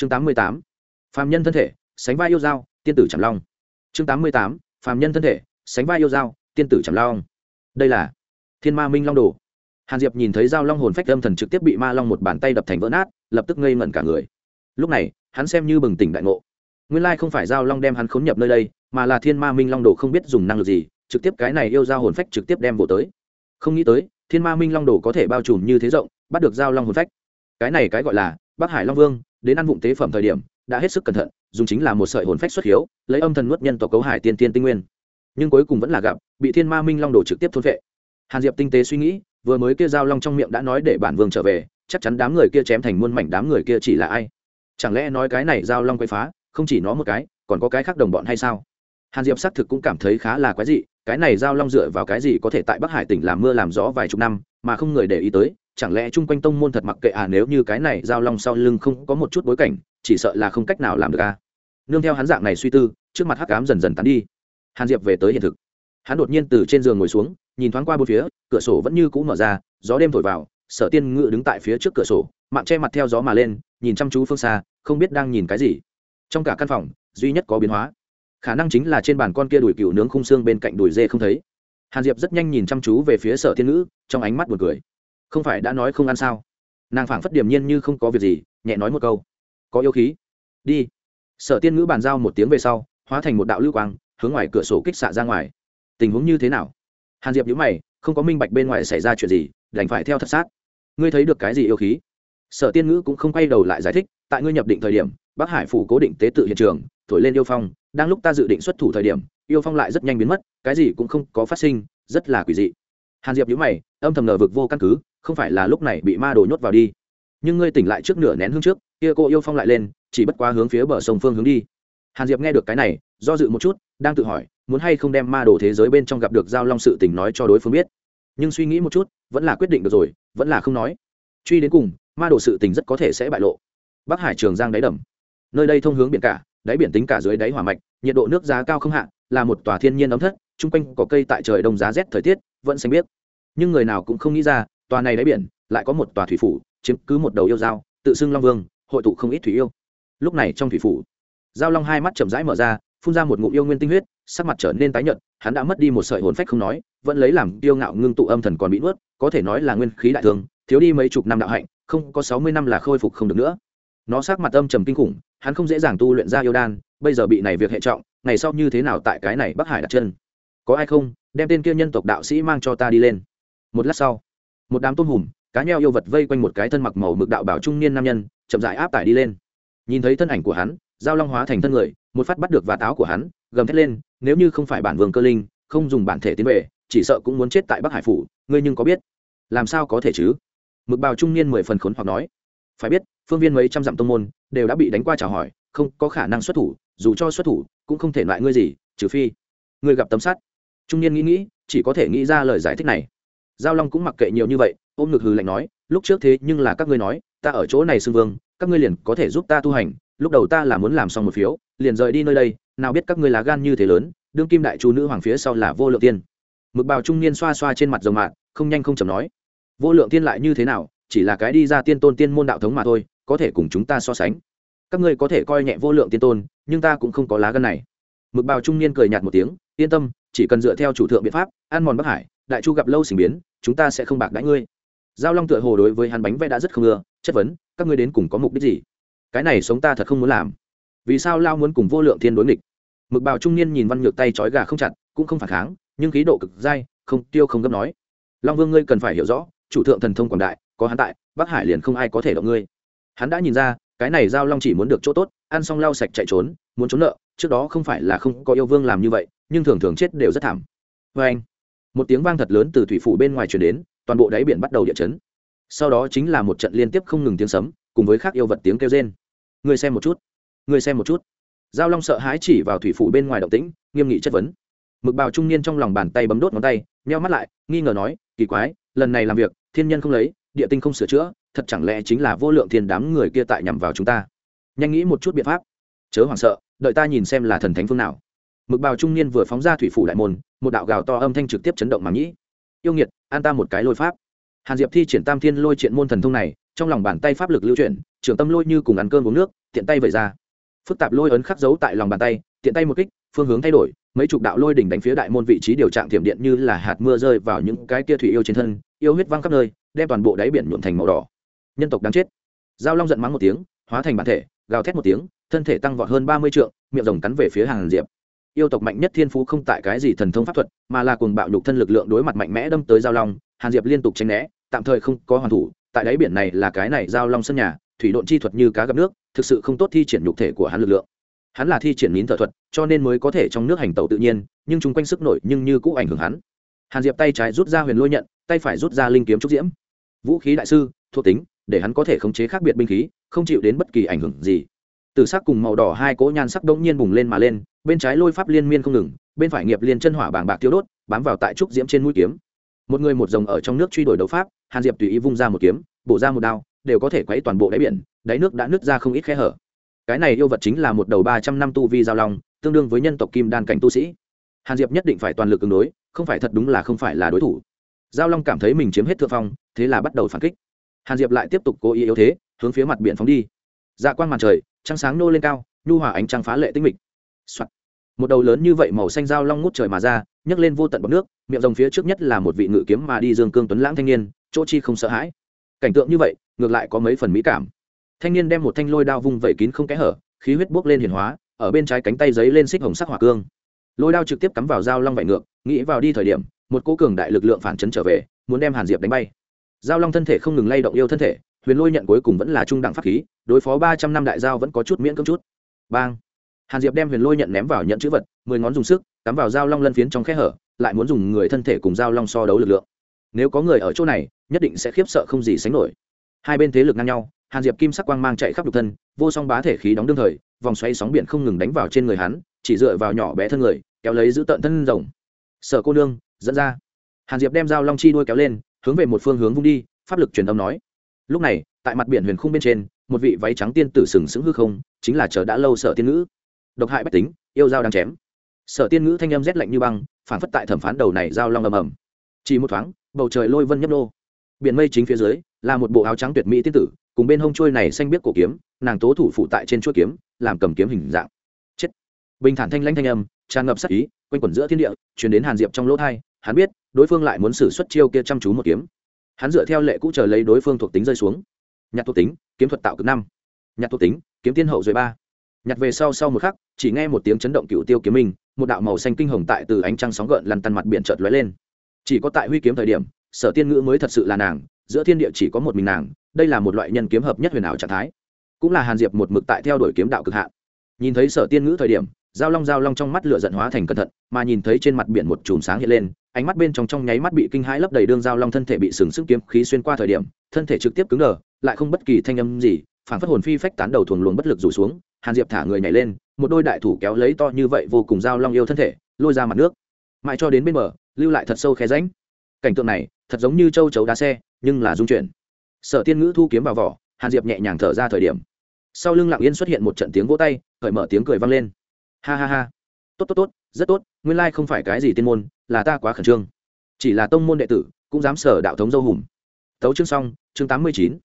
chương tám mươi tám, phàm nhân thân thể, sánh vai yêu dao, tiên tử trầm long. Chương tám mươi tám, phàm nhân thân thể, sánh vai yêu dao, tiên tử trầm long. Đây là thiên ma minh long đồ. Hàn diệp nhìn thấy dao long hồn phách âm thần trực tiếp bị ma long một bàn tay đập thành vỡ nát, lập tức ngây ngẩn cả người. Lúc này, hắn xem như bừng tỉnh đại ngộ. Nguyên lai không phải dao long đem hắn khốn nhập nơi đây, mà là thiên ma minh long đồ không biết dùng năng lực gì, trực tiếp cái này yêu dao hồn phách trực tiếp đem vô tới. Không nghĩ tới, thiên ma minh long đồ có thể bao trùm như thế rộng, bắt được dao long hồn phách. Cái này cái gọi là bắc hải long vương đến ăn vụng tế phẩm thời điểm, đã hết sức cẩn thận, dùng chính là một sợi hồn phách xuất hiếu, lấy âm thần nuốt nhân tộc cấu hải tiên tiên tinh nguyên. Nhưng cuối cùng vẫn là gặp, bị thiên ma minh long đồ trực tiếp thôn vệ hàn diệp tinh tế suy nghĩ, vừa mới kia giao long trong miệng đã nói để bản vương trở về, chắc chắn đám người kia chém thành muôn mảnh đám người kia chỉ là ai? Chẳng lẽ nói cái này giao long quay phá, không chỉ nó một cái, còn có cái khác đồng bọn hay sao? Hàn diệp xác thực cũng cảm thấy khá là quái dị, cái này giao long dựa vào cái gì có thể tại bắc hải tỉnh làm mưa làm gió vài chục năm, mà không người để ý tới chẳng lẽ chung quanh tông môn thật mặc kệ à nếu như cái này giao long sau lưng không có một chút bối cảnh, chỉ sợ là không cách nào làm được à? Nương theo hắn dạng này suy tư, trước mặt hắc cám dần dần tán đi. Hàn diệp về tới hiện thực. Hắn đột nhiên từ trên giường ngồi xuống, nhìn thoáng qua bốn phía, cửa sổ vẫn như cũ mở ra, gió đêm thổi vào, sở tiên ngự đứng tại phía trước cửa sổ, mạng che mặt theo gió mà lên, nhìn chăm chú phương xa, không biết đang nhìn cái gì. Trong cả căn phòng, duy nhất có biến hóa. Khả năng chính là trên bàn con kia đùi cựu nướng khung xương bên cạnh đùi dê không thấy. Hàn diệp rất nhanh nhìn chăm chú về phía sở tiên ngữ trong ánh mắt buồn cười không phải đã nói không ăn sao? Nàng phảng phất điềm nhiên như không có việc gì, nhẹ nói một câu. Có yêu khí. Đi. Sở tiên ngữ bàn giao một tiếng về sau, hóa thành một đạo lưu quang, hướng ngoài cửa sổ kích xạ ra ngoài. Tình huống như thế nào? Hàn diệp nhữ mày, không có minh bạch bên ngoài xảy ra chuyện gì, đành phải theo thật sát. Ngươi thấy được cái gì yêu khí? Sở tiên ngữ cũng không quay đầu lại giải thích, tại ngươi nhập định thời điểm, bắc hải phủ cố định tế tự hiện trường, thổi lên yêu phong, đang lúc ta dự định xuất thủ thời điểm, yêu phong lại rất nhanh biến mất, cái gì cũng không có phát sinh, rất là quỷ dị. Hàn diệp nhữ mày, âm thầm ngờ vực vô căn cứ không phải là lúc này bị ma đồ nhốt vào đi. Nhưng ngươi tỉnh lại trước nửa nén hương trước, kia cô yêu phong lại lên, chỉ bất quá hướng phía bờ sông phương hướng đi. Hàn diệp nghe được cái này, do dự một chút, đang tự hỏi, muốn hay không đem ma đồ thế giới bên trong gặp được giao long sự tình nói cho đối phương biết. Nhưng suy nghĩ một chút, vẫn là quyết định được rồi, vẫn là không nói. Truy đến cùng, ma đồ sự tình rất có thể sẽ bại lộ. Bắc hải trường giang đáy đầm. Nơi đây thông hướng biển cả, đáy biển tính cả dưới đáy hỏa mạch, nhiệt độ nước giá cao không hạ, là một tòa thiên nhiên ấm thất chung quanh có cây tại trời đông giá rét thời tiết, vẫn xanh biết nhưng người nào cũng không nghĩ ra tòa này đáy biển lại có một tòa thủy phủ, chiếm cứ một đầu yêu dao tự xưng long vương, hội tụ không ít thủy yêu. Lúc này trong thủy phủ, giao long hai mắt chậm rãi mở ra, phun ra một ngụm yêu nguyên tinh huyết, sắc mặt trở nên tái nhợt, hắn đã mất đi một sợi hồn phách không nói, vẫn lấy làm tiêu ngạo ngưng tụ âm thần còn bị nuốt, có thể nói là nguyên khí đại thương, thiếu đi mấy chục năm đạo hạnh, không có sáu mươi năm là khôi phục không được nữa. Nó sắc mặt âm trầm kinh khủng, hắn không dễ dàng tu luyện ra yêu đan, bây giờ bị này việc hệ trọng, ngày sau như thế nào tại cái này bắc hải đặt chân? Có ai không? Đem tên kia nhân tộc đạo sĩ mang cho ta đi lên. Một lát sau một đám tôm hùm, cá nheo yêu vật vây quanh một cái thân mặc màu mực đạo bảo trung niên nam nhân, chậm dại áp tải đi lên. Nhìn thấy thân ảnh của hắn, giao long hóa thành thân người, một phát bắt được và táo của hắn, gầm thét lên, nếu như không phải bản vương cơ linh, không dùng bản thể tiến về, chỉ sợ cũng muốn chết tại bắc hải phủ, ngươi nhưng có biết, làm sao có thể chứ? Mực bào trung niên mười phần khốn hoặc nói, phải biết, phương viên mấy trăm dặm tông môn, đều đã bị đánh qua trả hỏi, không có khả năng xuất thủ, dù cho xuất thủ, cũng không thể loại ngươi gì, trừ phi ngươi gặp tấm sắt. Trung niên nghĩ nghĩ, chỉ có thể nghĩ ra lời giải thích này giao long cũng mặc kệ nhiều như vậy, ôm ngực hừ lạnh nói, lúc trước thế nhưng là các ngươi nói, ta ở chỗ này xưng vương, các ngươi liền có thể giúp ta tu hành, lúc đầu ta là muốn làm xong một phiếu, liền rời đi nơi đây, nào biết các ngươi lá gan như thế lớn, đương kim đại chú nữ hoàng phía sau là vô lượng tiên. Mực bào trung niên xoa xoa trên mặt rồng mạn không nhanh không chầm nói, vô lượng tiên lại như thế nào, chỉ là cái đi ra tiên tôn tiên môn đạo thống mà thôi, có thể cùng chúng ta so sánh. Các ngươi có thể coi nhẹ vô lượng tiên tôn, nhưng ta cũng không có lá gan này. Mực bào trung niên cười nhạt một tiếng, yên tâm, chỉ cần dựa theo chủ thượng biện pháp, ăn mòn bắc hải đại chu gặp lâu sinh biến, chúng ta sẽ không bạc đãi ngươi. Giao long tựa hồ đối với hắn bánh vẽ đã rất không ưa, chất vấn, các ngươi đến cùng có mục đích gì? Cái này sống ta thật không muốn làm. Vì sao lao muốn cùng vô lượng thiên đối nghịch? Mực bào trung niên nhìn văn nhược tay trói gà không chặt, cũng không phản kháng, nhưng khí độ cực dai, không tiêu không gấp nói. Long vương ngươi cần phải hiểu rõ, chủ thượng thần thông quảng đại, có hắn tại, bắc hải liền không ai có thể động ngươi. Hắn đã nhìn ra, cái này giao long chỉ muốn được chỗ tốt, ăn xong lau sạch chạy trốn, muốn trốn nợ, trước đó không phải là không có yêu vương làm như vậy, nhưng thường thường chết đều rất thảm. Vê anh một tiếng vang thật lớn từ thủy phủ bên ngoài chuyển đến, toàn bộ đáy biển bắt đầu địa chấn. Sau đó chính là một trận liên tiếp không ngừng tiếng sấm, cùng với khác yêu vật tiếng kêu rên. Người xem một chút, người xem một chút. Giao long sợ hãi chỉ vào thủy phủ bên ngoài động tĩnh, nghiêm nghị chất vấn. Mực bào trung niên trong lòng bàn tay bấm đốt ngón tay meo mắt lại, nghi ngờ nói, kỳ quái, lần này làm việc, thiên nhân không lấy, địa tinh không sửa chữa, thật chẳng lẽ chính là vô lượng thiên đám người kia tại nhằm vào chúng ta? Nhanh nghĩ một chút biện pháp. Chớ hoảng sợ, đợi ta nhìn xem là thần thánh phương nào mực bào trung niên vừa phóng ra thủy phủ đại môn, một đạo gào to âm thanh trực tiếp chấn động màng nhĩ. Yêu nghiệt, an ta một cái lôi pháp. Hàn diệp thi triển tam thiên lôi triện môn thần thông này, trong lòng bàn tay pháp lực lưu chuyển trưởng tâm lôi như cùng ăn cơm uống nước, tiện tay vẩy ra. Phức tạp lôi ấn khắc dấu tại lòng bàn tay, tiện tay một kích, phương hướng thay đổi, mấy chục đạo lôi đỉnh đánh phía đại môn vị trí điều trạng thiểm điện như là hạt mưa rơi vào những cái kia thủy yêu trên thân, yêu huyết văng khắp nơi, đem toàn bộ đáy biển nhuộm thành màu đỏ. Nhân tộc đáng chết. Giao long giận mắng một tiếng, hóa thành bản thể, gào thét một tiếng, thân thể tăng vọt hơn ba mươi trượng, miệng rồng cắn về phía hàng diệp yêu tộc mạnh nhất thiên phú không tại cái gì thần thông pháp thuật, mà là cuồng bạo nhục thân lực lượng đối mặt mạnh mẽ đâm tới giao long, hàn diệp liên tục tránh né, tạm thời không có hoàn thủ, tại đáy biển này là cái này giao long sân nhà, thủy độn chi thuật như cá gặp nước, thực sự không tốt thi triển nhục thể của hắn lực lượng. Hắn là thi triển nín thợ thuật, cho nên mới có thể trong nước hành tàu tự nhiên, nhưng chung quanh sức nổi nhưng như cũ ảnh hưởng hắn. Hàn diệp tay trái rút ra huyền lôi nhận, tay phải rút ra linh kiếm trúc diễm. Vũ khí đại sư, thuộc tính, để hắn có thể khống chế khác biệt binh khí, không chịu đến bất kỳ ảnh hưởng gì. Từ sắc cùng màu đỏ hai cỗ nhan sắc đống nhiên bùng lên mà lên bên trái lôi pháp liên miên không ngừng, bên phải nghiệp liên chân hỏa bàng bạc tiêu đốt, bám vào tại trúc diễm trên mũi kiếm. Một người một rồng ở trong nước truy đuổi đấu pháp, hàn diệp tùy ý vung ra một kiếm, bổ ra một đao, đều có thể quấy toàn bộ đáy biển, đáy nước đã nứt ra không ít khe hở. Cái này yêu vật chính là một đầu ba trăm năm tu vi giao long, tương đương với nhân tộc kim đan cảnh tu sĩ. Hàn diệp nhất định phải toàn lực ứng đối, không phải thật đúng là không phải là đối thủ. Giao long cảm thấy mình chiếm hết thượng phong, thế là bắt đầu phản kích. Hàn diệp lại tiếp tục cố ý yếu thế, hướng phía mặt biển phóng đi. Dạ quang màn trời, trăng sáng nô lên cao, nhu hòa ánh trăng phá lệ tinh mịch、Soạn một đầu lớn như vậy màu xanh dao long ngút trời mà ra, nhấc lên vô tận bọc nước, miệng rồng phía trước nhất là một vị ngự kiếm mà đi dương cương tuấn lãng thanh niên, chỗ chi không sợ hãi. Cảnh tượng như vậy, ngược lại có mấy phần mỹ cảm. Thanh niên đem một thanh lôi đao vung vẩy kín không kẽ hở, khí huyết bốc lên hiển hóa, ở bên trái cánh tay giấy lên xích hồng sắc hỏa cương. Lôi đao trực tiếp cắm vào dao long vạy ngược, nghĩ vào đi thời điểm, một cố cường đại lực lượng phản chấn trở về, muốn đem hàn diệp đánh bay. Dao long thân thể không ngừng lay động yêu thân thể, huyền lôi nhận cuối cùng vẫn là trung đẳng pháp khí, đối phó ba trăm năm đại giao vẫn có chút miễn cưỡng chút. Bang! Hàn diệp đem huyền lôi nhận ném vào nhận chữ vật, mười ngón dùng sức, cắm vào dao long lân phiến trong khe hở, lại muốn dùng người thân thể cùng dao long so đấu lực lượng. Nếu có người ở chỗ này, nhất định sẽ khiếp sợ không gì sánh nổi. Hai bên thế lực ngang nhau, hàn diệp kim sắc quang mang chạy khắp đục thân, vô song bá thể khí đóng đương thời, vòng xoay sóng biển không ngừng đánh vào trên người hắn, chỉ dựa vào nhỏ bé thân người, kéo lấy giữ tận thân rồng. Sở cô nương, dẫn ra. Hàn diệp đem dao long chi đuôi kéo lên, hướng về một phương hướng vung đi, pháp lực truyền âm nói. Lúc này, tại mặt biển huyền khung bên trên, một vị váy trắng tiên tử sừng sững hư không, chính là chờ đã lâu sở tiên ngữ độc hại bách tính, yêu dao đang chém. Sở tiên ngữ thanh âm rét lạnh như băng phản phất tại thẩm phán đầu này dao long ầm ầm. Chỉ một thoáng, bầu trời lôi vân nhấp nô. Biển mây chính phía dưới, là một bộ áo trắng tuyệt mỹ tiên tử, cùng bên hông trôi này xanh biết cổ kiếm, nàng tố thủ phụ tại trên chuôi kiếm, làm cầm kiếm hình dạng. Chết. Bình thản thanh lãnh thanh âm, tràn ngập sắc ý, quanh quẩn giữa thiên địa chuyển đến hàn diệp trong lỗ thai hắn biết, đối phương lại muốn xử xuất chiêu kia chăm chú một kiếm. Hắn dựa theo lệ cũ chờ lấy đối phương thuộc tính rơi xuống. Nhặt thuộc tính, kiếm thuật tạo cực năm. Nhặt thuộc tính, kiếm tiên hậu dưới ba nhặt về sau sau một khắc, chỉ nghe một tiếng chấn động cựu tiêu kiếm minh, một đạo màu xanh kinh hồng tại từ ánh trăng sóng gợn lăn tăn mặt biển chợt lóe lên. Chỉ có tại huy kiếm thời điểm, sở tiên ngữ mới thật sự là nàng, giữa thiên địa chỉ có một mình nàng, đây là một loại nhân kiếm hợp nhất huyền ảo trạng thái. Cũng là hàn diệp một mực tại theo đuổi kiếm đạo cực hạn. Nhìn thấy sở tiên ngữ thời điểm, giao long giao long trong mắt lửa giận hóa thành cẩn thận, mà nhìn thấy trên mặt biển một chùm sáng hiện lên, ánh mắt bên trong trong nháy mắt bị kinh hãi lấp đầy đương giao long thân thể bị sừng sức kiếm khí xuyên qua thời điểm, thân thể trực tiếp cứng đờ, lại không bất kỳ thanh âm gì phản phất hồn phi phách tán đầu thuồng luồng bất lực rủ xuống hàn diệp thả người nhảy lên, một đôi đại thủ kéo lấy to như vậy vô cùng giao long yêu thân thể, lôi ra mặt nước. Mãi cho đến bên bờ, lưu lại thật sâu khe ránh cảnh tượng này, thật giống như châu chấu đá xe, nhưng là dung chuyển. Sở tiên ngữ thu kiếm vào vỏ, hàn diệp nhẹ nhàng thở ra thời điểm. Sau lưng lặng yên xuất hiện một trận tiếng vỗ tay, cởi mở tiếng cười vang lên. Ha ha ha. Tốt tốt tốt, rất tốt, nguyên lai không phải cái gì tiên môn, là ta quá khẩn trương. Chỉ là tông môn đệ tử, cũng dám sở đạo thống dâu hùm. Tấu chương xong, chương tám mươi chín.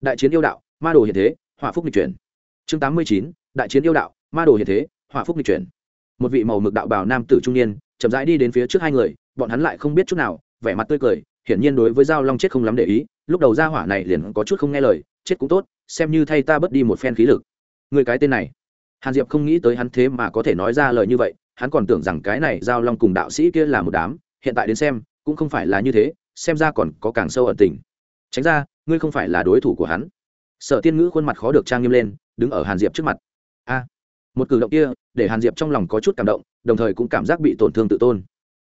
Đại chiến yêu đạo, ma đồ hiện thế, hỏa phúc nghịch chuyển. Chương tám mươi chín đại chiến yêu đạo, ma đồ hiện thế, hỏa phúc nghịch chuyển. Một vị màu mực đạo bào nam tử trung niên, chậm rãi đi đến phía trước hai người, bọn hắn lại không biết chút nào, vẻ mặt tươi cười, hiển nhiên đối với giao long chết không lắm để ý, lúc đầu ra hỏa này liền có chút không nghe lời, chết cũng tốt, xem như thay ta bớt đi một phen khí lực. Người cái tên này, hàn diệp không nghĩ tới hắn thế mà có thể nói ra lời như vậy, hắn còn tưởng rằng cái này giao long cùng đạo sĩ kia là một đám, hiện tại đến xem, cũng không phải là như thế, xem ra còn có càng sâu ẩn tình. Tránh ra, ngươi không phải là đối thủ của hắn. Sở tiên ngữ khuôn mặt khó được trang nghiêm lên, đứng ở hàn diệp trước mặt một cử động kia để hàn diệp trong lòng có chút cảm động đồng thời cũng cảm giác bị tổn thương tự tôn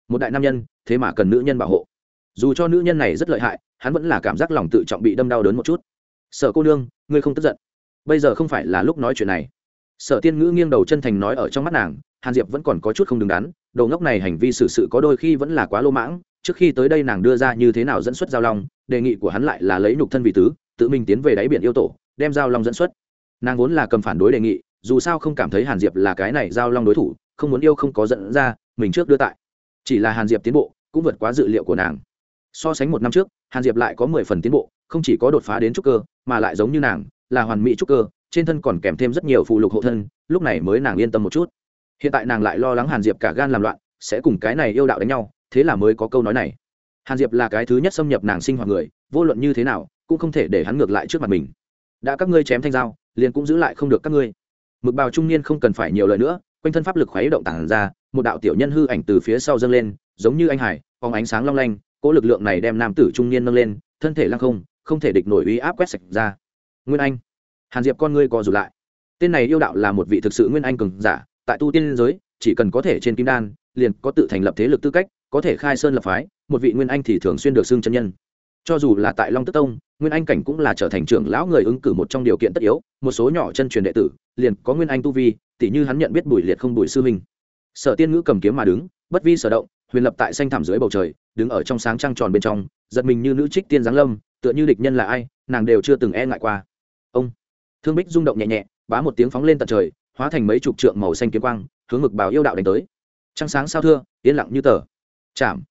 một đại nam nhân thế mà cần nữ nhân bảo hộ dù cho nữ nhân này rất lợi hại hắn vẫn là cảm giác lòng tự trọng bị đâm đau đớn một chút Sợ cô nương ngươi không tức giận bây giờ không phải là lúc nói chuyện này sở tiên ngữ nghiêng đầu chân thành nói ở trong mắt nàng hàn diệp vẫn còn có chút không đứng đắn đầu ngốc này hành vi xử sự có đôi khi vẫn là quá lô mãng trước khi tới đây nàng đưa ra như thế nào dẫn xuất giao long đề nghị của hắn lại là lấy nhục thân vị tứ tự mình tiến về đáy biển yêu tổ đem giao long dẫn xuất nàng vốn là cầm phản đối đề nghị dù sao không cảm thấy hàn diệp là cái này giao long đối thủ, không muốn yêu không có dẫn ra, mình trước đưa tại. Chỉ là hàn diệp tiến bộ, cũng vượt quá dự liệu của nàng. So sánh một năm trước, hàn diệp lại có mười phần tiến bộ, không chỉ có đột phá đến trúc cơ, mà lại giống như nàng, là hoàn mỹ trúc cơ, trên thân còn kèm thêm rất nhiều phụ lục hộ thân, lúc này mới nàng yên tâm một chút. Hiện tại nàng lại lo lắng hàn diệp cả gan làm loạn, sẽ cùng cái này yêu đạo đánh nhau, thế là mới có câu nói này. Hàn diệp là cái thứ nhất xâm nhập nàng sinh hoạt người, vô luận như thế nào, cũng không thể để hắn ngược lại trước mặt mình. Đã các ngươi chém thanh dao liền cũng giữ lại không được các ngươi mực bào trung niên không cần phải nhiều lời nữa, quanh thân pháp lực khuấy động tản ra, một đạo tiểu nhân hư ảnh từ phía sau dâng lên, giống như anh hải, phóng ánh sáng long lanh cỗ lực lượng này đem nam tử trung niên nâng lên, thân thể lăng không không thể địch nổi uy áp quét sạch ra. Nguyên anh, hàn diệp con ngươi co rụt lại. Tên này yêu đạo là một vị thực sự nguyên anh cường giả, tại tu tiên giới, chỉ cần có thể trên kim đan, liền có tự thành lập thế lực tư cách, có thể khai sơn lập phái, một vị nguyên anh thì thường xuyên được xưng chân nhân. Cho dù là tại long tức tông, nguyên anh cảnh cũng là trở thành trưởng lão người ứng cử một trong điều kiện tất yếu, một số nhỏ chân truyền đệ tử liền có nguyên anh tu vi, tỉ như hắn nhận biết bùi liệt không bùi sư minh. Sở tiên ngữ cầm kiếm mà đứng, bất vi sở động, huyền lập tại xanh thảm dưới bầu trời, đứng ở trong sáng trăng tròn bên trong, giật mình như nữ trích tiên giáng lâm, tựa như địch nhân là ai, nàng đều chưa từng e ngại qua. Ông, thương bích rung động nhẹ nhẹ, bá một tiếng phóng lên tận trời, hóa thành mấy chục trượng màu xanh kiếm quang, hướng ngực bào yêu đạo đánh tới. Trăng sáng sao thưa, yên lặng như tờ. Chạm.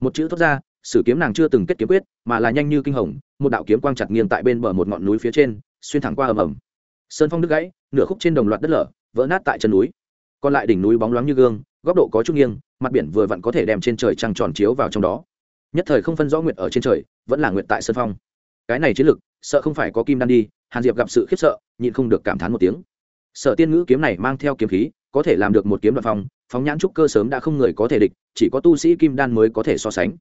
Một chữ thốt ra, sử kiếm nàng chưa từng kết kiếm quyết, mà là nhanh như kinh hồng, một đạo kiếm quang chặt nghiêng tại bên bờ một ngọn núi phía trên, xuyên thẳng qua ầm ầm. Sơn phong đứt gãy nửa khúc trên đồng loạt đất lở, vỡ nát tại chân núi. Còn lại đỉnh núi bóng loáng như gương, góc độ có chút nghiêng, mặt biển vừa vặn có thể đem trên trời trăng tròn chiếu vào trong đó. Nhất thời không phân rõ nguyệt ở trên trời, vẫn là nguyệt tại sơn phong. Cái này chiến lực, sợ không phải có kim đan đi, hàn diệp gặp sự khiếp sợ, nhịn không được cảm thán một tiếng. Sở tiên ngữ kiếm này mang theo kiếm khí, có thể làm được một kiếm đoạn phong, phóng nhãn trúc cơ sớm đã không người có thể địch, chỉ có tu sĩ kim đan mới có thể so sánh.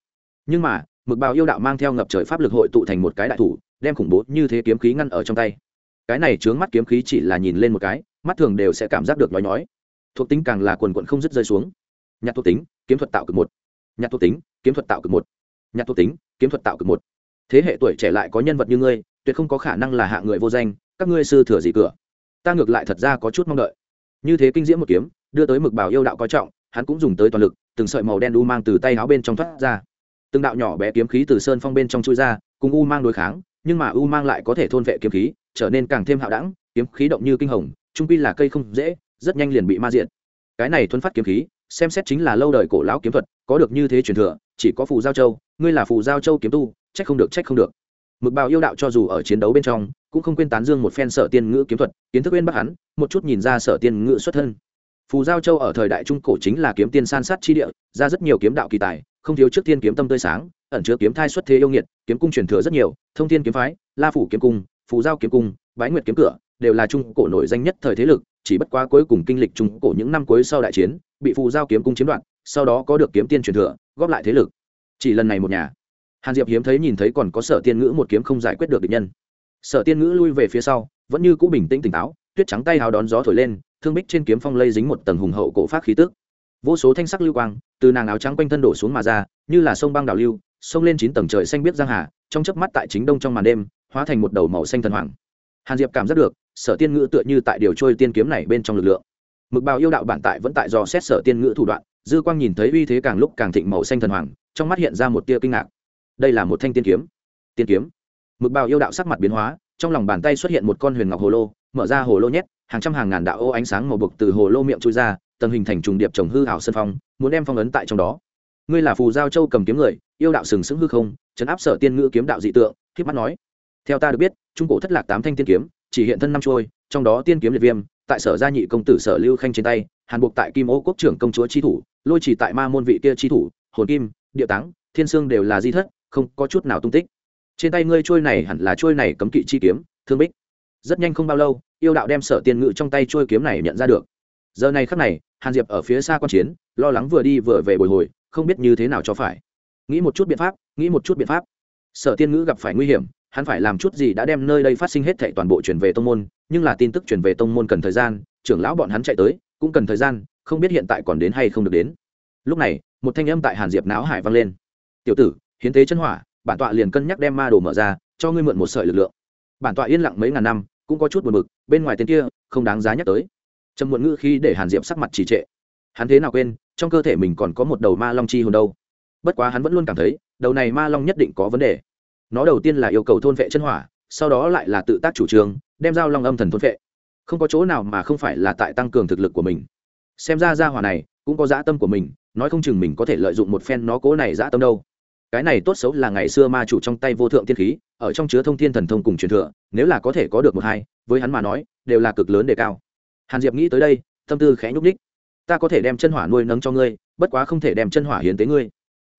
Nhưng mà, mực bào yêu đạo mang theo ngập trời pháp lực hội tụ thành một cái đại thủ, đem khủng bố như thế kiếm khí ngăn ở trong tay cái này chướng mắt kiếm khí chỉ là nhìn lên một cái, mắt thường đều sẽ cảm giác được nói nói thuộc tính càng là quần quận không dứt rơi xuống. Nhạc thuộc tính, kiếm thuật tạo cực một. Nhạc thuộc tính, kiếm thuật tạo cực một. Nhạc thuộc tính, kiếm thuật tạo cực một. Thế hệ tuổi trẻ lại có nhân vật như ngươi, tuyệt không có khả năng là hạ người vô danh, các ngươi sư thừa gì cửa. Ta ngược lại thật ra có chút mong đợi. Như thế kinh diễm một kiếm, đưa tới mực bảo yêu đạo coi trọng, hắn cũng dùng tới toàn lực, từng sợi màu đen u mang từ tay áo bên trong thoát ra. Từng đạo nhỏ bé kiếm khí từ sơn phong bên trong chui ra, cùng u mang đối kháng nhưng mà u mang lại có thể thôn vệ kiếm khí, trở nên càng thêm hạo đẳng, kiếm khí động như kinh hồng, trung pi là cây không dễ, rất nhanh liền bị ma diện cái này thuấn phát kiếm khí, xem xét chính là lâu đời cổ lão kiếm thuật, có được như thế truyền thừa, chỉ có phù giao châu, ngươi là phù giao châu kiếm tu, trách không được, trách không được. Mực bào yêu đạo cho dù ở chiến đấu bên trong, cũng không quên tán dương một phen sở tiên ngữ kiếm thuật, kiến thức bên bắc hắn, một chút nhìn ra sở tiên ngữ xuất thân. Phù giao châu ở thời đại trung cổ chính là kiếm tiên san sát chi địa, ra rất nhiều kiếm đạo kỳ tài, không thiếu trước tiên kiếm tâm tươi sáng ẩn chứa kiếm thai xuất thế yêu nghiệt, kiếm cung truyền thừa rất nhiều, thông thiên kiếm phái, la phủ kiếm cung, phù giao kiếm cung, bái nguyệt kiếm cửa, đều là trung cổ nổi danh nhất thời thế lực, chỉ bất quá cuối cùng kinh lịch trung cổ những năm cuối sau đại chiến, bị phù giao kiếm cung chiếm đoạt, sau đó có được kiếm tiên truyền thừa, góp lại thế lực. Chỉ lần này một nhà. Hàn diệp hiếm thấy nhìn thấy còn có sở tiên ngữ một kiếm không giải quyết được địch nhân. Sở tiên ngữ lui về phía sau, vẫn như cũ bình tĩnh tỉnh táo, tuyết trắng tay hào đón gió thổi lên, thương bích trên kiếm phong lây dính một tầng hùng hậu cổ phát khí tức. Vô số thanh sắc lưu quang, từ nàng áo trắng quanh thân đổ xuống mà ra, như là sông băng đào lưu Xông lên chín tầng trời xanh biết giang hà, trong chớp mắt tại chính đông trong màn đêm, hóa thành một đầu màu xanh thần hoàng. Hàn diệp cảm giác được, sở tiên ngữ tựa như tại điều trôi tiên kiếm này bên trong lực lượng. Mực bào yêu đạo bản tại vẫn tại do xét sở tiên ngữ thủ đoạn, dư quang nhìn thấy uy thế càng lúc càng thịnh màu xanh thần hoàng, trong mắt hiện ra một tia kinh ngạc. Đây là một thanh tiên kiếm. Tiên kiếm. Mực bào yêu đạo sắc mặt biến hóa, trong lòng bàn tay xuất hiện một con huyền ngọc hồ lô, mở ra hồ lô nhét, hàng trăm hàng ngàn đạo ô ánh sáng màu bực từ hồ lô miệng trôi ra, tầng hình thành trùng điệp trồng hư hảo sân phong, muốn đem phong ấn tại trong đó ngươi là phù giao châu cầm kiếm người, yêu đạo sừng sững hư không chấn áp sở tiên ngữ kiếm đạo dị tượng, khiếp mắt nói. Theo ta được biết, trung cổ thất lạc tám thanh tiên kiếm, chỉ hiện thân năm trôi, trong đó tiên kiếm liệt viêm, tại sở gia nhị công tử sở lưu khanh trên tay, hàn buộc tại kim ô quốc trưởng công chúa tri thủ, lôi chỉ tại ma môn vị kia tri thủ, hồn kim, địa táng, thiên sương đều là di thất, không có chút nào tung tích. Trên tay ngươi trôi này hẳn là trôi này cấm kỵ chi kiếm, thương bích. Rất nhanh không bao lâu, yêu đạo đem sở tiên ngự trong tay trôi kiếm này nhận ra được. Giờ này khắc này, hàn diệp ở phía xa quan chiến, lo lắng vừa đi vừa về bồi hồi không biết như thế nào cho phải. Nghĩ một chút biện pháp, nghĩ một chút biện pháp. Sở tiên ngữ gặp phải nguy hiểm, hắn phải làm chút gì đã đem nơi đây phát sinh hết thệ toàn bộ chuyển về tông môn, nhưng là tin tức chuyển về tông môn cần thời gian, trưởng lão bọn hắn chạy tới, cũng cần thời gian, không biết hiện tại còn đến hay không được đến. Lúc này, một thanh âm tại hàn diệp não hải vang lên. Tiểu tử, hiến tế chân hỏa, bản tọa liền cân nhắc đem ma đồ mở ra, cho ngươi mượn một sợi lực lượng. Bản tọa yên lặng mấy ngàn năm, cũng có chút buồn bực, bên ngoài tên kia, không đáng giá nhắc tới. Trầm muộn ngữ khi để hàn diệp sắc mặt trì trệ. Hắn thế nào quên trong cơ thể mình còn có một đầu ma long chi hồn đâu. Bất quá hắn vẫn luôn cảm thấy, đầu này ma long nhất định có vấn đề. Nó đầu tiên là yêu cầu thôn vệ chân hỏa, sau đó lại là tự tác chủ trương, đem dao long âm thần thôn vệ. Không có chỗ nào mà không phải là tại tăng cường thực lực của mình. Xem ra gia hỏa này cũng có dã tâm của mình, nói không chừng mình có thể lợi dụng một phen nó cố này dã tâm đâu. Cái này tốt xấu là ngày xưa ma chủ trong tay vô thượng tiên khí, ở trong chứa thông thiên thần thông cùng truyền thừa, nếu là có thể có được một hai, với hắn mà nói, đều là cực lớn đề cao. Hàn diệp nghĩ tới đây, tâm tư khẽ nhúc ních ta có thể đem chân hỏa nuôi nấng cho ngươi, bất quá không thể đem chân hỏa hiến tế ngươi.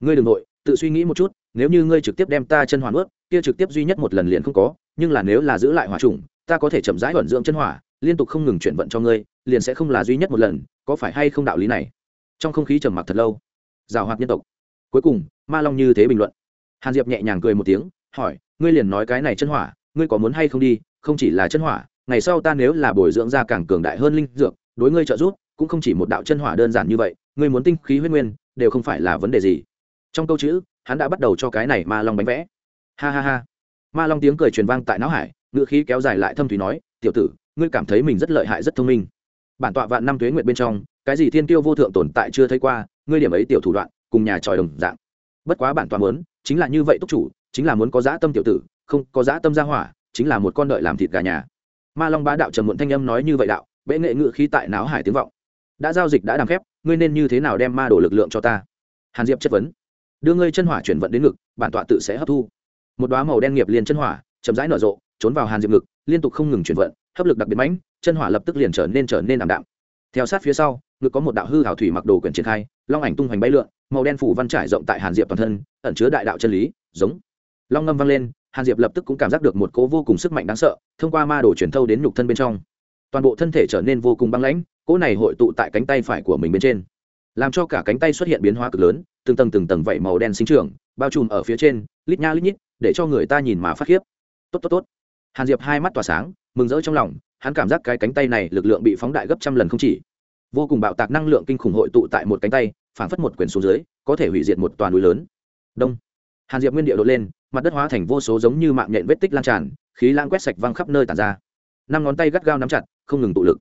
Ngươi đ ừ n g nội, tự suy nghĩ một chút, nếu như ngươi trực tiếp đem ta chân hỏa nuốt, kia trực tiếp duy nhất một lần liền không có, nhưng là nếu là giữ lại hỏa trùng, ta có thể chậm rãi vận dưỡng chân hỏa, liên tục không ngừng chuyển vận cho ngươi, liền sẽ không là duy nhất một lần, có phải hay không đạo lý này? Trong không khí trầm mặc thật lâu. Rào hoạt nhân tộc. Cuối cùng, ma long như thế bình luận. Hàn diệp nhẹ nhàng cười một tiếng, hỏi, ngươi liền nói cái này chân hỏa, ngươi có muốn hay không đi? Không chỉ là chân hỏa, ngày sau ta nếu là bồi dưỡng ra càng cường đại hơn linh dược, đối ngươi trợ giúp cũng không chỉ một đạo chân hỏa đơn giản như vậy, ngươi muốn tinh khí huyết nguyên, đều không phải là vấn đề gì. Trong câu chữ, hắn đã bắt đầu cho cái này ma long bánh vẽ. Ha ha ha. Ma long tiếng cười truyền vang tại não hải ngựa khí kéo dài lại thâm thủy nói, tiểu tử, ngươi cảm thấy mình rất lợi hại, rất thông minh. Bản tọa vạn năm tuế nguyện bên trong, cái gì thiên tiêu vô thượng tồn tại chưa thấy qua, ngươi điểm ấy tiểu thủ đoạn, cùng nhà tròi đồng dạng. Bất quá bản tọa muốn, chính là như vậy túc chủ, chính là muốn có dã tâm tiểu tử, không có dã tâm gia hỏa, chính là một con đợi làm thịt gà nhà. Ma long bá đạo trầm muộn thanh âm nói như vậy đạo, bệ nghệ ngự khí tại não hải tiếng vọng đã giao dịch đã đàm phép, ngươi nên như thế nào đem ma đổ lực lượng cho ta? Hàn diệp chất vấn. Đưa ngươi chân hỏa chuyển vận đến ngực, bản tọa tự sẽ hấp thu. Một đoá màu đen nghiệp liền chân hỏa, chậm rãi nở rộ, trốn vào hàn diệp ngực, liên tục không ngừng chuyển vận, hấp lực đặc biệt mãnh, chân hỏa lập tức liền trở nên trở nên ảm đạm. Theo sát phía sau, ngực có một đạo hư hảo thủy mặc đồ quyển triển khai, long ảnh tung hoành bay lượn, màu đen phủ văn trải rộng tại hàn diệp toàn thân, ẩn chứa đại đạo chân lý, giống. Long ngâm vang lên, hàn diệp lập tức cũng cảm giác được một cố vô cùng sức mạnh đáng sợ, thông qua ma đồ truyền thâu đến nhục thân bên trong. Toàn bộ thân thể trở nên vô cùng băng lãnh cỗ này hội tụ tại cánh tay phải của mình bên trên, làm cho cả cánh tay xuất hiện biến hóa cực lớn, từng tầng từng tầng vẩy màu đen sinh trưởng, bao trùm ở phía trên, lít nha lít nhít, để cho người ta nhìn mà phát khiếp. Tốt tốt tốt. Hàn diệp hai mắt tỏa sáng, mừng rỡ trong lòng, hắn cảm giác cái cánh tay này lực lượng bị phóng đại gấp trăm lần không chỉ. Vô cùng bạo tạc năng lượng kinh khủng hội tụ tại một cánh tay, phảng phất một quyển xuống dưới, có thể hủy diệt một toàn núi lớn. Đông. Hàn diệp nguyên địa đột lên, mặt đất hóa thành vô số giống như mạng nhện vết tích lan tràn, khí lãng quét sạch văng khắp nơi tàn ra. Năm ngón tay gắt gao nắm chặt, không ngừng tụ lực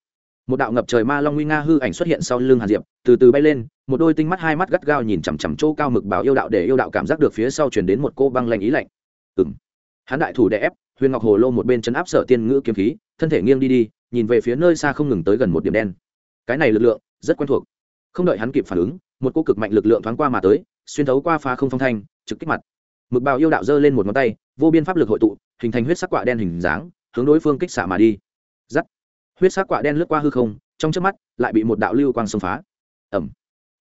một đạo ngập trời ma long nguy nga hư ảnh xuất hiện sau lưng hàn diệp, từ từ bay lên, một đôi tinh mắt hai mắt gắt gao nhìn chằm chằm chỗ cao mực bảo yêu đạo để yêu đạo cảm giác được phía sau chuyển đến một cô băng lanh ý lạnh. Ừng hắn đại thủ đè ép, huyền ngọc hồ lô một bên chấn áp sở tiên ngữ kiếm khí, thân thể nghiêng đi đi, nhìn về phía nơi xa không ngừng tới gần một điểm đen. Cái này lực lượng rất quen thuộc. Không đợi hắn kịp phản ứng, một cô cực mạnh lực lượng thoáng qua mà tới, xuyên thấu qua phá không phong thanh, trực kích mặt. Mực bào yêu đạo giơ lên một ngón tay, vô biên pháp lực hội tụ, hình thành huyết sắc quạ đen hình dáng, hướng đối phương kích xạ mà đi huyết sắc quạ đen lướt qua hư không, trong trước mắt, lại bị một đạo lưu quang xông phá. Ẩm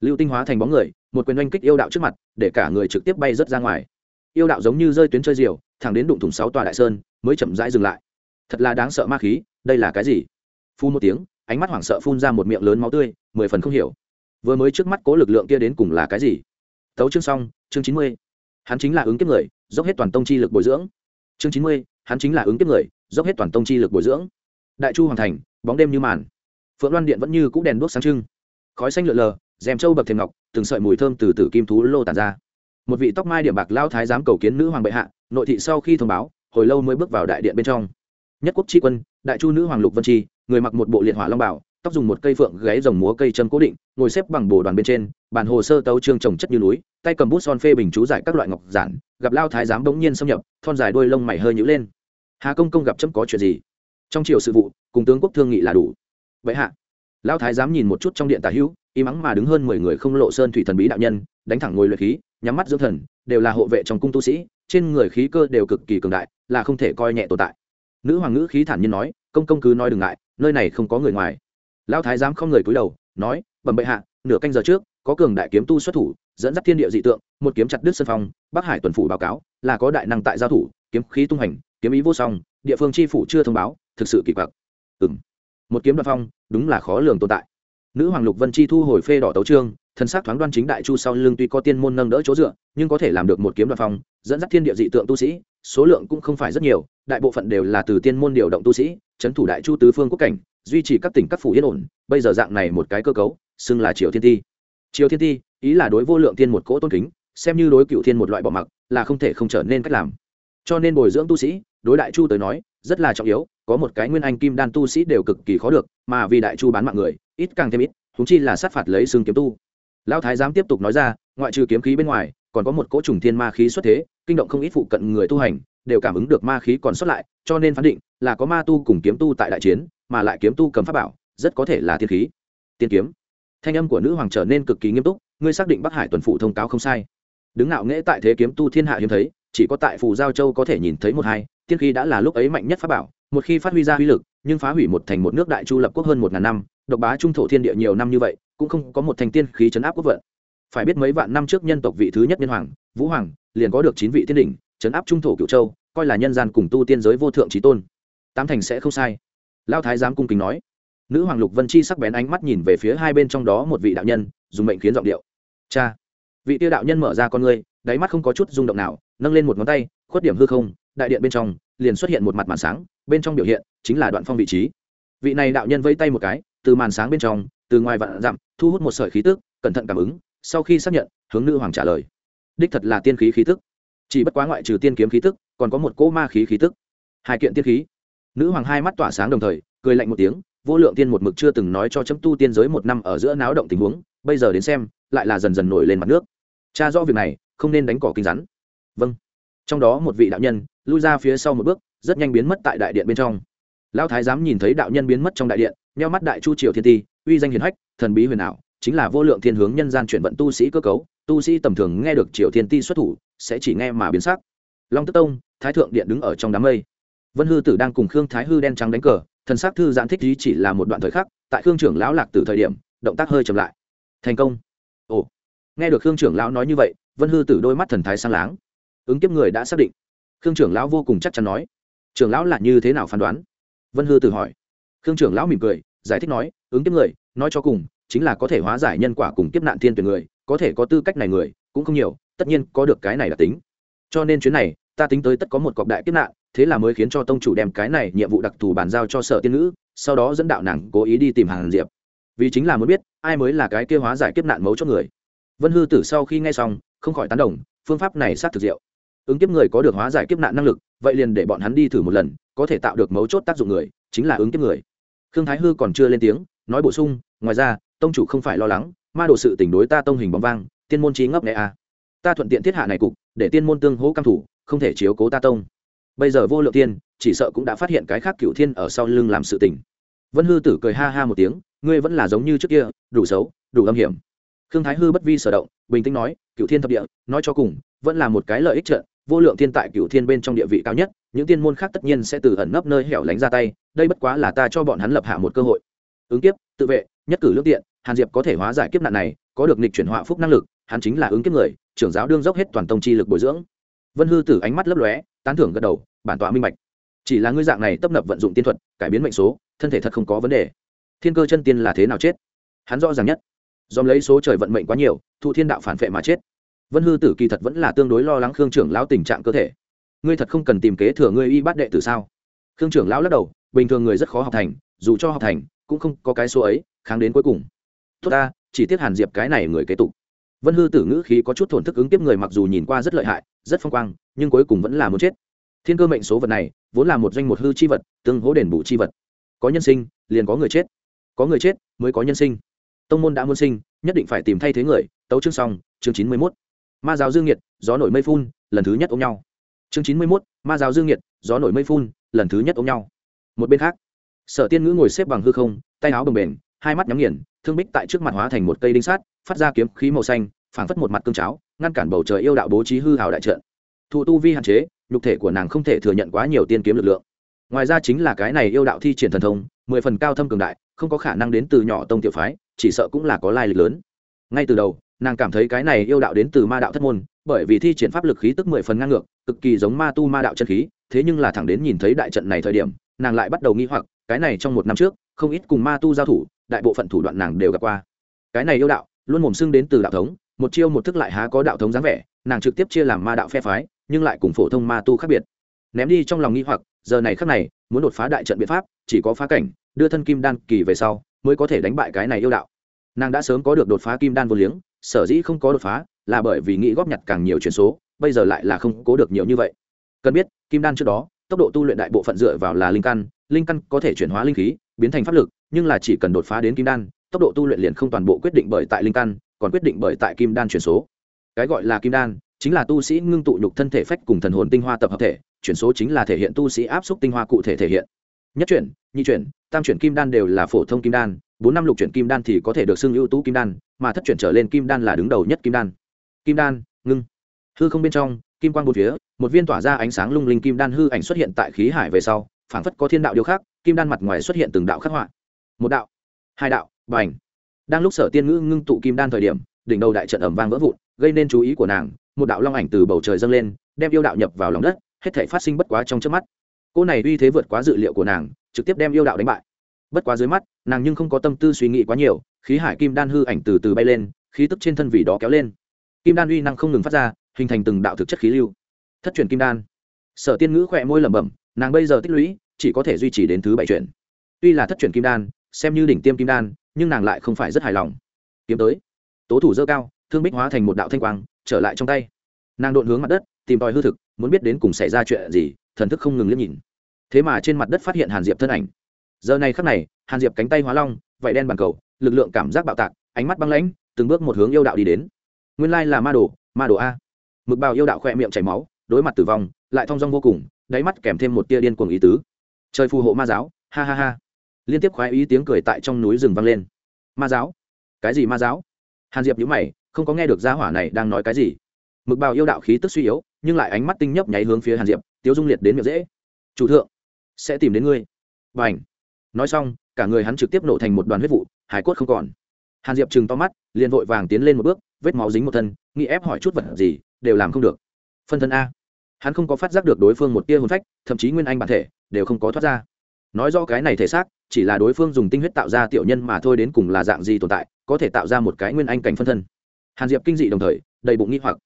lưu tinh hóa thành bóng người, một quyền oanh kích yêu đạo trước mặt, để cả người trực tiếp bay rớt ra ngoài. Yêu đạo giống như rơi tuyến chơi diều, thẳng đến đụng thủng sáu tòa đại sơn, mới chậm rãi dừng lại. Thật là đáng sợ ma khí, đây là cái gì? Phu một tiếng, ánh mắt hoảng sợ phun ra một miệng lớn máu tươi, mười phần không hiểu. Vừa mới trước mắt cố lực lượng kia đến cùng là cái gì? Tấu chương xong, chương chín mươi. Hắn chính là ứng kiếp người, dốc hết toàn tông chi lực bồi dưỡng. Chương chín mươi, hắn chính là ứng kiếp người, dốc hết toàn tông chi lực bồi dưỡng đại chu hoàng thành, bóng đêm như màn. Phượng loan điện vẫn như cũ đèn đuốc sáng trưng. Khói xanh lượn lờ dèm trâu bậc thềm ngọc, từng sợi mùi thơm từ tử kim thú lô tàn ra. Một vị tóc mai điểm bạc lao thái giám cầu kiến nữ hoàng bệ hạ, nội thị sau khi thông báo, hồi lâu mới bước vào đại điện bên trong. Nhất quốc tri quân, đại chu nữ hoàng lục vân tri người mặc một bộ liệt hỏa long bảo, tóc dùng một cây phượng gáy rồng múa cây chân cố định, ngồi xếp bằng bồ đoàn bên trên, bàn hồ sơ tấu trương trồng chất như núi, tay cầm bút son phê bình chú giải các loại ngọc giản, gặp lao thái giám bỗng nhiên xâm nhập, thon dài đôi lông mày hơi nhữ lên. Hà công công gặp chấm có chuyện gì? Trong triều sự vụ, cùng tướng quốc thương nghị là đủ. Vậy hạ, lão thái giám nhìn một chút trong điện tả hữu y mắng mà đứng hơn mười người không lộ sơn thủy thần bí đạo nhân, đánh thẳng ngồi luyện khí, nhắm mắt dưỡng thần, đều là hộ vệ trong cung tu sĩ, trên người khí cơ đều cực kỳ cường đại, là không thể coi nhẹ tồn tại. Nữ hoàng ngữ khí thản nhiên nói, công công cứ nói đừng ngại, nơi này không có người ngoài. Lão thái giám không người cúi đầu, nói, bẩm bệ hạ, nửa canh giờ trước, có cường đại kiếm tu xuất thủ, dẫn dắt thiên địa dị tượng, một kiếm chặt đứt sân phong bắc hải tuần phủ báo cáo, là có đại năng tại giao thủ, kiếm khí tung hành, kiếm ý vô song địa phương chi phủ chưa thông báo, thực sự kỳ quặc. Ừ một kiếm đoạt phong, đúng là khó lường tồn tại. Nữ hoàng lục vân chi thu hồi phê đỏ tấu trương thần xác thoáng đoan chính đại chu sau lưng tuy có tiên môn nâng đỡ chỗ dựa, nhưng có thể làm được một kiếm đoạt phong, dẫn dắt thiên địa dị tượng tu sĩ, số lượng cũng không phải rất nhiều, đại bộ phận đều là từ tiên môn điều động tu sĩ trấn thủ đại chu tứ phương quốc cảnh, duy trì các tỉnh các phủ yên ổn, bây giờ dạng này một cái cơ cấu, xưng là triều thiên ti. Triều thiên ti, ý là đối vô lượng tiên một cỗ tôn kính, xem như đối cựu thiên một loại bỏ mặc, là không thể không trở nên cách làm. Cho nên bồi dưỡng tu sĩ đối đại chu tới nói, rất là trọng yếu, có một cái nguyên anh kim đan tu sĩ đều cực kỳ khó được, mà vì đại chu bán mạng người, ít càng thêm ít húng chi là sát phạt lấy xương kiếm tu. Lão thái giám tiếp tục nói ra, ngoại trừ kiếm khí bên ngoài, còn có một cỗ trùng thiên ma khí xuất thế, kinh động không ít phụ cận người tu hành, đều cảm ứng được ma khí còn xuất lại, cho nên phán định là có ma tu cùng kiếm tu tại đại chiến, mà lại kiếm tu cầm pháp bảo, rất có thể là thiên khí. Tiên kiếm. Thanh âm của nữ hoàng trở nên cực kỳ nghiêm túc, ngươi xác định bắc hải tuần phụ thông cáo không sai. Đứng ngạo nghễ tại thế kiếm tu thiên hạ hiếm thấy, chỉ có tại phù giao châu có thể nhìn thấy một hai tiên khí đã là lúc ấy mạnh nhất pháp bảo, một khi phát huy ra uy lực, nhưng phá hủy một thành một nước đại chu lập quốc hơn một ngàn năm, độc bá trung thổ thiên địa nhiều năm như vậy, cũng không có một thành tiên khí chấn áp quốc vận. Phải biết mấy vạn năm trước nhân tộc vị thứ nhất nhân hoàng, vũ hoàng, liền có được chín vị tiên đỉnh, chấn áp trung thổ cựu châu, coi là nhân gian cùng tu tiên giới vô thượng trí tôn. Tám thành sẽ không sai. Lao thái giám cung kính nói. Nữ hoàng lục vân chi sắc bén ánh mắt nhìn về phía hai bên trong đó một vị đạo nhân, dùng mệnh khiến giọng điệu. Cha. Vị tiêu đạo nhân mở ra con ngươi, đáy mắt không có chút rung động nào, nâng lên một ngón tay, khuất điểm hư không đại điện bên trong liền xuất hiện một mặt màn sáng, bên trong biểu hiện chính là đoạn phong vị trí. Vị này đạo nhân vẫy tay một cái, từ màn sáng bên trong, từ ngoài vạn dặm, thu hút một sợi khí tức, cẩn thận cảm ứng, sau khi xác nhận, hướng nữ hoàng trả lời. Đích thật là tiên khí khí tức. Chỉ bất quá ngoại trừ tiên kiếm khí tức, còn có một cỗ ma khí khí tức. Hai kiện tiên khí. Nữ hoàng hai mắt tỏa sáng đồng thời, cười lạnh một tiếng, vô lượng tiên một mực chưa từng nói cho chấm tu tiên giới một năm ở giữa náo động tình huống, bây giờ đến xem, lại là dần dần nổi lên mặt nước. Cha rõ việc này, không nên đánh cỏ kinh rắn. Vâng trong đó một vị đạo nhân lui ra phía sau một bước, rất nhanh biến mất tại đại điện bên trong. Lão thái giám nhìn thấy đạo nhân biến mất trong đại điện neo mắt đại chu triều thiên ti, uy danh hiền hách, thần bí huyền ảo, chính là vô lượng thiên hướng nhân gian chuyển vận tu sĩ cơ cấu, tu sĩ tầm thường nghe được triều thiên ti xuất thủ, sẽ chỉ nghe mà biến sắc. Long tức tông, thái thượng điện đứng ở trong đám mây. Vân hư tử đang cùng khương thái hư đen trắng đánh cờ, thần sắc thư giãn thích ý chỉ là một đoạn thời khắc, tại khương trưởng lão lạc từ thời điểm, động tác hơi chậm lại. Thành công. Ồ. Nghe được khương trưởng lão nói như vậy, vân hư tử đôi mắt thần thái sang láng ứng kiếp người đã xác định. Khương trưởng lão vô cùng chắc chắn nói. Trưởng lão là như thế nào phán đoán? Vân hư tự hỏi. Khương trưởng lão mỉm cười, giải thích nói, ứng kiếp người, nói cho cùng, chính là có thể hóa giải nhân quả cùng kiếp nạn thiên tuyển người, có thể có tư cách này người, cũng không nhiều, tất nhiên có được cái này là tính. Cho nên chuyến này, ta tính tới tất có một cọc đại kiếp nạn, thế là mới khiến cho tông chủ đem cái này nhiệm vụ đặc thù bàn giao cho sở tiên nữ sau đó dẫn đạo nàng cố ý đi tìm hàng diệp. Vì chính là muốn biết, ai mới là cái kia hóa giải kiếp nạn mấu cho người. Vân hư tử sau khi nghe xong, không khỏi tán đồng, phương pháp này sát thực diệu ứng kiếp người có được hóa giải kiếp nạn năng lực, vậy liền để bọn hắn đi thử một lần, có thể tạo được mấu chốt tác dụng người, chính là ứng kiếp người khương thái hư còn chưa lên tiếng, nói bổ sung, ngoài ra, tông chủ không phải lo lắng, ma đồ sự tình đối ta tông hình bóng vang, tiên môn trí ngốc nghệ a à. ta thuận tiện thiết hạ này cục, để tiên môn tương hỗ cam thủ, không thể chiếu cố ta tông bây giờ vô lượng tiên, chỉ sợ cũng đã phát hiện cái khác cựu thiên ở sau lưng làm sự tình vân hư tử cười ha ha một tiếng, ngươi vẫn là giống như trước kia, đủ xấu, đủ âm hiểm khương thái hư bất vi sở động, bình tĩnh nói cựu thiên thập địa, nói cho cùng, vẫn là một cái lợi ích trợ vô lượng thiên tại cựu thiên bên trong địa vị cao nhất, những tiên môn khác tất nhiên sẽ từ ẩn nấp nơi hẻo lánh ra tay, đây bất quá là ta cho bọn hắn lập hạ một cơ hội. Ứng kiếp, tự vệ, nhất cử lương tiện, hàn diệp có thể hóa giải kiếp nạn này, có được nịch chuyển họa phúc năng lực, hắn chính là ứng kiếp người, trưởng giáo đương dốc hết toàn tông chi lực bồi dưỡng. Vân hư tử ánh mắt lấp lóe, tán thưởng gật đầu, bản tọa minh bạch. Chỉ là ngươi dạng này tấp nập vận dụng tiên thuật, cải biến mệnh số, thân thể thật không có vấn đề. Thiên cơ chân tiên là thế nào chết? Hắn rõ ràng nhất. Dòm lấy số trời vận mệnh quá nhiều, thụ thiên đạo phản vệ mà chết vân hư tử kỳ thật vẫn là tương đối lo lắng khương trưởng lão tình trạng cơ thể. Ngươi thật không cần tìm kế thừa ngươi y bát đệ tử sao? Khương trưởng lão lắc đầu, bình thường người rất khó học thành, dù cho học thành, cũng không có cái số ấy, kháng đến cuối cùng. Tốt ta, chỉ tiếc hàn diệp cái này người kế tục. Vân hư tử ngữ khí có chút thổn thức ứng tiếp người mặc dù nhìn qua rất lợi hại, rất phong quang, nhưng cuối cùng vẫn là muốn chết. Thiên cơ mệnh số vật này, vốn là một doanh một hư chi vật, tương hỗ đền bù chi vật. Có nhân sinh, liền có người chết. Có người chết, mới có nhân sinh. Tông môn đã muốn sinh, nhất định phải tìm thay thế người. Tấu chương xong, chương chín mươi mốt ma giáo dương nhiệt, gió nổi mây phun, lần thứ nhất ôm nhau. Chương chín mươi mốt, ma giáo dương nhiệt, gió nổi mây phun, lần thứ nhất ôm nhau. Một bên khác, sở tiên ngữ ngồi xếp bằng hư không, tay áo bồng bềnh, hai mắt nhắm nghiền, thương bích tại trước mặt hóa thành một cây đinh sát phát ra kiếm khí màu xanh, phảng phất một mặt cương cháo, ngăn cản bầu trời yêu đạo bố trí hư hào đại trận. Thụ tu vi hạn chế, nhục thể của nàng không thể thừa nhận quá nhiều tiên kiếm lực lượng. Ngoài ra chính là cái này yêu đạo thi triển thần thông, mười phần cao thâm cường đại, không có khả năng đến từ nhỏ tông tiểu phái, chỉ sợ cũng là có lai lịch lớn. Ngay từ đầu nàng cảm thấy cái này yêu đạo đến từ ma đạo thất môn, bởi vì thi triển pháp lực khí tức mười phần ngang ngược, cực kỳ giống ma tu ma đạo chân khí, thế nhưng là thẳng đến nhìn thấy đại trận này thời điểm, nàng lại bắt đầu nghi hoặc, cái này trong một năm trước, không ít cùng ma tu giao thủ, đại bộ phận thủ đoạn nàng đều gặp qua. Cái này yêu đạo, luôn mồm xưng đến từ đạo thống, một chiêu một thức lại há có đạo thống dáng vẻ, nàng trực tiếp chia làm ma đạo phe phái, nhưng lại cùng phổ thông ma tu khác biệt. Ném đi trong lòng nghi hoặc, giờ này khắc này, muốn đột phá đại trận biện pháp, chỉ có phá cảnh, đưa thân kim đan kỳ về sau, mới có thể đánh bại cái này yêu đạo nàng đã sớm có được đột phá kim đan vô liếng, sở dĩ không có đột phá là bởi vì nghĩ góp nhặt càng nhiều chuyển số, bây giờ lại là không cố được nhiều như vậy. Cần biết, kim đan trước đó, tốc độ tu luyện đại bộ phận dựa vào là linh căn linh căn có thể chuyển hóa linh khí, biến thành pháp lực, nhưng là chỉ cần đột phá đến kim đan, tốc độ tu luyện liền không toàn bộ quyết định bởi tại linh căn, còn quyết định bởi tại kim đan chuyển số. Cái gọi là kim đan chính là tu sĩ ngưng tụ nhục thân thể phách cùng thần hồn tinh hoa tập hợp thể, chuyển số chính là thể hiện tu sĩ áp suất tinh hoa cụ thể thể hiện. Nhất chuyển, nhị chuyển, tam chuyển kim đan đều là phổ thông kim đan bốn năm lục chuyển kim đan thì có thể được xưng ưu tú kim đan, mà thất chuyển trở lên kim đan là đứng đầu nhất kim đan. Kim đan, ngưng. Hư không bên trong, kim quang bốn phía, một viên tỏa ra ánh sáng lung linh kim đan hư ảnh xuất hiện tại khí hải về sau, phảng phất có thiên đạo điều khác, kim đan mặt ngoài xuất hiện từng đạo khắc họa. Một đạo, hai đạo và ảnh đang lúc sở tiên ngữ ngưng tụ kim đan thời điểm, đỉnh đầu đại trận ẩm vang vỡ vụn, gây nên chú ý của nàng, một đạo long ảnh từ bầu trời dâng lên, đem yêu đạo nhập vào lòng đất, hết thể phát sinh bất quá trong trước mắt. Cô này uy thế vượt quá dự liệu của nàng, trực tiếp đem yêu đạo đánh bại bất quá dưới mắt, nàng nhưng không có tâm tư suy nghĩ quá nhiều, khí hải kim đan hư ảnh từ từ bay lên, khí tức trên thân vì đó kéo lên. Kim đan uy năng không ngừng phát ra, hình thành từng đạo thực chất khí lưu. Thất truyền kim đan. Sở tiên ngữ khỏe môi lẩm bẩm, nàng bây giờ tích lũy, chỉ có thể duy trì đến thứ bảy chuyển tuy là thất truyền kim đan, xem như đỉnh tiêm kim đan, nhưng nàng lại không phải rất hài lòng. Kiếm tới. Tố thủ dơ cao, thương bích hóa thành một đạo thanh quang, trở lại trong tay. Nàng đột hướng mặt đất, tìm tòi hư thực, muốn biết đến cùng xảy ra chuyện gì, thần thức không ngừng liếc nhìn. Thế mà trên mặt đất phát hiện hàn diệp thân ảnh giờ này khắc này, hàn diệp cánh tay hóa long, vảy đen bàn cầu, lực lượng cảm giác bạo tạc, ánh mắt băng lãnh, từng bước một hướng yêu đạo đi đến. Nguyên lai là ma đồ ma đồ a. Mực bào yêu đạo khoe miệng chảy máu, đối mặt tử vong, lại thong dong vô cùng, đáy mắt kèm thêm một tia điên cuồng ý tứ. Trời phù hộ ma giáo, ha ha ha. Liên tiếp khoái ý tiếng cười tại trong núi rừng vang lên. Ma giáo? Cái gì ma giáo? Hàn diệp nhữ mày, không có nghe được gia hỏa này đang nói cái gì. Mực bào yêu đạo khí tức suy yếu, nhưng lại ánh mắt tinh nhấp nháy hướng phía hàn diệp tiêu dung liệt đến miệng dễ. Chủ thượng, sẽ tìm đến ngươi. Và ảnh nói xong, cả người hắn trực tiếp nổ thành một đoàn huyết vụ, hải cốt không còn. Hàn diệp chừng to mắt, liền vội vàng tiến lên một bước, vết máu dính một thân nghĩ ép hỏi chút vật gì, đều làm không được. Phân thân a. Hắn không có phát giác được đối phương một tia hồn phách, thậm chí nguyên anh bản thể, đều không có thoát ra. Nói do cái này thể xác, chỉ là đối phương dùng tinh huyết tạo ra tiểu nhân mà thôi đến cùng là dạng gì tồn tại, có thể tạo ra một cái nguyên anh cảnh phân thân. Hàn diệp kinh dị đồng thời, đầy bụng nghĩ hoặc.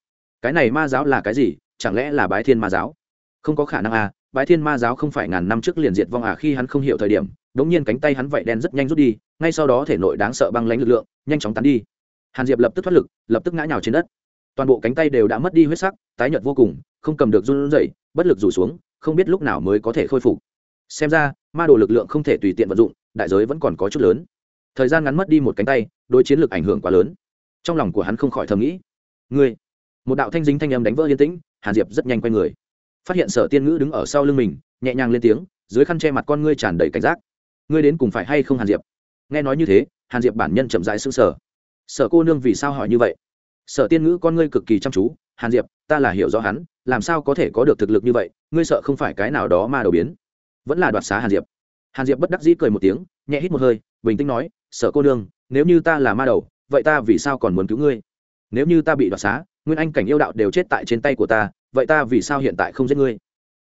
Cái này ma giáo là cái gì? Chẳng lẽ là bái thiên ma giáo? Không có khả năng à bái thiên ma giáo không phải ngàn năm trước liền diệt vong à khi hắn không hiểu thời điểm đ ỗ n g nhiên cánh tay hắn vậy đen rất nhanh rút đi, ngay sau đó thể nội đáng sợ băng lánh lực lượng nhanh chóng tắn đi. Hàn diệp lập tức thoát lực, lập tức ngã nhào trên đất. Toàn bộ cánh tay đều đã mất đi huyết sắc, tái nhợt vô cùng, không cầm được run rẩy, bất lực rủ xuống, không biết lúc nào mới có thể khôi phục. Xem ra, ma đồ lực lượng không thể tùy tiện vận dụng, đại giới vẫn còn có chút lớn. Thời gian ngắn mất đi một cánh tay, đối chiến lược ảnh hưởng quá lớn. Trong lòng của hắn không khỏi thầm nghĩ, ngươi. Một đạo thanh dính thanh âm đánh vỡ yên tĩnh, hàn diệp rất nhanh quay người phát hiện sở tiên ngữ đứng ở sau lưng mình, nhẹ nhàng lên tiếng, dưới khăn che mặt con ngươi tràn đầy cảnh giác. Ngươi đến cùng phải hay không hàn diệp? Nghe nói như thế, hàn diệp bản nhân chậm rãi xương sở sở cô nương vì sao hỏi như vậy? Sở tiên ngữ con ngươi cực kỳ chăm chú, hàn diệp, ta là hiểu rõ hắn, làm sao có thể có được thực lực như vậy, ngươi sợ không phải cái nào đó mà đầu biến. Vẫn là đoạt xá hàn diệp. Hàn diệp bất đắc dĩ cười một tiếng, nhẹ hít một hơi, bình tĩnh nói, sở cô nương, nếu như ta là ma đầu, vậy ta vì sao còn muốn cứu ngươi? Nếu như ta bị đoạt xá nguyên anh cảnh yêu đạo đều chết tại trên tay của ta, vậy ta vì sao hiện tại không giết ngươi?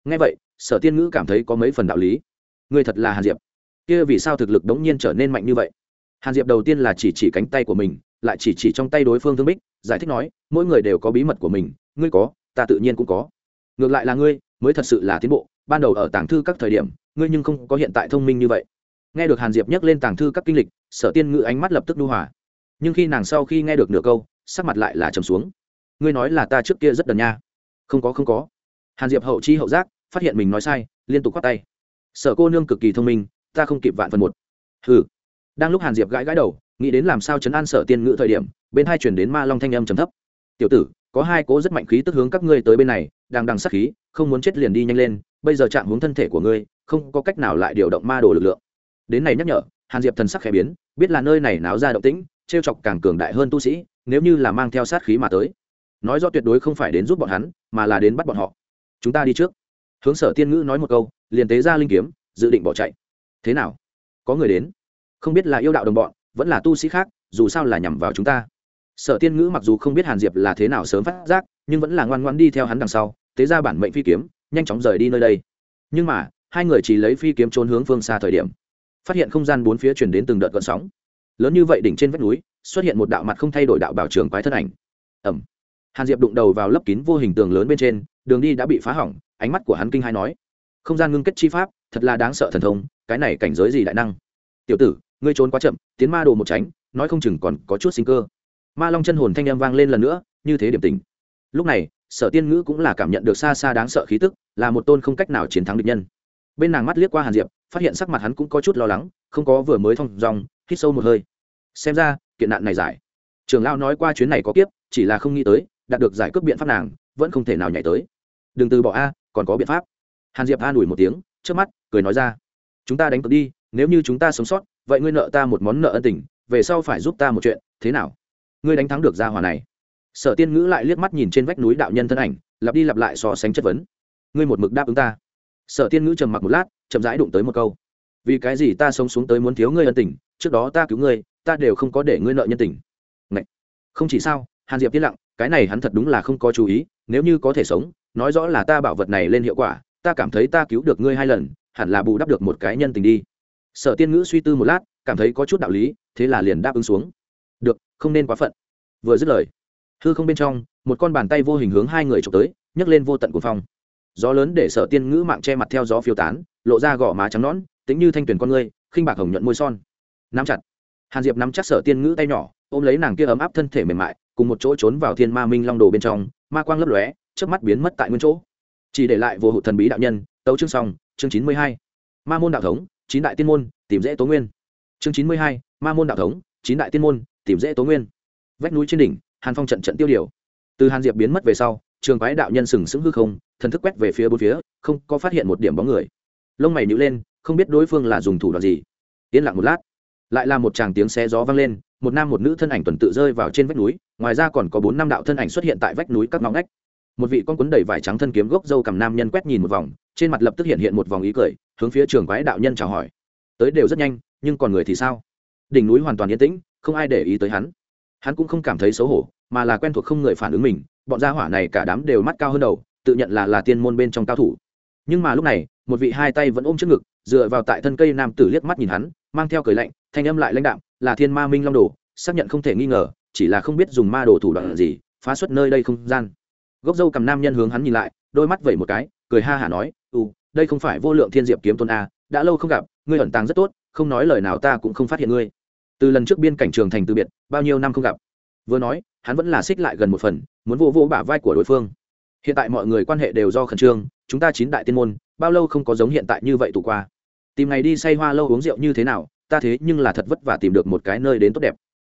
Ngay vậy, sở tiên ngữ cảm thấy có mấy phần đạo lý. Ngươi thật là hàn diệp. Kia vì sao thực lực đống nhiên trở nên mạnh như vậy? Hàn diệp đầu tiên là chỉ chỉ cánh tay của mình, lại chỉ chỉ trong tay đối phương thương bích, giải thích nói, mỗi người đều có bí mật của mình, ngươi có, ta tự nhiên cũng có. Ngược lại là ngươi, mới thật sự là tiến bộ, ban đầu ở tàng thư các thời điểm, ngươi nhưng không có hiện tại thông minh như vậy. Nghe được hàn diệp nhắc lên tàng thư các kinh lịch, sở tiên ngữ ánh mắt lập tức đu hòa. Nhưng khi nàng sau khi nghe được nửa câu, sắc mặt lại là trầm xuống ngươi nói là ta trước kia rất đần nha. Không có không có. Hàn diệp hậu chi hậu giác, phát hiện mình nói sai, liên tục k h o á t tay. Sở cô nương cực kỳ thông minh, ta không kịp vạn phần một. Hừ. đang lúc hàn diệp gãi gãi đầu, nghĩ đến làm sao chấn an sở tiên ngữ thời điểm, bên hai chuyển đến ma long thanh âm trầm thấp. Tiểu tử, có hai cố rất mạnh khí tức hướng các ngươi tới bên này, đang đằng sắc khí, không muốn chết liền đi nhanh lên, bây giờ chạm hướng thân thể của ngươi, không có cách nào lại điều động ma đồ lực lượng. Đến này nhắc nhở, hàn diệp thần sắc khẽ biến, biết là nơi này náo ra động tĩnh t r e o chọc càng cường đại hơn tu sĩ, nếu như là mang theo sát khí mà tới nói rõ tuyệt đối không phải đến giúp bọn hắn, mà là đến bắt bọn họ. Chúng ta đi trước. Hướng sở tiên ngữ nói một câu, liền tế ra linh kiếm, dự định bỏ chạy. Thế nào? Có người đến. Không biết là yêu đạo đồng bọn, vẫn là tu sĩ khác, dù sao là nhằm vào chúng ta. Sở tiên ngữ mặc dù không biết hàn diệp là thế nào sớm phát giác, nhưng vẫn là ngoan ngoan đi theo hắn đằng sau, tế ra bản mệnh phi kiếm, nhanh chóng rời đi nơi đây. Nhưng mà, hai người chỉ lấy phi kiếm trốn hướng phương xa thời điểm. Phát hiện không gian bốn phía chuyển đến từng đợt gợn sóng. Lớn như vậy đỉnh trên vách núi, xuất hiện một đạo mặt không thay đổi đạo bảo trường quái thân ảnh. Ẩm hàn diệp đụng đầu vào lấp kín vô hình tường lớn bên trên, đường đi đã bị phá hỏng, ánh mắt của hắn kinh hai nói, không gian ngưng kết chi pháp, thật là đáng sợ thần thông, cái này cảnh giới gì đại năng? Tiểu tử, ngươi trốn quá chậm, tiến ma đồ một tránh, nói không chừng còn có chút sinh cơ. Ma long chân hồn thanh âm vang lên lần nữa, như thế điểm tình. Lúc này, sở tiên ngữ cũng là cảm nhận được xa xa đáng sợ khí tức, là một tôn không cách nào chiến thắng địch nhân. Bên nàng mắt liếc qua hàn diệp, phát hiện sắc mặt hắn cũng có chút lo lắng, không có vừa mới thong dòng hít sâu một hơi. Xem ra, kiện nạn này giải. Trường lao nói qua chuyến này có kiếp, chỉ là không nghĩ tới đạt được giải cướp biện pháp nàng, vẫn không thể nào nhảy tới. Đừng từ bỏ a, còn có biện pháp. Hàn diệp an ủi một tiếng, trước mắt, cười nói ra. Chúng ta đánh cược đi, nếu như chúng ta sống sót, vậy ngươi nợ ta một món nợ ân tình, về sau phải giúp ta một chuyện, thế nào? Ngươi đánh thắng được gia hòa này. Sở tiên ngữ lại liếc mắt nhìn trên vách núi đạo nhân thân ảnh, lặp đi lặp lại so sánh chất vấn. Ngươi một mực đáp ứng ta. Sở tiên ngữ trầm mặc một lát, chậm rãi đụng tới một câu. Vì cái gì ta sống xuống tới muốn thiếu ngươi ân tình, trước đó ta cứu ngươi, ta đều không có để ngươi nợ nhân tình. Ngậy! không chỉ sao, hàn diệp yên lặng cái này hắn thật đúng là không có chú ý, nếu như có thể sống, nói rõ là ta bảo vật này lên hiệu quả, ta cảm thấy ta cứu được ngươi hai lần, hẳn là bù đắp được một cái nhân tình đi. Sở tiên ngữ suy tư một lát, cảm thấy có chút đạo lý, thế là liền đáp ứng xuống. Được, không nên quá phận. Vừa dứt lời, hư không bên trong, một con bàn tay vô hình hướng hai người trộm tới, nhấc lên vô tận của phong. Gió lớn để sở tiên ngữ mạng che mặt theo gió phiêu tán, lộ ra gò má trắng nõn, tính như thanh tuyển con ngươi, khinh bạc hồng nhuận môi son. Nắm chặt. Hàn diệp nắm chắc sở tiên ngữ tay nhỏ, ôm lấy nàng kia ấm áp thân thể mềm mại cùng một chỗ trốn vào thiên ma minh long đồ bên trong, ma quang lấp lóe trước mắt biến mất tại nguyên chỗ. Chỉ để lại vô hụt thần bí đạo nhân, tấu chương song chương chín mươi hai. Ma môn đạo thống, chín đại tiên môn, tìm dễ tố nguyên. Chương chín mươi hai, ma môn đạo thống, chín đại tiên môn, tìm dễ tố nguyên. Vách núi trên đỉnh, hàn phong trận trận tiêu điều. Từ hàn diệp biến mất về sau, trường quái đạo nhân sừng sững hư không, thần thức quét về phía bốn phía, không có phát hiện một điểm bóng người. Lông mày nhữ lên, không biết đối phương là dùng thủ đoạn gì. Yên lặng một lát, lại là một tràng tiếng xé gió vang lên, một nam một nữ thân ảnh tuần tự rơi vào trên vách núi ngoài ra còn có bốn năm đạo thân ảnh xuất hiện tại vách núi các ngõ ngách. Một vị con cuốn đầy vải trắng thân kiếm gốc dâu cầm nam nhân quét nhìn một vòng, trên mặt lập tức hiện hiện một vòng ý cười, hướng phía trường quái đạo nhân chào hỏi. Tới đều rất nhanh, nhưng còn người thì sao? Đỉnh núi hoàn toàn yên tĩnh, không ai để ý tới hắn. Hắn cũng không cảm thấy xấu hổ, mà là quen thuộc không người phản ứng mình, bọn gia hỏa này cả đám đều mắt cao hơn đầu, tự nhận là là tiên môn bên trong cao thủ. Nhưng mà lúc này, một vị hai tay vẫn ôm trước ngực, dựa vào tại thân cây nam tử liếc mắt nhìn hắn, mang theo cười lạnh, thanh âm lại lãnh đạm, là thiên ma minh long đồ, xác nhận không thể nghi ngờ chỉ là không biết dùng ma đồ thủ đoạn gì, phá xuất nơi đây không gian. Gốc dâu cầm nam nhân hướng hắn nhìn lại, đôi mắt vẩy một cái, cười ha hả nói ừ đây không phải vô lượng thiên diệp kiếm tôn a, đã lâu không gặp, ngươi ẩn tàng rất tốt, không nói lời nào ta cũng không phát hiện ngươi. Từ lần trước biên cảnh trường thành từ biệt, bao nhiêu năm không gặp. Vừa nói, hắn vẫn là xích lại gần một phần, muốn vô vô bả vai của đối phương. Hiện tại mọi người quan hệ đều do khẩn trương, chúng ta chín đại tiên môn, bao lâu không có giống hiện tại như vậy tụ qua. Tìm ngày đi say hoa lâu uống rượu như thế nào, ta thế nhưng là thật vất vả tìm được một cái nơi đến tốt đẹp.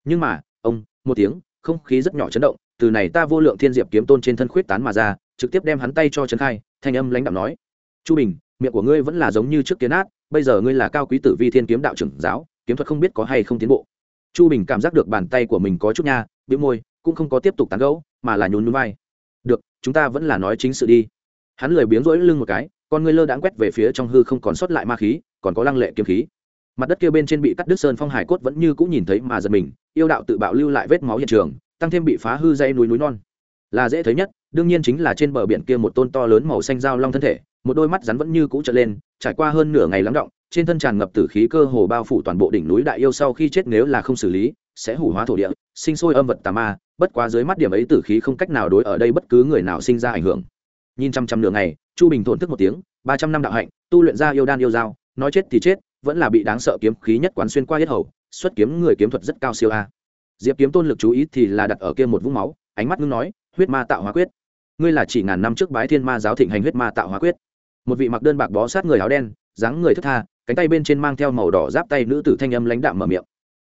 Nhưng mà ông, một tiếng, không khí rất nhỏ chấn động, từ này ta vô lượng thiên diệp kiếm tôn trên thân khuyết tán mà ra, trực tiếp đem hắn tay cho trấn khai, thanh âm lãnh đạo nói, chu bình, miệng của ngươi vẫn là giống như trước kiến át bây giờ ngươi là cao quý tử vi thiên kiếm đạo trưởng giáo, kiếm thuật không biết có hay không tiến bộ. Chu bình cảm giác được bàn tay của mình có chút nha, bĩu môi, cũng không có tiếp tục tán gẫu, mà là nhún núi vai. Được, chúng ta vẫn là nói chính sự đi. Hắn lười biếng rỗi lưng một cái, con ngươi lơ đãng quét về phía trong hư không còn sót lại ma khí, còn có lăng lệ kiếm khí mặt đất kia bên trên bị cắt đứt sơn phong hải cốt vẫn như cũng nhìn thấy mà giật mình, yêu đạo tự bạo lưu lại vết máu hiện trường, tăng thêm bị phá hư dây núi núi non. Là dễ thấy nhất, đương nhiên chính là trên bờ biển kia một tôn to lớn màu xanh dao long thân thể, một đôi mắt rắn vẫn như cũ trở lên, trải qua hơn nửa ngày lắng động, trên thân tràn ngập tử khí cơ hồ bao phủ toàn bộ đỉnh núi đại yêu sau khi chết nếu là không xử lý, sẽ hủ hóa thổ địa, sinh sôi âm vật tà ma, bất quá dưới mắt điểm ấy tử khí không cách nào đối ở đây bất cứ người nào sinh ra ảnh hưởng. Nhìn trăm trăm nửa ngày, chu bình thổn thức một tiếng, ba trăm năm đạo hạnh, tu luyện ra yêu đan yêu dao, nói chết thì chết vẫn là bị đáng sợ kiếm khí nhất quán xuyên qua hết hầu, xuất kiếm người kiếm thuật rất cao siêu a. Diệp kiếm tôn lực chú ý thì là đặt ở kia một vũng máu, ánh mắt ngưng nói, huyết ma tạo hóa quyết. Ngươi là chỉ ngàn năm trước bái thiên ma giáo thịnh hành huyết ma tạo hóa quyết. Một vị mặc đơn bạc bó sát người áo đen, dáng người thức tha, cánh tay bên trên mang theo màu đỏ giáp tay nữ tử thanh âm lãnh đạm mở miệng.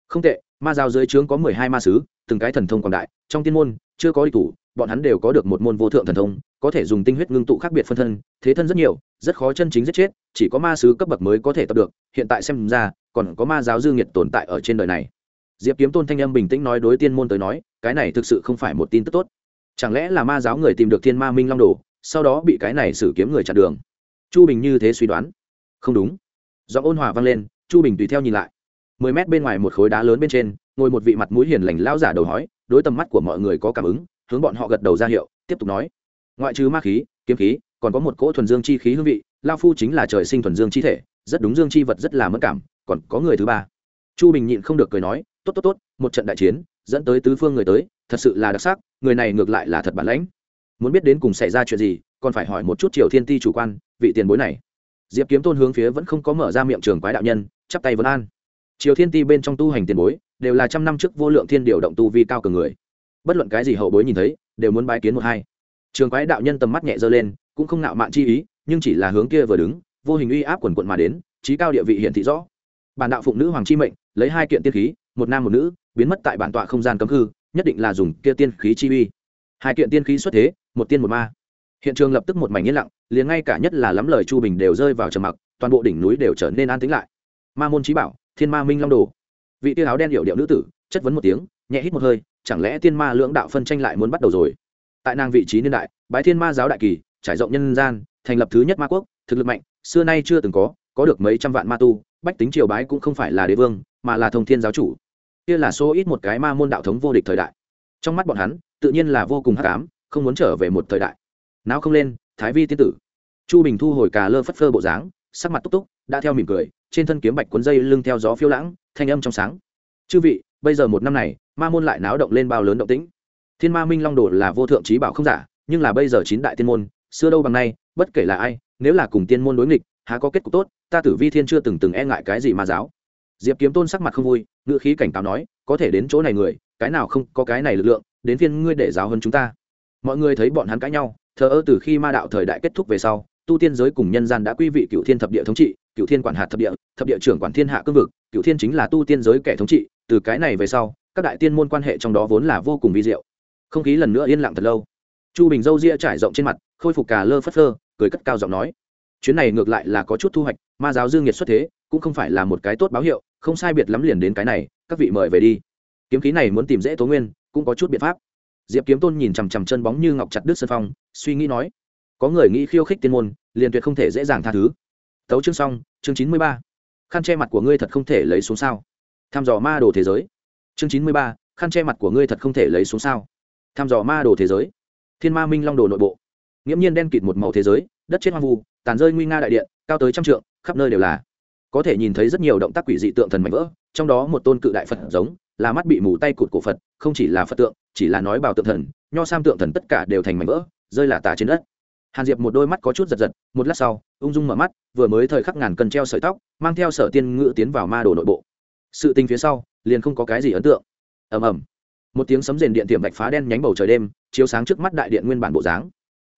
Không tệ, ma giáo dưới trướng có mười hai ma sứ, từng cái thần thông còn đại, trong tiên môn, chưa có đi thủ bọn hắn đều có được một môn vô thượng thần thông, có thể dùng tinh huyết ngưng tụ khác biệt phân thân, thế thân rất nhiều, rất khó chân chính giết chết, chỉ có ma sứ cấp bậc mới có thể tập được, hiện tại xem ra, còn có ma giáo dư nghiệt tồn tại ở trên đời này. Diệp kiếm tôn thanh âm bình tĩnh nói đối tiên môn tới nói, cái này thực sự không phải một tin tức tốt. Chẳng lẽ là ma giáo người tìm được thiên ma minh long đồ, sau đó bị cái này xử kiếm người chặn đường? Chu bình như thế suy đoán. Không đúng. Do ôn hòa vang lên, chu bình tùy theo nhìn lại. Mười mét bên ngoài một khối đá lớn bên trên, ngồi một vị mặt mũi hiền lành lao giả đầu hói, đối tầm mắt của mọi người có cảm ứng hướng bọn họ gật đầu ra hiệu, tiếp tục nói. Ngoại trừ ma khí, kiếm khí, còn có một cỗ thuần dương chi khí hương vị, lao phu chính là trời sinh thuần dương chi thể, rất đúng dương chi vật rất là mất cảm, còn có người thứ ba. Chu bình nhịn không được cười nói, tốt tốt tốt, một trận đại chiến, dẫn tới tứ phương người tới, thật sự là đặc sắc, người này ngược lại là thật bản lãnh. Muốn biết đến cùng xảy ra chuyện gì, còn phải hỏi một chút triều thiên ti chủ quan, vị tiền bối này. Diệp kiếm tôn hướng phía vẫn không có mở ra miệng trường quái đạo nhân, chắp tay vấn an. Triều thiên ti bên trong tu hành tiền bối, đều là trăm năm trước vô lượng thiên điều động tu vi cao cường người bất luận cái gì hậu bối nhìn thấy, đều muốn bái kiến một hai. Trường quái đạo nhân tầm mắt nhẹ dơ lên, cũng không nạo mạn chi ý, nhưng chỉ là hướng kia vừa đứng, vô hình uy áp quần quận mà đến, trí cao địa vị hiện thị rõ. Bản đạo phụng nữ hoàng chi mệnh, lấy hai kiện tiên khí, một nam một nữ, biến mất tại bản tọa không gian cấm hư nhất định là dùng kia tiên khí chi uy. Hai kiện tiên khí xuất thế, một tiên một ma. Hiện trường lập tức một mảnh yên lặng, liền ngay cả nhất là lắm lời chu bình đều rơi vào trầm mặc, toàn bộ đỉnh núi đều trở nên an tĩnh lại. Ma môn trí bảo, thiên ma minh long đồ. Vị tiêu áo đen hiệu điệu nữ tử, chất vấn một tiếng, nhẹ hít một hơi chẳng lẽ tiên ma lưỡng đạo phân tranh lại muốn bắt đầu rồi? Tại nàng vị trí niên đại, bái thiên ma giáo đại kỳ, trải rộng nhân gian, thành lập thứ nhất ma quốc, thực lực mạnh, xưa nay chưa từng có có được mấy trăm vạn ma tu, bách tính triều bái cũng không phải là đế vương, mà là thông thiên giáo chủ. Kia là số ít một cái ma môn đạo thống vô địch thời đại. Trong mắt bọn hắn, tự nhiên là vô cùng hắc ám, không muốn trở về một thời đại. Não không lên, thái vi tiên tử. Chu bình thu hồi cà lơ phất phơ bộ dáng, sắc mặt túc túc, đã theo mỉm cười, trên thân kiếm bạch cuốn dây lưng theo gió phiêu lãng, thanh âm trong sáng. Chư vị bây giờ một năm này, ma môn lại náo động lên bao lớn động tĩnh. Thiên ma minh long đồ là vô thượng trí bảo không giả, nhưng là bây giờ chín đại tiên môn, xưa đâu bằng nay, bất kể là ai, nếu là cùng tiên môn đối nghịch, há có kết cục tốt, ta tử vi thiên chưa từng từng e ngại cái gì ma giáo. Diệp kiếm tôn sắc mặt không vui ngựa khí cảnh cáo nói, có thể đến chỗ này người, cái nào không có cái này lực lượng, đến phiên ngươi để giáo hơn chúng ta. Mọi người thấy bọn hắn cãi nhau, thờ ơ từ khi ma đạo thời đại kết thúc về sau tu tiên giới cùng nhân gian đã quy vị cựu thiên thập địa thống trị cựu thiên quản hạt thập địa thập địa trưởng quản thiên hạ cương vực cựu thiên chính là tu tiên giới kẻ thống trị, từ cái này về sau, các đại tiên môn quan hệ trong đó vốn là vô cùng vi diệu. Không khí lần nữa yên lặng thật lâu. Chu bình dâu ria trải rộng trên mặt, khôi phục cà lơ phất phơ, cười cất cao giọng nói, chuyến này ngược lại là có chút thu hoạch, ma giáo dương nhiệt xuất thế, cũng không phải là một cái tốt báo hiệu, không sai biệt lắm liền đến cái này, các vị mời về đi. Kiếm khí này muốn tìm dễ tố nguyên, cũng có chút biện pháp. Diệp kiếm tôn nhìn chằm chằm chân bóng như ngọc chặt đứt sân phong, suy nghĩ nói có người nghĩ khiêu khích tiên môn, liền tuyệt không thể dễ dàng tha thứ. Tấu chương xong, chương chín mươi ba. Khăn che mặt của ngươi thật không thể lấy xuống sao? Tham dò ma đồ thế giới. Chương chín mươi ba, khăn che mặt của ngươi thật không thể lấy xuống sao? Tham dò ma đồ thế giới. Thiên ma minh long đồ nội bộ. Nghiễm nhiên đen kịt một màu thế giới, đất chết hoang vu, tàn rơi nguy nga đại điện, cao tới trăm trượng, khắp nơi đều là. Có thể nhìn thấy rất nhiều động tác quỷ dị tượng thần mạnh vỡ, trong đó một tôn cự đại phật giống, là mắt bị mù tay cụt cổ phật, không chỉ là phật tượng, chỉ là nói bảo tượng thần, nho sam tượng thần tất cả đều thành mảnh vỡ, rơi là tả trên đất hàn diệp một đôi mắt có chút giật giật, một lát sau, ung dung mở mắt, vừa mới thời khắc ngàn cần treo sợi tóc, mang theo sở tiên ngự tiến vào ma đồ nội bộ. Sự tình phía sau, liền không có cái gì ấn tượng. Ầm ầm. Một tiếng sấm rền điện tiệm bạch phá đen nhánh bầu trời đêm, chiếu sáng trước mắt đại điện nguyên bản bộ dáng.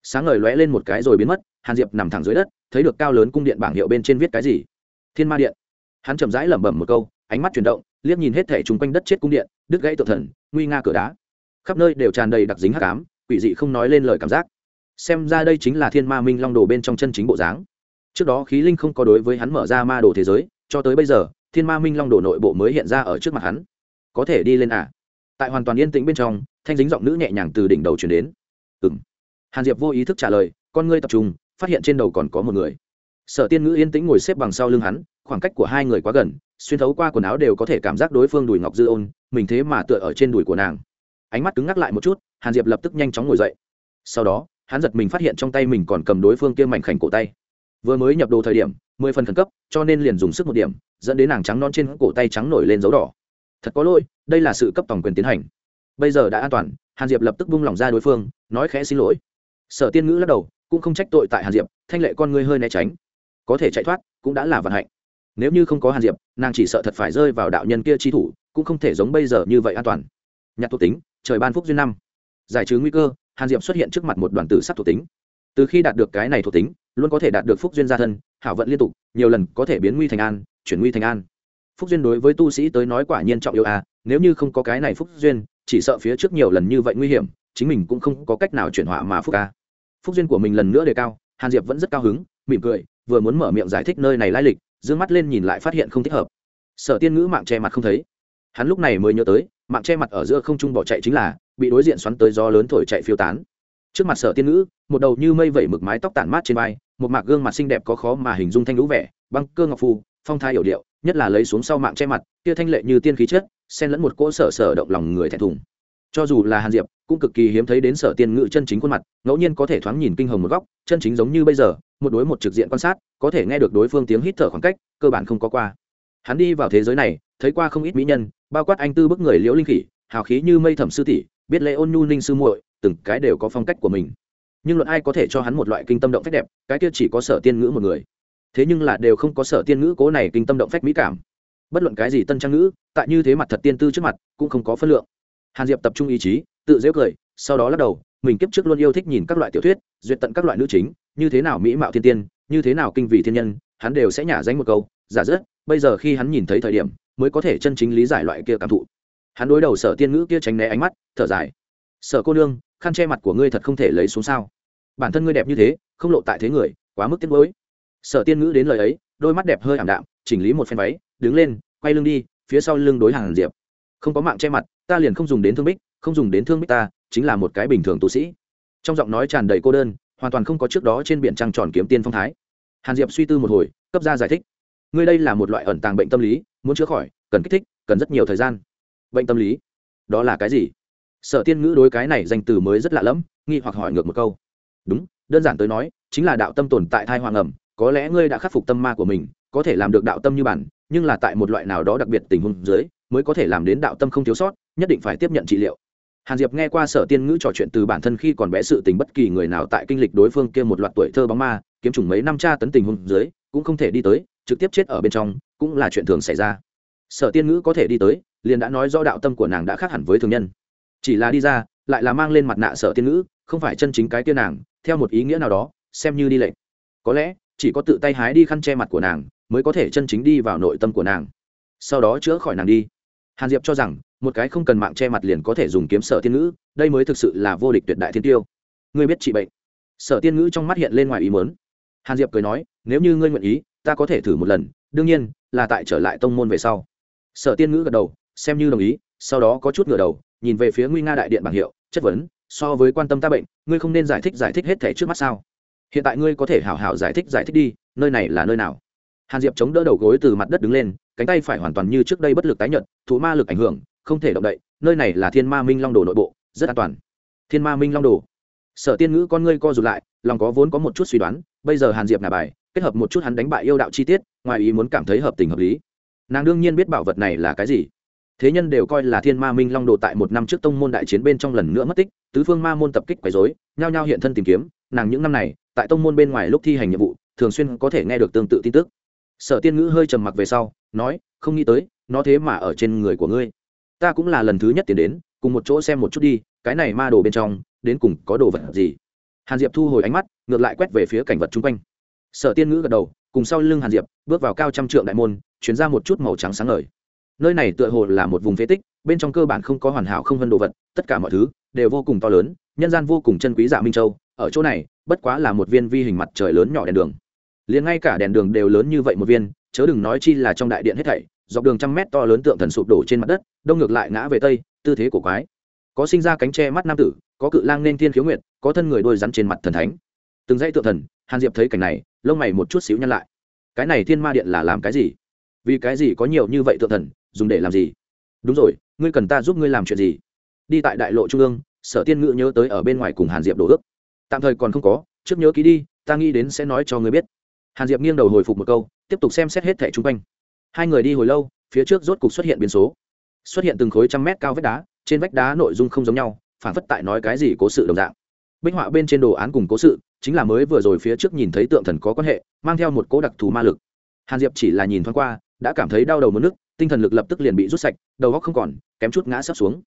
Sáng ngời lóe lên một cái rồi biến mất, hàn diệp nằm thẳng dưới đất, thấy được cao lớn cung điện bảng hiệu bên trên viết cái gì? Thiên ma điện. Hắn chậm rãi lẩm bẩm một câu, ánh mắt chuyển động, liếc nhìn hết thể chung quanh đất chết cung điện, đứt gãy tự thần, nguy nga cửa đá. Khắp nơi đều tràn đầy đặc dính hắc ám, quỷ dị không nói lên lời cảm giác xem ra đây chính là thiên ma minh long đồ bên trong chân chính bộ dáng. Trước đó khí linh không có đối với hắn mở ra ma đồ thế giới, cho tới bây giờ, thiên ma minh long đồ nội bộ mới hiện ra ở trước mặt hắn. Có thể đi lên à? Tại hoàn toàn yên tĩnh bên trong, thanh dính giọng nữ nhẹ nhàng từ đỉnh đầu chuyển đến. Ừ m hàn diệp vô ý thức trả lời, con ngươi tập trung, phát hiện trên đầu còn có một người. Sở tiên ngữ yên tĩnh ngồi xếp bằng sau lưng hắn, khoảng cách của hai người quá gần, xuyên thấu qua quần áo đều có thể cảm giác đối phương đùi ngọc dư ôn, mình thế mà tựa ở trên đùi của nàng. Ánh mắt cứng ngắc lại một chút, hàn diệp lập tức nhanh chóng ngồi dậy. Sau đó hắn giật mình phát hiện trong tay mình còn cầm đối phương kia mảnh khảnh cổ tay. Vừa mới nhập đồ thời điểm, mười phần khẩn cấp, cho nên liền dùng sức một điểm, dẫn đến nàng trắng non trên cổ tay trắng nổi lên dấu đỏ. Thật có lỗi, đây là sự cấp tổng quyền tiến hành. Bây giờ đã an toàn, hàn diệp lập tức buông lỏng ra đối phương, nói khẽ xin lỗi. Sở tiên ngữ lắc đầu, cũng không trách tội tại hàn diệp, thanh lệ con ngươi hơi né tránh. Có thể chạy thoát, cũng đã là vận hạnh. Nếu như không có hàn diệp, nàng chỉ sợ thật phải rơi vào đạo nhân kia chi thủ, cũng không thể giống bây giờ như vậy an toàn. Nhặt thuộc tính, trời ban phúc duyên năm. Giải trừ nguy cơ hàn diệp xuất hiện trước mặt một đoàn tử sắc thuộc tính. Từ khi đạt được cái này thuộc tính, luôn có thể đạt được phúc duyên gia thân, hảo vận liên tục, nhiều lần có thể biến nguy thành an, chuyển nguy thành an. Phúc duyên đối với tu sĩ tới nói quả nhiên trọng yêu à nếu như không có cái này phúc duyên, chỉ sợ phía trước nhiều lần như vậy nguy hiểm, chính mình cũng không có cách nào chuyển họa mà phúc a phúc duyên của mình lần nữa đề cao, hàn diệp vẫn rất cao hứng, mỉm cười, vừa muốn mở miệng giải thích nơi này lai lịch d ư ơ n g mắt lên nhìn lại phát hiện không thích hợp. Sở tiên ngữ mạng che mặt không thấy hắn lúc này mới nhớ tới, mạng che mặt ở giữa không trung bỏ chạy chính là, bị đối diện xoắn tới gió lớn thổi chạy phiêu tán. Trước mặt sở tiên ngữ, một đầu như mây vẩy mực mái tóc tản mát trên vai, một mạc gương mặt xinh đẹp có khó mà hình dung thanh lũ vẻ, băng cơ ngọc phu phong thai yểu điệu, nhất là lấy xuống sau mạng che mặt, kia thanh lệ như tiên khí chất, xen lẫn một cỗ sở sở động lòng người thẹn thùng. Cho dù là hàn diệp, cũng cực kỳ hiếm thấy đến sở tiên ngữ chân chính khuôn mặt, ngẫu nhiên có thể thoáng nhìn kinh hồng một góc, chân chính giống như bây giờ, một đối một trực diện quan sát, có thể nghe được đối phương tiếng hít thở khoảng cách, cơ bản không có qua hắn đi vào thế giới này, thấy qua không ít mỹ nhân, bao quát anh tư bức người liễu linh khỉ, hào khí như mây thẩm sư tỷ, biết lễ ôn nhu ninh sư muội, từng cái đều có phong cách của mình. Nhưng luận ai có thể cho hắn một loại kinh tâm động phách đẹp, cái kia chỉ có sở tiên ngữ một người. Thế nhưng là đều không có sở tiên ngữ cố này kinh tâm động phách mỹ cảm. Bất luận cái gì tân trang ngữ, tại như thế mặt thật tiên tư trước mặt, cũng không có phân lượng. Hàn diệp tập trung ý chí, tự dễ cười, sau đó lắc đầu, mình kiếp trước luôn yêu thích nhìn các loại tiểu thuyết, duyệt tận các loại nữ chính, như thế nào mỹ mạo thiên tiên, như thế nào kinh vị thiên nhân, hắn đều sẽ nhả danh một câu, giả dứt bây giờ khi hắn nhìn thấy thời điểm, mới có thể chân chính lý giải loại kia cảm thụ. Hắn đối đầu sở tiên ngữ kia tránh né ánh mắt, thở dài. Sở cô nương, khăn che mặt của ngươi thật không thể lấy xuống sao? Bản thân ngươi đẹp như thế, không lộ tại thế người, quá mức tiếc nuối. Sở tiên ngữ đến lời ấy, đôi mắt đẹp hơi ảm đạm, chỉnh lý một phen váy, đứng lên, quay lưng đi, phía sau lưng đối hàng diệp. Không có mạng che mặt, ta liền không dùng đến thương bích, không dùng đến thương bích ta, chính là một cái bình thường tu sĩ. Trong giọng nói tràn đầy cô đơn, hoàn toàn không có trước đó trên biển trăng tròn kiếm tiên phong thái. Hàn diệp suy tư một hồi, cấp ra giải thích ngươi đây là một loại ẩn tàng bệnh tâm lý, muốn chữa khỏi, cần kích thích, cần rất nhiều thời gian. Bệnh tâm lý? Đó là cái gì? Sở tiên ngữ đối cái này danh từ mới rất lạ lẫm, nghi hoặc hỏi ngược một câu. Đúng, đơn giản tới nói, chính là đạo tâm tồn tại thai hoàng ẩm, có lẽ ngươi đã khắc phục tâm ma của mình, có thể làm được đạo tâm như bản, nhưng là tại một loại nào đó đặc biệt tình huống dưới, mới có thể làm đến đạo tâm không thiếu sót, nhất định phải tiếp nhận trị liệu. Hàn diệp nghe qua sở tiên ngữ trò chuyện từ bản thân khi còn bé sự tình bất kỳ người nào tại kinh lịch đối phương kia một loạt tuổi thơ bóng ma, kiếm chủng mấy năm tra tấn tình huống dưới, cũng không thể đi tới trực tiếp chết ở bên trong, cũng là chuyện thường xảy ra. Sở tiên ngữ có thể đi tới, liền đã nói do đạo tâm của nàng đã khác hẳn với thường nhân. Chỉ là đi ra, lại là mang lên mặt nạ sở tiên ngữ, không phải chân chính cái tiên nàng, theo một ý nghĩa nào đó, xem như đi lệnh. Có lẽ, chỉ có tự tay hái đi khăn che mặt của nàng, mới có thể chân chính đi vào nội tâm của nàng. Sau đó chữa khỏi nàng đi. Hàn diệp cho rằng, một cái không cần mạng che mặt liền có thể dùng kiếm sở tiên ngữ, đây mới thực sự là vô địch tuyệt đại thiên tiêu. Ngươi biết trị bệnh. Sở tiên ngữ trong mắt hiện lên ngoài ý mớn hàn diệp cười nói, nếu như ngươi nguyện ý ta có thể thử một lần, đương nhiên, là tại trở lại tông môn về sau. Sở tiên ngữ gật đầu, xem như đồng ý, sau đó có chút ngửa đầu, nhìn về phía nguy nga đại điện bảng hiệu, chất vấn, so với quan tâm ta bệnh, ngươi không nên giải thích giải thích hết thể trước mắt sao? Hiện tại ngươi có thể hảo hảo giải thích giải thích đi, nơi này là nơi nào? Hàn diệp chống đỡ đầu gối từ mặt đất đứng lên, cánh tay phải hoàn toàn như trước đây bất lực tái nhợt thú ma lực ảnh hưởng, không thể động đậy, nơi này là thiên ma minh long đồ nội bộ, rất an toàn. Thiên ma minh long đồ. Sở tiên ngữ con ngươi co rụt lại, lòng có vốn có một chút suy đoán bây giờ hàn diệp nà bài, kết hợp một chút hắn đánh bại yêu đạo chi tiết, ngoài ý muốn cảm thấy hợp tình hợp lý. Nàng đương nhiên biết bảo vật này là cái gì. Thế nhân đều coi là thiên ma minh long đồ tại một năm trước tông môn đại chiến bên trong lần nữa mất tích, tứ phương ma môn tập kích quấy dối nhao nhao hiện thân tìm kiếm. Nàng những năm này, tại tông môn bên ngoài lúc thi hành nhiệm vụ, thường xuyên có thể nghe được tương tự tin tức. Sở tiên ngữ hơi trầm mặc về sau, nói, không nghĩ tới, nó thế mà ở trên người của ngươi. Ta cũng là lần thứ nhất tiến đến, cùng một chỗ xem một chút đi, cái này ma đồ bên trong, đến cùng có đồ vật gì? Hàn diệp thu hồi ánh mắt ngược lại quét về phía cảnh vật chung quanh. Sở tiên ngữ gật đầu, cùng sau lưng hàn diệp, bước vào cao trăm trượng đại môn, chuyển ra một chút màu trắng sáng ngời. Nơi này tựa hồ là một vùng phế tích, bên trong cơ bản không có hoàn hảo không hơn đồ vật, tất cả mọi thứ đều vô cùng to lớn, nhân gian vô cùng chân quý dạ minh châu, ở chỗ này, bất quá là một viên vi hình mặt trời lớn nhỏ đèn đường. Liền ngay cả đèn đường đều lớn như vậy một viên, chớ đừng nói chi là trong đại điện hết thảy, dọc đường trăm mét to lớn tượng thần sụp đổ trên mặt đất, đông ngược lại ngã về tây, tư thế của quái. Có sinh ra cánh tre mắt nam tử, có cự lang nên thiên khiếu nguyệt, có thân người đôi rắn trên mặt thần thánh từng dãy tượng thần, hàn diệp thấy cảnh này, lông mày một chút xíu nhăn lại. Cái này thiên ma điện là làm cái gì? Vì cái gì có nhiều như vậy tượng thần, dùng để làm gì? Đúng rồi, ngươi cần ta giúp ngươi làm chuyện gì? Đi tại đại lộ trung ương, sở tiên ngữ nhớ tới ở bên ngoài cùng hàn diệp đổ ước. Tạm thời còn không có, trước nhớ ký đi, ta nghĩ đến sẽ nói cho ngươi biết. Hàn diệp nghiêng đầu hồi phục một câu, tiếp tục xem xét hết thẻ chung quanh. Hai người đi hồi lâu, phía trước rốt cục xuất hiện biến số. Xuất hiện từng khối trăm mét cao vách đá, trên vách đá nội dung không giống nhau phản phất tại nói cái gì cố sự đồng dạng. Bích họa bên trên đồ án cùng cố sự chính là mới vừa rồi phía trước nhìn thấy tượng thần có quan hệ, mang theo một cố đặc thù ma lực. Hàn diệp chỉ là nhìn thoáng qua, đã cảm thấy đau đầu mất nước, tinh thần lực lập tức liền bị rút sạch, đầu góc không còn, kém chút ngã sắp xuống.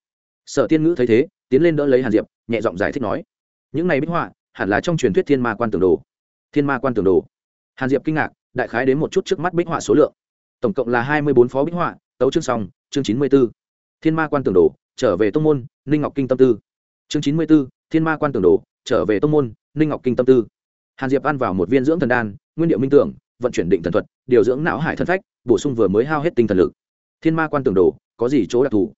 Sở tiên ngữ thấy thế, tiến lên đỡ lấy hàn diệp, nhẹ giọng giải thích nói, những này bích họa, hẳn là trong truyền thuyết thiên ma quan tường đồ. Thiên ma quan tường đồ. Hàn diệp kinh ngạc, đại khái đến một chút trước mắt bích họa số lượng. Tổng cộng là hai mươi bốn phó bích họa, tấu chương song chương chín mươi b ố thiên ma quan tường đồ, trở về tông môn, ninh ngọc kinh tâm tư. Chương chín mươi b ố thiên ma quan tường đồ, trở về tông môn ninh ngọc kinh tâm tư. Hàn diệp ăn vào một viên dưỡng thần đan, nguyên điệu minh tưởng, vận chuyển định thần thuật, điều dưỡng não hải thân phách, bổ sung vừa mới hao hết tinh thần lực. Thiên ma quan tường đồ, có gì chỗ đặc thù?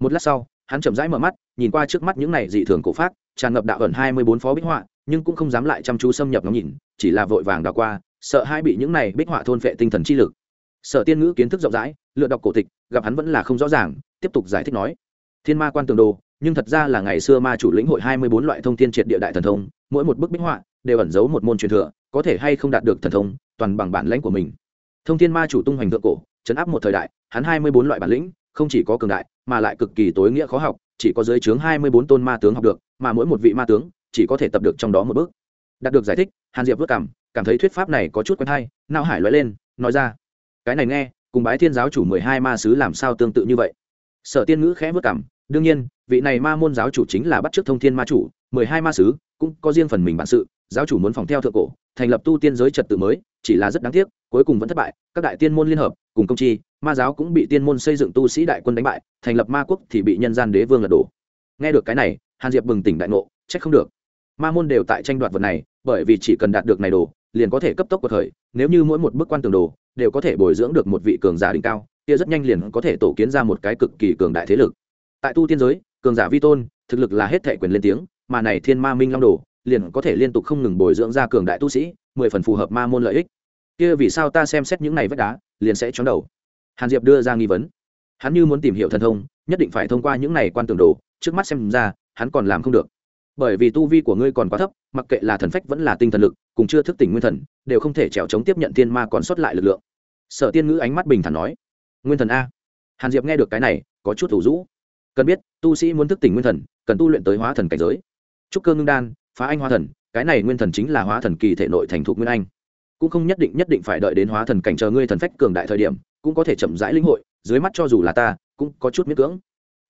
Một lát sau, hắn chậm rãi mở mắt, nhìn qua trước mắt những này dị thường cổ pháp, tràn ngập đạo ẩn hai mươi bốn phó bích họa, nhưng cũng không dám lại chăm chú xâm nhập ngắm nhìn, chỉ là vội vàng đào qua, sợ hai bị những này bích họa thôn phệ tinh thần chi lực. Sở tiên ngữ kiến thức rộng rãi lựa đọc cổ tịch, gặp hắn vẫn là không rõ ràng, tiếp tục giải thích nói, thiên ma quan tường đồ nhưng thật ra là ngày xưa ma chủ lĩnh hội hai mươi bốn loại thông thiên triệt địa đại thần thông, mỗi một bức bích họa đều ẩn giấu một môn truyền thừa, có thể hay không đạt được thần thông, toàn bằng bản lãnh của mình. Thông thiên ma chủ tung hoành thượng cổ, chấn áp một thời đại, hắn hai mươi bốn loại bản lĩnh, không chỉ có cường đại, mà lại cực kỳ tối nghĩa khó học, chỉ có dưới trướng hai mươi bốn tôn ma tướng học được, mà mỗi một vị ma tướng chỉ có thể tập được trong đó một bước. Đạt được giải thích, hàn diệp vước cảm cảm thấy thuyết pháp này có chút quen hay nao hải lóe lên, nói ra, cái này nghe, cùng bái thiên giáo chủ mười hai ma sứ làm sao tương tự như vậy? Sở tiên ngữ khẽ vước cảm đương nhiên, vị này ma môn giáo chủ chính là bắt chước thông thiên ma chủ, mười hai ma sứ, cũng có riêng phần mình bản sự, giáo chủ muốn phòng theo thượng cổ, thành lập tu tiên giới trật tự mới, chỉ là rất đáng tiếc, cuối cùng vẫn thất bại, các đại tiên môn liên hợp, cùng công chi, ma giáo cũng bị tiên môn xây dựng tu sĩ đại quân đánh bại, thành lập ma quốc thì bị nhân gian đế vương lật đổ. Nghe được cái này, hàn diệp bừng tỉnh đại ngộ, trách không được. Ma môn đều tại tranh đoạt vật này, bởi vì chỉ cần đạt được này đồ, liền có thể cấp tốc cuộc khởi nếu như mỗi một bức quan tường đồ, đều có thể bồi dưỡng được một vị cường giả đỉnh cao, kia rất nhanh liền có thể tổ kiến ra một cái cực kỳ cường đại thế lực tại tu tiên giới, cường giả vi tôn, thực lực là hết thể quyền lên tiếng, mà này thiên ma minh long đồ, liền có thể liên tục không ngừng bồi dưỡng ra cường đại tu sĩ, mười phần phù hợp ma môn lợi ích. Kia vì sao ta xem xét những này vách đá, liền sẽ chóng đầu. Hàn diệp đưa ra nghi vấn. Hắn như muốn tìm hiểu thần thông, nhất định phải thông qua những này quan tưởng đồ, trước mắt xem ra, hắn còn làm không được. Bởi vì tu vi của ngươi còn quá thấp, mặc kệ là thần phách vẫn là tinh thần lực, cùng chưa thức tỉnh nguyên thần, đều không thể trèo chống tiếp nhận thiên ma còn sót lại lực lượng. Sở tiên ngữ ánh mắt bình thản nói, nguyên thần a. Hàn diệp nghe được cái này, có chút thủ rũ cần biết, tu sĩ muốn thức tỉnh nguyên thần, cần tu luyện tới hóa thần cảnh giới. Trúc cơ ngưng đan, phá anh hóa thần, cái này nguyên thần chính là hóa thần kỳ thể nội thành thục nguyên anh. Cũng không nhất định nhất định phải đợi đến hóa thần cảnh chờ ngươi thần phách cường đại thời điểm, cũng có thể chậm rãi linh hội, dưới mắt cho dù là ta, cũng có chút miễn cưỡng.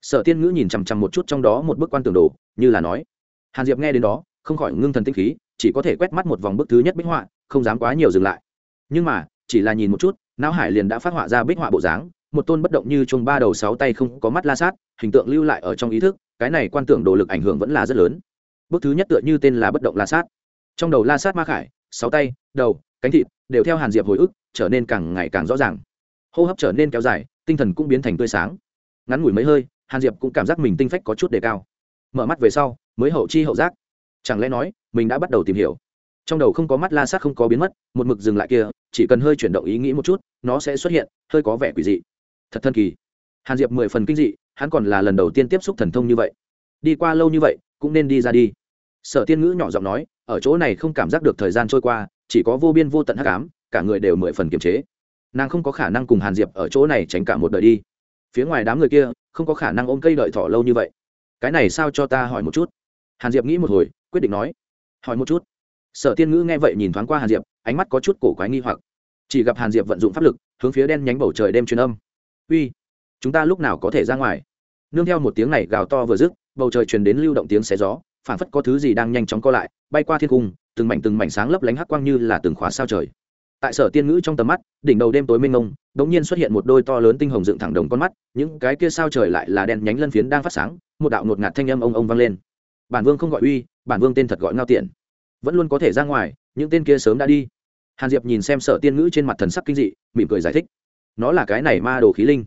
Sở tiên ngữ nhìn chằm chằm một chút trong đó một bức quan tường đồ, như là nói, hàn diệp nghe đến đó, không khỏi ngưng thần tinh khí, chỉ có thể quét mắt một vòng bức thứ nhất bích họa, không dám quá nhiều dừng lại. Nhưng mà, chỉ là nhìn một chút, não hải liền đã phát họa ra bích họa bộ dáng một tôn bất động như chuông ba đầu sáu tay không có mắt la sát, hình tượng lưu lại ở trong ý thức, cái này quan tưởng đồ lực ảnh hưởng vẫn là rất lớn. Bước thứ nhất tựa như tên là bất động la sát. Trong đầu la sát ma khải, sáu tay, đầu, cánh thịt đều theo hàn diệp hồi ức, trở nên càng ngày càng rõ ràng. Hô hấp trở nên kéo dài, tinh thần cũng biến thành tươi sáng. Ngắn ngủi mấy hơi, hàn diệp cũng cảm giác mình tinh phách có chút đề cao. Mở mắt về sau, mới hậu chi hậu giác. Chẳng lẽ nói, mình đã bắt đầu tìm hiểu? Trong đầu không có mắt la sát không có biến mất, một mực dừng lại kia, chỉ cần hơi chuyển động ý nghĩ một chút, nó sẽ xuất hiện, hơi có vẻ quỷ dị thật thần kỳ. Hàn diệp mười phần kinh dị, hắn còn là lần đầu tiên tiếp xúc thần thông như vậy. Đi qua lâu như vậy, cũng nên đi ra đi. Sở tiên ngữ nhỏ giọng nói, ở chỗ này không cảm giác được thời gian trôi qua, chỉ có vô biên vô tận hắc ám, cả người đều mười phần kiềm chế. Nàng không có khả năng cùng hàn diệp ở chỗ này tránh cả một đời đi. Phía ngoài đám người kia, không có khả năng ôm cây đợi thỏ lâu như vậy. Cái này sao cho ta hỏi một chút? Hàn diệp nghĩ một hồi, quyết định nói. Hỏi một chút. Sở tiên ngữ nghe vậy nhìn thoáng qua hàn diệp, ánh mắt có chút cổ quái nghi hoặc. Chỉ gặp hàn diệp vận dụng pháp lực, hướng phía đen nhánh bầu trời đêm truyền âm uy, chúng ta lúc nào có thể ra ngoài? Nương theo một tiếng này gào to vừa dứt, bầu trời truyền đến lưu động tiếng xé gió phản phất có thứ gì đang nhanh chóng co lại, bay qua thiên cung, từng mảnh từng mảnh sáng lấp lánh hắc quang như là từng khóa sao trời. Tại sở tiên ngữ trong tầm mắt, đỉnh đầu đêm tối mênh mông đ ỗ n g nhiên xuất hiện một đôi to lớn tinh hồng dựng thẳng đồng con mắt, những cái kia sao trời lại là đen nhánh lân phiến đang phát sáng, một đạo ngột ngạt thanh âm ông ông vang lên. Bản vương không gọi uy, bản vương tên thật gọi ngao tiện vẫn luôn có thể ra ngoài, những tên kia sớm đã đi. Hàn diệp nhìn xem sở tiên ngữ trên mặt thần sắc kinh dị, mỉm cười giải thích nó là cái này ma đồ khí linh.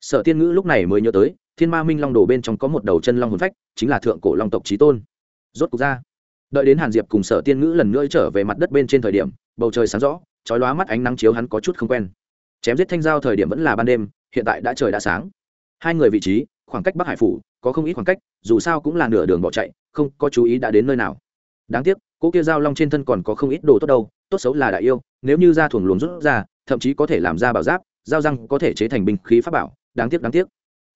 Sở tiên ngữ lúc này mới nhớ tới, thiên ma minh long đồ bên trong có một đầu chân long hồn phách, chính là thượng cổ long tộc trí tôn. Rốt cuộc ra. Đợi đến hàn diệp cùng sở tiên ngữ lần nữa trở về mặt đất bên trên thời điểm, bầu trời sáng rõ trói lóa mắt ánh nắng chiếu hắn có chút không quen. Chém giết thanh giao thời điểm vẫn là ban đêm, hiện tại đã trời đã sáng. Hai người vị trí, khoảng cách bắc hải phủ, có không ít khoảng cách, dù sao cũng là nửa đường bỏ chạy, không có chú ý đã đến nơi nào. Đáng tiếc cỗ kia dao long trên thân còn có không ít đồ tốt đâu, tốt xấu là đại yêu, nếu như ra thuồng luồn rút ra, thậm chí có thể làm ra bảo giáp dao răng có thể chế thành binh khí pháp bảo đáng tiếc đáng tiếc.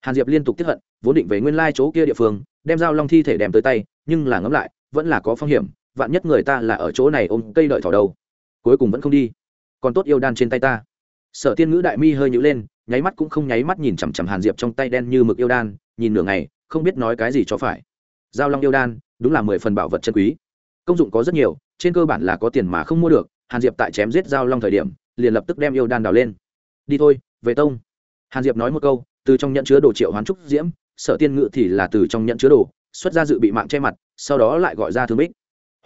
Hàn diệp liên tục tiếp hận vốn định về nguyên lai chỗ kia địa phương đem dao long thi thể đem tới tay nhưng là ngẫm lại vẫn là có phong hiểm vạn nhất người ta là ở chỗ này ôm cây đợi thỏ đầu, cuối cùng vẫn không đi. Còn tốt yêu đan trên tay ta. Sở tiên ngữ đại mi hơi nhữ lên nháy mắt cũng không nháy mắt nhìn chằm chằm hàn diệp trong tay đen như mực yêu đan nhìn nửa ngày không biết nói cái gì cho phải. Giao long yêu đan đúng là mười phần bảo vật chân quý. Công dụng có rất nhiều trên cơ bản là có tiền mà không mua được hàn diệp tại chém giết giao long thời điểm liền lập tức đem yêu đan đào lên đi thôi, về tông. Hàn diệp nói một câu, từ trong nhận chứa đồ triệu hoán trúc diễm, sở tiên ngự thì là từ trong nhận chứa đồ, xuất ra dự bị mạng che mặt, sau đó lại gọi ra thương bích.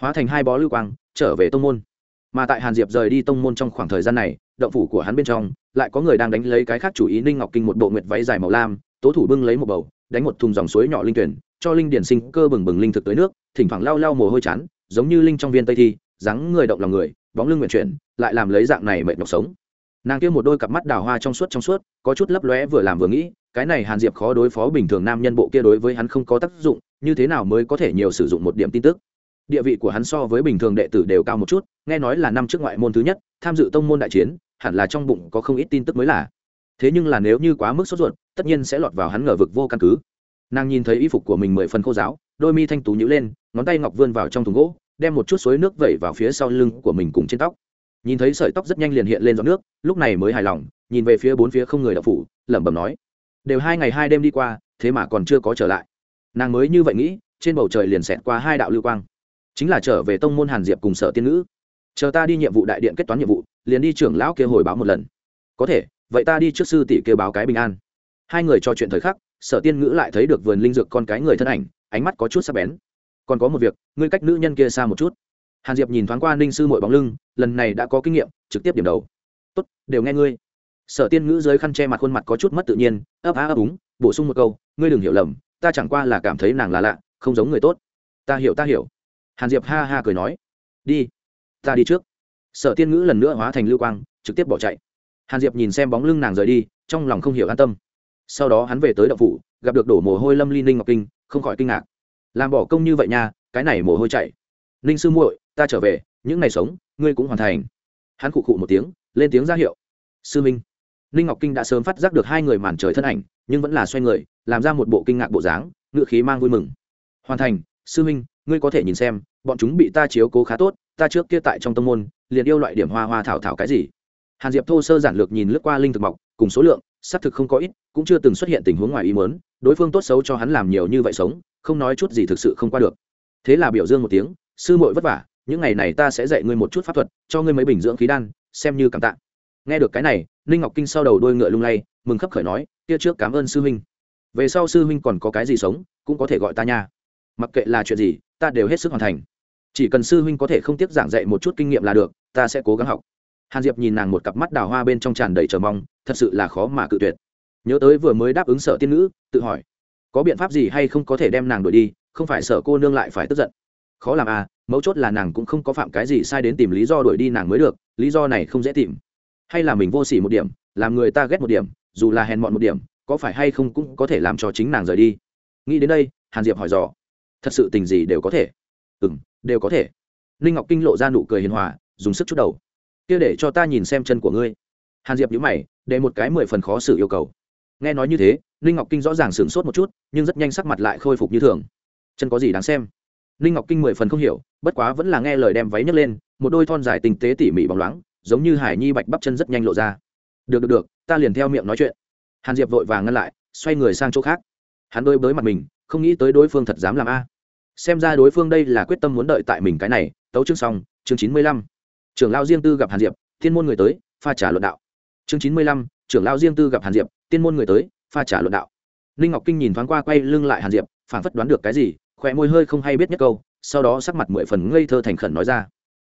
Hóa thành hai bó lưu quang, trở về tông môn. Mà tại hàn diệp rời đi tông môn trong khoảng thời gian này, động phủ của hắn bên trong, lại có người đang đánh lấy cái khác chủ ý ninh ngọc kinh một bộ nguyệt váy dài màu lam, tố thủ bưng lấy một bầu, đánh một thùng dòng suối nhỏ linh tuyển, cho linh điển sinh cơ bừng bừng linh thực tới nước, thỉnh thoảng lau lau mồ hôi chán, giống như linh trong viên tây thi, dáng người động lòng người, bóng lưng nguyện chuyển, lại làm lấy dạng này mệt nhọc sống nàng kia một đôi cặp mắt đào hoa trong suốt trong suốt, có chút lấp lóe vừa làm vừa nghĩ, cái này hàn diệp khó đối phó bình thường nam nhân bộ kia đối với hắn không có tác dụng, như thế nào mới có thể nhiều sử dụng một điểm tin tức? Địa vị của hắn so với bình thường đệ tử đều cao một chút, nghe nói là năm trước ngoại môn thứ nhất, tham dự tông môn đại chiến, hẳn là trong bụng có không ít tin tức mới là thế nhưng là nếu như quá mức sốt ruột, tất nhiên sẽ lọt vào hắn ngờ vực vô căn cứ. Nàng nhìn thấy y phục của mình mười phần khô giáo, đôi mi thanh tú nhữ lên, ngón tay ngọc vươn vào trong thùng gỗ, đem một chút suối nước vẩy vào phía sau lưng của mình cùng trên tóc nhìn thấy sợi tóc rất nhanh liền hiện lên giọt nước, lúc này mới hài lòng, nhìn về phía bốn phía không người đậu phủ, lẩm bẩm nói, đều hai ngày hai đêm đi qua, thế mà còn chưa có trở lại. Nàng mới như vậy nghĩ, trên bầu trời liền xẹt qua hai đạo lưu quang. Chính là trở về tông môn hàn diệp cùng sở tiên nữ chờ ta đi nhiệm vụ đại điện kết toán nhiệm vụ, liền đi trưởng lão kia hồi báo một lần. Có thể, vậy ta đi trước sư tỷ kêu báo cái bình an. Hai người trò chuyện thời khắc, sở tiên ngữ lại thấy được vườn linh dược con cái người thân ảnh, ánh mắt có chút sắc bén. Còn có một việc, ngươi cách nữ nhân kia xa một chút hàn diệp nhìn thoáng qua ninh sư mội bóng lưng, lần này đã có kinh nghiệm, trực tiếp điểm đầu. Tốt, đều nghe ngươi. Sở tiên ngữ dưới khăn che mặt khuôn mặt có chút mất tự nhiên, ấp á ấp úng, bổ sung một câu, ngươi đừng hiểu lầm, ta chẳng qua là cảm thấy nàng là lạ, không giống người tốt. Ta hiểu ta hiểu. Hàn diệp ha ha cười nói, đi, ta đi trước. Sở tiên ngữ lần nữa hóa thành lưu quang, trực tiếp bỏ chạy. Hàn diệp nhìn xem bóng lưng nàng rời đi, trong lòng không hiểu an tâm. Sau đó hắn về tới đậu phủ, gặp được đổ mồ hôi lâm ly ninh ngọc kinh, không khỏi kinh ngạc. Làm bỏ công như vậy nha, cái này mồ hôi chạy. Ninh sư muội ta trở về, những ngày sống, ngươi cũng hoàn thành. Hắn cụ cụ một tiếng, lên tiếng ra hiệu. Sư minh. Ninh ngọc kinh đã sớm phát giác được hai người màn trời thân ảnh, nhưng vẫn là xoay người, làm ra một bộ kinh ngạc bộ dáng ngự khí mang vui mừng. Hoàn thành, sư minh, ngươi có thể nhìn xem, bọn chúng bị ta chiếu cố khá tốt, ta trước kia tại trong tâm môn, liền yêu loại điểm hoa hoa thảo thảo cái gì. Hàn diệp thô sơ giản lược nhìn lướt qua linh thực mọc, cùng số lượng, xác thực không có ít, cũng chưa từng xuất hiện tình huống ngoài ý mớn đối phương tốt xấu cho hắn làm nhiều như vậy sống, không nói chút gì thực sự không qua được. Thế là biểu dương một tiếng, sư mội vất vả những ngày này ta sẽ dạy ngươi một chút pháp thuật, cho ngươi mấy bình dưỡng khí đan, xem như cảm tạ. Nghe được cái này, ninh ngọc kinh sau đầu đôi ngựa lung lay, mừng khấp khởi nói, kia trước cảm ơn sư huynh. Về sau sư huynh còn có cái gì sống, cũng có thể gọi ta nha. Mặc kệ là chuyện gì, ta đều hết sức hoàn thành. Chỉ cần sư huynh có thể không tiếc giảng dạy một chút kinh nghiệm là được, ta sẽ cố gắng học. Hàn diệp nhìn nàng một cặp mắt đào hoa bên trong tràn đầy trờ mong, thật sự là khó mà cự tuyệt. Nhớ tới vừa mới đáp ứng sở tiên nữ tự hỏi, có biện pháp gì hay không có thể đem nàng đuổi đi, không phải sợ cô nương lại phải tức giận? Khó làm à mấu chốt là nàng cũng không có phạm cái gì sai đến tìm lý do đuổi đi nàng mới được, lý do này không dễ tìm. Hay là mình vô s ỉ một điểm, làm người ta ghét một điểm, dù là hèn mọn một điểm, có phải hay không cũng có thể làm cho chính nàng rời đi. Nghĩ đến đây, hàn diệp hỏi dò. Thật sự tình gì đều có thể? Ừ m đều có thể. Ninh ngọc kinh lộ ra nụ cười hiền hòa, dùng sức chút đầu. Kia để cho ta nhìn xem chân của ngươi. Hàn diệp nhữ mày, để một cái mười phần khó xử yêu cầu. Nghe nói như thế, ninh ngọc kinh rõ ràng sửng sốt một chút, nhưng rất nhanh sắc mặt lại khôi phục như thường. Chân có gì đáng xem? Ninh ngọc kinh mười phần không hiểu, bất quá vẫn là nghe lời đem váy nhấc lên, một đôi thon dài tinh tế tỉ mỉ bóng loáng, giống như hải nhi bạch bắp chân rất nhanh lộ ra. Được được được, ta liền theo miệng nói chuyện. Hàn diệp vội vàng ngăn lại, xoay người sang chỗ khác. Hắn đôi bới mặt mình, không nghĩ tới đối phương thật dám làm a. Xem ra đối phương đây là quyết tâm muốn đợi tại mình cái này, tấu chương xong, chương chín mươi lăm. Trưởng lao riêng tư gặp hàn diệp, thiên môn người tới, pha trả luận đạo. Chương chín mươi lăm, trưởng lao riêng tư gặp hàn diệp tiên môn người tới, pha trả luận đạo. Ninh ngọc kinh nhìn thoáng qua quay lưng lại hàn diệp phản phất đoán được cái gì khỏe môi hơi không hay biết nhất câu, sau đó sắc mặt mười phần ngây thơ thành khẩn nói ra.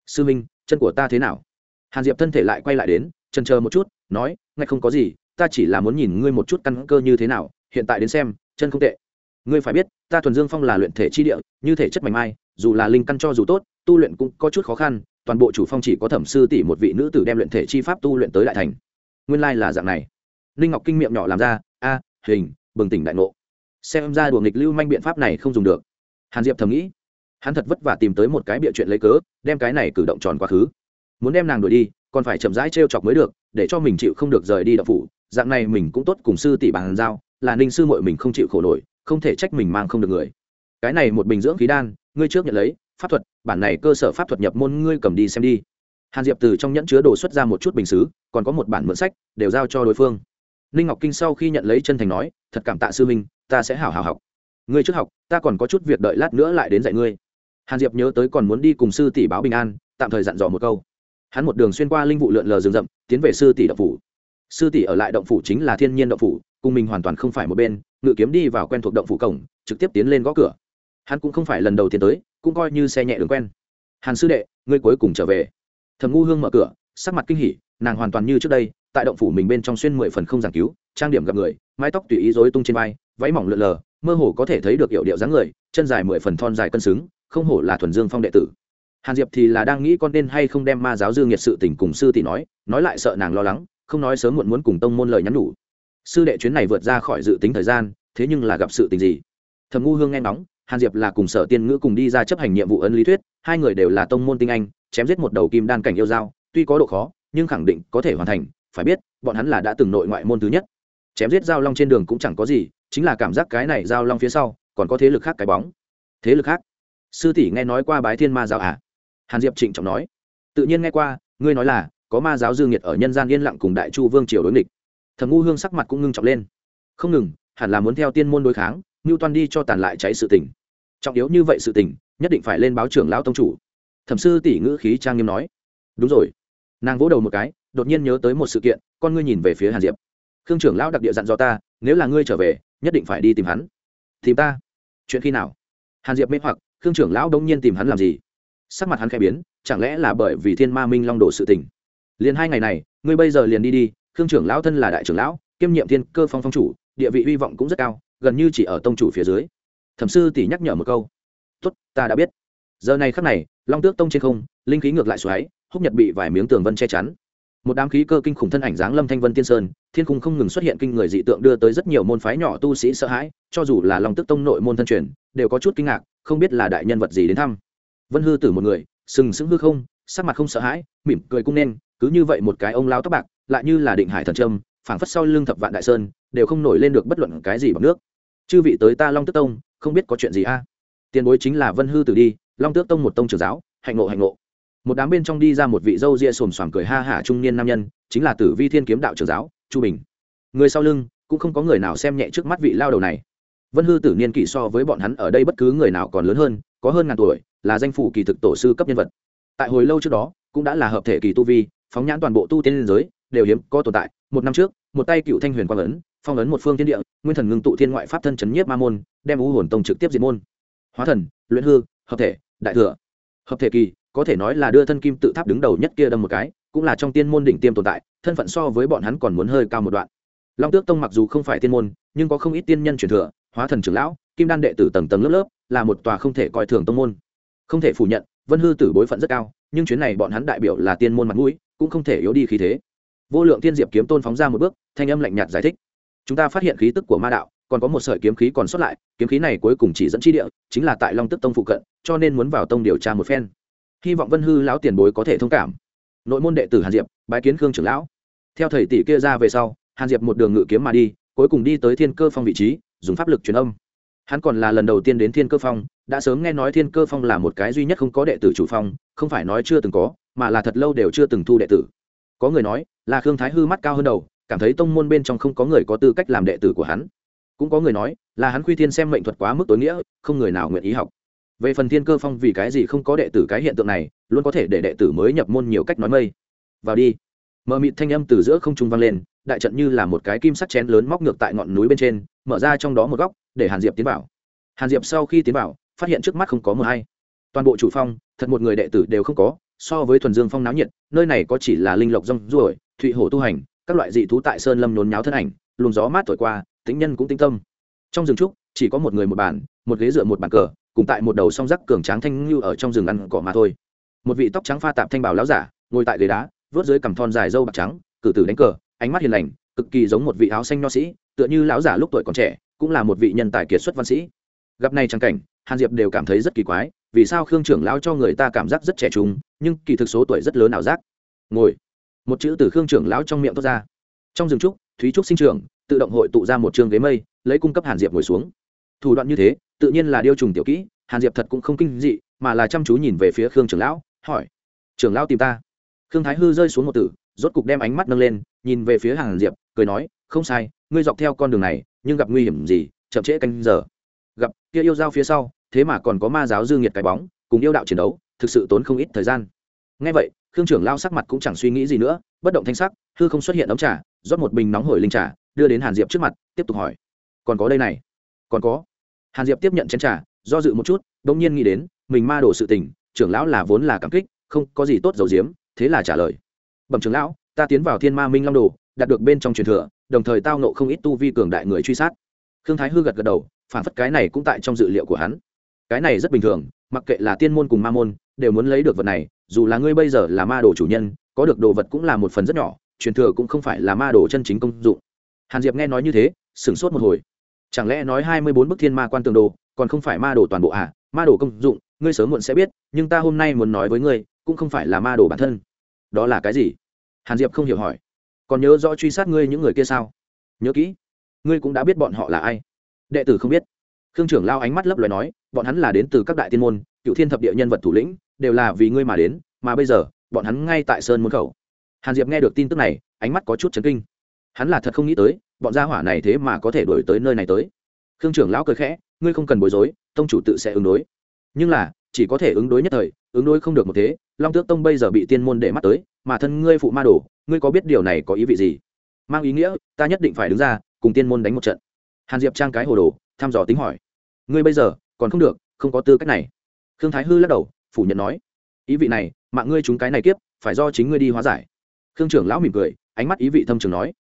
Sư minh, chân của ta thế nào? Hàn diệp thân thể lại quay lại đến chân chờ một chút, nói ngay không có gì, ta chỉ là muốn nhìn ngươi một chút căn cơ như thế nào, hiện tại đến xem, chân không tệ. Ngươi phải biết, ta thuần dương phong là luyện thể chi địa, như thể chất mảnh mai, dù là linh căn cho dù tốt, tu luyện cũng có chút khó khăn, toàn bộ chủ phong chỉ có thẩm sư tỷ một vị nữ tử đem luyện thể chi pháp tu luyện tới đại thành. Nguyên lai là dạng này. Linh ngọc kinh miệng nhỏ làm ra, a, hình, bừng tỉnh đại ngộ. Xem ra đùa nghịch lưu manh biện pháp này không dùng được hàn diệp thầm nghĩ. Hắn thật vất vả tìm tới một cái bịa chuyện lấy cớ, đem cái này cử động tròn quá khứ. Muốn đem nàng đuổi đi, còn phải chậm rãi t r e o chọc mới được, để cho mình chịu không được rời đi đập phủ. Dạng này mình cũng tốt cùng sư tỷ bàn giao, là ninh sư mội mình không chịu khổ nổi, không thể trách mình mang không được người. Cái này một bình dưỡng khí đan, ngươi trước nhận lấy, pháp thuật, bản này cơ sở pháp thuật nhập môn ngươi cầm đi xem đi. Hàn diệp từ trong nhẫn chứa đồ xuất ra một chút bình xứ, còn có một bản mượn sách, đều giao cho đối phương. Ninh ngọc kinh sau khi nhận lấy chân thành nói, thật cảm tạ sư minh ta sẽ hảo hảo học ngươi trước học, ta còn có chút việc đợi lát nữa lại đến dạy ngươi. Hàn diệp nhớ tới còn muốn đi cùng sư tỷ báo bình an, tạm thời dặn dò một câu. Hắn một đường xuyên qua linh vụ lượn lờ rừng rậm, tiến về sư tỷ động phủ. Sư tỷ ở lại động phủ chính là thiên nhiên động phủ, cùng mình hoàn toàn không phải một bên, ngự kiếm đi vào quen thuộc động phủ cổng, trực tiếp tiến lên gõ cửa. Hắn cũng không phải lần đầu tiên tới, cũng coi như xe nhẹ đường quen. Hàn sư đệ, ngươi cuối cùng trở về. Thầm ngu hương mở cửa, sắc mặt kinh hỉ, nàng hoàn toàn như trước đây, tại động phủ mình bên trong xuyên mười phần không giảng cứu, trang điểm gặp người, mái tóc tùy ý rối tung trên vai, váy mỏng lượn lờ mơ hồ có thể thấy được hiệu điệu dáng người, chân dài mười phần thon dài cân xứng, không hổ là thuần dương phong đệ tử. Hàn diệp thì là đang nghĩ con nên hay không đem ma giáo dương nhiệt sự tình cùng sư tỷ nói nói lại sợ nàng lo lắng, không nói sớm muộn muốn cùng tông môn lời nhắn đủ sư đệ chuyến này vượt ra khỏi dự tính thời gian, thế nhưng là gặp sự tình gì? Thầm ngu hương nghe ngóng, hàn diệp là cùng sở tiên ngữ cùng đi ra chấp hành nhiệm vụ ấn lý thuyết, hai người đều là tông môn tinh anh, chém giết một đầu kim đan cảnh yêu dao, tuy có độ khó, nhưng khẳng định có thể hoàn thành, phải biết, bọn hắn là đã từng nội ngoại môn thứ nhất. Chém giết giao long trên đường cũng chẳng có gì chính là cảm giác cái này giao long phía sau, còn có thế lực khác cái bóng. Thế lực khác? Sư tỷ nghe nói qua bái thiên ma giáo à? Hàn diệp trịnh trọng nói. Tự nhiên nghe qua, ngươi nói là, có ma giáo dương nhiệt ở nhân gian yên lặng cùng đại chu vương triều đối nghịch. Thầm ngu hương sắc mặt cũng ngưng trọng lên. Không ngừng, hẳn là muốn theo tiên môn đối kháng, ngưu toan đi cho tàn lại cháy sự tình. Trọng yếu như vậy sự tình, nhất định phải lên báo trưởng lão tông chủ. Thẩm sư tỷ ngữ khí trang nghiêm nói. Đúng rồi. Nàng vỗ đầu một cái, đột nhiên nhớ tới một sự kiện, con ngươi nhìn về phía hàn diệp. Khương trưởng lão đặc địa dặn do ta, nếu là ngươi trở về nhất định phải đi tìm hắn. Tìm ta? Chuyện khi nào? Hàn diệp mê hoặc, khương trưởng lão đông nhiên tìm hắn làm gì? Sắc mặt hắn khẽ biến, chẳng lẽ là bởi vì thiên ma minh long đổ sự tình? Liền hai ngày này, ngươi bây giờ liền đi đi, khương trưởng lão thân là đại trưởng lão, kiêm nhiệm thiên cơ phong phong chủ, địa vị hy vọng cũng rất cao, gần như chỉ ở tông chủ phía dưới. Thẩm sư tỷ nhắc nhở một câu. Tốt, ta đã biết. Giờ này khắc này, long tước tông trên không, linh khí ngược lại xoáy, húc nhật bị vài miếng tường vân che chắn một đám khí cơ kinh khủng thân ảnh dáng lâm thanh vân tiên sơn, thiên cung không ngừng xuất hiện kinh người dị tượng đưa tới rất nhiều môn phái nhỏ tu sĩ sợ hãi, cho dù là lòng tức tông nội môn thân truyền, đều có chút kinh ngạc, không biết là đại nhân vật gì đến thăm. Vân hư tử một người, sừng sững hư không, sắc mặt không sợ hãi, mỉm cười cung nên, cứ như vậy một cái ông lao tóc bạc, lại như là định hải thần trâm, phảng phất sau lưng thập vạn đại sơn, đều không nổi lên được bất luận cái gì bằng nước. Chư vị tới ta long tức tông, không biết có chuyện gì a? Tiền bối chính là vân hư tử đi, long tước tông một tông trưởng giáo, hạnh ngộ hạnh ngộ một đám bên trong đi ra một vị dâu ria xồm xoàm cười ha hả trung niên nam nhân, chính là tử vi thiên kiếm đạo trưởng giáo, chu bình. Người sau lưng, cũng không có người nào xem nhẹ trước mắt vị lao đầu này. Vân hư tử niên kỷ so với bọn hắn ở đây bất cứ người nào còn lớn hơn, có hơn ngàn tuổi, là danh phủ kỳ thực tổ sư cấp nhân vật. Tại hồi lâu trước đó, cũng đã là hợp thể kỳ tu vi, phóng nhãn toàn bộ tu tiên liên giới, đều hiếm có tồn tại. Một năm trước, một tay cựu thanh huyền quang ấn, phong ấn một phương thiên địa, nguyên thần ngưng tụ thiên ngoại pháp thân chấn nhiếp ma môn, đem u hồn tông trực tiếp diệt môn. Hóa thần, luyện hư, hợp thể, đại thừa. Hợp thể kỳ có thể nói là đưa thân kim tự tháp đứng đầu nhất kia đâm một cái, cũng là trong tiên môn đỉnh tiêm tồn tại, thân phận so với bọn hắn còn muốn hơi cao một đoạn. Long tước tông mặc dù không phải tiên môn, nhưng có không ít tiên nhân truyền thừa, hóa thần trưởng lão, kim đan đệ tử tầng tầng lớp lớp, là một tòa không thể coi thường tông môn. Không thể phủ nhận, vân hư tử bối phận rất cao, nhưng chuyến này bọn hắn đại biểu là tiên môn mặt mũi, cũng không thể yếu đi khí thế. Vô lượng tiên diệp kiếm tôn phóng ra một bước, thanh âm lạnh nhạt giải thích. Chúng ta phát hiện khí tức của ma đạo, còn có một sợi kiếm khí còn sót lại, kiếm khí này cuối cùng chỉ dẫn chi địa, chính là tại long tức tông phụ cận, cho nên muốn vào tông điều tra một phen hy vọng vân hư lão tiền bối có thể thông cảm. Nội môn đệ tử hàn diệp, bái kiến khương trưởng lão. Theo thầy tỷ kia ra về sau, hàn diệp một đường ngự kiếm mà đi, cuối cùng đi tới thiên cơ phong vị trí, dùng pháp lực truyền âm. Hắn còn là lần đầu tiên đến thiên cơ phong, đã sớm nghe nói thiên cơ phong là một cái duy nhất không có đệ tử chủ phong, không phải nói chưa từng có, mà là thật lâu đều chưa từng thu đệ tử. Có người nói, là khương thái hư mắt cao hơn đầu, cảm thấy tông môn bên trong không có người có tư cách làm đệ tử của hắn. Cũng có người nói, là hắn khuy thiên xem mệnh thuật quá mức tối nghĩa, không người nào nguyện ý học về phần thiên cơ phong vì cái gì không có đệ tử cái hiện tượng này, luôn có thể để đệ tử mới nhập môn nhiều cách nói mây. Vào đi. Mờ mịt thanh âm từ giữa không trung vang lên, đại trận như là một cái kim sắt chén lớn móc ngược tại ngọn núi bên trên, mở ra trong đó một góc, để hàn diệp tiến vào. Hàn diệp sau khi tiến vào, phát hiện trước mắt không có mờ hay. Toàn bộ chủ phong, thật một người đệ tử đều không có, so với thuần dương phong náo nhiệt, nơi này có chỉ là linh lộc rong ruổi, thụy hổ tu hành, các loại dị thú tại sơn lâm nhốn nháo thân ảnh, luồng gió mát thổi qua tính nhân cũng tinh tâm. Trong rừng trúc, chỉ có một người một bàn, một ghế dựa một bàn cờ cùng tại một đầu song rắc cường tráng thanh như ở trong rừng ăn cỏ mà thôi. Một vị tóc trắng pha tạp thanh bảo láo giả, ngồi tại ghế đá, vớt dưới cằm thon dài dâu bạc trắng, cử tử đánh cờ, ánh mắt hiền lành, cực kỳ giống một vị áo xanh nho sĩ, tựa như lão giả lúc tuổi còn trẻ, cũng là một vị nhân tài kiệt xuất văn sĩ. Gặp này trang cảnh, hàn diệp đều cảm thấy rất kỳ quái, vì sao khương trưởng lão cho người ta cảm giác rất trẻ trung, nhưng kỳ thực số tuổi rất lớn ảo giác. Ngồi. Một chữ từ khương trưởng lão trong miệng thoát ra. Trong rừng trúc, thúy trúc sinh trưởng, tự động hội tụ ra một trường ghế mây, lấy cung cấp hàn diệp ngồi xuống. Thủ đoạn như thế tự nhiên là điêu trùng tiểu kỹ, hàn diệp thật cũng không kinh dị, mà là chăm chú nhìn về phía khương trưởng lão, hỏi, trưởng lão tìm ta? Khương thái hư rơi xuống một tử, rốt cục đem ánh mắt nâng lên, nhìn về phía hàn diệp, cười nói, không sai, ngươi dọc theo con đường này, nhưng gặp nguy hiểm gì, chậm trễ canh giờ. Gặp, kia yêu giao phía sau, thế mà còn có ma giáo dương nhiệt cái bóng, cùng yêu đạo chiến đấu, thực sự tốn không ít thời gian. Ngay vậy, khương trưởng lao sắc mặt cũng chẳng suy nghĩ gì nữa, bất động thanh sắc, hư không xuất hiện ấm trà, rót một bình nóng hổi linh trà, đưa đến hàn diệp trước mặt, tiếp tục hỏi, còn có đây này, còn có? Hàn diệp tiếp nhận chén trà, do dự một chút đ ỗ n g nhiên nghĩ đến, mình ma đổ sự tình, trưởng lão là vốn là cảm kích, không có gì tốt dầu diếm thế là trả lời. Bẩm trưởng lão, ta tiến vào thiên ma minh long đồ, đạt được bên trong truyền thừa, đồng thời tao nộ không ít tu vi cường đại người truy sát. Khương thái hư gật gật đầu, phản phất cái này cũng tại trong dự liệu của hắn. Cái này rất bình thường, mặc kệ là tiên môn cùng ma môn, đều muốn lấy được vật này, dù là ngươi bây giờ là ma đồ chủ nhân, có được đồ vật cũng là một phần rất nhỏ, truyền thừa cũng không phải là ma đồ chân chính công dụng. Hàn diệp nghe nói như thế, sửng sốt một hồi chẳng lẽ nói hai mươi bốn bức thiên ma quan tường đồ, còn không phải ma đồ toàn bộ à? Ma đồ công dụng, ngươi sớm muộn sẽ biết, nhưng ta hôm nay muốn nói với ngươi, cũng không phải là ma đồ bản thân. Đó là cái gì? Hàn diệp không hiểu hỏi. Còn nhớ rõ truy sát ngươi những người kia sao? Nhớ kỹ, ngươi cũng đã biết bọn họ là ai. Đệ tử không biết. Khương trưởng lao ánh mắt lấp loài nói, bọn hắn là đến từ các đại tiên môn, cựu thiên thập địa nhân vật thủ lĩnh, đều là vì ngươi mà đến, mà bây giờ, bọn hắn ngay tại sơn môn khẩu. Hàn diệp nghe được tin tức này, ánh mắt có chút chấn kinh. Hắn là thật không nghĩ tới bọn gia hỏa này thế mà có thể đổi tới nơi này tới. Khương trưởng lão cười khẽ, ngươi không cần bối rối, tông chủ tự sẽ ứng đối. Nhưng là, chỉ có thể ứng đối nhất thời, ứng đối không được một thế, long tước tông bây giờ bị tiên môn để mắt tới, mà thân ngươi phụ ma đồ, ngươi có biết điều này có ý vị gì? Mang ý nghĩa, ta nhất định phải đứng ra, cùng tiên môn đánh một trận. Hàn diệp trang cái hồ đồ, thăm dò tính hỏi. Ngươi bây giờ, còn không được, không có tư cách này. Khương thái hư lắc đầu, phủ nhận nói. Ý vị này, mạng ngươi chúng cái này kiếp, phải do chính ngươi đi hóa giải. Khương trưởng lão mỉm cười, ánh mắt ý vị thâm trường nói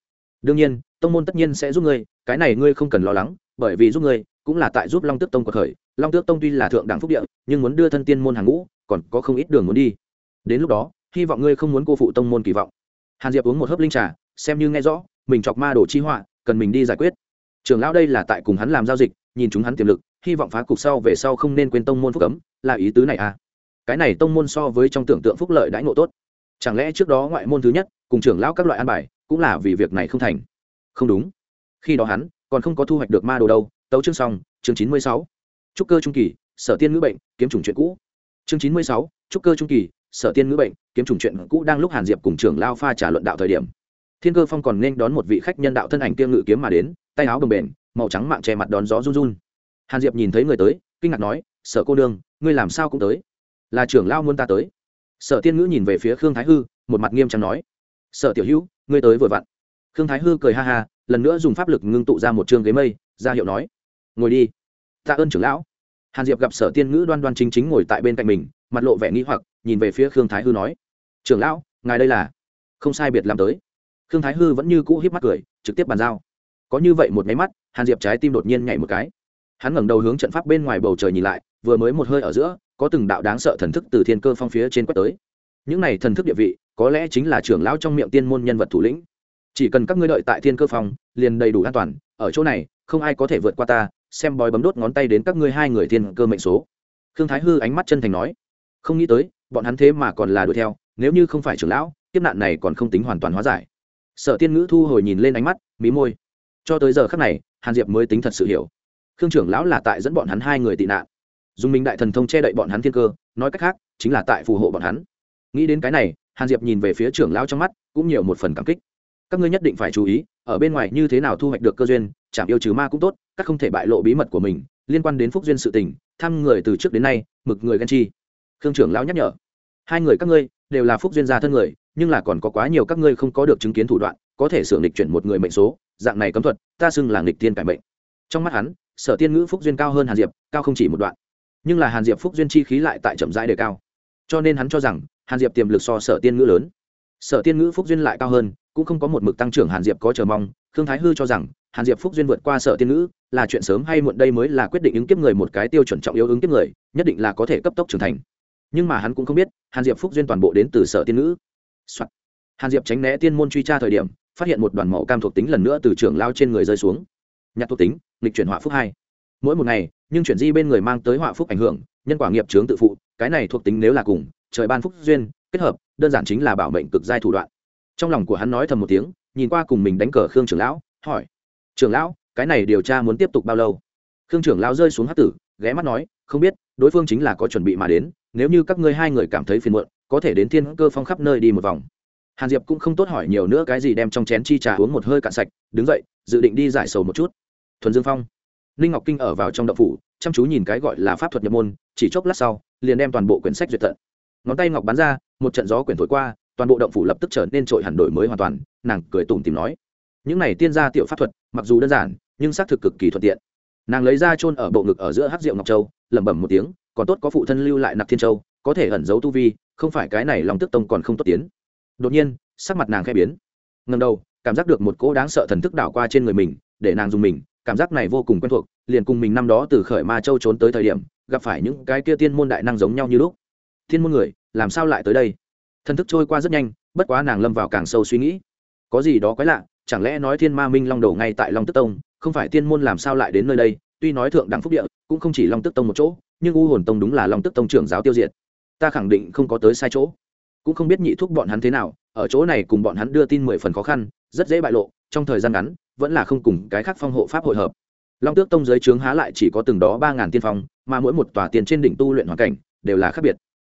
đương nhiên, tông môn tất nhiên sẽ giúp ngươi, cái này ngươi không cần lo lắng, bởi vì giúp ngươi cũng là tại giúp long tước tông cuộc khởi. Long tước tông tuy là thượng đẳng phúc địa, nhưng muốn đưa thân tiên môn hàng ngũ, còn có không ít đường muốn đi. Đến lúc đó, hy vọng ngươi không muốn cô phụ tông môn kỳ vọng. Hàn diệp uống một hớp linh trà, xem như nghe rõ, mình chọc ma đổ chi họa, cần mình đi giải quyết. Trưởng lão đây là tại cùng hắn làm giao dịch, nhìn chúng hắn tiềm lực, hy vọng phá cục sau về sau không nên quên tông môn phúc cấm là ý tứ này à. Cái này tông môn so với trong tưởng tượng phúc lợi đãi ngộ tốt. Chẳng lẽ trước đó ngoại môn thứ nhất, cùng trưởng lão các loại an bài cũng là vì việc này không thành. Không đúng. Khi đó hắn còn không có thu hoạch được ma đồ đâu, tấu chương xong, chương chín mươi sáu. Trúc cơ trung kỳ, sở tiên ngữ bệnh, kiếm chủng chuyện cũ. Chương chín mươi sáu, trúc cơ trung kỳ, sở tiên ngữ bệnh, kiếm chủng chuyện cũ đang lúc hàn diệp cùng trưởng lao pha trả luận đạo thời điểm. Thiên cơ phong còn nên đón một vị khách nhân đạo thân ảnh kiêng ngự kiếm mà đến, tay áo bồng bềnh, màu trắng mạng che mặt đón gió run run. Hàn diệp nhìn thấy người tới, kinh ngạc nói, sở cô nương, ngươi làm sao cũng tới? Là trưởng lao muốn ta tới? Sở tiên ngữ nhìn về phía khương thái hư, một mặt nghiêm trang nói, sở tiểu hữu ngươi tới vừa vặn. Khương thái hư cười ha ha, lần nữa dùng pháp lực ngưng tụ ra một chương ghế mây, ra hiệu nói, ngồi đi, tạ ơn trưởng lão. Hàn diệp gặp sở tiên ngữ đoan đoan chính chính ngồi tại bên cạnh mình, mặt lộ vẻ nghĩ hoặc, nhìn về phía khương thái hư nói, trưởng lão, ngài đây là? Không sai biệt làm tới. Khương thái hư vẫn như cũ hiếp mắt cười, trực tiếp bàn giao. Có như vậy một máy mắt, hàn diệp trái tim đột nhiên nhảy một cái. Hắn ngẩng đầu hướng trận pháp bên ngoài bầu trời nhìn lại, vừa mới một hơi ở giữa, có từng đạo đáng sợ thần thức từ thiên cơ phong phía trên quét tới những này thần thức địa vị có lẽ chính là trưởng lão trong miệng tiên môn nhân vật thủ lĩnh. Chỉ cần các ngươi đợi tại thiên cơ phòng, liền đầy đủ an toàn ở chỗ này không ai có thể vượt qua ta xem bói bấm đốt ngón tay đến các ngươi hai người thiên cơ mệnh số. Khương thái hư ánh mắt chân thành nói không nghĩ tới bọn hắn thế mà còn là đuổi theo nếu như không phải trưởng lão kiếp nạn này còn không tính hoàn toàn hóa giải. Sở tiên ngữ thu hồi nhìn lên ánh mắt mí môi. Cho tới giờ khắc này hàn diệp mới tính thật sự hiểu. Khương trưởng lão là tại dẫn bọn hắn hai người tị nạn. Dùng minh đại thần thông che đậy bọn hắn thiên cơ nói cách khác chính là tại phù hộ bọn hắn nghĩ đến cái này, hàn diệp nhìn về phía trưởng lão trong mắt, cũng nhiều một phần cảm kích. Các ngươi nhất định phải chú ý, ở bên ngoài như thế nào thu hoạch được cơ duyên chạm yêu trừ ma cũng tốt, các không thể bại lộ bí mật của mình, liên quan đến phúc duyên sự tình, thăm người từ trước đến nay, mực người ghen chi. Khương trưởng lão nhắc nhở. Hai người các ngươi, đều là phúc duyên gia thân người, nhưng là còn có quá nhiều các ngươi không có được chứng kiến thủ đoạn, có thể sửa nghịch chuyển một người mệnh số, dạng này cấm thuật, ta xưng là nghịch tiên cải mệnh. Trong mắt hắn, sở tiên ngữ phúc duyên cao hơn hàn diệp, cao không chỉ một đoạn. Nhưng là hàn diệp phúc duyên chi khí lại tại chậm rãi đề cao. Cho nên hắn cho rằng hàn diệp tiềm lực so sở tiên ngữ lớn. Sở tiên ngữ phúc duyên lại cao hơn, cũng không có một mực tăng trưởng hàn diệp có chờ mong. Khương thái hư cho rằng, hàn diệp phúc duyên vượt qua sở tiên ngữ, là chuyện sớm hay muộn đây mới là quyết định ứng kiếp người một cái tiêu chuẩn trọng yếu ứng kiếp người, nhất định là có thể cấp tốc trưởng thành. Nhưng mà hắn cũng không biết, hàn diệp phúc duyên toàn bộ đến từ sở tiên ngữ、Soạn. hàn diệp tránh né tiên môn truy tra thời điểm, phát hiện một đoàn màu cam thuộc tính lần nữa từ trường lao trên người rơi xuống. Nhạc thuộc tính lịch chuyển họa phúc hai. Mỗi một ngày, nhưng chuyển di bên người mang tới họa phúc ảnh hưởng, nhân quả nghiệp chướng tự phụ, cái này thuộc tính nếu là cùng trời ban phúc duyên, kết hợp, đơn giản chính là bảo mệnh cực giai thủ đoạn. Trong lòng của hắn nói thầm một tiếng, nhìn qua cùng mình đánh cờ khương trưởng lão, hỏi, trưởng lão, cái này điều tra muốn tiếp tục bao lâu? Khương trưởng lão rơi xuống hát tử, ghé mắt nói, không biết, đối phương chính là có chuẩn bị mà đến, nếu như các ngươi hai người cảm thấy phiền muộn, có thể đến thiên cơ phong khắp nơi đi một vòng. Hàn diệp cũng không tốt hỏi nhiều nữa cái gì đem trong chén chi trà uống một hơi cạn sạch, đứng dậy, dự định đi giải sầu một chút. Thuần dương phong, ninh ngọc kinh ở vào trong đậu phủ, chăm chú nhìn cái gọi là pháp thuật nhập môn, chỉ chốc lát sau, liền đem toàn bộ quyển sách duyệt tận ngón tay ngọc bắn ra, một trận gió quyển thổi qua, toàn bộ động phủ lập tức trở nên trội hẳn đổi mới hoàn toàn, nàng cười tủm tìm nói. Những này tiên gia tiểu pháp thuật, mặc dù đơn giản, nhưng xác thực cực kỳ thuận tiện. Nàng lấy ra chôn ở bộ ngực ở giữa hát rượu ngọc châu, lẩm bẩm một tiếng, còn tốt có phụ thân lưu lại nạp thiên châu, có thể ẩn giấu tu vi, không phải cái này lòng tức tông còn không tốt tiến. Đột nhiên, sắc mặt nàng khẽ biến. Ngầm đầu, cảm giác được một cỗ đáng sợ thần thức đảo qua trên người mình, để nàng dùng mình, cảm giác này vô cùng quen thuộc, liền cùng mình năm đó từ khởi ma châu trốn tới thời điểm, gặp phải những cái kia tiên môn đại năng giống nhau như lúc thiên môn người, làm sao lại tới đây? Thần thức trôi qua rất nhanh, bất quá nàng lâm vào càng sâu suy nghĩ. Có gì đó quái lạ, chẳng lẽ nói thiên ma minh long đầu ngay tại long tức tông, không phải tiên môn làm sao lại đến nơi đây? Tuy nói thượng đẳng phúc địa, cũng không chỉ long tức tông một chỗ, nhưng u hồn tông đúng là long tức tông trưởng giáo tiêu diệt. Ta khẳng định không có tới sai chỗ. Cũng không biết nhị thúc bọn hắn thế nào, ở chỗ này cùng bọn hắn đưa tin mười phần khó khăn, rất dễ bại lộ, trong thời gian ngắn, vẫn là không cùng cái khác phong hộ pháp hội hợp. Long tước tông giới trướng há lại chỉ có từng đó ba ngàn tiên phong, mà mỗi một tòa tiền trên đỉnh tu luyện hoàn cảnh, đều là khác biệt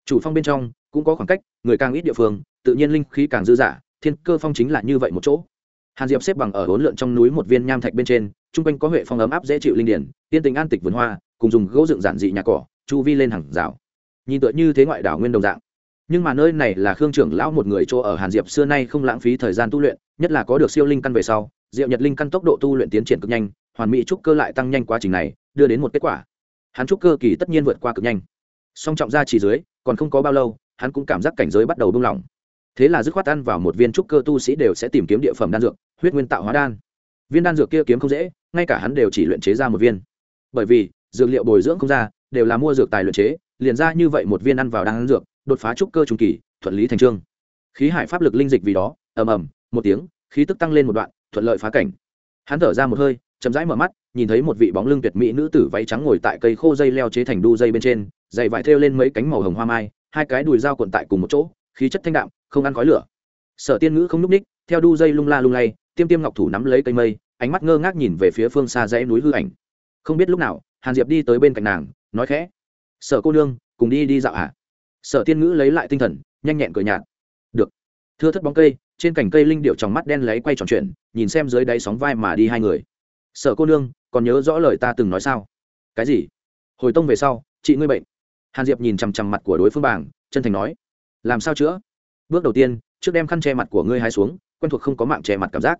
chủ phong bên trong cũng có khoảng cách, người càng ít địa phương, tự nhiên linh khí càng dư dả, thiên cơ phong chính là như vậy một chỗ. Hàn diệp xếp bằng ở hỗn lượn trong núi một viên nham thạch bên trên, chung quanh có huệ phong ấm áp dễ chịu linh điển tiên tình an tịch vườn hoa, cùng dùng gỗ dựng giản dị nhà cỏ, chu vi lên hàng rào. Nhìn tựa như thế ngoại đảo nguyên đồng dạng. Nhưng mà nơi này là khương trưởng lão một người chỗ ở hàn diệp xưa nay không lãng phí thời gian tu luyện, nhất là có được siêu linh căn về sau, diệu nhật linh căn tốc độ tu luyện tiến triển cực nhanh, hoàn mỹ trúc cơ lại tăng nhanh quá trình này, đưa đến một kết quả. Hắn trúc cơ kỳ tất nhiên vượt qua cực nhanh. Song trọng ra chỉ dưới còn không có bao lâu, hắn cũng cảm giác cảnh giới bắt đầu buông lỏng. Thế là dứt khoát ăn vào một viên trúc cơ tu sĩ đều sẽ tìm kiếm địa phẩm đan dược, huyết nguyên tạo hóa đan. Viên đan dược kia kiếm không dễ, ngay cả hắn đều chỉ luyện chế ra một viên. Bởi vì, dược liệu bồi dưỡng không ra, đều là mua dược tài luyện chế, liền ra như vậy một viên ăn vào đan dược, đột phá trúc cơ trung kỳ, thuận lý thành trương. Khí hải pháp lực linh dịch vì đó, ầm ầm, một tiếng, khí tức tăng lên một đoạn, thuận lợi phá cảnh. Hắn thở ra một hơi, chậm rãi mở mắt, nhìn thấy một vị bóng lưng tuyệt mỹ nữ tử váy trắng ngồi tại cây khô dây leo chế thành đu dây bên trên dày vải thêu lên mấy cánh màu hồng hoa mai, hai cái đùi dao cuộn tại cùng một chỗ, khí chất thanh đạm, không ăn khói lửa. Sở tiên ngữ không n ú c ních theo đu dây lung la lung lay, tiêm tiêm ngọc thủ nắm lấy cây mây, ánh mắt ngơ ngác nhìn về phía phương xa dãy núi hư ảnh. Không biết lúc nào, hàn diệp đi tới bên cạnh nàng, nói khẽ, sở cô nương, cùng đi đi dạo hả sở tiên ngữ lấy lại tinh thần, nhanh nhẹn cười nhạt, được. Thưa thất bóng cây, trên cành cây linh điệu trong mắt đen lấy quay tròn chuyện, nhìn xem dưới đáy sóng vai mà đi hai người. Sở cô nương, còn nhớ rõ lời ta từng nói sao? Cái gì? Hồi tông về sau, chị ngươi bệnh hàn diệp nhìn chằm chằm mặt của đối phương bảng, chân thành nói, làm sao chữa? Bước đầu tiên, trước đem khăn che mặt của ngươi hai xuống, quen thuộc không có mạng che mặt cảm giác.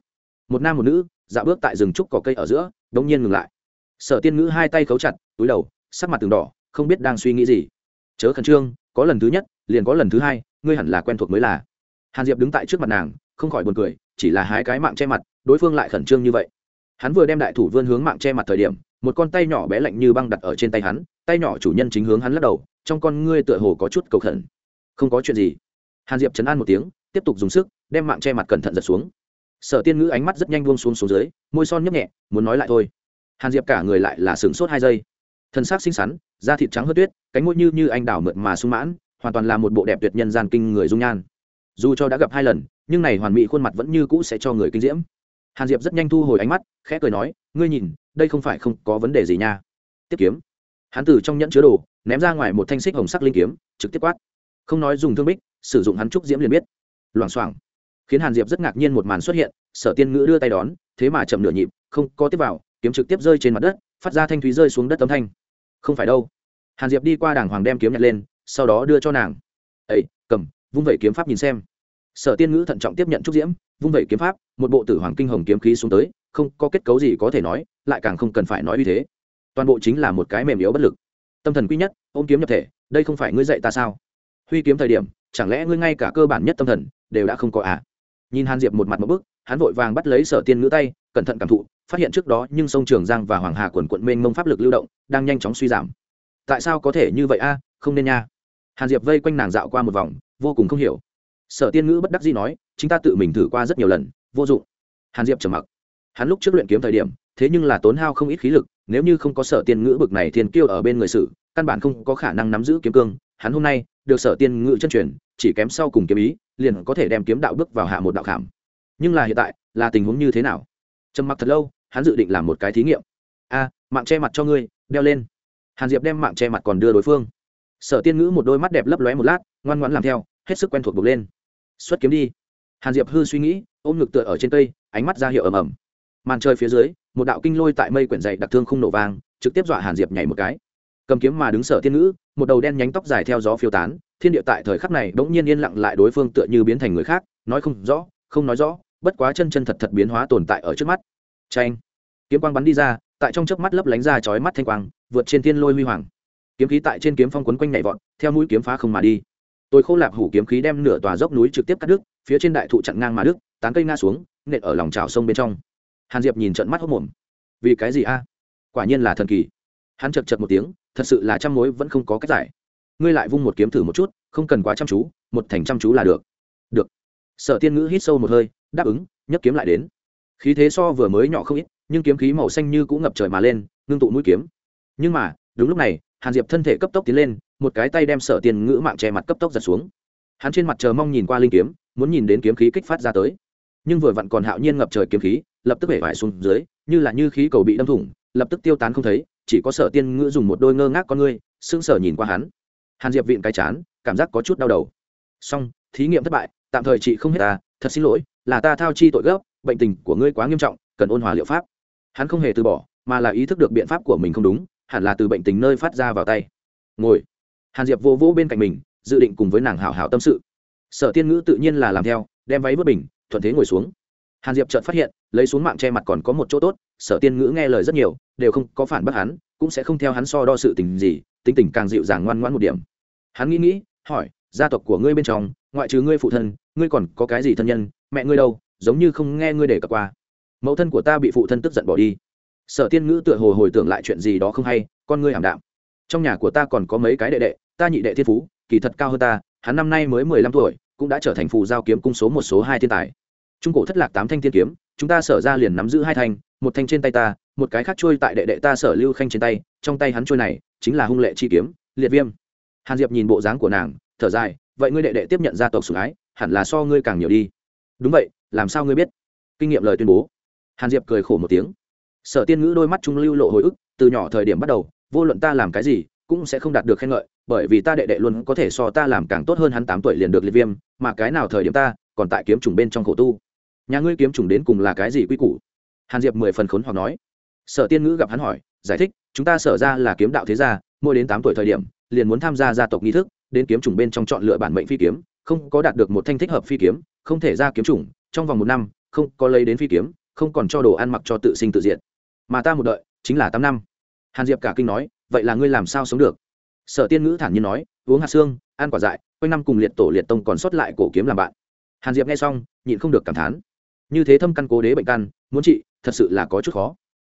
Một nam một nữ dạo bước tại rừng trúc cỏ cây ở giữa, đống nhiên ngừng lại. Sở tiên ngữ hai tay khấu chặt, túi đầu, sắc mặt từng đỏ, không biết đang suy nghĩ gì. Chớ khẩn trương, có lần thứ nhất, liền có lần thứ hai, ngươi hẳn là quen thuộc mới là. Hàn diệp đứng tại trước mặt nàng, không khỏi buồn cười, chỉ là hai cái mạng che mặt, đối phương lại khẩn trương như vậy. Hắn vừa đem đại thủ vươn hướng mạng che mặt thời điểm, một con tay nhỏ bé lạnh như băng đặt ở trên tay hắn tay nhỏ chủ nhân chính hướng hắn lắc đầu, trong con ngươi tựa hồ có chút cầu khẩn. Không có chuyện gì. Hàn diệp chấn an một tiếng, tiếp tục dùng sức, đem mạng che mặt cẩn thận giật xuống. Sở tiên ngữ ánh mắt rất nhanh buông xuống xuống dưới, môi son nhấp nhẹ, muốn nói lại thôi. Hàn diệp cả người lại là sửng sốt hai giây. Thân xác xinh xắn, da thịt trắng hớt tuyết, cánh môi như như anh đảo mượt mà sung mãn, hoàn toàn là một bộ đẹp tuyệt nhân gian kinh người dung nhan. Dù cho đã gặp hai lần, nhưng này hoàn mỹ khuôn mặt vẫn như cũ sẽ cho người kinh diễm. Hàn diệp rất nhanh thu hồi ánh mắt, khẽ cười nói, ngươi nhìn, đây không phải không có vấn đề gì nha. Tiếp kiếm hắn từ trong nhẫn chứa đồ, ném ra ngoài một thanh xích hồng sắc linh kiếm, trực tiếp quát. Không nói dùng thương bích, sử dụng hắn trúc diễm liền biết. Loảng xoảng. Khiến hàn diệp rất ngạc nhiên một màn xuất hiện, sở tiên ngữ đưa tay đón, thế mà chậm nửa nhịp, không có tiếp vào, kiếm trực tiếp rơi trên mặt đất, phát ra thanh thúy rơi xuống đất tấm thanh. Không phải đâu. Hàn diệp đi qua đàng hoàng đem kiếm nhặt lên, sau đó đưa cho nàng. Ấy cầm, vung vẩy kiếm pháp nhìn xem. Sở tiên ngữ thận trọng tiếp nhận trúc diễm, vung vẩy kiếm pháp, một bộ tử hoàng kinh hồng kiếm khí xuống tới, không có kết cấu gì có thể nói, lại càng không cần phải nói như thế toàn bộ chính là một cái mềm yếu bất lực. Tâm thần quý nhất, ôm kiếm nhập thể, đây không phải ngươi dạy ta sao? Huy kiếm thời điểm, chẳng lẽ ngươi ngay cả cơ bản nhất tâm thần, đều đã không có à? Nhìn hàn diệp một mặt một bước hắn vội vàng bắt lấy sở tiên ngữ tay, cẩn thận cảm thụ, phát hiện trước đó nhưng sông trường giang và hoàng hà quần quận mênh mông pháp lực lưu động, đang nhanh chóng suy giảm. Tại sao có thể như vậy a? Không nên nha. Hàn diệp vây quanh nàng dạo qua một vòng, vô cùng không hiểu. Sở tiên ngữ bất đắc dĩ nói, chính ta tự mình thử qua rất nhiều lần, vô dụng. Hàn diệp trầm mặc. Hắn lúc trước luyện kiếm thời điểm, thế nhưng là tốn hao không ít khí lực nếu như không có sở tiên ngữ bực này thiên kiêu ở bên người sử, căn bản không có khả năng nắm giữ kiếm cương, hắn hôm nay được sở tiên ngữ chân truyền, chỉ kém sau cùng kiếm ý, liền có thể đem kiếm đạo bước vào hạ một đạo khảm. Nhưng là hiện tại, là tình huống như thế nào? Trầm mặc thật lâu, hắn dự định làm một cái thí nghiệm. A, mạng che mặt cho ngươi, đeo lên. Hàn diệp đem mạng che mặt còn đưa đối phương. Sở tiên ngữ một đôi mắt đẹp lấp lóe một lát, ngoan ngoãn làm theo, hết sức quen thuộc buộc lên. Xuất kiếm đi. Hàn diệp hư suy nghĩ, ôm ngực tựa ở trên cây, ánh mắt ra hiệu ầm ầm màn trời phía dưới, một đạo kinh lôi tại mây quyển dày đặc thương không nổ vang, trực tiếp dọa hàn diệp nhảy một cái. Cầm kiếm mà đứng sở thiên ngữ, một đầu đen nhánh tóc dài theo gió phiêu tán, thiên địa tại thời khắc này bỗng nhiên yên lặng lại đối phương tựa như biến thành người khác, nói không rõ, không nói rõ, bất quá chân chân thật thật biến hóa tồn tại ở trước mắt. Tranh kiếm quang bắn đi ra, tại trong chớp mắt lấp lánh ra chói mắt thanh quang, vượt trên thiên lôi huy hoàng. Kiếm khí tại trên kiếm phong quấn quanh nhảy vọt, theo mũi kiếm phá không mà đi. Tôi khô lạp hủ kiếm khí đem nửa tòa dốc núi trực tiếp cắt đứt, phía trên đại thụ chặn ngang mà đứt, tán cây nga xuống, nện ở lòng trào sông bên trong hàn diệp nhìn trận mắt hốc mồm. Vì cái gì a? Quả nhiên là thần kỳ. Hắn chật chật một tiếng, thật sự là trăm mối vẫn không có cách giải. Ngươi lại vung một kiếm thử một chút, không cần quá chăm chú, một thành chăm chú là được. Được. Sở tiên ngữ hít sâu một hơi, đáp ứng, nhấc kiếm lại đến. Khí thế so vừa mới nhỏ không ít, nhưng kiếm khí màu xanh như cũng ngập trời mà lên, ngưng tụ mũi kiếm. Nhưng mà, đúng lúc này, hàn diệp thân thể cấp tốc tiến lên, một cái tay đem sở tiên ngữ mạng che mặt cấp tốc giật xuống. Hắn trên mặt chờ mong nhìn qua linh kiếm, muốn nhìn đến kiếm khí kích phát ra tới. Nhưng vừa vặn còn hạo nhiên ngập trời kiếm khí lập tức bể vải xuống dưới, như là như khí cầu bị đâm thủng, lập tức tiêu tán không thấy, chỉ có sở tiên ngữ dùng một đôi ngơ ngác con ngươi, sững sờ nhìn qua hắn. Hàn diệp vịn cái chán, cảm giác có chút đau đầu. Xong, thí nghiệm thất bại, tạm thời chị không hết ta, thật xin lỗi, là ta thao chi tội gấp bệnh tình của ngươi quá nghiêm trọng, cần ôn hòa liệu pháp. Hắn không hề từ bỏ, mà là ý thức được biện pháp của mình không đúng, hẳn là từ bệnh tình nơi phát ra vào tay. Ngồi. Hàn diệp vô vỗ bên cạnh mình, dự định cùng với nàng hảo hảo tâm sự. Sở tiên ngữ tự nhiên là làm theo, đem váy vớt bình, thuận thế ngồi xuống hàn diệp chợt phát hiện, lấy xuống mạng che mặt còn có một chỗ tốt, sở tiên ngữ nghe lời rất nhiều, đều không có phản bác hắn, cũng sẽ không theo hắn so đo sự tình gì, tính tình càng dịu dàng ngoan ngoãn một điểm. Hắn nghĩ nghĩ, hỏi, gia tộc của ngươi bên trong, ngoại trừ ngươi phụ thân, ngươi còn có cái gì thân nhân? Mẹ ngươi đâu? Giống như không nghe ngươi để cập qua. Mẫu thân của ta bị phụ thân tức giận bỏ đi. Sở tiên ngữ tựa hồ hồi tưởng lại chuyện gì đó không hay, con ngươi ảm đạm. Trong nhà của ta còn có mấy cái đệ đệ, ta nhị đệ thiên phú, kỳ thật cao hơn ta, hắn năm nay mới mười lăm tuổi, cũng đã trở thành phù giao kiếm cung số một, số hai thiên tài trung cổ thất lạc tám thanh thiên kiếm, chúng ta sở ra liền nắm giữ hai thanh, một thanh trên tay ta, một cái khác trôi tại đệ đệ ta sở lưu khanh trên tay, trong tay hắn trôi này chính là hung lệ chi kiếm, liệt viêm. Hàn diệp nhìn bộ dáng của nàng, thở dài, vậy ngươi đệ đệ tiếp nhận gia tộc sủng ái, hẳn là so ngươi càng nhiều đi. Đúng vậy, làm sao ngươi biết? Kinh nghiệm lời tuyên bố. Hàn diệp cười khổ một tiếng. Sở tiên ngữ đôi mắt trung lưu lộ hồi ức, từ nhỏ thời điểm bắt đầu, vô luận ta làm cái gì, cũng sẽ không đạt được khen ngợi, bởi vì ta đệ đệ luôn có thể so ta làm càng tốt hơn hắn tám tuổi liền được liệt viêm, mà cái nào thời điểm ta còn tại kiếm trùng bên trong khổ tu nhà ngươi kiếm trùng đến cùng là cái gì quy củ? Hàn diệp mười phần khốn hoặc nói. Sở tiên ngữ gặp hắn hỏi, giải thích, chúng ta sở ra là kiếm đạo thế gia, mỗi đến tám tuổi thời điểm, liền muốn tham gia gia tộc nghi thức, đến kiếm trùng bên trong chọn lựa bản mệnh phi kiếm, không có đạt được một thanh thích hợp phi kiếm, không thể ra kiếm trùng trong vòng một năm, không có lấy đến phi kiếm, không còn cho đồ ăn mặc cho tự sinh tự diện mà ta một đợi, chính là tám năm. Hàn diệp cả kinh nói, vậy là ngươi làm sao sống được? Sở tiên ngữ thản nhiên nói, uống hạt xương, ăn quả dại, quanh năm cùng liệt tổ liệt tông còn sót lại cổ kiếm làm bạn. Hàn diệp nghe xong, nhịn không được cảm thán như thế thâm căn cố đế bệnh căn, muốn trị, thật sự là có chút khó.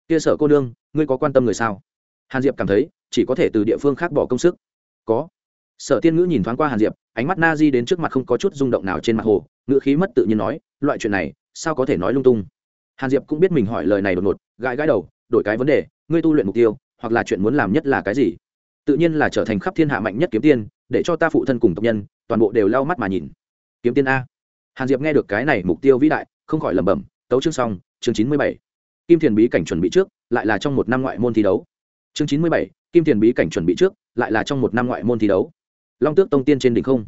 Kia sở cô nương, ngươi có quan tâm người sao? Hàn diệp cảm thấy, chỉ có thể từ địa phương khác bỏ công sức. Có. Sở tiên ngữ nhìn thoáng qua hàn diệp, ánh mắt na di đến trước mặt không có chút rung động nào trên mặt hồ, ngữ khí mất tự nhiên nói, loại chuyện này, sao có thể nói lung tung? Hàn diệp cũng biết mình hỏi lời này đột ngột, gãi gãi đầu, đổi cái vấn đề, ngươi tu luyện mục tiêu, hoặc là chuyện muốn làm nhất là cái gì? Tự nhiên là trở thành khắp thiên hạ mạnh nhất kiếm tiên, để cho ta phụ thân cùng tộc nhân, toàn bộ đều lau mắt mà nhìn. Kiếm tiên a. Hàn diệp nghe được cái này mục tiêu vĩ đại không khỏi lẩm bẩm, tấu chương xong, chương chín mươi bảy. Kim thiền bí cảnh chuẩn bị trước, lại là trong một năm ngoại môn thi đấu. Chương chín mươi bảy, kim thiền bí cảnh chuẩn bị trước, lại là trong một năm ngoại môn thi đấu. Long tước tông tiên trên đỉnh không.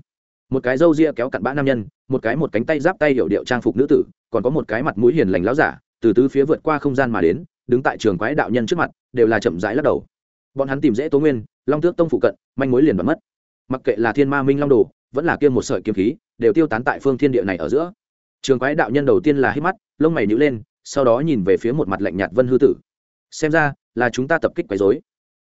Một cái râu ria kéo cặn bã nam nhân, một cái một cánh tay giáp tay hiệu điệu trang phục nữ tử, còn có một cái mặt mũi hiền lành láo giả, từ tứ phía vượt qua không gian mà đến, đứng tại trường quái đạo nhân trước mặt, đều là chậm rãi lắc đầu. Bọn hắn tìm dễ tố nguyên, long tước tông phụ cận, manh mối liền bật mất. Mặc kệ là thiên ma minh long đồ, vẫn là kia một sợi kiếm khí, đều tiêu tán tại phương thiên địa này ở giữa trường quái đạo nhân đầu tiên là hít mắt, lông mày nhữ lên, sau đó nhìn về phía một mặt lạnh nhạt vân hư tử. Xem ra, là chúng ta tập kích quấy dối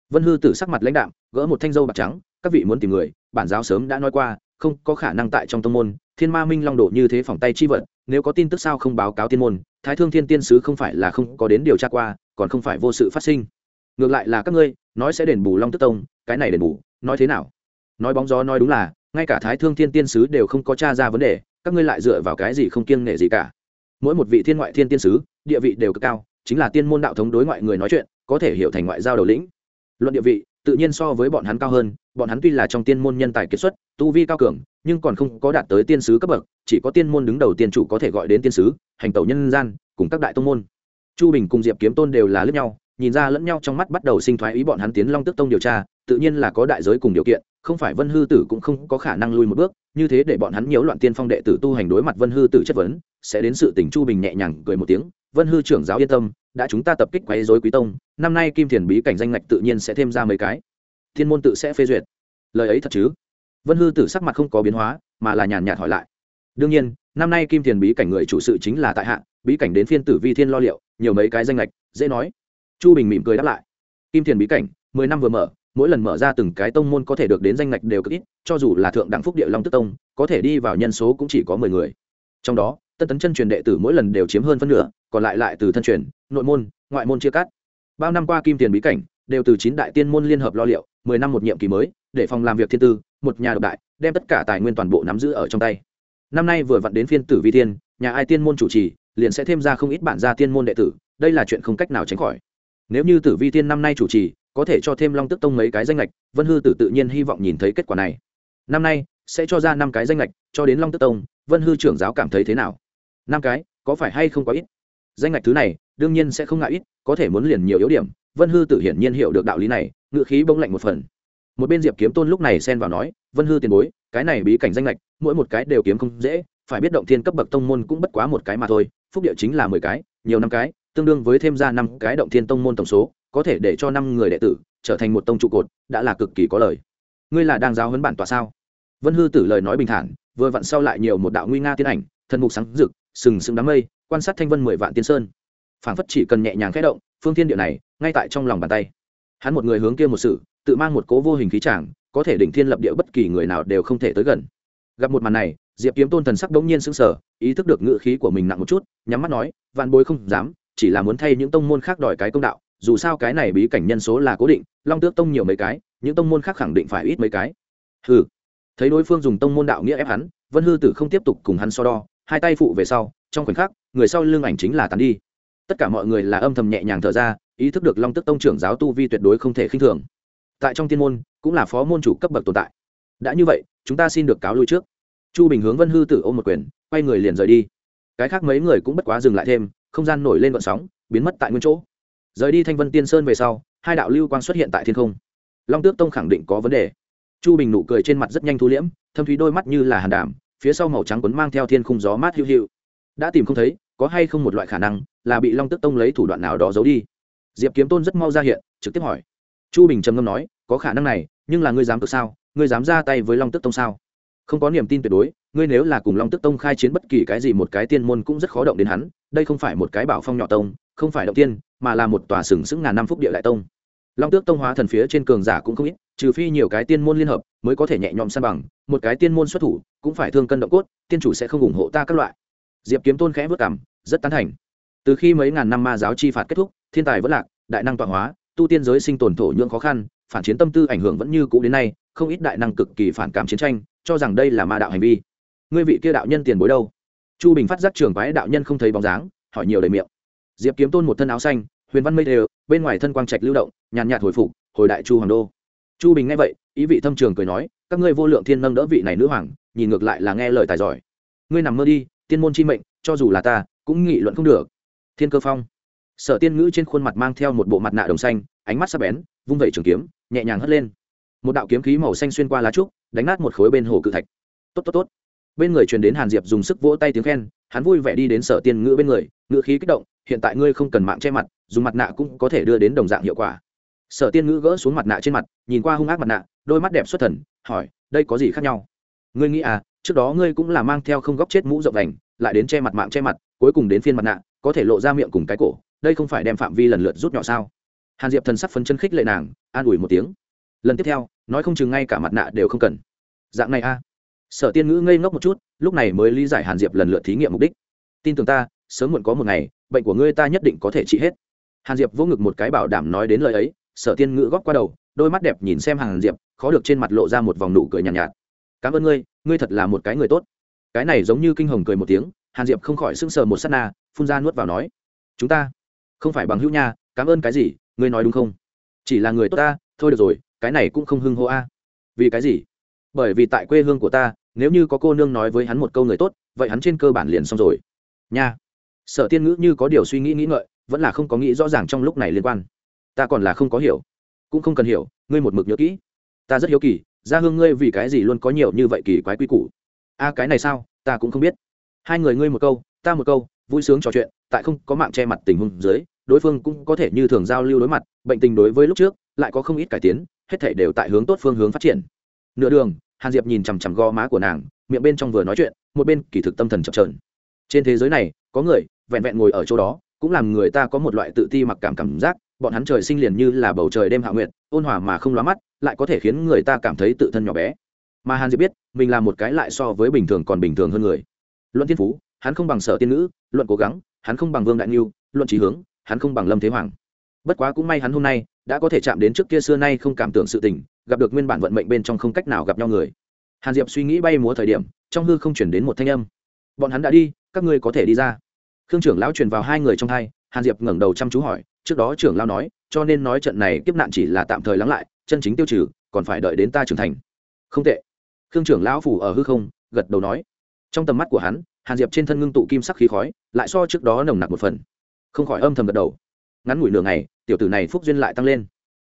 vân hư tử sắc mặt lãnh đạm, gỡ một thanh dâu bạc trắng, các vị muốn tìm người, bản giáo sớm đã nói qua, không có khả năng tại trong tông môn, thiên ma minh long đổ như thế phòng tay chi vật, nếu có tin tức sao không báo cáo tiên môn, thái thương thiên tiên sứ không phải là không có đến điều tra qua, còn không phải vô sự phát sinh. Ngược lại là các ngươi, nói sẽ đền bù long tức tông, cái này đền bù, nói thế nào? Nói bóng gió nói đúng là, ngay cả thái thương thiên tiên sứ đều không có t r a ra vấn đề các ngươi lại dựa vào cái gì không kiêng nể gì cả? Mỗi một vị thiên ngoại thiên tiên sứ, địa vị đều cực cao, chính là tiên môn đạo thống đối ngoại người nói chuyện, có thể hiểu thành ngoại giao đầu lĩnh. Luận địa vị, tự nhiên so với bọn hắn cao hơn, bọn hắn tuy là trong tiên môn nhân tài kiệt xuất, tu vi cao cường, nhưng còn không có đạt tới tiên sứ cấp bậc, chỉ có tiên môn đứng đầu tiên chủ có thể gọi đến tiên sứ, hành tẩu nhân gian, cùng các đại tông môn. Chu bình cùng diệp kiếm tôn đều là lướt nhau, nhìn ra lẫn nhau trong mắt bắt đầu sinh thoái ý bọn hắn tiến long tức tông điều tra, tự nhiên là có đại giới cùng điều kiện, không phải vân hư tử cũng không có khả năng lui một bước như thế để bọn hắn nhiễu loạn tiên phong đệ tử tu hành đối mặt vân hư tử chất vấn, sẽ đến sự tình chu bình nhẹ nhàng cười một tiếng, vân hư trưởng giáo yên tâm, đã chúng ta tập kích quấy dối quý tông, năm nay kim thiền bí cảnh danh ngạch tự nhiên sẽ thêm ra mấy cái. Thiên môn tự sẽ phê duyệt. Lời ấy thật chứ? Vân hư tử sắc mặt không có biến hóa, mà là nhàn nhạt hỏi lại. Đương nhiên, năm nay kim thiền bí cảnh người chủ sự chính là tại hạ, bí cảnh đến phiên tử vi thiên lo liệu, nhiều mấy cái danh lệch dễ nói. Chu bình mỉm cười đáp lại. Kim thiền bí cảnh, mười năm vừa mở mỗi lần mở ra từng cái tông môn có thể được đến danh ngạch đều cực ít, cho dù là thượng đẳng phúc địa long tức tông, có thể đi vào nhân số cũng chỉ có mười người. Trong đó, tân tấn chân truyền đệ tử mỗi lần đều chiếm hơn phân nửa, còn lại lại từ thân truyền, nội môn, ngoại môn chia cắt. Bao năm qua kim tiền bí cảnh, đều từ chín đại tiên môn liên hợp lo liệu, mười năm một nhiệm kỳ mới, để phòng làm việc thiên tư, một nhà độc đại, đem tất cả tài nguyên toàn bộ nắm giữ ở trong tay. Năm nay vừa vặn đến phiên tử vi tiên nhà ai tiên môn chủ trì, liền sẽ thêm ra không ít bản gia tiên môn đệ tử, đây là chuyện không cách nào tránh khỏi. Nếu như tử vi tiên năm nay chủ trì có thể cho thêm long tức tông mấy cái danh lệch vân hư tử tự nhiên hy vọng nhìn thấy kết quả này. Năm nay, sẽ cho ra năm cái danh lệch cho đến long tức tông, vân hư trưởng giáo cảm thấy thế nào? Năm cái, có phải hay không có ít? Danh lệch thứ này, đương nhiên sẽ không ngại ít, có thể muốn liền nhiều yếu điểm, vân hư tử hiển nhiên hiểu được đạo lý này ngự khí bông lạnh một phần. Một bên diệp kiếm tôn lúc này xen vào nói, vân hư tiền bối, cái này bí cảnh danh lệch mỗi một cái đều kiếm không dễ, phải biết động thiên cấp bậc tông môn cũng bất quá một cái mà thôi, phúc địa chính là mười cái, nhiều năm cái, tương đương với thêm ra năm cái động thiên tông môn tổng số có thể để cho năm người đệ tử trở thành một tông trụ cột, đã là cực kỳ có lời. Ngươi là đang giáo huấn bản tòa sao? Vân hư tử lời nói bình thản, vừa vặn sau lại nhiều một đạo nguy nga tiên ảnh, thần mục sáng rực, sừng sững đám mây, quan sát thanh vân mười vạn tiên sơn. Phảng phất chỉ cần nhẹ nhàng khẽ động, phương thiên địa này, ngay tại trong lòng bàn tay. Hắn một người hướng kia một sự, tự mang một cố vô hình khí tràng, có thể đỉnh thiên lập địa bất kỳ người nào đều không thể tới gần. Gặp một màn này, diệp kiếm tôn thần sắc đống nhiên sững sờ, ý thức được ngự khí của mình nặng một chút, nhắm mắt nói, vạn bối không dám, chỉ là muốn thay những tông môn khác đòi cái công đạo dù sao cái này bí cảnh nhân số là cố định long tước tông nhiều mấy cái những tông môn khác khẳng định phải ít mấy cái. Hừ, thấy đối phương dùng tông môn đạo nghĩa ép hắn vân hư tử không tiếp tục cùng hắn so đo hai tay phụ về sau trong khoảnh khắc người sau lưng ảnh chính là tàn đi. Tất cả mọi người là âm thầm nhẹ nhàng thở ra ý thức được long tức tông trưởng giáo tu vi tuyệt đối không thể khinh thường. Tại trong tiên môn cũng là phó môn chủ cấp bậc tồn tại. Đã như vậy chúng ta xin được cáo lui trước. Chu bình hướng vân hư tử ôm một quyền quay người liền rời đi. Cái khác mấy người cũng bất quá dừng lại thêm không gian nổi lên vận sóng biến mất tại nguyên chỗ rời đi thanh vân tiên sơn về sau, hai đạo lưu quang xuất hiện tại thiên không. Long tước tông khẳng định có vấn đề. Chu bình nụ cười trên mặt rất nhanh thu liễm, thâm thúy đôi mắt như là hàn đảm phía sau màu trắng quấn mang theo thiên khung gió mát hiu hiu. Đã tìm không thấy, có hay không một loại khả năng là bị long tước tông lấy thủ đoạn nào đó giấu đi? Diệp kiếm tôn rất mau ra hiện, trực tiếp hỏi. Chu bình trầm ngâm nói, có khả năng này, nhưng là ngươi dám cực sao? Ngươi dám ra tay với long tước tông sao? Không có niềm tin tuyệt đối, ngươi nếu là cùng long tước tông khai chiến bất kỳ cái gì một cái tiên môn cũng rất khó động đến hắn, đây không phải một cái bảo phong nhỏ tông không phải động tiên, mà là một tòa sừng sững ngàn năm phúc địa đại tông. Long tước tông hóa thần phía trên cường giả cũng không ít, trừ phi nhiều cái tiên môn liên hợp mới có thể nhẹ nhõm san bằng, một cái tiên môn xuất thủ, cũng phải thương cân động cốt, tiên chủ sẽ không ủng hộ ta các loại. Diệp kiếm tôn khẽ vất cảm rất tán thành. Từ khi mấy ngàn năm ma giáo chi phạt kết thúc, thiên tài vẫn lạc, đại năng tọa hóa, tu tiên giới sinh tồn thổ nhưỡng khó khăn, phản chiến tâm tư ảnh hưởng vẫn như cũ đến nay, không ít đại năng cực kỳ phản cảm chiến tranh, cho rằng đây là ma đạo hành vi. Ngươi vị kia đạo nhân tiền bối đâu? Chu bình phát giác trường quái đạo nhân không thấy bóng dáng, hỏi nhiều lời miệng diệp kiếm tôn một thân áo xanh, huyền văn mây đều, bên ngoài thân quang trạch lưu động, nhàn nhạt hồi phục, hồi đại chu hoàng đô. Chu bình nghe vậy, ý vị thâm trường cười nói, các ngươi vô lượng thiên nâng đỡ vị này nữ hoàng, nhìn ngược lại là nghe lời tài giỏi. Ngươi nằm mơ đi, tiên môn chi mệnh, cho dù là ta, cũng nghị luận không được. Thiên cơ phong. Sở tiên ngữ trên khuôn mặt mang theo một bộ mặt nạ đồng xanh, ánh mắt sắc bén, vung vẩy trường kiếm, nhẹ nhàng hất lên. Một đạo kiếm khí màu xanh xuyên qua lá trúc, đánh nát một khối bên hồ cự thạch. Tốt tốt tốt. Bên người truyền đến hàn diệp dùng sức vỗ tay tiếng khen, hắn vui vẻ đi đến sở tiên ngữ bên người, ngữ khí kích động hiện tại ngươi không cần mạng che mặt, dùng mặt nạ cũng có thể đưa đến đồng dạng hiệu quả. Sở tiên ngữ gỡ xuống mặt nạ trên mặt, nhìn qua hung ác mặt nạ, đôi mắt đẹp xuất thần, hỏi, đây có gì khác nhau? Ngươi nghĩ à trước đó ngươi cũng là mang theo không góc chết mũ rộng đành lại đến che mặt mạng che mặt, cuối cùng đến phiên mặt nạ, có thể lộ ra miệng cùng cái cổ, đây không phải đem phạm vi lần lượt rút nhỏ sao? Hàn diệp thần sắc phấn chân khích lệ nàng, an ủi một tiếng. Lần tiếp theo, nói không chừng ngay cả mặt nạ đều không cần. Dạng này a. À. sở tiên ngữ ngây ngốc một chút, lúc này mới lý giải hàn diệp lần lượt thí nghiệm mục đích. Tin tưởng ta sớm muộn có một ngày bệnh của ngươi ta nhất định có thể trị hết. Hàn diệp vỗ ngực một cái bảo đảm nói đến lời ấy sở tiên ngữ góp qua đầu đôi mắt đẹp nhìn xem hàn diệp khó được trên mặt lộ ra một vòng nụ cười nhàn nhạt, nhạt. Cảm ơn ngươi ngươi thật là một cái người tốt. Cái này giống như kinh hồng cười một tiếng hàn diệp không khỏi sưng sờ một s á t na phun ra nuốt vào nói chúng ta không phải bằng hữu nha cảm ơn cái gì ngươi nói đúng không? Chỉ là người tốt ta thôi được rồi cái này cũng không hưng hô a. Vì cái gì? Bởi vì tại quê hương của ta nếu như có cô nương nói với hắn một câu người tốt vậy hắn trên cơ bản liền xong rồi. Nha sở tiên ngữ như có điều suy nghĩ nghĩ ngợi, vẫn là không có nghĩ rõ ràng trong lúc này liên quan. Ta còn là không có hiểu, cũng không cần hiểu, ngươi một mực nhớ kỹ. Ta rất hiếu kỳ, ra hương ngươi vì cái gì luôn có nhiều như vậy kỳ quái quy củ? A, cái này sao? Ta cũng không biết. Hai người ngươi một câu, ta một câu, vui sướng trò chuyện, tại không có mạng che mặt tình huống dưới, đối phương cũng có thể như thường giao lưu đối mặt, bệnh tình đối với lúc trước, lại có không ít cải tiến, hết thể đều tại hướng tốt phương hướng phát triển. Nửa đường, hàn diệp nhìn chằm chằm gò má của nàng, miệng bên trong vừa nói chuyện, một bên kỳ thực tâm thần chập trờn trên thế giới này, có người vẹn vẹn ngồi ở chỗ đó, cũng làm người ta có một loại tự ti mặc cảm cảm giác, bọn hắn trời sinh liền như là bầu trời đêm hạ nguyệt, ôn hòa mà không lóa mắt, lại có thể khiến người ta cảm thấy tự thân nhỏ bé. Mà hàn diệp biết, mình là một cái lại so với bình thường còn bình thường hơn người. Luận thiên phú, hắn không bằng sở tiên nữ luận cố gắng, hắn không bằng vương đại niu luận trí hướng, hắn không bằng lâm thế hoàng. Bất quá cũng may hắn hôm nay đã có thể chạm đến trước kia xưa nay không cảm tưởng sự tình, gặp được nguyên bản vận mệnh bên trong không cách nào gặp nhau người. Hàn diệp suy nghĩ bay múa thời điểm, trong hư không chuyển đến một thanh âm. Bọn hắn đã đi, các ngươi có thể đi ra khương trưởng lão truyền vào hai người trong hai, hàn diệp ngẩng đầu chăm chú hỏi, trước đó trưởng lão nói, cho nên nói trận này kiếp nạn chỉ là tạm thời lắng lại, chân chính tiêu trừ, còn phải đợi đến ta trưởng thành. Không tệ. Khương trưởng lão phủ ở hư không, gật đầu nói. Trong tầm mắt của hắn, hàn diệp trên thân ngưng tụ kim sắc khí khói, lại so trước đó nồng nặc một phần. Không khỏi âm thầm gật đầu. Ngắn ngủi nửa ngày, tiểu tử này phúc duyên lại tăng lên.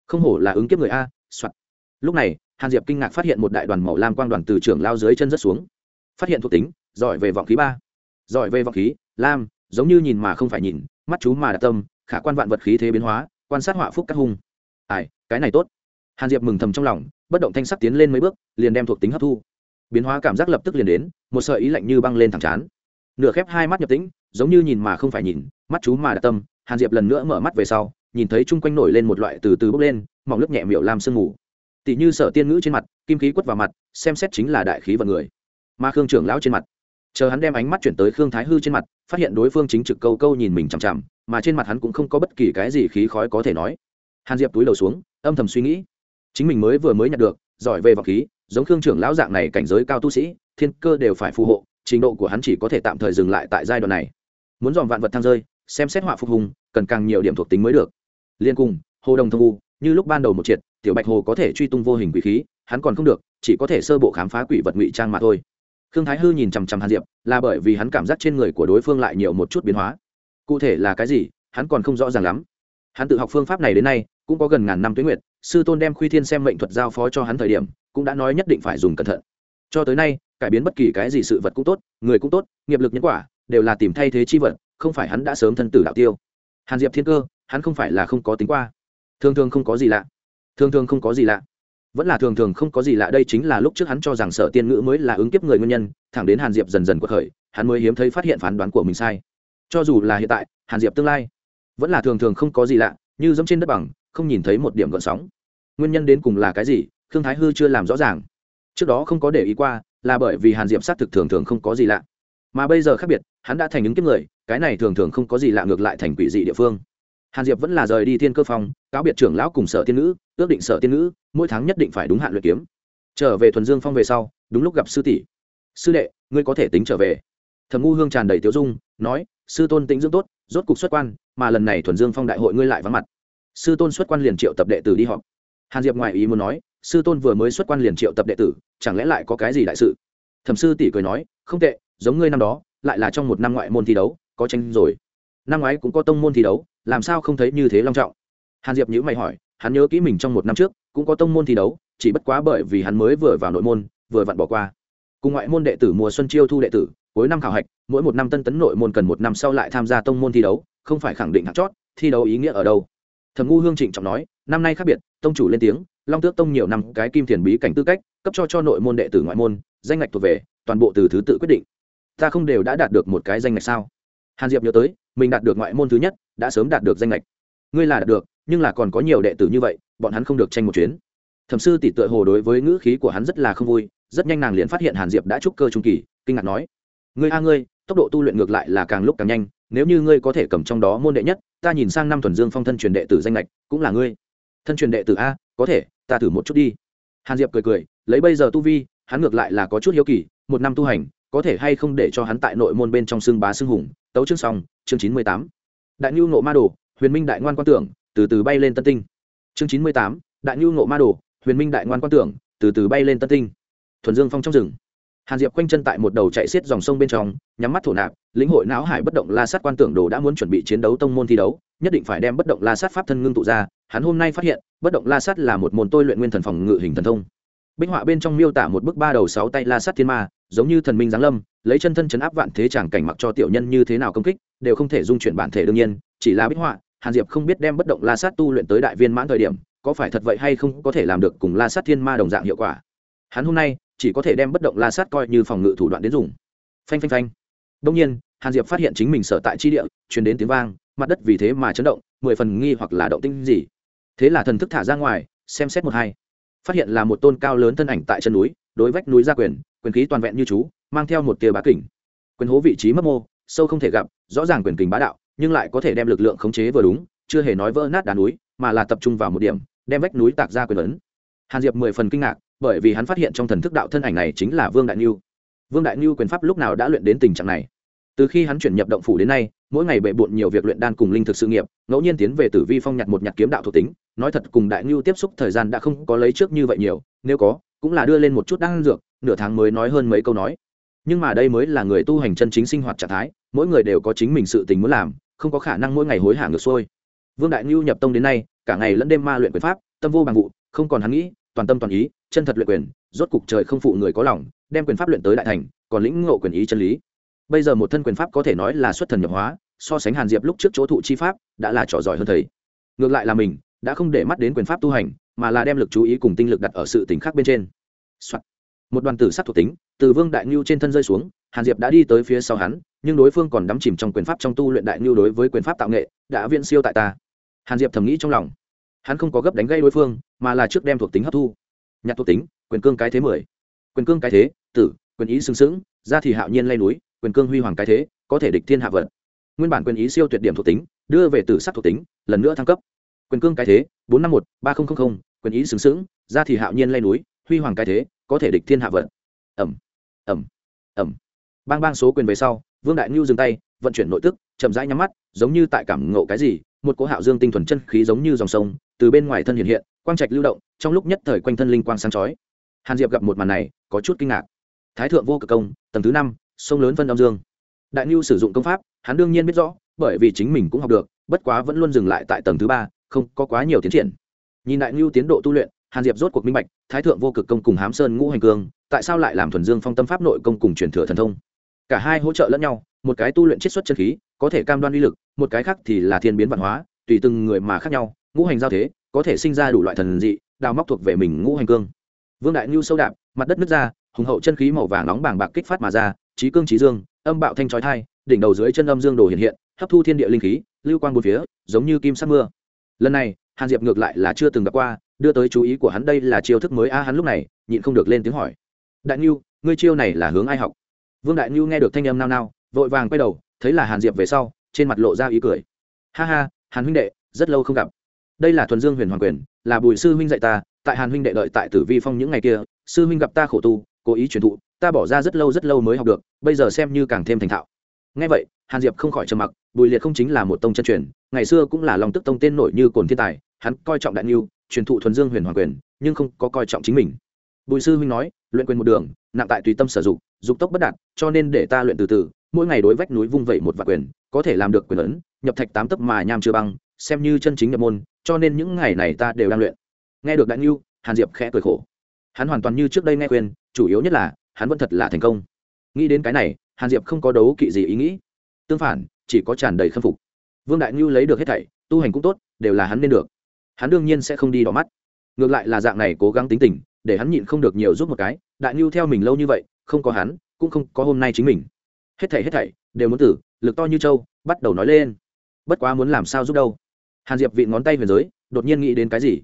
Không hổ là ứng kiếp người a soạn lúc này, hàn diệp kinh ngạc phát hiện một đại đoàn màu lam quang đoàn từ trưởng lao dưới chân rất xuống. Phát hiện thuộc tính, giỏi về vọng khí ba. Giỏi về vọng khí, lam giống như nhìn mà không phải nhìn, mắt chú mà đặt tâm, khả quan vạn vật khí thế biến hóa, quan sát họa phúc cắt hung. Ai, cái này tốt. Hàn diệp mừng thầm trong lòng, bất động thanh sắc tiến lên mấy bước, liền đem thuộc tính hấp thu. Biến hóa cảm giác lập tức liền đến, một sợi ý lạnh như băng lên thẳng chán nửa khép hai mắt nhập tĩnh, giống như nhìn mà không phải nhìn, mắt chú mà đặt tâm, hàn diệp lần nữa mở mắt về sau, nhìn thấy chung quanh nổi lên một loại từ từ bốc lên, mỏng lớp nhẹ miệu làm sương mù. Tỷ như sở tiên ngữ trên mặt, kim khí quất vào mặt, xem xét chính là đại khí vận người. Ma khương trưởng lão trên mặt chờ hắn đem ánh mắt chuyển tới khương thái hư trên mặt, phát hiện đối phương chính trực câu câu nhìn mình chằm chằm, mà trên mặt hắn cũng không có bất kỳ cái gì khí khói có thể nói. Hàn diệp túi đầu xuống, âm thầm suy nghĩ. Chính mình mới vừa mới nhận được, giỏi về vọng khí, giống khương trưởng lão dạng này cảnh giới cao tu sĩ, thiên cơ đều phải phù hộ, trình độ của hắn chỉ có thể tạm thời dừng lại tại giai đoạn này. Muốn dòm vạn vật thăng rơi, xem xét họa phục hùng, cần càng nhiều điểm thuộc tính mới được. Liên cùng, hồ đồng thông u, như lúc ban đầu một triệt, tiểu bạch hồ có thể truy tung vô hình quỷ khí, hắn còn không được, chỉ có thể sơ bộ khám phá quỷ vật ngụy trang mà thôi khương thái hư nhìn chằm chằm hàn diệp, là bởi vì hắn cảm giác trên người của đối phương lại nhiều một chút biến hóa. Cụ thể là cái gì, hắn còn không rõ ràng lắm. Hắn tự học phương pháp này đến nay, cũng có gần ngàn năm tuyến nguyệt, sư tôn đem khuy thiên xem mệnh thuật giao phó cho hắn thời điểm, cũng đã nói nhất định phải dùng cẩn thận. Cho tới nay, cải biến bất kỳ cái gì sự vật cũng tốt, người cũng tốt, nghiệp lực nhân quả, đều là tìm thay thế chi vật, không phải hắn đã sớm thân tử đạo tiêu. Hàn diệp thiên cơ, hắn không phải là không có tính qua. Thường thường không có gì lạ. Thường thường không có gì lạ vẫn là thường thường không có gì lạ, đây chính là lúc trước hắn cho rằng sở tiên ngữ mới là ứng kiếp người nguyên nhân, thẳng đến hàn diệp dần dần quật khởi, hắn mới hiếm thấy phát hiện phán đoán của mình sai. Cho dù là hiện tại, hàn diệp tương lai vẫn là thường thường không có gì lạ, như giống trên đất bằng, không nhìn thấy một điểm gợn sóng. Nguyên nhân đến cùng là cái gì, khương thái hư chưa làm rõ ràng. Trước đó không có để ý qua, là bởi vì hàn diệp xác thực thường thường không có gì lạ. Mà bây giờ khác biệt, hắn đã thành ứng kiếp người, cái này thường thường không có gì lạ ngược lại thành quỷ dị địa phương hàn diệp vẫn là rời đi thiên cơ phong, cáo biệt trưởng lão cùng sở tiên nữ ước định sở tiên nữ mỗi tháng nhất định phải đúng hạn luyện kiếm. Trở về thuần dương phong về sau, đúng lúc gặp sư tỷ. Sư đệ, ngươi có thể tính trở về. Thầm ngu hương tràn đầy tiểu dung, nói, sư tôn tính dưỡng tốt, rốt cục xuất quan, mà lần này thuần dương phong đại hội ngươi lại vắng mặt. Sư tôn xuất quan liền triệu tập đệ tử đi họp. Hàn diệp ngoại ý muốn nói, sư tôn vừa mới xuất quan liền triệu tập đệ tử, chẳng lẽ lại có cái gì đại sự? Thẩm sư tỷ cười nói, không tệ, giống ngươi năm đó, lại là trong một năm ngoại môn thi đấu, có tranh rồi. Năm ngoái cũng có tông môn thi đấu làm sao không thấy như thế long trọng? Hàn diệp nhữ mày hỏi, hắn nhớ kỹ mình trong một năm trước, cũng có tông môn thi đấu, chỉ bất quá bởi vì hắn mới vừa vào nội môn, vừa vặn bỏ qua. Cùng ngoại môn đệ tử mùa xuân chiêu thu đệ tử, cuối năm khảo hạch, mỗi một năm tân tấn nội môn cần một năm sau lại tham gia tông môn thi đấu, không phải khẳng định hạt chót, thi đấu ý nghĩa ở đâu? Thầm ngu hương trịnh trọng nói, năm nay khác biệt, tông chủ lên tiếng, long tước tông nhiều năm cái kim thiền bí cảnh tư cách, cấp cho cho nội môn đệ tử ngoại môn, danh ngạch thuộc về, toàn bộ từ thứ tự quyết định. Ta không đều đã đạt được một cái danh ngạch sao? Hàn diệp nhớ tới mình đạt được ngoại môn thứ nhất, đã sớm đạt được danh lệch ngươi là đạt được, nhưng là còn có nhiều đệ tử như vậy, bọn hắn không được tranh một chuyến. Thẩm sư tỷ tựa hồ đối với ngữ khí của hắn rất là không vui, rất nhanh nàng liền phát hiện hàn diệp đã trúc cơ trung kỳ, kinh ngạc nói, ngươi a ngươi, tốc độ tu luyện ngược lại là càng lúc càng nhanh, nếu như ngươi có thể cầm trong đó môn đệ nhất, ta nhìn sang năm thuần dương phong thân truyền đệ tử danh lệch cũng là ngươi. Thân truyền đệ tử a, có thể, ta thử một chút đi. Hàn diệp cười cười, lấy bây giờ tu vi, hắn ngược lại là có chút hiếu kỳ, một năm tu hành, có thể hay không để cho hắn tại nội môn bên trong xương bá xương hùng tấu chương xong, chương chín mươi tám. Đại nhu nộ ma đồ, huyền minh đại ngoan quan tưởng, từ từ bay lên tân tinh. Chương chín mươi tám, đại nhu nộ ma đồ, huyền minh đại ngoan quan tưởng, từ từ bay lên tân tinh. Thuần dương phong trong rừng. Hàn diệp quanh chân tại một đầu chạy xiết dòng sông bên trong, nhắm mắt thổ nạp, lĩnh hội não hải bất động la sát quan tưởng đồ đã muốn chuẩn bị chiến đấu tông môn thi đấu, nhất định phải đem bất động la sát pháp thân ngưng tụ ra, hắn hôm nay phát hiện, bất động la sát là một môn tôi luyện nguyên thần phòng ngự hình thần thông bích họa bên trong miêu tả một bức ba đầu sáu tay la sát thiên ma, giống như thần minh giáng lâm, lấy chân thân chấn áp vạn thế chẳng cảnh mặc cho tiểu nhân như thế nào công kích, đều không thể dung chuyển bản thể đương nhiên, chỉ là bích họa, hàn diệp không biết đem bất động la sát tu luyện tới đại viên mãn thời điểm, có phải thật vậy hay không có thể làm được cùng la sát thiên ma đồng dạng hiệu quả. Hắn hôm nay, chỉ có thể đem bất động la sát coi như phòng ngự thủ đoạn đến dùng. Phanh phanh phanh. Đông nhiên, hàn diệp phát hiện chính mình sở tại chi địa, truyền đến tiếng vang, mặt đất vì thế mà chấn động, mười phần nghi hoặc là động tinh gì. Thế là thần thức thả ra ngoài, xem xét một hai phát hiện là một tôn cao lớn thân ảnh tại chân núi, đối vách núi ra quyền quyền khí toàn vẹn như chú, mang theo một tia bá kình. Quyền hố vị trí mấp mô, sâu không thể gặp, rõ ràng quyền kình bá đạo, nhưng lại có thể đem lực lượng khống chế vừa đúng, chưa hề nói vỡ nát đá núi, mà là tập trung vào một điểm, đem vách núi tạc ra quyền ấn. Hàn diệp mười phần kinh ngạc, bởi vì hắn phát hiện trong thần thức đạo thân ảnh này chính là vương đại niu vương đại niu quyền pháp lúc nào đã luyện đến tình trạng này? Từ khi hắn chuyển nhập động phủ đến nay, mỗi ngày bệ bộn nhiều việc luyện đan cùng linh thực sự nghiệp, ngẫu nhiên tiến về tử vi phong nhặt một nhặt kiếm đạo thuộc tính nói thật cùng đại ngưu tiếp xúc thời gian đã không có lấy trước như vậy nhiều, nếu có, cũng là đưa lên một chút đan dược, nửa tháng mới nói hơn mấy câu nói. Nhưng mà đây mới là người tu hành chân chính sinh hoạt trạng thái, mỗi người đều có chính mình sự tình muốn làm, không có khả năng mỗi ngày hối hả ngược xuôi. Vương đại ngưu nhập tông đến nay, cả ngày lẫn đêm ma luyện quyền pháp, tâm vô bằng vụ, không còn hắn nghĩ, toàn tâm toàn ý, chân thật luyện quyền, rốt cục trời không phụ người có lòng, đem quyền pháp luyện tới đại thành, còn lĩnh ngộ quyền ý chân lý. Bây giờ một thân quyền pháp có thể nói là xuất thần nhập hóa, so sánh hàn diệp lúc trước chỗ thụ chi pháp, đã là trò giỏi hơn thầy. Ngược lại là mình đã không để mắt đến quyền pháp tu hành, mà là đem lực chú ý cùng tinh lực đặt ở sự tỉnh khác bên trên、Soạn. một đoàn tử sắc thuộc tính, từ vương đại ngưu trên thân rơi xuống, hàn diệp đã đi tới phía sau hắn, nhưng đối phương còn đắm chìm trong quyền pháp trong tu luyện đại ngưu đối với quyền pháp tạo nghệ, đã viễn siêu tại ta. Hàn diệp thầm nghĩ trong lòng. Hắn không có gấp đánh gây đối phương, mà là trước đem thuộc tính hấp thu. Nhặt thuộc tính, quyền cương cái thế mười. Quyền cương cái thế, tử, quyền ý sừng sững ra thì hạo nhiên lay núi, quyền cương huy hoàng cái thế, có thể địch thiên hạ vận. nguyên bản quyền ý siêu tuyệt điểm thuộc tính, đưa về tử sắc thuộc tính, lần nữa thăng cấp quyền cương cái thế, bốn năm một, ba nghìn quyền ý xứng xứng ra thì hạo nhiên lay núi, huy hoàng cái thế, có thể địch thiên hạ vận. Ẩm ẩm ẩm. Bang bang số quyền về sau, vương đại ngưu dừng tay, vận chuyển nội tức, chậm rãi nhắm mắt, giống như tại cảm ngộ cái gì, một cỗ hạo dương tinh thuần chân khí giống như dòng sông, từ bên ngoài thân hiện hiện, quang trạch lưu động, trong lúc nhất thời quanh thân linh quang sáng chói. Hàn diệp gặp một màn này, có chút kinh ngạc. Thái thượng vô cực công, tầng thứ năm, sông lớn phân âm dương. Đại ngưu sử dụng công pháp, hắn đương nhiên biết rõ, bởi vì chính mình cũng học được, bất quá vẫn luôn dừng lại tại tầng thứ ba không có quá nhiều tiến triển. Nhìn đại ngưu tiến độ tu luyện, hàn diệp rốt cuộc minh bạch, thái thượng vô cực công cùng hám sơn ngũ hành cương tại sao lại làm thuần dương phong tâm pháp nội công cùng truyền thừa thần thông? Cả hai hỗ trợ lẫn nhau, một cái tu luyện chiết xuất chân khí, có thể cam đoan uy lực, một cái khác thì là thiên biến văn hóa, tùy từng người mà khác nhau, ngũ hành giao thế, có thể sinh ra đủ loại thần dị, đào móc thuộc về mình ngũ hành cương. Vương đại ngưu sâu đạp mặt đất nứt ra, hùng hậu chân khí màu vàng nóng bàng bạc kích phát mà ra, trí cương trí dương, âm bạo thanh trói thai đỉnh đầu dưới chân âm dương đồ hiện hiện, hấp thu thiên địa linh khí, lưu quang bốn phía, giống như kim sắc mưa lần này, hàn diệp ngược lại là chưa từng gặp qua, đưa tới chú ý của hắn đây là chiêu thức mới a, hắn lúc này, nhịn không được lên tiếng hỏi. Đại ngưu ngươi chiêu này là hướng ai học? Vương đại ngưu nghe được thanh âm nao nao, vội vàng quay đầu, thấy là hàn diệp về sau, trên mặt lộ ra ý cười. Ha ha, hàn huynh đệ, rất lâu không gặp. Đây là thuần dương huyền hoàng quyền, là bùi sư huynh dạy ta, tại hàn huynh đệ đợi tại tử vi phong những ngày kia, sư huynh gặp ta khổ tu, cố ý truyền thụ, ta bỏ ra rất lâu rất lâu mới học được, bây giờ xem như càng thêm thành thạo. Ngay vậy hàn diệp không khỏi trầm mặc, bùi liệt không chính là một tông chân truyền, ngày xưa cũng là lòng tức tông tên nổi như cồn thiên tài, hắn coi trọng đại niu truyền thụ thuần dương huyền hoàng quyền, nhưng không có coi trọng chính mình. Bùi sư huynh nói, luyện quyền một đường, nặng tại tùy tâm sử dụng, dục tốc bất đạt, cho nên để ta luyện từ từ, mỗi ngày đối vách núi vung vẩy một vạn quyền, có thể làm được quyền ấn, nhập thạch tám tấc mà nham chưa băng, xem như chân chính nhập môn, cho nên những ngày này ta đều đang luyện. Nghe được đại niu hàn diệp khẽ cười khổ. Hắn hoàn toàn như trước đây nghe khuyên, chủ yếu nhất là, hắn vẫn thật là thành công. Nghĩ đến cái này, hàn diệp không có đấu kỵ gì ý nghĩ tương phản, chỉ có tràn đầy khâm phục. Vương đại ngưu lấy được hết thảy, tu hành cũng tốt, đều là hắn nên được. Hắn đương nhiên sẽ không đi đỏ mắt. Ngược lại là dạng này cố gắng tính tình, để hắn nhịn không được nhiều giúp một cái, đại ngưu theo mình lâu như vậy, không có hắn, cũng không có hôm nay chính mình. Hết thảy hết thảy, đều muốn tử, lực to như trâu, bắt đầu nói lên. Bất quá muốn làm sao giúp đâu? Hàn diệp vị ngón tay về giới đột nhiên nghĩ đến cái gì?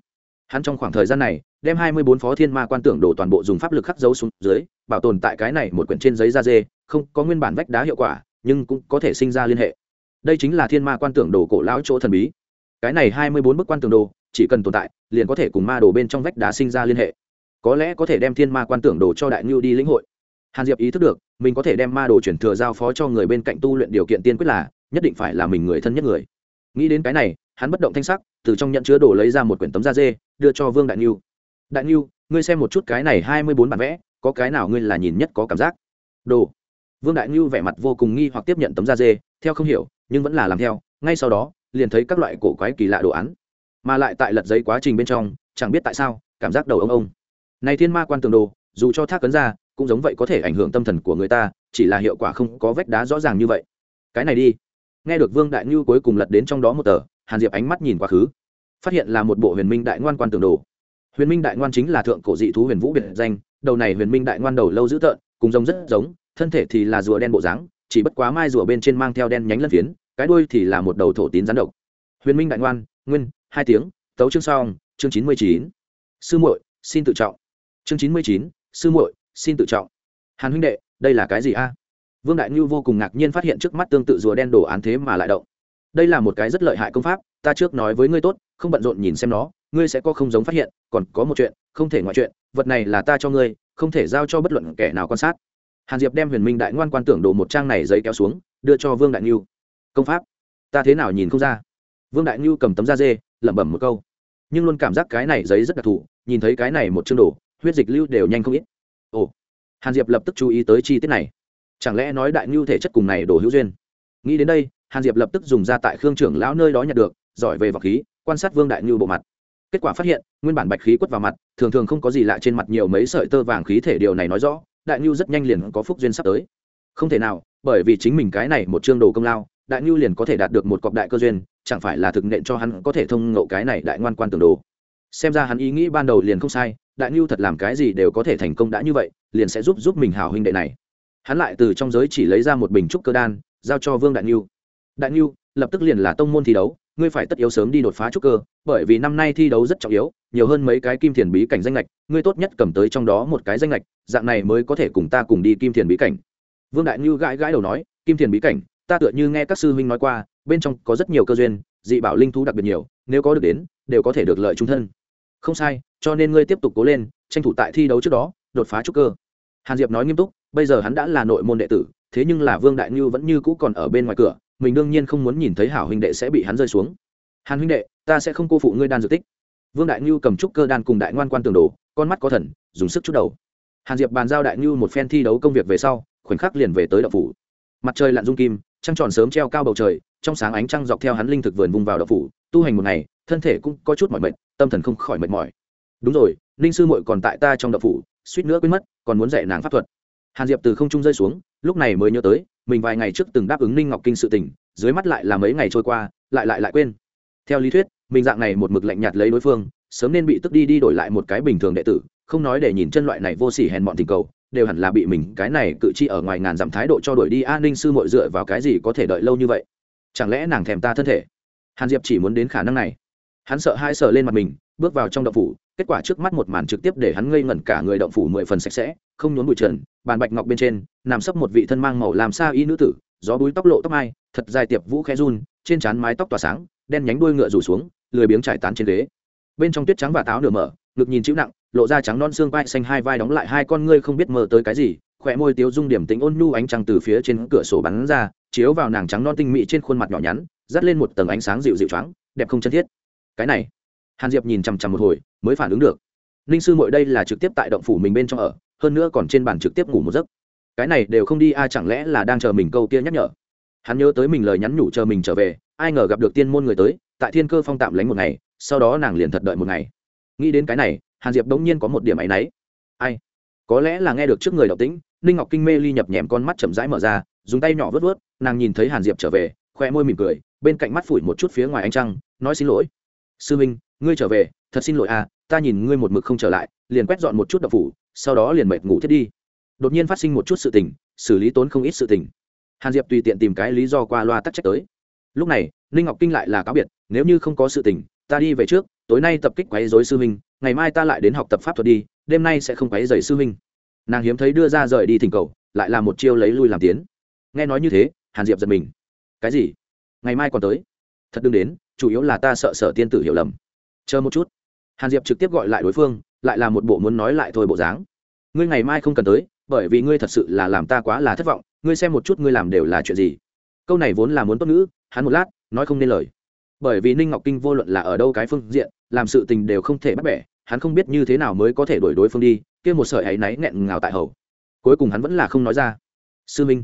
Hắn trong khoảng thời gian này, đem hai mươi bốn phó thiên ma quan tưởng đổ toàn bộ dùng pháp lực khắc dấu xuống dưới, bảo tồn tại cái này một quyển trên giấy da dê, không có nguyên bản vách đá hiệu quả nhưng cũng có thể sinh ra liên hệ. Đây chính là thiên ma quan tưởng đồ cổ lão chỗ thần bí. Cái này hai mươi bốn bức quan tưởng đồ, chỉ cần tồn tại, liền có thể cùng ma đồ bên trong vách đá sinh ra liên hệ. Có lẽ có thể đem thiên ma quan tưởng đồ cho đại ngưu đi lĩnh hội. Hàn diệp ý thức được, mình có thể đem ma đồ chuyển thừa giao phó cho người bên cạnh tu luyện điều kiện tiên quyết là, nhất định phải là mình người thân nhất người. Nghĩ đến cái này, hắn bất động thanh sắc, từ trong nhận chứa đồ lấy ra một quyển tấm da dê, đưa cho vương đại ngưu. Đại ngưu, ngươi xem một chút cái này hai mươi bốn bản vẽ, có cái nào ngươi là nhìn nhất có cảm giác? Đồ vương đại ngưu vẻ mặt vô cùng nghi hoặc tiếp nhận tấm da dê, theo không hiểu, nhưng vẫn là làm theo, ngay sau đó, liền thấy các loại cổ quái kỳ lạ đồ án. Mà lại tại lật giấy quá trình bên trong, chẳng biết tại sao, cảm giác đầu ông ông. Này thiên ma quan tường đồ, dù cho thác cấn ra, cũng giống vậy có thể ảnh hưởng tâm thần của người ta, chỉ là hiệu quả không có vách đá rõ ràng như vậy. Cái này đi. Nghe được vương đại ngưu cuối cùng lật đến trong đó một tờ, hàn diệp ánh mắt nhìn quá khứ. Phát hiện là một bộ huyền minh đại ngoan quan tường đồ. Huyền minh đại ngoan chính là thượng cổ dị thú huyền vũ biệt danh, đầu này huyền minh đại ngoan đầu lâu dữ tợn, cùng giống rất giống thân thể thì là rùa đen bộ dáng, chỉ bất quá mai rùa bên trên mang theo đen nhánh lân phiến, cái đuôi thì là một đầu thổ tín rắn độc. Huyền minh đại ngoan, nguyên, hai tiếng, tấu chương song chương chín mươi chín. Sư muội, xin tự trọng. Chương chín mươi chín, sư muội, xin tự trọng. Hàn huynh đệ, đây là cái gì a? Vương đại ngưu vô cùng ngạc nhiên phát hiện trước mắt tương tự rùa đen đồ án thế mà lại động. Đây là một cái rất lợi hại công pháp, ta trước nói với ngươi tốt, không bận rộn nhìn xem nó, ngươi sẽ có không giống phát hiện, còn có một chuyện, không thể ngoại chuyện, vật này là ta cho ngươi, không thể giao cho bất luận kẻ nào quan sát hàn diệp đem huyền minh đại ngoan quan tưởng đồ một trang này giấy kéo xuống, đưa cho vương đại ngưu công pháp, ta thế nào nhìn không ra? Vương đại ngưu cầm tấm da dê, lẩm bẩm một câu. Nhưng luôn cảm giác cái này giấy rất đặc thù, nhìn thấy cái này một chương đồ, huyết dịch lưu đều nhanh không ít. Ồ, hàn diệp lập tức chú ý tới chi tiết này. Chẳng lẽ nói đại ngưu thể chất cùng này đồ hữu duyên? Nghĩ đến đây, hàn diệp lập tức dùng ra tại khương trưởng lão nơi đó nhặt được, giỏi về vọc khí, quan sát vương đại ngưu bộ mặt. Kết quả phát hiện, nguyên bản bạch khí quất vào mặt, thường thường không có gì lạ trên mặt nhiều mấy sợi tơ vàng khí thể, điều này nói rõ đại Nhu rất nhanh liền có phúc duyên sắp tới. Không thể nào, bởi vì chính mình cái này một chương đồ công lao, đại Nhu liền có thể đạt được một cọc đại cơ duyên, chẳng phải là thực nện cho hắn có thể thông ngộ cái này đại ngoan quan tường đồ. Xem ra hắn ý nghĩ ban đầu liền không sai, đại Nhu thật làm cái gì đều có thể thành công đã như vậy, liền sẽ giúp giúp mình hào huynh đệ này. Hắn lại từ trong giới chỉ lấy ra một bình trúc cơ đan, giao cho vương đại Nhu. đại Nhu, lập tức liền là tông môn thi đấu ngươi phải tất yếu sớm đi đột phá trúc cơ, bởi vì năm nay thi đấu rất trọng yếu, nhiều hơn mấy cái kim thiền bí cảnh danh lệch, ngươi tốt nhất cầm tới trong đó một cái danh lệch, dạng này mới có thể cùng ta cùng đi kim thiền bí cảnh. Vương đại ngưu gãi gãi đầu nói, kim thiền bí cảnh, ta tựa như nghe các sư huynh nói qua, bên trong có rất nhiều cơ duyên, dị bảo linh thú đặc biệt nhiều, nếu có được đến, đều có thể được lợi trung thân. Không sai, cho nên ngươi tiếp tục cố lên, tranh thủ tại thi đấu trước đó, đột phá trúc cơ. Hàn diệp nói nghiêm túc, bây giờ hắn đã là nội môn đệ tử, thế nhưng là vương đại ngưu vẫn như cũ còn ở bên ngoài cửa mình đương nhiên không muốn nhìn thấy hảo huynh đệ sẽ bị hắn rơi xuống. Hàn huynh đệ, ta sẽ không cô phụ ngươi đan dược tích. Vương đại ngưu cầm trúc cơ đan cùng đại ngoan quan tường đồ, con mắt có thần, dùng sức chút đầu. Hàn diệp bàn giao đại ngưu một phen thi đấu công việc về sau, khoảnh khắc liền về tới đậu phủ. Mặt trời lặn dung kim, trăng tròn sớm treo cao bầu trời, trong sáng ánh trăng dọc theo hắn linh thực vườn vùng vào đậu phủ, tu hành một ngày, thân thể cũng có chút mỏi mệt, tâm thần không khỏi mệt mỏi. Đúng rồi, ninh sư muội còn tại ta trong đậu phủ, suýt nữa quên mất, còn muốn dạy nàng pháp thuật. Hàn diệp từ không trung rơi xuống, lúc này mới nhớ tới mình vài ngày trước từng đáp ứng ninh ngọc kinh sự tình, dưới mắt lại là mấy ngày trôi qua, lại lại lại quên. Theo lý thuyết, mình dạng này một mực lạnh nhạt lấy đối phương, sớm nên bị tức đi đi đổi lại một cái bình thường đệ tử, không nói để nhìn chân loại này vô sỉ hèn mọn tình cầu, đều hẳn là bị mình cái này cự chi ở ngoài ngàn dặm thái độ cho đuổi đi. An ninh sư mội dựa vào cái gì có thể đợi lâu như vậy? Chẳng lẽ nàng thèm ta thân thể? Hàn diệp chỉ muốn đến khả năng này. Hắn sợ hai sợ lên mặt mình, bước vào trong động phủ, kết quả trước mắt một màn trực tiếp để hắn ngây ngẩn cả người, động phủ mười phần sạch sẽ, không nhốn bụi trần bàn bạch ngọc bên trên, nằm sấp một vị thân mang màu làm xa y nữ tử, gió búi tóc lộ tóc mai, thật dài tiệp vũ khẽ run, trên trán mái tóc tỏa sáng, đen nhánh đuôi ngựa rủ xuống, lười biếng trải tán trên ghế. Bên trong tuyết trắng và táo nửa mở, ngực nhìn chịu nặng, lộ ra trắng non xương vai xanh hai vai đóng lại hai con ngươi không biết mơ tới cái gì, khỏe môi tiếu dung điểm tính ôn nhu ánh trăng từ phía trên cửa sổ bắn ra, chiếu vào nàng trắng non tinh mị trên khuôn mặt nhỏ nhắn, dắt lên một tầng ánh sáng dịu dịu trắng đẹp không chân thiết. Cái này, hàn diệp nhìn chằm chằm một hồi, mới phản ứng được ninh sư mội đây là trực tiếp tại động phủ mình bên trong ở, hơn nữa còn trên bàn trực tiếp ngủ một giấc. Cái này đều không đi, a, chẳng lẽ là đang chờ mình câu kia nhắc nhở? Hắn nhớ tới mình lời nhắn nhủ chờ mình trở về, ai ngờ gặp được tiên môn người tới, tại thiên cơ phong tạm lánh một ngày, sau đó nàng liền thật đợi một ngày. Nghĩ đến cái này, hàn diệp bỗng nhiên có một điểm áy náy. Ai? Có lẽ là nghe được trước người đạo tĩnh, ninh ngọc kinh mê ly nhập nhèm con mắt chậm rãi mở ra, dùng tay nhỏ vớt vớt, nàng nhìn thấy hàn diệp trở về, khoe môi mỉm cười, bên cạnh mắt phủi một chút phía ngoài ánh trăng, nói xin lỗi. Sư minh, ngươi trở về, thật xin lỗi à ta nhìn ngươi một mực không trở lại liền quét dọn một chút đậu phủ sau đó liền mệt ngủ thiết đi. Đột nhiên phát sinh một chút sự tình xử lý tốn không ít sự tình. Hàn diệp tùy tiện tìm cái lý do qua loa tắc trách tới. Lúc này ninh ngọc kinh lại là cáo biệt nếu như không có sự tình ta đi về trước tối nay tập kích quấy dối sư minh, ngày mai ta lại đến học tập pháp thuật đi đêm nay sẽ không quấy dày sư minh. nàng hiếm thấy đưa ra rời đi thỉnh cầu lại là một chiêu lấy lui làm tiến. Nghe nói như thế hàn diệp giật mình. Cái gì? Ngày mai còn tới. Thật đừng đến chủ yếu là ta sợ sở tiên tử hiểu lầm. Chờ một chút hàn diệp trực tiếp gọi lại đối phương, lại là một bộ muốn nói lại thôi bộ dáng. Ngươi ngày mai không cần tới, bởi vì ngươi thật sự là làm ta quá là thất vọng, ngươi xem một chút ngươi làm đều là chuyện gì. Câu này vốn là muốn tốt nữ hắn một lát, nói không nên lời. Bởi vì ninh ngọc kinh vô luận là ở đâu cái phương diện, làm sự tình đều không thể bắt bẻ, hắn không biết như thế nào mới có thể đổi đối phương đi, kia một sợi áy náy nghẹn ngào tại hầu. Cuối cùng hắn vẫn là không nói ra. Sư minh,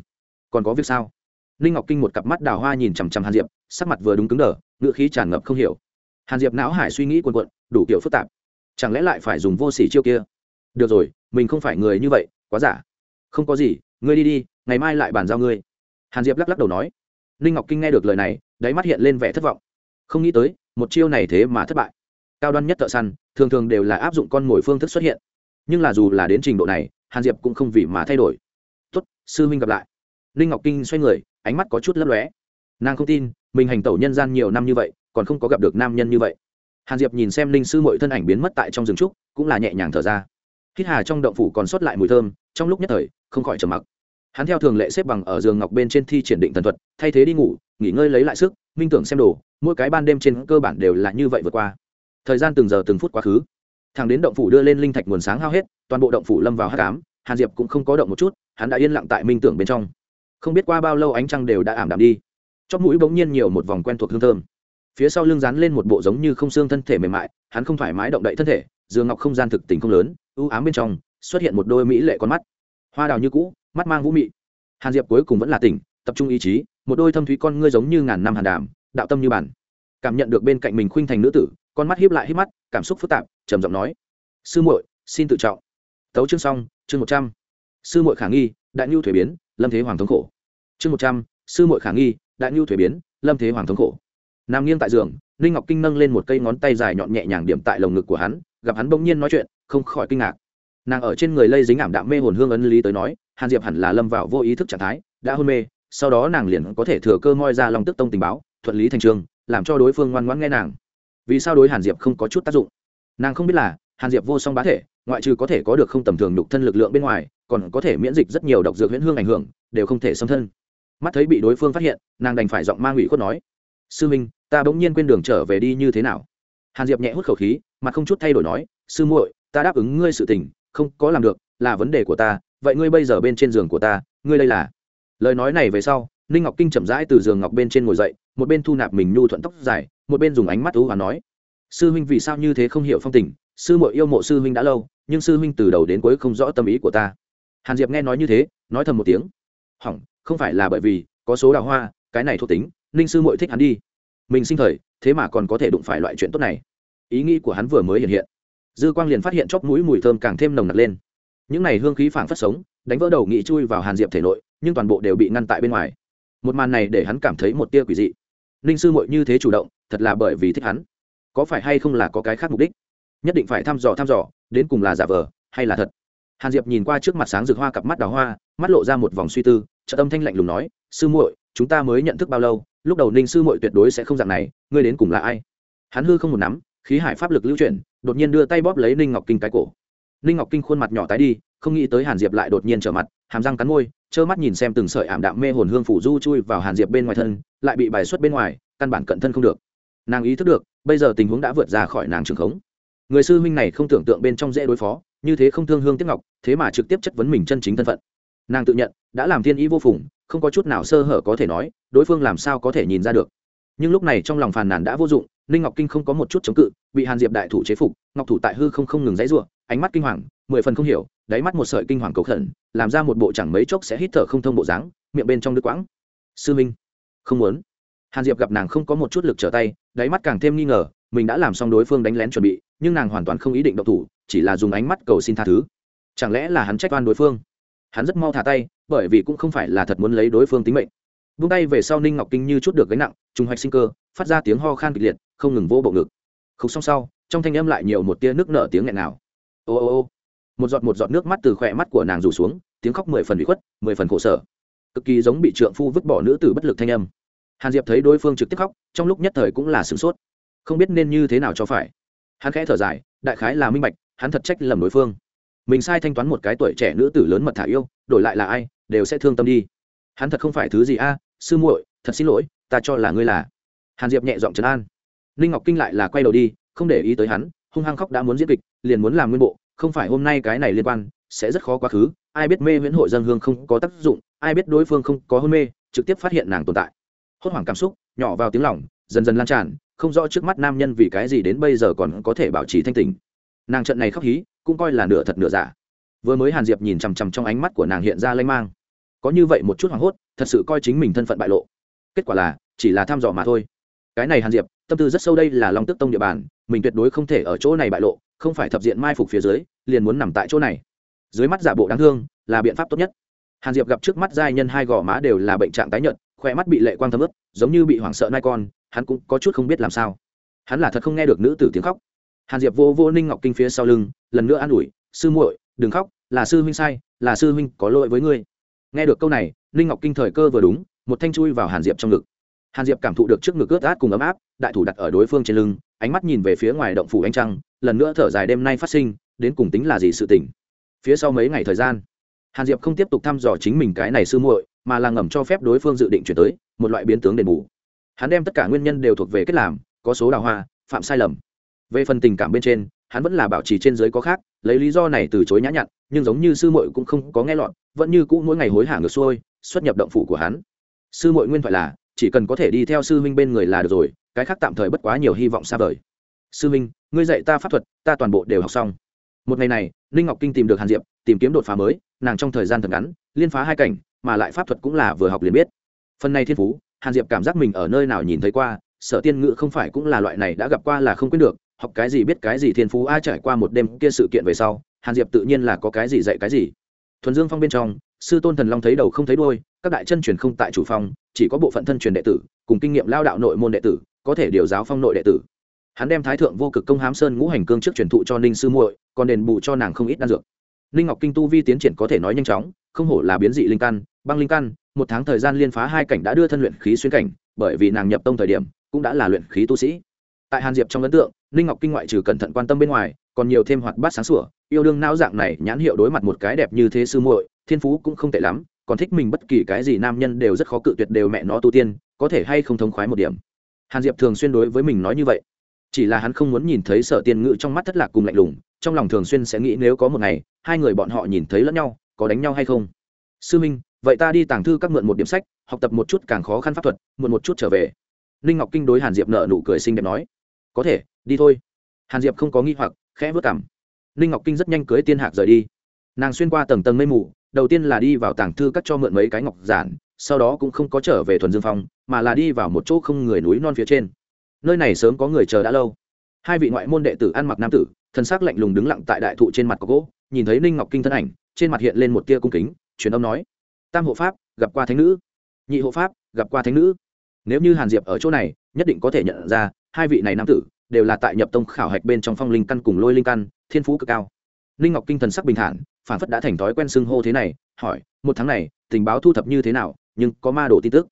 còn có việc sao? Ninh ngọc kinh một cặp mắt đào hoa nhìn chằm chằm hàn diệp, sắc mặt vừa đúng cứng đờ ngựa khí tràn ngập không hiểu. Hàn diệp não hải suy nghĩ quần quận đủ kiểu phức tạp. Chẳng lẽ lại phải dùng vô s ỉ chiêu kia? Được rồi, mình không phải người như vậy, quá giả. Không có gì, ngươi đi đi, ngày mai lại bàn giao ngươi. Hàn diệp lắc lắc đầu nói. Ninh ngọc kinh nghe được lời này, đáy mắt hiện lên vẻ thất vọng. Không nghĩ tới, một chiêu này thế mà thất bại. Cao đoan nhất thợ săn, thường thường đều là áp dụng con mồi phương thức xuất hiện. Nhưng là dù là đến trình độ này, hàn diệp cũng không vì mà thay đổi. Tốt, sư huynh gặp lại. Ninh ngọc kinh xoay người, ánh mắt có chút lấp lóe. Nàng không tin, mình hành tẩu nhân gian nhiều năm như vậy, còn không có gặp được nam nhân như vậy hàn diệp nhìn xem ninh sư mội thân ảnh biến mất tại trong rừng trúc, cũng là nhẹ nhàng thở ra. Hít hà trong động phủ còn sót lại mùi thơm, trong lúc nhất thời, không khỏi trầm mặc. Hắn theo thường lệ xếp bằng ở giường ngọc bên trên thi triển định thần thuật, thay thế đi ngủ, nghỉ ngơi lấy lại sức, minh tưởng xem đồ, mỗi cái ban đêm trên cơ bản đều là như vậy vượt qua. Thời gian từng giờ từng phút quá khứ. Thằng đến động phủ đưa lên linh thạch nguồn sáng hao hết, toàn bộ động phủ lâm vào hát cám hàn diệp cũng không có động một chút, hắn đã yên lặng tại minh tưởng bên trong. Không biết qua bao lâu ánh trăng đều đã ảm đạm đi. Chóp mũi bỗng nhiên nhiều một vòng quen thuộc hương thơm phía sau lưng dán lên một bộ giống như không xương thân thể mềm mại, hắn không thoải mái động đậy thân thể giường ngọc không gian thực tình không lớn ưu ám bên trong xuất hiện một đôi mỹ lệ con mắt. Hoa đào như cũ, mắt mang vũ mị. Hàn diệp cuối cùng vẫn là tỉnh, tập trung ý chí, một đôi thâm thúy con ngươi giống như ngàn năm hàn đàm, đạo tâm như bản. Cảm nhận được bên cạnh mình khuynh thành nữ tử, con mắt hiếp lại hiếp mắt, cảm xúc phức tạp, trầm giọng nói, sư muội, xin tự trọng. Tấu chương xong, chương một trăm. Sư muội khả nghi, đại nhu thuế biến, lâm thế hoàng thống khổ. Chương một trăm, sư muội khả nghi, đại nhu thuế biến, lâm thế hoàng thống khổ nằm nghiêng tại giường, ninh ngọc kinh nâng lên một cây ngón tay dài nhọn nhẹ nhàng điểm tại lồng ngực của hắn, gặp hắn bỗng nhiên nói chuyện, không khỏi kinh ngạc. Nàng ở trên người lây dính ảm đạm mê hồn hương ấn lý tới nói, hàn diệp hẳn là lâm vào vô ý thức trạng thái, đã hôn mê, sau đó nàng liền có thể thừa cơ moi ra lòng tức tông tình báo, thuận lý thành trường, làm cho đối phương ngoan ngoãn nghe nàng. Vì sao đối hàn diệp không có chút tác dụng? Nàng không biết là, hàn diệp vô song bá thể, ngoại trừ có thể có được không tầm thường nhục thân lực lượng bên ngoài, còn có thể miễn dịch rất nhiều độc dược huyễn hương ảnh hưởng, đều không thể xâm thân. Mắt thấy bị đối phương phát hiện, nàng đành phải giọng mang ủy khuất nói, sư minh ta bỗng nhiên quên đường trở về đi như thế nào? Hàn diệp nhẹ hút khẩu khí mà không chút thay đổi nói, sư muội, ta đáp ứng ngươi sự tình, không có làm được, là vấn đề của ta, vậy ngươi bây giờ bên trên giường của ta, ngươi đây là? Lời nói này về sau, ninh ngọc kinh chậm rãi từ giường ngọc bên trên ngồi dậy, một bên thu nạp mình nhu thuận tóc dài, một bên dùng ánh mắt thú và nói, sư huynh vì sao như thế không hiểu phong tình, sư muội yêu mộ sư huynh đã lâu, nhưng sư huynh từ đầu đến cuối không rõ tâm ý của ta. Hàn diệp nghe nói như thế, nói thầm một tiếng, hỏng, không phải là bởi vì có số đào hoa, cái này thuộc tính, ninh sư muội thích hắn đi mình sinh thời, thế mà còn có thể đụng phải loại chuyện tốt này. Ý nghĩ của hắn vừa mới hiện hiện. Dư quang liền phát hiện chóp mũi mùi thơm càng thêm nồng nặc lên. Những này hương khí phảng phất sống, đánh vỡ đầu nghị chui vào hàn diệp thể nội, nhưng toàn bộ đều bị ngăn tại bên ngoài. Một màn này để hắn cảm thấy một tia quỷ dị. Ninh sư muội như thế chủ động, thật là bởi vì thích hắn. Có phải hay không là có cái khác mục đích? Nhất định phải thăm dò thăm dò, đến cùng là giả vờ, hay là thật? Hàn diệp nhìn qua trước mặt sáng rực hoa cặp mắt đào hoa, mắt lộ ra một vòng suy tư trợ tâm thanh lạnh lùng nói, sư muội, chúng ta mới nhận thức bao lâu lúc đầu ninh sư Mội tuyệt đối sẽ không dạng này, ngươi đến cùng là ai? Hắn hư không một nắm, khí hải pháp lực lưu chuyển, đột nhiên đưa tay bóp lấy ninh ngọc kinh cái cổ. Ninh ngọc kinh khuôn mặt nhỏ tái đi, không nghĩ tới hàn diệp lại đột nhiên trở mặt, hàm răng cắn môi, trơ mắt nhìn xem từng sợi ảm đạm mê hồn hương phủ du chui vào hàn diệp bên ngoài thân, lại bị bài xuất bên ngoài, căn bản cận thân không được. Nàng ý thức được, bây giờ tình huống đã vượt ra khỏi nàng trường khống. Người sư huynh này không tưởng tượng bên trong dễ đối phó, như thế không thương hương tiếp ngọc, thế mà trực tiếp chất vấn mình chân chính thân phận. Nàng tự nhận, đã làm thiên ý vô phùng, không có chút nào sơ hở có thể nói đối phương làm sao có thể nhìn ra được. Nhưng lúc này trong lòng phàn nàn đã vô dụng, ninh ngọc kinh không có một chút chống cự, bị hàn diệp đại thủ chế phục, ngọc thủ tại hư không không ngừng dãy r u ộ ánh mắt kinh hoàng, mười phần không hiểu, đáy mắt một sợi kinh hoàng cầu khẩn, làm ra một bộ chẳng mấy chốc sẽ hít thở không thông bộ dáng, miệng bên trong đứt quãng. Sư minh, không muốn. Hàn diệp gặp nàng không có một chút lực trở tay, đáy mắt càng thêm nghi ngờ, mình đã làm xong đối phương đánh lén chuẩn bị, nhưng nàng hoàn toàn không ý định động thủ, chỉ là dùng ánh mắt cầu xin tha thứ. Chẳng lẽ là hắn trách oan đối phương? Hắn rất mau thả tay, bởi vì cũng không phải là thật muốn lấy đối phương tính mệnh. Buông tay về sau ninh ngọc kinh như chút được gánh nặng, trùng hoạch sinh cơ, phát ra tiếng ho khan kịch liệt, không ngừng vô bộ ngực. Khúc xong sau, trong thanh âm lại nhiều một tia nước nở tiếng nghẹn nào ô ô ô. Một giọt một giọt nước mắt từ khỏe mắt của nàng rủ xuống, tiếng khóc mười phần ủy khuất, mười phần khổ sở. Cực kỳ giống bị trượng phu vứt bỏ nữ tử bất lực thanh âm. Hàn diệp thấy đối phương trực tiếp khóc, trong lúc nhất thời cũng là sửng sốt. Không biết nên như thế nào cho phải. Hắn khẽ thở dài, đại khái là minh bạch, hắn thật trách lầm đối phương. Mình sai thanh toán một cái tuổi trẻ nữ tử lớn mật thả yêu, đổi lại là ai, đều sẽ thương tâm đi hắn thật không phải thứ gì a, sư muội, thật xin lỗi, ta cho là ngươi là. Hàn diệp nhẹ giọng trấn an. Ninh ngọc kinh lại là quay đầu đi, không để ý tới hắn, hung hăng khóc đã muốn diễn kịch, liền muốn làm nguyên bộ, không phải hôm nay cái này liên quan, sẽ rất khó quá khứ, ai biết mê viễn hội dân hương không có tác dụng, ai biết đối phương không có hôn mê, trực tiếp phát hiện nàng tồn tại. Hốt hoảng cảm xúc, nhỏ vào tiếng lỏng dần dần lan tràn, không rõ trước mắt nam nhân vì cái gì đến bây giờ còn có thể bảo trì thanh tình. Nàng trận này khóc hí, cũng coi là nửa thật nửa giả. Vừa mới hàn diệp nhìn chằm chằm trong ánh mắt của nàng hiện ra lanh mang có như vậy một chút hoảng hốt, thật sự coi chính mình thân phận bại lộ. Kết quả là, chỉ là thăm dò mà thôi. Cái này hàn diệp, tâm tư rất sâu đây là long tức tông địa bàn, mình tuyệt đối không thể ở chỗ này bại lộ, không phải thập diện mai phục phía dưới, liền muốn nằm tại chỗ này. Dưới mắt giả bộ đáng thương, là biện pháp tốt nhất. Hàn diệp gặp trước mắt giai nhân hai gò má đều là bệnh trạng tái nhợt khoe mắt bị lệ quang thấm ướt, giống như bị hoảng sợ nai con, hắn cũng có chút không biết làm sao. Hắn là thật không nghe được nữ tử tiếng khóc. Hàn diệp vô vô ninh ngọc kinh phía sau lưng, lần nữa an ủi, sư muội, đừng khóc, là sư huynh sai, là sư huynh có lỗi với ngươi nghe được câu này, ninh ngọc kinh thời cơ vừa đúng, một thanh chui vào hàn diệp trong ngực. Hàn diệp cảm thụ được trước ngực ướt át cùng ấm áp, đại thủ đặt ở đối phương trên lưng, ánh mắt nhìn về phía ngoài động phủ anh trăng, lần nữa thở dài đêm nay phát sinh, đến cùng tính là gì sự tỉnh phía sau mấy ngày thời gian, hàn diệp không tiếp tục thăm dò chính mình cái này sư muội, mà là ngầm cho phép đối phương dự định chuyển tới, một loại biến tướng đền bù. Hắn đem tất cả nguyên nhân đều thuộc về kết làm, có số đào hoa, phạm sai lầm. Về phần tình cảm bên trên hắn vẫn là bảo trì trên giới có khác, lấy lý do này từ chối nhã nhặn, nhưng giống như sư muội cũng không có nghe lọt, vẫn như cũ mỗi ngày hối hả ngược xuôi, xuất nhập động phủ của hắn. Sư muội nguyên thoại là, chỉ cần có thể đi theo sư huynh bên người là được rồi, cái khác tạm thời bất quá nhiều hy vọng xa vời. Sư huynh, ngươi dạy ta pháp thuật, ta toàn bộ đều học xong. Một ngày này, ninh ngọc kinh tìm được hàn diệp, tìm kiếm đột phá mới, nàng trong thời gian thật ngắn, liên phá hai cảnh, mà lại pháp thuật cũng là vừa học liền biết. Phần này thiên phú, hàn diệp cảm giác mình ở nơi nào nhìn thấy qua, sở tiên ngữ không phải cũng là loại này đã gặp qua là không quên được học cái gì biết cái gì thiên phú, ai trải qua một đêm kia sự kiện về sau, hàn diệp tự nhiên là có cái gì dạy cái gì. Thuần dương phong bên trong, sư tôn thần long thấy đầu không thấy đôi các đại chân truyền không tại chủ phong, chỉ có bộ phận thân truyền đệ tử, cùng kinh nghiệm lao đạo nội môn đệ tử, có thể điều giáo phong nội đệ tử. Hắn đem thái thượng vô cực công hám sơn ngũ hành cương trước truyền thụ cho ninh sư muội, còn đền bù cho nàng không ít đan dược. Ninh ngọc kinh tu vi tiến triển có thể nói nhanh chóng, không hổ là biến dị linh căn, băng linh căn, một tháng thời gian liên phá hai cảnh đã đưa thân luyện khí xuyên cảnh, bởi vì nàng nhập tông thời điểm, cũng đã là luyện khí tu sĩ tại hàn diệp trong ấn tượng, ninh ngọc kinh ngoại trừ cẩn thận quan tâm bên ngoài, còn nhiều thêm hoạt bát sáng sủa. Yêu đương não dạng này, nhãn hiệu đối mặt một cái đẹp như thế sư muội, thiên phú cũng không tệ lắm, còn thích mình bất kỳ cái gì nam nhân đều rất khó cự tuyệt đều mẹ nó tu tiên, có thể hay không thông khoái một điểm. Hàn diệp thường xuyên đối với mình nói như vậy. Chỉ là hắn không muốn nhìn thấy sở tiên ngự trong mắt thất lạc cùng lạnh lùng, trong lòng thường xuyên sẽ nghĩ nếu có một ngày, hai người bọn họ nhìn thấy lẫn nhau, có đánh nhau hay không. Sư minh, vậy ta đi tàng thư các mượn một điểm sách, học tập một chút càng khó khăn pháp thuật, mượn một chút trở về. Ninh ngọc kinh đối hàn diệp nợ nụ cười xinh đẹp nói có thể, đi thôi. Hàn diệp không có nghi hoặc, khẽ vớt cảm ninh ngọc kinh rất nhanh cưới tiên hạc rời đi. Nàng xuyên qua tầng tầng mây mù, đầu tiên là đi vào tảng thư cắt cho mượn mấy cái ngọc giản, sau đó cũng không có trở về thuần dương phong, mà là đi vào một chỗ không người núi non phía trên. Nơi này sớm có người chờ đã lâu. Hai vị ngoại môn đệ tử ăn mặc nam tử, thân xác lạnh lùng đứng lặng tại đại thụ trên mặt có gỗ, nhìn thấy ninh ngọc kinh thân ảnh, trên mặt hiện lên một tia cung kính, truyền âm nói, tam hộ pháp, gặp qua thánh nữ. Nhị hộ pháp, gặp qua thánh nữ. Nếu như hàn diệp ở chỗ này, nhất định có thể nhận ra hai vị này nam tử đều là tại nhập tông khảo hạch bên trong phong linh căn cùng lôi linh căn, thiên phú cực cao. Ninh ngọc kinh thần sắc bình thản, phản phất đã thành thói quen xưng hô thế này, hỏi, một tháng này, tình báo thu thập như thế nào? Nhưng có ma đồ tin tức.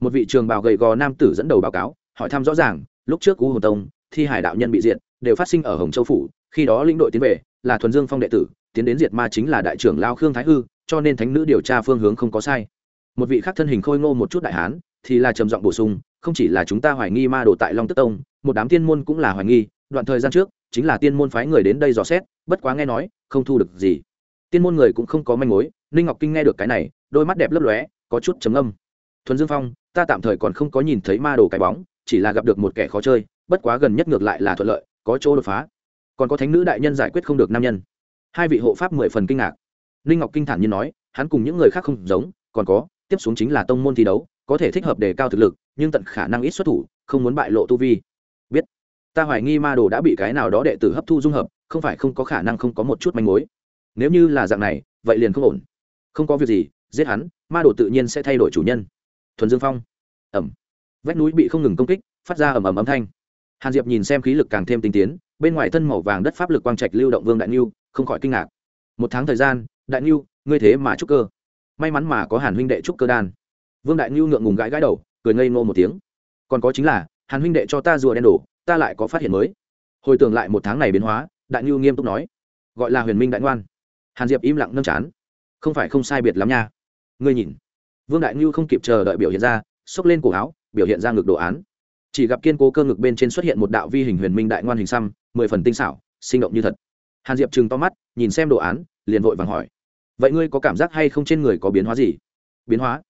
Một vị trường bào gầy gò nam tử dẫn đầu báo cáo, hỏi thăm rõ ràng, lúc trước cú hồ tông, thi hải đạo nhân bị diện đều phát sinh ở hồng châu phủ, khi đó lĩnh đội tiến về, là thuần dương phong đệ tử, tiến đến diệt ma chính là đại trưởng lao khương thái hư, cho nên thánh nữ điều tra phương hướng không có sai. Một vị khác thân hình khôi ngô một chút đại hán, thì là trầm giọng bổ sung không chỉ là chúng ta hoài nghi ma đồ tại long tức tông, một đám tiên môn cũng là hoài nghi, đoạn thời gian trước, chính là tiên môn phái người đến đây dò xét, bất quá nghe nói, không thu được gì. Tiên môn người cũng không có manh mối, ninh ngọc kinh nghe được cái này, đôi mắt đẹp lấp lóe, có chút trầm âm thuần dương phong, ta tạm thời còn không có nhìn thấy ma đồ cái bóng, chỉ là gặp được một kẻ khó chơi, bất quá gần nhất ngược lại là thuận lợi, có chỗ đột phá. Còn có thánh nữ đại nhân giải quyết không được nam nhân. Hai vị hộ pháp mười phần kinh ngạc. Ninh ngọc kinh thản nhiên nói, hắn cùng những người khác không giống, còn có, tiếp xuống chính là tông môn thi đấu có thể thích hợp đề cao thực lực, nhưng tận khả năng ít xuất thủ, không muốn bại lộ tu vi. Biết, ta hoài nghi ma đồ đã bị cái nào đó đệ tử hấp thu dung hợp, không phải không có khả năng không có một chút manh mối. Nếu như là dạng này, vậy liền không ổn. Không có việc gì, giết hắn, ma đồ tự nhiên sẽ thay đổi chủ nhân. Thuần dương phong. Ẩm. Vách núi bị không ngừng công kích, phát ra ầm ầm âm thanh. Hàn diệp nhìn xem khí lực càng thêm tinh tiến, bên ngoài thân màu vàng đất pháp lực quang trạch lưu động vương đại niu không khỏi kinh ngạc. Một tháng thời gian, đại niu ngươi thế mà trúc cơ. May mắn mà có hàn huynh đệ trúc cơ đan vương đại ngưu ngượng ngùng gãi gãi đầu, cười ngây ngô một tiếng. Còn có chính là, hàn huynh đệ cho ta rùa đen đổ, ta lại có phát hiện mới. Hồi tưởng lại một tháng này biến hóa, đại ngưu nghiêm túc nói. Gọi là huyền minh đại ngoan. Hàn diệp im lặng nâng chán. Không phải không sai biệt lắm nha. Ngươi nhìn. Vương đại ngưu không kịp chờ đợi biểu hiện ra, xốc lên cổ áo, biểu hiện ra ngực đồ án. Chỉ gặp kiên cố cơ ngực bên trên xuất hiện một đạo vi hình huyền minh đại ngoan hình xăm, mười phần tinh xảo, sinh động như thật. Hàn diệp trừng to mắt, nhìn xem đồ án, liền vội vàng hỏi. Vậy ngươi có cảm giác hay không trên người có biến hóa gì? Biến hóa?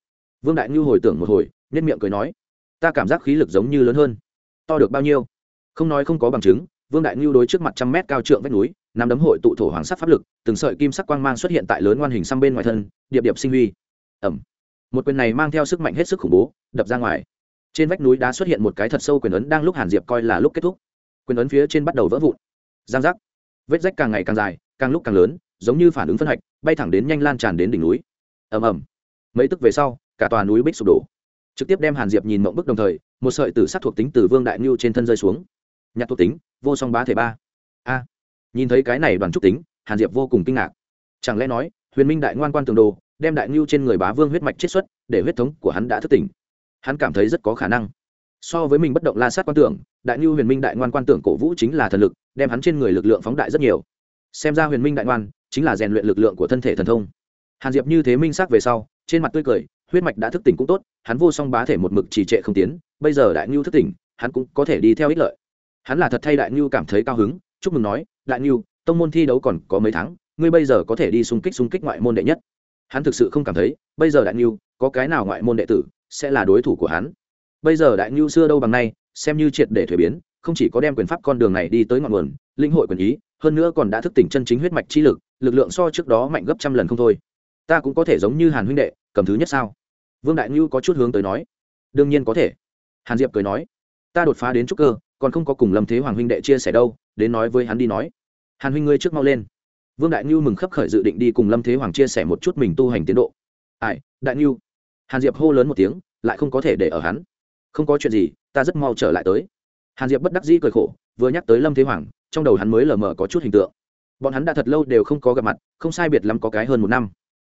Vương đại ngư hồi tưởng một hồi nhất miệng cười nói, ta cảm giác khí lực giống như lớn hơn. To được bao nhiêu? Không nói không có bằng chứng, vương đại ngư đối trước mặt trăm mét cao trượng vách núi nằm đấm hội tụ thổ hoàng sắc pháp lực, từng sợi kim sắc quang mang xuất hiện tại lớn ngoan hình xăm bên ngoài thân, điệp điệp sinh huy. Ẩm. Một quyền này mang theo sức mạnh hết sức khủng bố, đập ra ngoài. Trên vách núi đá xuất hiện một cái thật sâu quyền ấn đang lúc hàn diệp coi là lúc kết thúc. Quyền ấn phía trên bắt đầu vỡ vụn. Giang giác. Vết rách càng ngày càng dài, càng lúc càng lớn, giống như phản ứng phân hạch, bay thẳng đến nhanh lan tràn đến đỉnh núi. Ầm ầm. Mấy tức về sau cả tòa núi bích sụp đổ. Trực tiếp đem hàn diệp nhìn mộng bức đồng thời, một sợi tử sắc thuộc tính từ vương đại ngưu trên thân rơi xuống. Nhạc thuộc tính, vô song bá thể ba. A. Nhìn thấy cái này đoàn trúc tính, hàn diệp vô cùng kinh ngạc. Chẳng lẽ nói, huyền minh đại ngoan quan tường đồ, đem đại ngưu trên người bá vương huyết mạch chiết xuất, để huyết thống của hắn đã thức tỉnh. Hắn cảm thấy rất có khả năng. So với mình bất động la sát quan tưởng, đại ngưu huyền minh đại ngoan quan tưởng cổ vũ chính là thần lực, đem hắn trên người lực lượng phóng đại rất nhiều. Xem ra huyền minh đại ngoan chính là rèn luyện lực lượng của thân thể thần thông. Hàn diệp như thế minh xác về sau, trên mặt tươi cười huyết mạch đã thức tỉnh cũng tốt, hắn vô song bá thể một mực trì trệ không tiến, bây giờ đại ngưu thức tỉnh, hắn cũng có thể đi theo ích lợi. Hắn là thật thay đại ngưu cảm thấy cao hứng, chúc mừng nói, đại ngưu tông môn thi đấu còn có mấy tháng, ngươi bây giờ có thể đi xung kích xung kích ngoại môn đệ nhất. Hắn thực sự không cảm thấy, bây giờ đại ngưu có cái nào ngoại môn đệ tử sẽ là đối thủ của hắn? Bây giờ đại ngưu xưa đâu bằng nay, xem như triệt để thuế biến, không chỉ có đem quyền pháp con đường này đi tới ngọn nguồn, linh hội quyền ý, hơn nữa còn đã thức tỉnh chân chính huyết mạch chi lực lực lượng so trước đó mạnh gấp trăm lần không thôi. Ta cũng có thể giống như hàn huynh đệ cầm thứ nhất sao? Vương đại ngưu có chút hướng tới nói. Đương nhiên có thể. Hàn diệp cười nói. Ta đột phá đến trúc cơ, còn không có cùng lâm thế hoàng huynh đệ chia sẻ đâu, đến nói với hắn đi nói. Hàn huynh ngươi trước mau lên. Vương đại ngưu mừng khấp khởi dự định đi cùng lâm thế hoàng chia sẻ một chút mình tu hành tiến độ. Ai, đại ngưu. Hàn diệp hô lớn một tiếng, lại không có thể để ở hắn. Không có chuyện gì, ta rất mau trở lại tới. Hàn diệp bất đắc dĩ cười khổ, vừa nhắc tới lâm thế hoàng, trong đầu hắn mới lờ mờ có chút hình tượng. Bọn hắn đã thật lâu đều không có gặp mặt, không sai biệt lắm có cái hơn một năm.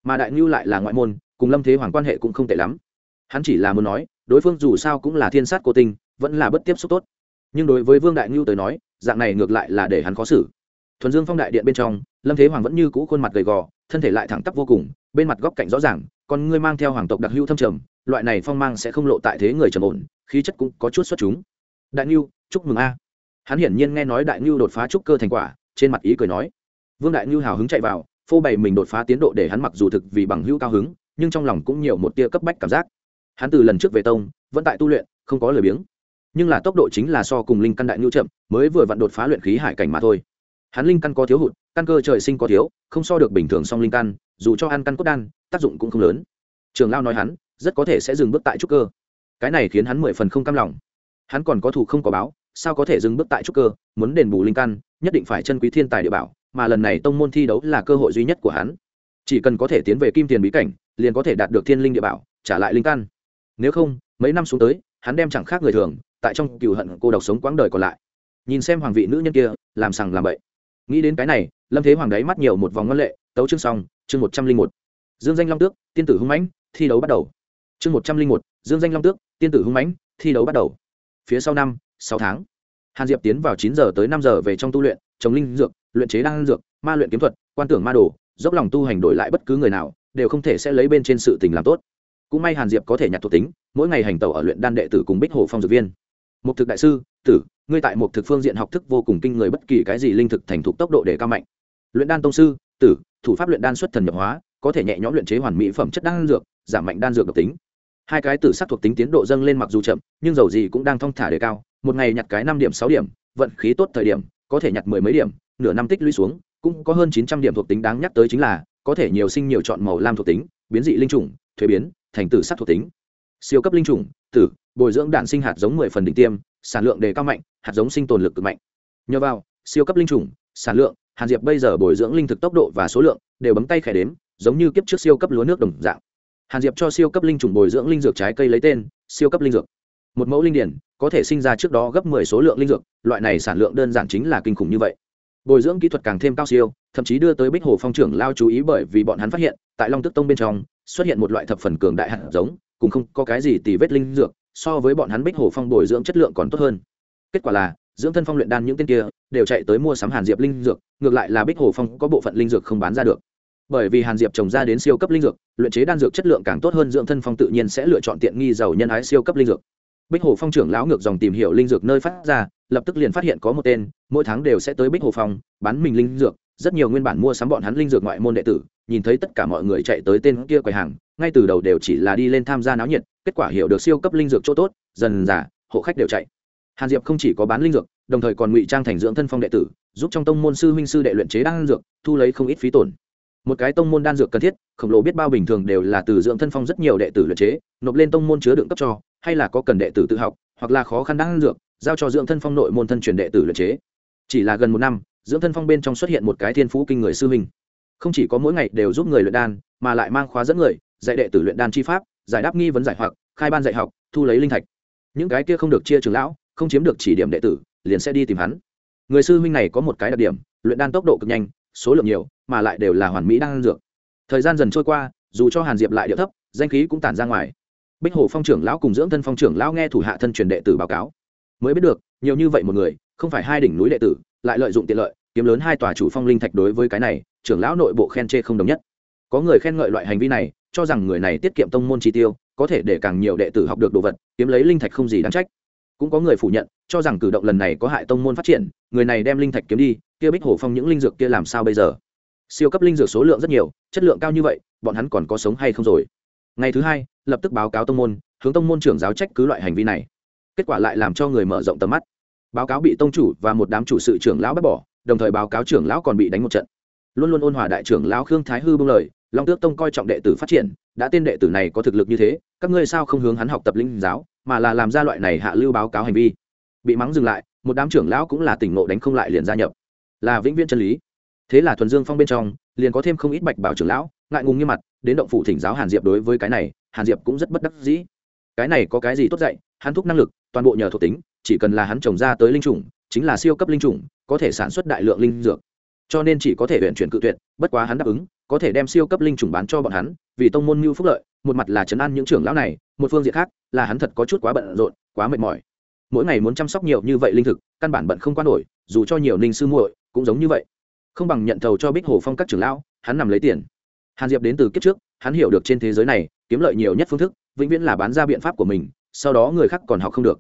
Mà đại ngưu lại là ngoại môn cùng lâm thế hoàng quan hệ cũng không tệ lắm. Hắn chỉ là muốn nói, đối phương dù sao cũng là thiên sát cô tinh, vẫn là bất tiếp xúc tốt. Nhưng đối với vương đại ngưu tới nói, dạng này ngược lại là để hắn khó xử. Thuần dương phong đại điện bên trong, lâm thế hoàng vẫn như cũ khuôn mặt gầy gò, thân thể lại thẳng tắp vô cùng, bên mặt góc cạnh rõ ràng còn ngươi mang theo hoàng tộc đặc hữu thâm trầm, loại này phong mang sẽ không lộ tại thế người trầm ổn, khí chất cũng có chút xuất chúng. Đại ngưu, chúc mừng a. Hắn hiển nhiên nghe nói đại ngưu đột phá trúc cơ thành quả, trên mặt ý cười nói. Vương đại ngưu hào hứng chạy vào, phô bày mình đột phá tiến độ để hắn mặc dù thực vì bằng hữu cao hứng nhưng trong lòng cũng nhiều một tia cấp bách cảm giác. Hắn từ lần trước về tông, vẫn tại tu luyện, không có lời biếng. Nhưng là tốc độ chính là so cùng linh căn đại nhu chậm, mới vừa vặn đột phá luyện khí hải cảnh mà thôi. Hắn linh căn có thiếu hụt, căn cơ trời sinh có thiếu, không so được bình thường song linh căn, dù cho ăn căn cốt đan, tác dụng cũng không lớn. Trường lao nói hắn, rất có thể sẽ dừng bước tại trúc cơ. Cái này khiến hắn mười phần không cam lòng. Hắn còn có thủ không có báo, sao có thể dừng bước tại trúc cơ, muốn đền bù linh căn, nhất định phải chân quý thiên tài địa bảo, mà lần này tông môn thi đấu là cơ hội duy nhất của hắn. Chỉ cần có thể tiến về kim tiền bí cảnh liền có thể đạt được thiên linh địa bảo, trả lại linh căn. Nếu không, mấy năm xuống tới, hắn đem chẳng khác người thường, tại trong cựu hận cô độc sống quãng đời còn lại. Nhìn xem hoàng vị nữ nhân kia, làm sằng làm bậy. Nghĩ đến cái này, lâm thế hoàng đáy mắt nhiều một vòng ngân lệ, tấu chương xong, chương một trăm linh một. Dương danh long tước, tiên tử hưng mãnh, thi đấu bắt đầu. Chương một trăm linh một, dương danh long tước, tiên tử hưng mãnh, thi đấu bắt đầu. Phía sau năm, sáu tháng. Hàn diệp tiến vào chín giờ tới năm giờ về trong tu luyện, trồng linh dược, luyện chế đan dược, ma luyện kiếm thuật, quan tưởng ma đồ, dốc lòng tu hành đổi lại bất cứ người nào đều không thể sẽ lấy bên trên sự tình làm tốt. Cũng may hàn diệp có thể nhặt thuộc tính, mỗi ngày hành tẩu ở luyện đan đệ tử cùng bích hồ phong dược viên. Một thực đại sư, tử, ngươi tại một thực phương diện học thức vô cùng kinh người bất kỳ cái gì linh thực thành thục tốc độ để cao mạnh. Luyện đan tông sư, tử, thủ pháp luyện đan xuất thần nhập hóa, có thể nhẹ nhõm luyện chế hoàn mỹ phẩm chất đan dược, giảm mạnh đan dược độc tính. Hai cái tử sắc thuộc tính tiến độ dâng lên mặc dù chậm, nhưng dầu gì cũng đang thong thả đề cao, một ngày nhặt cái năm điểm, sáu điểm, vận khí tốt thời điểm, có thể nhặt mười mấy điểm, nửa năm tích lũy xuống, cũng có hơn chín trăm điểm thuộc tính đáng nhắc tới chính là có thể nhiều sinh nhiều chọn màu lam thuộc tính, biến dị linh trùng, thuế biến, thành tử sắc thuộc tính. Siêu cấp linh trùng, tử, bồi dưỡng đạn sinh hạt giống mười phần đỉnh tiêm, sản lượng đề cao mạnh, hạt giống sinh tồn lực cực mạnh. Nhờ vào, siêu cấp linh trùng, sản lượng, hàn diệp bây giờ bồi dưỡng linh thực tốc độ và số lượng đều bấm tay khẽ đếm, giống như kiếp trước siêu cấp lúa nước đồng dạng. Hàn diệp cho siêu cấp linh trùng bồi dưỡng linh dược trái cây lấy tên, siêu cấp linh dược. Một mẫu linh điển, có thể sinh ra trước đó gấp mười số lượng linh dược, loại này sản lượng đơn giản chính là kinh khủng như vậy bồi dưỡng kỹ thuật càng thêm cao siêu, thậm chí đưa tới bích hồ phong trưởng lao chú ý bởi vì bọn hắn phát hiện, tại long tức tông bên trong, xuất hiện một loại thập phần cường đại hạt giống, cũng không có cái gì tì vết linh dược, so với bọn hắn bích hồ phong bồi dưỡng chất lượng còn tốt hơn. Kết quả là, dưỡng thân phong luyện đan những tên kia, đều chạy tới mua sắm hàn diệp linh dược, ngược lại là bích hồ phong có bộ phận linh dược không bán ra được. Bởi vì hàn diệp trồng ra đến siêu cấp linh dược, luyện chế đan dược chất lượng càng tốt hơn, dưỡng thân phong tự nhiên sẽ lựa chọn tiện nghi giàu nhân ái siêu cấp linh dược bích hồ phong trưởng lão ngược dòng tìm hiểu linh dược nơi phát ra, lập tức liền phát hiện có một tên, mỗi tháng đều sẽ tới bích hồ phong, bán mình linh dược. Rất nhiều nguyên bản mua sắm bọn hắn linh dược ngoại môn đệ tử, nhìn thấy tất cả mọi người chạy tới tên kia quầy hàng, ngay từ đầu đều chỉ là đi lên tham gia náo nhiệt, kết quả hiểu được siêu cấp linh dược chỗ tốt, dần dà, hộ khách đều chạy. Hàn diệp không chỉ có bán linh dược, đồng thời còn ngụy trang thành dưỡng thân phong đệ tử, giúp trong tông môn sư huynh sư đệ luyện chế đan dược, thu lấy không ít phí tổn một cái tông môn đan dược cần thiết, khổng lồ biết bao bình thường đều là từ dưỡng thân phong rất nhiều đệ tử luyện chế, nộp lên tông môn chứa đựng cấp cho, hay là có cần đệ tử tự học, hoặc là khó khăn đan dược, giao cho dưỡng thân phong nội môn thân truyền đệ tử luyện chế. Chỉ là gần một năm, dưỡng thân phong bên trong xuất hiện một cái thiên phú kinh người sư huynh. Không chỉ có mỗi ngày đều giúp người luyện đan, mà lại mang khóa dẫn người, dạy đệ tử luyện đan chi pháp, giải đáp nghi vấn giải hoặc, khai ban dạy học, thu lấy linh thạch. Những cái kia không được chia trường lão, không chiếm được chỉ điểm đệ tử, liền sẽ đi tìm hắn. Người sư huynh này có một cái đặc điểm, luyện đan tốc độ cực nhanh, số lượng nhiều mà lại đều là hoàn mỹ đan dược. Thời gian dần trôi qua, dù cho hàn diệp lại điệu thấp, danh khí cũng tản ra ngoài. Bích hồ phong trưởng lão cùng dưỡng thân phong trưởng lão nghe thủ hạ thân truyền đệ tử báo cáo, mới biết được, nhiều như vậy một người, không phải hai đỉnh núi đệ tử, lại lợi dụng tiện lợi, kiếm lớn hai tòa chủ phong linh thạch đối với cái này, trưởng lão nội bộ khen chê không đồng nhất. Có người khen ngợi loại hành vi này, cho rằng người này tiết kiệm tông môn chi tiêu, có thể để càng nhiều đệ tử học được đồ vật, kiếm lấy linh thạch không gì đáng trách. Cũng có người phủ nhận, cho rằng cử động lần này có hại tông môn phát triển, người này đem linh thạch kiếm đi, kia bích hổ phong những linh dược kia làm sao bây giờ? Siêu cấp linh dược số lượng rất nhiều, chất lượng cao như vậy, bọn hắn còn có sống hay không rồi? Ngày thứ hai, lập tức báo cáo tông môn, hướng tông môn trưởng giáo trách cứ loại hành vi này. Kết quả lại làm cho người mở rộng tầm mắt. Báo cáo bị tông chủ và một đám chủ sự trưởng lão bắt bỏ, đồng thời báo cáo trưởng lão còn bị đánh một trận. Luôn luôn ôn hòa đại trưởng lão khương thái hư bưng lời, long tước tông coi trọng đệ tử phát triển, đã tên đệ tử này có thực lực như thế, các ngươi sao không hướng hắn học tập linh giáo, mà là làm ra loại này hạ lưu báo cáo hành vi? Bị mắng dừng lại, một đám trưởng lão cũng là tỉnh ngộ đánh không lại liền gia nhập. Là vĩnh viễn chân lý thế là thuần dương phong bên trong, liền có thêm không ít bạch bảo trưởng lão, ngại ngùng như mặt, đến động phủ thỉnh giáo hàn diệp đối với cái này, hàn diệp cũng rất bất đắc dĩ. Cái này có cái gì tốt dạy? Hắn thúc năng lực, toàn bộ nhờ thuộc tính, chỉ cần là hắn trồng ra tới linh chủng chính là siêu cấp linh chủng có thể sản xuất đại lượng linh dược. Cho nên chỉ có thể huyện chuyển cự tuyệt, bất quá hắn đáp ứng, có thể đem siêu cấp linh chủng bán cho bọn hắn, vì tông môn mưu phúc lợi, một mặt là chấn an những trưởng lão này, một phương diện khác là hắn thật có chút quá bận rộn, quá mệt mỏi. Mỗi ngày muốn chăm sóc nhiều như vậy linh thực, căn bản bận không qua nổi, dù cho nhiều ninh sư muội, cũng giống như vậy không bằng nhận thầu cho bích hồ phong các trưởng lão, hắn nằm lấy tiền. Hàn diệp đến từ kiếp trước, hắn hiểu được trên thế giới này, kiếm lợi nhiều nhất phương thức, vĩnh viễn là bán ra biện pháp của mình, sau đó người khác còn học không được.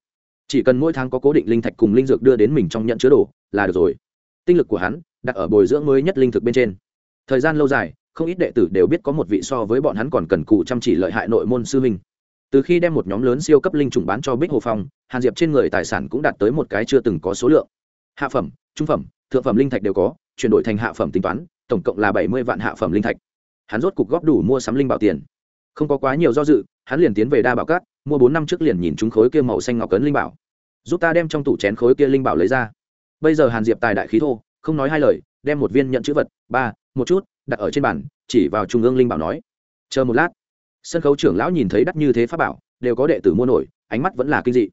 Chỉ cần mỗi tháng có cố định linh thạch cùng linh dược đưa đến mình trong nhận chứa đồ, là được rồi. Tinh lực của hắn, đặt ở bồi dưỡng mới nhất linh thực bên trên. Thời gian lâu dài, không ít đệ tử đều biết có một vị so với bọn hắn còn cần cù chăm chỉ lợi hại nội môn sư minh từ khi đem một nhóm lớn siêu cấp linh trùng bán cho bích hồ phong, hàn diệp trên người tài sản cũng đạt tới một cái chưa từng có số lượng. Hạ phẩm, trung phẩm, thượng phẩm linh thạch đều có chuyển đổi thành hạ phẩm tính toán, tổng cộng là bảy mươi vạn hạ phẩm linh thạch. Hắn rốt cục góp đủ mua sắm linh bảo tiền. Không có quá nhiều do dự, hắn liền tiến về đa bảo cát, mua bốn năm trước liền nhìn chúng khối kia màu xanh ngọc cấn linh bảo. Giúp ta đem trong tủ chén khối kia linh bảo lấy ra. Bây giờ hàn diệp tài đại khí thô, không nói hai lời, đem một viên nhận chữ vật, ba, một chút, đặt ở trên bàn, chỉ vào trung ương linh bảo nói. Chờ một lát. Sân khấu trưởng lão nhìn thấy đắt như thế pháp bảo, đều có đệ tử mua nổi, ánh mắt vẫn là kinh dị.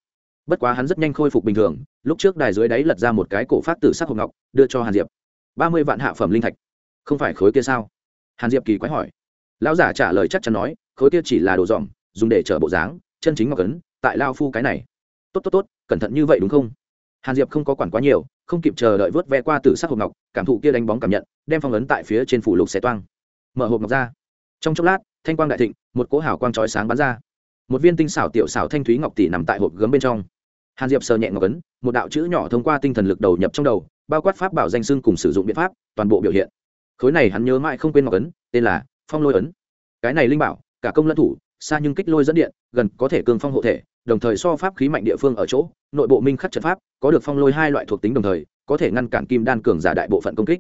Bất quá hắn rất nhanh khôi phục bình thường, lúc trước đài dưới đáy lật ra một cái cổ phát tử sắc hộp ngọc, đưa cho hàn diệp ba mươi vạn hạ phẩm linh thạch. Không phải khối kia sao? Hàn diệp kỳ quái hỏi. Lão giả trả lời chắc chắn nói, khối kia chỉ là đồ dòm, dùng để chở bộ dáng, chân chính ngọc ấn, tại lao phu cái này. Tốt tốt tốt, cẩn thận như vậy đúng không? Hàn diệp không có quản quá nhiều, không kịp chờ đợi vớt ve qua tử sắc hộp ngọc, cảm thụ kia đánh bóng cảm nhận, đem phong ấn tại phía trên phủ lục xé toang. Mở hộp ngọc ra. Trong chốc lát, thanh quang đại thịnh, một cỗ hào quang trói sáng bắn ra. Một viên tinh xảo tiểu xảo thanh thúy ngọc tỷ nằm tại hộp gấm bên trong. Hàn diệp sờ nhẹ ngọc ấn, một đạo chữ nhỏ thông qua tinh thần lực đầu nhập trong đầu bao quát pháp bảo danh xưng cùng sử dụng biện pháp, toàn bộ biểu hiện. Khối này hắn nhớ mãi không quên ngọc ấn, tên là phong lôi ấn. Cái này linh bảo, cả công lẫn thủ, xa nhưng kích lôi dẫn điện, gần có thể cường phong hộ thể, đồng thời so pháp khí mạnh địa phương ở chỗ, nội bộ minh khắc trận pháp, có được phong lôi hai loại thuộc tính đồng thời, có thể ngăn cản kim đan cường giả đại bộ phận công kích.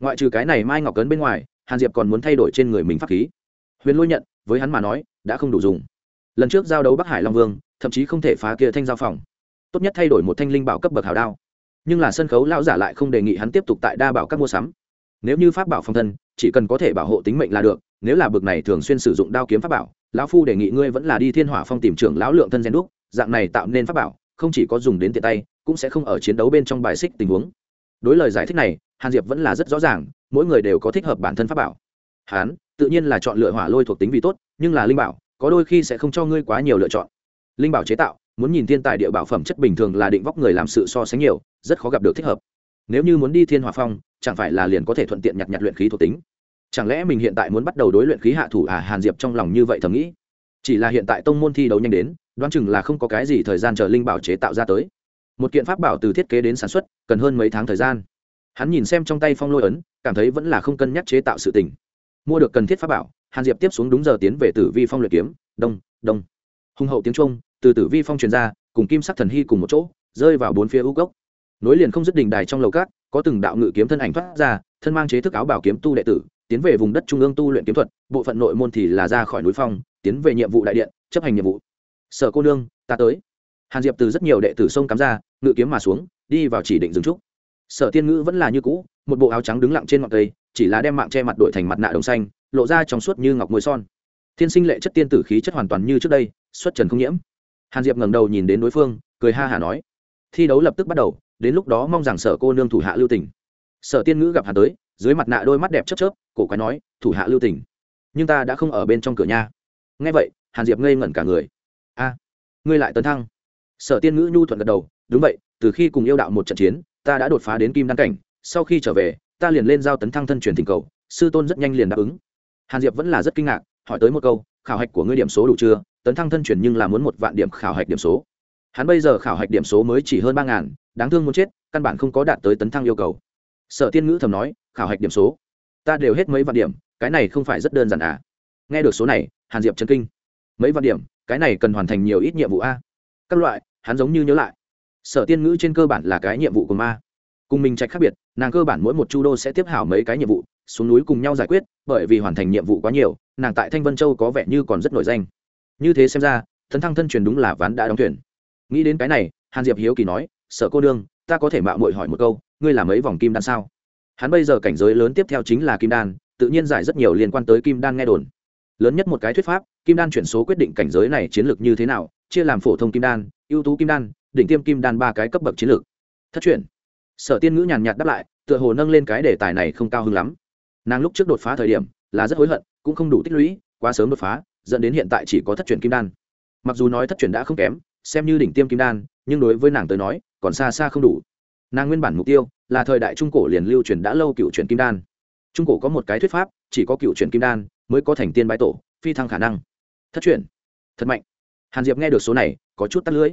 Ngoại trừ cái này mai ngọc cấn bên ngoài, hàn diệp còn muốn thay đổi trên người mình pháp khí. Huyền lôi nhận, với hắn mà nói, đã không đủ dùng. Lần trước giao đấu bắc hải long vương, thậm chí không thể phá kia thanh giao phòng. Tốt nhất thay đổi một thanh linh bảo cấp bậc hào đao nhưng là sân khấu lão giả lại không đề nghị hắn tiếp tục tại đa bảo các mua sắm. Nếu như pháp bảo phong thân, chỉ cần có thể bảo hộ tính mệnh là được, nếu là bậc này thường xuyên sử dụng đao kiếm pháp bảo, lão phu đề nghị ngươi vẫn là đi thiên hỏa phong tìm trưởng lão lượng thân gen đúc, dạng này tạo nên pháp bảo, không chỉ có dùng đến tiện tay, cũng sẽ không ở chiến đấu bên trong bài xích tình huống. Đối lời giải thích này, hàn diệp vẫn là rất rõ ràng, mỗi người đều có thích hợp bản thân pháp bảo. Hán, tự nhiên là chọn lựa hỏa lôi thuộc tính vì tốt, nhưng là linh bảo, có đôi khi sẽ không cho ngươi quá nhiều lựa chọn. Linh bảo chế tạo muốn nhìn thiên tài địa bảo phẩm chất bình thường là định vóc người làm sự so sánh nhiều, rất khó gặp được thích hợp. Nếu như muốn đi thiên hỏa phong, chẳng phải là liền có thể thuận tiện nhặt nhặt luyện khí thuộc tính. Chẳng lẽ mình hiện tại muốn bắt đầu đối luyện khí hạ thủ à hàn diệp trong lòng như vậy thầm nghĩ. Chỉ là hiện tại tông môn thi đấu nhanh đến, đoán chừng là không có cái gì thời gian chờ linh bảo chế tạo ra tới. Một kiện pháp bảo từ thiết kế đến sản xuất, cần hơn mấy tháng thời gian. Hắn nhìn xem trong tay phong lôi ấn, cảm thấy vẫn là không cân nhắc chế tạo sự tình. Mua được cần thiết pháp bảo, hàn diệp tiếp xuống đúng giờ tiến về tử vi phong luyện kiếm. Đông đông. Hùng hậu tiếng trung từ tử vi phong truyền ra, cùng kim sắc thần hy cùng một chỗ, rơi vào bốn phía u cốc. Nối liền không dứt đỉnh đài trong lầu cát có từng đạo ngự kiếm thân ảnh thoát ra, thân mang chế thức áo bảo kiếm tu đệ tử, tiến về vùng đất trung ương tu luyện kiếm thuật, bộ phận nội môn thì là ra khỏi núi phong, tiến về nhiệm vụ đại điện, chấp hành nhiệm vụ. Sở cô nương, ta tới. Hàn diệp từ rất nhiều đệ tử sông cắm ra, ngự kiếm mà xuống, đi vào chỉ định dừng trúc. Sở tiên ngữ vẫn là như cũ, một bộ áo trắng đứng lặng trên ngọn cây, chỉ là đem mạng che mặt đổi thành mặt nạ đồng xanh, lộ ra trong suốt như ngọc môi son. Thiên sinh lệ chất tiên tử khí chất hoàn toàn như trước đây, xuất trần không nhiễm hàn diệp ngẩng đầu nhìn đến đối phương, cười ha hả nói, thi đấu lập tức bắt đầu, đến lúc đó mong rằng sở cô nương thủ hạ lưu tỉnh sở tiên ngữ gặp hà tới, dưới mặt nạ đôi mắt đẹp chớp chớp, cổ quái nói, thủ hạ lưu tỉnh nhưng ta đã không ở bên trong cửa nhà. nghe vậy, hàn diệp ngây ngẩn cả người. A, ngươi lại tấn thăng. Sở tiên ngữ nhu thuận gật đầu, đúng vậy, từ khi cùng yêu đạo một trận chiến, ta đã đột phá đến kim đăng cảnh, sau khi trở về, ta liền lên giao tấn thăng thân truyền thỉnh cầu, sư tôn rất nhanh liền đáp ứng. Hàn diệp vẫn là rất kinh ngạc, hỏi tới một câu, khảo hạch của ngươi điểm số đủ chưa? Tấn thăng thân chuyển nhưng là muốn một vạn điểm khảo hạch điểm số. Hắn bây giờ khảo hạch điểm số mới chỉ hơn ba ngàn, đáng thương muốn chết, căn bản không có đạt tới tấn thăng yêu cầu. Sở tiên ngữ thầm nói, khảo hạch điểm số. Ta đều hết mấy vạn điểm, cái này không phải rất đơn giản à? Nghe được số này, hàn diệp chân kinh. Mấy vạn điểm, cái này cần hoàn thành nhiều ít nhiệm vụ a? Các loại, hắn giống như nhớ lại. Sở tiên ngữ trên cơ bản là cái nhiệm vụ của ma. Cùng mình trạch khác biệt, nàng cơ bản mỗi một chu đô sẽ tiếp hảo mấy cái nhiệm vụ, xuống núi cùng nhau giải quyết, bởi vì hoàn thành nhiệm vụ quá nhiều, nàng tại thanh vân châu có vẻ như còn rất nổi danh như thế xem ra thần thăng thân truyền đúng là ván đã đóng thuyền. Nghĩ đến cái này, hàn diệp hiếu kỳ nói sợ cô đương, ta có thể mạo muội hỏi một câu, ngươi làm mấy vòng kim đan sao? Hắn bây giờ cảnh giới lớn tiếp theo chính là kim đan, tự nhiên giải rất nhiều liên quan tới kim đan nghe đồn. Lớn nhất một cái thuyết pháp, kim đan chuyển số quyết định cảnh giới này chiến lược như thế nào, chia làm phổ thông kim đan, ưu tú kim đan, đỉnh tiêm kim đan ba cái cấp bậc chiến lược. Thất truyền sở tiên ngữ nhàn nhạt đáp lại, tựa hồ nâng lên cái đề tài này không cao hứng lắm. Nàng lúc trước đột phá thời điểm, là rất hối hận, cũng không đủ tích lũy, quá sớm đột phá dẫn đến hiện tại chỉ có thất truyền kim đan. Mặc dù nói thất truyền đã không kém, xem như đỉnh tiêm kim đan, nhưng đối với nàng tới nói, còn xa xa không đủ. Nàng nguyên bản mục tiêu là thời đại trung cổ liền lưu truyền đã lâu cựu truyền kim đan. Trung cổ có một cái thuyết pháp, chỉ có cựu truyền kim đan mới có thành tiên bái tổ, phi thăng khả năng. Thất truyền. Thật mạnh. Hàn diệp nghe được số này, có chút tắt lưỡi.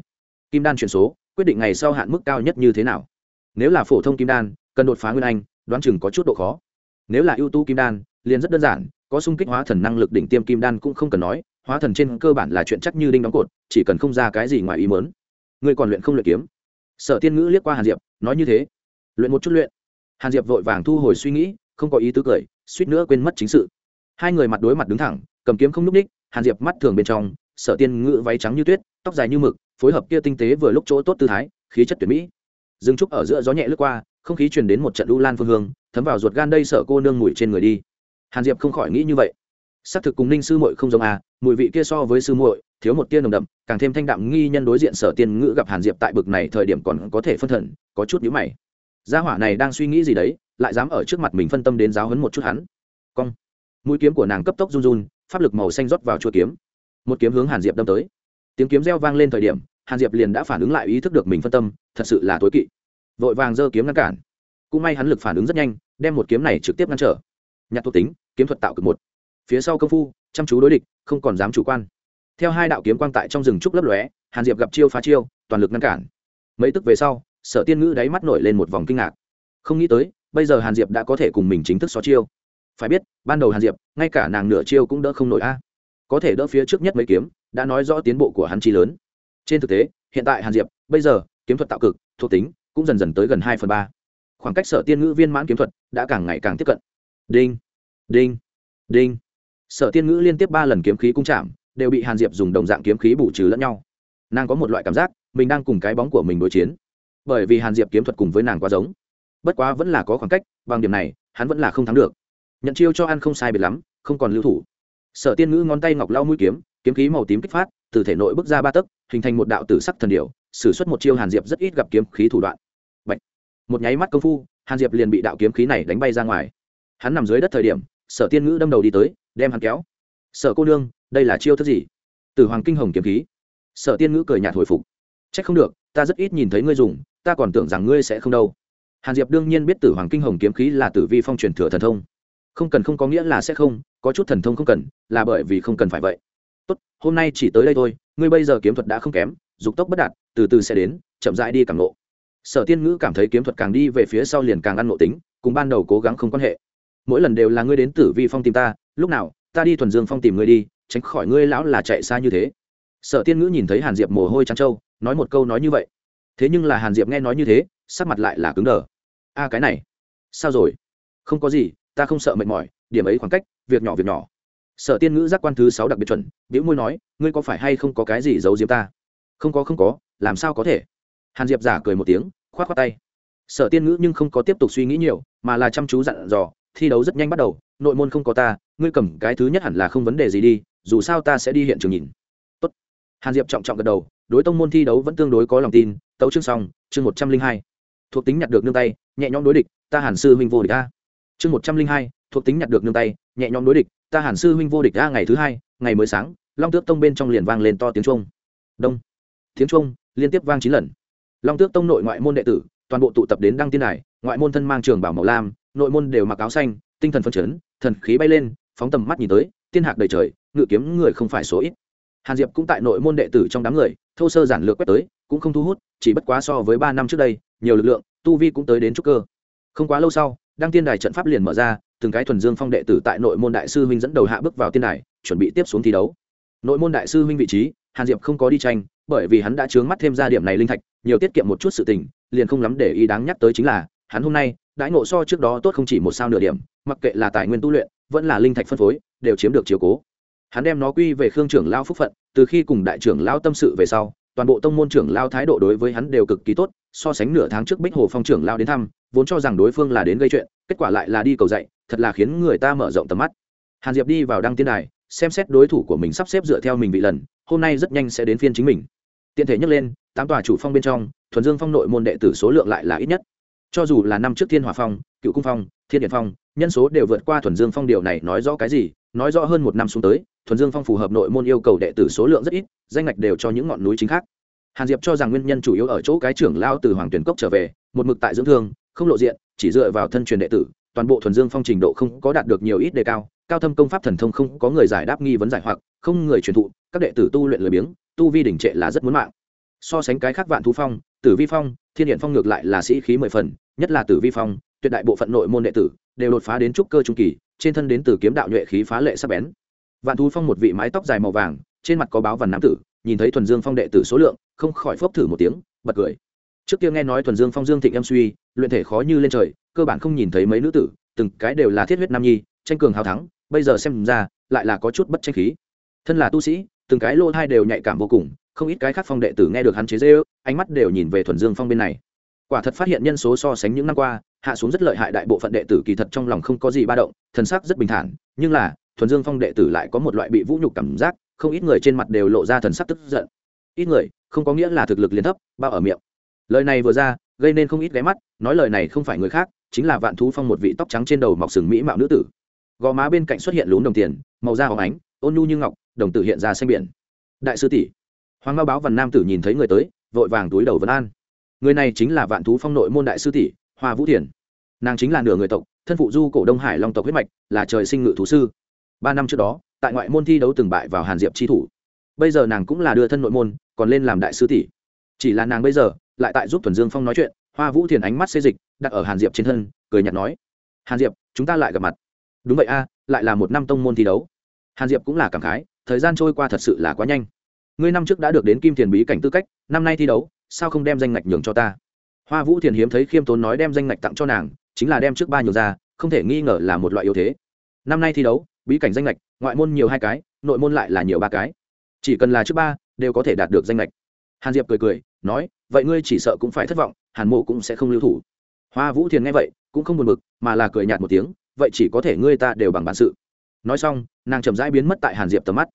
Kim đan chuyển số, quyết định ngày sau hạn mức cao nhất như thế nào? Nếu là phổ thông kim đan, cần đột phá nguyên anh, đoán chừng có chút độ khó. Nếu là ưu tú kim đan, liền rất đơn giản có sung kích hóa thần năng lực đỉnh tiêm kim đan cũng không cần nói, hóa thần trên cơ bản là chuyện chắc như đinh đóng cột, chỉ cần không ra cái gì ngoài ý mớn ngươi còn luyện không luyện kiếm. Sở tiên ngữ liếc qua hàn diệp, nói như thế. Luyện một chút luyện. Hàn diệp vội vàng thu hồi suy nghĩ, không có ý tứ cười, suýt nữa quên mất chính sự. Hai người mặt đối mặt đứng thẳng, cầm kiếm không n ú c ních, hàn diệp mắt thường bên trong, sở tiên ngữ váy trắng như tuyết, tóc dài như mực, phối hợp kia tinh tế vừa lúc chỗ tốt tư thái, khí chất tuyệt mỹ. Dừng trúc ở giữa gió nhẹ lướt qua, không khí truyền đến một trận u lan phương hương, thấm vào ruột gan đây sợ cô nương mùi trên người đi hàn diệp không khỏi nghĩ như vậy. Xác thực cùng ninh sư muội không giống à mùi vị kia so với sư muội, thiếu một tia nồng đậm, càng thêm thanh đạm nghi nhân đối diện sở tiên ngữ gặp hàn diệp tại bực này thời điểm còn có thể phân thần, có chút nhữ mày. Gia hỏa này đang suy nghĩ gì đấy, lại dám ở trước mặt mình phân tâm đến giáo hấn một chút hắn. Cong. Mũi kiếm của nàng cấp tốc run run, pháp lực màu xanh rót vào chuỗi kiếm. Một kiếm hướng hàn diệp đâm tới. Tiếng kiếm reo vang lên thời điểm, hàn diệp liền đã phản ứng lại ý thức được mình phân tâm, thật sự là tối kỵ. Vội vàng giơ kiếm ngăn cản. Cũng may hắn lực phản ứng rất nhanh, đem một kiếm này trực tiếp ngăn trở nhạc thuộc tính, kiếm thuật tạo cực một. Phía sau công phu, chăm chú đối địch, không còn dám chủ quan. Theo hai đạo kiếm quang tại trong rừng trúc lấp lóe, hàn diệp gặp chiêu phá chiêu, toàn lực ngăn cản. Mấy tức về sau, sở tiên ngữ đáy mắt nổi lên một vòng kinh ngạc. Không nghĩ tới, bây giờ hàn diệp đã có thể cùng mình chính thức xó chiêu. Phải biết, ban đầu hàn diệp, ngay cả nàng nửa chiêu cũng đỡ không nổi a. Có thể đỡ phía trước nhất mấy kiếm, đã nói rõ tiến bộ của hắn chi lớn. Trên thực tế, hiện tại hàn diệp, bây giờ, kiếm thuật tạo cực, thuộc tính cũng dần dần tới gần hai phần ba. Khoảng cách sở tiên ngữ viên mãn kiếm thuật đã càng ngày càng tiếp cận đinh. Đinh. Đinh. Sở tiên ngữ liên tiếp ba lần kiếm khí cung chạm, đều bị hàn diệp dùng đồng dạng kiếm khí bù trừ lẫn nhau. Nàng có một loại cảm giác, mình đang cùng cái bóng của mình đối chiến. Bởi vì hàn diệp kiếm thuật cùng với nàng quá giống. Bất quá vẫn là có khoảng cách, bằng điểm này, hắn vẫn là không thắng được. Nhận chiêu cho ăn không sai biệt lắm, không còn lưu thủ. Sở tiên ngữ ngón tay ngọc lau mũi kiếm kiếm khí màu tím kích phát, từ thể nội bước ra ba tấc, hình thành một đạo tử sắc thần điệu sử xuất một chiêu hàn diệp rất ít gặp kiếm khí thủ đoạn. Bạch. một nháy mắt công phu, hàn diệp liền bị đạo kiếm khí này đánh bay ra ngoài hắn nằm dưới đất thời điểm, sở tiên ngữ đâm đầu đi tới, đem hắn kéo. Sở cô nương, đây là chiêu thức gì? Từ hoàng kinh hồng kiếm khí. Sở tiên ngữ cười nhạt hồi phục. C h ắ c không được, ta rất ít nhìn thấy ngươi dùng, ta còn tưởng rằng ngươi sẽ không đâu. Hàn diệp đương nhiên biết tử hoàng kinh hồng kiếm khí là tử vi phong truyền thừa thần thông. Không cần không có nghĩa là sẽ không, có chút thần thông không cần, là bởi vì không cần phải vậy. Tốt, hôm nay chỉ tới đây thôi, ngươi bây giờ kiếm thuật đã không kém, dục tốc bất đạt, từ từ sẽ đến, chậm rãi đi càng nộ sở tiên ngữ cảm thấy kiếm thuật càng đi về phía sau liền càng ăn nộ tính, cùng ban đầu cố gắng không quan hệ mỗi lần đều là ngươi đến tử vi phong tìm ta, lúc nào, ta đi thuần dương phong tìm ngươi đi, tránh khỏi ngươi lão là chạy xa như thế. Sở tiên ngữ nhìn thấy hàn diệp mồ hôi trắng trâu, nói một câu nói như vậy. Thế nhưng là hàn diệp nghe nói như thế, sắc mặt lại là cứng đờ. A, cái này, sao rồi? Không có gì, ta không sợ mệt mỏi, điểm ấy khoảng cách, việc nhỏ việc nhỏ. Sở tiên ngữ giác quan thứ sáu đặc biệt chuẩn biểu môi nói, ngươi có phải hay không có cái gì giấu diếm ta? Không có không có, làm sao có thể? Hàn diệp giả cười một tiếng k h o á t khoác tay. Sở tiên ngữ nhưng không có tiếp tục suy nghĩ nhiều, mà là chăm chú dặn dò thi đấu rất nhanh bắt đầu, nội môn không có ta, ngươi cầm cái thứ nhất hẳn là không vấn đề gì đi, dù sao ta sẽ đi hiện trường nhìn Tốt. hàn diệp trọng trọng gật đầu, đối tông môn thi đấu vẫn tương đối có lòng tin, tấu chương xong, chương một trăm linh hai thuộc tính nhặt được nương tay, nhẹ nhõm đối địch, ta hàn sư huynh vô địch a. chương một trăm linh hai, thuộc tính nhặt được nương tay, nhẹ nhõm đối địch, ta hàn sư huynh vô địch a. ngày thứ hai, ngày mới sáng, long tước tông bên trong liền vang lên to tiếng trung đông tiếng trung liên tiếp vang chín lần long tước tông nội ngoại môn đệ tử, toàn bộ tụ tập đến đăng tiên đài, ngoại môn thân mang trường bảo màu lam nội môn đều mặc áo xanh, tinh thần phân chấn, thần khí bay lên, phóng tầm mắt nhìn tới, tiên hạc đầy trời, ngự kiếm người không phải số ít. Hàn diệp cũng tại nội môn đệ tử trong đám người, thô sơ giản lược quét tới, cũng không thu hút, chỉ bất quá so với ba năm trước đây, nhiều lực lượng, tu vi cũng tới đến trúc cơ. Không quá lâu sau, đăng tiên đài trận pháp liền mở ra, từng cái thuần dương phong đệ tử tại nội môn đại sư huynh dẫn đầu hạ bước vào tiên đài, chuẩn bị tiếp xuống thi đấu. Nội môn đại sư huynh vị trí, hàn diệp không có đi tranh, bởi vì hắn đã chướng mắt thêm ra điểm này linh thạch, nhiều tiết kiệm một chút sự tình, liền không lắm để ý đáng nhắc tới chính là, hắn hôm nay đãi ngộ so trước đó tốt không chỉ một sao nửa điểm, mặc kệ là tài nguyên tu luyện, vẫn là linh thạch phân phối, đều chiếm được chiếu cố. Hắn đem nó quy về khương trưởng lao phúc phận, từ khi cùng đại trưởng lao tâm sự về sau, toàn bộ tông môn trưởng lao thái độ đối với hắn đều cực kỳ tốt, so sánh nửa tháng trước bích hồ phong trưởng lao đến thăm, vốn cho rằng đối phương là đến gây chuyện, kết quả lại là đi cầu dạy, thật là khiến người ta mở rộng tầm mắt. Hàn diệp đi vào đăng tiên đài, xem xét đối thủ của mình sắp xếp dựa theo mình vị lần, hôm nay rất nhanh sẽ đến phiên chính mình. Tiện thể nhắc lên, tám tòa chủ phong bên trong, thuần dương phong nội môn đệ tử số lượng lại là ít nhất cho dù là năm trước thiên hòa phong, cựu cung phong, thiên điện phong, nhân số đều vượt qua thuần dương phong điều này nói rõ cái gì? Nói rõ hơn một năm xuống tới, thuần dương phong phù hợp nội môn yêu cầu đệ tử số lượng rất ít, danh ngạch đều cho những ngọn núi chính khác. Hàn diệp cho rằng nguyên nhân chủ yếu ở chỗ cái trưởng lao từ hoàng tuyển cốc trở về, một mực tại dưỡng thương, không lộ diện, chỉ dựa vào thân truyền đệ tử, toàn bộ thuần dương phong trình độ không có đạt được nhiều ít đề cao cao thâm công pháp thần thông không có người giải đáp nghi vấn giải hoặc, không người truyền thụ, các đệ tử tu luyện lười biếng, tu vi đỉnh trệ là rất muốn mạng so sánh cái khác vạn thú phong, tử vi phong, thiên điện phong ngược lại là sĩ khí mười phần, nhất là tử vi phong, tuyệt đại bộ phận nội môn đệ tử đều đột phá đến trúc cơ trung kỳ, trên thân đến từ kiếm đạo nhuệ khí phá lệ sắc bén. Vạn thú phong một vị mái tóc dài màu vàng, trên mặt có báo vằn nam tử, nhìn thấy thuần dương phong đệ tử số lượng, không khỏi phốc thử một tiếng, bật cười. Trước kia nghe nói thuần dương phong dương thịnh em suy, luyện thể khó như lên trời, cơ bản không nhìn thấy mấy nữ tử, từng cái đều là thiết huyết nam nhi, tranh cường hào thắng, bây giờ xem ra, lại là có chút bất tranh khí. Thân là tu sĩ, từng cái lô thai đều nhạy cảm vô cùng không ít cái khác phong đệ tử nghe được hắn chế dễ ước ánh mắt đều nhìn về thuần dương phong bên này. Quả thật phát hiện nhân số so sánh những năm qua, hạ xuống rất lợi hại đại bộ phận đệ tử kỳ thật trong lòng không có gì ba động, thần sắc rất bình thản, nhưng là, thuần dương phong đệ tử lại có một loại bị vũ nhục cảm giác, không ít người trên mặt đều lộ ra thần sắc tức giận. Ít người, không có nghĩa là thực lực liên thấp, bao ở miệng. Lời này vừa ra, gây nên không ít ghé mắt, nói lời này không phải người khác, chính là vạn thú phong một vị tóc trắng trên đầu mọc sừng mỹ mạo nữ tử. Gò má bên cạnh xuất hiện lún đồng tiền, màu da hóng ánh, ôn nhu như ngọc, đồng tử hiện ra xanh biển. Đại sư tỷ hoàng mao báo vằn nam tử nhìn thấy người tới, vội vàng túi đầu vân an. Người này chính là vạn thú phong nội môn đại sư tỷ, hoa vũ thiền. Nàng chính là nửa người tộc, thân phụ du cổ đông hải long tộc huyết mạch, là trời sinh ngự thú sư. Ba năm trước đó, tại ngoại môn thi đấu từng bại vào hàn diệp chi thủ. Bây giờ nàng cũng là đưa thân nội môn, còn lên làm đại sư tỷ. Chỉ là nàng bây giờ, lại tại giúp thuần dương phong nói chuyện, hoa vũ thiền ánh mắt xê dịch, đặt ở hàn diệp trên thân, cười nhạt nói, hàn diệp, chúng ta lại gặp mặt. Đúng vậy a, lại là một năm tông môn thi đấu. Hàn diệp cũng là cảm khái, thời gian trôi qua thật sự là quá nhanh ngươi năm trước đã được đến kim thiền bí cảnh tư cách, năm nay thi đấu, sao không đem danh ngạch nhường cho ta? Hoa vũ thiền hiếm thấy khiêm tốn nói đem danh ngạch tặng cho nàng, chính là đem trước ba nhường ra, không thể nghi ngờ là một loại yếu thế. Năm nay thi đấu, bí cảnh danh ngạch, ngoại môn nhiều hai cái, nội môn lại là nhiều ba cái. Chỉ cần là trước ba, đều có thể đạt được danh ngạch. Hàn diệp cười cười, nói, vậy ngươi chỉ sợ cũng phải thất vọng, hàn mộ cũng sẽ không lưu thủ. Hoa vũ thiền nghe vậy, cũng không buồn bực, mà là cười nhạt một tiếng, vậy chỉ có thể ngươi ta đều bằng bản sự. Nói xong, nàng chậm rãi biến mất tại hàn diệp tầm mắt.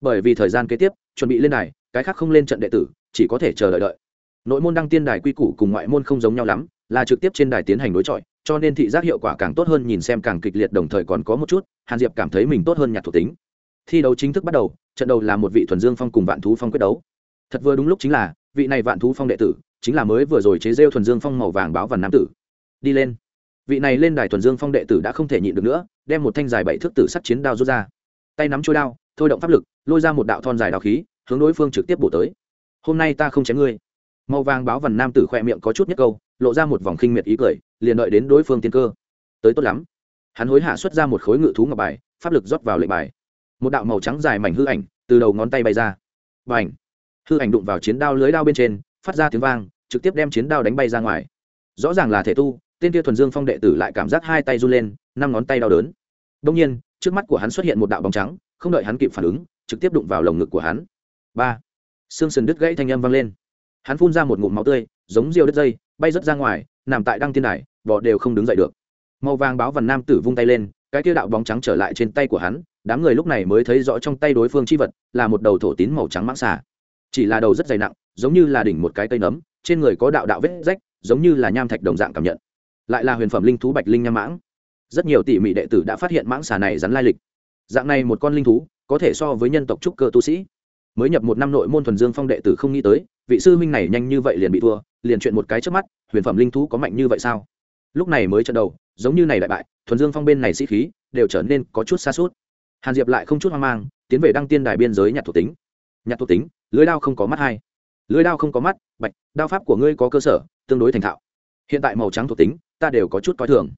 Bởi vì thời gian kế tiếp chuẩn bị lên đài, cái khác không lên trận đệ tử, chỉ có thể chờ đợi đợi. Nội môn đăng tiên đài quy củ cùng ngoại môn không giống nhau lắm, là trực tiếp trên đài tiến hành đối chọi, cho nên thị giác hiệu quả càng tốt hơn nhìn xem càng kịch liệt đồng thời còn có một chút, hàn diệp cảm thấy mình tốt hơn nhạc thuộc tính. Thi đấu chính thức bắt đầu, trận đầu là một vị thuần dương phong cùng vạn thú phong quyết đấu. Thật vừa đúng lúc chính là, vị này vạn thú phong đệ tử, chính là mới vừa rồi chế rêu thuần dương phong màu vàng báo vằn nam tử. Đi lên. Vị này lên đài thuần dương phong đệ tử đã không thể nhịn được nữa, đem một thanh dài bảy thước tử sắt chiến đao rút ra. Tay nắm trôi đao thôi động pháp lực, lôi ra một đạo thon dài đào khí, hướng đối phương trực tiếp bổ tới. Hôm nay ta không chém ngươi. Màu vàng báo vằn nam tử khoe miệng có chút nhất câu, lộ ra một vòng khinh miệt ý cười, liền đợi đến đối phương tiên cơ. Tới tốt lắm. Hắn hối hạ xuất ra một khối ngự thú ngọc bài, pháp lực rót vào lệnh bài. Một đạo màu trắng dài mảnh hư ảnh từ đầu ngón tay bay ra. Và ảnh hư ảnh đụng vào chiến đao lưới đao bên trên, phát ra tiếng vang, trực tiếp đem chiến đao đánh bay ra ngoài. Rõ ràng là thể tu, tên kia thuần dương phong đệ tử lại cảm giác hai tay run lên, năm ngón tay đau đớn. Đông nhiên, trước mắt của hắn xuất hiện một đạo bóng trắng không đợi hắn kịp phản ứng, trực tiếp đụng vào lồng ngực của hắn. Ba. Xương sườn đứt gãy thanh âm vang lên. Hắn phun ra một ngụm máu tươi, giống diều đứt dây, bay rớt ra ngoài, nằm tại đăng tiên đài, vỏ đều không đứng dậy được. Màu vàng báo vằn nam tử vung tay lên, cái kia đạo bóng trắng trở lại trên tay của hắn, đám người lúc này mới thấy rõ trong tay đối phương chi vật, là một đầu thổ tín màu trắng mãng xà. Chỉ là đầu rất dày nặng, giống như là đỉnh một cái cây nấm, trên người có đạo đạo vết rách, giống như là nham thạch đồng dạng cảm nhận. Lại là huyền phẩm linh thú bạch linh nham mãng. Rất nhiều tỉ mỉ đệ tử đã phát hiện mãng xà này rắn lai lịch dạng này một con linh thú, có thể so với nhân tộc trúc cơ tu sĩ. Mới nhập một năm nội môn thuần dương phong đệ tử không nghĩ tới, vị sư huynh này nhanh như vậy liền bị thua, liền chuyện một cái trước mắt, huyền phẩm linh thú có mạnh như vậy sao? Lúc này mới trận đầu, giống như này đại bại, thuần dương phong bên này sĩ khí, đều trở nên có chút xa suốt hàn diệp lại không chút hoang mang, tiến về đăng tiên đài biên giới nhặt thuộc tính. Nhặt thuộc tính, lưới đao không có mắt hai. Lưới đao không có mắt, bạch, đao pháp của ngươi có cơ sở, tương đối thành thạo. Hiện tại màu trắng thuộc tính, ta đều có chút coi thường.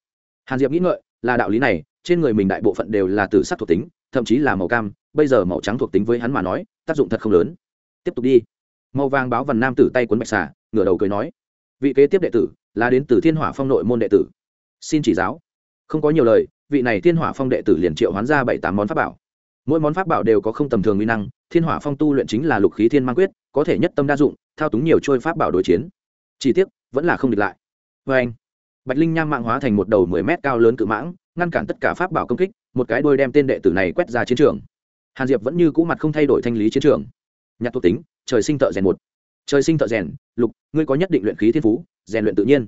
Hàn diệp nghĩ ngợi, là đạo lý này trên người mình đại bộ phận đều là từ sắc thuộc tính, thậm chí là màu cam, bây giờ màu trắng thuộc tính với hắn mà nói, tác dụng thật không lớn. Tiếp tục đi. Màu vàng báo vằn nam tử tay cuốn bạch xà, ngửa đầu cười nói, vị kế tiếp đệ tử là đến từ thiên hỏa phong nội môn đệ tử. Xin chỉ giáo. Không có nhiều lời, vị này thiên hỏa phong đệ tử liền triệu hoán ra bảy tám món pháp bảo. Mỗi món pháp bảo đều có không tầm thường uy năng, thiên hỏa phong tu luyện chính là lục khí thiên mang quyết, có thể nhất tâm đa dụng, thao túng nhiều trôi pháp bảo đối chiến. Chỉ tiếc, vẫn là không địch lại. Vê anh bạch linh nham mạng hóa thành một đầu mười mét cao lớn cự mãng ngăn cản tất cả pháp bảo công kích, một cái đôi đem tên đệ tử này quét ra chiến trường. Hàn diệp vẫn như cũ mặt không thay đổi thanh lý chiến trường. Nhặt thuộc tính, trời sinh thợ rèn một. Trời sinh thợ rèn, lục, ngươi có nhất định luyện khí thiên phú, rèn luyện tự nhiên.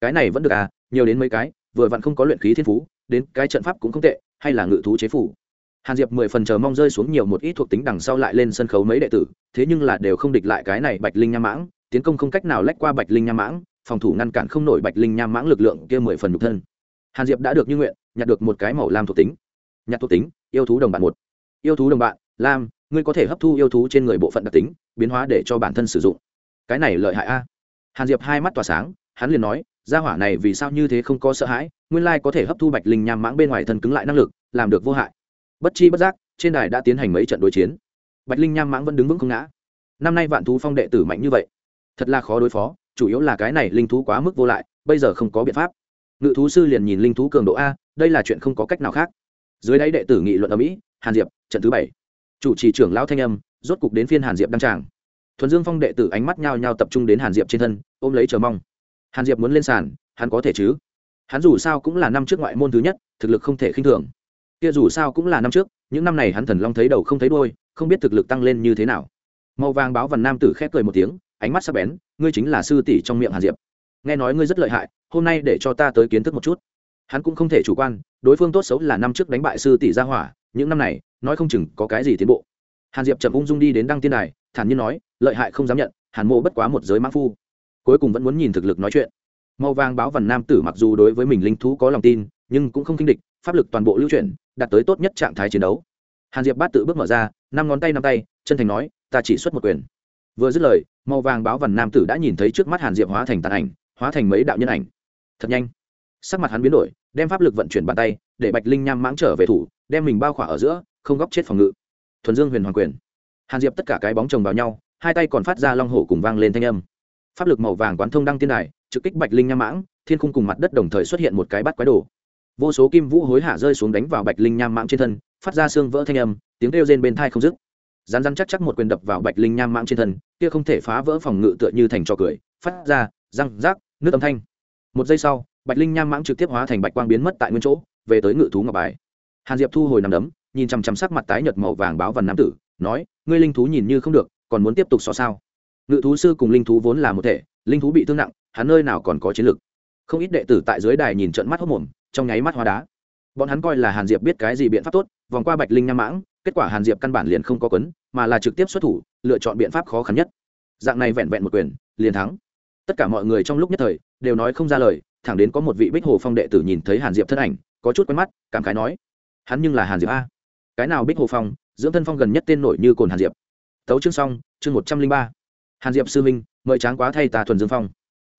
Cái này vẫn được à nhiều đến mấy cái, vừa vặn không có luyện khí thiên phú, đến cái trận pháp cũng không tệ, hay là ngự thú chế phủ. Hàn diệp mười phần chờ mong rơi xuống nhiều một ít thuộc tính đằng sau lại lên sân khấu mấy đệ tử, thế nhưng là đều không địch lại cái này bạch linh nham mãng, tiến công không cách nào lách qua bạch linh nham mãng, phòng thủ ngăn cản không nổi bạch linh nham mãng lực lượng kia mười phần nhục thân hàn diệp đã được như nguyện, nhặt được một cái màu lam thuộc tính. Nhặt thuộc tính, yêu thú đồng bạn một. Yêu thú đồng bạn, lam, ngươi có thể hấp thu yêu thú trên người bộ phận đặc tính, biến hóa để cho bản thân sử dụng. Cái này lợi hại a. Hàn diệp hai mắt tỏa sáng, hắn liền nói, gia hỏa này vì sao như thế không có sợ hãi, nguyên lai có thể hấp thu bạch linh nham mãng bên ngoài thân cứng lại năng lực, làm được vô hại. Bất chi bất giác, trên đài đã tiến hành mấy trận đối chiến. Bạch linh nham mãng vẫn đứng vững không ngã. Năm nay vạn thú phong đệ tử mạnh như vậy, thật là khó đối phó, chủ yếu là cái này linh thú quá mức vô lại, bây giờ không có biện pháp ngự thú sư liền nhìn linh thú cường độ a, đây là chuyện không có cách nào khác. Dưới đáy đệ tử nghị luận ở mỹ, hàn diệp, trận thứ bảy. Chủ trì trưởng lão thanh âm, rốt cục đến phiên hàn diệp đăng tràng. Thuần dương phong đệ tử ánh mắt nhao nhao tập trung đến hàn diệp trên thân, ôm lấy chờ mong. Hàn diệp muốn lên sàn, hắn có thể chứ? Hắn dù sao cũng là năm trước ngoại môn thứ nhất, thực lực không thể khinh thường. Kia dù sao cũng là năm trước, những năm này hắn thần long thấy đầu không thấy đôi không biết thực lực tăng lên như thế nào. Màu vàng báo vằn nam tử khép cười một tiếng, ánh mắt sắc bén, ngươi chính là sư tỷ trong miệng hàn diệp nghe nói ngươi rất lợi hại, hôm nay để cho ta tới kiến thức một chút. Hắn cũng không thể chủ quan, đối phương tốt xấu là năm trước đánh bại sư tỷ gia hỏa, những năm này, nói không chừng có cái gì tiến bộ. Hàn diệp chậm ung dung đi đến đăng tiên đài, thản nhiên nói, lợi hại không dám nhận, hàn mô bất quá một giới mã phu. Cuối cùng vẫn muốn nhìn thực lực nói chuyện. Màu vàng báo vằn nam tử mặc dù đối với mình linh thú có lòng tin, nhưng cũng không kinh địch, pháp lực toàn bộ lưu chuyển, đạt tới tốt nhất trạng thái chiến đấu. Hàn diệp bát tự bước mở ra, năm ngón tay năm tay, chân thành nói, ta chỉ xuất một quyền. Vừa dứt lời, màu vàng báo vằn nam tử đã nhìn thấy trước mắt hàn diệp hóa thành tàn ảnh hóa thành mấy đạo nhân ảnh. Thật nhanh. Sắc mặt hắn biến đổi, đem pháp lực vận chuyển bàn tay, để bạch linh nham mãng trở về thủ, đem mình bao khỏa ở giữa, không góc chết phòng ngự. Thuần dương huyền hoàng quyền. Hàn diệp tất cả cái bóng chồng vào nhau, hai tay còn phát ra long hổ cùng vang lên thanh âm. Pháp lực màu vàng quán thông đăng tiên đài, trực kích bạch linh nham mãng, thiên khung cùng mặt đất đồng thời xuất hiện một cái bắt quái đồ. Vô số kim vũ hối hạ rơi xuống đánh vào bạch linh nham mãng trên thân, phát ra xương vỡ thanh âm, tiếng kêu rên bên thai không dứt. Rán rán chắc chắc một quyền đập vào bạch linh nham mãng trên thân, kia không thể phá vỡ phòng ngự tựa như thành trò cười, phát ra răng rác, nước âm thanh. Một giây sau, bạch linh nham mãng trực tiếp hóa thành bạch quang biến mất tại nguyên chỗ, về tới ngự thú ngọc bài. Hàn diệp thu hồi nằm đấm, nhìn chằm chằm sắc mặt tái nhợt màu vàng báo vằn nam tử, nói, ngươi linh thú nhìn như không được, còn muốn tiếp tục so sao? Ngự thú sư cùng linh thú vốn là một thể, linh thú bị thương nặng, hắn nơi nào còn có chiến lực. Không ít đệ tử tại dưới đài nhìn trận mắt hốc mồm, trong nháy mắt hóa đá. Bọn hắn coi là hàn diệp biết cái gì biện pháp tốt, vòng qua bạch linh nham mãng, kết quả hàn diệp căn bản liền không có quấn, mà là trực tiếp xuất thủ, lựa chọn biện pháp khó khăn nhất. Dạng này vẹn vẹn một quyền, liền thắng tất cả mọi người trong lúc nhất thời đều nói không ra lời, thẳng đến có một vị bích hồ phong đệ tử nhìn thấy hàn diệp thân ảnh, có chút quen mắt, cảm khái nói, hắn nhưng là hàn diệp a? Cái nào bích hồ phong? Dưỡng thân phong gần nhất tên nổi như cồn hàn diệp. Tấu chương xong, chương một trăm linh ba. Hàn diệp sư minh, mời tráng quá thay tà thuần dương phong.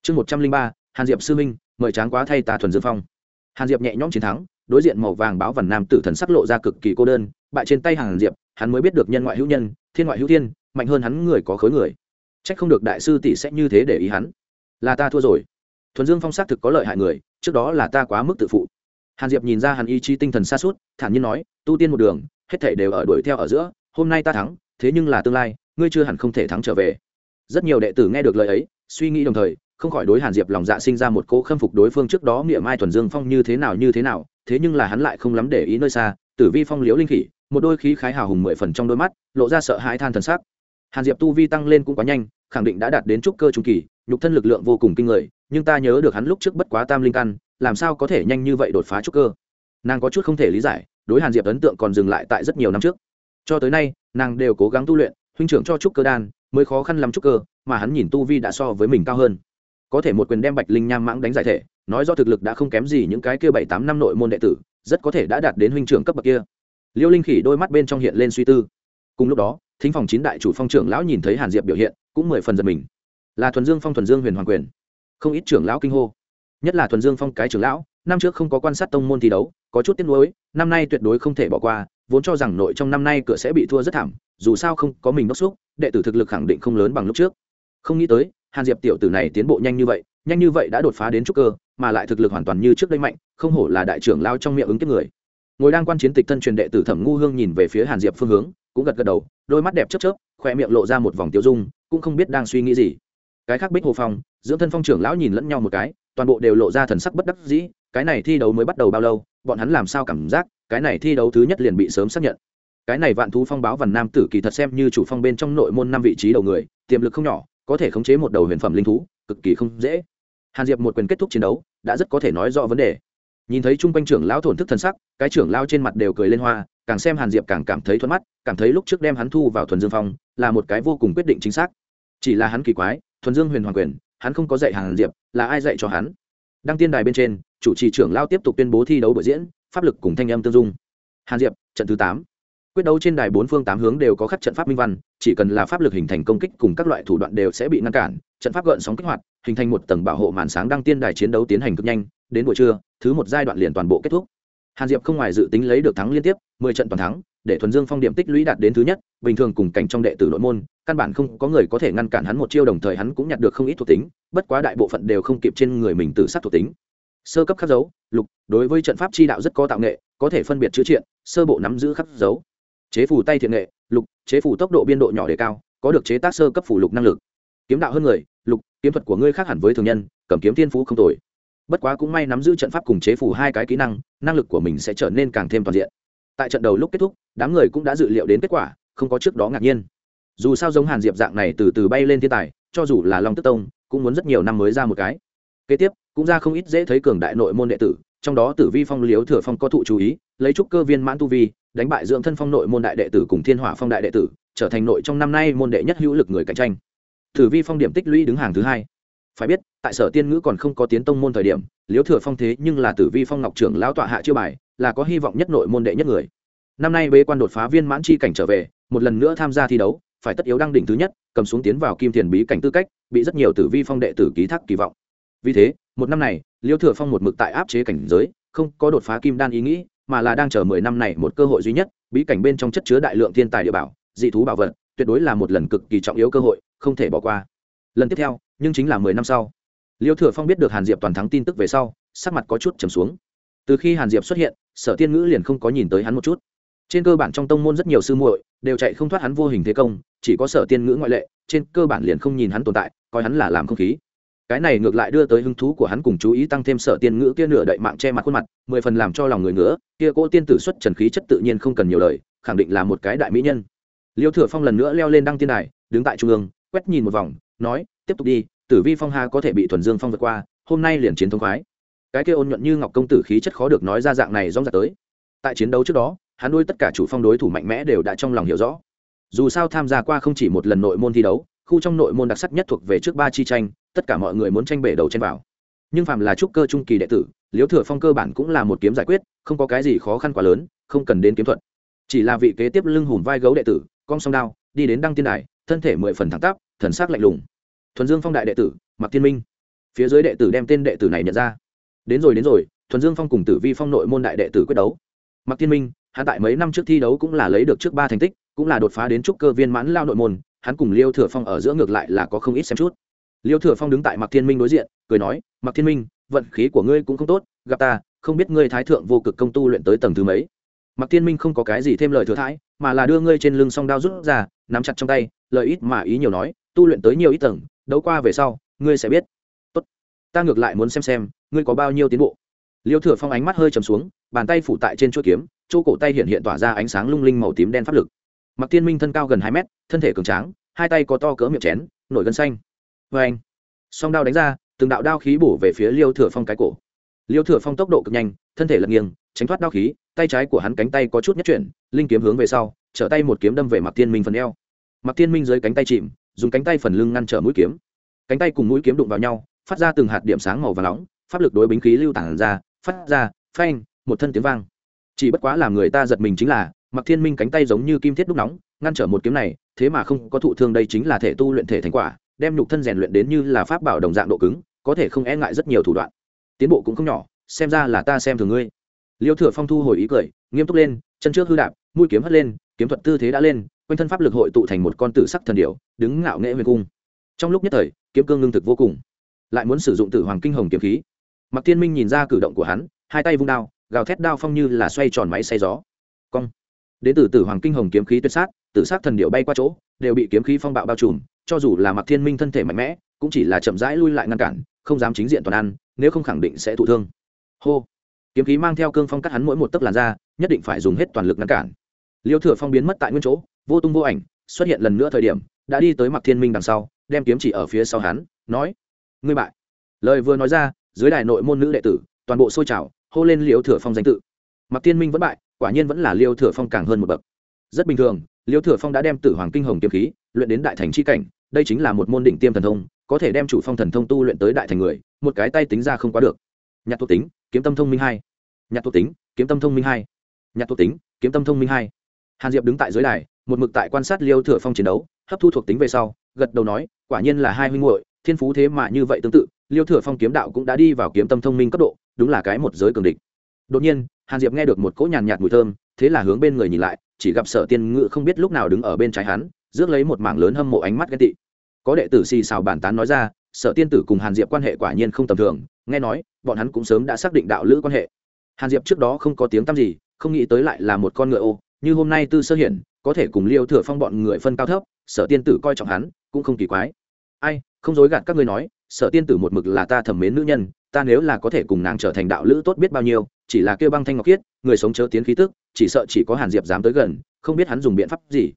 Chương một trăm linh ba, hàn diệp sư minh, mời tráng quá thay tà thuần dương phong. Hàn diệp nhẹ nhõm chiến thắng, đối diện màu vàng báo vằn nam tử thần sắc lộ ra cực kỳ cô đơn, bại trên tay hàn diệp, hắn mới biết được nhân ngoại hữu nhân, thiên ngoại hữu thiên, mạnh hơn hắn người có khối người trách không được đại sư tỷ sẽ như thế để ý hắn. Là ta thua rồi. Thuần dương phong s á c thực có lợi hại người, trước đó là ta quá mức tự phụ. Hàn diệp nhìn ra hàn ý chí tinh thần xa suốt, thản nhiên nói, tu tiên một đường, hết thể đều ở đuổi theo ở giữa, hôm nay ta thắng, thế nhưng là tương lai, ngươi chưa hẳn không thể thắng trở về. Rất nhiều đệ tử nghe được lời ấy, suy nghĩ đồng thời, không khỏi đối hàn diệp lòng dạ sinh ra một cỗ khâm phục đối phương trước đó niệm mai thuần dương phong như thế nào như thế nào, thế nhưng là hắn lại không lắm để ý nơi xa, tử vi phong liễu linh khỉ, một đôi khí khái hào hùng mười phần trong đôi mắt, lộ ra sợ hãi than thần sắc hàn diệp tu vi tăng lên cũng quá nhanh, khẳng định đã đạt đến trúc cơ trung kỳ, nhục thân lực lượng vô cùng kinh người, nhưng ta nhớ được hắn lúc trước bất quá tam linh căn, làm sao có thể nhanh như vậy đột phá trúc cơ? Nàng có chút không thể lý giải, đối hàn diệp ấn tượng còn dừng lại tại rất nhiều năm trước. Cho tới nay, nàng đều cố gắng tu luyện, huynh trưởng cho trúc cơ đan, mới khó khăn làm trúc cơ, mà hắn nhìn tu vi đã so với mình cao hơn. Có thể một quyền đem bạch linh nham mãng đánh giải thể, nói do thực lực đã không kém gì những cái kia bảy tám năm nội môn đệ tử, rất có thể đã đạt đến huynh trưởng cấp bậc kia. Liêu linh khỉ đôi mắt bên trong hiện lên suy tư. Cùng lúc đó thính phòng chín đại chủ phong trưởng lão nhìn thấy hàn diệp biểu hiện, cũng mười phần giật mình. Là thuần dương phong, thuần dương huyền hoàng quyền. Không ít trưởng lão kinh hô. Nhất là thuần dương phong cái trưởng lão, năm trước không có quan sát tông môn thi đấu, có chút tiếc nuối, năm nay tuyệt đối không thể bỏ qua, vốn cho rằng nội trong năm nay cửa sẽ bị thua rất thảm, dù sao không có mình đốc xúc, đệ tử thực lực khẳng định không lớn bằng lúc trước. Không nghĩ tới, hàn diệp tiểu tử này tiến bộ nhanh như vậy, nhanh như vậy đã đột phá đến trúc cơ, mà lại thực lực hoàn toàn như trước đây mạnh, không hổ là đại trưởng lao trong miệng ứng kiếp người ngồi đang quan chiến tịch thân truyền đệ tử thẩm ngu hương nhìn về phía hàn diệp phương hướng, cũng gật gật đầu, đôi mắt đẹp chớp chớp, khoe miệng lộ ra một vòng tiêu dung, cũng không biết đang suy nghĩ gì. Cái khác bích hồ phong, dưỡng thân phong trưởng lão nhìn lẫn nhau một cái, toàn bộ đều lộ ra thần sắc bất đắc dĩ, cái này thi đấu mới bắt đầu bao lâu, bọn hắn làm sao cảm giác, cái này thi đấu thứ nhất liền bị sớm xác nhận. Cái này vạn thú phong báo vằn nam tử kỳ thật xem như chủ phong bên trong nội môn năm vị trí đầu người, tiềm lực không nhỏ, có thể khống chế một đầu huyền phẩm linh thú, cực kỳ không dễ. Hàn diệp một quyền kết thúc chiến đấu, đã rất có thể nói rõ vấn đề nhìn thấy chung quanh trưởng lão thổn thức thân sắc, cái trưởng lao trên mặt đều cười lên hoa, càng xem hàn diệp càng cảm thấy thuận mắt, cảm thấy lúc trước đem hắn thu vào thuần dương phong là một cái vô cùng quyết định chính xác. Chỉ là hắn kỳ quái, thuần dương huyền hoàng quyền, hắn không có dạy hàn diệp, là ai dạy cho hắn? Đăng tiên đài bên trên, chủ trì trưởng lao tiếp tục tuyên bố thi đấu buổi diễn, pháp lực cùng thanh âm tương dung. Hàn diệp, trận thứ tám. Quyết đấu trên đài bốn phương tám hướng đều có khắc trận pháp minh văn, chỉ cần là pháp lực hình thành công kích cùng các loại thủ đoạn đều sẽ bị ngăn cản, trận pháp gợn sóng kích hoạt, hình thành một tầng bảo hộ màn sáng đăng tiên đài chiến đấu tiến hành cực nhanh đến buổi trưa, thứ một giai đoạn liền toàn bộ kết thúc. Hàn diệp không ngoài dự tính lấy được thắng liên tiếp, mười trận toàn thắng, để thuần dương phong điểm tích lũy đạt đến thứ nhất, bình thường cùng cảnh trong đệ tử nội môn, căn bản không có người có thể ngăn cản hắn một chiêu đồng thời hắn cũng nhặt được không ít thuộc tính, bất quá đại bộ phận đều không kịp trên người mình tự sát thuộc tính. Sơ cấp khắc dấu, lục, đối với trận pháp chi đạo rất có tạo nghệ, có thể phân biệt chữ triện, sơ bộ nắm giữ khắc dấu. Chế phủ tay thiện nghệ, lục, chế phủ tốc độ biên độ nhỏ đề cao, có được chế tác sơ cấp phủ lục năng lực. Kiếm đạo hơn người, lục, kiếm thuật của ngươi khác hẳn với thường nhân, cầm kiếm thiên phú không tồi bất quá cũng may nắm giữ trận pháp cùng chế phủ hai cái kỹ năng năng lực của mình sẽ trở nên càng thêm toàn diện. Tại trận đầu lúc kết thúc, đám người cũng đã dự liệu đến kết quả, không có trước đó ngạc nhiên. Dù sao giống hàn diệp dạng này từ từ bay lên thiên tài, cho dù là long tức tông, cũng muốn rất nhiều năm mới ra một cái. Kế tiếp, cũng ra không ít dễ thấy cường đại nội môn đệ tử, trong đó tử vi phong liếu thừa phong có thụ chú ý, lấy trúc cơ viên mãn tu vi, đánh bại dưỡng thân phong nội môn đại đệ tử cùng thiên hỏa phong đại đệ tử, trở thành nội trong năm nay môn đệ nhất hữu lực người cạnh tranh. Tử vi phong điểm tích lũy đứng hàng thứ hai phải biết, tại sở tiên ngữ còn không có tiến tông môn thời điểm liếu thừa phong thế nhưng là tử vi phong ngọc trưởng lão tọa hạ chiêu bài, là có hy vọng nhất nội môn đệ nhất người. Năm nay bế quan đột phá viên mãn chi cảnh trở về, một lần nữa tham gia thi đấu, phải tất yếu đăng đỉnh thứ nhất, cầm xuống tiến vào kim thiền bí cảnh tư cách, bị rất nhiều tử vi phong đệ tử ký thác kỳ vọng. Vì thế, một năm này liêu thừa phong một mực tại áp chế cảnh giới, không có đột phá kim đan ý nghĩ, mà là đang chờ mười năm này một cơ hội duy nhất, bí cảnh bên trong chất chứa đại lượng thiên tài địa bảo, dị thú bảo vật, tuyệt đối là một lần cực kỳ trọng yếu cơ hội, không thể bỏ qua. Lần tiếp theo nhưng chính là mười năm sau. Liêu thừa phong biết được hàn diệp toàn thắng tin tức về sau, sắc mặt có chút trầm xuống. Từ khi hàn diệp xuất hiện, sở tiên ngữ liền không có nhìn tới hắn một chút. Trên cơ bản trong tông môn rất nhiều sư muội đều chạy không thoát hắn vô hình thế công, chỉ có sở tiên ngữ ngoại lệ, trên cơ bản liền không nhìn hắn tồn tại, coi hắn là làm không khí. Cái này ngược lại đưa tới hứng thú của hắn cùng chú ý tăng thêm sở tiên ngữ kia nửa đậy mạng che mặt khuôn mặt, mười phần làm cho lòng người ngứa, kia cỗ tiên tử xuất trần khí chất tự nhiên không cần nhiều lời, khẳng định là một cái đại mỹ nhân. Liêu thừa phong lần nữa leo lên đăng tiên đài, đứng tại trung ương, quét nhìn một vòng, nói tiếp tục đi, tử vi phong hà có thể bị thuần dương phong vượt qua, hôm nay liền chiến thống khoái. Cái kia ôn nhuận như ngọc công tử khí chất khó được nói ra dạng này dóng ra tới. Tại chiến đấu trước đó, hắn nuôi tất cả chủ phong đối thủ mạnh mẽ đều đã trong lòng hiểu rõ. Dù sao tham gia qua không chỉ một lần nội môn thi đấu, khu trong nội môn đặc sắc nhất thuộc về trước ba chi tranh, tất cả mọi người muốn tranh bể đầu tranh vào. Nhưng phàm là trúc cơ trung kỳ đệ tử liếu thừa phong cơ bản cũng là một kiếm giải quyết, không có cái gì khó khăn quá lớn, không cần đến kiếm thuật. Chỉ là vị kế tiếp lưng hùm vai gấu đệ tử cong song đao, đi đến đăng tiên đài, thân thể mười phần thẳng tắp, thần sắc lạnh lùng thuần dương phong đại đệ tử mặc thiên minh. Phía dưới đệ tử đem tên đệ tử này nhận ra. Đến rồi đến rồi, thuần dương phong cùng tử vi phong nội môn đại đệ tử quyết đấu. Mặc thiên minh, hắn tại mấy năm trước thi đấu cũng là lấy được trước ba thành tích, cũng là đột phá đến trúc cơ viên mãn lao nội môn, hắn cùng liêu thừa phong ở giữa ngược lại là có không ít xem chút. Liêu thừa phong đứng tại mặc thiên minh đối diện, cười nói mặc thiên minh, vận khí của ngươi cũng không tốt, gặp ta, không biết ngươi thái thượng vô cực công tu luyện tới tầng thứ mấy? Mặc thiên minh không có cái gì thêm lời thừa thãi, mà là đưa ngươi trên lưng song đao rút ra, nắm chặt trong tay, lời ít mà ý nhiều nói, tu luyện tới nhiều ít tầng đấu qua về sau, ngươi sẽ biết. Tốt. Ta ngược lại muốn xem xem, ngươi có bao nhiêu tiến bộ. Liêu thừa phong ánh mắt hơi trầm xuống, bàn tay phủ tại trên chuỗi kiếm, chỗ cổ tay hiện hiện tỏa ra ánh sáng lung linh màu tím đen pháp lực. Mặc thiên minh thân cao gần hai mét, thân thể cường tráng, hai tay có to cỡ miệng chén, nổi gân xanh. Vê anh, song đao đánh ra, từng đạo đao khí bổ về phía liêu thừa phong cái cổ. Liêu thừa phong tốc độ cực nhanh, thân thể lật nghiêng, tránh thoát đao khí, tay trái của hắn cánh tay có chút nhất chuyển, linh kiếm hướng về sau, trở tay một kiếm đâm về mặc thiên minh phần eo. Mặc thiên minh dưới cánh tay chìm dùng cánh tay phần lưng ngăn trở mũi kiếm. Cánh tay cùng mũi kiếm đụng vào nhau, phát ra từng hạt điểm sáng màu và nóng, pháp lực đối bính khí lưu tản ra, phát ra phanh, một thân tiếng vang. Chỉ bất quá làm người ta giật mình chính là mặc thiên minh cánh tay giống như kim thiết đúc nóng, ngăn trở một kiếm này, thế mà không có thụ thương đây chính là thể tu luyện thể thành quả, đem nhục thân rèn luyện đến như là pháp bảo đồng dạng độ cứng, có thể không e ngại rất nhiều thủ đoạn. Tiến bộ cũng không nhỏ, xem ra là ta xem thường ngươi. Liêu thừa phong thu hồi ý cười, nghiêm túc lên, chân trước hư đạp, mũi kiếm hất lên, kiếm thuật tư thế đã lên quanh thân pháp lực hội tụ thành một con tử sắc thần điểu, đứng ngạo nghễ huyền cung. Trong lúc nhất thời kiếm cương ngưng thực vô cùng. Lại muốn sử dụng tử hoàng kinh hồng kiếm khí. Mặc thiên minh nhìn ra cử động của hắn hai tay vung đao gào thét đao phong như là xoay tròn máy xay gió. Cong. Đến từ tử hoàng kinh hồng kiếm khí tuyệt sát tử sát thần điệu bay qua chỗ đều bị kiếm khí phong bạo bao trùm cho dù là mặc thiên minh thân thể mạnh mẽ cũng chỉ là chậm rãi lui lại ngăn cản không dám chính diện toàn ăn nếu không khẳng định sẽ thụ thương. Hô. Kiếm khí mang theo cương phong cắt hắn mỗi một tấc làn da nhất định phải dùng hết toàn lực ngăn cản. Liêu thừa phong biến mất tại nguyên chỗ vô tung vô ảnh, xuất hiện lần nữa thời điểm, đã đi tới mặc thiên minh đằng sau, đem kiếm chỉ ở phía sau hắn, nói, ngươi bại. Lời vừa nói ra, dưới đài nội môn nữ đệ tử, toàn bộ sôi trào, hô lên liêu thừa phong danh tự. Mặc thiên minh vẫn bại, quả nhiên vẫn là liêu thừa phong càng hơn một bậc. Rất bình thường, liêu thừa phong đã đem tử hoàng kinh hồng kiếm khí, luyện đến đại thành c h i cảnh, đây chính là một môn đỉnh tiêm thần thông, có thể đem chủ phong thần thông tu luyện tới đại thành người, một cái tay tính ra không quá được. Nhạc thuộc tính, kiếm tâm thông minh hai. Nhạc thuộc tính, kiếm tâm thông minh hai. Nhạc thuộc tính, kiếm tâm thông minh hai. Hàn diệp đứng tại dưới đài một mực tại quan sát liêu thừa phong chiến đấu, hấp thu thuộc tính về sau, gật đầu nói, quả nhiên là hai huynh muội, thiên phú thế mà như vậy tương tự, liêu thừa phong kiếm đạo cũng đã đi vào kiếm tâm thông minh cấp độ, đúng là cái một giới cường địch. Đột nhiên, hàn diệp nghe được một cỗ nhàn nhạt mùi thơm, thế là hướng bên người nhìn lại, chỉ gặp sở tiên ngự không biết lúc nào đứng ở bên trái hắn, rước lấy một mảng lớn hâm mộ ánh mắt ghen tị. Có đệ tử xì xào bàn tán nói ra, sở tiên tử cùng hàn diệp quan hệ quả nhiên không tầm thường, nghe nói, bọn hắn cũng sớm đã xác định đạo lữ quan hệ. Hàn diệp trước đó không có tiếng tăm gì, không nghĩ tới lại là một con ngựa ô, như hôm nay tư sơ hiển có thể cùng liêu thừa phong bọn người phân cao thấp, sở tiên tử coi trọng hắn, cũng không kỳ quái. Ai, không dối gạt các ngươi nói, sở tiên tử một mực là ta thẩm mến nữ nhân, ta nếu là có thể cùng nàng trở thành đạo lữ tốt biết bao nhiêu, chỉ là kêu băng thanh ngọc khiết, người sống chớ tiến khí tức, chỉ sợ chỉ có hàn diệp dám tới gần, không biết hắn dùng biện pháp gì.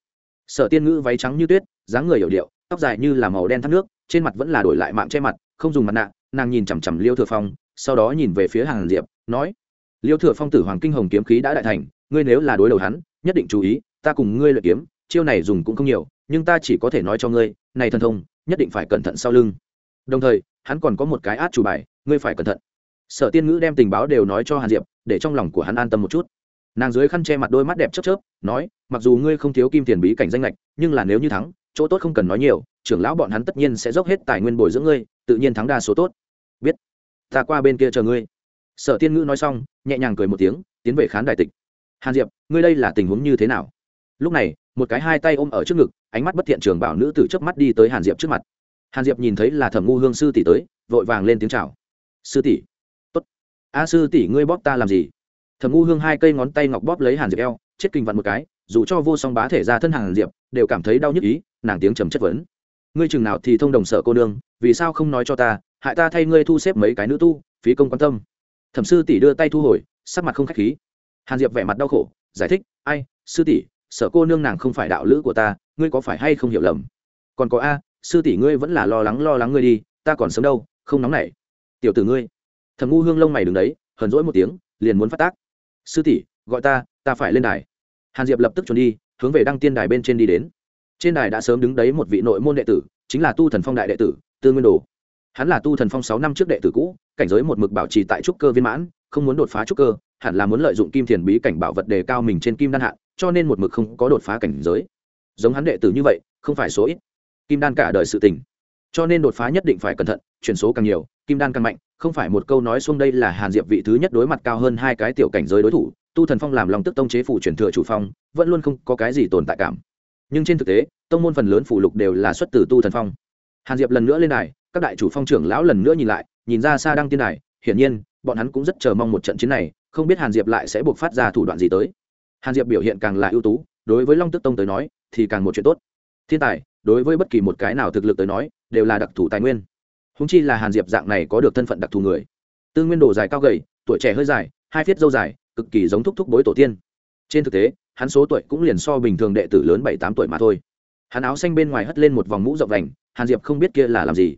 Sở tiên ngữ váy trắng như tuyết, dáng người hiểu điệu, tóc dài như là màu đen thắt nước, trên mặt vẫn là đổi lại mạng che mặt, không dùng mặt nạ, nàng nhìn chằm chằm liêu thừa phong, sau đó nhìn về phía hàn diệp, nói, liêu thừa phong tử hoàng kinh hồng kiếm khí đã đại thành, ngươi nếu là đối đầu hắn, nhất định chú ý ta cùng ngươi luyện kiếm, chiêu này dùng cũng không nhiều, nhưng ta chỉ có thể nói cho ngươi, này thần thông, nhất định phải cẩn thận sau lưng. Đồng thời, hắn còn có một cái át chủ bài, ngươi phải cẩn thận. Sở tiên ngữ đem tình báo đều nói cho hàn diệp, để trong lòng của hắn an tâm một chút. Nàng dưới khăn che mặt đôi mắt đẹp chớp chớp, nói, mặc dù ngươi không thiếu kim tiền bí cảnh danh lệch nhưng là nếu như thắng, chỗ tốt không cần nói nhiều, trưởng lão bọn hắn tất nhiên sẽ dốc hết tài nguyên bồi dưỡng ngươi, tự nhiên thắng đa số tốt. Biết, ta qua bên kia chờ ngươi. Sở tiên ngữ nói xong, nhẹ nhàng cười một tiếng, tiến về khán đài tịch. Hàn diệp, ngươi đây là tình huống như thế nào? Lúc này, một cái hai tay ôm ở trước ngực, ánh mắt bất thiện trường bảo nữ tử chớp mắt đi tới hàn diệp trước mặt. Hàn diệp nhìn thấy là thẩm ngu hương sư tỷ tới, vội vàng lên tiếng chào. Sư tỷ. Tốt. A sư tỷ, ngươi bóp ta làm gì? Thẩm ngu hương hai cây ngón tay ngọc bóp lấy hàn diệp eo, chết kinh vặn một cái, dù cho vô song bá thể ra thân hàn diệp, đều cảm thấy đau nhức ý, nàng tiếng trầm chất vấn. Ngươi chừng nào thì thông đồng sở cô nương, vì sao không nói cho ta, hại ta thay ngươi thu xếp mấy cái nữ tu, phí công quan tâm. Thẩm sư tỷ đưa tay thu hồi, sắc mặt không khách khí. Hàn diệp vẻ mặt đau khổ, giải thích, ai, sư tỷ sợ cô nương nàng không phải đạo lữ của ta, ngươi có phải hay không hiểu lầm? Còn có a, sư tỷ ngươi vẫn là lo lắng lo lắng ngươi đi, ta còn sớm đâu, không nóng nảy. Tiểu tử ngươi. Thầm ngu hương lông mày đứng đấy, hờn rỗi một tiếng, liền muốn phát tác. Sư tỷ, gọi ta ta phải lên đài. Hàn diệp lập tức trốn đi, hướng về đăng tiên đài bên trên đi đến. Trên đài đã sớm đứng đấy một vị nội môn đệ tử, chính là tu thần phong đại đệ tử tương nguyên đồ. Hắn là tu thần phong sáu năm trước đệ tử cũ, cảnh giới một mực bảo trì tại trúc cơ viên mãn, không muốn đột phá trúc cơ, hẳn là muốn lợi dụng kim thiền bí cảnh bảo vật đề cao mình trên kim đan hạn cho nên một mực không có đột phá cảnh giới. Giống hắn đệ tử như vậy, không phải số ít. Kim đan cả đời sự tình. Cho nên đột phá nhất định phải cẩn thận, chuyển số càng nhiều, kim đan càng mạnh, không phải một câu nói xuống đây là hàn diệp vị thứ nhất đối mặt cao hơn hai cái tiểu cảnh giới đối thủ, tu thần phong làm lòng tức tông chế phủ truyền thừa chủ phong, vẫn luôn không có cái gì tồn tại cảm. Nhưng trên thực tế, tông môn phần lớn phủ lục đều là xuất từ tu thần phong. Hàn diệp lần nữa lên đài, các đại chủ phong trưởng lão lần nữa nhìn lại, nhìn ra xa đăng tiên đài, hiển nhiên, bọn hắn cũng rất chờ mong một trận chiến này, không biết hàn diệp lại sẽ buộc phát ra thủ đoạn gì tới hàn diệp biểu hiện càng là ưu tú, đối với long tức tông tới nói, thì càng một chuyện tốt. Thiên tài, đối với bất kỳ một cái nào thực lực tới nói, đều là đặc thù tài nguyên. Húng chi là hàn diệp dạng này có được thân phận đặc thù người. Tư nguyên đồ dài cao gầy, tuổi trẻ hơi dài, hai phiết dâu dài, cực kỳ giống thúc thúc bối tổ tiên. Trên thực tế, hắn số tuổi cũng liền so bình thường đệ tử lớn bảy tám tuổi mà thôi. Hắn áo xanh bên ngoài hất lên một vòng mũ rộng vành, hàn diệp không biết kia là làm gì.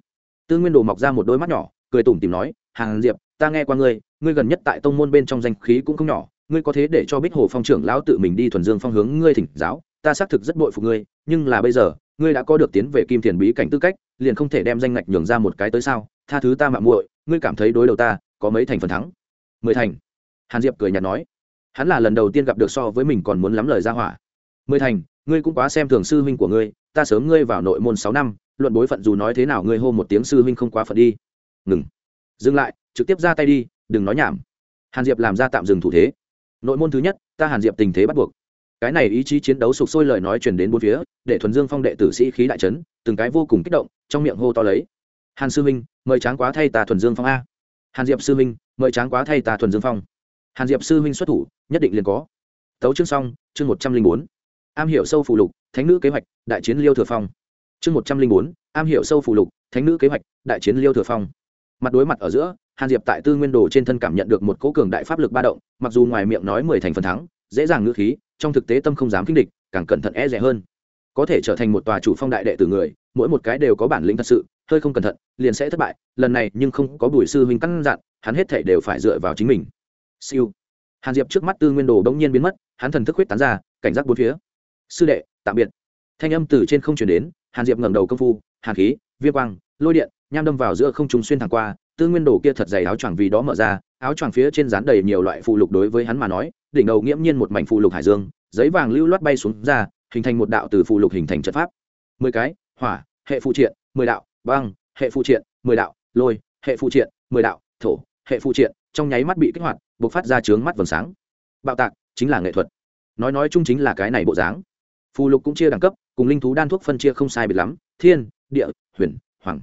Tư nguyên đồ mọc ra một đôi mắt nhỏ, cười tủm tìm nói, hàn diệp, ta nghe qua ngươi ngươi gần nhất tại tông môn bên trong danh khí cũng không nhỏ ngươi có thế để cho bích hồ phong trưởng lão tự mình đi thuần dương phong hướng ngươi thỉnh giáo, ta xác thực rất bội phục ngươi, nhưng là bây giờ, ngươi đã có được tiến về kim thiền bí cảnh tư cách, liền không thể đem danh ngạch nhường ra một cái tới sao, tha thứ ta mạng muội, ngươi cảm thấy đối đầu ta, có mấy thành phần thắng? Mười thành. Hàn diệp cười nhạt nói. Hắn là lần đầu tiên gặp được so với mình còn muốn lắm lời ra hỏa. Mười thành, ngươi cũng quá xem thường sư huynh của ngươi, ta sớm ngươi vào nội môn sáu năm, luận bối phận dù nói thế nào ngươi hô một tiếng sư huynh không quá phận đi. Ngừng. Dừng lại, trực tiếp ra tay đi, đừng nói nhảm. Hàn diệp làm ra tạm dừng thủ thế nội môn thứ nhất, ta hàn diệp tình thế bắt buộc. Cái này ý chí chiến đấu sục sôi lời nói truyền đến bốn phía, để thuần dương phong đệ tử sĩ khí đại trấn từng cái vô cùng kích động, trong miệng hô to lấy. Hàn sư minh, mời tráng quá thay ta thuần dương phong a. Hàn diệp sư minh, mời tráng quá thay ta thuần dương phong. Hàn diệp sư minh xuất thủ, nhất định liền có. Tấu chương xong, chương một trăm linh bốn. Am hiểu sâu phụ lục, thánh nữ kế hoạch, đại chiến liêu thừa phong. Chương một trăm linh bốn, am hiểu sâu phụ lục, thánh nữ kế hoạch, đại chiến liêu thừa phong. Mặt đối mặt ở giữa hàn diệp tại tư nguyên đồ trên thân cảm nhận được một cố cường đại pháp lực ba động, mặc dù ngoài miệng nói mười thành phần thắng, dễ dàng ngữ khí, trong thực tế tâm không dám kinh địch, càng cẩn thận e rẻ hơn. Có thể trở thành một tòa chủ phong đại đệ tử người, mỗi một cái đều có bản lĩnh thật sự, hơi không cẩn thận, liền sẽ thất bại, lần này nhưng không có bùi sư huynh căn dặn, hắn hết thể đều phải dựa vào chính mình. Siêu. Hàn diệp trước mắt tư nguyên đồ bỗng nhiên biến mất, hắn thần thức huyết tán ra, cảnh giác bốn phía. Sư đệ, tạm biệt. Thanh âm từ trên không chuyển đến, hàn diệp ngẩng đầu công phu, hàn khí, viêm quang, lôi điện, nham đâm vào giữa không trung xuyên thẳng qua tư nguyên đồ kia thật dày áo choàng vì đó mở ra, áo choàng phía trên dán đầy nhiều loại phụ lục đối với hắn mà nói, đỉnh đầu nghiễm nhiên một mảnh phụ lục hải dương, giấy vàng lưu loát bay xuống ra, hình thành một đạo từ phụ lục hình thành trận pháp. Mười cái, hỏa, hệ phụ triện, mười đạo, băng, hệ phụ triện, mười đạo, lôi, hệ phụ triện, mười đạo, thổ, hệ phụ triện, trong nháy mắt bị kích hoạt buộc phát ra trướng mắt vầng sáng. Bạo tạc chính là nghệ thuật. Nói nói chung chính là cái này bộ dáng. Phù lục cũng chia đẳng cấp, cùng linh thú đan thuốc phân chia không sai biệt lắm. Thiên, địa, huyền, hoàng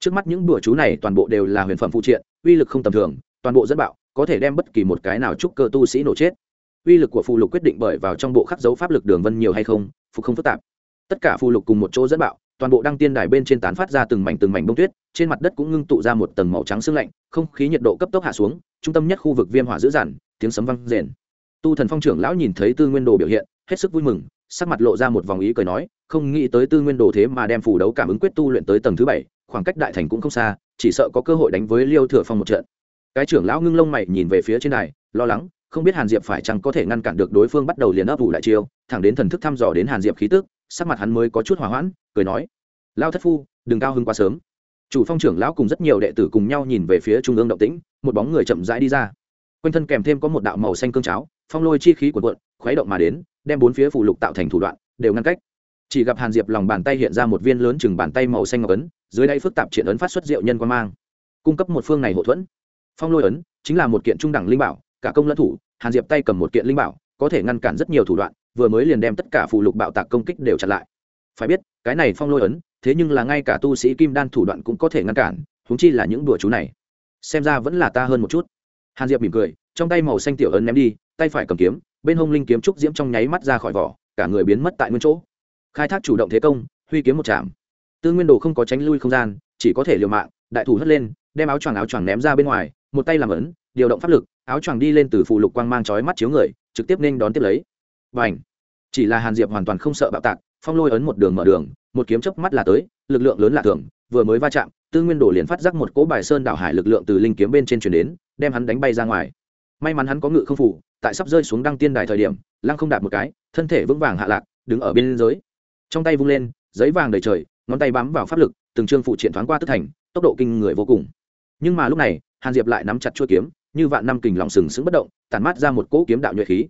trước mắt những bùa chú này toàn bộ đều là huyền phẩm phụ triện, uy lực không tầm thường, toàn bộ dẫn bạo, có thể đem bất kỳ một cái nào chúc cơ tu sĩ nổ chết. Uy lực của phù lục quyết định bởi vào trong bộ khắc dấu pháp lực đường vân nhiều hay không, phục không phức tạp. Tất cả phù lục cùng một chỗ dẫn bạo, toàn bộ đăng tiên đài bên trên tán phát ra từng mảnh từng mảnh bông tuyết, trên mặt đất cũng ngưng tụ ra một tầng màu trắng sương lạnh, không khí nhiệt độ cấp tốc hạ xuống, trung tâm nhất khu vực viêm hỏa dữ dằn, tiếng sấm vang rền. Tu thần phong trưởng lão nhìn thấy tư nguyên đồ biểu hiện, hết sức vui mừng, sắc mặt lộ ra một vòng ý cười nói, không nghĩ tới tư nguyên đồ thế mà đem phủ đấu cảm ứng quyết tu luyện tới tầng thứ bảy khoảng cách đại thành cũng không xa chỉ sợ có cơ hội đánh với liêu thừa phong một trận. Cái trưởng lão ngưng lông mày nhìn về phía trên này, lo lắng không biết hàn diệp phải chăng có thể ngăn cản được đối phương bắt đầu liền ấp ủ lại chiêu thẳng đến thần thức thăm dò đến hàn diệp khí tức sắc mặt hắn mới có chút hỏa hoãn cười nói lao thất phu đừng cao hưng quá sớm. Chủ phong trưởng lão cùng rất nhiều đệ tử cùng nhau nhìn về phía trung ương động tĩnh một bóng người chậm rãi đi ra. Quanh thân kèm thêm có một đạo màu xanh cương cháo phong lôi chi khí của quận khuấy động mà đến đem bốn phía phụ lục tạo thành thủ đoạn đều ngăn cách chỉ gặp hàn diệp lòng bàn tay hiện ra một viên lớn chừng bàn tay màu xanh ngọc ấn, dưới đây phức tạp triển ấn phát xuất diệu nhân quan mang. Cung cấp một phương này hậu thuẫn. Phong lôi ấn chính là một kiện trung đẳng linh bảo, cả công lẫn thủ, hàn diệp tay cầm một kiện linh bảo, có thể ngăn cản rất nhiều thủ đoạn, vừa mới liền đem tất cả phụ lục bạo tạc công kích đều chặn lại. Phải biết, cái này phong lôi ấn, thế nhưng là ngay cả tu sĩ kim đan thủ đoạn cũng có thể ngăn cản húng chi là những đùa chú này. Xem ra vẫn là ta hơn một chút. Hàn diệp mỉm cười, trong tay màu xanh tiểu ấn ném đi, tay phải cầm kiếm, bên hông linh kiếm trúc diễm trong nháy mắt ra khỏi vỏ, cả người biến mất tại nguyên chỗ khai thác chủ động thế công, huy kiếm một chạm tư nguyên đồ không có tránh lui không gian, chỉ có thể liều mạng, đại thủ hất lên, đem áo choàng áo choàng ném ra bên ngoài, một tay làm ấn, điều động pháp lực, áo choàng đi lên từ phù lục quang mang chói mắt chiếu người, trực tiếp nên đón tiếp lấy. Và ảnh chỉ là hàn diệp hoàn toàn không sợ bạo tạc, phong lôi ấn một đường mở đường, một kiếm chớp mắt là tới, lực lượng lớn lạ thường vừa mới va chạm, tư nguyên đồ liền phát giác một cỗ bài sơn đảo hải lực lượng từ linh kiếm bên trên chuyển đến, đem hắn đánh bay ra ngoài. May mắn hắn có ngự không phủ, tại sắp rơi xuống đăng tiên đài thời điểm, lăng không đạp một cái, thân thể vững vàng hạ lạc, đứng ở bên giới trong tay vung lên, giấy vàng đầy trời, ngón tay bám vào pháp lực, từng trương phụ triện thoáng qua tức thành, tốc độ kinh người vô cùng. Nhưng mà lúc này, hàn diệp lại nắm chặt chuôi kiếm, như vạn năm kình lòng sừng sững bất động, tản mát ra một cỗ kiếm đạo nhuệ khí.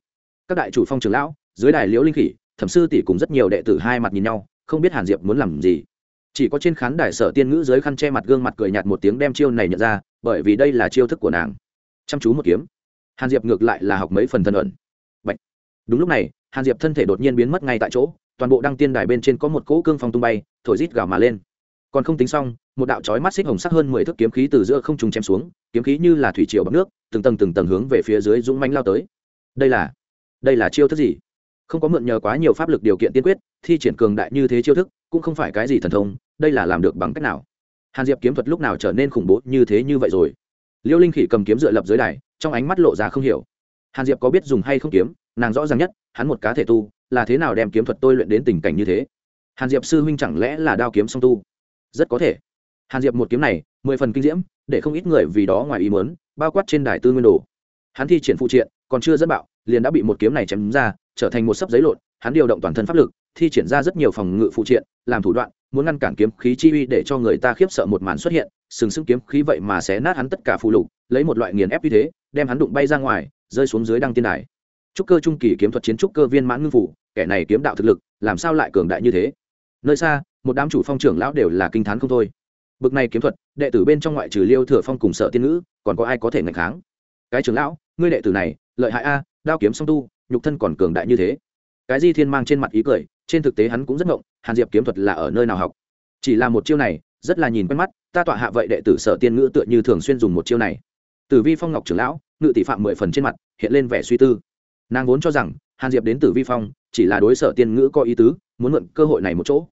Các đại chủ phong trường lão, dưới đài liễu linh khỉ, thẩm sư tỷ cùng rất nhiều đệ tử hai mặt nhìn nhau, không biết hàn diệp muốn làm gì. Chỉ có trên khán đài sở tiên ngữ dưới khăn che mặt gương mặt cười nhạt một tiếng đem chiêu này nhận ra, bởi vì đây là chiêu thức của nàng. Chăm chú một kiếm. Hàn diệp ngược lại là học mấy phần thân ẩn. Bạch. đúng lúc này, hàn diệp thân thể đột nhiên biến mất ngay tại chỗ toàn bộ đăng tiên đài bên trên có một cỗ cương phong tung bay, thổi rít gào mà lên. Còn không tính xong, một đạo chói mắt xích hồng sắc hơn mười thước kiếm khí từ giữa không trùng chém xuống, kiếm khí như là thủy triều bằng nước, từng tầng từng tầng hướng về phía dưới dũng manh lao tới. Đây là đây là chiêu thức gì? Không có mượn nhờ quá nhiều pháp lực điều kiện tiên quyết, thi triển cường đại như thế chiêu thức, cũng không phải cái gì thần thông, đây là làm được bằng cách nào? Hàn diệp kiếm thuật lúc nào trở nên khủng bố như thế như vậy rồi? Liêu linh khỉ cầm kiếm dựa lập dưới đài, trong ánh mắt lộ ra không hiểu. Hàn diệp có biết dùng hay không kiếm, nàng rõ ràng nhất, hắn một cá thể tu là thế nào đem kiếm thuật tôi luyện đến tình cảnh như thế? Hàn diệp sư huynh chẳng lẽ là đao kiếm song tu? Rất có thể. Hàn diệp một kiếm này, mười phần kinh diễm, để không ít người vì đó ngoài ý mớn bao quát trên đài tư nguyên đồ. Hắn thi triển phụ triện, còn chưa dẫn bạo, liền đã bị một kiếm này chém ra, trở thành một sấp giấy lộn. Hắn điều động toàn thân pháp lực, thi triển ra rất nhiều phòng ngự phụ triện, làm thủ đoạn, muốn ngăn cản kiếm khí chi uy để cho người ta khiếp sợ một màn xuất hiện. Sừng sững kiếm khí vậy mà xé nát hắn tất cả phụ lục, lấy một loại nghiền ép như thế, đem hắn đụng bay ra ngoài, rơi xuống dưới đăng tiên đài trúc cơ trung kỳ kiếm thuật chiến trúc cơ viên mãn ngưng phủ, kẻ này kiếm đạo thực lực, làm sao lại cường đại như thế? Nơi xa, một đám chủ phong trưởng lão đều là kinh t h á n không thôi. Bực này kiếm thuật, đệ tử bên trong ngoại trừ liêu thừa phong cùng sợ tiên ngữ, còn có ai có thể ngạch kháng? Cái trưởng lão, ngươi đệ tử này, lợi hại a, đao kiếm song tu, nhục thân còn cường đại như thế. Cái di thiên mang trên mặt ý cười, trên thực tế hắn cũng rất ngộng, hàn diệp kiếm thuật là ở nơi nào học? Chỉ là một chiêu này, rất là nhìn quen mắt, ta tọa hạ vậy đệ tử sở tiên ngữ tựa như thường xuyên dùng một chiêu này. Tử vi phong ngọc trưởng lão, ngự tỷ phạm mười phần trên mặt, hiện lên vẻ suy tư nàng vốn cho rằng, hàn diệp đến từ vi phong, chỉ là đối sở tiên ngữ có ý tứ, muốn mượn cơ hội này một chỗ.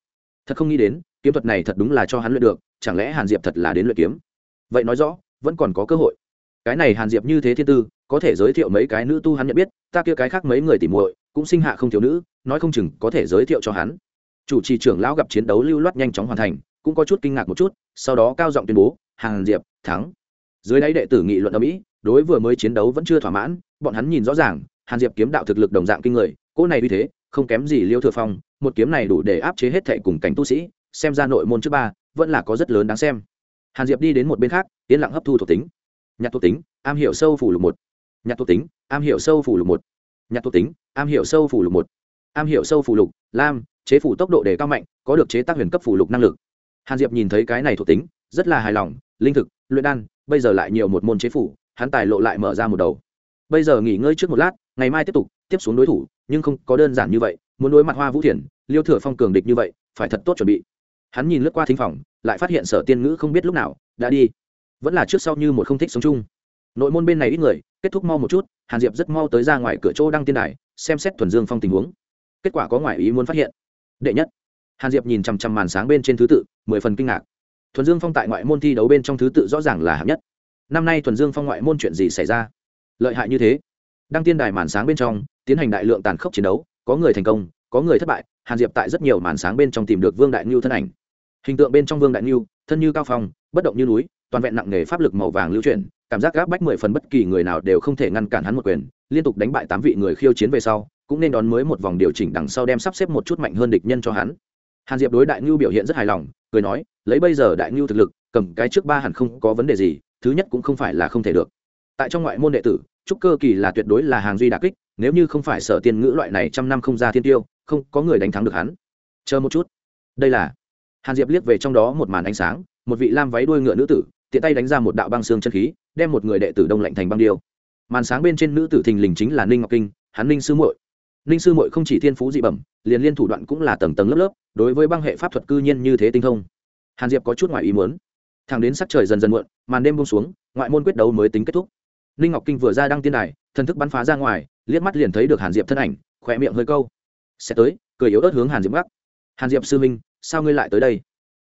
Thật không nghĩ đến, kiếm thuật này thật đúng là cho hắn luyện được, chẳng lẽ hàn diệp thật là đến luyện kiếm? Vậy nói rõ, vẫn còn có cơ hội. Cái này hàn diệp như thế thiên tư, có thể giới thiệu mấy cái nữ tu hắn nhận biết, ta kia cái khác mấy người tìm muội, cũng sinh hạ không thiếu nữ, nói không chừng có thể giới thiệu cho hắn. Chủ trì trưởng lão gặp chiến đấu lưu loát nhanh chóng hoàn thành, cũng có chút kinh ngạc một chút, sau đó cao giọng tuyên bố, hàn diệp, thắng. Dưới đáy đệ tử nghị luận ở mỹ đối vừa mới chiến đấu vẫn chưa thỏa mãn, bọn hắn nhìn rõ ràng hàn diệp kiếm đạo thực lực đồng dạng kinh người, cỗ này uy thế, không kém gì liêu thừa phong, một kiếm này đủ để áp chế hết thệ cùng cảnh tu sĩ, xem ra nội môn trước ba vẫn là có rất lớn đáng xem. Hàn diệp đi đến một bên khác, yên lặng hấp thu thuộc tính. Nhạc thuộc tính, am hiểu sâu phủ lục một. Nhạc thuộc tính, am hiểu sâu phủ lục một. Nhạc thuộc tính, am hiểu sâu phủ lục một. Am hiểu sâu phủ lục, lam, chế phủ tốc độ đề cao mạnh, có được chế tác huyền cấp phủ lục năng lực. Hàn diệp nhìn thấy cái này thuộc tính, rất là hài lòng, linh thực, luyện đan, bây giờ lại nhiều một môn chế phủ, hắn tài lộ lại mở ra một đầu. Bây giờ nghỉ ngơi trước một lát ngày mai tiếp tục, tiếp xuống đối thủ, nhưng không có đơn giản như vậy, muốn đối mặt hoa vũ thiền liêu thừa phong cường địch như vậy, phải thật tốt chuẩn bị. Hắn nhìn lướt qua thính phòng, lại phát hiện sở tiên ngữ không biết lúc nào, đã đi. Vẫn là trước sau như một không thích sống chung. Nội môn bên này ít người, kết thúc mau một chút, hàn diệp rất mau tới ra ngoài cửa chỗ đăng tiên đài, xem xét thuần dương phong tình huống. Kết quả có ngoại ý muốn phát hiện. Đệ nhất. Hàn diệp nhìn chằm chằm màn sáng bên trên thứ tự, mười phần kinh ngạc. Thuần dương phong tại ngoại môn thi đấu bên trong thứ tự rõ ràng là hạng nhất. Năm nay thuần dương phong ngoại môn chuyện gì xảy ra? Lợi hại như thế đang tiên đài màn sáng bên trong, tiến hành đại lượng tàn khốc chiến đấu, có người thành công, có người thất bại, hàn diệp tại rất nhiều màn sáng bên trong tìm được vương đại ngưu thân ảnh. Hình tượng bên trong vương đại ngưu thân như cao phong, bất động như núi, toàn vẹn nặng nề pháp lực màu vàng lưu chuyển, cảm giác gáp bách mười phần bất kỳ người nào đều không thể ngăn cản hắn một quyền, liên tục đánh bại tám vị người khiêu chiến về sau, cũng nên đón mới một vòng điều chỉnh đằng sau đem sắp xếp một chút mạnh hơn địch nhân cho hắn. Hàn diệp đối đại ngưu biểu hiện rất hài lòng, cười nói, lấy bây giờ đại ngưu thực lực, cầm cái trước ba hẳn không có vấn đề gì, thứ nhất cũng không phải là không thể được tại trong ngoại môn đệ tử, trúc cơ kỳ là tuyệt đối là hàng duy đà kích, nếu như không phải sở tiên ngữ loại này trăm năm không ra thiên tiêu, không có người đánh thắng được hắn. Chờ một chút. Đây là hàn diệp liếc về trong đó một màn ánh sáng, một vị lam váy đuôi ngựa nữ tử, tiện tay đánh ra một đạo băng xương chân khí, đem một người đệ tử đông lạnh thành băng điêu. Màn sáng bên trên nữ tử thình lình chính là ninh ngọc kinh, hắn ninh sư muội. Ninh sư muội không chỉ thiên phú dị bẩm, liền liên thủ đoạn cũng là tầng tầng lớp lớp, đối với băng hệ pháp thuật cư nhiên như thế tinh thông. Hàn diệp có chút ngoài ý muốn. Thẳng đến sắc trời dần dần muộn, màn đêm bông xuống, ngoại môn quyết đấu mới tính kết thúc ninh ngọc kinh vừa ra đăng tiên đài, thần thức bắn phá ra ngoài, liếc mắt liền thấy được hàn diệp thân ảnh, khỏe miệng hơi câu. Sẽ tới, cười yếu ớt hướng hàn diệp gác. Hàn diệp sư minh sao ngươi lại tới đây?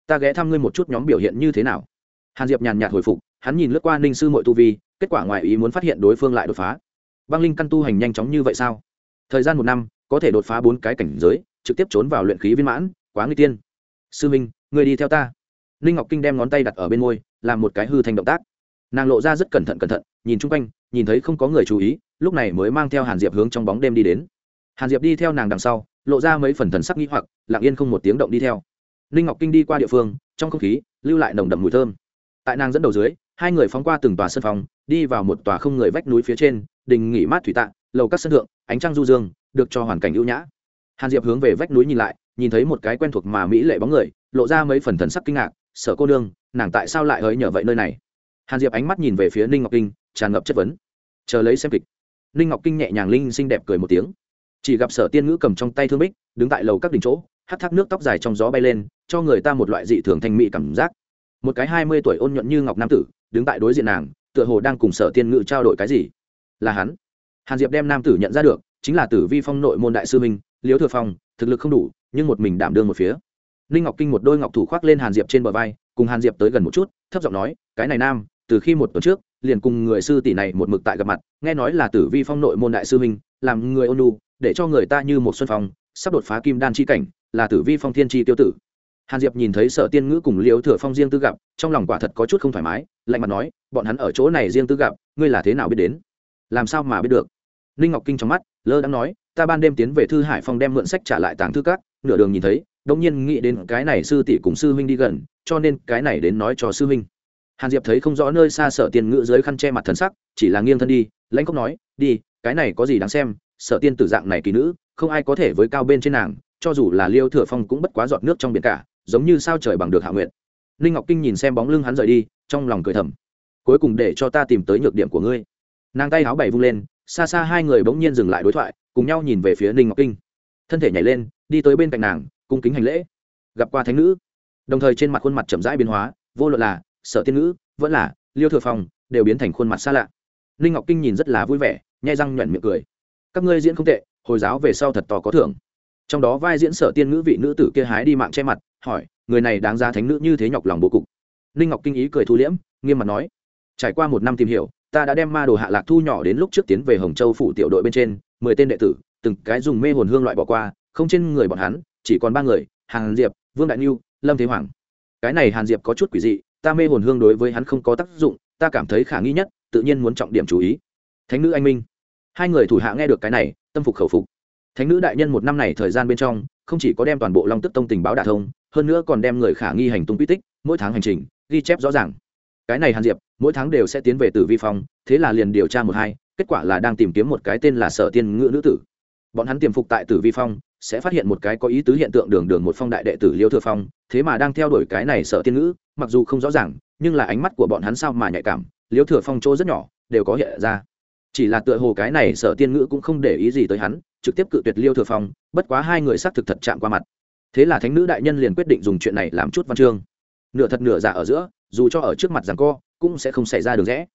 Ta ghé thăm ngươi một chút nhóm biểu hiện như thế nào? Hàn diệp nhàn nhạt hồi phục, hắn nhìn lướt qua ninh sư mội tu vi, kết quả ngoài ý muốn phát hiện đối phương lại đột phá. Băng linh căn tu hành nhanh chóng như vậy sao? Thời gian một năm, có thể đột phá bốn cái cảnh giới, trực tiếp trốn vào luyện khí viên mãn, quá nguy tiên. Sư minh người đi theo ta. Ninh ngọc kinh đem ngón tay đặt ở bên môi, làm một cái hư thành động tác nàng lộ ra rất cẩn thận cẩn thận, nhìn chung quanh, nhìn thấy không có người chú ý, lúc này mới mang theo hàn diệp hướng trong bóng đêm đi đến. Hàn diệp đi theo nàng đằng sau, lộ ra mấy phần thần sắc nghĩ hoặc, lặng yên không một tiếng động đi theo. Ninh ngọc kinh đi qua địa phương, trong không khí, lưu lại nồng đậm mùi thơm. Tại nàng dẫn đầu dưới, hai người phóng qua từng tòa sân phòng, đi vào một tòa không người vách núi phía trên, đình nghỉ mát thủy tạ, lầu các sân thượng, ánh trăng du dương, được cho hoàn cảnh ưu nhã. Hàn diệp hướng về vách núi nhìn lại, nhìn thấy một cái quen thuộc mà mỹ lệ bóng người, lộ ra mấy phần thần sắc kinh ngạc sợ cô đương nàng tại sao lại hỡi nhờ vậy nơi này? Hàn diệp ánh mắt nhìn về phía ninh ngọc kinh, tràn ngập chất vấn. Chờ lấy xem kịch. Ninh ngọc kinh nhẹ nhàng linh xinh đẹp cười một tiếng. Chỉ gặp sở tiên ngữ cầm trong tay thương bích, đứng tại lầu các đỉnh chỗ hát thác nước tóc dài trong gió bay lên, cho người ta một loại dị thường thanh mỹ cảm giác. Một cái hai mươi tuổi ôn nhuận như ngọc nam tử, đứng tại đối diện nàng, tựa hồ đang cùng sở tiên ngữ trao đổi cái gì. Là hắn. Hàn diệp đem nam tử nhận ra được, chính là tử vi phong nội môn đại sư minh liễu thừa phong, thực lực không đủ, nhưng một mình đảm đương một phía. Ninh ngọc kinh một đôi ngọc thủ khoác lên hàn diệp trên bờ vai, cùng hàn diệp tới gần một chút, thấp giọng nói, cái này nam từ khi một tuần trước, liền cùng người sư tỷ này một mực tại gặp mặt, nghe nói là tử vi phong nội môn đại sư minh làm người ôn lu để cho người ta như một xuân phong, sắp đột phá kim đan chi cảnh, là tử vi phong thiên chi tiêu tử. Hàn diệp nhìn thấy sở tiên ngữ cùng liễu thừa phong riêng tư gặp, trong lòng quả thật có chút không thoải mái, lạnh mặt nói, bọn hắn ở chỗ này riêng tư gặp, ngươi là thế nào biết đến? Làm sao mà biết được? Ninh ngọc kinh trong mắt, lơ đang nói, ta ban đêm tiến về thư hải phong đem mượn sách trả lại tàng thư các. Nửa đường nhìn thấy đông nhiên nghĩ đến cái này sư tỷ cùng sư huynh đi gần, cho nên cái này đến nói cho sư huynh hàn diệp thấy không rõ nơi xa sở tiên ngữ dưới khăn che mặt thần sắc, chỉ là nghiêng thân đi, lãnh cốc nói, đi, cái này có gì đáng xem? Sở tiên tử dạng này kỳ nữ, không ai có thể với cao bên trên nàng, cho dù là liêu thừa phong cũng bất quá giọt nước trong biển cả, giống như sao trời bằng được hạ nguyện. Ninh ngọc kinh nhìn xem bóng lưng hắn rời đi, trong lòng cười thầm. Cuối cùng để cho ta tìm tới nhược điểm của ngươi. Nàng tay áo bảy vung lên, xa xa hai người bỗng nhiên dừng lại đối thoại, cùng nhau nhìn về phía ninh ngọc kinh. Thân thể nhảy lên, đi tới bên cạnh nàng, cung kính hành lễ. Gặp qua thánh nữ. Đồng thời trên mặt khuôn mặt chậm rãi biến hóa, vô luận là sở tiên nữ vẫn là, liêu thừa Phong, đều biến thành khuôn mặt xa lạ. Ninh ngọc kinh nhìn rất là vui vẻ, nhai răng nhuận miệng cười. Các ngươi diễn không tệ, hồi giáo về sau thật to có thưởng. Trong đó vai diễn sở tiên ngữ vị nữ tử kia hái đi mạng che mặt, hỏi, người này đáng ra thánh nữ như thế nhọc lòng bố cục. Ninh ngọc kinh ý cười thu liễm, nghiêm mặt nói, trải qua một năm tìm hiểu, ta đã đem ma đồ hạ lạc thu nhỏ đến lúc trước tiến về hồng châu phủ tiểu đội bên trên, mười tên đệ tử, từng cái dùng mê hồn hương loại bỏ qua, không trên người bọn hắn, chỉ còn ba người, hàn diệp, vương đại niu lâm thế hoàng. Cái này hàn diệp có chút quỷ dị ta mê hồn hương đối với hắn không có tác dụng, ta cảm thấy khả nghi nhất, tự nhiên muốn trọng điểm chú ý. Thánh nữ anh minh. Hai người thủ hạ nghe được cái này, tâm phục khẩu phục. Thánh nữ đại nhân một năm này thời gian bên trong, không chỉ có đem toàn bộ long tức tông tình báo đả thông, hơn nữa còn đem người khả nghi hành tung quy tích, mỗi tháng hành trình, ghi chép rõ ràng. Cái này hàn diệp, mỗi tháng đều sẽ tiến về tử vi phong, thế là liền điều tra một hai, kết quả là đang tìm kiếm một cái tên là sở tiên ngữ nữ tử. Bọn hắn tiềm phục tại tử vi phong, sẽ phát hiện một cái có ý tứ hiện tượng đường đường một phong đại đệ tử liêu thừa phong, thế mà đang theo đuổi cái này sở tiên ngữ mặc dù không rõ ràng, nhưng là ánh mắt của bọn hắn sao mà nhạy cảm liêu thừa phong chỗ rất nhỏ, đều có hiện ra. Chỉ là tựa hồ cái này sở tiên ngữ cũng không để ý gì tới hắn, trực tiếp cự tuyệt liêu thừa phong, bất quá hai người xác thực thật chạm qua mặt. Thế là thánh nữ đại nhân liền quyết định dùng chuyện này làm chút văn chương. Nửa thật nửa giả ở giữa, dù cho ở trước mặt rằng co, cũng sẽ không xảy ra được rẽ.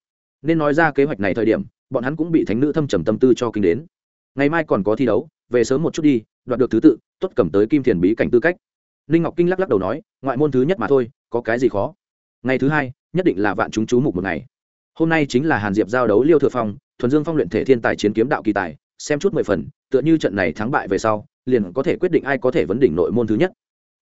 Nên nói ra kế hoạch này thời điểm, bọn hắn cũng bị thánh nữ thâm trầm tâm tư cho kinh đến. Ngày mai còn có thi đấu, về sớm một chút đi, đoạt được thứ tự, tốt cầm tới kim thiền bí cảnh tư cách ninh ngọc kinh lắc lắc đầu nói, ngoại môn thứ nhất mà thôi, có cái gì khó? Ngày thứ hai, nhất định là vạn chúng chú mục một ngày. Hôm nay chính là hàn diệp giao đấu liêu thừa phong, thuần dương phong luyện thể thiên tài chiến kiếm đạo kỳ tài, xem chút mười phần, tựa như trận này thắng bại về sau, liền có thể quyết định ai có thể vấn đỉnh nội môn thứ nhất.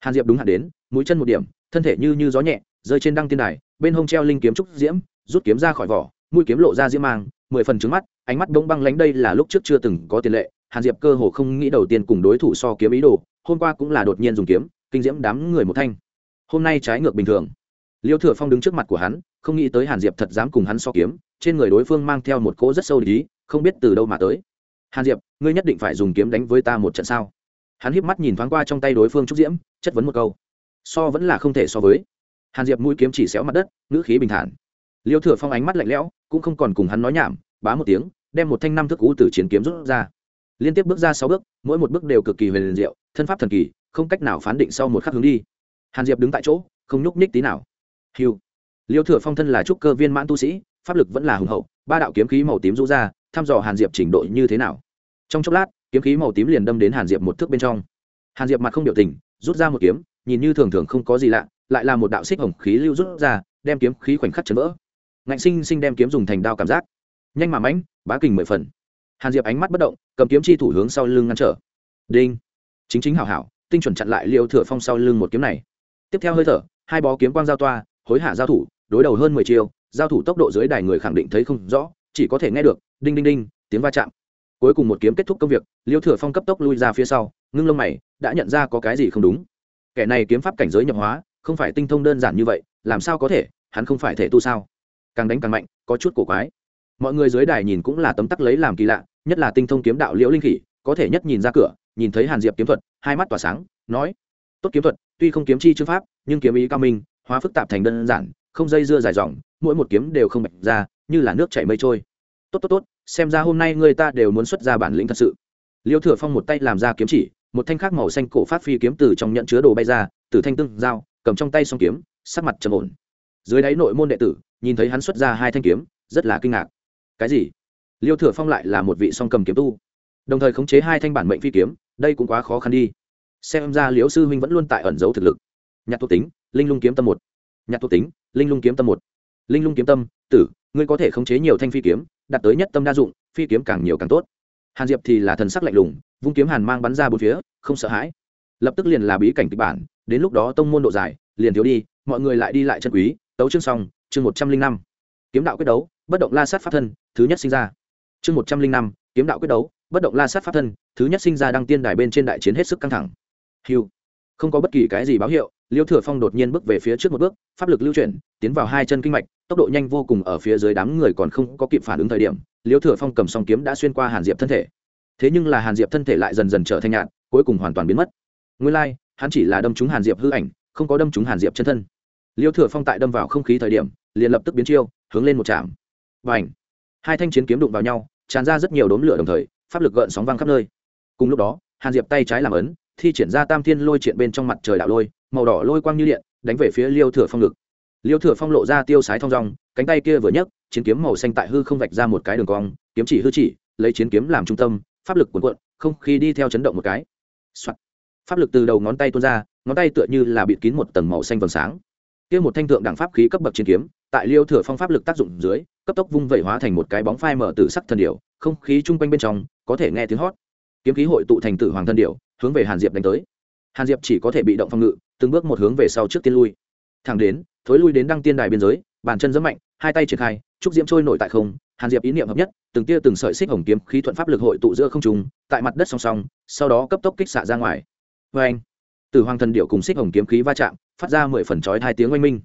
Hàn diệp đúng hạn đến, mũi chân một điểm, thân thể như như gió nhẹ, rơi trên đăng tiên đài, bên hông treo linh kiếm trúc diễm, rút kiếm ra khỏi vỏ, mũi kiếm lộ ra diễm mang, mười phần trứng mắt, ánh mắt bỗng băng lánh đây là lúc trước chưa từng có tiền lệ. Hàn diệp cơ hồ không nghĩ đầu tiên cùng đối thủ so kiếm ý đồ, hôm qua cũng là đột nhiên dùng kiếm kinh diễm đám người một thanh. Hôm nay trái ngược bình thường. Liêu thừa phong đứng trước mặt của hắn, không nghĩ tới hàn diệp thật dám cùng hắn so kiếm, trên người đối phương mang theo một cỗ rất sâu lý không biết từ đâu mà tới. Hàn diệp, ngươi nhất định phải dùng kiếm đánh với ta một trận sao? Hắn híp mắt nhìn thoáng qua trong tay đối phương trúc diễm, chất vấn một câu. So vẫn là không thể so với. Hàn diệp mũi kiếm chỉ xéo mặt đất, ngữ khí bình thản. Liêu thừa phong ánh mắt lạnh lẽo, cũng không còn cùng hắn nói nhảm, bá một tiếng, đem một thanh năm thức cũ từ chiến kiếm rút ra. Liên tiếp bước ra sáu bước, mỗi một bước đều cực kỳ huyền diệu, thân pháp thần kỳ không cách nào phán định sau một khắc hướng đi. Hàn diệp đứng tại chỗ, không nhúc nhích tí nào. Hiu liêu thừa phong thân là trúc cơ viên mãn tu sĩ, pháp lực vẫn là hùng hậu, ba đạo kiếm khí màu tím rũ ra, thăm dò hàn diệp trình độ như thế nào. Trong chốc lát, kiếm khí màu tím liền đâm đến hàn diệp một thước bên trong. Hàn diệp mặt không biểu tình, rút ra một kiếm, nhìn như thường thường không có gì lạ, lại là một đạo xích hồng khí lưu rút ra, đem kiếm khí khoảnh khắc chấn vỡ. Ngạnh sinh sinh đem kiếm dùng thành đao cảm giác. Nhanh mà mãnh, bá kình mười phần. Hàn diệp ánh mắt bất động, cầm kiếm chi thủ hướng sau lưng ngăn trở. Đinh. Chính chính hảo hảo tinh chuẩn chặn lại liêu thừa phong sau lưng một kiếm này. Tiếp theo hơi thở, hai bó kiếm quang giao toa, hối hả giao thủ, đối đầu hơn mười chiều giao thủ tốc độ dưới đài người khẳng định thấy không rõ, chỉ có thể nghe được, đinh đinh đinh, tiếng va chạm. Cuối cùng một kiếm kết thúc công việc, liêu thừa phong cấp tốc lui ra phía sau, ngưng lông mày, đã nhận ra có cái gì không đúng. Kẻ này kiếm pháp cảnh giới nhập hóa, không phải tinh thông đơn giản như vậy, làm sao có thể, hắn không phải thể tu sao? Càng đánh càng mạnh, có chút cổ quái. Mọi người dưới đài nhìn cũng là tấm tắc lấy làm kỳ lạ, nhất là tinh thông kiếm đạo liễu linh khỉ, có thể nhất nhìn ra cửa nhìn thấy hàn diệp kiếm thuật, hai mắt tỏa sáng, nói, tốt kiếm thuật, tuy không kiếm chi chư pháp, nhưng kiếm ý cao minh, hóa phức tạp thành đơn giản, không dây dưa dài dòng, mỗi một kiếm đều không bạch ra, như là nước chảy mây trôi. Tốt tốt tốt, xem ra hôm nay người ta đều muốn xuất ra bản lĩnh thật sự. Liêu thừa phong một tay làm ra kiếm chỉ, một thanh khác màu xanh cổ phát phi kiếm từ trong nhận chứa đồ bay ra, từ thanh tương dao cầm trong tay song kiếm, sắc mặt trầm ổn. Dưới đáy nội môn đệ tử, nhìn thấy hắn xuất ra hai thanh kiếm, rất là kinh ngạc. Cái gì? Liêu thừa phong lại là một vị song cầm kiếm tu, đồng thời khống chế hai thanh bản mệnh phi kiếm đây cũng quá khó khăn đi. Xem ra liễu sư huynh vẫn luôn tại ẩn giấu thực lực. Nhạc thuộc tính, linh lung kiếm tâm một. Nhạc thuộc tính, linh lung kiếm tâm một. Linh lung kiếm tâm, tử, ngươi có thể khống chế nhiều thanh phi kiếm, đạt tới nhất tâm đa dụng, phi kiếm càng nhiều càng tốt. Hàn diệp thì là thần sắc lạnh lùng, vung kiếm hàn mang bắn ra bốn phía, không sợ hãi. Lập tức liền là bí cảnh kịch bản, đến lúc đó tông môn độ dài, liền thiếu đi, mọi người lại đi lại chân quý, tấu chương xong, chương một trăm linh năm. Kiếm đạo quyết đấu, bất động la sát pháp thân, thứ nhất sinh ra. Chương một trăm linh năm kiếm đạo quyết đấu bất động la sát pháp thân thứ nhất sinh ra đăng tiên đài bên trên đại chiến hết sức căng thẳng. Hiu không có bất kỳ cái gì báo hiệu liêu thừa phong đột nhiên bước về phía trước một bước pháp lực lưu chuyển tiến vào hai chân kinh mạch tốc độ nhanh vô cùng ở phía dưới đám người còn không có kịp phản ứng thời điểm liêu thừa phong cầm song kiếm đã xuyên qua hàn diệp thân thể. Thế nhưng là hàn diệp thân thể lại dần dần trở thành nhạn cuối cùng hoàn toàn biến mất. Nguyên lai、like, hắn chỉ là đâm trúng hàn diệp hư ảnh không có đâm trúng hàn diệp chân thân. Liêu thừa phong tại đâm vào không khí thời điểm liền lập tức biến chiêu hướng lên một trạm và ảnh hai thanh chiến kiếm đụng vào nhau tràn ra rất nhiều đốm lửa đồng thời, pháp lực gợn sóng văng khắp nơi. Cùng lúc đó, hàn diệp tay trái làm ấn, thi triển ra tam thiên lôi triện bên trong mặt trời đạo lôi, màu đỏ lôi quang như điện, đánh về phía liêu thừa phong ngực. Liêu thừa phong lộ ra tiêu sái thong dong, cánh tay kia vừa nhấc, chiến kiếm màu xanh tại hư không vạch ra một cái đường cong, kiếm chỉ hư chỉ, lấy chiến kiếm làm trung tâm, pháp lực cuồn cuộn, không khí đi theo chấn động một cái、Soạn. pháp lực từ đầu ngón tay tuôn ra, ngón tay tựa như là bịt kín một tầng màu xanh vầng sáng. Kia một thanh thượng đẳng pháp khí cấp bậc chiến kiếm, tại liêu thừa phong pháp lực tác dụng dưới cấp tốc vung vẩy hóa thành một cái bóng phai mở tử sắc thần điệu không khí chung quanh bên trong có thể nghe tiếng hót. Kiếm khí hội tụ thành tử hoàng thần điệu hướng về hàn diệp đánh tới. Hàn diệp chỉ có thể bị động phòng ngự, từng bước một hướng về sau trước tiên lui. Thẳng đến, thối lui đến đăng tiên đài biên giới, bàn chân giẫm mạnh, hai tay triển khai, trúc diễm trôi nổi tại không, hàn diệp ý niệm hợp nhất, từng tia từng sợi xích hồng kiếm khí thuận pháp lực hội tụ giữa không trùng tại mặt đất song song, sau đó cấp tốc kích xạ ra ngoài. Vê anh từ hoàng thần điệu cùng xích hồng kiếm khí va chạm, phát ra mười phần chói hai tiếng oanh minh.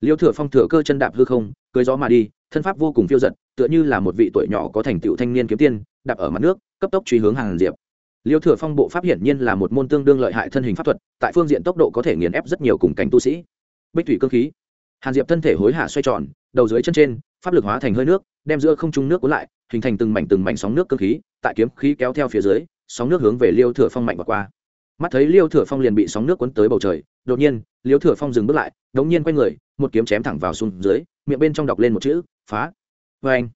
Liêu thừa phong thừa cơ chân đạp hư không cưới gió mà đi thân pháp vô cùng phiêu giật, tựa như là một vị tuổi nhỏ có thành tựu thanh niên kiếm tiên, đạp ở mặt nước, cấp tốc truy hướng hàng diệp. Liêu thừa phong bộ pháp hiển nhiên là một môn tương đương lợi hại thân hình pháp thuật, tại phương diện tốc độ có thể nghiền ép rất nhiều cùng cảnh tu sĩ. Bích thủy cơ khí. Hàn diệp thân thể hối hả xoay tròn, đầu dưới chân trên, pháp lực hóa thành hơi nước, đem giữa không trung nước cuốn lại, hình thành từng mảnh từng mảnh sóng nước cơ khí, tại kiếm khí kéo theo phía dưới, sóng nước hướng về liêu thừa phong mạnh và qua. Mắt thấy liêu thừa phong liền bị sóng nước cuốn tới bầu trời, đột nhiên, liêu thừa phong dừng bước lại, đống nhiên quay người, một kiếm chém thẳng vào xuống dưới miệng bên trong đọc lên một chữ, phá. Vê anh,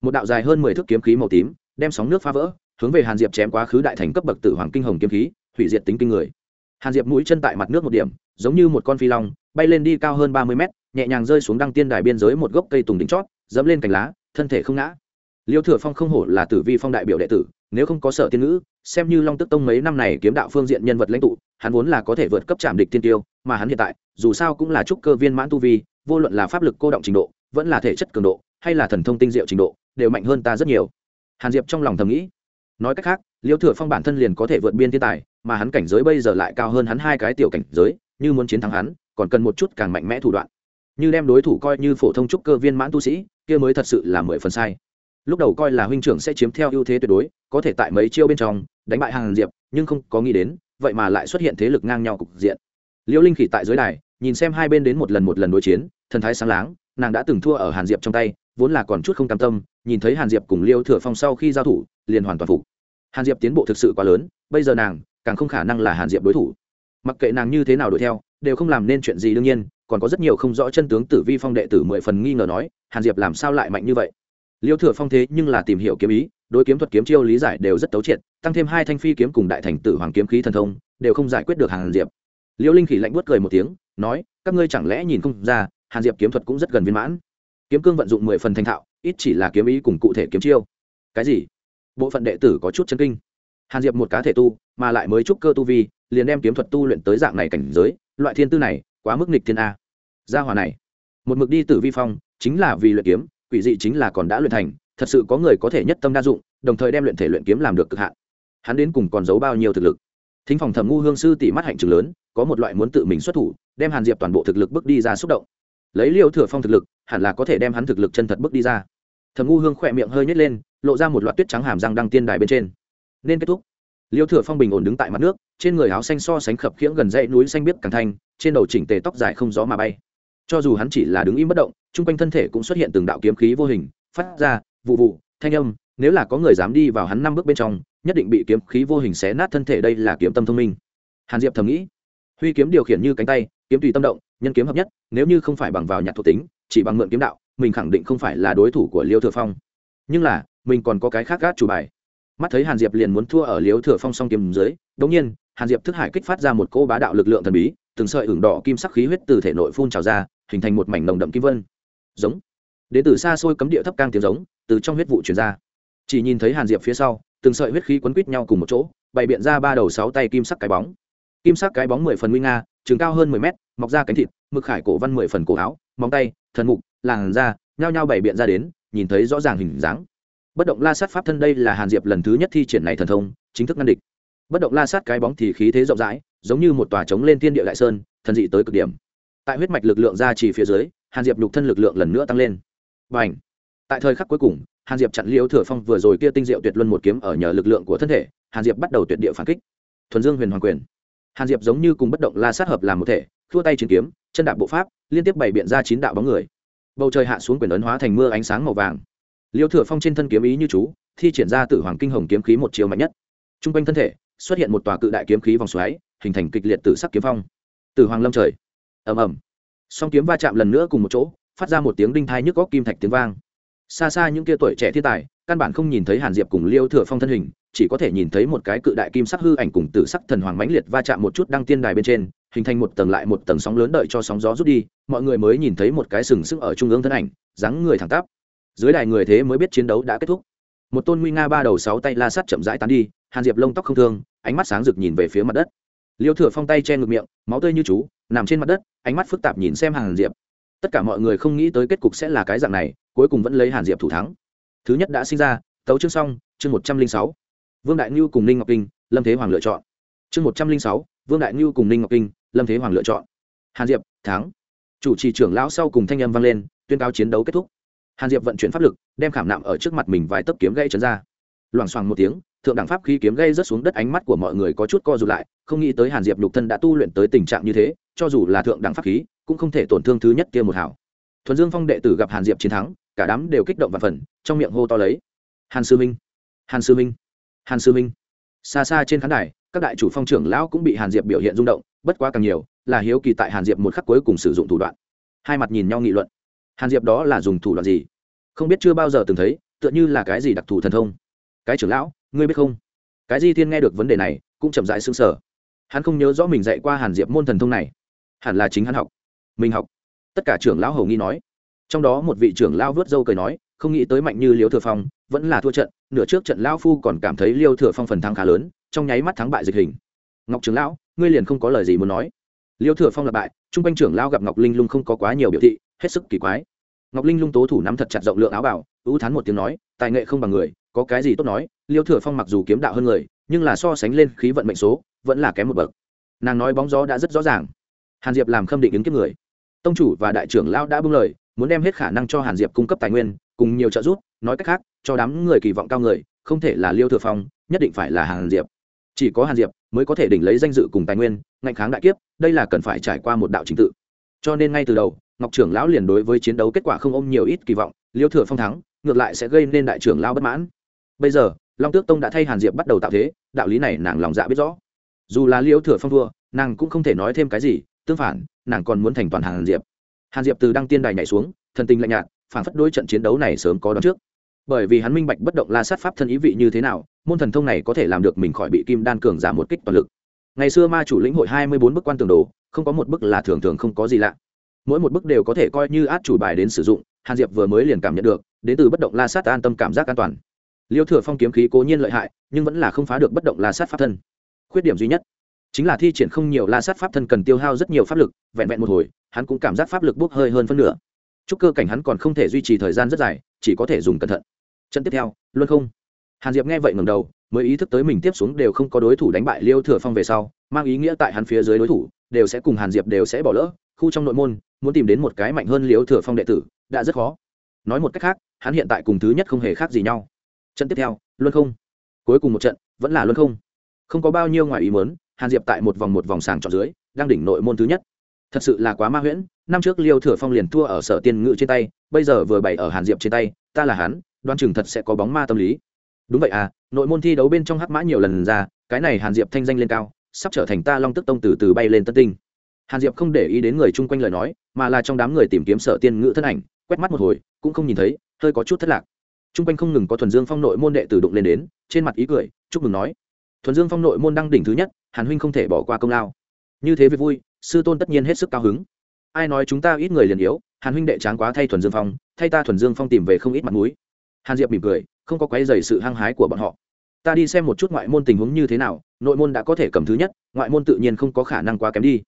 một đạo dài hơn mười thước kiếm khí màu tím, đem sóng nước phá vỡ, hướng về hàn diệp chém quá khứ đại thành cấp bậc tử hoàng kinh hồng kiếm khí, hủy diệt tính kinh người. Hàn diệp mũi chân tại mặt nước một điểm, giống như một con phi long, bay lên đi cao hơn ba mươi mét, nhẹ nhàng rơi xuống đăng tiên đài biên giới một gốc cây tùng đỉnh chót, dẫm lên cành lá, thân thể không ngã. Liêu thừa phong không hổ là tử vi phong đại biểu đệ tử, nếu không có sở tiên ngữ, xem như long tức tông mấy năm này kiếm đạo phương diện nhân vật lãnh tụ, hắn vốn là có thể vượt cấp trạm địch tiên tiêu mà hắn hiện tại, dù sao cũng là trúc cơ viên mãn tu vi, vô luận là pháp lực cô động trình độ, vẫn là thể chất cường độ, hay là thần thông tinh diệu trình độ, đều mạnh hơn ta rất nhiều. Hàn diệp trong lòng thầm nghĩ. Nói cách khác, liêu thừa phong bản thân liền có thể vượt biên thiên tài, mà hắn cảnh giới bây giờ lại cao hơn hắn hai cái tiểu cảnh giới, như muốn chiến thắng hắn, còn cần một chút càng mạnh mẽ thủ đoạn. Như đem đối thủ coi như phổ thông trúc cơ viên mãn tu sĩ, kia mới thật sự là mười phần sai. Lúc đầu coi là huynh trưởng sẽ chiếm theo ưu thế tuyệt đối, có thể tại mấy chiêu bên trong, đánh bại hàng diệp, nhưng không có nghĩ đến, vậy mà lại xuất hiện thế lực ngang nhau cục diện liễu linh khỉ tại dưới đài, nhìn xem hai bên đến một lần một lần đối chiến, thần thái sáng láng, nàng đã từng thua ở hàn diệp trong tay, vốn là còn chút không cam tâm, nhìn thấy hàn diệp cùng liêu thừa phong sau khi giao thủ, liền hoàn toàn phục. Hàn diệp tiến bộ thực sự quá lớn, bây giờ nàng càng không khả năng là hàn diệp đối thủ. Mặc kệ nàng như thế nào đuổi theo, đều không làm nên chuyện gì đương nhiên, còn có rất nhiều không rõ chân tướng tử vi phong đệ tử mười phần nghi ngờ nói, hàn diệp làm sao lại mạnh như vậy? Liêu thừa phong thế nhưng là tìm hiểu kiếm ý, đối kiếm thuật kiếm chiêu lý giải đều rất tấu triệt, tăng thêm hai thanh phi kiếm cùng đại thành tử hoàng kiếm khí thần thông, đều không giải quyết được hàn diệp liêu linh khỉ lạnh buốt cười một tiếng, nói, các ngươi chẳng lẽ nhìn không ra, hàn diệp kiếm thuật cũng rất gần viên mãn. Kiếm cương vận dụng mười phần thành thạo, ít chỉ là kiếm ý cùng cụ thể kiếm chiêu. Cái gì? Bộ phận đệ tử có chút chân kinh. Hàn diệp một cá thể tu, mà lại mới trúc cơ tu vi, liền đem kiếm thuật tu luyện tới dạng này cảnh giới, loại thiên tư này, quá mức nghịch thiên a. Gia hòa này, một mực đi tử vi phong, chính là vì luyện kiếm, quỷ dị chính là còn đã luyện thành, thật sự có người có thể nhất tâm đa dụng, đồng thời đem luyện thể luyện kiếm làm được cực hạn. Hắn đến cùng còn giấu bao nhiêu thực lực? Thính phòng thẩm ngu hương sư tỷ mắt hạnh trường lớn có một loại muốn tự mình xuất thủ, đem hàn diệp toàn bộ thực lực bước đi ra xúc động. Lấy liêu thừa phong thực lực, hẳn là có thể đem hắn thực lực chân thật bước đi ra. Thẩm ngu hương khỏe miệng hơi nhét lên, lộ ra một loạt tuyết trắng hàm răng đăng tiên đài bên trên. Nên kết thúc. Liêu thừa phong bình ổn đứng tại mặt nước, trên người áo xanh so sánh khập khiễng gần dãy núi xanh biếc càng thanh, trên đầu chỉnh tề tóc dài không gió mà bay. Cho dù hắn chỉ là đứng im bất động, chung quanh thân thể cũng xuất hiện từng đạo kiếm khí vô hình, phát ra, vụ vụ, thanh âm, nếu là có người dám đi vào hắn năm bước bên trong, nhất định bị kiếm khí vô hình xé nát thân thể, đây là kiếm tâm thông minh. Hàn diệp thầm nghĩ huy kiếm điều khiển như cánh tay, kiếm tùy tâm động, nhân kiếm hợp nhất, nếu như không phải bằng vào nhạc thuộc tính, chỉ bằng mượn kiếm đạo, mình khẳng định không phải là đối thủ của liêu thừa phong. Nhưng là, mình còn có cái khác gác chủ bài. Mắt thấy hàn diệp liền muốn thua ở liêu thừa phong song kiếm dưới đ ỗ n g nhiên, hàn diệp thức hải kích phát ra một cô bá đạo lực lượng thần bí, từng sợi ửng đỏ kim sắc khí huyết từ thể nội phun trào ra, hình thành một mảnh nồng đậm kim vân. Giống. Đến từ xa xôi cấm địa thấp cang tiếng giống, từ trong huyết vụ chuyển ra. Chỉ nhìn thấy hàn diệp phía sau, từng sợi huyết khí quấn quít nhau cùng một chỗ, bày biện ra ba đầu sáu tay kim sắc cái bóng kim sắc cái bóng mười phần nguy nga chừng cao hơn mười mét, mọc ra cánh thịt, mực khải cổ văn mười phần cổ áo, móng tay, thần mục, làn da, nhao nhao bày biện ra đến, nhìn thấy rõ ràng hình dáng. Bất động la sát pháp thân đây là hàn diệp lần thứ nhất thi triển này thần thông, chính thức ngăn địch. Bất động la sát cái bóng thì khí thế rộng rãi, giống như một tòa trống lên thiên địa đại sơn, thần dị tới cực điểm. Tại huyết mạch lực lượng ra chỉ phía dưới, hàn diệp nhục thân lực lượng lần nữa tăng lên. Và ảnh tại thời khắc cuối cùng, hàn diệp chặn liễu thừa phong vừa rồi kia tinh diệu tuyệt luân một kiếm ở nhờ lực lượng của thân thể, hàn diệp bắt đầu tuyệt địa phản kích. Thuần dương huyền hoàng quyền hàn diệp giống như cùng bất động la sát hợp làm một thể, thua tay chiến kiếm, chân đạp bộ pháp, liên tiếp bày biện ra chín đạo bóng người. Bầu trời hạ xuống quyền ấn hóa thành mưa ánh sáng màu vàng. Liêu thừa phong trên thân kiếm ý như chú, thi triển ra từ hoàng kinh hồng kiếm khí một chiều mạnh nhất. T r u n g quanh thân thể, xuất hiện một tòa cự đại kiếm khí vòng xoáy, hình thành kịch liệt từ sắc kiếm phong. Từ hoàng lâm trời. Ầm ầm. Song kiếm va chạm lần nữa cùng một chỗ, phát ra một tiếng đinh thai nhức góc kim thạch tiếng vang. Xa xa những kia tuổi trẻ thiên tài, căn bản không nhìn thấy hàn diệp cùng liêu thừa phong thân hình chỉ có thể nhìn thấy một cái cự đại kim sắc hư ảnh cùng tử sắc thần hoàng mãnh liệt va chạm một chút đăng tiên đài bên trên, hình thành một tầng lại một tầng sóng lớn đợi cho sóng gió rút đi, mọi người mới nhìn thấy một cái sừng sững ở trung ương thân ảnh, dáng người thẳng tắp. Dưới đài người thế mới biết chiến đấu đã kết thúc. Một tôn nguy nga ba đầu sáu tay la sắt chậm rãi tán đi, hàn diệp lông tóc không thương, ánh mắt sáng rực nhìn về phía mặt đất. Liêu thừa phong tay che ngực miệng, máu tươi như chú, nằm trên mặt đất, ánh mắt phức tạp nhìn xem hàn diệp. Tất cả mọi người không nghĩ tới kết cục sẽ là cái dạng này, cuối cùng vẫn lấy hàn diệp thủ thắng. Thứ nhất đã sinh ra, tấu chương xong, chương một trăm linh sáu vương đại ngưu cùng ninh ngọc kinh, lâm thế hoàng lựa chọn. Chương một trăm linh sáu, vương đại ngưu cùng ninh ngọc kinh, lâm thế hoàng lựa chọn. Hàn diệp, thắng. Chủ trì trưởng lão sau cùng thanh âm vang lên, tuyên cáo chiến đấu kết thúc. Hàn diệp vận chuyển pháp lực, đem khảm nạm ở trước mặt mình vài tấc kiếm gây trấn ra. Loảng xoảng một tiếng, thượng đẳng pháp khí kiếm gây rớt xuống đất ánh mắt của mọi người có chút co rụt lại, không nghĩ tới hàn diệp lục thân đã tu luyện tới tình trạng như thế, cho dù là thượng đẳng pháp khí, cũng không thể tổn thương thứ nhất kia một hảo thuần dương phong đệ tử gặp hàn diệp chiến thắng, cả đám đều kích động và phần trong miệng hô to lấy. Hàn sư minh! Hàn sư minh! Hàn sư minh. Xa xa trên khán đài, các đại chủ phong trưởng lão cũng bị hàn diệp biểu hiện rung động, bất quá càng nhiều, là hiếu kỳ tại hàn diệp một khắc cuối cùng sử dụng thủ đoạn. Hai mặt nhìn nhau nghị luận. Hàn diệp đó là dùng thủ đoạn gì? Không biết chưa bao giờ từng thấy, tựa như là cái gì đặc thù thần thông. Cái trưởng lão, ngươi biết không? Cái di thiên nghe được vấn đề này, cũng chậm dại xương sở hắn không nhớ rõ mình dạy qua hàn diệp môn thần thông này. Hẳn là chính hắn học. Mình học. Tất cả trưởng lão hầu nghi nói. Trong đó một vị trưởng lão vớt dâu cười nói không nghĩ tới mạnh như liêu thừa phong vẫn là thua trận, nửa trước trận lão phu còn cảm thấy liêu thừa phong phần thắng khá lớn, trong nháy mắt thắng bại dịch hình. Ngọc trưởng lão, ngươi liền không có lời gì muốn nói. Liêu thừa phong là bại chung quanh trưởng lão gặp ngọc linh lung không có quá nhiều biểu thị, hết sức kỳ quái. Ngọc linh lung tố thủ nắm thật chặt rộng lượng áo bảo ưu thán một tiếng nói, tài nghệ không bằng người, có cái gì tốt nói, liêu thừa phong mặc dù kiếm đạo hơn người, nhưng là so sánh lên khí vận mệnh số, vẫn là kém một bậc. Nàng nói bóng gió đã rất rõ ràng. Hàn diệp làm khâm định ứng kiếp người. Tông chủ và đại trưởng lão đã bưng lời, muốn đem hết khả năng cho hàn diệp cung cấp tài nguyên cùng nhiều trợ giúp, nói cách khác, cho đám người kỳ vọng cao người, không thể là liêu thừa phong, nhất định phải là hàn diệp. Chỉ có hàn diệp mới có thể đỉnh lấy danh dự cùng tài nguyên, ngạnh kháng đại kiếp, đây là cần phải trải qua một đạo trình tự. Cho nên ngay từ đầu, ngọc trưởng lão liền đối với chiến đấu kết quả không ôm nhiều ít kỳ vọng, liêu thừa phong thắng, ngược lại sẽ gây nên đại trưởng lão bất mãn. Bây giờ, long tước tông đã thay hàn diệp bắt đầu tạo thế, đạo lý này nàng lòng dạ biết rõ. Dù là liêu thừa phong thua, nàng cũng không thể nói thêm cái gì, tương phản, nàng còn muốn thành toàn hàn diệp. Hàn diệp từ đăng tiên đài nhảy xuống, thần tình lạnh nhạt phản phất đối trận chiến đấu này sớm có đón trước. Bởi vì hắn minh bạch bất động la sát pháp thân ý vị như thế nào, môn thần thông này có thể làm được mình khỏi bị kim đan cường giảm một kích toàn lực. Ngày xưa ma chủ lĩnh hội hai mươi bốn bức quan tường đồ, không có một bức là thường thường không có gì lạ. Mỗi một bức đều có thể coi như át chủ bài đến sử dụng, hàn diệp vừa mới liền cảm nhận được, đến từ bất động la sát an tâm cảm giác an toàn. Liêu thừa phong kiếm khí cố nhiên lợi hại, nhưng vẫn là không phá được bất động la sát pháp thân. Khuyết điểm duy nhất chính là thi triển không nhiều la sát pháp thân cần tiêu hao rất nhiều pháp lực, vẹn vẹn một hồi, hắn cũng cảm giác pháp lực bốc hơi hơn phân nửa chúc cơ cảnh hắn còn không thể duy trì thời gian rất dài, chỉ có thể dùng cẩn thận. Trận tiếp theo, luân không. Hàn diệp nghe vậy ngầm đầu, mới ý thức tới mình tiếp xuống đều không có đối thủ đánh bại liêu thừa phong về sau, mang ý nghĩa tại hắn phía dưới đối thủ, đều sẽ cùng hàn diệp đều sẽ bỏ lỡ. Khu trong nội môn, muốn tìm đến một cái mạnh hơn liêu thừa phong đệ tử, đã rất khó. Nói một cách khác, hắn hiện tại cùng thứ nhất không hề khác gì nhau. Trận tiếp theo, luân không. Cuối cùng một trận, vẫn là luân không. Không có bao nhiêu ngoài ý mớn hàn diệp tại một vòng một vòng sàng chọn dưới, đang đỉnh nội môn thứ nhất thật sự là quá ma huyễn. Năm trước liêu thừa phong liền thua ở sở tiên ngự trên tay, bây giờ vừa bày ở hàn diệp trên tay, ta là hắn đoan chừng thật sẽ có bóng ma tâm lý. Đúng vậy à nội môn thi đấu bên trong hắc mã nhiều lần ra, cái này hàn diệp thanh danh lên cao, sắp trở thành ta long tức tông từ từ bay lên tân tinh. Hàn diệp không để ý đến người chung quanh lời nói, mà là trong đám người tìm kiếm sở tiên ngự thân ảnh, quét mắt một hồi, cũng không nhìn thấy, hơi có chút thất lạc. Chung quanh không ngừng có thuần dương phong nội môn đệ tử đụng lên đến, trên mặt ý cười, chúc mừng nói. Thuần dương phong nội môn đăng đỉnh thứ nhất, hàn huynh không thể bỏ qua công lao. Như thế việc vui sư tôn tất nhiên hết sức cao hứng. Ai nói chúng ta ít người liền yếu, hàn huynh đệ tráng quá thay thuần dương phong, thay ta thuần dương phong tìm về không ít mặt mũi. Hàn diệp mỉm cười, không có quấy dày sự hăng hái của bọn họ. Ta đi xem một chút ngoại môn tình huống như thế nào, nội môn đã có thể cầm thứ nhất, ngoại môn tự nhiên không có khả năng quá kém đi.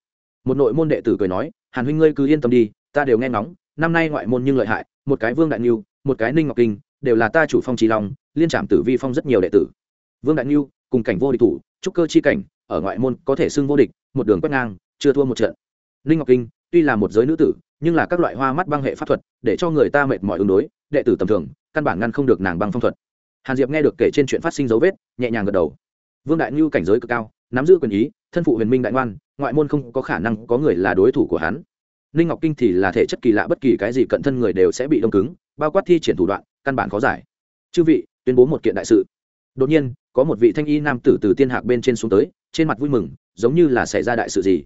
Một nội môn đệ tử cười nói, hàn huynh ngươi cứ yên tâm đi, ta đều nghe ngóng, năm nay ngoại môn nhưng lợi hại, một cái vương đại niu một cái ninh ngọc kinh, đều là ta chủ phong trí long, liên trạm tử vi phong rất nhiều đệ tử. Vương đại niu cùng cảnh vô địch thủ, trúc cơ chi cảnh, ở ngoại môn có thể xưng vô địch, một đường quét ngang chưa thua một trận. Ninh ngọc kinh, tuy là một giới nữ tử, nhưng là các loại hoa mắt băng hệ pháp thuật, để cho người ta mệt mỏi ứng đối, đệ tử tầm thường, căn bản ngăn không được nàng băng phong thuật. Hàn diệp nghe được kể trên chuyện phát sinh dấu vết, nhẹ nhàng gật đầu. Vương đại ngưu cảnh giới cực cao, nắm giữ quyền ý, thân phụ huyền minh đại ngoan, ngoại môn không có khả năng có người là đối thủ của hắn. Ninh ngọc kinh thì là thể chất kỳ lạ, bất kỳ cái gì cận thân người đều sẽ bị đông cứng, bao quát thi triển thủ đoạn, căn bản khó giải. Chư vị, tuyên bố một kiện đại sự. Đột nhiên, có một vị thanh y nam tử từ tiên hạc bên trên xuống tới, trên mặt vui mừng, giống như là xảy ra đại sự gì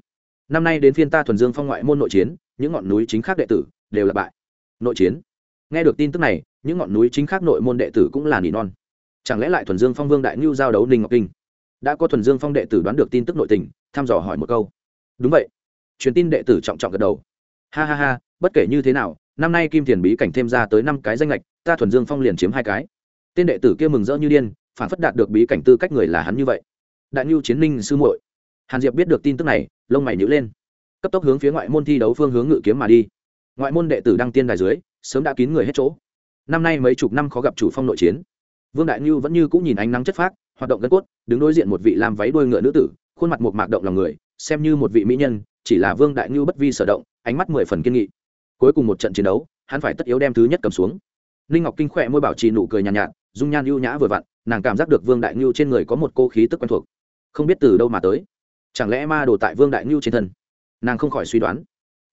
năm nay đến phiên ta thuần dương phong ngoại môn nội chiến, những ngọn núi chính khác đệ tử đều là bại. Nội chiến? Nghe được tin tức này, những ngọn núi chính khác nội môn đệ tử cũng là nỉ non. Chẳng lẽ lại thuần dương phong vương đại ngưu giao đấu ninh ngọc kinh? Đã có thuần dương phong đệ tử đoán được tin tức nội tình, thăm dò hỏi một câu. Đúng vậy. Truyền tin đệ tử trọng trọng gật đầu. Ha ha ha, bất kể như thế nào, năm nay kim tiền bí cảnh thêm ra tới năm cái danh lệch, ta thuần dương phong liền chiếm hai cái. Tên đệ tử kia mừng rỡ như điên, phản phất đạt được bí cảnh tư cách người là hắn như vậy. Đại ngưu chiến ninh sư muội hàn diệp biết được tin tức này lông mày nhữ lên. Cấp tốc hướng phía ngoại môn thi đấu phương hướng ngự kiếm mà đi. Ngoại môn đệ tử đăng tiên đài dưới sớm đã kín người hết chỗ. Năm nay mấy chục năm khó gặp chủ phong nội chiến. Vương đại ngưu vẫn như cũng nhìn ánh nắng chất phác hoạt động gân cốt đứng đối diện một vị làm váy đuôi ngựa nữ tử khuôn mặt một mạc động lòng người xem như một vị mỹ nhân chỉ là vương đại ngưu bất vi sở động ánh mắt mười phần kiên nghị. Cuối cùng một trận chiến đấu hắn phải tất yếu đem thứ nhất cầm xuống. Ninh ngọc kinh khỏe môi bảo trì nụ cười nhàn nhạt, nhạt dung nhan ưu nhã vừa vặn nàng cảm giác được vương đại ngưu trên người có một cô khí tức quen thuộc. Không biết từ đâu mà tới chẳng lẽ ma đồ tại vương đại ngưu trên thân? Nàng không khỏi suy đoán.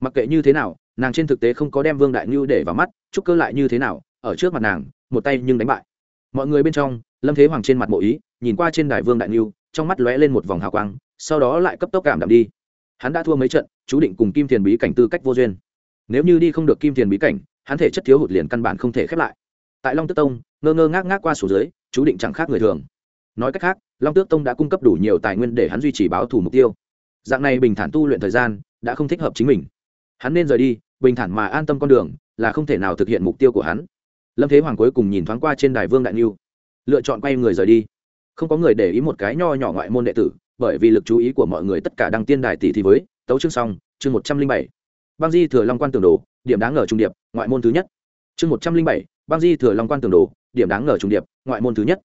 Mặc kệ như thế nào, nàng trên thực tế không có đem vương đại ngưu để vào mắt, chúc cơ lại như thế nào, ở trước mặt nàng, một tay nhưng đánh bại. Mọi người bên trong, lâm thế hoàng trên mặt mộ ý, nhìn qua trên đài vương đại ngưu, trong mắt lóe lên một vòng hào quang, sau đó lại cấp tốc cảm đạm đi. Hắn đã thua mấy trận, chú định cùng kim thiền bí cảnh tư cách vô duyên. Nếu như đi không được kim thiền bí cảnh, hắn thể chất thiếu hụt liền căn bản không thể khép lại. Tại long tức tông, ngơ ngơ ngác ngác qua số dưới, chú định chẳng khác người thường. Nói cách khác long tước tông đã cung cấp đủ nhiều tài nguyên để hắn duy trì báo thủ mục tiêu. Dạng này bình thản tu luyện thời gian đã không thích hợp chính mình. Hắn nên rời đi, bình thản mà an tâm con đường là không thể nào thực hiện mục tiêu của hắn. Lâm thế hoàng cuối cùng nhìn thoáng qua trên đài vương đại n lựa chọn quay người rời đi. Không có người để ý một cái nho nhỏ ngoại môn đệ tử, bởi vì lực chú ý của mọi người tất cả đăng tiên đài tỷ thì với, tấu chương xong, chương một trăm linh bảy. Băng di thừa long quan tường đồ, điểm đáng ngờ trung điệp, ngoại môn thứ nhất. Chương một trăm linh bảy, băng di thừa long quan tường đồ, điểm đáng ngờ trung điệp, ngoại môn thứ nhất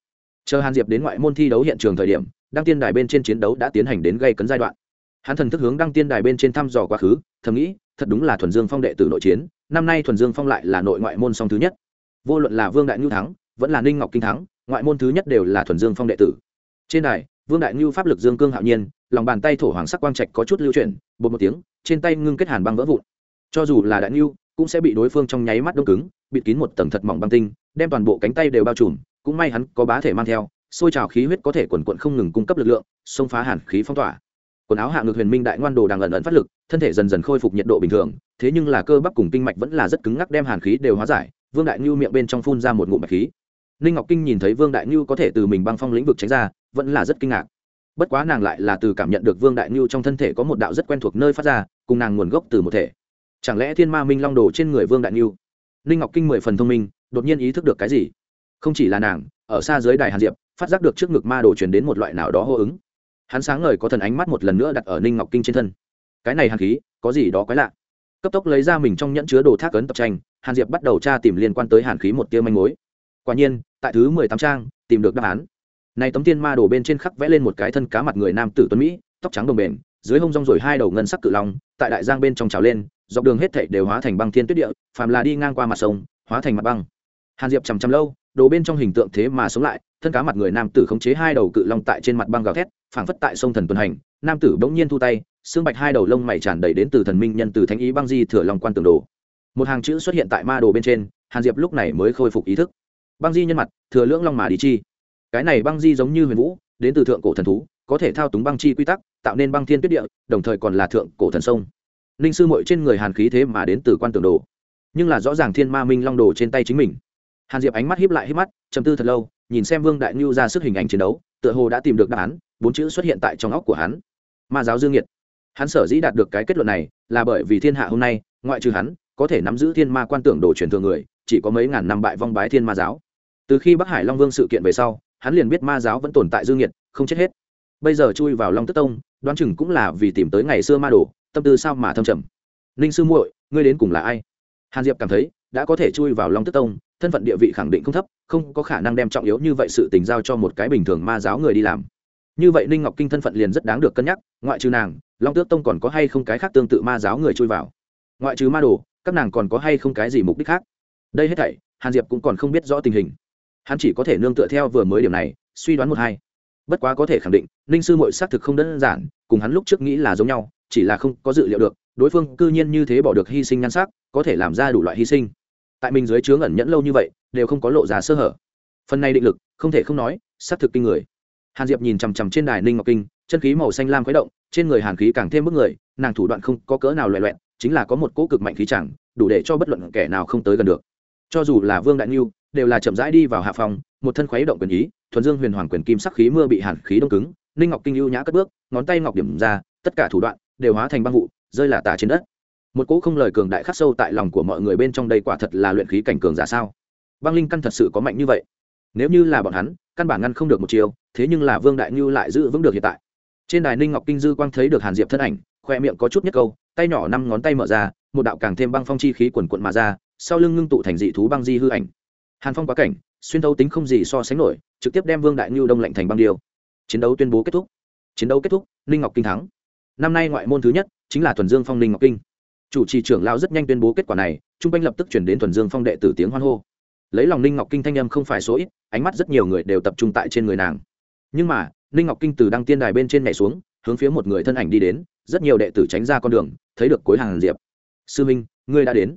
chờ hàn diệp đến ngoại môn thi đấu hiện trường thời điểm, đăng tiên đài bên trên chiến đấu đã tiến hành đến gây cấn giai đoạn. Hắn thần thức hướng đăng tiên đài bên trên thăm dò quá khứ, thầm nghĩ, thật đúng là thuần dương phong đệ tử nội chiến, năm nay thuần dương phong lại là nội ngoại môn song thứ nhất. Vô luận là vương đại ngưu thắng, vẫn là ninh ngọc kinh thắng, ngoại môn thứ nhất đều là thuần dương phong đệ tử. Trên đài, vương đại ngưu pháp lực dương cương hạo nhiên, lòng bàn tay thổ hoàng sắc quang trạch có chút lưu chuyển, bột một tiếng, trên tay ngưng kết hàn băng vỡ vụn. Cho dù là đại ngưu cũng sẽ bị đối phương trong nháy mắt đông cứng, bịt kín một tầng thật mỏng băng tinh, đem toàn bộ cánh tay đều bao trùm cũng may hắn có bá thể mang theo xôi trào khí huyết có thể quần quận không ngừng cung cấp lực lượng, xông phá hàn khí phong tỏa. Quần áo hạ ngực huyền minh đại ngoan đồ đang ẩn ẩn phát lực, thân thể dần dần khôi phục nhiệt độ bình thường, thế nhưng là cơ bắp cùng kinh mạch vẫn là rất cứng ngắc đem hàn khí đều hóa giải, vương đại ngưu miệng bên trong phun ra một ngụm bạch khí. Ninh ngọc kinh nhìn thấy vương đại ngưu có thể từ mình băng phong lĩnh vực tránh ra, vẫn là rất kinh ngạc. Bất quá nàng lại là từ cảm nhận được vương đại ngưu trong thân thể có một đạo rất quen thuộc nơi phát ra, cùng nàng nguồn gốc từ một thể. Chẳng lẽ thiên ma minh long đồ trên người vương đại ngưu? Ninh ngọc kinh mười phần thông minh, đột nhiên ý thức được cái gì? Không chỉ là nàng, ở xa dưới đài hàn diệp, phát giác được trước ngực ma đồ truyền đến một loại nào đó hô ứng. Hắn sáng ngời có thần ánh mắt một lần nữa đặt ở ninh ngọc kinh trên thân. Cái này hàn khí, có gì đó quái lạ. Cấp tốc lấy ra mình trong nhẫn chứa đồ thác ấn tập tranh, hàn diệp bắt đầu tra tìm liên quan tới hàn khí một tia manh mối. Quả nhiên, tại thứ mười tám trang, tìm được đáp án. Này tấm tiên ma đồ bên trên khắc vẽ lên một cái thân cá mặt người nam tử tuấn mỹ, tóc trắng đồng bền, dưới hông rong rồi hai đầu ngân sắc cự long, tại đại giang bên trong trào lên, dọc đường hết thảy đều hóa thành băng thiên tuyết địa, phàm là đi ngang qua mặt sông, hóa thành mặt băng. Hàn diệp chằm chằm lâu đồ bên trong hình tượng thế mà sống lại, thân cá mặt người nam tử khống chế hai đầu cự long tại trên mặt băng gào thét, phảng phất tại sông thần tuần hành, nam tử bỗng nhiên thu tay, xương bạch hai đầu lông mày tràn đầy đến từ thần minh nhân từ thánh ý băng di thừa long quan tường đồ. Một hàng chữ xuất hiện tại ma đồ bên trên, hàn diệp lúc này mới khôi phục ý thức. Băng di nhân mặt, thừa lưỡng long mà đi chi. Cái này băng di giống như huyền vũ, đến từ thượng cổ thần thú, có thể thao túng băng chi quy tắc, tạo nên băng thiên tuyết địa, đồng thời còn là thượng cổ thần sông. Ninh sư mội trên người hàn khí thế mà đến từ quan tường đồ. Nhưng là rõ ràng thiên ma minh long đồ trên tay chính mình hàn diệp ánh mắt hiếp lại hiếp mắt chầm tư thật lâu, nhìn xem vương đại ngưu ra sức hình ảnh chiến đấu, tựa hồ đã tìm được đáp án, bốn chữ xuất hiện tại trong óc của hắn. Ma giáo dương nhiệt hắn sở dĩ đạt được cái kết luận này là bởi vì thiên hạ hôm nay, ngoại trừ hắn, có thể nắm giữ thiên ma quan tưởng đồ truyền thừa người, chỉ có mấy ngàn năm bại vong bái thiên ma giáo. Từ khi bắc hải long vương sự kiện về sau, hắn liền biết ma giáo vẫn tồn tại dương nhiệt không chết hết. Bây giờ chui vào long tức tông, đoán chừng cũng là vì tìm tới ngày xưa ma đồ, tâm tư sao mà thâm trầm. Ninh sư muội, ngươi đến cùng là ai? Hàn diệp cảm thấy đã có thể chui vào long tức tông, thân phận địa vị khẳng định không thấp, không có khả năng đem trọng yếu như vậy sự tình giao cho một cái bình thường ma giáo người đi làm. Như vậy ninh ngọc kinh thân phận liền rất đáng được cân nhắc, ngoại trừ nàng, long tước tông còn có hay không cái khác tương tự ma giáo người chui vào? Ngoại trừ ma đồ, các nàng còn có hay không cái gì mục đích khác? Đây hết thảy, hàn diệp cũng còn không biết rõ tình hình. Hắn chỉ có thể nương tựa theo vừa mới điểm này, suy đoán một hai. Bất quá có thể khẳng định, ninh sư mội xác thực không đơn giản, cùng hắn lúc trước nghĩ là giống nhau, chỉ là không có dự liệu được, đối phương cư nhiên như thế bỏ được hy sinh nhan sắc, có thể làm ra đủ loại hy sinh tại mình dưới trướng ẩn nhẫn lâu như vậy, đều không có lộ ra sơ hở. Phần này định lực, không thể không nói, xác thực kinh người. Hàn diệp nhìn chằm chằm trên đài ninh ngọc kinh, chân khí màu xanh lam khuấy động, trên người hàn khí càng thêm bức người, nàng thủ đoạn không có cỡ nào loẹ loẹn chính là có một cỗ cực mạnh khí chẳng, đủ để cho bất luận kẻ nào không tới gần được. Cho dù là vương đại niu đều là chậm rãi đi vào hạ phòng, một thân khuấy động quyền ý, thuần dương huyền hoàng quyền kim sắc khí mưa bị hàn khí đông cứng, ninh ngọc kinh ưu nhã cất bước, ngón tay ngọc điểm ra, tất cả thủ đoạn đều hóa thành băng vụ, rơi là tả trên đất một cỗ không lời cường đại khắc sâu tại lòng của mọi người bên trong đây quả thật là luyện khí cảnh cường giả sao? Băng linh căn thật sự có mạnh như vậy. Nếu như là bọn hắn, căn bản ngăn không được một chiều thế nhưng là vương đại ngưu lại giữ vững được hiện tại. Trên đài ninh ngọc kinh dư quang thấy được hàn diệp thân ảnh, khoe miệng có chút nhất câu, tay nhỏ năm ngón tay mở ra, một đạo càng thêm băng phong chi khí quần quận mà ra, sau lưng ngưng tụ thành dị thú băng di hư ảnh. Hàn phong quá cảnh, xuyên thấu tính không gì so sánh nổi, trực tiếp đem vương đại ngưu đông lạnh thành băng điêu. Chiến đấu tuyên bố kết thúc. Chiến đấu kết thúc, ninh ngọc kinh thắng. Năm nay ngoại môn thứ nhất, chính là thuần dương phong ninh ngọc kinh chủ trì trưởng lao rất nhanh tuyên bố kết quả này, trung quanh lập tức chuyển đến thuần dương phong đệ tử tiếng hoan hô. Lấy lòng ninh ngọc kinh thanh âm không phải số ít, ánh mắt rất nhiều người đều tập trung tại trên người nàng. Nhưng mà, ninh ngọc kinh từ đăng tiên đài bên trên nhảy xuống, hướng phía một người thân ảnh đi đến, rất nhiều đệ tử tránh ra con đường, thấy được cuối hàng diệp. Sư minh, ngươi đã đến.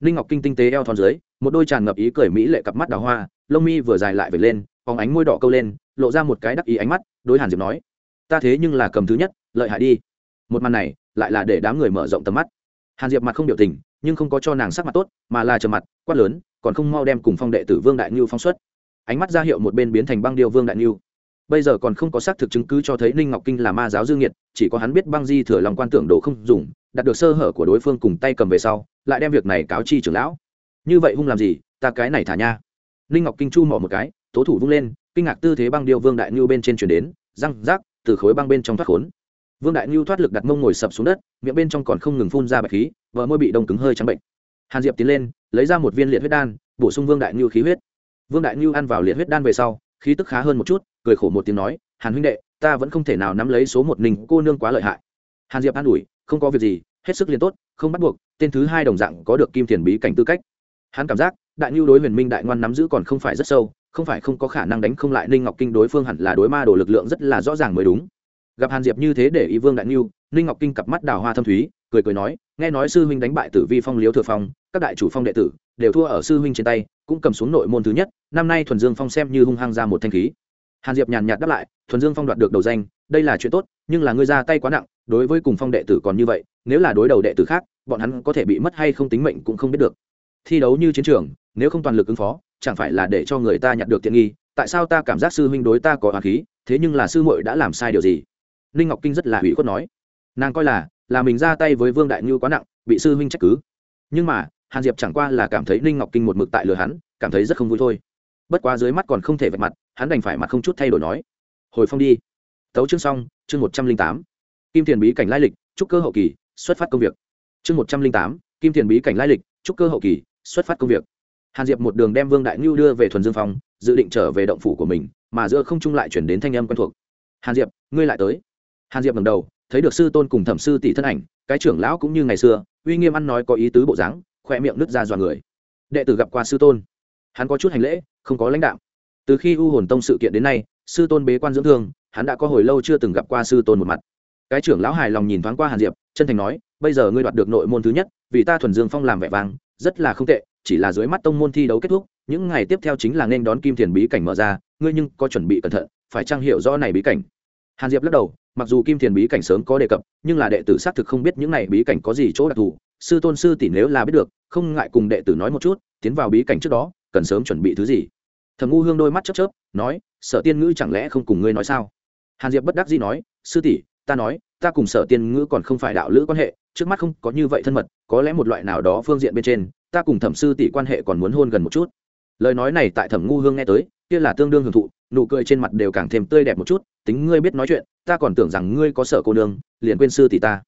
Ninh ngọc kinh tinh tế eo thon dưới, một đôi tràn ngập ý cười mỹ lệ cặp mắt đào hoa, lông mi vừa dài lại về lên phóng ánh môi đỏ câu lên, lộ ra một cái đắc ý ánh mắt, đối hàn diệp nói, ta thế nhưng là cầm thứ nhất, lợi hại đi. Một màn này, lại là để đám người mở rộng tầm mắt hàn diệp mặt không biểu tình, nhưng không có cho nàng sắc mặt tốt, mà là trầm mặt, quát lớn, còn không mau đem cùng phong đệ tử vương đại ngưu phong xuất. Ánh mắt ra hiệu một bên biến thành băng điêu vương đại ngưu bây giờ còn không có xác thực chứng cứ cho thấy ninh ngọc kinh là ma giáo dương nhiệt chỉ có hắn biết băng di thừa lòng quan tưởng đồ không dùng, đạt được sơ hở của đối phương cùng tay cầm về sau, lại đem việc này cáo chi trưởng lão. Như vậy hung làm gì, ta cái này thả nha. Ninh ngọc kinh chu mỏ một cái, tố thủ vung lên, kinh ngạc tư thế băng điêu vương đại ngưu bên trên chuyển đến, răng rác, từ khối băng bên trong thoát khốn vương đại ngưu thoát lực đặt mông ngồi sập xuống đất miệng bên trong còn không ngừng phun ra bạch khí vợ môi bị đông cứng hơi trắng bệnh. Hàn diệp tiến lên lấy ra một viên liệt huyết đan bổ sung vương đại ngưu khí huyết. Vương đại ngưu ăn vào liệt huyết đan về sau khí tức khá hơn một chút cười khổ một tiếng nói hàn huynh đệ ta vẫn không thể nào nắm lấy số một mình, cô nương quá lợi hại. Hàn diệp an ủi không có việc gì hết sức liền tốt không bắt buộc tên thứ hai đồng dạng có được kim tiền bí cảnh tư cách. Hắn cảm giác đại ngưu đối huyền minh đại ngoan nắm giữ còn không phải rất sâu không phải không có khả năng đánh không lại ninh ngọc kinh đối phương hẳn là đối ma đồ lực lượng rất là rõ ràng mới đúng gặp hàn diệp như thế để ý vương đại niu, ninh ngọc kinh cặp mắt đào hoa thâm thúy cười cười nói nghe nói sư huynh đánh bại tử vi phong liếu thừa phong các đại chủ phong đệ tử đều thua ở sư huynh trên tay cũng cầm xuống nội môn thứ nhất năm nay thuần dương phong xem như hung hăng ra một thanh khí hàn diệp nhàn nhạt đáp lại thuần dương phong đoạt được đầu danh đây là chuyện tốt nhưng là ngươi ra tay quá nặng đối với cùng phong đệ tử còn như vậy nếu là đối đầu đệ tử khác bọn hắn có thể bị mất hay không tính mệnh cũng không biết được thi đấu như chiến trường nếu không toàn lực ứng phó chẳng phải là để cho người ta nhặt được tiện nghi tại sao ta cảm giác sư huynh đối ta có hoàng khí thế nhưng là sư muội đã làm sai điều gì ninh ngọc kinh rất là hủy khuất nói. Nàng coi là là mình ra tay với vương đại ngư quá nặng, bị sư huynh trách cứ. Nhưng mà, hàn diệp chẳng qua là cảm thấy ninh ngọc kinh một mực tại lừa hắn, cảm thấy rất không vui thôi. Bất quá dưới mắt còn không thể vạch mặt, hắn đành phải mặt không chút thay đổi nói. Hồi phong đi. Tấu chương xong, chương một trăm linh tám. Kim tiền bí cảnh lai lịch trúc cơ hậu kỳ, xuất phát công việc. Chương một trăm linh tám, kim tiền bí cảnh lai lịch trúc cơ hậu kỳ, xuất phát công việc. Hàn diệp một đường đem vương đại ngưu đưa về thuần dương phong, dự định trở về động phủ của mình, mà giữa không trung lại chuyển đến thanh âm quen thuộc. Hàn diệp, ngươi lại tới hàn diệp ngầm đầu, thấy được sư tôn cùng thẩm sư tỷ thân ảnh, cái trưởng lão cũng như ngày xưa, uy nghiêm ăn nói có ý tứ bộ dáng khoe miệng nứt ra dọa người. Đệ tử gặp qua sư tôn. Hắn có chút hành lễ, không có lãnh đạo từ khi u hồn tông sự kiện đến nay, sư tôn bế quan dưỡng thương, hắn đã có hồi lâu chưa từng gặp qua sư tôn một mặt. Cái trưởng lão hài lòng nhìn thoáng qua hàn diệp, chân thành nói, bây giờ ngươi đoạt được nội môn thứ nhất, vì ta thuần dương phong làm vẻ vang, rất là không tệ, chỉ là dưới mắt tông môn thi đấu kết thúc, những ngày tiếp theo chính là nên đón kim thiền bí cảnh mở ra, ngươi nhưng có chuẩn bị cẩn thận, phải trang hiểu rõ này bí cảnh hàn diệp lắc đầu, mặc dù kim thiền bí cảnh sớm có đề cập, nhưng là đệ tử xác thực không biết những này bí cảnh có gì chỗ đặc thù. Sư tôn sư tỷ nếu là biết được, không ngại cùng đệ tử nói một chút, tiến vào bí cảnh trước đó, cần sớm chuẩn bị thứ gì? Thầm ngu hương đôi mắt chớp chớp, nói, sở tiên ngữ chẳng lẽ không cùng ngươi nói sao? Hàn diệp bất đắc dĩ nói, sư tỷ, ta nói, ta cùng sở tiên ngữ còn không phải đạo lữ quan hệ, trước mắt không có như vậy thân mật, có lẽ một loại nào đó phương diện bên trên, ta cùng thẩm sư tỷ quan hệ còn muốn hôn gần một chút lời nói này tại thẩm ngu hương nghe tới, kia là tương đương hưởng thụ, nụ cười trên mặt đều càng thêm tươi đẹp một chút, tính ngươi biết nói chuyện, ta còn tưởng rằng ngươi có sợ cô nương, liền quên sư tỷ ta.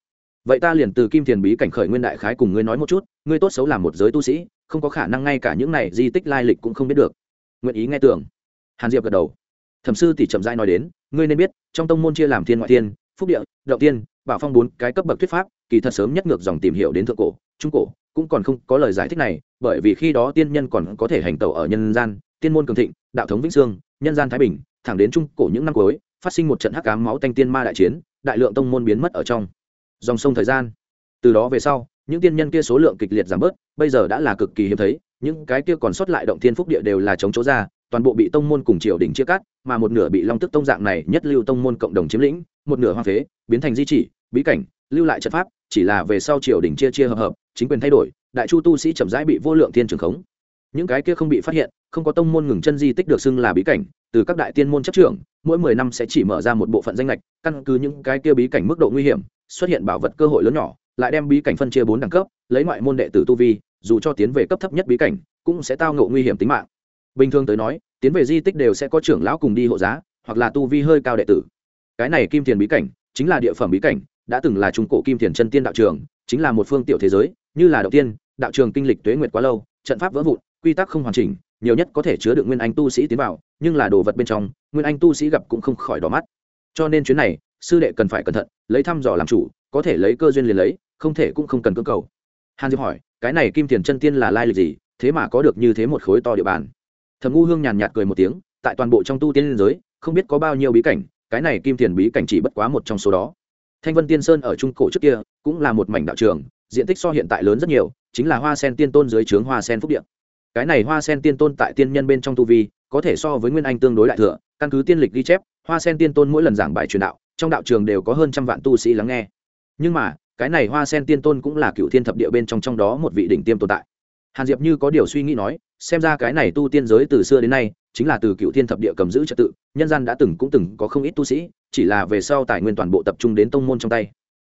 Vậy ta liền từ kim thiền bí cảnh khởi nguyên đại khái cùng ngươi nói một chút, ngươi tốt xấu là một giới tu sĩ, không có khả năng ngay cả những này di tích lai lịch cũng không biết được. Nguyện ý nghe tưởng hàn diệp gật đầu. Thẩm sư tỷ chậm rãi nói đến, ngươi nên biết, trong tông môn chia làm thiên ngoại thiên, phúc địa, động tiên bảo phong bốn cái cấp bậc thuyết pháp, kỳ thật sớm nhất ngược dòng tìm hiểu đến thượng cổ trung cổ, cũng còn không có lời giải thích này, bởi vì khi đó tiên nhân còn có thể hành tẩu ở nhân gian, tiên môn cường thịnh, đạo thống vĩnh sương nhân gian thái bình, thẳng đến trung cổ những năm cuối, phát sinh một trận hắc ám máu tanh tiên ma đại chiến, đại lượng tông môn biến mất ở trong. Dòng sông thời gian. Từ đó về sau, những tiên nhân kia số lượng kịch liệt giảm bớt, bây giờ đã là cực kỳ hiếm thấy, những cái kia còn sót lại động thiên phúc địa đều là chống chỗ ra, toàn bộ bị tông môn cùng triều đình chia cắt, mà một nửa bị long tức tông dạng này nhất lưu tông môn cộng đồng chiếm lĩnh, một nửa hoang phế, biến thành di chỉ, bí cảnh, lưu lại trận pháp chỉ là về sau triều đình chia chia hợp hợp, chính quyền thay đổi, đại chu tu sĩ chậm rãi bị vô lượng thiên trường khống. Những cái kia không bị phát hiện, không có tông môn ngừng chân di tích được xưng là bí cảnh, từ các đại tiên môn chấp trưởng, mỗi mười năm sẽ chỉ mở ra một bộ phận danh lệch, căn cứ những cái kia bí cảnh mức độ nguy hiểm, xuất hiện bảo vật cơ hội lớn nhỏ, lại đem bí cảnh phân chia bốn đẳng cấp, lấy ngoại môn đệ tử tu vi, dù cho tiến về cấp thấp nhất bí cảnh, cũng sẽ tao ngộ nguy hiểm tính mạng. Bình thường tới nói, tiến về di tích đều sẽ có trưởng lão cùng đi hộ giá, hoặc là tu vi hơi cao đệ tử. Cái này kim tiền bí cảnh chính là địa phẩm bí cảnh, đã từng là trung cổ kim tiền chân tiên đạo trường, chính là một phương tiểu thế giới, như là đầu tiên, đạo trường kinh lịch tuế nguyệt quá lâu, trận pháp vỡ vụn, quy tắc không hoàn chỉnh, nhiều nhất có thể chứa được nguyên anh tu sĩ tiến vào, nhưng là đồ vật bên trong, nguyên anh tu sĩ gặp cũng không khỏi đỏ mắt. Cho nên chuyến này, sư đệ cần phải cẩn thận, lấy thăm dò làm chủ, có thể lấy cơ duyên liền lấy, không thể cũng không cần cơ cầu. Hàn diệp hỏi, cái này kim tiền chân tiên là lai lịch gì, thế mà có được như thế một khối to địa bàn. Thầm ngu hương nhàn nhạt cười một tiếng, tại toàn bộ trong tu tiên liên giới, không biết có bao nhiêu bí cảnh cái này kim tiền bí cảnh chỉ bất quá một trong số đó. Thanh vân tiên sơn ở trung cổ trước kia cũng là một mảnh đạo trường, diện tích so hiện tại lớn rất nhiều, chính là hoa sen tiên tôn dưới trướng hoa sen phúc điện cái này hoa sen tiên tôn tại tiên nhân bên trong tu vi, có thể so với nguyên anh tương đối đại thừa, căn cứ tiên lịch ghi chép, hoa sen tiên tôn mỗi lần giảng bài truyền đạo, trong đạo trường đều có hơn trăm vạn tu sĩ lắng nghe. Nhưng mà, cái này hoa sen tiên tôn cũng là cựu thiên thập địa bên trong trong đó một vị đỉnh tiêm tồn tại. Hàn diệp như có điều suy nghĩ nói xem ra cái này tu tiên giới từ xưa đến nay, chính là từ cựu thiên thập địa cầm giữ trật tự, nhân gian đã từng cũng từng có không ít tu sĩ, chỉ là về sau tài nguyên toàn bộ tập trung đến tông môn trong tay.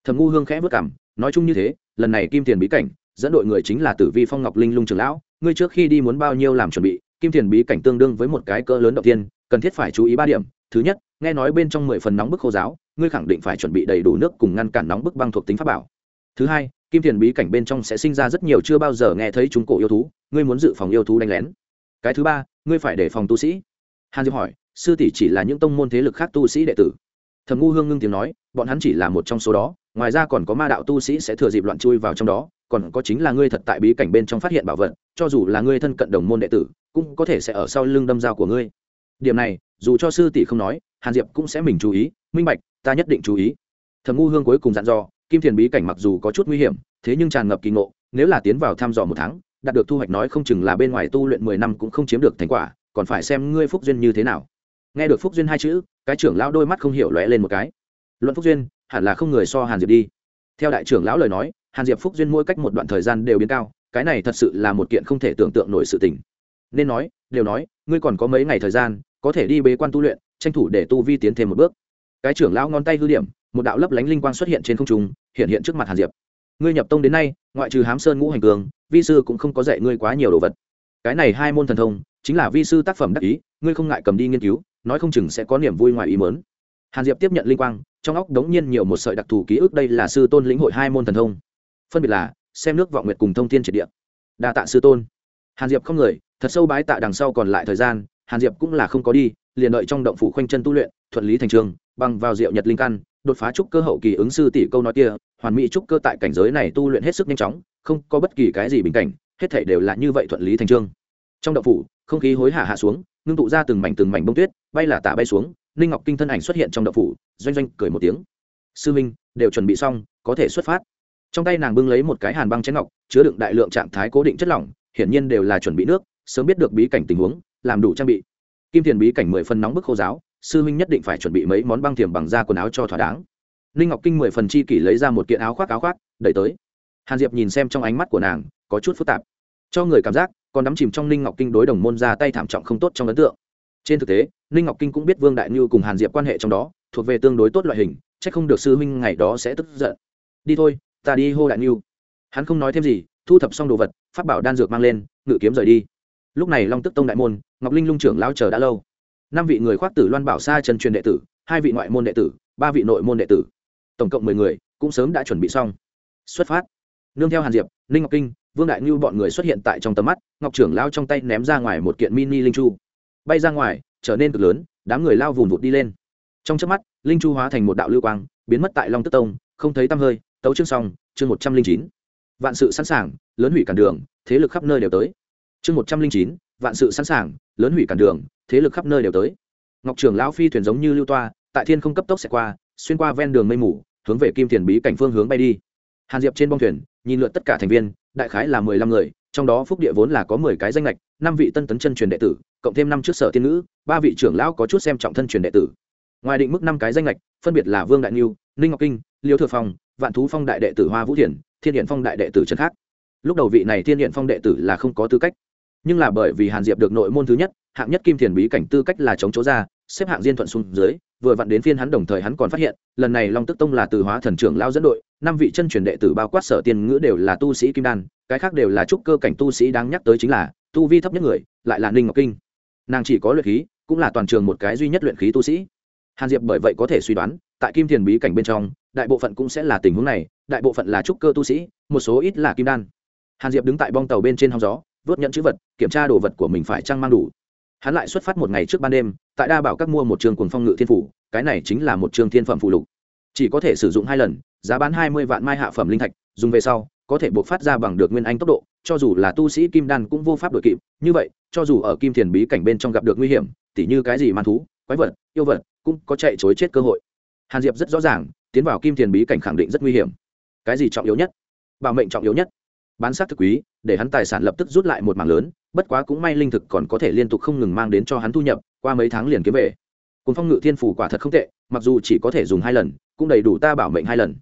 Thầm ngu hương khẽ vất cảm, nói chung như thế, lần này kim tiền bí cảnh, dẫn đội người chính là tử vi phong ngọc linh lung trường lão, ngươi trước khi đi muốn bao nhiêu làm chuẩn bị, kim tiền bí cảnh tương đương với một cái cỡ lớn đầu tiên, cần thiết phải chú ý ba điểm. Thứ nhất, nghe nói bên trong mười phần nóng bức khô giáo, ngươi khẳng định phải chuẩn bị đầy đủ nước cùng ngăn cản nóng bức băng thuộc tính pháp bảo. Thứ hai kim tiền bí cảnh bên trong sẽ sinh ra rất nhiều chưa bao giờ nghe thấy chúng cổ yêu thú, ngươi muốn dự phòng yêu thú đánh lén. Cái thứ ba, ngươi phải đề phòng tu sĩ. Hàn diệp hỏi, sư tỷ chỉ là những tông môn thế lực khác tu sĩ đệ tử. Thầm ngu hương ngưng tiếng nói, bọn hắn chỉ là một trong số đó, ngoài ra còn có ma đạo tu sĩ sẽ thừa dịp loạn chui vào trong đó, còn có chính là ngươi thật tại bí cảnh bên trong phát hiện bảo vật, cho dù là ngươi thân cận đồng môn đệ tử, cũng có thể sẽ ở sau lưng đâm dao của ngươi. Điểm này, dù cho sư tỷ không nói, hàn diệp cũng sẽ mình chú ý, minh bạch, ta nhất định chú ý. Thầm ngu hương cuối cùng dặn dò kim thiền bí cảnh mặc dù có chút nguy hiểm, thế nhưng tràn ngập kỳ ngộ, nếu là tiến vào thăm dò một tháng, đạt được thu hoạch nói không chừng là bên ngoài tu luyện mười năm cũng không chiếm được thành quả, còn phải xem ngươi phúc duyên như thế nào. Nghe được phúc duyên hai chữ, cái trưởng lão đôi mắt không hiểu lóe lên một cái. Luận phúc duyên, hẳn là không người so hàn diệp đi. Theo đại trưởng lão lời nói, hàn diệp phúc duyên mỗi cách một đoạn thời gian đều biến cao, cái này thật sự là một kiện không thể tưởng tượng nổi sự tình. Nên nói, đều nói, ngươi còn có mấy ngày thời gian, có thể đi bế quan tu luyện, tranh thủ để tu vi tiến thêm một bước cái trưởng lão ngón tay hư điểm, một đạo lấp lánh linh quang xuất hiện trên không trung, hiện hiện trước mặt hàn diệp. Ngươi nhập tông đến nay, ngoại trừ hám sơn ngũ hành cường, vi sư cũng không có dạy ngươi quá nhiều đồ vật. Cái này hai môn thần thông, chính là vi sư tác phẩm đắc ý, ngươi không ngại cầm đi nghiên cứu, nói không chừng sẽ có niềm vui ngoài ý mớn hàn diệp tiếp nhận linh quang, trong óc đống nhiên nhiều một sợi đặc thù ký ức, đây là sư tôn lĩnh hội hai môn thần thông. Phân biệt là, xem nước vọng nguyệt cùng thông thiên triệt địa. Đa tạ sư tôn. Hàn diệp không người, thật sâu bái tạ đằng sau còn lại thời gian, hàn diệp cũng là không có đi, liền đợi trong động phủ khoanh chân tu luyện, thuận lý thành trường bằng vào diệu nhật linh căn, đột phá trúc cơ hậu kỳ ứng sư tỷ câu nói kia, hoàn mỹ trúc cơ tại cảnh giới này tu luyện hết sức nhanh chóng, không có bất kỳ cái gì bình cảnh, hết thể đều là như vậy thuận lý thành trương trong đậu phủ, không khí hối hả hạ xuống, ngưng tụ ra từng mảnh từng mảnh bông tuyết, bay là tả bay xuống, ninh ngọc kinh thân ảnh xuất hiện trong đậu phủ, doanh doanh cười một tiếng. Sư minh, đều chuẩn bị xong, có thể xuất phát. Trong tay nàng bưng lấy một cái hàn băng chén ngọc, chứa đựng đại lượng trạng thái cố định chất lỏng, hiển nhiên đều là chuẩn bị nước, sớm biết được bí cảnh tình huống, làm đủ trang bị. Kim thiền bí cảnh mười phân nóng bức khô giáo sư huynh nhất định phải chuẩn bị mấy món băng thiềm bằng da quần áo cho thỏa đáng. Ninh ngọc kinh mười phần chi kỷ lấy ra một kiện áo khoác áo khoác, đẩy tới. Hàn diệp nhìn xem trong ánh mắt của nàng, có chút phức tạp. Cho người cảm giác còn đắm chìm trong ninh ngọc kinh đối đồng môn ra tay thảm trọng không tốt trong ấn tượng. Trên thực tế, ninh ngọc kinh cũng biết vương đại ngưu cùng hàn diệp quan hệ trong đó, thuộc về tương đối tốt loại hình c h ắ c không được sư huynh ngày đó sẽ tức giận. Đi thôi, ta đi hô đại ngưu. Hắn không nói thêm gì, thu thập xong đồ vật phát bảo đan dược mang lên, ngự kiếm rời đi. Lúc này long tức tông đại môn, ngọc linh lung trưởng lao chờ đã lâu năm vị người khoác tử loan bảo xa chân truyền đệ tử, hai vị ngoại môn đệ tử, ba vị nội môn đệ tử. Tổng cộng mười người, cũng sớm đã chuẩn bị xong. Xuất phát. Nương theo hàn diệp, ninh ngọc kinh, vương đại ngưu bọn người xuất hiện tại trong tầm mắt, ngọc trưởng lao trong tay ném ra ngoài một kiện mini linh chu. Bay ra ngoài, trở nên cực lớn, đám người lao vùn vụt đi lên. Trong trước mắt, linh chu hóa thành một đạo lưu quang, biến mất tại long tức tông, không thấy tăm hơi, tấu chương xong, chương một trăm linh chín. Vạn sự sẵn sàng, lớn hủy cản đường, thế lực khắp nơi đều tới. Chương một trăm linh chín, vạn sự sẵn sàng, lớn hủy cản đường thế lực khắp nơi đều tới. Ngọc trường lão phi thuyền giống như lưu toa tại thiên không cấp tốc sẽ qua xuyên qua ven đường mây mù hướng về kim tiền bí cảnh phương hướng bay đi. Hàn diệp trên bong thuyền nhìn lượt tất cả thành viên đại khái là mười lăm người trong đó phúc địa vốn là có mười cái danh lệch năm vị tân tấn chân truyền đệ tử cộng thêm năm trước sở tiên nữ, ba vị trưởng lão có chút xem trọng thân truyền đệ tử. Ngoài định mức năm cái danh lệch phân biệt là vương đại niu ninh ngọc kinh liêu thừa phong vạn thú phong đại đệ tử hoa vũ thiền thiên điện phong đại đệ tử trần khác. Lúc đầu vị này thiên điện phong đệ tử là không có tư cách nhưng là bởi vì hàn diệp được nội môn thứ nhất, hạng nhất kim thiền bí cảnh tư cách là chống chỗ ra, xếp hạng diên thuận xuống dưới, vừa vặn đến phiên hắn đồng thời hắn còn phát hiện, lần này long tức tông là từ hóa thần trưởng lao dẫn đội, năm vị chân truyền đệ tử bao quát sở tiên ngữ đều là tu sĩ kim đan, cái khác đều là trúc cơ cảnh tu sĩ đáng nhắc tới chính là, tu vi thấp nhất người, lại là ninh ngọc kinh. Nàng chỉ có luyện khí, cũng là toàn trường một cái duy nhất luyện khí tu sĩ. Hàn diệp bởi vậy có thể suy đoán, tại kim thiền bí cảnh bên trong, đại bộ phận cũng sẽ là tình huống này, đại bộ phận là trúc cơ tu sĩ, một số ít là kim đan. Hàn diệp đứng tại bong tàu bên trên hóng gió vớt nhận chữ vật, kiểm tra đồ vật của mình phải trăng mang đủ. Hắn lại xuất phát một ngày trước ban đêm, tại đa bảo các mua một trường cuồng phong ngự thiên phủ, cái này chính là một trường thiên phẩm phụ lục. Chỉ có thể sử dụng hai lần, giá bán hai mươi vạn mai hạ phẩm linh thạch, dùng về sau, có thể buộc phát ra bằng được nguyên anh tốc độ, cho dù là tu sĩ kim đan cũng vô pháp đội kịp. Như vậy, cho dù ở kim thiền bí cảnh bên trong gặp được nguy hiểm, tỉ như cái gì man thú, quái vật, yêu vật, cũng có chạy chối chết cơ hội. Hàn diệp rất rõ ràng, tiến vào kim thiền bí cảnh khẳng định rất nguy hiểm. Cái gì trọng yếu nhất? Bảo mệnh trọng yếu nhất? Bán sát thực quý, để hắn tài sản lập tức rút lại một mảng lớn, bất quá cũng may linh thực còn có thể liên tục không ngừng mang đến cho hắn thu nhập, qua mấy tháng liền kiếm về. Cùng phong ngự thiên phủ quả thật không tệ, mặc dù chỉ có thể dùng hai lần, cũng đầy đủ ta bảo mệnh hai lần.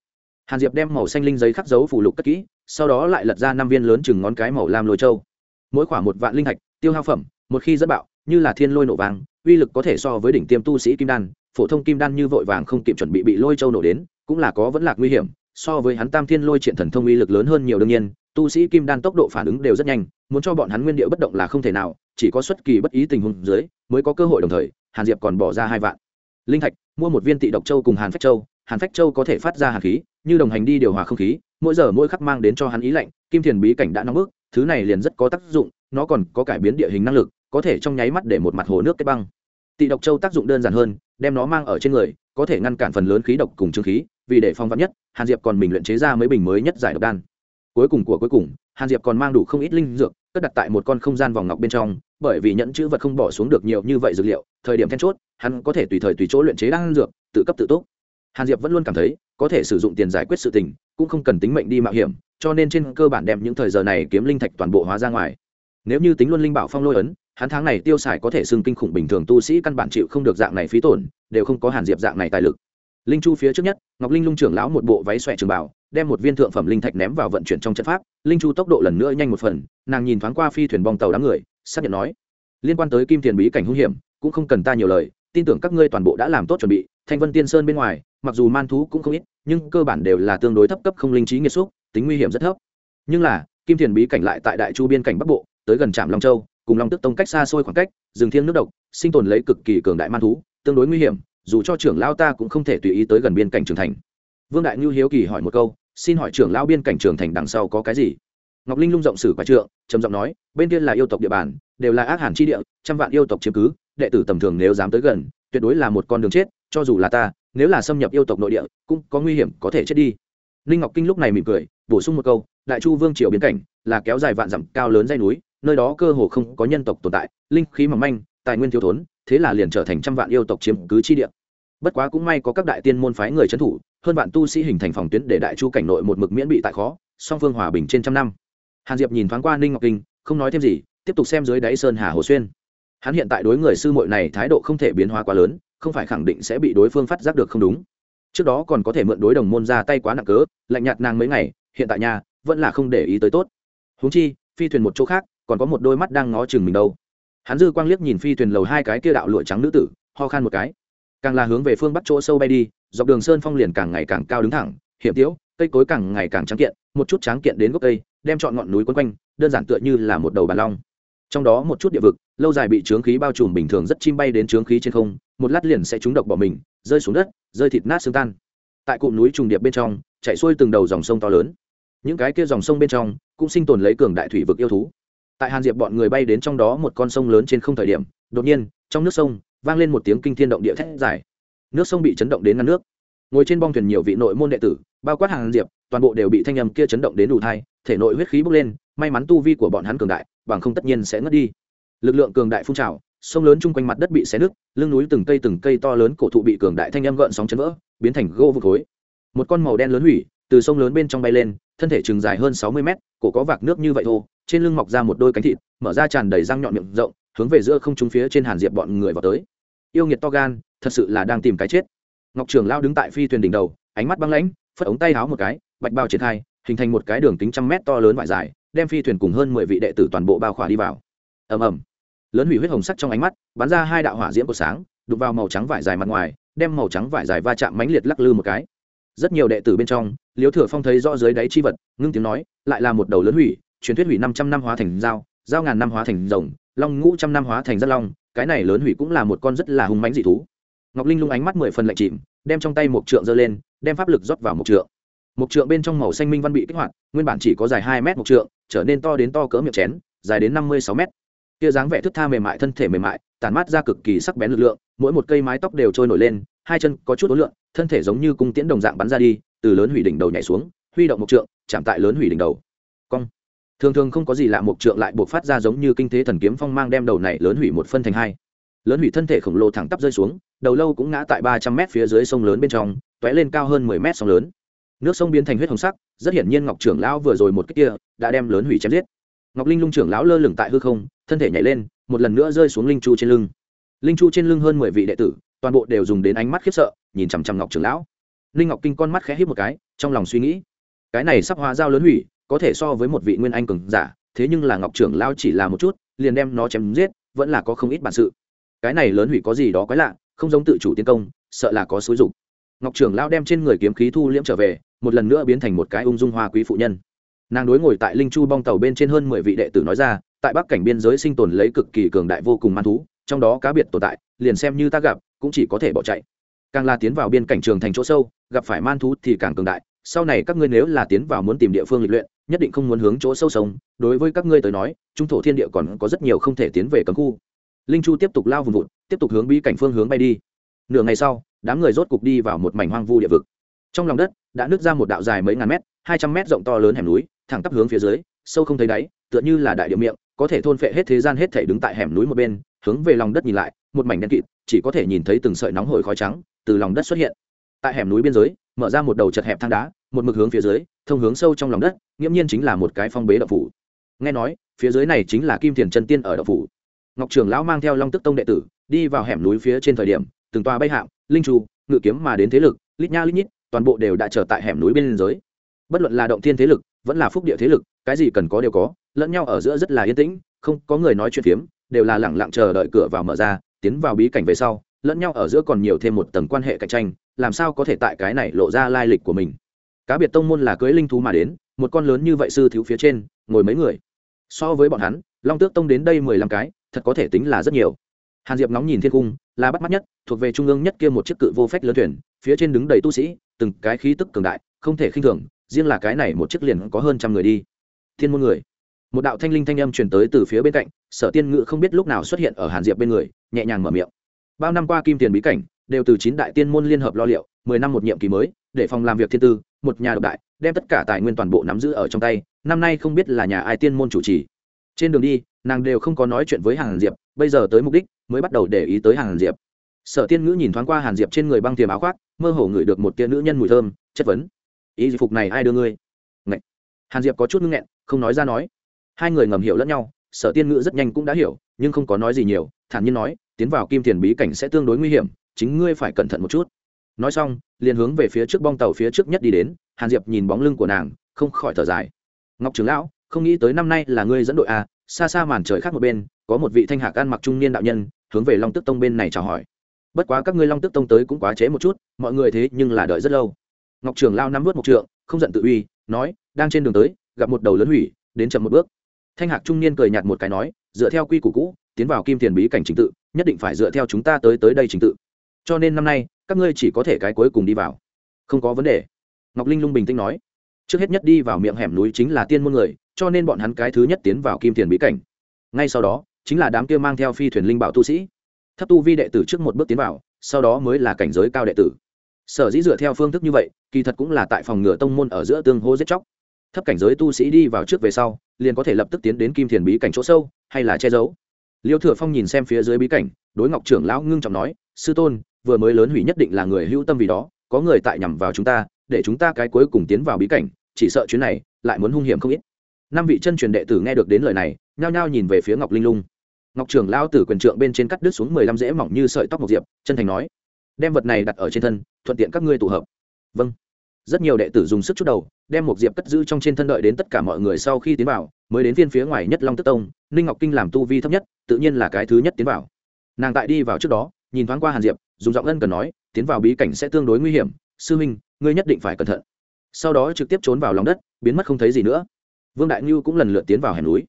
Hàn diệp đem màu xanh linh giấy khắc dấu phủ lục cất kỹ, sau đó lại lật ra năm viên lớn chừng ngón cái màu lam lôi châu. Mỗi khoảng một vạn linh thạch, tiêu hao phẩm, một khi dẫn bạo, như là thiên lôi nổ vàng uy lực có thể so với đỉnh tiêm tu sĩ kim đan, phổ thông kim đan như vội vàng không kịp chuẩn bị bị lôi châu nổ đến, cũng là có vẫn lạc nguy hiểm, so với hắn tam thiên lôi triện thần thông uy lực lớn hơn nhiều đương nhiên tu sĩ kim đan tốc độ phản ứng đều rất nhanh, muốn cho bọn hắn nguyên địa bất động là không thể nào, chỉ có xuất kỳ bất ý tình huống dưới mới có cơ hội đồng thời, hàn diệp còn bỏ ra hai vạn. Linh thạch, mua một viên tị độc châu cùng hàn phách châu. Hàn phách châu có thể phát ra hàn khí, như đồng hành đi điều hòa không khí, mỗi giờ mỗi khắc mang đến cho hắn ý lạnh, kim thiền bí cảnh đã nóng bức, thứ này liền rất có tác dụng, nó còn có cải biến địa hình năng lực, có thể trong nháy mắt để một mặt hồ nước kết băng. Tị độc châu tác dụng đơn giản hơn, đem nó mang ở trên người, có thể ngăn cản phần lớn khí độc cùng trương khí, vì để phong vắn nhất, hàn diệp còn mình luyện chế ra mấy bình mới nhất giải độc đan cuối cùng của cuối cùng, hàn diệp còn mang đủ không ít linh dược, cất đặt tại một con không gian vòng ngọc bên trong, bởi vì nhẫn chữ vật không bỏ xuống được nhiều như vậy dược liệu, thời điểm then chốt, hắn có thể tùy thời tùy chỗ luyện chế đan dược, tự cấp tự túc. Hàn diệp vẫn luôn cảm thấy, có thể sử dụng tiền giải quyết sự tình, cũng không cần tính mệnh đi mạo hiểm, cho nên trên cơ bản đem những thời giờ này kiếm linh thạch toàn bộ hóa ra ngoài. Nếu như tính luôn linh bảo phong lôi ấn, hắn tháng này tiêu xài có thể xưng kinh khủng bình thường tu sĩ căn bản chịu không được dạng này phí tổn, đều không có hàn diệp dạng này tài lực. Linh chu phía trước nhất, ngọc linh lung trưởng lão một bộ váy xòe trường bảo đem một viên thượng phẩm linh thạch ném vào vận chuyển trong trận pháp, linh chu tốc độ lần nữa nhanh một phần, nàng nhìn thoáng qua phi thuyền bong tàu đám người, xác nhận nói, liên quan tới kim tiền bí cảnh hung hiểm, cũng không cần ta nhiều lời, tin tưởng các ngươi toàn bộ đã làm tốt chuẩn bị, thanh vân tiên sơn bên ngoài, mặc dù man thú cũng không ít, nhưng cơ bản đều là tương đối thấp cấp không linh trí nghiệt xúc, tính nguy hiểm rất thấp. Nhưng là, kim tiền bí cảnh lại tại đại chu biên cảnh bắc bộ, tới gần trạm long châu, cùng long tức tông cách xa xôi khoảng cách, rừng thiêng nước độc, sinh tồn lấy cực kỳ cường đại man thú, tương đối nguy hiểm, dù cho trưởng lao ta cũng không thể tùy ý tới gần biên cảnh trưởng thành vương đại ngưu hiếu kỳ hỏi một câu, xin hỏi trưởng lao biên cảnh Trường thành đằng sau có cái gì? Ngọc linh lung rộng sử quả trượng, trầm giọng nói, bên kia là yêu tộc địa bàn, đều là ác hàn chi địa, trăm vạn yêu tộc chiếm cứ, đệ tử tầm thường nếu dám tới gần, tuyệt đối là một con đường chết, cho dù là ta, nếu là xâm nhập yêu tộc nội địa, cũng có nguy hiểm có thể chết đi. Ninh ngọc kinh lúc này mỉm cười, bổ sung một câu, đại chu vương triều biến cảnh, là kéo dài vạn dặm cao lớn dây núi, nơi đó cơ hồ không có nhân tộc tồn tại, linh khí mỏng manh, tài nguyên thiếu thốn, thế là liền trở thành trăm vạn yêu tộc chiếm cứ chi địa. Bất quá cũng may có các đại tiên môn phái người trấn thủ hơn vạn tu sĩ hình thành phòng tuyến để đại chu cảnh nội một mực miễn bị tại khó, song phương hòa bình trên trăm năm. Hàn diệp nhìn thoáng qua ninh ngọc kinh, không nói thêm gì, tiếp tục xem dưới đáy sơn hà hồ xuyên. Hắn hiện tại đối người sư muội này thái độ không thể biến hóa quá lớn, không phải khẳng định sẽ bị đối phương phát giác được không đúng. Trước đó còn có thể mượn đối đồng môn ra tay quá nặng cớ lạnh nhạt nàng mấy ngày, hiện tại nhà vẫn là không để ý tới tốt. Húng chi, phi thuyền một chỗ khác, còn có một đôi mắt đang ngó chừng mình đâu. Hắn dư quang liếc nhìn phi thuyền lầu hai cái kia đạo lụa trắng nữ tử, ho khan một cái. Càng là hướng về phương bắc chỗ sâu bay đi dọc đường sơn phong liền càng ngày càng cao đứng thẳng, hiểm tiếu, cây cối càng ngày càng trắng kiện, một chút tráng kiện đến gốc cây, đem chọn ngọn núi quấn quanh, đơn giản tựa như là một đầu bàn long. Trong đó một chút địa vực, lâu dài bị trướng khí bao trùm bình thường rất chim bay đến trướng khí trên không, một lát liền sẽ trúng độc bỏ mình, rơi xuống đất, rơi thịt nát xương tan. Tại cụm núi trùng điệp bên trong, chạy xuôi từng đầu dòng sông to lớn. Những cái kia dòng sông bên trong, cũng sinh tồn lấy cường đại thủy vực yêu thú. Tại hàn diệp bọn người bay đến trong đó một con sông lớn trên không thời điểm, đột nhiên, trong nước sông, vang lên một tiếng kinh thiên động địa thét dài nước sông bị chấn động đến ngăn nước. Ngồi trên bong thuyền nhiều vị nội môn đệ tử, bao quát hàng diệp, toàn bộ đều bị thanh âm kia chấn động đến đủ thai, thể nội huyết khí bốc lên, may mắn tu vi của bọn hắn cường đại, bằng không tất nhiên sẽ ngất đi. Lực lượng cường đại phun trào, sông lớn chung quanh mặt đất bị xé nứt, lưng núi từng cây từng cây to lớn cổ thụ bị cường đại thanh âm gợn sóng chấn vỡ, biến thành gô vực khối. Một con màu đen lớn hủy, từ sông lớn bên trong bay lên, thân thể chừng dài hơn sáu mươi mét, cổ có vạc nước như vậy thô trên lưng mọc ra một đôi cánh thịt, mở ra tràn đầy răng nhọn miệng rộng, hướng về giữa không trung phía trên hàn diệp bọn người vào tới. Yêu nghiệt to gan thật sự là đang tìm cái chết. Ngọc trường lao đứng tại phi thuyền đỉnh đầu, ánh mắt băng lãnh, phất ống tay háo một cái, bạch bao triển khai, hình thành một cái đường kính trăm mét to lớn vải dài, đem phi thuyền cùng hơn mười vị đệ tử toàn bộ bao khỏa đi vào. Ầm ầm. Lớn hủy huyết hồng sắc trong ánh mắt, bắn ra hai đạo hỏa diễm của sáng đục vào màu trắng vải dài mặt ngoài, đem màu trắng vải dài va chạm mãnh liệt lắc lư một cái. Rất nhiều đệ tử bên trong liếu thừa phong thấy rõ dưới đáy chi vật, ngưng tiếng nói, lại là một đầu lớn hủy, truyền thuyết hủy năm trăm năm hóa thành dao dao ngàn năm hóa thành rồng, long ngũ trăm năm hóa thành rất long, cái này lớn hủy cũng là một con rất là hung mãnh dị thú ngọc linh lung ánh mắt mười phần lạnh chìm, đem trong tay một trượng giơ lên, đem pháp lực rót vào một trượng. Một trượng bên trong màu xanh minh văn bị kích hoạt, nguyên bản chỉ có dài hai mét một trượng, trở nên to đến to cỡ miệng chén, dài đến năm mươi sáu mét. Kia dáng vẻ thức tha mềm mại, thân thể mềm mại, tản mát ra cực kỳ sắc bén lực lượng, mỗi một cây mái tóc đều trôi nổi lên, hai chân có chút ối lượng thân thể giống như cung tiễn đồng dạng bắn ra đi, từ lớn hủy đỉnh đầu nhảy xuống, huy động một trượng, chạm tại lớn hủy đỉnh đầu. Cong. Thường thường không có gì lạ một trượng lại buộc phát ra giống như kinh thế thần kiếm phong mang đem đầu này lớn hủy một phân thành hai lớn hủy thân thể khổng lồ thẳng tắp rơi xuống, đầu lâu cũng ngã tại ba trăm mét phía dưới sông lớn bên trong t ó é lên cao hơn mười mét sông lớn. Nước sông biến thành huyết hồng sắc, rất hiển nhiên ngọc trưởng lão vừa rồi một cách kia, đã đem lớn hủy chém giết. Ngọc linh lung trưởng lão lơ lửng tại hư không, thân thể nhảy lên, một lần nữa rơi xuống linh chu trên lưng. Linh chu trên lưng hơn mười vị đệ tử, toàn bộ đều dùng đến ánh mắt khiếp sợ, nhìn chằm chằm ngọc trưởng lão. Linh ngọc kinh con mắt khẽ hít một cái, trong lòng suy nghĩ, cái này sắp hóa dao lớn hủy, có thể so với một vị nguyên anh cường giả, thế nhưng là ngọc trưởng lão chỉ là một chút, liền đem nó chém giết, vẫn là có không ít bản sự cái này lớn hủy có gì đó quái lạ, không giống tự chủ tiến công, sợ là có xúi dục. Ngọc trưởng lão đem trên người kiếm khí thu liễm trở về, một lần nữa biến thành một cái ung dung hoa quý phụ nhân. Nàng đối ngồi tại linh chu bong tàu bên trên hơn mười vị đệ tử nói ra, tại bắc cảnh biên giới sinh tồn lấy cực kỳ cường đại vô cùng man thú, trong đó cá biệt tồn tại, liền xem như ta gặp, cũng chỉ có thể bỏ chạy. Càng là tiến vào biên cảnh trường thành chỗ sâu, gặp phải man thú thì càng cường đại, sau này các ngươi nếu là tiến vào muốn tìm địa phương lịch luyện, nhất định không muốn hướng chỗ sâu sống, đối với các ngươi tới nói, trung thổ thiên địa còn có rất nhiều không thể tiến về cấm khu linh chu tiếp tục lao vùng vụt, tiếp tục hướng bi cảnh phương hướng bay đi. Nửa ngày sau, đám người rốt cục đi vào một mảnh hoang vu địa vực. Trong lòng đất, đã nứt ra một đạo dài mấy ngàn mét, hai trăm mét rộng to lớn hẻm núi, thẳng tắp hướng phía dưới, sâu không thấy đáy, tựa như là đại địa miệng, có thể thôn phệ hết thế gian hết thể đứng tại hẻm núi một bên, hướng về lòng đất nhìn lại, một mảnh đen kịt, chỉ có thể nhìn thấy từng sợi nóng hổi khói trắng từ lòng đất xuất hiện. Tại hẻm núi biên giới, mở ra một đầu chật hẹp thang đá, một mực hướng phía dưới, thông hướng sâu trong lòng đất, nghiễm nhiên chính là một cái phong bế đậu phủ. Nghe nói, phía dưới này chính là kim thiền chân tiên ở đậu phủ ngọc trường lão mang theo long tức tông đệ tử, đi vào hẻm núi phía trên thời điểm, từng toa bay hạng, linh trù, ngự kiếm mà đến thế lực, lít nha lít nhít, toàn bộ đều đã trở tại hẻm núi bên giới bất luận là động thiên thế lực, vẫn là phúc địa thế lực, cái gì cần có đều có, lẫn nhau ở giữa rất là yên tĩnh, không có người nói chuyện phiếm, đều là lẳng lặng chờ đợi cửa vào mở ra, tiến vào bí cảnh về sau, lẫn nhau ở giữa còn nhiều thêm một tầng quan hệ cạnh tranh, làm sao có thể tại cái này lộ ra lai lịch của mình. Cá biệt tông môn là cưới linh thú mà đến, một con lớn như vậy sư thiếu phía trên, ngồi mấy người. So với bọn hắn, long tước tông đến đây mười lăm cái thật có thể tính là rất nhiều. Hàn diệp nóng nhìn thiên cung, là bắt mắt nhất, thuộc về trung ương nhất kia một chiếc cự vô phách lớn thuyền, phía trên đứng đầy tu sĩ, từng cái khí tức cường đại, không thể khinh thường, riêng là cái này một chiếc liền có hơn trăm người đi. Thiên môn người. Một đạo thanh linh thanh âm truyền tới từ phía bên cạnh, sở tiên ngự không biết lúc nào xuất hiện ở hàn diệp bên người, nhẹ nhàng mở miệng. Bao năm qua kim tiền bí cảnh, đều từ chín đại tiên môn liên hợp lo liệu, mười năm một nhiệm kỳ mới, để phòng làm việc thiên tư, một nhà độc đại, đem tất cả tài nguyên toàn bộ nắm giữ ở trong tay, năm nay không biết là nhà ai tiên môn chủ trì. Trên đường đi nàng đều không có nói chuyện với hàn diệp bây giờ tới mục đích mới bắt đầu để ý tới hàn diệp. Sở tiên ngữ nhìn thoáng qua hàn diệp trên người băng tiềm áo khoác mơ hồ ngửi được một tia nữ nhân mùi thơm chất vấn. Ý phục này ai đưa ngươi? Ngậy. hàn diệp có chút ngưng nghẹn không nói ra nói. Hai người ngầm hiểu lẫn nhau sở tiên ngữ rất nhanh cũng đã hiểu nhưng không có nói gì nhiều thản nhiên nói tiến vào kim tiền bí cảnh sẽ tương đối nguy hiểm chính ngươi phải cẩn thận một chút. Nói xong liền hướng về phía trước bong tàu phía trước nhất đi đến hàn diệp nhìn bóng lưng của nàng không khỏi thở dài. Ngọc trưởng lão không nghĩ tới năm nay là ngươi dẫn đội a à, xa xa màn trời khác một bên, có một vị thanh hạc ăn mặc trung niên đạo nhân, hướng về long tức tông bên này chào hỏi. Bất quá các ngươi long tức tông tới cũng quá chế một chút, mọi người thế nhưng là đợi rất lâu. Ngọc trường lao nắm vớt một trượng, không giận tự uy, nói, đang trên đường tới, gặp một đầu lớn hủy, đến chậm một bước. Thanh hạc trung niên cười nhạt một cái nói, dựa theo quy củ cũ, tiến vào kim tiền bí cảnh trình tự, nhất định phải dựa theo chúng ta tới tới đây trình tự. Cho nên năm nay, các ngươi chỉ có thể cái cuối cùng đi vào. Không có vấn đề. Ngọc linh lung bình tĩnh nói. Trước hết nhất đi vào miệng hẻm núi chính là tiên môn người cho nên bọn hắn cái thứ nhất tiến vào kim tiền bí cảnh. Ngay sau đó, chính là đám kia mang theo phi thuyền linh bảo tu sĩ. Thấp tu vi đệ tử trước một bước tiến vào, sau đó mới là cảnh giới cao đệ tử. Sở dĩ dựa theo phương thức như vậy, kỳ thật cũng là tại phòng ngựa tông môn ở giữa tương hô giết chóc. Thấp cảnh giới tu sĩ đi vào trước về sau, liền có thể lập tức tiến đến kim thiền bí cảnh chỗ sâu, hay là che giấu. Liêu thừa phong nhìn xem phía dưới bí cảnh, đối ngọc trưởng lão ngưng trọng nói, sư tôn, vừa mới lớn hủy nhất định là người hữu tâm vì đó, có người tại nhằm vào chúng ta, để chúng ta cái cuối cùng tiến vào bí cảnh, chỉ sợ chuyến này, lại muốn hung hiểm không ít năm vị chân truyền đệ tử nghe được đến lời này, nhao nhao nhìn về phía ngọc linh lung. Ngọc trưởng lao tử quyền trượng bên trên cắt đứt xuống mười lăm rễ mỏng như sợi tóc mộc diệp, chân thành nói, đem vật này đặt ở trên thân, thuận tiện các ngươi tụ hợp. Vâng. Rất nhiều đệ tử dùng sức chút đầu, đem một diệp cất giữ trong trên thân đợi đến tất cả mọi người sau khi tiến vào, mới đến viên phía ngoài nhất long tức tông, ninh ngọc kinh làm tu vi thấp nhất, tự nhiên là cái thứ nhất tiến vào. Nàng tại đi vào trước đó, nhìn thoáng qua hàn diệp, dùng giọng ân cần nói, tiến vào bí cảnh sẽ tương đối nguy hiểm, sư minh ngươi nhất định phải cẩn thận. Sau đó trực tiếp trốn vào lòng đất, biến mất không thấy gì nữa vương đại ngưu cũng lần lượt tiến vào hẻm núi.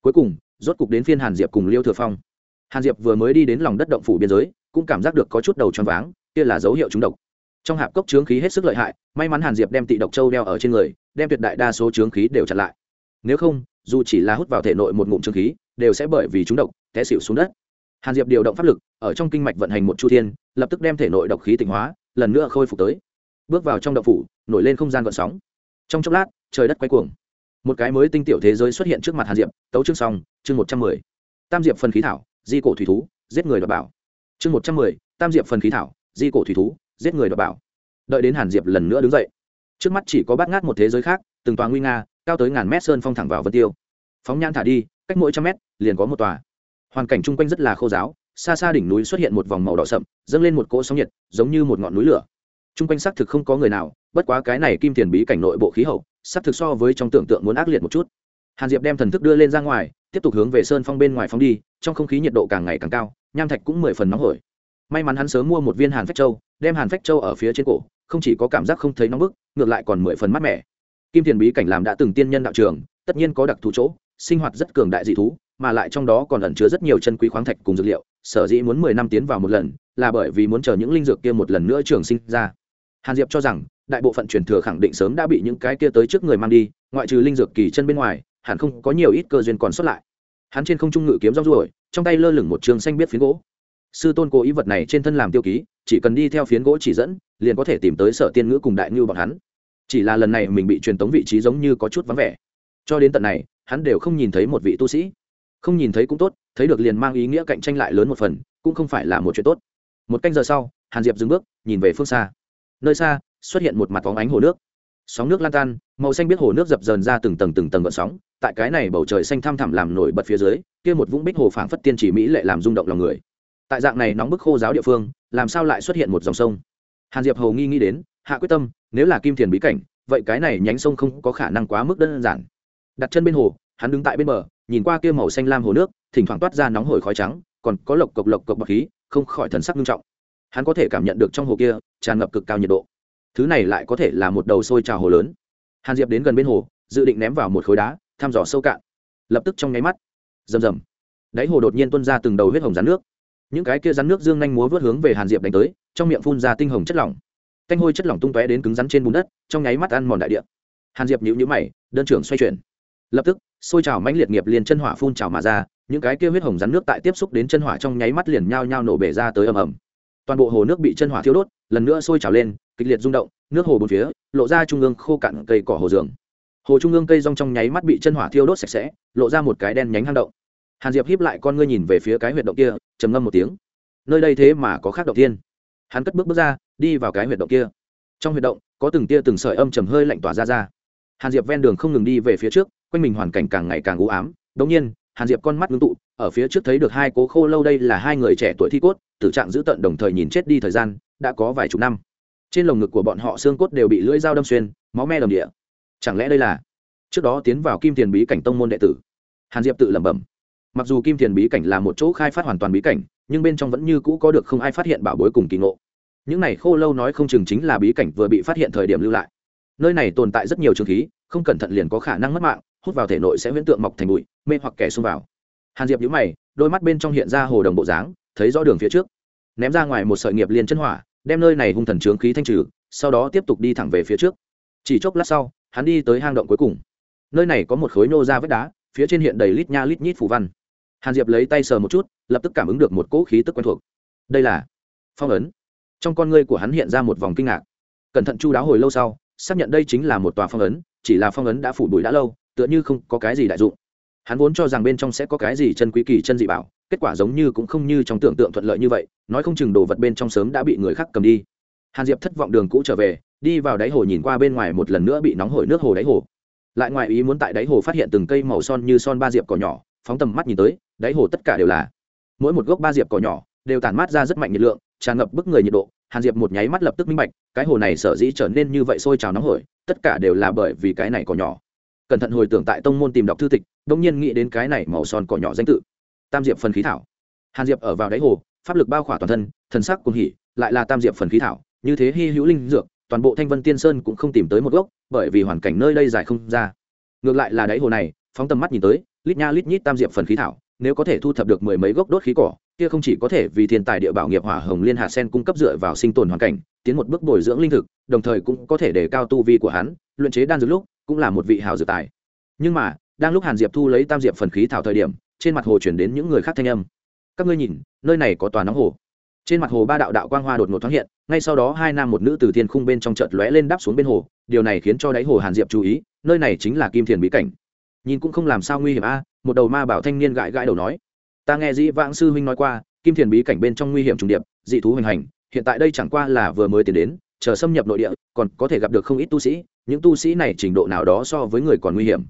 Cuối cùng, rốt cục đến phiên hàn diệp cùng liêu thừa phong. Hàn diệp vừa mới đi đến lòng đất động phủ biên giới, cũng cảm giác được có chút đầu choáng váng, kia là dấu hiệu trúng độc. Trong hạp cốc trướng khí hết sức lợi hại, may mắn hàn diệp đem tị độc châu đeo ở trên người, đem tuyệt đại đa số trướng khí đều chặn lại. Nếu không, dù chỉ là hút vào thể nội một ngụm trướng khí, đều sẽ bởi vì trúng độc té xịu xuống đất. Hàn diệp điều động pháp lực, ở trong kinh mạch vận hành một chu thiên, lập tức đem thể nội độc khí tỉnh hóa, lần nữa khôi phục tới. Bước vào trong động phủ, nổi lên không gian gợn sóng. Trong chốc lát, trời đất quay cuồng một cái mới tinh tiểu thế giới xuất hiện trước mặt hàn diệp, tấu chương xong, chương một trăm mười. Tam diệp phần khí thảo, di cổ thủy thú, giết người đọc bảo. Chương một trăm mười, tam diệp phần khí thảo, di cổ thủy thú, giết người đọc bảo. Đợi đến hàn diệp lần nữa đứng dậy, trước mắt chỉ có bát ngát một thế giới khác, từng tòa nguy nga, cao tới ngàn mét sơn phong thẳng vào vân tiêu. Phóng nhan thả đi, cách mỗi trăm mét, liền có một tòa. Hoàn cảnh chung quanh rất là khô giáo, xa xa đỉnh núi xuất hiện một vòng màu đỏ sậm, dâng lên một cỗ sóng nhiệt, giống như một ngọn núi lửa. Chung quanh xác thực không có người nào, bất quá cái này kim tiền bí cảnh nội bộ khí hậu sắp thực so với trong tưởng tượng muốn ác liệt một chút. Hàn diệp đem thần thức đưa lên ra ngoài, tiếp tục hướng về sơn phong bên ngoài phóng đi, trong không khí nhiệt độ càng ngày càng cao, nham thạch cũng mười phần nóng hổi. May mắn hắn sớm mua một viên hàn phách châu, đem hàn phách châu ở phía trên cổ, không chỉ có cảm giác không thấy nóng bức, ngược lại còn mười phần mát mẻ. Kim tiền bí cảnh làm đã từng tiên nhân đạo trường, tất nhiên có đặc thù chỗ, sinh hoạt rất cường đại dị thú, mà lại trong đó còn ẩn chứa rất nhiều chân quý khoáng thạch cùng dược liệu, sở dĩ muốn mười năm tiến vào một lần, là bởi vì muốn chờ những linh dược kia một lần nữa trường sinh ra. Hàn diệp cho rằng đại bộ phận truyền thừa khẳng định sớm đã bị những cái kia tới trước người mang đi, ngoại trừ linh dược kỳ chân bên ngoài, hẳn không có nhiều ít cơ duyên còn xuất lại. Hắn trên không trung ngự kiếm rong ruổi, trong tay lơ lửng một trường xanh biết phiến gỗ. Sư tôn cố ý vật này trên thân làm tiêu ký, chỉ cần đi theo phiến gỗ chỉ dẫn, liền có thể tìm tới sở tiên ngữ cùng đại ngưu bọn hắn. Chỉ là lần này mình bị truyền tống vị trí giống như có chút vắng vẻ. Cho đến tận này, hắn đều không nhìn thấy một vị tu sĩ. Không nhìn thấy cũng tốt, thấy được liền mang ý nghĩa cạnh tranh lại lớn một phần, cũng không phải là một chuyện tốt. Một canh giờ sau, hàn diệp dừng bước, nhìn về phương xa. Nơi xa xuất hiện một mặt phóng ánh hồ nước. Sóng nước lan tan, màu xanh biết hồ nước dập dờn ra từng tầng từng tầng gợn sóng. Tại cái này bầu trời xanh thăm thẳm làm nổi bật phía dưới, kia một vũng bích hồ phảng phất tiên chỉ mỹ lệ làm rung động lòng người. Tại dạng này nóng bức khô giáo địa phương, làm sao lại xuất hiện một dòng sông? Hàn diệp hầu nghi nghĩ đến, hạ quyết tâm, nếu là kim thiền bí cảnh, vậy cái này nhánh sông không có khả năng quá mức đơn giản. Đặt chân bên hồ, hắn đứng tại bên bờ, nhìn qua kia màu xanh lam hồ nước, thỉnh thoảng toát ra nóng hổi khói trắng, còn có lộc cộc lộc cộc bọc khí, không khỏi thần sắc nghiêm trọng. Hắn có thể cảm nhận được trong hồ kia tràn ngập cực cao nhiệt độ thứ này lại có thể là một đầu sôi trào hồ lớn. Hàn diệp đến gần bên hồ, dự định ném vào một khối đá, thăm dò sâu cạn. Lập tức trong nháy mắt, rầm rầm. Đáy hồ đột nhiên tuôn ra từng đầu huyết hồng rắn nước. Những cái kia rắn nước dương nhanh múa vớt hướng về hàn diệp đánh tới, trong miệng phun ra tinh hồng chất lỏng. Canh hôi chất lỏng tung tóe đến cứng rắn trên bùn đất, trong nháy mắt ăn mòn đại địa. Hàn diệp nhíu nhữ mày, đơn trưởng xoay chuyển. Lập tức, sôi trào mãnh liệt nghiệp liền chân hỏa phun trào mà ra, những cái kia huyết hồng rắn nước tại tiếp xúc đến chân hỏa trong nháy mắt liền nhao nhao nổ bể ra tới ầm ầm. Toàn bộ hồ nước bị chân hỏa thiêu đốt, lần nữa sôi trào lên kịch liệt rung động, nước hồ bốn phía, lộ ra trung ương khô cạn cây cỏ hồ giường. Hồ trung ương cây rong trong nháy mắt bị chân hỏa thiêu đốt sạch sẽ, lộ ra một cái đen nhánh hang động. Hàn diệp híp lại con ngươi nhìn về phía cái huyệt động kia, trầm ngâm một tiếng. Nơi đây thế mà có khác động tiên hắn cất bước bước ra, đi vào cái huyệt động kia. Trong huyệt động, có từng tia từng sợi âm trầm hơi lạnh tỏa ra ra. Hàn diệp ven đường không ngừng đi về phía trước, quanh mình hoàn cảnh càng ngày càng u ám. Đống nhiên, hàn diệp con mắt ngưng tụ, ở phía trước thấy được hai cố khô lâu đây là hai người trẻ tuổi thi cốt, tử trạng giữ tận đồng thời nhìn chết đi thời gian, đã có vài chục năm trên lồng ngực của bọn họ xương cốt đều bị lưỡi dao đâm xuyên, máu me đầm địa. Chẳng lẽ đây là? Trước đó tiến vào kim tiền bí cảnh tông môn đệ tử. Hàn diệp tự lẩm bẩm. Mặc dù kim tiền bí cảnh là một chỗ khai phát hoàn toàn bí cảnh, nhưng bên trong vẫn như cũ có được không ai phát hiện bảo bối cùng kỳ ngộ. Những này khô lâu nói không chừng chính là bí cảnh vừa bị phát hiện thời điểm lưu lại. Nơi này tồn tại rất nhiều trường khí, không cẩn thận liền có khả năng mất mạng, hút vào thể nội sẽ huyễn tượng mọc thành bụi, mê hoặc kẻ xông vào. Hàn diệp nhíu mày, đôi mắt bên trong hiện ra hồ đồng bộ dáng, thấy rõ đường phía trước. Ném ra ngoài một sợi nghiệp liền chân hỏa đem nơi này hung thần trướng khí thanh trừ, sau đó tiếp tục đi thẳng về phía trước. Chỉ chốc lát sau, hắn đi tới hang động cuối cùng. Nơi này có một khối nô ra vết đá, phía trên hiện đầy lít nha lít nhít phù văn. Hàn diệp lấy tay sờ một chút, lập tức cảm ứng được một cỗ khí tức quen thuộc. Đây là phong ấn. Trong con ngươi của hắn hiện ra một vòng kinh ngạc. Cẩn thận chu đáo hồi lâu sau, xác nhận đây chính là một tòa phong ấn, chỉ là phong ấn đã phủ bụi đã lâu, tựa như không có cái gì đại dụng. Hắn vốn cho rằng bên trong sẽ có cái gì chân quý kỳ chân dị bảo kết quả giống như cũng không như trong tưởng tượng thuận lợi như vậy, nói không chừng đồ vật bên trong sớm đã bị người khác cầm đi. Hàn diệp thất vọng đường cũ trở về, đi vào đáy hồ nhìn qua bên ngoài một lần nữa bị nóng hổi nước hồ đáy hồ. Lại ngoài ý muốn tại đáy hồ phát hiện từng cây màu son như son ba diệp cỏ nhỏ, phóng tầm mắt nhìn tới, đáy hồ tất cả đều là. Mỗi một gốc ba diệp cỏ nhỏ đều tản mát ra rất mạnh nhiệt lượng, tràn ngập bức người nhiệt độ. Hàn diệp một nháy mắt lập tức minh bạch, cái hồ này sở dĩ trở nên như vậy sôi trào nóng hổi, tất cả đều là bởi vì cái này cỏ nhỏ. Cẩn thận hồi tưởng tại tông môn tìm đọc thư tịch đông nhiên nghĩ đến cái này màu son cỏ nhỏ danh tự tam diệp phần khí thảo. Hàn diệp ở vào đáy hồ, pháp lực bao khỏa toàn thân, thần sắc cùng hỉ, lại là tam diệp phần khí thảo, như thế hy hữu linh dược, toàn bộ thanh vân tiên sơn cũng không tìm tới một gốc, bởi vì hoàn cảnh nơi đây dài không ra. Ngược lại là đáy hồ này, phóng tầm mắt nhìn tới, lít nha lít nhít tam diệp phần khí thảo, nếu có thể thu thập được mười mấy gốc đốt khí cỏ, kia không chỉ có thể vì thiên tài địa bảo nghiệp hỏa hồng liên hạ sen cung cấp dựa vào sinh tồn hoàn cảnh, tiến một bước bồi dưỡng linh thực, đồng thời cũng có thể đề cao tu vi của hắn, luyện chế đan dược lúc, cũng là một vị hào dược tài. Nhưng mà, đang lúc hàn diệp thu lấy tam diệp phần khí thảo thời điểm trên mặt hồ chuyển đến những người khác thanh âm. Các ngươi nhìn, nơi này có tòa nóng hồ. Trên mặt hồ ba đạo đạo quang hoa đột ngột thoáng hiện, ngay sau đó hai nam một nữ từ thiên khung bên trong chợt lóe lên đáp xuống bên hồ, điều này khiến cho đáy hồ hàn diệp chú ý, nơi này chính là kim thiền bí cảnh. Nhìn cũng không làm sao nguy hiểm a, một đầu ma bảo thanh niên gãi gãi đầu nói. Ta nghe dĩ vãng sư huynh nói qua, kim thiền bí cảnh bên trong nguy hiểm trùng điệp, dị thú hoành hành, hiện tại đây chẳng qua là vừa mới tiến đến, chờ xâm nhập nội địa, còn có thể gặp được không ít tu sĩ, những tu sĩ này trình độ nào đó so với người còn nguy hiểm.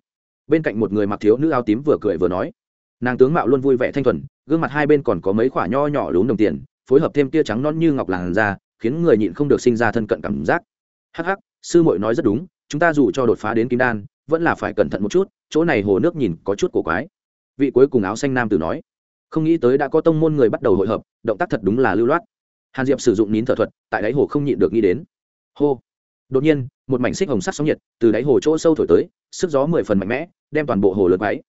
Bên cạnh một người mặc thiếu nữ áo tím vừa cười vừa nói nàng tướng mạo luôn vui vẻ thanh thuần, gương mặt hai bên còn có mấy khoả nho nhỏ lún đồng tiền, phối hợp thêm tia trắng non như ngọc làn da, khiến người nhịn không được sinh ra thân cận cảm giác. Hắc hắc, sư muội nói rất đúng, chúng ta dù cho đột phá đến kim đan, vẫn là phải cẩn thận một chút, chỗ này hồ nước nhìn có chút cổ quái. Vị cuối cùng áo xanh nam tử nói, không nghĩ tới đã có tông môn người bắt đầu hội hợp, động tác thật đúng là lưu loát. Hàn diệp sử dụng nín thở thuật, tại đáy hồ không nhịn được nghĩ đến. Hô. Đột nhiên, một mảnh xích hồng sắc sóng nhiệt, từ đáy hồ chỗ sâu thổi tới, sức gió mười phần mạnh mẽ, đem toàn bộ hồ lượt váy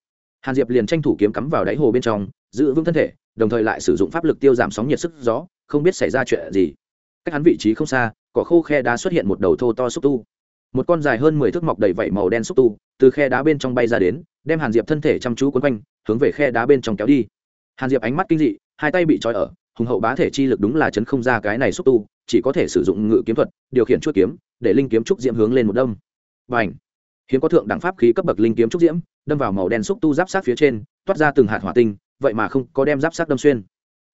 hàn diệp liền tranh thủ kiếm cắm vào đáy hồ bên trong, giữ vững thân thể, đồng thời lại sử dụng pháp lực tiêu giảm sóng nhiệt sức gió, không biết xảy ra chuyện gì. Cách hắn vị trí không xa, cỏ khô khe đá xuất hiện một đầu thô to xúc tu. Một con dài hơn mười thước mọc đầy vảy màu đen xúc tu, từ khe đá bên trong bay ra đến, đem hàn diệp thân thể chăm chú quấn quanh, hướng về khe đá bên trong kéo đi. Hàn diệp ánh mắt kinh dị, hai tay bị trói ở, hùng hậu bá thể chi lực đúng là chấn không ra cái này xúc tu, chỉ có thể sử dụng ngự kiếm thuật, điều khiển chuôi kiếm, để linh kiếm trúc diễm hướng lên một đâm. Và ảnh hiếm có thượng đẳng pháp khí cấp bậc linh kiếm trúc diễm đâm vào màu đen xúc tu giáp sát phía trên, toát ra từng hạt hỏa tinh, vậy mà không có đem giáp sát đâm xuyên.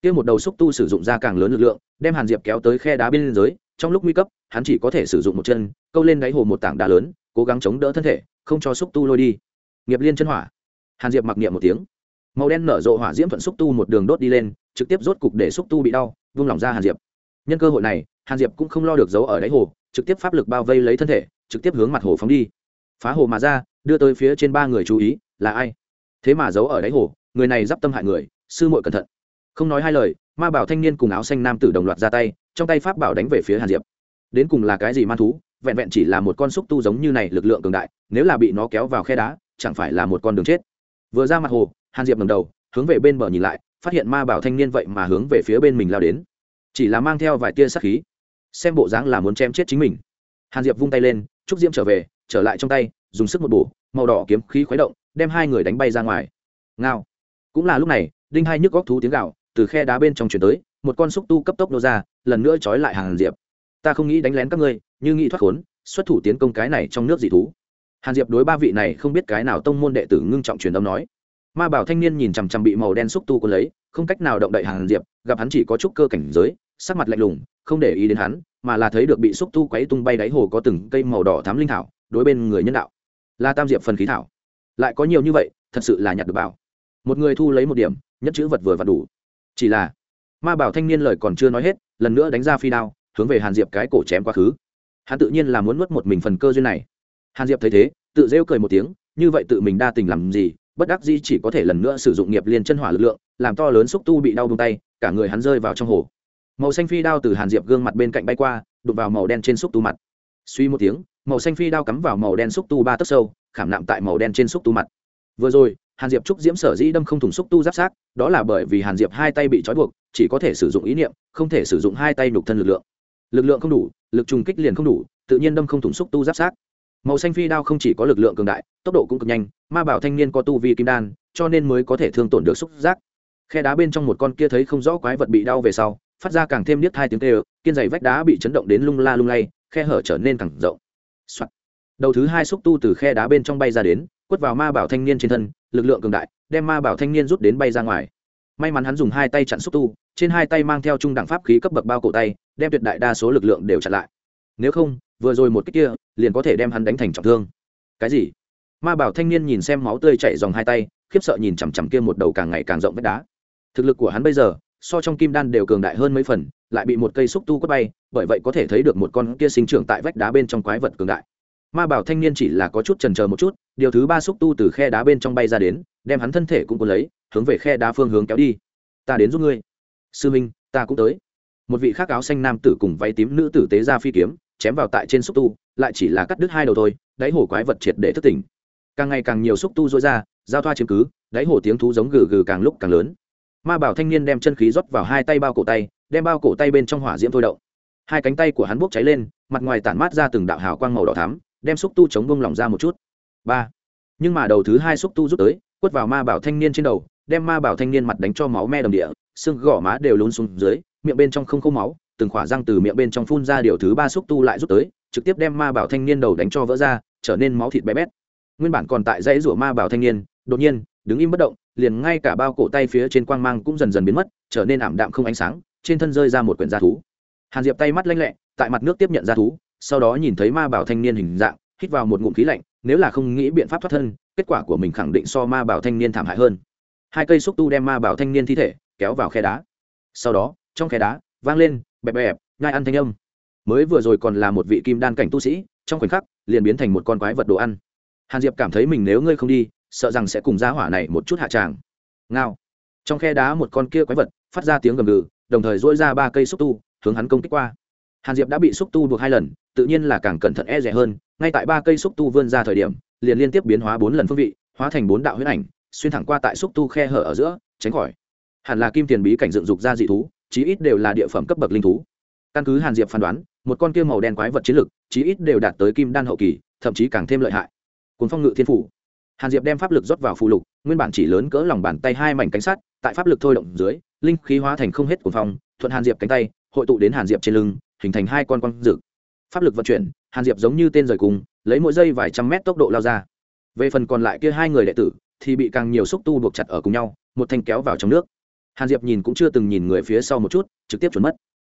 Kia một đầu xúc tu sử dụng ra càng lớn lực lượng, đem hàn diệp kéo tới khe đá bên dưới, trong lúc nguy cấp, hắn chỉ có thể sử dụng một chân, câu lên đáy hồ một tảng đá lớn, cố gắng chống đỡ thân thể, không cho xúc tu lôi đi. Nghiệp liên chân hỏa. Hàn diệp mặc niệm một tiếng. Màu đen nở rộ hỏa diễm thuận xúc tu một đường đốt đi lên, trực tiếp rốt cục để xúc tu bị đau, vung lỏng ra hàn diệp. Nhân cơ hội này, hàn diệp cũng không lo được giấu ở đáy hồ, trực tiếp pháp lực bao vây lấy thân thể, trực tiếp hướng mặt hồ phóng đi. Phá hồ mà ra đưa tới phía trên ba người chú ý, là ai? Thế mà giấu ở đáy hồ, người này d i p tâm hại người, sư muội cẩn thận. Không nói hai lời, ma bảo thanh niên cùng áo xanh nam tử đồng loạt ra tay, trong tay pháp bảo đánh về phía hàn diệp. Đến cùng là cái gì man thú? Vẹn vẹn chỉ là một con xúc tu giống như này, lực lượng cường đại, nếu là bị nó kéo vào khe đá, chẳng phải là một con đường chết. Vừa ra mặt hồ, hàn diệp ngầm đầu, hướng về bên bờ nhìn lại, phát hiện ma bảo thanh niên vậy mà hướng về phía bên mình lao đến. Chỉ là mang theo vài tia sắc khí, xem bộ dáng là muốn chém chết chính mình. Hàn diệp vung tay lên trúc diễm trở về, trở lại trong tay dùng sức một bổ, màu đỏ kiếm khí khuấy động, đem hai người đánh bay ra ngoài. Ngao. Cũng là lúc này, đinh hai nhức góc thú tiếng gạo từ khe đá bên trong chuyển tới, một con xúc tu cấp tốc nô ra, lần nữa trói lại hàn diệp. Ta không nghĩ đánh lén các ngươi, như nghĩ thoát khốn, xuất thủ tiến công cái này trong nước dị thú. Hàn diệp đối ba vị này không biết cái nào tông môn đệ tử ngưng trọng truyền âm nói. Ma bảo thanh niên nhìn chằm chằm bị màu đen xúc tu quân lấy, không cách nào động đậy hàn diệp, gặp hắn chỉ có chút cơ cảnh giới, sắc mặt lạnh lùng, không để ý đến hắn, mà là thấy được bị xúc tu quấy tung bay đáy hồ có từng cây màu đỏ thám linh thảo, đối bên người nhân đạo là tam diệp phần khí thảo. Lại có nhiều như vậy, thật sự là nhặt được bảo. Một người thu lấy một điểm, nhất chữ vật vừa và đủ. Chỉ là, ma bảo thanh niên lời còn chưa nói hết, lần nữa đánh ra phi đao, hướng về hàn diệp cái cổ chém quá khứ. Hắn tự nhiên là muốn nuốt một mình phần cơ duyên này. Hàn diệp thấy thế, tự rêu cười một tiếng, như vậy tự mình đa tình làm gì, bất đắc dĩ chỉ có thể lần nữa sử dụng nghiệp liên chân hỏa lực lượng, làm to lớn xúc tu bị đau bông tay, cả người hắn rơi vào trong hồ. Màu xanh phi đao từ hàn diệp gương mặt bên cạnh bay qua đụt vào màu đen trên xúc tu mặt. Suy một tiếng màu xanh phi đao cắm vào màu đen xúc tu ba tấc sâu, khảm nạm tại màu đen trên xúc tu mặt. Vừa rồi, hàn diệp trúc diễm sở dĩ đâm không thủng xúc tu giáp sát, đó là bởi vì hàn diệp hai tay bị trói buộc, chỉ có thể sử dụng ý niệm, không thể sử dụng hai tay nục thân lực lượng. Lực lượng không đủ, lực trùng kích liền không đủ, tự nhiên đâm không thủng xúc tu giáp sát. Màu xanh phi đao không chỉ có lực lượng cường đại, tốc độ cũng cực nhanh, ma bảo thanh niên có tu vi kim đan, cho nên mới có thể thương tổn được xúc giác. Khe đá bên trong một con kia thấy không rõ quái vật bị đau về sau, phát ra càng thêm niết hai tiếng tê kiên dày vách đá bị chấn động đến lung la lung lay, khe hở trở nên càng rộng、Soạn. đầu thứ hai xúc tu từ khe đá bên trong bay ra đến, quất vào ma bảo thanh niên trên thân, lực lượng cường đại, đem ma bảo thanh niên rút đến bay ra ngoài. May mắn hắn dùng hai tay chặn xúc tu, trên hai tay mang theo trung đẳng pháp khí cấp bậc bao cổ tay, đem tuyệt đại đa số lực lượng đều chặn lại. Nếu không, vừa rồi một cách kia, liền có thể đem hắn đánh thành trọng thương. Cái gì? Ma bảo thanh niên nhìn xem máu tươi chảy dòng hai tay, khiếp sợ nhìn chằm chằm kia một đầu càng ngày càng rộng vách đá. Thực lực của hắn bây giờ so trong kim đan đều cường đại hơn mấy phần, lại bị một cây xúc tu quất bay, bởi vậy có thể thấy được một con kia sinh trưởng tại vách đá bên trong quái vật cường đại. Ma bảo thanh niên chỉ là có chút trần chờ một chút, điều thứ ba xúc tu từ khe đá bên trong bay ra đến, đem hắn thân thể cũng cuốn lấy, hướng về khe đá phương hướng kéo đi. Ta đến giúp ngươi. Sư minh, ta cũng tới. Một vị khác áo xanh nam tử cùng váy tím nữ tử tế ra phi kiếm, chém vào tại trên xúc tu, lại chỉ là cắt đứt hai đầu thôi, đáy hồ quái vật triệt để thất tỉnh. Càng ngày càng nhiều xúc tu dối ra, giao thoa chiếm cứ, đáy hồ tiếng thú giống gừ gừ càng lúc càng lớn ma bảo thanh niên đem chân khí rót vào hai tay bao cổ tay, đem bao cổ tay bên trong hỏa diễm thôi động. hai cánh tay của hắn bốc cháy lên, mặt ngoài tản mát ra từng đạo hào quang màu đỏ thắm, đem xúc tu chống bông lỏng ra một chút. Ba. Nhưng mà đầu thứ hai xúc tu rút tới, quất vào ma bảo thanh niên trên đầu, đem ma bảo thanh niên mặt đánh cho máu me đầm địa, xương gò má đều lún xuống dưới, miệng bên trong không khô máu, từng khỏa răng từ miệng bên trong phun ra điều thứ ba xúc tu lại rút tới, trực tiếp đem ma bảo thanh niên đầu đánh cho vỡ ra, trở nên máu thịt bé bét. Nguyên bản còn tại dãy rủa ma bảo thanh niên, đột nhiên đứng im bất động, liền ngay cả bao cổ tay phía trên quang mang cũng dần dần biến mất, trở nên ảm đạm không ánh sáng, trên thân rơi ra một quyển da thú. Hàn diệp tay mắt lanh lẹ, tại mặt nước tiếp nhận da thú, sau đó nhìn thấy ma bảo thanh niên hình dạng, hít vào một ngụm khí lạnh, nếu là không nghĩ biện pháp thoát thân, kết quả của mình khẳng định so ma bảo thanh niên thảm hại hơn. Hai cây xúc tu đem ma bảo thanh niên thi thể kéo vào khe đá. Sau đó, trong khe đá, vang lên, bẹp bẹp, nhai ăn thanh âm. Mới vừa rồi còn là một vị kim đan cảnh tu sĩ, trong khoảnh khắc, liền biến thành một con quái vật đồ ăn. Hàn diệp cảm thấy mình nếu ngươi không đi sợ rằng sẽ cùng giá hỏa này một chút hạ tràng. Ngao. Trong khe đá một con kia quái vật phát ra tiếng gầm gừ, đồng thời dỗi ra ba cây xúc tu, hướng hắn công kích qua. Hàn diệp đã bị xúc tu buộc hai lần, tự nhiên là càng cẩn thận e rẻ hơn, ngay tại ba cây xúc tu vươn ra thời điểm, liền liên tiếp biến hóa bốn lần phương vị, hóa thành bốn đạo huyết ảnh, xuyên thẳng qua tại xúc tu khe hở ở giữa, tránh khỏi. Hẳn là kim tiền bí cảnh dựng dục ra dị thú, chí ít đều là địa phẩm cấp bậc linh thú. Căn cứ hàn diệp phán đoán, một con kia màu đen quái vật chiến lực, chí ít đều đạt tới kim đan hậu kỳ, thậm chí càng thêm lợi hại. Cuốn phong ngự thiên phủ hàn diệp đem pháp lực rót vào phù lục, nguyên bản chỉ lớn cỡ lòng bàn tay hai mảnh cánh sắt, tại pháp lực thôi động dưới, linh khí hóa thành không hết cuồng phong, thuận hàn diệp cánh tay, hội tụ đến hàn diệp trên lưng, hình thành hai con quang rực pháp lực vận chuyển, hàn diệp giống như tên rời cùng, lấy mỗi giây vài trăm mét tốc độ lao ra. Về phần còn lại kia hai người đệ tử, thì bị càng nhiều xúc tu buộc chặt ở cùng nhau, một thanh kéo vào trong nước. Hàn diệp nhìn cũng chưa từng nhìn người phía sau một chút, trực tiếp trốn mất.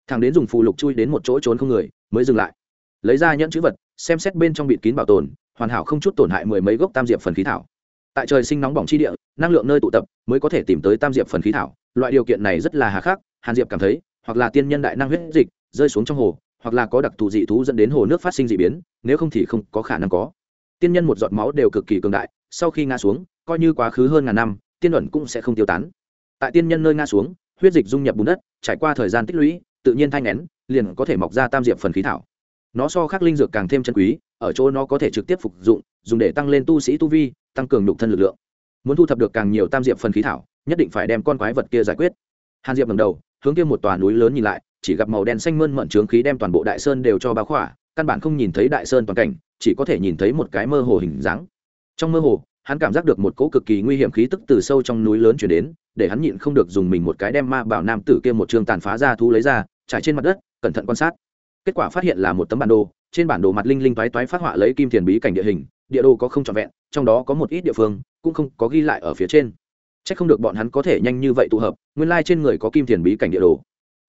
Thằng đến dùng phù lục chui đến một chỗ trốn không người, mới dừng lại. Lấy ra nhẫn chữ vật, xem xét bên trong bịt kín bảo tồn hoàn hảo không chút tổn hại mười mấy gốc tam diệp phần khí thảo. Tại trời sinh nóng bỏng chi địa, năng lượng nơi tụ tập mới có thể tìm tới tam diệp phần khí thảo. Loại điều kiện này rất là hà khắc, hàn diệp cảm thấy, hoặc là tiên nhân đại năng huyết dịch rơi xuống trong hồ, hoặc là có đặc thù dị thú dẫn đến hồ nước phát sinh dị biến, nếu không thì không có khả năng có. Tiên nhân một giọt máu đều cực kỳ cường đại, sau khi ngã xuống, coi như quá khứ hơn ngàn năm, tiên luận cũng sẽ không tiêu tán. Tại tiên nhân nơi ngã xuống, huyết dịch dung nhập bùn đất, trải qua thời gian tích lũy, tự nhiên thanh nén, liền có thể mọc ra tam diệp phần khí thảo. Nó so khác linh dược càng thêm chân quý ở chỗ nó có thể trực tiếp phục dụng, dùng để tăng lên tu sĩ tu vi, tăng cường nhục thân lực lượng. Muốn thu thập được càng nhiều tam diệp phần khí thảo, nhất định phải đem con quái vật kia giải quyết. Hàn diệp ngầm đầu, hướng kia một tòa núi lớn nhìn lại, chỉ gặp màu đen xanh mơn mận trướng khí đem toàn bộ đại sơn đều cho bao khỏa, căn bản không nhìn thấy đại sơn toàn cảnh, chỉ có thể nhìn thấy một cái mơ hồ hình dáng. Trong mơ hồ, hắn cảm giác được một cỗ cực kỳ nguy hiểm khí tức từ sâu trong núi lớn chuyển đến, để hắn nhịn không được dùng mình một cái đem ma bảo nam tử kia một trường tàn phá ra thú lấy ra, trải trên mặt đất, cẩn thận quan sát kết quả phát hiện là một tấm bản đồ, trên bản đồ mặt linh linh toái toái phát họa lấy kim tiền bí cảnh địa hình, địa đồ có không trọn vẹn, trong đó có một ít địa phương cũng không có ghi lại ở phía trên. C h ắ c không được bọn hắn có thể nhanh như vậy tụ hợp, nguyên lai、like、trên người có kim tiền bí cảnh địa đồ.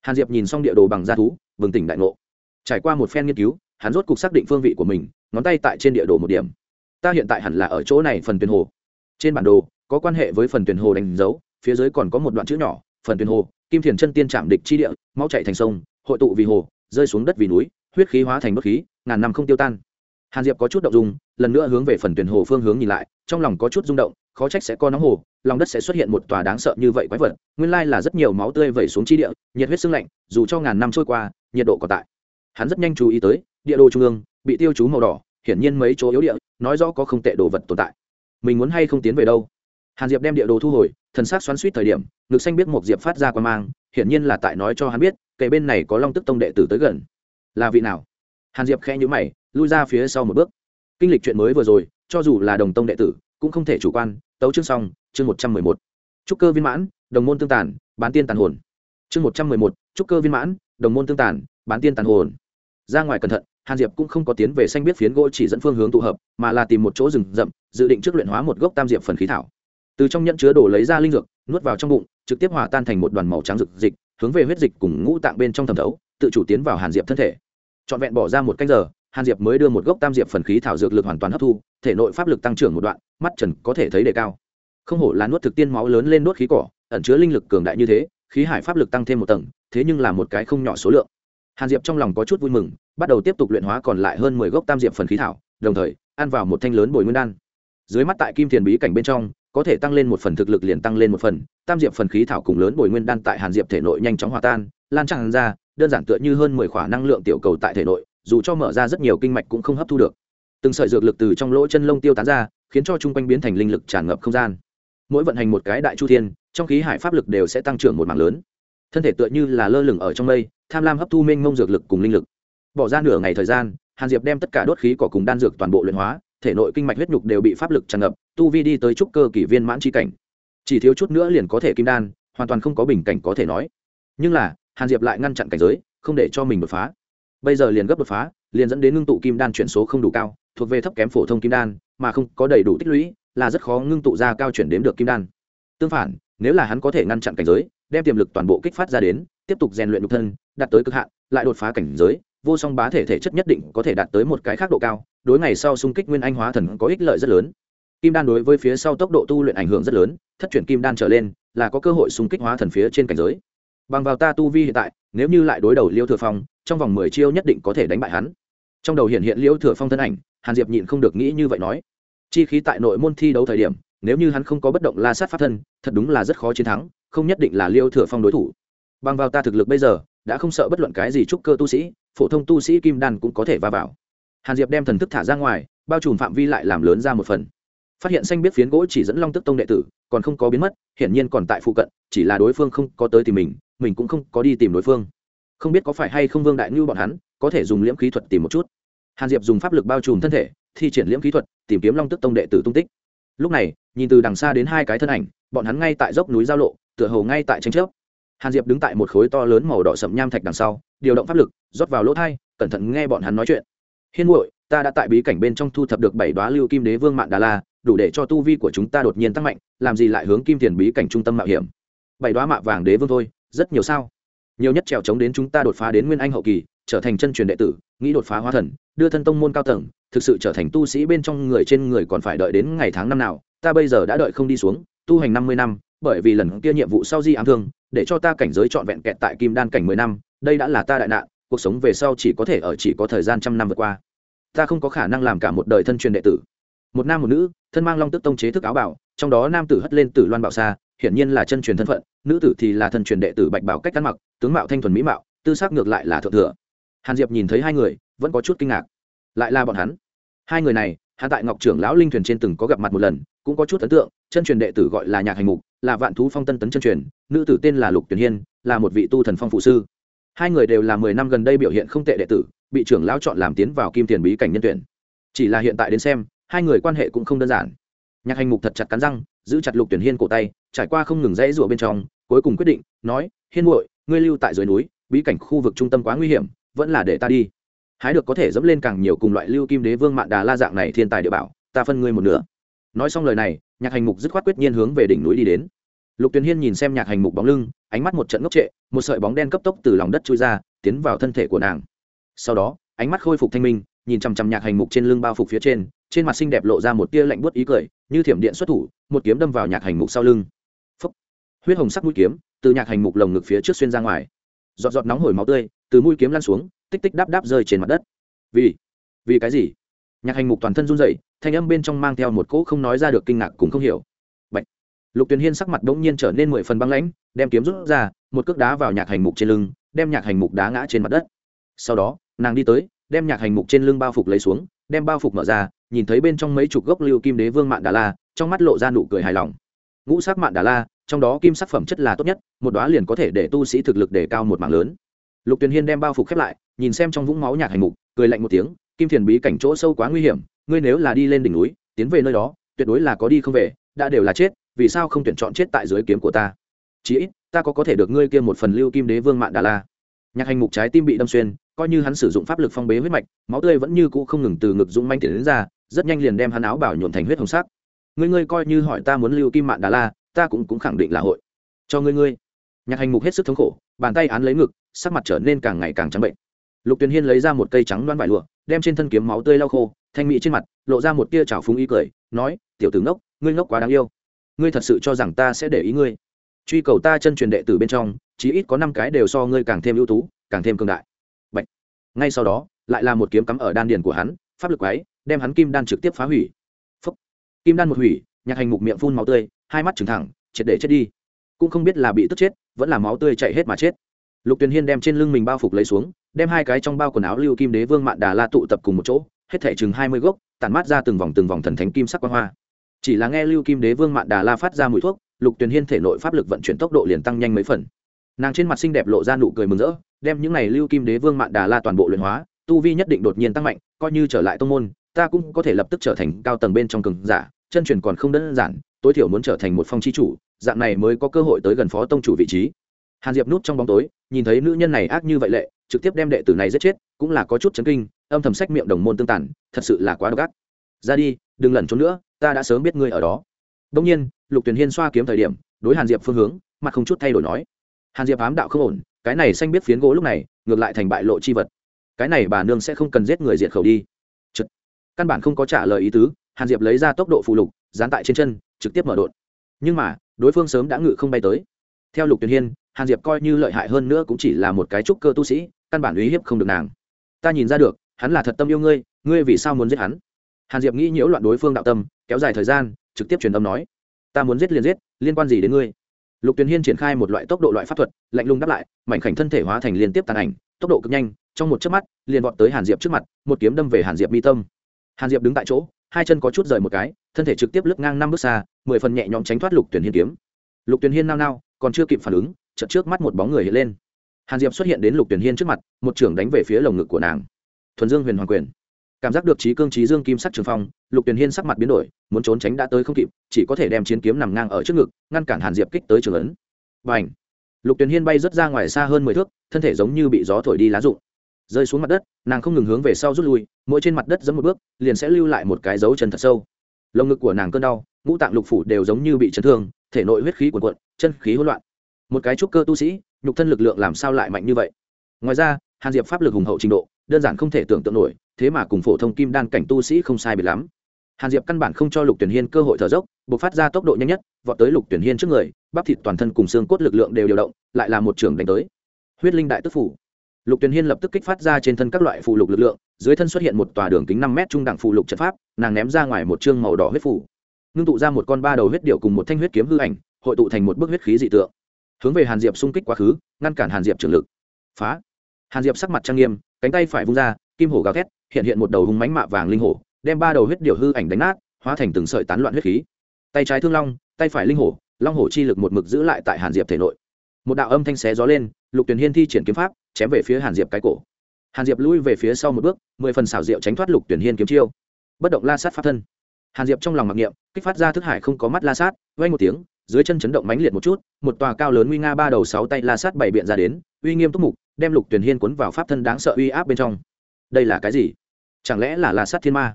Hàn diệp nhìn xong địa đồ bằng da thú vừng tỉnh đại ngộ. Trải qua một phen nghiên cứu, hắn rốt cục xác định phương vị của mình, ngón tay tại trên địa đồ một điểm. Ta hiện tại hẳn là ở chỗ này phần tuyển hồ. Trên bản đồ, có quan hệ với phần tuyển hồ đánh dấu, phía dưới còn có một đoạn chữ nhỏ, phần tuyển hồ, kim thiền chân tiên chạm địch chi địa mau chạy thành sông, hội tụ vì hồ rơi xuống đất vì núi, huyết khí hóa thành bất khí, ngàn năm không tiêu tan. Hàn diệp có chút động dung, lần nữa hướng về phần tuyển hồ phương hướng nhìn lại, trong lòng có chút rung động, khó trách sẽ có nóng hồ, lòng đất sẽ xuất hiện một tòa đáng sợ như vậy quái vật, nguyên lai là rất nhiều máu tươi vẩy xuống chi địa, nhiệt huyết sưng lạnh, dù cho ngàn năm trôi qua, nhiệt độ còn tại. Hắn rất nhanh chú ý tới, địa đồ trung ương, bị tiêu chú màu đỏ, hiển nhiên mấy chỗ yếu địa, nói rõ có không tệ đồ vật tồn tại. Mình muốn hay không tiến về đâu? Hàn diệp đem địa đồ thu hồi thần sắc xoắn suýt thời điểm, ngực xanh biết một diệp phát ra quan mang, hiển nhiên là tại nói cho hắn biết kệ bên này có long tức tông đệ tử tới gần. Là vị nào? Hàn diệp khẽ nhữ mày, lui ra phía sau một bước. Kinh lịch chuyện mới vừa rồi, cho dù là đồng tông đệ tử, cũng không thể chủ quan, tấu chương xong, chương một trăm mười một. Trúc cơ viên mãn, đồng môn tương tàn, bán tiên tàn hồn. Chương một trăm mười một, trúc cơ viên mãn, đồng môn tương tàn, bán tiên tàn hồn. Ra ngoài cẩn thận, hàn diệp cũng không có tiến về xanh biết phiến gỗ chỉ dẫn phương hướng tụ hợp, mà là tìm một chỗ rừng rậm, dự định trước luyện hóa một gốc tam diệp phần khí thảo từ trong nhẫn chứa đồ lấy ra linh dược, nuốt vào trong bụng, trực tiếp hòa tan thành một đoàn màu trắng rực dịch hướng về huyết dịch cùng ngũ tạng bên trong thẩm thấu, tự chủ tiến vào hàn diệp thân thể. Trọn vẹn bỏ ra một canh giờ, hàn diệp mới đưa một gốc tam diệp phần khí thảo dược lực hoàn toàn hấp thu, thể nội pháp lực tăng trưởng một đoạn, mắt trần có thể thấy đề cao. Không hổ là nuốt thực tiên máu lớn lên nuốt khí cỏ, ẩn chứa linh lực cường đại như thế, khí hải pháp lực tăng thêm một tầng, thế nhưng là một cái không nhỏ số lượng. Hàn diệp trong lòng có chút vui mừng, bắt đầu tiếp tục luyện hóa còn lại hơn mười gốc tam diệp phần khí thảo, đồng thời ăn vào một thanh lớn bồi nguyên đan. Dưới mắt tại kim thiền bí cảnh bên trong có thể tăng lên một phần thực lực liền tăng lên một phần, tam diệp phần khí thảo cùng lớn bồi nguyên đan tại hàn diệp thể nội nhanh chóng hòa tan, lan tràn ra, đơn giản tựa như hơn mười khỏa năng lượng tiểu cầu tại thể nội, dù cho mở ra rất nhiều kinh mạch cũng không hấp thu được. Từng sợi dược lực từ trong lỗ chân lông tiêu tán ra, khiến cho chung quanh biến thành linh lực tràn ngập không gian. Mỗi vận hành một cái đại chu thiên, trong khí hải pháp lực đều sẽ tăng trưởng một mảng lớn. Thân thể tựa như là lơ lửng ở trong mây, tham lam hấp thu mênh mông dược lực cùng linh lực. Bỏ ra nửa ngày thời gian, hàn diệp đem tất cả đốt khí cỏ cùng đan dược toàn bộ luyện hóa thể nội kinh mạch huyết nhục đều bị pháp lực tràn ngập, tu vi đi tới trúc cơ kỷ viên mãn tri cảnh. Chỉ thiếu chút nữa liền có thể kim đan, hoàn toàn không có bình cảnh có thể nói. Nhưng là, hàn diệp lại ngăn chặn cảnh giới, không để cho mình đột phá. Bây giờ liền gấp đột phá, liền dẫn đến ngưng tụ kim đan chuyển số không đủ cao, thuộc về thấp kém phổ thông kim đan, mà không có đầy đủ tích lũy, là rất khó ngưng tụ ra cao chuyển đếm được kim đan. Tương phản, nếu là hắn có thể ngăn chặn cảnh giới, đem tiềm lực toàn bộ kích phát ra đến, tiếp tục rèn luyện nhục thân, đạt tới cực hạn, lại đột phá cảnh giới, vô song bá thể thể chất nhất định có thể đạt tới một cái khác độ cao đối ngày sau xung kích nguyên anh hóa thần có ích lợi rất lớn. Kim đan đối với phía sau tốc độ tu luyện ảnh hưởng rất lớn, thất chuyển kim đan trở lên là có cơ hội xung kích hóa thần phía trên cảnh giới. Bằng vào ta tu vi hiện tại, nếu như lại đối đầu liêu thừa phong, trong vòng mười chiêu nhất định có thể đánh bại hắn. Trong đầu hiện hiện liêu thừa phong thân ảnh, hàn diệp nhịn không được nghĩ như vậy nói. Chi khí tại nội môn thi đấu thời điểm, nếu như hắn không có bất động la sát pháp thân, thật đúng là rất khó chiến thắng, không nhất định là liêu thừa phong đối thủ. Bằng vào ta thực lực bây giờ, đã không sợ bất luận cái gì trúc cơ tu sĩ, phổ thông tu sĩ kim đan cũng có thể va vào hàn diệp đem thần thức thả ra ngoài, bao trùm phạm vi lại làm lớn ra một phần. Phát hiện xanh biết phiến gỗ chỉ dẫn long tức tông đệ tử, còn không có biến mất, hiển nhiên còn tại phụ cận, chỉ là đối phương không có tới tìm mình mình cũng không có đi tìm đối phương. Không biết có phải hay không vương đại ngưu bọn hắn, có thể dùng liễm khí thuật tìm một chút. Hàn diệp dùng pháp lực bao trùm thân thể, thi triển liễm khí thuật, tìm kiếm long tức tông đệ tử tung tích. Lúc này, nhìn từ đằng xa đến hai cái thân ảnh, bọn hắn ngay tại dốc núi giao lộ, tựa hồ ngay tại tranh chấp. Hàn diệp đứng tại một khối to lớn màu đỏ sậm nham thạch đằng sau, điều động pháp lực, rót vào lỗ thai, cẩn thận nghe bọn hắn nói chuyện hiên muội, ta đã tại bí cảnh bên trong thu thập được bảy đoá lưu kim đế vương mạng đà la, đủ để cho tu vi của chúng ta đột nhiên tăng mạnh, làm gì lại hướng kim tiền bí cảnh trung tâm mạo hiểm? Bảy đoá mạ vàng đế vương thôi, rất nhiều sao? Nhiều nhất trèo chống đến chúng ta đột phá đến nguyên anh hậu kỳ, trở thành chân truyền đệ tử, nghĩ đột phá hóa thần, đưa thân tông môn cao tầng, thực sự trở thành tu sĩ bên trong người trên người còn phải đợi đến ngày tháng năm nào, ta bây giờ đã đợi không đi xuống, tu hành năm mươi năm, bởi vì lần kia nhiệm vụ sau di ám thương, để cho ta cảnh giới trọn vẹn kẹt tại kim đan cảnh mười năm, đây đã là ta đại nạn cuộc sống về sau chỉ có thể ở chỉ có thời gian trăm năm vượt qua. Ta không có khả năng làm cả một đời thân truyền đệ tử. Một nam một nữ, thân mang long tức tông chế thức áo bảo trong đó nam tử hất lên tử loan bảo xa hiển nhiên là chân truyền thân phận, nữ tử thì là thân truyền đệ tử bạch bảo cách ăn mặc, tướng mạo thanh thuần mỹ mạo, tư sắc ngược lại là thượng thừa. Hàn diệp nhìn thấy hai người, vẫn có chút kinh ngạc. Lại là bọn hắn. Hai người này, hạ tại ngọc trưởng lão linh thuyền trên từng có gặp mặt một lần, cũng có chút ấn tượng, chân truyền đệ tử gọi là nhạc hành mục, là vạn thú phong tân tấn chân truyền, nữ tử tên là lục tuyển hiên, là một vị tu thần phong phụ sư hai người đều là mười năm gần đây biểu hiện không tệ đệ tử, bị trưởng lão chọn làm tiến vào kim tiền bí cảnh nhân tuyển. Chỉ là hiện tại đến xem, hai người quan hệ cũng không đơn giản. Nhạc hành mục thật chặt cắn răng, giữ chặt lục tuyển hiên cổ tay, trải qua không ngừng rẽ rủa bên trong, cuối cùng quyết định, nói, hiên muội, ngươi lưu tại dưới núi, bí cảnh khu vực trung tâm quá nguy hiểm, vẫn là để ta đi. Hái được có thể dẫm lên càng nhiều cùng loại lưu kim đế vương mạn đà la dạng này thiên tài địa bảo, ta phân ngươi một nửa. Nói xong lời này, nhạc hành mục dứt khoát quyết nhiên hướng về đỉnh núi đi đến lục tuyền hiên nhìn xem nhạc hành mục bóng lưng, ánh mắt một trận ngốc trệ, một sợi bóng đen cấp tốc từ lòng đất trôi ra, tiến vào thân thể của nàng. Sau đó, ánh mắt khôi phục thanh minh, nhìn chằm chằm nhạc hành mục trên lưng bao phục phía trên trên mặt xinh đẹp lộ ra một tia lạnh buốt ý cười, như thiểm điện xuất thủ, một kiếm đâm vào nhạc hành mục sau lưng. Phúc. huyết hồng sắc mũi kiếm từ nhạc hành mục lồng ngực phía trước xuyên ra ngoài. Giọt giọt nóng hổi máu tươi từ mũi kiếm lan xuống, tích tích đáp đáp rơi trên mặt đất. Vì vì cái gì? Nhạc hành mục toàn thân run rẩy, thanh âm bên trong mang theo một cỗ không nói ra được kinh ngạc cũng không hiểu lục tuyền hiên sắc mặt bỗng nhiên trở nên mười phần băng lãnh, đem kiếm rút ra, một cước đá vào nhạc hành mục trên lưng, đem nhạc hành mục đá ngã trên mặt đất. Sau đó, nàng đi tới, đem nhạc hành mục trên lưng bao phục lấy xuống, đem bao phục mở ra, nhìn thấy bên trong mấy chục gốc lưu kim đế vương mạn đà la, trong mắt lộ ra nụ cười hài lòng. Ngũ sắc mạn đà la, trong đó kim sắc phẩm chất là tốt nhất, một đóa liền có thể để tu sĩ thực lực đề cao một mảng lớn. Lục tuyền hiên đem bao phục khép lại, nhìn xem trong vũng máu nhạc hành mục, cười lạnh một tiếng, kim thiền bí cảnh chỗ sâu quá nguy hiểm, ngươi nếu là đi lên đỉnh núi, tiến về nơi đó, tuyệt đối là có đi không về, đã đều là chết vì sao không tuyển chọn chết tại dưới kiếm của ta? Chí ít, ta có có thể được ngươi kia một phần lưu kim đế vương mạn đà la. Nhạc hành mục trái tim bị đâm xuyên, coi như hắn sử dụng pháp lực phong bế huyết mạch, máu tươi vẫn như cũ không ngừng từ ngực dũng manh tiền đến ra, rất nhanh liền đem hắn áo bảo nhuộn thành huyết hồng sắc. Ngươi ngươi coi như hỏi ta muốn lưu kim mạn đà la, ta cũng cũng khẳng định là hội. Cho ngươi ngươi. Nhạc hành mục hết sức thống khổ, bàn tay án lấy ngực, sắc mặt trở nên càng ngày càng trắng bệnh. Lục tuyền hiên lấy ra một cây trắng đoan vải lụa, đem trên thân kiếm máu tươi lau khô, thanh mỹ trên mặt, lộ ra một tia trào phúng ý cười, nói, tiểu tử ngốc, ngươi ngốc quá đáng yêu ngươi thật sự cho rằng ta sẽ để ý ngươi. Truy cầu ta chân truyền đệ tử bên trong, chí ít có năm cái đều so ngươi càng thêm ưu tú, càng thêm cường đại. Bạch. ngay sau đó, lại là một kiếm cắm ở đan điền của hắn, pháp lực quái, đem hắn kim đan trực tiếp phá hủy. Phúc. kim đan một hủy, nhạc hành mục miệng phun máu tươi, hai mắt trừng thẳng, triệt để chết đi. Cũng không biết là bị tức chết, vẫn là máu tươi chảy hết mà chết. Lục tuyền hiên đem trên lưng mình bao phục lấy xuống, đem hai cái trong bao quần áo lưu kim đế vương mạn đà la tụ tập cùng một chỗ, hết thể chừng hai mươi gốc, tản mát ra từng vòng từng vòng thần thánh kim sắc quang hoa chỉ là nghe lưu kim đế vương mạn đà la phát ra mùi thuốc, lục tuyền hiên thể nội pháp lực vận chuyển tốc độ liền tăng nhanh mấy phần. Nàng trên mặt xinh đẹp lộ ra nụ cười mừng rỡ, đem những này lưu kim đế vương mạn đà la toàn bộ luyện hóa, tu vi nhất định đột nhiên tăng mạnh, coi như trở lại tông môn, ta cũng có thể lập tức trở thành cao tầng bên trong cường giả, chân truyền còn không đơn giản, tối thiểu muốn trở thành một phong chi chủ, dạng này mới có cơ hội tới gần phó tông chủ vị trí. Hàn diệp núp trong bóng tối, nhìn thấy nữ nhân này ác như vậy lệ, trực tiếp đem đệ tử này giết chết, cũng là có chút chấn kinh, âm thầm sách miệng đồng môn tương tàn, thật sự là quá độc ác. Ra đi đừng lẩn trốn nữa, ta đã sớm biết ngươi ở đó. Đông nhiên, lục tuyền hiên xoa kiếm thời điểm, đối hàn diệp phương hướng, mặt không chút thay đổi nói, hàn diệp ám đạo không ổn, cái này xanh biết phiến gỗ lúc này, ngược lại thành bại lộ chi vật. Cái này bà nương sẽ không cần giết người diệt khẩu đi. Chật. căn bản không có trả lời ý tứ, hàn diệp lấy ra tốc độ phụ lục, dán tại trên chân, trực tiếp mở đột. Nhưng mà, đối phương sớm đã ngự không bay tới. Theo lục tuyền hiên, hàn diệp coi như lợi hại hơn nữa cũng chỉ là một cái trúc cơ tu sĩ, căn bản uy hiếp không được nàng. Ta nhìn ra được, hắn là thật tâm yêu ngươi ngươi vì sao muốn giết hắn? Hàn diệp nghĩ nhiễu loạn đối phương đạo tâm, kéo dài thời gian, trực tiếp truyền âm nói, ta muốn giết liền giết, liên quan gì đến ngươi? Lục tuyền hiên triển khai một loại tốc độ loại pháp thuật, lạnh lùng đáp lại, mảnh khảnh thân thể hóa thành liên tiếp tàn ảnh, tốc độ cực nhanh, trong một chớp mắt, liền vọt tới hàn diệp trước mặt, một kiếm đâm về hàn diệp mi tâm. Hàn diệp đứng tại chỗ, hai chân có chút rời một cái, thân thể trực tiếp lướt ngang năm bước xa, mười phần nhẹ nhõm tránh thoát lục tuyển hiên kiếm. Lục tuyển hiên nao nao, còn chưa kịp phản ứng, chợt trước mắt một bóng người hiện lên. Hàn diệp xuất hiện đến lục tuyển hiên trước mặt, một trưởng đánh về phía lồng ngực của nàng. Thuần dương huyền hoàng quyền cảm giác được trí cương trí dương kim sắc trường phong, lục tuyền hiên sắc mặt biến đổi, muốn trốn tránh đã tới không kịp, chỉ có thể đem chiến kiếm nằm ngang ở trước ngực, ngăn cản hàn diệp kích tới trường ấn. N h lục tuyền hiên bay rớt ra ngoài xa hơn mười thước, thân thể giống như bị gió thổi đi lá rụng. Rơi xuống mặt đất, nàng không ngừng hướng về sau rút lui, mỗi trên mặt đất giẫm một bước, liền sẽ lưu lại một cái dấu chân thật sâu. Lồng ngực của nàng cơn đau, ngũ tạng lục phủ đều giống như bị chấn thương, thể nội huyết khí cuồn cuộn, chân khí hỗn loạn. Một cái trúc cơ tu sĩ, nhục thân lực lượng làm sao lại mạnh như vậy? Ngoài ra, hàn diệp pháp lực hùng hậu trình độ đơn giản không thể tưởng tượng nổi, thế mà cùng phổ thông kim đan cảnh tu sĩ không sai biệt lắm. Hàn diệp căn bản không cho lục tuyển hiên cơ hội thở dốc buộc phát ra tốc độ nhanh nhất, vọt tới lục tuyển hiên trước người, bắp thịt toàn thân cùng xương cốt lực lượng đều điều động, lại là một trường đánh tới. Huyết linh đại tức phủ. Lục tuyển hiên lập tức kích phát ra trên thân các loại phụ lục lực lượng, dưới thân xuất hiện một tòa đường kính năm m trung đẳng phụ lục trận pháp, nàng ném ra ngoài một chương màu đỏ huyết phủ ngưng tụ ra một con ba đầu huyết điệu cùng một thanh huyết kiếm hư ảnh, hội tụ thành một bức huyết khí dị tượng. Hướng về hàn diệp xung kích quá khứ, ngăn cản hàn diệp trường lực. Phá. Hàn diệp sắc mặt trang nghiêm cánh tay phải vung ra, kim hổ gào thét, hiện hiện một đầu hung mánh mạ vàng linh hổ, đem ba đầu huyết điệu hư ảnh đánh nát, hóa thành từng sợi tán loạn huyết khí. Tay trái thương long, tay phải linh hổ, long hổ chi lực một mực giữ lại tại hàn diệp thể nội. Một đạo âm thanh xé gió lên, lục tuyền hiên thi triển kiếm pháp, chém về phía hàn diệp cái cổ. Hàn diệp lui về phía sau một bước, mười phần xảo diệu tránh thoát lục tuyển hiên kiếm chiêu. Bất động la sát pháp thân. Hàn diệp trong lòng mặc niệm, kích phát ra thức hải không có mắt la sát vay một tiếng, dưới chân chấn động mãnh liệt một chút, một tòa cao lớn uy nga ba đầu sáu tay la sát bảy biện ra đến, uy nghiêm túc mục đem lục tuyển hiên cuốn vào pháp thân đáng sợ uy áp bên trong. Đây là cái gì? Chẳng lẽ là la sát thiên ma?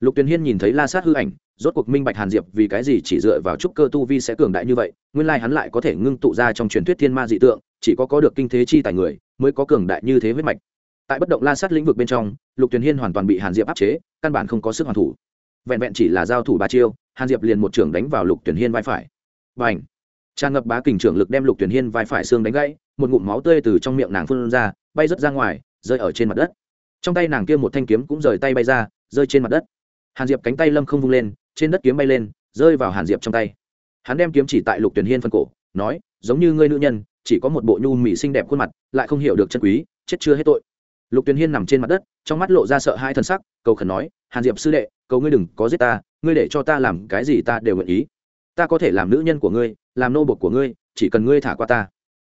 Lục tuyển hiên nhìn thấy la sát hư ảnh, rốt cuộc minh bạch hàn diệp vì cái gì chỉ dựa vào trúc cơ tu vi sẽ cường đại như vậy, nguyên lai hắn lại có thể ngưng tụ ra trong truyền thuyết thiên ma dị tượng, chỉ có có được kinh thế chi tài người, mới có cường đại như thế huyết mạch. Tại bất động la sát lĩnh vực bên trong, lục tuyển hiên hoàn toàn bị hàn diệp áp chế, căn bản không có sức hoàn thủ. Vẹn vẹn chỉ là giao thủ ba chiêu, hàn diệp liền một trưởng đánh vào lục tuyển hiên vai phải. Và ảnh tràn ngập bá kình trưởng lực đem lục tuyển hiên vai phải xương đánh gãy, một ngụm máu tươi từ trong miệng nàng phun ra, bay rớt ra ngoài, rơi ở trên mặt đất. Trong tay nàng kia một thanh kiếm cũng rời tay bay ra, rơi trên mặt đất. Hàn diệp cánh tay lâm không vung lên, trên đất kiếm bay lên, rơi vào hàn diệp trong tay. Hắn đem kiếm chỉ tại lục tuyển hiên phân cổ, nói, giống như ngươi nữ nhân, chỉ có một bộ nhu mỹ xinh đẹp khuôn mặt, lại không hiểu được chân quý, chết chưa hết tội. Lục tuyển hiên nằm trên mặt đất, trong mắt lộ ra sợ hai thân sắc, cầu khẩn nói, hàn diệp sư đệ, cầu ngươi đừng có giết ta, ngươi để cho ta làm cái gì ta đều nguyện ý ta có thể làm nữ nhân của ngươi, làm nô bột của ngươi, chỉ cần ngươi thả qua ta.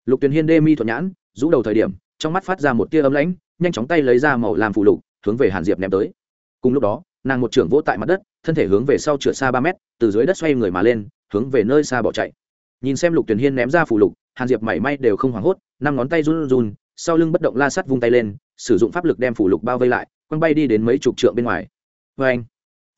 Lục tuyền hiên đê mi thuận nhãn, rũ đầu thời điểm, trong mắt phát ra một tia ấm lãnh, nhanh chóng tay lấy ra màu làm phụ lục, hướng về hàn diệp ném tới. Cùng lúc đó, nàng một trưởng vỗ tại mặt đất, thân thể hướng về sau trượt xa ba mét, từ dưới đất xoay người mà lên, hướng về nơi xa bỏ chạy. Nhìn xem lục tuyền hiên ném ra phụ lục, hàn diệp mảy may đều không hoảng hốt, năm ngón tay run run, sau lưng bất động la sắt vung tay lên, sử dụng pháp lực đem phủ lục bao vây lại, quăng bay đi đến mấy chục trượng bên ngoài. Vê anh,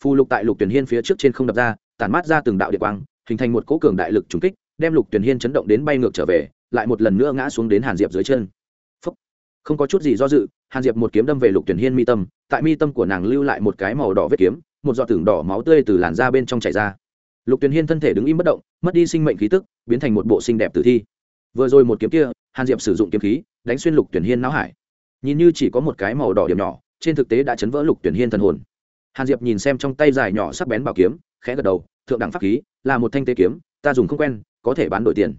phù lục tại lục tuyển hiên phía trước trên không đập ra tản mát ra từng đạo địa quang, hình thành một cỗ cường đại lực trùng kích, đem lục tuyển hiên chấn động đến bay ngược trở về, lại một lần nữa ngã xuống đến hàn diệp dưới chân. Phúc. không có chút gì do dự, hàn diệp một kiếm đâm về lục tuyển hiên mi tâm, tại mi tâm của nàng lưu lại một cái màu đỏ vết kiếm, một giọt tưởng đỏ máu tươi từ làn da bên trong chảy ra. Lục tuyển hiên thân thể đứng im bất động, mất đi sinh mệnh khí tức, biến thành một bộ xinh đẹp tử thi. Vừa rồi một kiếm kia, hàn diệp sử dụng kiếm khí, đánh xuyên lục tuyển hiên não hải. Nhìn như chỉ có một cái màu đỏ điểm nhỏ, trên thực tế đã chấn vỡ lục tuyển hiên thần hồn. Hàn diệp nhìn xem trong tay dài nhỏ sắc bén bảo kiếm khẽ gật đầu, thượng đẳng pháp khí là một thanh tế kiếm, ta dùng không quen, có thể bán đổi tiền.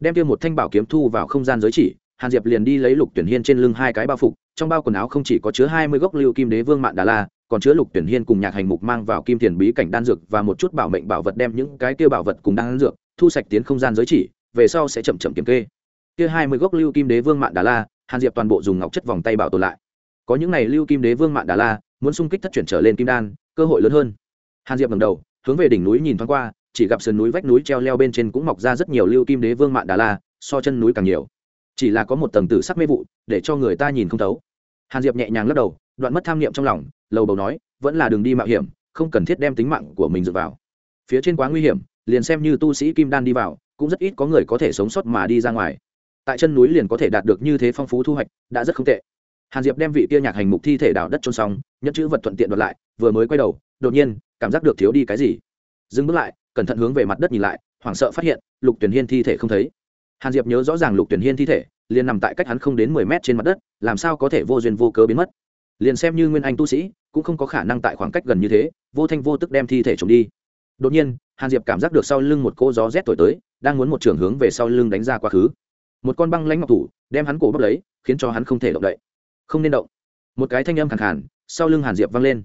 Đem tiêu một thanh bảo kiếm thu vào không gian giới chỉ, hàn diệp liền đi lấy lục tuyển hiên trên lưng hai cái bao phục, trong bao quần áo không chỉ có chứa hai mươi gốc lưu kim đế vương mạn đà la, còn chứa lục tuyển hiên cùng nhạc hành mục mang vào kim tiền bí cảnh đan dược và một chút bảo mệnh bảo vật đem những cái kia bảo vật cùng đan dược thu sạch tiến không gian giới chỉ, về sau sẽ chậm chậm kiểm kê. Kia hai mươi gốc lưu kim đế vương mạn đà la, hàn diệp toàn bộ dùng ngọc chất vòng tay bảo tồn lại. Có những này lưu kim đế vương mạn đà la, muốn xung kích thất chuyển trở lên kim đan, cơ hội lớn hơn. Hàn diệp ngầm đầu hướng về đỉnh núi nhìn thoáng qua, chỉ gặp sườn núi vách núi treo leo bên trên cũng mọc ra rất nhiều lưu kim đế vương mạn đà la, so chân núi càng nhiều. Chỉ là có một tầng tử sắc mê vụ, để cho người ta nhìn không thấu. Hàn diệp nhẹ nhàng lắc đầu, đoạn mất tham niệm trong lòng, lầu bầu nói, vẫn là đường đi mạo hiểm, không cần thiết đem tính mạng của mình dựa vào. Phía trên quá nguy hiểm, liền xem như tu sĩ kim đan đi vào, cũng rất ít có người có thể sống sót mà đi ra ngoài. Tại chân núi liền có thể đạt được như thế phong phú thu hoạch, đã rất không tệ. Hàn diệp đem vị kia nhạc hành mục thi thể đào đất trôn xong nhất chữ vật thuận tiện đoạt lại, vừa mới quay đầu, đột nhiên cảm giác được thiếu đi cái gì. Dừng bước lại, cẩn thận hướng về mặt đất nhìn lại, hoảng sợ phát hiện, lục tuyển hiên thi thể không thấy. Hàn diệp nhớ rõ ràng lục tuyển hiên thi thể, liền nằm tại cách hắn không đến mười mét trên mặt đất, làm sao có thể vô duyên vô cớ biến mất. Liền xem như nguyên anh tu sĩ, cũng không có khả năng tại khoảng cách gần như thế, vô thanh vô tức đem thi thể trộm đi. Đột nhiên, hàn diệp cảm giác được sau lưng một cô gió rét thổi tới, đang muốn một trường hướng về sau lưng đánh ra quá khứ. Một con băng lãnh ngọc thủ, đem hắn cổ bốc lấy, khiến cho hắn không thể động đậy. Không nên động. Một cái thanh âm khẳng khản sau lưng hàn diệp văng lên.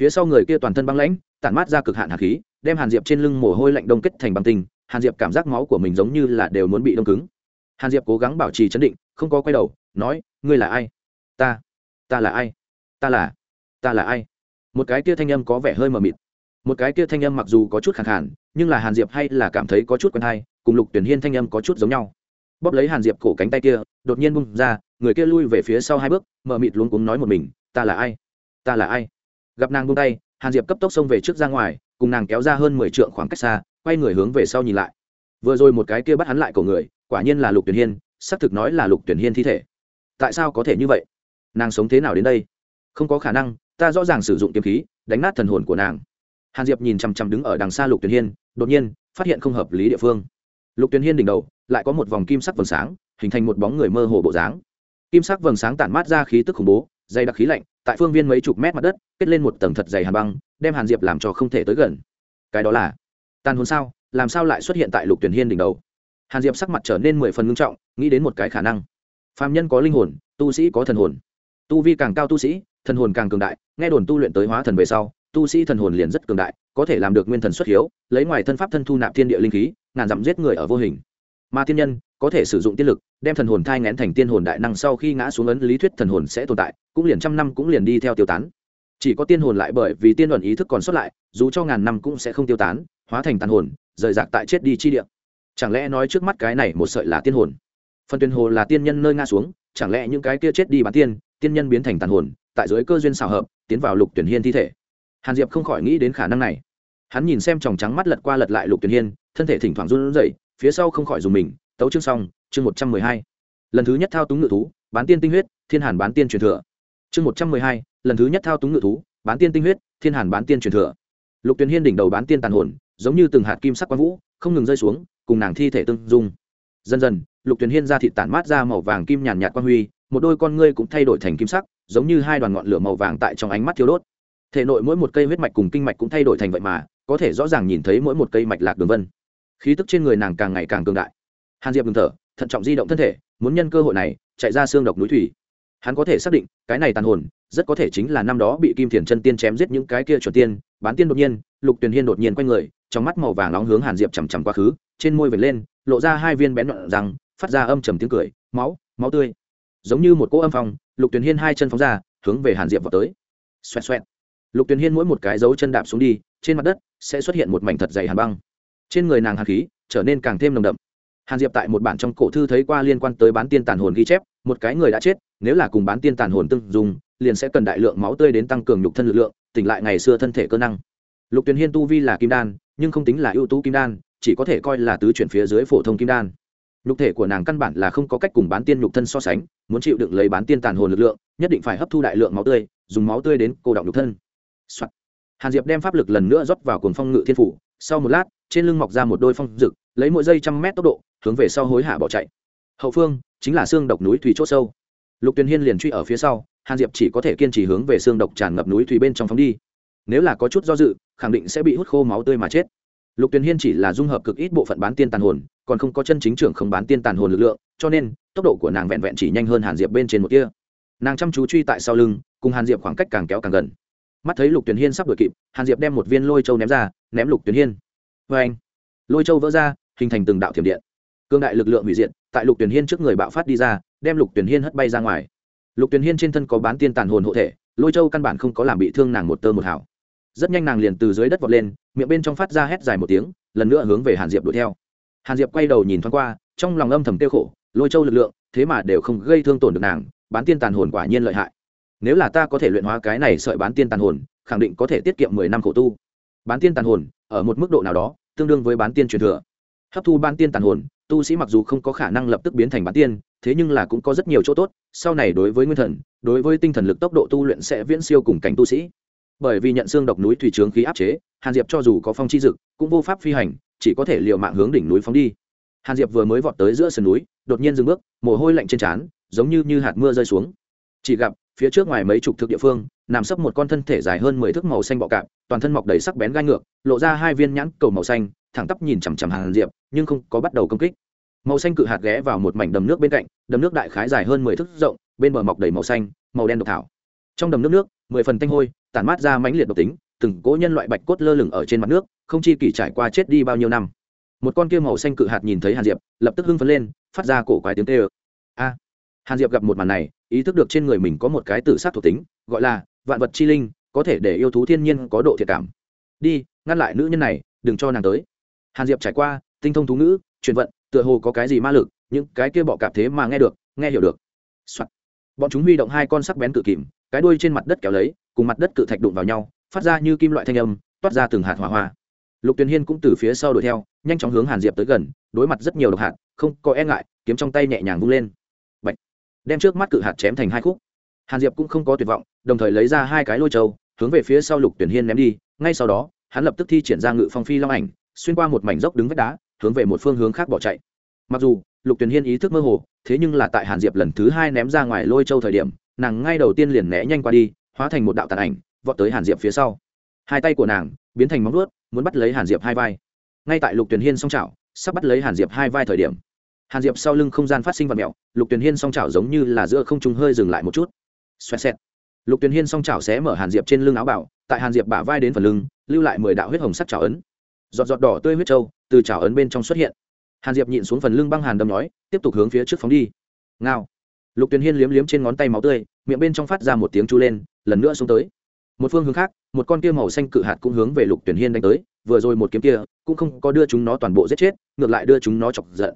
Phía sau người kia toàn thân băng lãnh tản mát ra cực hạn hạt khí, đem hàn diệp trên lưng mồ hôi lạnh đông kết thành băng tinh, hàn diệp cảm giác máu của mình giống như là đều muốn bị đông cứng. Hàn diệp cố gắng bảo trì chấn định, không có quay đầu, nói, ngươi là ai? Ta ta là ai? Ta là ta là ai? Một cái kia thanh âm có vẻ hơi mờ mịt. Một cái kia thanh âm mặc dù có chút khẳng khản nhưng là hàn diệp hay là cảm thấy có chút quen hay, cùng lục tuyển hiên thanh âm có chút giống nhau. Bóp lấy hàn diệp cổ cánh tay kia, đột nhiên bung ra, người kia lui về phía sau hai bước, mờ mịt luống cuống nói một mình, ta là ai? Ta là ai? Gặp nàng bung tay hàn diệp cấp tốc xông về trước ra ngoài, cùng nàng kéo ra hơn mười trượng khoảng cách xa, quay người hướng về sau nhìn lại. Vừa rồi một cái kia bắt hắn lại cổ người, quả nhiên là lục tuyển hiên, xác thực nói là lục tuyển hiên thi thể. Tại sao có thể như vậy? Nàng sống thế nào đến đây? Không có khả năng, ta rõ ràng sử dụng kiếm khí, đánh nát thần hồn của nàng. Hàn diệp nhìn chằm chằm đứng ở đằng xa lục tuyển hiên, đột nhiên, phát hiện không hợp lý địa phương. Lục tuyển hiên đỉnh đầu, lại có một vòng kim sắc vầng sáng, hình thành một bóng người mơ hồ bộ dáng. Kim sắc vầng sáng tản mát ra khí tức khủng bố dày đặc khí lạnh, tại phương viên mấy chục mét mặt đất, kết lên một tầng thật dày hàn băng, đem hàn diệp làm cho không thể tới gần. Cái đó là, tàn hồn sao? Làm sao lại xuất hiện tại lục tuyển hiên đỉnh đầu? Hàn diệp sắc mặt trở nên mười phần ngưng trọng, nghĩ đến một cái khả năng. Phạm nhân có linh hồn, tu sĩ có thần hồn. Tu vi càng cao tu sĩ, thần hồn càng cường đại, nghe đồn tu luyện tới hóa thần về sau, tu sĩ thần hồn liền rất cường đại, có thể làm được nguyên thần xuất hiếu, lấy ngoài thân pháp thân thu nạp thiên địa linh khí, ngàn dặm giết người ở vô hình mà thiên nhân có thể sử dụng tiên lực, đem thần hồn thai ngén thành tiên hồn đại năng sau khi ngã xuống ấn, lý thuyết thần hồn sẽ tồn tại, cũng liền trăm năm cũng liền đi theo tiêu tán. Chỉ có tiên hồn lại bởi vì tiên luận ý thức còn sót lại, dù cho ngàn năm cũng sẽ không tiêu tán, hóa thành tàn hồn, rời rạc tại chết đi chi địa. Chẳng lẽ nói trước mắt cái này một sợi là tiên hồn? Phần tuyên hồ là tiên nhân nơi ngã xuống, chẳng lẽ những cái kia chết đi bán tiên tiên nhân biến thành tàn hồn, tại dưới cơ duyên xào hợp, tiến vào lục tuyển hiên thi thể? Hàn diệp không khỏi nghĩ đến khả năng này. Hắn nhìn xem tròng trắng mắt lật qua lật lại lục tuyển hiên, thân thể thỉnh thoảng run rẩy phía sau không khỏi dùng mình, tấu chương xong, chương một trăm mười hai. Lần thứ nhất thao túng ngự thú, bán tiên tinh huyết, thiên hàn bán tiên truyền thừa. Chương một trăm mười hai, lần thứ nhất thao túng ngự thú, bán tiên tinh huyết, thiên hàn bán tiên truyền thừa. Lục tuyền hiên đỉnh đầu bán tiên tàn hồn, giống như từng hạt kim sắc quang vũ, không ngừng rơi xuống, cùng nàng thi thể tương dung. Dần dần, lục tuyền hiên ra thị tản mát ra màu vàng kim nhàn nhạt quang huy, một đôi con ngươi cũng thay đổi thành kim sắc, giống như hai đoàn ngọn lửa màu vàng tại trong ánh mắt thiếu đốt. Thể nội mỗi một cây huyết mạch cùng kinh mạch cũng thay đổi thành vậy mà, có thể rõ ràng nhìn thấy mỗi một cây mạch lạc đường vân khí tức trên người nàng càng ngày càng cường đại. Hàn diệp ngừng thở, thận trọng di động thân thể, muốn nhân cơ hội này, chạy ra xương độc núi thủy. Hắn có thể xác định, cái này tàn hồn, rất có thể chính là năm đó bị kim thiền chân tiên chém giết những cái kia chuẩn tiên, bán tiên đột nhiên, lục tuyền hiên đột nhiên quay người, trong mắt màu vàng nóng hướng hàn diệp chằm chằm quá khứ, trên môi vệt lên, lộ ra hai viên bén đoạn răng, phát ra âm trầm tiếng cười, máu máu tươi. Giống như một cỗ âm phong, lục tuyền hiên hai chân phóng ra, hướng về hàn diệp vào tới. Xoẹt xoẹt. Lục tuyền hiên mỗi một cái dấu chân đạp xuống đi, trên mặt đất sẽ xuất hiện một mảnh thật dày hàn băng trên người nàng hàn khí trở nên càng thêm nồng đậm. Hàn diệp tại một bản trong cổ thư thấy qua liên quan tới bán tiên tàn hồn ghi chép, một cái người đã chết, nếu là cùng bán tiên tàn hồn tương dùng liền sẽ cần đại lượng máu tươi đến tăng cường nhục thân lực lượng, tỉnh lại ngày xưa thân thể cơ năng. Lục tuyền hiên tu vi là kim đan, nhưng không tính là ưu tú kim đan, chỉ có thể coi là tứ chuyển phía dưới phổ thông kim đan. Nhục thể của nàng căn bản là không có cách cùng bán tiên nhục thân so sánh, muốn chịu đựng lấy bán tiên tàn hồn lực lượng, nhất định phải hấp thu đại lượng máu tươi, dùng máu tươi đến cô động nhục thân、Soạn. hàn diệp đem pháp lực lần nữa rót vào cuồng phong ngự thiên phủ sau một lát, trên lưng mọc ra một đôi phong rực, lấy mỗi giây trăm mét tốc độ, hướng về sau hối hạ bỏ chạy. Hậu phương, chính là xương độc núi thủy c h ỗ sâu. Lục tuyền hiên liền truy ở phía sau, hàn diệp chỉ có thể kiên trì hướng về xương độc tràn ngập núi thủy bên trong phóng đi. Nếu là có chút do dự, khẳng định sẽ bị hút khô máu tươi mà chết. Lục tuyền hiên chỉ là dung hợp cực ít bộ phận bán tiên tàn hồn, còn không có chân chính trưởng không bán tiên tàn hồn lực lượng, cho nên, tốc độ của nàng vẹn vẹn chỉ nhanh hơn hàn diệp bên trên một kia nàng chăm chú truy tại sau lưng, cùng hàn diệp khoảng cách càng kéo càng gần mắt thấy lục tuyển hiên sắp đuổi kịp hàn diệp đem một viên lôi châu ném ra ném lục tuyển hiên vê anh lôi châu vỡ ra hình thành từng đạo thiểm điện cương đại lực lượng hủy diệt tại lục tuyển hiên trước người bạo phát đi ra đem lục tuyển hiên hất bay ra ngoài lục tuyển hiên trên thân có bán tiên tàn hồn hộ thể lôi châu căn bản không có làm bị thương nàng một tơ một hảo rất nhanh nàng liền từ dưới đất vọt lên miệng bên trong phát ra hét dài một tiếng lần nữa hướng về hàn diệp đuổi theo hàn diệp quay đầu nhìn thoáng qua trong lòng âm thầm tiêu khổ lôi châu lực lượng thế mà đều không gây thương tổn được nàng bán tiên tàn hồn quả nhiên lợi hại nếu là ta có thể luyện hóa cái này sợi bán tiên tàn hồn khẳng định có thể tiết kiệm mười năm khổ tu. Bán tiên tàn hồn ở một mức độ nào đó tương đương với bán tiên truyền thừa. Hấp thu bán tiên tàn hồn tu sĩ mặc dù không có khả năng lập tức biến thành bán tiên thế nhưng là cũng có rất nhiều chỗ tốt sau này đối với nguyên thần đối với tinh thần lực tốc độ tu luyện sẽ viễn siêu cùng cảnh tu sĩ. Bởi vì nhận xương độc núi thủy trướng khí áp chế hàn diệp cho dù có phong chi dực cũng vô pháp phi hành chỉ có thể l i ề u mạng hướng đỉnh núi phóng đi. Hàn diệp vừa mới vọt tới giữa sườn núi đột nhiên dừng bước mồ hôi lạnh trên trán giống như, như hạt mưa rơi xuống. Chỉ gặp phía trước ngoài mấy chục thước địa phương, nằm sấp một con thân thể dài hơn mười thước màu xanh bọ cạp, toàn thân mọc đầy sắc bén gai ngược, lộ ra hai viên nhãn cầu màu xanh, thẳng tắp nhìn chằm chằm hàn diệp, nhưng không có bắt đầu công kích. Màu xanh cự hạt ghé vào một mảnh đầm nước bên cạnh, đầm nước đại khái dài hơn mười thước rộng, bên bờ mọc đầy màu xanh, màu đen độc thảo. Trong đầm nước nước, mười phần tanh hôi, tản mát ra mãnh liệt độc tính, từng cỗ nhân loại bạch cốt lơ lửng ở trên mặt nước, không chi kỷ trải qua chết đi bao nhiêu năm. Một con kia màu xanh cự hạt nhìn thấy hàn diệp, lập tức hưng phấn lên, phát ra cổ quái tiếng tê ơ a! Hàn diệp gặp một màn này, ý thức được trên người mình có một cái tử sát thuộc tính, gọi là vạn vật chi linh, có thể để yêu thú thiên nhiên có độ thiệt cảm. Đi, ngăn lại nữ nhân này, đừng cho nàng tới. Hàn diệp trải qua, tinh thông thú ngữ truyền vận, tựa hồ có cái gì ma lực, những cái kia bọ cạp thế mà nghe được, nghe hiểu được、Soạn. bọn chúng huy động hai con sắc bén cự kìm, cái đuôi trên mặt đất kéo lấy, cùng mặt đất cự thạch đụng vào nhau, phát ra như kim loại thanh âm, toát ra từng hạt hỏa hoa. Lục tuyền hiên cũng từ phía sau đuổi theo, nhanh chóng hướng hàn diệp tới gần, đối mặt rất nhiều độc hạt, không có e ngại, kiếm trong tay nhẹ nhàng vung lên đem trước mắt cự hạt chém thành hai khúc. Hàn diệp cũng không có tuyệt vọng, đồng thời lấy ra hai cái lôi trâu hướng về phía sau lục tuyển hiên ném đi. Ngay sau đó, hắn lập tức thi triển ra ngự phong phi long ảnh, xuyên qua một mảnh dốc đứng vách đá, hướng về một phương hướng khác bỏ chạy. Mặc dù, lục tuyển hiên ý thức mơ hồ, thế nhưng là tại hàn diệp lần thứ hai ném ra ngoài lôi châu thời điểm, nàng ngay đầu tiên liền né nhanh qua đi, hóa thành một đạo tàn ảnh, vọt tới hàn diệp phía sau. Hai tay của nàng biến thành móng vuốt, muốn bắt lấy hàn diệp hai vai. Ngay tại lục tuyển hiên song trào sắp bắt lấy hàn diệp hai vai thời điểm hàn diệp sau lưng không gian phát sinh vật mẹo, lục Tuyền hiên song chảo giống như là giữa không trung hơi dừng lại một chút. Xoẹt xẹt. Lục Tuyền hiên song chảo xé mở hàn diệp trên lưng áo bảo, tại hàn diệp bả vai đến phần lưng, lưu lại mười đạo huyết hồng sắc chảo ấn. Giọt giọt đỏ tươi huyết trâu từ chảo ấn bên trong xuất hiện. Hàn diệp nhịn xuống phần lưng băng hàn đâm nói, tiếp tục hướng phía trước phóng đi. Ngao. Lục tuyền hiên liếm liếm trên ngón tay máu tươi, miệng bên trong phát ra một tiếng chu lên, lần nữa xuống tới. Một phương hướng khác, một con kia màu xanh cự hạt cũng hướng về lục tuyển hiên đánh tới, vừa rồi một kiếm kia, cũng không có đưa chúng nó toàn bộ giết chết, ngược lại đưa chúng nó chọc giận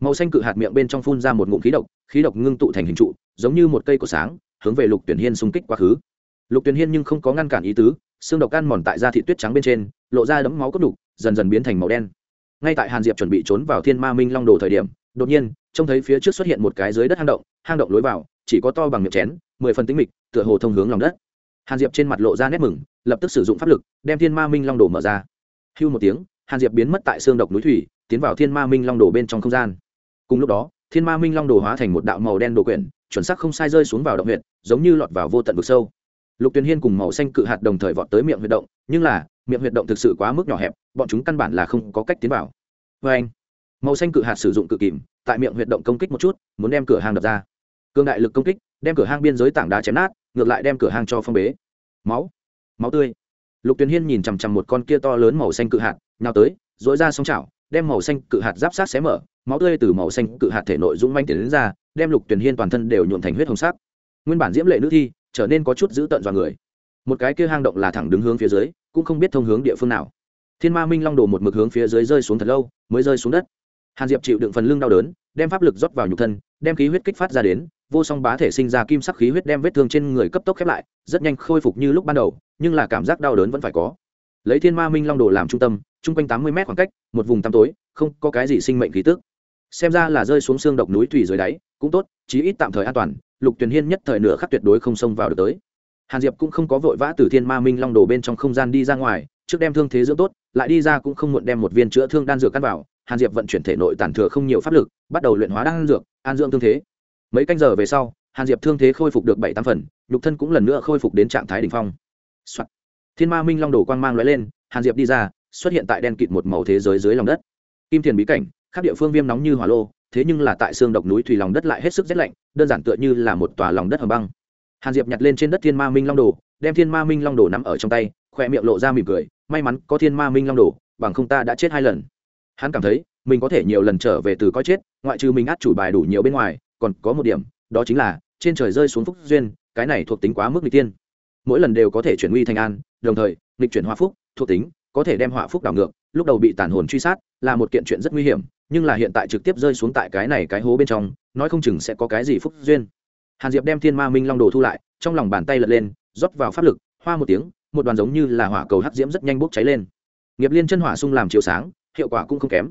màu xanh cự hạt miệng bên trong phun ra một ngụm khí độc khí độc ngưng tụ thành hình trụ, giống như một cây của sáng, hướng về lục tuyển hiên xung kích quá khứ. Lục tuyển hiên nhưng không có ngăn cản ý tứ, xương độc ăn mòn tại da thị tuyết trắng bên trên, lộ ra đấm máu cốt đục, dần dần biến thành màu đen. Ngay tại hàn diệp chuẩn bị trốn vào thiên ma minh long đồ thời điểm, đột nhiên, trông thấy phía trước xuất hiện một cái dưới đất hang động hang động lối vào, chỉ có to bằng miệng chén, mười phần tính mịch, tựa hồ thông hướng lòng đất. Hàn diệp trên mặt lộ ra nét mừng, lập tức sử dụng pháp lực, đem thiên ma minh long đồ mở ra. Hưu một tiếng, hàn diệp biến mất tại xương độc núi thủy, tiến vào thiên ma minh long đồ bên trong không gian cùng lúc đó, thiên ma minh long đồ hóa thành một đạo màu đen đồ quyển, chuẩn xác không sai rơi xuống vào động huyện giống như lọt vào vô tận vực sâu. Lục tuyền hiên cùng màu xanh cự hạt đồng thời vọt tới miệng huyệt động, nhưng là, miệng huyệt động thực sự quá mức nhỏ hẹp, bọn chúng căn bản là không có cách tiến vào. Vê anh, màu xanh cự hạt sử dụng cự kìm, tại miệng huyệt động công kích một chút, muốn đem cửa hàng đập ra. Cương đại lực công kích, đem cửa hang biên giới tảng đá chém nát, ngược lại đem cửa hang cho phong bế. Máu máu tươi. Lục tuyền hiên nhìn chằm chằm một con kia to lớn màu xanh cự hạt, nhào tới dỗi ra song chảo, đem màu xanh cự hạt giáp sát xé mở máu tươi từ màu xanh cự hạt thể nội dũng manh tiến đến ra, đem lục tuyển hiên toàn thân đều nhuộn thành huyết hồng sắc. Nguyên bản diễm lệ nữ thi, trở nên có chút dữ tợn dọa người. Một cái kia hang động là thẳng đứng hướng phía dưới, cũng không biết thông hướng địa phương nào. Thiên ma minh long đổ một mực hướng phía dưới rơi xuống thật lâu, mới rơi xuống đất. Hàn diệp chịu đựng phần lưng đau đớn, đem pháp lực rót vào nhục thân, đem khí huyết kích phát ra đến, vô song bá thể sinh ra kim sắc khí huyết đem vết thương trên người cấp tốc khép lại, rất nhanh khôi phục như lúc ban đầu, nhưng là cảm giác đau đớn vẫn phải có. Lấy thiên ma minh long đồ làm trung tâm, chung quanh tám mươi mét khoảng cách, một vùng tăm tối, không có cái gì sinh mệnh khí tức xem ra là rơi xuống xương độc núi thủy dưới đáy, cũng tốt, chí ít tạm thời an toàn, lục tuyền hiên nhất thời nửa khắc tuyệt đối không xông vào được tới. Hàn diệp cũng không có vội vã từ thiên ma minh long đồ bên trong không gian đi ra ngoài, trước đem thương thế dưỡng tốt, lại đi ra cũng không muộn đem một viên chữa thương đan dược cắt vào, hàn diệp vận chuyển thể nội tàn thừa không nhiều pháp lực, bắt đầu luyện hóa đan dược, an dưỡng thương thế. Mấy canh giờ về sau, hàn diệp thương thế khôi phục được bảy tám phần, nhục thân cũng lần nữa khôi phục đến trạng thái đ ỉ n h phong、Soạn. thiên ma minh long đồ quang mang l ó e lên, hàn diệp đi ra, xuất hiện tại đen kịt một màu thế giới dưới lòng đất. Kim thiền bí cảnh khác địa phương viêm nóng như hỏa lô, thế nhưng là tại xương độc núi thủy lòng đất lại hết sức rét lạnh, đơn giản tựa như là một tòa lòng đất hầm băng. Hàn diệp nhặt lên trên đất thiên ma minh long đồ, đem thiên ma minh long đồ nằm ở trong tay khoe miệng lộ ra mỉm cười, may mắn có thiên ma minh long đồ, bằng không ta đã chết hai lần. Hắn cảm thấy, mình có thể nhiều lần trở về từ coi chết, ngoại trừ mình át chủ bài đủ nhiều bên ngoài, còn có một điểm, đó chính là, trên trời rơi xuống phúc duyên, cái này thuộc tính quá mức n g tiên mỗi lần đều có thể chuyển nguy thành an, đồng thời, nghịch chuyển hòa phúc, thuộc tính có thể đem hỏa phúc đảo ngược lúc đầu bị tàn hồn truy sát là một kiện chuyện rất nguy hiểm, nhưng là hiện tại trực tiếp rơi xuống tại cái này cái hố bên trong, nói không chừng sẽ có cái gì phúc duyên. Hàn diệp đem thiên ma minh long đồ thu lại, trong lòng bàn tay lật lên, rót vào pháp lực, hoa một tiếng, một đoàn giống như là hỏa cầu hắc diễm rất nhanh bốc cháy lên. Nghiệp liên chân hỏa sung làm chiều sáng, hiệu quả cũng không kém.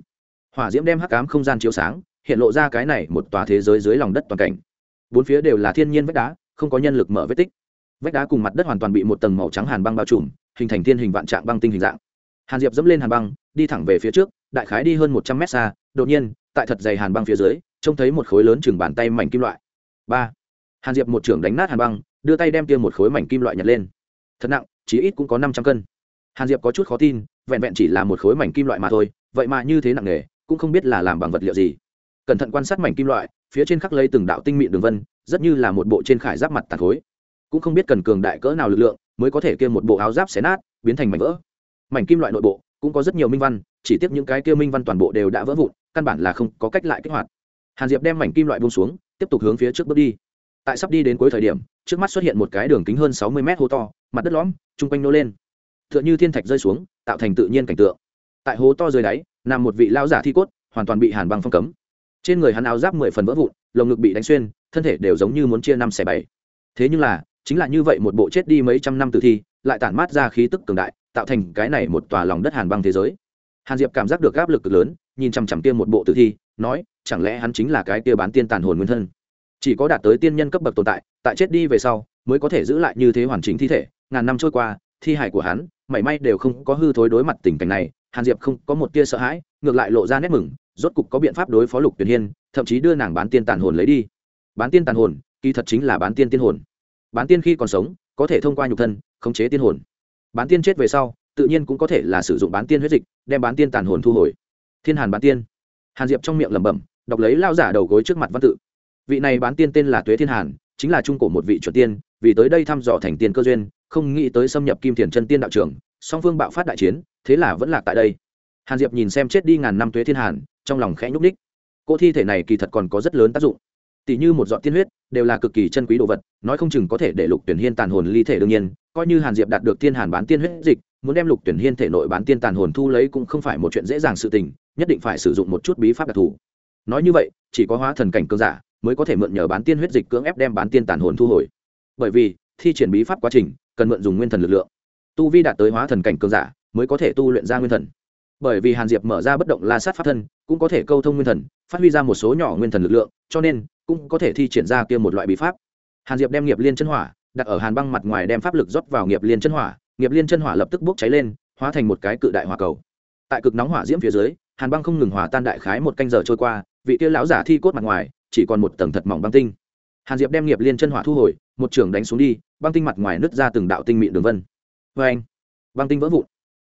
Hỏa diễm đem hắc cám không gian chiếu sáng, hiện lộ ra cái này một tòa thế giới dưới lòng đất toàn cảnh. Bốn phía đều là thiên nhiên vách đá, không có nhân lực mở vết tích. Vách đá cùng mặt đất hoàn toàn bị một tầng màu trắng hàn băng bao trùm, hình thành thiên hình vạn trạng băng tinh hình dạng hàn diệp dẫm lên hàn băng, đi thẳng về phía trước, đại khái đi hơn một trăm mét xa, đột nhiên, tại thật dày hàn băng phía dưới, trông thấy một khối lớn chừng bàn tay mảnh kim loại. Ba. Hàn diệp một trưởng đánh nát hàn băng, đưa tay đem kia một khối mảnh kim loại nhặt lên. Thật nặng, chí ít cũng có năm trăm cân. Hàn diệp có chút khó tin, vẹn vẹn chỉ là một khối mảnh kim loại mà thôi, vậy mà như thế nặng nề, cũng không biết là làm bằng vật liệu gì. Cẩn thận quan sát mảnh kim loại, phía trên khắc lây từng đạo tinh mịn đường vân, rất như là một bộ trên khải giáp mặt tàn khối. Cũng không biết cần cường đại cỡ nào lực lượng, mới có thể kia một bộ áo giáp xé nát, biến thành mảnh vỡ mảnh kim loại nội bộ cũng có rất nhiều minh văn, chỉ tiếc những cái kia minh văn toàn bộ đều đã vỡ vụn, căn bản là không có cách lại kích hoạt. Hàn diệp đem mảnh kim loại buông xuống, tiếp tục hướng phía trước bước đi. Tại sắp đi đến cuối thời điểm, trước mắt xuất hiện một cái đường kính hơn sáu mươi mét hố to, mặt đất lõm, chung quanh nô lên. T h ư ợ n h ư thiên thạch rơi xuống, tạo thành tự nhiên cảnh tượng. Tại hố to dưới đáy, nằm một vị lao giả thi cốt, hoàn toàn bị hàn băng phong cấm. Trên người hắn áo giáp mười phần vỡ vụn, lồng ngực bị đánh xuyên, thân thể đều giống như muốn chia năm xẻ bảy. Thế nhưng là, chính là như vậy một bộ chết đi mấy trăm năm tử thi, lại tản mát ra khí tức cường đại tạo thành cái này một tòa lòng đất hàn băng thế giới. Hàn diệp cảm giác được áp lực cực lớn, nhìn chằm chằm kia một bộ tử thi, nói, chẳng lẽ hắn chính là cái kia bán tiên tàn hồn nguyên thân? Chỉ có đạt tới tiên nhân cấp bậc tồn tại tại chết đi về sau, mới có thể giữ lại như thế hoàn chỉnh thi thể. Ngàn năm trôi qua, thi hải của hắn, mảy may đều không có hư thối đối mặt tình cảnh này. Hàn diệp không có một tia sợ hãi, ngược lại lộ ra nét mừng, rốt cục có biện pháp đối phó lục tuyển hiên, thậm chí đưa nàng bán tiên tàn hồn lấy đi. Bán tiên tàn hồn, kỳ thật chính là bán tiên tiên hồn. Bán tiên khi còn sống, có thể thông qua nhục thân, khống chế tiên hồn bán tiên chết về sau, tự nhiên cũng có thể là sử dụng bán tiên huyết dịch, đem bán tiên tàn hồn thu hồi. Thiên hàn bán tiên. Hàn diệp trong miệng lẩm bẩm, đọc lấy lao giả đầu gối trước mặt văn tự. Vị này bán tiên tên là tuế thiên hàn, chính là trung cổ một vị chuẩn tiên, vì tới đây thăm dò thành tiên cơ duyên, không nghĩ tới xâm nhập kim thiền chân tiên đạo trưởng song phương bạo phát đại chiến, thế là vẫn lạc tại đây. Hàn diệp nhìn xem chết đi ngàn năm tuế thiên hàn, trong lòng khẽ nhúc ních cô thi thể này kỳ thật còn có rất lớn tác dụng tỷ như một giọt tiên huyết, đều là cực kỳ chân quý đồ vật, nói không chừng có thể để lục tuyển hiên tàn hồn ly thể đương nhiên, coi như hàn diệp đạt được tiên hàn bán tiên huyết dịch, muốn đem lục tuyển hiên thể nội bán tiên tàn hồn thu lấy cũng không phải một chuyện dễ dàng sự tình, nhất định phải sử dụng một chút bí pháp đặc thù. Nói như vậy, chỉ có hóa thần cảnh cơn giả mới có thể mượn nhờ bán tiên huyết dịch cưỡng ép đem bán tiên tàn hồn thu hồi. Bởi vì, thi triển bí pháp quá trình, cần mượn dùng nguyên thần lực lượng. Tu vi đạt tới hóa thần cảnh cường giả mới có thể tu luyện ra nguyên thần bởi vì hàn diệp mở ra bất động la sát pháp thân, cũng có thể câu thông nguyên thần, phát huy ra một số nhỏ nguyên thần lực lượng, cho nên, cũng có thể thi triển ra kia một loại bí pháp. Hàn diệp đem nghiệp liên chân hỏa, đặt ở hàn băng mặt ngoài đem pháp lực rót vào nghiệp liên chân hỏa, nghiệp liên chân hỏa lập tức bốc cháy lên, hóa thành một cái cự đại hỏa cầu. Tại cực nóng hỏa diễm phía dưới, hàn băng không ngừng hòa tan đại khái một canh giờ trôi qua, vị kia lão giả thi cốt mặt ngoài, chỉ còn một tầng thật mỏng băng tinh. Hàn diệp đem nghiệp liên chân hỏa thu hồi, một trường đánh xuống đi, băng tinh mặt ngoài nứt ra từng đạo tinh mịn đường vân. Vê anh băng tinh vỡ vụn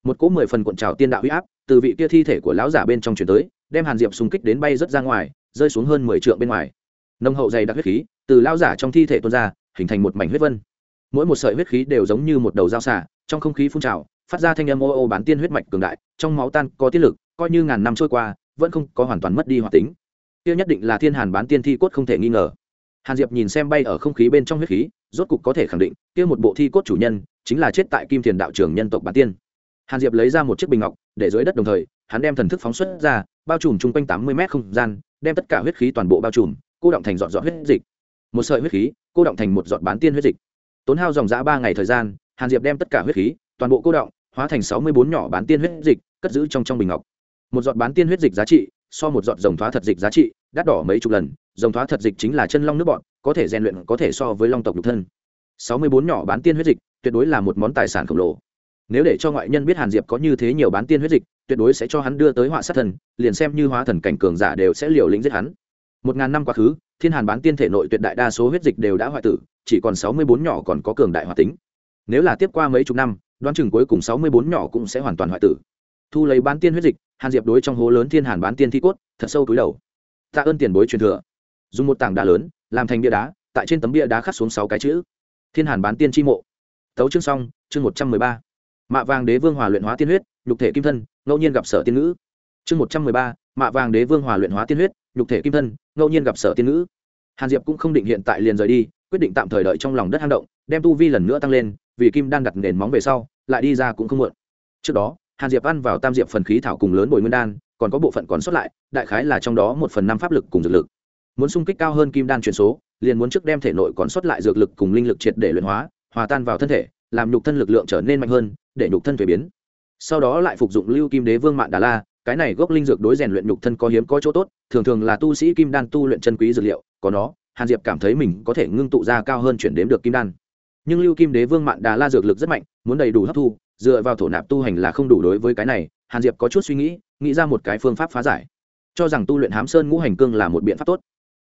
một cỗ mười phần cuộn trào tiên đạo huy áp từ vị kia thi thể của lão giả bên trong chuyển tới, đem hàn diệp xung kích đến bay rất ra ngoài, rơi xuống hơn mười trượng bên ngoài. Nông hậu dày đặc huyết khí từ lão giả trong thi thể tuôn ra, hình thành một mảnh huyết vân. Mỗi một sợi huyết khí đều giống như một đầu dao xả trong không khí phun trào, phát ra thanh âm ô ô bán tiên huyết mạch cường đại, trong máu tan có tiết lực, coi như ngàn năm trôi qua, vẫn không có hoàn toàn mất đi hoạt tính. Kia nhất định là thiên hàn bán tiên thi cốt không thể nghi ngờ. Hàn diệp nhìn xem bay ở không khí bên trong huyết khí, rốt cục có thể khẳng định, kia một bộ thi cốt chủ nhân chính là chết tại kim thiền đạo trưởng nhân tộc bán tiên hàn diệp lấy ra một chiếc bình ngọc, để dưới đất đồng thời, hắn đem thần thức phóng xuất ra, bao trùm chung quanh tám mươi mét không gian, đem tất cả huyết khí toàn bộ bao trùm, cô động thành dọn dọn huyết dịch. Một sợi huyết khí, cô động thành một dọn bán tiên huyết dịch. Tốn hao dòng giã ba ngày thời gian, hàn diệp đem tất cả huyết khí, toàn bộ cô động, hóa thành sáu mươi bốn nhỏ bán tiên huyết dịch, cất giữ trong trong bình ngọc. Một giọt bán tiên huyết dịch giá trị, so một giọt dòng thoá thật dịch giá trị, đắt đỏ mấy chục lần. Dòng thoá thật dịch chính là chân long nước bọn có thể rèn luyện, có thể so với long tộc nhục thân. Sáu mươi bốn nhỏ bán tiên huyết dịch, tuyệt đối là một món tài sản khổng lồ nếu để cho ngoại nhân biết hàn diệp có như thế nhiều bán tiên huyết dịch, tuyệt đối sẽ cho hắn đưa tới họa sát thần, liền xem như hóa thần cảnh cường giả đều sẽ liều lĩnh giết hắn. Một ngàn năm quá khứ, thiên hàn bán tiên thể nội tuyệt đại đa số huyết dịch đều đã hoại tử, chỉ còn sáu mươi bốn nhỏ còn có cường đại hoạt tính. Nếu là tiếp qua mấy chục năm, đoán chừng cuối cùng sáu mươi bốn nhỏ cũng sẽ hoàn toàn hoại tử. Thu lấy bán tiên huyết dịch, hàn diệp đối trong hố lớn thiên hàn bán tiên thi cốt, thật sâu túi đầu. Tạ ơn tiền bối truyền thừa. Dùng một tảng đá lớn, làm thành bia đá, tại trên tấm bia đá khắc xuống sáu cái chữ. Thiên hàn bán tiên tri mộ. Tấu chương xong, chương một trăm mười ba mạ vàng đế vương hòa luyện hóa tiên huyết, nhục thể kim thân, ngẫu nhiên gặp sở tiên ngữ. Chương một trăm mười ba, mạ vàng đế vương hòa luyện hóa tiên huyết, nhục thể kim thân, ngẫu nhiên gặp sở tiên ngữ. Hàn diệp cũng không định hiện tại liền rời đi, quyết định tạm thời đợi trong lòng đất hang động, đem tu vi lần nữa tăng lên, vì kim đan đặt nền móng về sau, lại đi ra cũng không muộn. Trước đó, hàn diệp ăn vào tam diệp phần khí thảo cùng lớn bồi nguyên đan, còn có bộ phận còn sót lại, đại khái là trong đó một phần năm pháp lực cùng dược lực. Muốn sung kích cao hơn kim đan chuyển số, liền muốn trước đem thể nội còn sót lại dược lực cùng linh lực triệt để luyện hóa, hòa tan vào thân thể làm nhục thân lực lượng trở nên mạnh hơn, để nhục thân thuế biến. Sau đó lại phục dụng lưu kim đế vương mạng đà la, cái này gốc linh dược đối rèn luyện nhục thân có hiếm có chỗ tốt, thường thường là tu sĩ kim đan tu luyện chân quý dược liệu, có nó, hàn diệp cảm thấy mình có thể ngưng tụ ra cao hơn chuyển đếm được kim đan. Nhưng lưu kim đế vương mạn đà la dược lực rất mạnh, muốn đầy đủ hấp thu, dựa vào thổ nạp tu hành là không đủ đối với cái này, hàn diệp có chút suy nghĩ nghĩ ra một cái phương pháp phá giải. Cho rằng tu luyện hám sơn ngũ hành cương là một biện pháp tốt.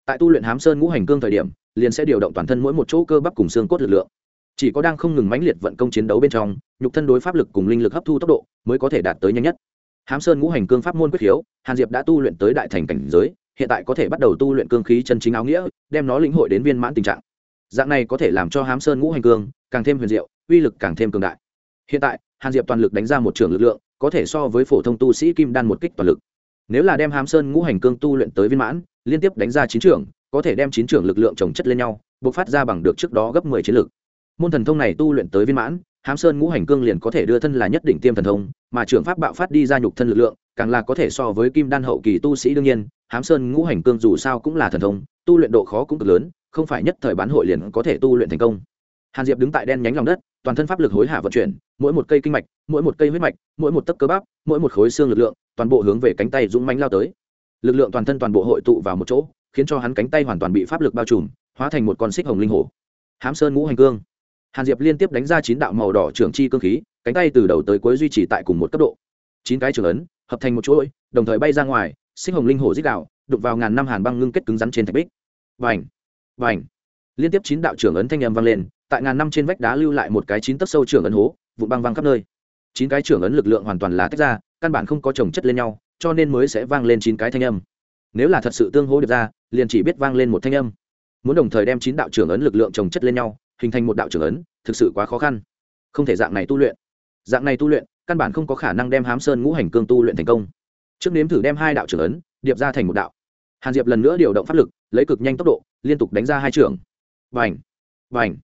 Tại tu luyện hám sơn ngũ hành cương thời điểm, liền sẽ điều động toàn thân mỗi một chỗ cơ bắp cùng xương cốt lực lượng chỉ có đang không ngừng mãnh liệt vận công chiến đấu bên trong, nhục thân đối pháp lực cùng linh lực hấp thu tốc độ mới có thể đạt tới nhanh nhất. Hám sơn ngũ hành cương pháp môn quyết khiếu, hàn diệp đã tu luyện tới đại thành cảnh giới, hiện tại có thể bắt đầu tu luyện cương khí chân chính áo nghĩa, đem nó lĩnh hội đến viên mãn tình trạng. Dạng này có thể làm cho hám sơn ngũ hành cương càng thêm huyền diệu, uy lực càng thêm cường đại. Hiện tại, hàn diệp toàn lực đánh ra một trường lực lượng, có thể so với phổ thông tu sĩ kim đan một kích toàn lực. Nếu là đem hám sơn ngũ hành cương tu luyện tới viên mãn, liên tiếp đánh ra chín trưởng có thể đem chín trưởng lực lượng trồng chất lên nhau buộc phát ra bằng được trước đó gấp mười chiến lực môn thần thông này tu luyện tới viên mãn, hám sơn ngũ hành cương liền có thể đưa thân là nhất định tiêm thần thông, mà trưởng pháp bạo phát đi ra nhục thân lực lượng, càng là có thể so với kim đan hậu kỳ tu sĩ đương nhiên, hám sơn ngũ hành cương dù sao cũng là thần thông, tu luyện độ khó cũng cực lớn, không phải nhất thời bán hội liền có thể tu luyện thành công. Hàn diệp đứng tại đen nhánh lòng đất, toàn thân pháp lực hối hả vận chuyển, mỗi một cây kinh mạch, mỗi một cây huyết mạch, mỗi một tấc cơ bắp, mỗi một khối xương lực lượng, toàn bộ hướng về cánh tay dũng mánh lao tới. Lực lượng toàn thân toàn bộ hội tụ vào một chỗ, khiến cho hắn cánh tay hoàn toàn bị pháp lực bao trùm, hóa thành một con xích hồng linh hổ. Hám sơn ngũ hành cương hàn diệp liên tiếp đánh ra chín đạo màu đỏ trưởng chi cương khí, cánh tay từ đầu tới cuối duy trì tại cùng một cấp độ. Chín cái trường ấn, hợp thành một chuỗi, đồng thời bay ra ngoài, sinh hồng linh hổ dích đạo đục vào ngàn năm hàn băng ngưng kết cứng rắn trên thạch bích. Vành vành. Liên tiếp chín đạo trưởng ấn thanh âm vang lên, tại ngàn năm trên vách đá lưu lại một cái chín tấc sâu trưởng ấn hố vụ băng văng khắp nơi. Chín cái trưởng ấn lực lượng hoàn toàn là tách ra, căn bản không có trồng chất lên nhau, cho nên mới sẽ vang lên chín cái thanh âm. Nếu là thật sự tương hỗ được ra, liền chỉ biết vang lên một thanh âm. Muốn đồng thời đem chín đạo trưởng ấn lực lượng trồng chất lên nhau hình thành một đạo trưởng ấn, thực sự quá khó khăn. Không thể dạng này tu luyện. Dạng này tu luyện, căn bản không có khả năng đem hám sơn ngũ hành cương tu luyện thành công. Trước nếm thử đem hai đạo trưởng ấn, điệp ra thành một đạo. Hàn diệp lần nữa điều động pháp lực, lấy cực nhanh tốc độ, liên tục đánh ra hai trưởng. Vành vành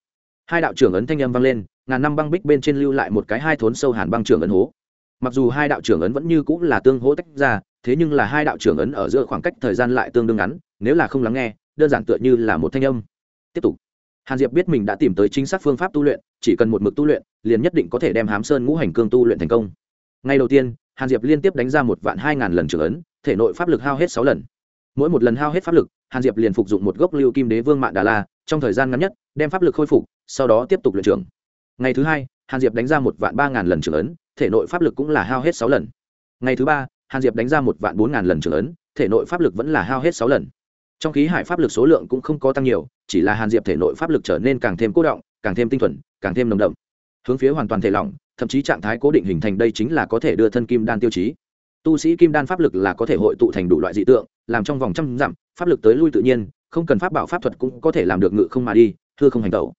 hai đạo trưởng ấn thanh âm vang lên, ngàn năm băng bích bên trên lưu lại một cái hai thốn sâu hàn băng trưởng ấn hố. Mặc dù hai đạo trưởng ấn vẫn như cũng là tương hỗ tách ra, thế nhưng là hai đạo trưởng ấn ở giữa khoảng cách thời gian lại tương đương ngắn, nếu là không lắng nghe, đơn giản tựa như là một thanh âm. Tiếp tục hàn diệp biết mình đã tìm tới chính xác phương pháp tu luyện, chỉ cần một mực tu luyện, liền nhất định có thể đem hám sơn ngũ hành cương tu luyện thành công. Ngay đầu tiên, hàn diệp liên tiếp đánh ra một vạn hai ngàn lần trưởng ấn, thể nội pháp lực hao hết sáu lần. Mỗi một lần hao hết pháp lực, hàn diệp liền phục dụng một gốc lưu kim đế vương mạng đà la, trong thời gian ngắn nhất, đem pháp lực khôi phục, sau đó tiếp tục luyện trưởng. Ngày thứ hai, hàn diệp đánh ra một vạn ba ngàn lần trưởng ấn, thể nội pháp lực cũng là hao hết sáu lần. Ngày thứ ba, hàn diệp đánh ra một vạn bốn ngàn lần trưởng ấn, thể nội pháp lực vẫn là hao hết sáu lần. Trong khí hải pháp lực số lượng cũng không có tăng nhiều chỉ là hàn diệp thể nội pháp lực trở nên càng thêm cố động, càng thêm tinh thuần, càng thêm nồng đậm. Hướng phía hoàn toàn thể lỏng, thậm chí trạng thái cố định hình thành đây chính là có thể đưa thân kim đan tiêu chí. Tu sĩ kim đan pháp lực là có thể hội tụ thành đủ loại dị tượng, làm trong vòng trăm dặm, pháp lực tới lui tự nhiên, không cần pháp bảo pháp thuật cũng có thể làm được ngự không mà đi, thưa không hành tẩu.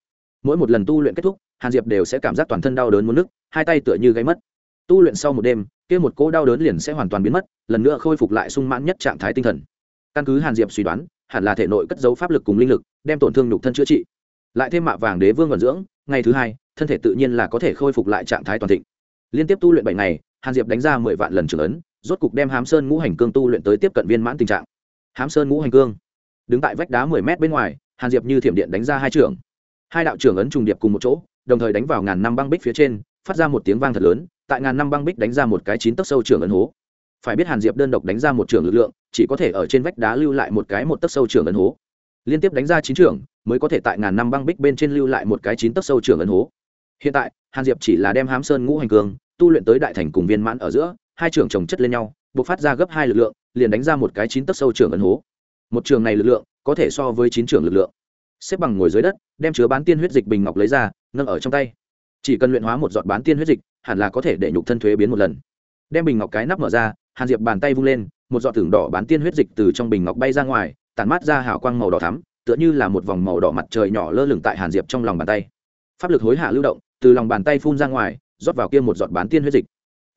Mỗi một lần tu luyện kết thúc, hàn diệp đều sẽ cảm giác toàn thân đau đớn muốn nức, hai tay tựa như gáy mất. Tu luyện sau một đêm, kia một cỗ đau đớn liền sẽ hoàn toàn biến mất, lần nữa khôi phục lại sung mãn nhất trạng thái tinh thần. Căn cứ hàn diệp suy đoán hẳn là thể nội cất dấu pháp lực cùng linh lực, đem tổn thương nhục thân chữa trị. Lại thêm mạ vàng đế vương vận dưỡng, ngày thứ hai, thân thể tự nhiên là có thể khôi phục lại trạng thái toàn thịnh. Liên tiếp tu luyện bảy ngày, hàn diệp đánh ra mười vạn lần trưởng ấn, rốt cục đem hám sơn ngũ hành cương tu luyện tới tiếp cận viên mãn tình trạng. Hám sơn ngũ hành cương. Đứng tại vách đá mười mét bên ngoài, hàn diệp như thiểm điện đánh ra hai trưởng. Hai đạo trưởng ấn trùng điệp cùng một chỗ, đồng thời đánh vào ngàn năm băng bích phía trên, phát ra một tiếng vang thật lớn, tại ngàn năm băng bích đánh ra một cái chín tấc sâu trưởng ấn hố phải biết hàn diệp đơn độc đánh ra một trường lực lượng, chỉ có thể ở trên vách đá lưu lại một cái một tấc sâu trưởng ấn hố. Liên tiếp đánh ra chín trưởng mới có thể tại ngàn năm băng bích bên trên lưu lại một cái chín tấc sâu trưởng ấn hố. Hiện tại, hàn diệp chỉ là đem hám sơn ngũ hành cường, tu luyện tới đại thành cùng viên mãn ở giữa, hai trưởng trồng chất lên nhau, buộc phát ra gấp hai lực lượng, liền đánh ra một cái chín tấc sâu trưởng ấn hố. Một trường này lực lượng, có thể so với chín trưởng lực lượng. Xếp bằng ngồi dưới đất, đem chứa bán tiên huyết dịch bình ngọc lấy ra, nâng ở trong tay. Chỉ cần luyện hóa một giọt bán tiên huyết dịch, hẳn là có thể để nhục thân thuế biến một lần. Đem bình ngọc cái nắp mở ra hàn diệp bàn tay vung lên, một giọt thưởng đỏ bán tiên huyết dịch từ trong bình ngọc bay ra ngoài tàn mát ra hào quang màu đỏ thắm, tựa như là một vòng màu đỏ mặt trời nhỏ lơ lửng tại hàn diệp trong lòng bàn tay. Pháp lực hối hạ lưu động, từ lòng bàn tay phun ra ngoài, rót vào kia một giọt bán tiên huyết dịch.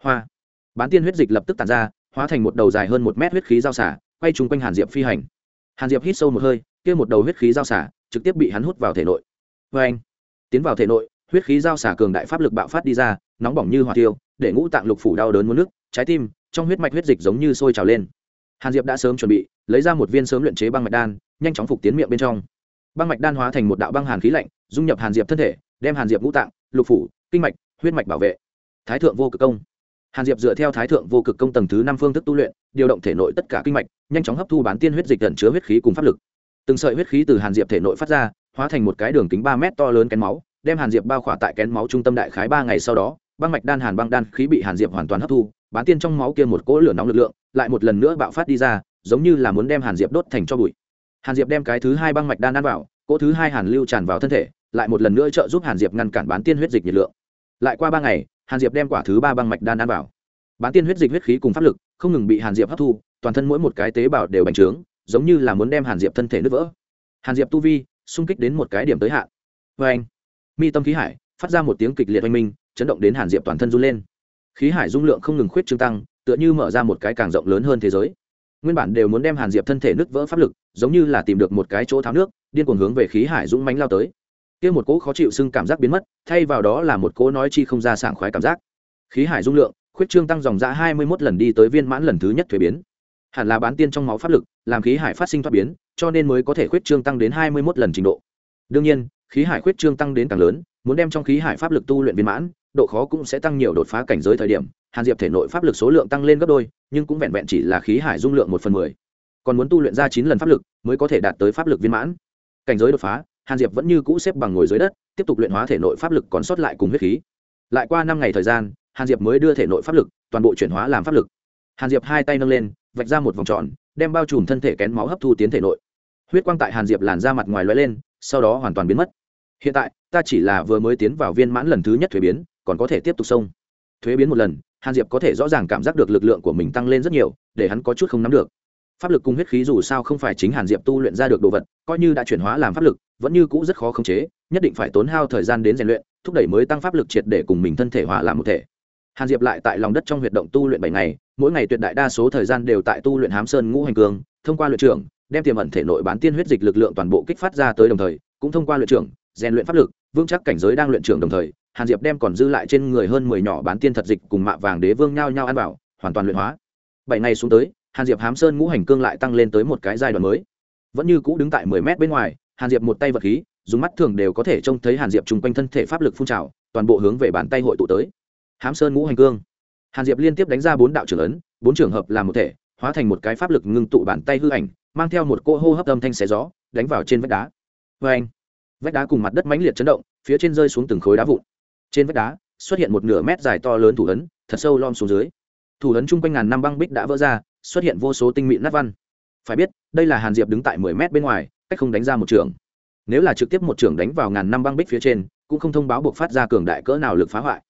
Hoa! Bán tiên huyết dịch lập tức tàn ra, hóa thành một đầu dài hơn một mét huyết khí giao xả, quay chung quanh hàn diệp phi hành. Hàn diệp hít sâu một hơi, kia một đầu huyết khí giao xả, trực tiếp bị hắn hút vào thể nội. Vê anh, tiến vào thể nội, huyết khí giao xả cường đại pháp lực bạo phát đi ra, nóng bỏng như hỏa tiêu để ngũ tạng lục phủ đau đớn muốn nước trái tim trong huyết mạch huyết dịch giống như sôi trào lên. Hàn diệp đã sớm chuẩn bị, lấy ra một viên sớm luyện chế băng mạch đan, nhanh chóng phục tiến miệng bên trong. Băng mạch đan hóa thành một đạo băng hàn khí lạnh, dung nhập hàn diệp thân thể, đem hàn diệp ngũ tạng, lục phủ, kinh mạch, huyết mạch bảo vệ. Thái thượng vô cực công. Hàn diệp dựa theo thái thượng vô cực công tầng thứ năm phương thức tu luyện, điều động thể nội tất cả kinh mạch, nhanh chóng hấp thu bán tiên huyết dịch gần chứa huyết khí cùng pháp lực. Từng sợi huyết khí từ hàn diệp thể nội phát ra, hóa thành một cái đường kính ba mét to lớn kén máu, đem hàn diệp bao khỏa tại kén máu trung tâm đại khái ba ngày sau đó, băng mạch đan hàn băng đan khí bị hàn diệp hoàn toàn hấp thu bán tiên trong máu kia một cỗ lửa nóng lực lượng, lại một lần nữa bạo phát đi ra, giống như là muốn đem hàn diệp đốt thành cho bụi. Hàn diệp đem cái thứ hai băng mạch đan ăn vào, cỗ thứ hai hàn lưu tràn vào thân thể, lại một lần nữa trợ giúp hàn diệp ngăn cản bán tiên huyết dịch nhiệt lượng. Lại qua ba ngày, hàn diệp đem quả thứ ba băng mạch đan ăn vào. Bán tiên huyết dịch huyết khí cùng pháp lực, không ngừng bị hàn diệp hấp thu, toàn thân mỗi một cái tế bào đều bành trướng, giống như là muốn đem hàn diệp thân thể nứt vỡ. Hàn diệp tu vi, xung kích đến một cái điểm tới hạn. Vê anh mi tâm khí hải, phát ra một tiếng kịch liệt oanh minh, chấn động đến hàn diệp toàn thân run lên khí hải dung lượng không ngừng khuyết trương tăng, tựa như mở ra một cái càng rộng lớn hơn thế giới. Nguyên bản đều muốn đem hàn diệp thân thể nứt vỡ pháp lực, giống như là tìm được một cái chỗ tháo nước, điên cuồng hướng về khí hải dũng mánh lao tới. Kia một cỗ khó chịu sưng cảm giác biến mất, thay vào đó là một cỗ nói chi không ra sảng khoái cảm giác. Khí hải dung lượng, khuyết trương tăng dòng ra hai mươi mốt lần đi tới viên mãn lần thứ nhất thuế biến. Hẳn là bán tiên trong máu pháp lực, làm khí hải phát sinh thoát biến, cho nên mới có thể khuyết trương tăng đến hai mươi mốt lần trình độ. Đương nhiên, khí hải khuyết trương tăng đến càng lớn, muốn đem trong khí hải pháp lực tu luyện viên mãn độ khó cũng sẽ tăng nhiều đột phá cảnh giới thời điểm, hàn diệp thể nội pháp lực số lượng tăng lên gấp đôi, nhưng cũng vẹn vẹn chỉ là khí hải dung lượng một phần mười. Còn muốn tu luyện ra chín lần pháp lực mới có thể đạt tới pháp lực viên mãn. Cảnh giới đột phá, hàn diệp vẫn như cũ xếp bằng ngồi dưới đất, tiếp tục luyện hóa thể nội pháp lực còn sót lại cùng huyết khí. Lại qua năm ngày thời gian, hàn diệp mới đưa thể nội pháp lực, toàn bộ chuyển hóa làm pháp lực. Hàn diệp hai tay nâng lên, vạch ra một vòng tròn, đem bao trùm thân thể kén máu hấp thu tiến thể nội. Huyết quang tại hàn diệp làn ra mặt ngoài lóe lên, sau đó hoàn toàn biến mất. Hiện tại, ta chỉ là vừa mới tiến vào viên mãn lần thứ nhất thuế biến còn có thể tiếp tục xông thuế biến một lần, hàn diệp có thể rõ ràng cảm giác được lực lượng của mình tăng lên rất nhiều, để hắn có chút không nắm được. Pháp lực cùng huyết khí dù sao không phải chính hàn diệp tu luyện ra được đồ vật, coi như đã chuyển hóa làm pháp lực, vẫn như cũ rất khó khống chế, nhất định phải tốn hao thời gian đến rèn luyện, thúc đẩy mới tăng pháp lực triệt để cùng mình thân thể hòa làm một thể. Hàn diệp lại tại lòng đất trong huyệt động tu luyện bảy ngày, mỗi ngày tuyệt đại đa số thời gian đều tại tu luyện hám sơn ngũ hành cương thông qua luyện trưởng, đem tiềm ẩn thể nội bán tiên huyết dịch lực lượng toàn bộ kích phát ra tới đồng thời, cũng thông qua luyện trưởng, rèn luyện pháp lực, vững chắc cảnh giới đang luyện trưởng đồng thời hàn diệp đem còn dư lại trên người hơn mười nhỏ bán tiên thật dịch cùng mạ vàng đế vương nhao nhao ăn vào, hoàn toàn luyện hóa. Bảy ngày xuống tới, hàn diệp hám sơn ngũ hành cương lại tăng lên tới một cái giai đoạn mới. Vẫn như cũ đứng tại mười mét bên ngoài, hàn diệp một tay vật khí, dùng mắt thường đều có thể trông thấy hàn diệp chung quanh thân thể pháp lực phun trào, toàn bộ hướng về bàn tay hội tụ tới. Hám sơn ngũ hành cương. Hàn diệp liên tiếp đánh ra bốn đạo trưởng ấn, bốn trường hợp làm một thể, hóa thành một cái pháp lực ngưng tụ bàn tay hư ảnh, mang theo một cỗ hô hấp âm thanh xé gió, đánh vào trên vách đá. Vê anh vách đá cùng mặt đất mãnh liệt chấn động, phía trên rơi xuống từng khối đá vụn trên vách đá, xuất hiện một nửa mét dài to lớn thủ ấn, thật sâu lom xuống dưới. Thủ ấn chung quanh ngàn năm băng bích đã vỡ ra, xuất hiện vô số tinh mịn nát văn. Phải biết, đây là hàn diệp đứng tại mười mét bên ngoài, cách không đánh ra một trường. Nếu là trực tiếp một trường đánh vào ngàn năm băng bích phía trên, cũng không thông báo buộc phát ra cường đại cỡ nào lực phá hoại.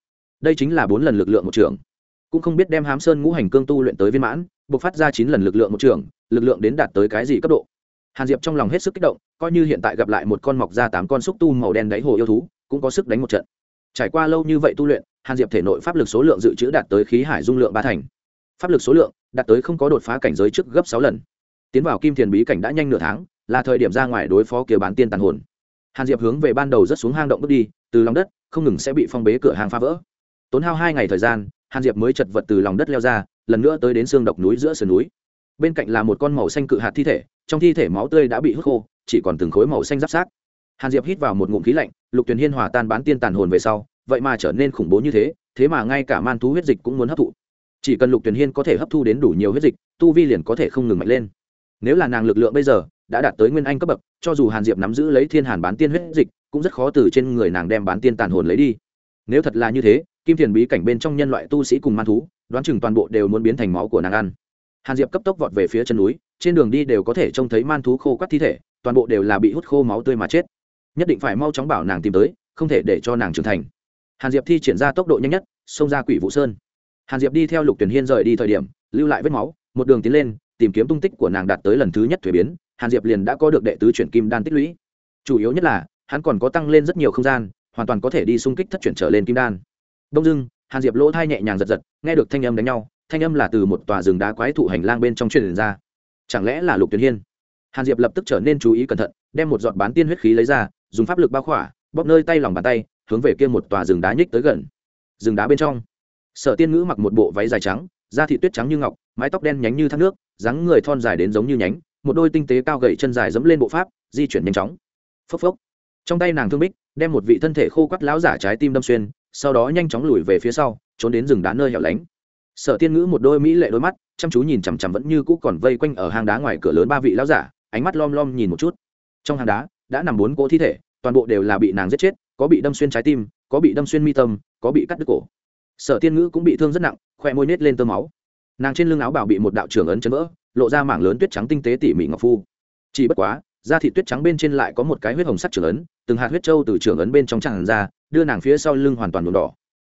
Đây chính là bốn lần lực lượng một trường. Cũng không biết đem hám sơn ngũ hành cương tu luyện tới viên mãn, buộc phát ra chín lần lực lượng một trường, lực lượng đến đạt tới cái gì cấp độ? Hàn diệp trong lòng hết sức kích động, coi như hiện tại gặp lại một con mọc ra tám con xúc tu màu đen đáy hồ yêu thú, cũng có sức đánh một trận trải qua lâu như vậy tu luyện, hàn diệp thể nội pháp lực số lượng dự trữ đạt tới khí hải dung lượng ba thành. Pháp lực số lượng đạt tới không có đột phá cảnh giới trước gấp sáu lần. Tiến vào kim thiền bí cảnh đã nhanh nửa tháng, là thời điểm ra ngoài đối phó kia bán tiên tàn hồn. Hàn diệp hướng về ban đầu rất xuống hang động bước đi, từ lòng đất, không ngừng sẽ bị phong bế cửa hàng phá vỡ. Tốn hao hai ngày thời gian, hàn diệp mới chật vật từ lòng đất leo ra, lần nữa tới đến xương độc núi giữa sườn núi. Bên cạnh là một con màu xanh cự hạt thi thể, trong thi thể máu tươi đã bị hút khô, chỉ còn từng khối màu xanh giáp sát hàn diệp hít vào một ngụm khí lạnh, lục tuyền hiên hòa tan bán tiên tàn hồn về sau, vậy mà trở nên khủng bố như thế thế mà ngay cả man thú huyết dịch cũng muốn hấp thụ. Chỉ cần lục tuyền hiên có thể hấp thu đến đủ nhiều huyết dịch, tu vi liền có thể không ngừng mạnh lên. Nếu là nàng lực lượng bây giờ đã đạt tới nguyên anh cấp bậc, cho dù hàn diệp nắm giữ lấy thiên hàn bán tiên huyết dịch, cũng rất khó từ trên người nàng đem bán tiên tàn hồn lấy đi. Nếu thật là như thế, kim thiền bí cảnh bên trong nhân loại tu sĩ cùng man thú, đoán chừng toàn bộ đều muốn biến thành máu của nàng ăn. Hàn diệp cấp tốc vọt về phía chân núi, trên đường đi đều có thể trông thấy man thú khô quắt thi thể, toàn bộ đều là bị hút khô máu tươi mà chết nhất định phải mau chóng bảo nàng tìm tới, không thể để cho nàng trưởng thành. Hàn diệp thi triển ra tốc độ nhanh nhất, xông ra quỷ vũ sơn. Hàn diệp đi theo lục tuyển hiên rời đi thời điểm, lưu lại vết máu, một đường tiến lên, tìm kiếm tung tích của nàng đạt tới lần thứ nhất thuế biến, hàn diệp liền đã có được đệ tứ chuyển kim đan tích lũy. Chủ yếu nhất là, hắn còn có tăng lên rất nhiều không gian, hoàn toàn có thể đi xung kích thất chuyển trở lên kim đan. Đông dưng hàn diệp lỗ thai nhẹ nhàng giật giật, nghe được thanh âm đánh nhau, thanh âm là từ một tòa rừng đá quái thụ hành lang bên trong truyền ra. Chẳng lẽ là lục tuyển hiên? Hàn diệp lập tức trở nên chú ý cẩn thận, đem một giọt bán tiên huyết khí lấy ra dùng pháp lực bao khỏa, bóp nơi tay lòng bàn tay, hướng về kia một tòa rừng đá nhích tới gần. Rừng đá bên trong, sở tiên ngữ mặc một bộ váy dài trắng, da thị tuyết trắng như ngọc, mái tóc đen nhánh như thác nước, dáng người thon dài đến giống như nhánh, một đôi tinh tế cao gậy chân dài dẫm lên bộ pháp, di chuyển nhanh chóng. Phốc phốc. Trong tay nàng thương bích, đem một vị thân thể khô quắt láo giả trái tim đâm xuyên, sau đó nhanh chóng lùi về phía sau, trốn đến rừng đá nơi hẻo lánh. Sở tiên ngữ một đôi mỹ lệ đôi mắt, chăm chú nhìn chằm chằm vẫn như cũ còn vây quanh ở hang đá ngoài cửa lớn ba vị lão giả, ánh mắt lom lom nhìn một chút. Trong hang đá đã nằm bốn cỗ thi thể, toàn bộ đều là bị nàng giết chết, có bị đâm xuyên trái tim, có bị đâm xuyên mi tâm, có bị cắt đứt cổ. Sở tiên ngữ cũng bị thương rất nặng khoe môi nết lên tơ máu. Nàng trên lưng áo bảo bị một đạo trưởng ấn chấn vỡ, lộ ra mảng lớn tuyết trắng tinh tế tỉ mỉ ngọc phu. Chỉ bất quá, da thị tuyết trắng bên trên lại có một cái huyết hồng sắc trưởng ấn, từng hạt huyết trâu từ trưởng ấn bên trong tràn ra, đưa nàng phía sau lưng hoàn toàn đồn đỏ.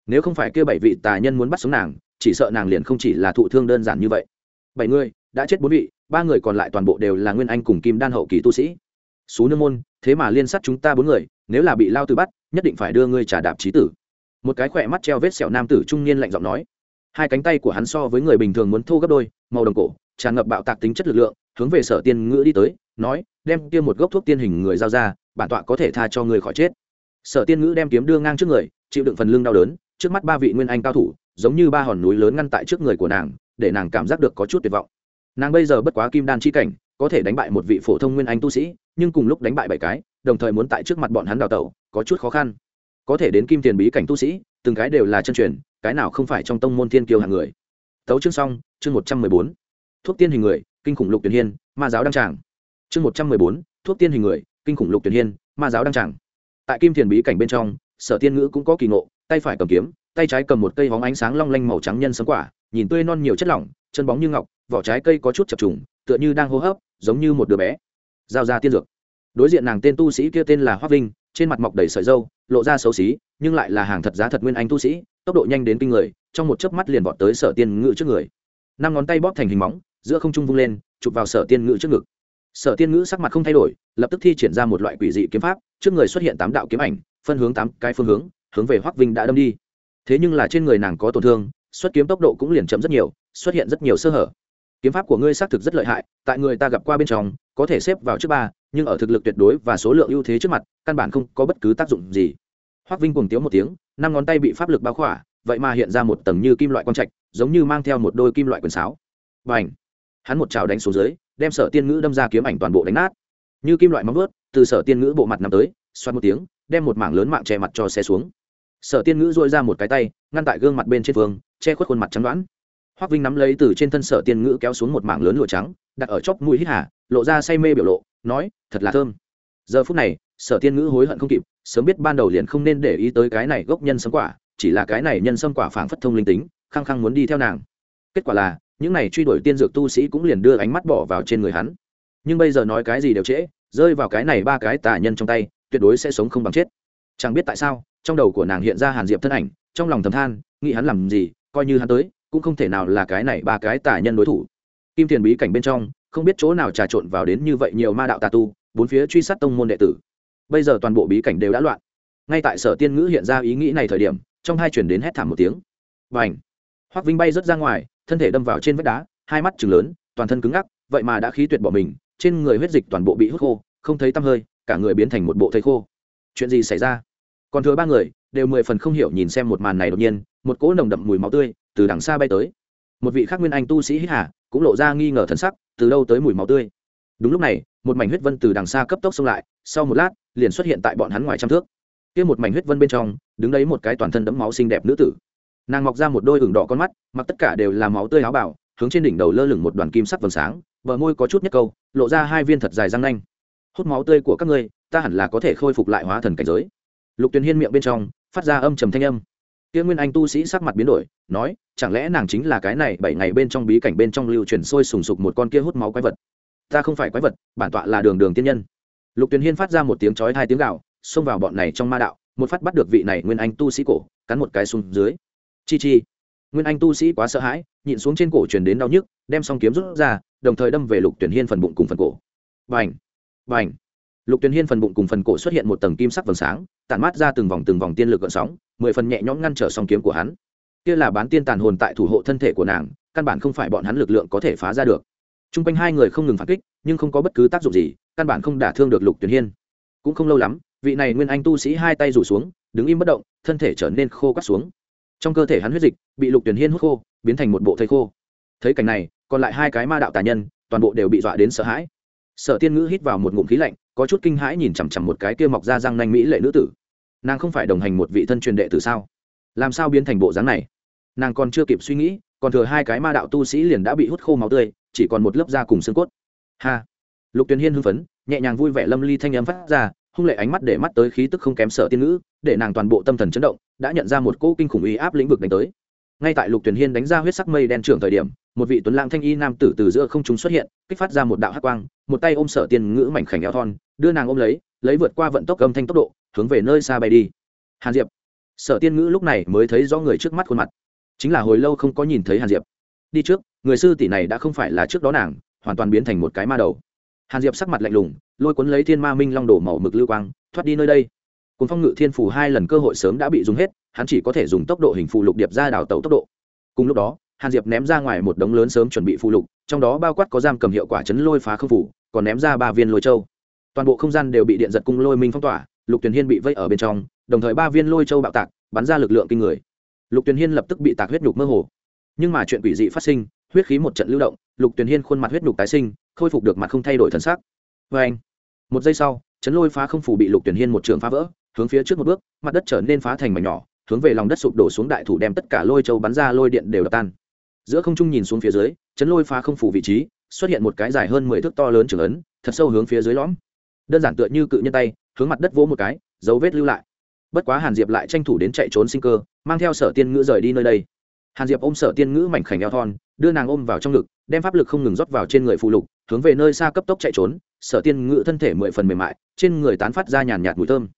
Nếu không phải kia bảy vị tà nhân muốn bắt sống nàng, chỉ sợ nàng liền không chỉ là thụ thương đơn giản như vậy. Bảy người, đã chết bốn vị, ba người còn lại toàn bộ đều là nguyên anh cùng kim đan hậu kỳ tu sĩ xú nương môn, thế mà liên sát chúng ta bốn người, nếu là bị lao từ bắt, nhất định phải đưa ngươi trả đạp trí tử. Một cái khỏe mắt treo vết sẹo nam tử trung niên lạnh giọng nói. Hai cánh tay của hắn so với người bình thường muốn thô gấp đôi, màu đồng cổ, tràn ngập bạo tạc tính chất lực lượng, hướng về sở tiên ngữ đi tới, nói, đem kia một gốc thuốc tiên hình người giao ra, bản tọa có thể tha cho người khỏi chết. Sở tiên ngữ đem kiếm đưa ngang trước người, chịu đựng phần lưng đau đớn, trước mắt ba vị nguyên anh cao thủ, giống như ba hòn núi lớn ngăn tại trước người của nàng, để nàng cảm giác được có chút tuyệt vọng. Nàng bây giờ bất quá kim đan chi cảnh, có thể đánh bại một vị phổ thông nguyên anh tu sĩ nhưng cùng lúc đánh bại bảy cái, đồng thời muốn tại trước mặt bọn hắn đào tẩu, có chút khó khăn. Có thể đến kim tiền bí cảnh tu sĩ, từng cái đều là chân truyền, cái nào không phải trong tông môn thiên kiêu hàng người. Tấu chương xong, chương một trăm mười bốn. Thuốc tiên hình người, kinh khủng lục tuyển hiên, ma giáo đăng tràng. Chương một trăm mười bốn, thuốc tiên hình người, kinh khủng lục tuyển hiên, ma giáo đăng tràng. Tại kim thiền bí cảnh bên trong, sở tiên ngữ cũng có kỳ ngộ, tay phải cầm kiếm, tay trái cầm một cây hóng ánh sáng long lanh màu trắng nhân sấm quả, nhìn tươi non nhiều chất lỏng, chân bóng như ngọc, vỏ trái cây có chút chập trùng, tựa như đang hô hấp, giống như một đứa bé giao ra tiên dược. Đối diện nàng tên tu sĩ kia tên là hoác vinh, trên mặt mọc đầy sợi dâu lộ ra xấu xí, nhưng lại là hàng thật giá thật nguyên anh tu sĩ, tốc độ nhanh đến kinh người, trong một chớp mắt liền vọt tới sở tiên ngự trước người. Năm ngón tay bóp thành hình móng, giữa không trung vung lên, chụp vào sở tiên ngự trước ngực. Sở tiên ngữ sắc mặt không thay đổi, lập tức thi triển ra một loại quỷ dị kiếm pháp, trước người xuất hiện tám đạo kiếm ảnh, phân hướng tám cái phương hướng hướng về hoác vinh đã đâm đi. Thế nhưng là trên người nàng có tổn thương, xuất kiếm tốc độ cũng liền chậm rất nhiều, xuất hiện rất nhiều sơ hở kiếm pháp của ngươi xác thực rất lợi hại, tại người ta gặp qua bên trong, có thể xếp vào trước ba, nhưng ở thực lực tuyệt đối và số lượng ưu thế trước mặt, căn bản không có bất cứ tác dụng gì. Hoác vinh cùng tiếu một tiếng, năm ngón tay bị pháp lực bao khỏa, vậy mà hiện ra một tầng như kim loại quang trạch, giống như mang theo một đôi kim loại quần sáo. Và ảnh hắn một trào đánh xuống dưới, đem sở tiên ngữ đâm ra kiếm ảnh toàn bộ đánh nát. Như kim loại móng ướt từ sở tiên ngữ bộ mặt nằm tới, xoát một tiếng, đem một mảng lớn mạng che mặt cho xe xuống. Sở tiên ngữ dội ra một cái tay, ngăn tại gương mặt bên trên phương, che khuất khuôn mặt trắng đoán hoác vinh nắm lấy từ trên thân sở tiên ngữ kéo xuống một mảng lớn lụa trắng, đặt ở chóp mũi hít hà, lộ ra say mê biểu lộ, nói, thật là thơm. Giờ phút này, sở tiên ngữ hối hận không kịp, sớm biết ban đầu liền không nên để ý tới cái này gốc nhân sâm quả, chỉ là cái này nhân sâm quả phảng phất thông linh tính, khăng khăng muốn đi theo nàng. Kết quả là, những này truy đuổi tiên dược tu sĩ cũng liền đưa ánh mắt bỏ vào trên người hắn. Nhưng bây giờ nói cái gì đều trễ, rơi vào cái này ba cái tà nhân trong tay, tuyệt đối sẽ sống không bằng chết. Chẳng biết tại sao, trong đầu của nàng hiện ra hàn diệp thân ảnh, trong lòng thầm than, nghĩ hắn làm gì, coi như hắn tới cũng không thể nào là cái này ba cái tà nhân đối thủ. Kim tiền bí cảnh bên trong, không biết chỗ nào trà trộn vào đến như vậy nhiều ma đạo tà tu, bốn phía truy sát tông môn đệ tử. Bây giờ toàn bộ bí cảnh đều đã loạn. Ngay tại sở tiên ngữ hiện ra ý nghĩ này thời điểm, trong hai chuyển đến hét thảm một tiếng. Và ảnh hoác vinh bay rớt ra ngoài, thân thể đâm vào trên vách đá, hai mắt chừng lớn, toàn thân cứng ngắc, vậy mà đã khí tuyệt bỏ mình, trên người huyết dịch toàn bộ bị hút khô, không thấy tăm hơi, cả người biến thành một bộ thây khô. Chuyện gì xảy ra? Còn thừa ba người, đều mười phần không hiểu nhìn xem một màn này đột nhiên, một cỗ nồng đậm mùi máu tươi từ đằng xa bay tới. Một vị khác nguyên anh tu sĩ hít hà, cũng lộ ra nghi ngờ thân sắc, từ đâu tới mùi máu tươi. Đúng lúc này, một mảnh huyết vân từ đằng xa cấp tốc xông lại, sau một lát, liền xuất hiện tại bọn hắn ngoài trăm thước. Kia một mảnh huyết vân bên trong, đứng đấy một cái toàn thân đẫm máu xinh đẹp nữ tử. Nàng mọc ra một đôi ửng đỏ con mắt, mặc tất cả đều là máu tươi áo bảo hướng trên đỉnh đầu lơ lửng một đoàn kim sắc vầng sáng, bờ môi có chút nhất câu, lộ ra hai viên thật dài răng nanh. Hút máu tươi của các ngươi, ta hẳn là có thể khôi phục lại hóa thần cảnh giới. Lục tuyền hiên miệng bên trong, phát ra âm trầm thanh âm. Kia nguyên anh tu sĩ sắc mặt biến đổi nói, chẳng lẽ nàng chính là cái này bảy ngày bên trong bí cảnh bên trong lưu truyền sôi sùng sục một con kia hút máu quái vật? Ta không phải quái vật, bản tọa là đường đường tiên nhân. Lục tuyền hiên phát ra một tiếng chói hai tiếng gạo xông vào bọn này trong ma đạo, một phát bắt được vị này nguyên anh tu sĩ cổ, cắn một cái xuống dưới. Chi chi. Nguyên anh tu sĩ quá sợ hãi, nhịn xuống trên cổ truyền đến đau nhức, đem xong kiếm rút ra, đồng thời đâm về lục tuyển hiên phần bụng cùng phần cổ. Vành vành lục tuyển hiên phần bụng cùng phần cổ xuất hiện một tầng kim sắc vầng sáng, tản mát ra từng vòng từng vòng tiên lực gợn sóng, mười phần nhẹ nhõm ngăn trở song kiếm của hắn kia là bán tiên tàn hồn tại thủ hộ thân thể của nàng, căn bản không phải bọn hắn lực lượng có thể phá ra được. T r u n g quanh hai người không ngừng phản kích, nhưng không có bất cứ tác dụng gì, căn bản không đả thương được lục tuyển hiên. Cũng không lâu lắm, vị này nguyên anh tu sĩ hai tay rủ xuống, đứng im bất động, thân thể trở nên khô cắt xuống. Trong cơ thể hắn huyết dịch, bị lục tuyển hiên hút khô, biến thành một bộ thây khô. Thấy cảnh này, còn lại hai cái ma đạo tà nhân, toàn bộ đều bị dọa đến sợ hãi. Sở tiên ngữ hít vào một ngụm khí lạnh, có chút kinh hãi nhìn chằm chằm một cái kia mọc ra răng nanh mỹ lệ nữ tử. Nàng không phải đồng hành một vị thân truyền đệ tử sao? Làm sao biến thành bộ dáng này? Nàng còn chưa kịp suy nghĩ, còn thừa hai cái ma đạo tu sĩ liền đã bị hút khô máu tươi, chỉ còn một lớp da cùng xương cốt. Ha! Lục tuyền hiên hưng phấn, nhẹ nhàng vui vẻ lâm ly thanh âm phát ra, hung lệ ánh mắt để mắt tới khí tức không kém sợ tiên ngữ, để nàng toàn bộ tâm thần chấn động, đã nhận ra một cỗ kinh khủng uy áp lĩnh vực đánh tới. Ngay tại lục tuyền hiên đánh ra huyết sắc mây đen trưởng thời điểm, một vị tuấn lãng thanh y nam tử từ giữa không trung xuất hiện, kích phát ra một đạo hắc quang, một tay ôm sở tiên ngữ mảnh khảnh eo thon, đưa nàng ôm lấy lấy vượt qua vận tốc âm thanh tốc độ, hướng về nơi xa bay đi. Hàn diệp. Sở tiên ngữ lúc này mới thấy rõ người trước mắt khuôn mặt chính là hồi lâu không có nhìn thấy hàn diệp. Đi trước, người sư tỷ này đã không phải là trước đó nàng, hoàn toàn biến thành một cái ma đầu. Hàn diệp sắc mặt lạnh lùng, lôi cuốn lấy thiên ma minh long đổ màu mực lưu quang, thoát đi nơi đây. Cùng phong ngự thiên phủ hai lần cơ hội sớm đã bị dùng hết, hắn chỉ có thể dùng tốc độ hình phụ lục điệp ra đào tẩu tốc độ. Cùng lúc đó, hàn diệp ném ra ngoài một đống lớn sớm chuẩn bị phụ lục, trong đó bao quát có giam cầm hiệu quả chấn lôi phá không phủ còn ném ra ba viên lôi châu. Toàn bộ không gian đều bị điện giật cung lôi minh phong tỏa, lục tuyền hiên bị vây ở bên trong, đồng thời ba viên lôi châu bạo tạc, bắn ra lực lượng kinh người lục tuyền hiên lập tức bị tạc huyết nhục mơ hồ. Nhưng mà chuyện quỷ dị phát sinh, huyết khí một trận lưu động, lục tuyền hiên khuôn mặt huyết nhục tái sinh, khôi phục được mặt không thay đổi thân xác vê anh, một giây sau, chấn lôi phá không phủ bị lục tuyền hiên một trường phá vỡ, hướng phía trước một bước, mặt đất trở nên phá thành mảnh nhỏ, hướng về lòng đất sụp đổ xuống đại thủ đem tất cả lôi châu bắn ra, lôi điện đều đập tan. Giữa không trung nhìn xuống phía dưới, chấn lôi phá không phủ vị trí, xuất hiện một cái dài hơn mười thước to lớn trưởng ấn, thật sâu hướng phía dưới lõm. Đơn giản tựa như cự nhân tay, hướng mặt đất vỗ một cái, dấu vết lưu lại bất quá hàn diệp lại tranh thủ đến chạy trốn sinh cơ, mang theo sở tiên ngữ rời đi nơi đây. Hàn diệp ôm sở tiên ngữ mảnh khảnh eo thon, đưa nàng ôm vào trong ngực, đem pháp lực không ngừng rót vào trên người phụ lục, hướng về nơi xa cấp tốc chạy trốn. Sở tiên ngữ thân thể mười phần mềm mại, trên người tán phát ra nhàn nhạt mùi thơm.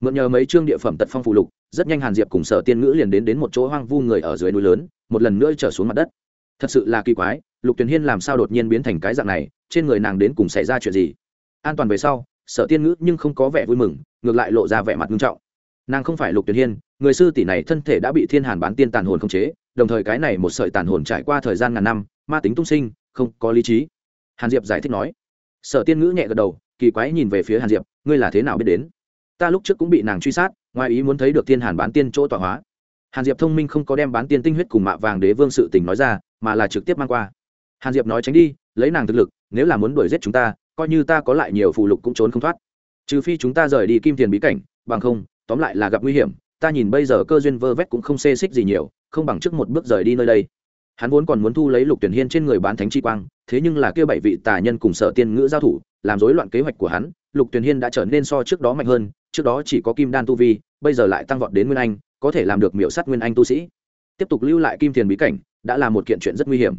Mượn nhờ mấy chương địa phẩm tật phong phụ lục, rất nhanh hàn diệp cùng sở tiên ngữ liền đến đến một chỗ hoang vu người ở dưới núi lớn, một lần nữa trở xuống mặt đất. Thật sự là kỳ quái, lục tuyền hiên làm sao đột nhiên biến thành cái dạng này, trên người nàng đến cùng xảy ra chuyện gì? An toàn về sau, sở tiên ngữ nhưng không có vẻ vui mừng, ngược lại lộ ra vẻ mặt nghiêm trọng nàng không phải lục tuyền hiên, người sư tỷ này thân thể đã bị thiên hàn bán tiên tàn hồn không chế, đồng thời cái này một sợi tàn hồn trải qua thời gian ngàn năm, ma tính tung sinh, không có lý trí. Hàn diệp giải thích nói. Sở tiên ngữ nhẹ gật đầu, kỳ quái nhìn về phía hàn diệp, ngươi là thế nào biết đến? Ta lúc trước cũng bị nàng truy sát, ngoài ý muốn thấy được thiên hàn bán tiên chỗ tọa hóa. Hàn diệp thông minh không có đem bán tiên tinh huyết cùng mạ vàng đế vương sự tình nói ra, mà là trực tiếp mang qua. Hàn diệp nói tránh đi, lấy nàng thực lực, nếu là muốn đuổi giết chúng ta, coi như ta có lại nhiều phụ lục cũng trốn không thoát. Trừ phi chúng ta rời đi kim tiền bí cảnh, bằng không tóm lại là gặp nguy hiểm, ta nhìn bây giờ cơ duyên vơ vét cũng không xê xích gì nhiều, không bằng trước một bước rời đi nơi đây. Hắn vốn còn muốn thu lấy lục tuyển hiên trên người bán thánh chi quang, thế nhưng là kia bảy vị tà nhân cùng sở tiên ngữ giao thủ, làm rối loạn kế hoạch của hắn, lục tuyển hiên đã trở nên so trước đó mạnh hơn, trước đó chỉ có kim đan tu vi, bây giờ lại tăng vọt đến nguyên anh, có thể làm được miểu sát nguyên anh tu sĩ. Tiếp tục lưu lại kim tiền bí cảnh, đã là một kiện chuyện rất nguy hiểm.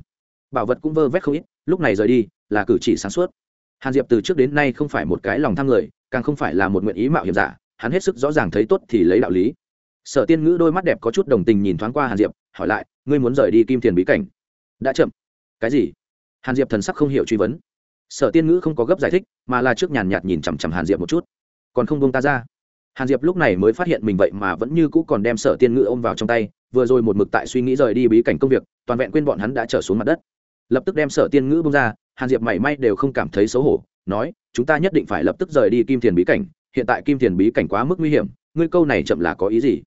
Bảo vật cũng vơ vét không ít, lúc này rời đi, là cử chỉ sáng suốt. Hàn diệp từ trước đến nay không phải một cái lòng tham người, càng không phải là một nguyện ý mạo hiểm giả hắn hết sức rõ ràng thấy tốt thì lấy đạo lý. Sở tiên ngữ đôi mắt đẹp có chút đồng tình nhìn thoáng qua hàn diệp, hỏi lại, ngươi muốn rời đi kim thiền bí cảnh? Đã chậm. Cái gì? Hàn diệp thần sắc không hiểu truy vấn. Sở tiên ngữ không có gấp giải thích, mà là trước nhàn nhạt nhìn chằm chằm hàn diệp một chút. Còn không bông ta ra? Hàn diệp lúc này mới phát hiện mình vậy mà vẫn như cũ còn đem sở tiên ngữ ôm vào trong tay, vừa rồi một mực tại suy nghĩ rời đi bí cảnh công việc, toàn vẹn quên bọn hắn đã trở xuống mặt đất. Lập tức đem sở tiên ngữ bông ra, hàn diệp mảy may đều không cảm thấy xấu hổ, nói, chúng ta nhất định phải lập tức rời đi kim thiền bí cảnh hiện tại kim tiền bí cảnh quá mức nguy hiểm, ngươi câu này chậm là có ý gì?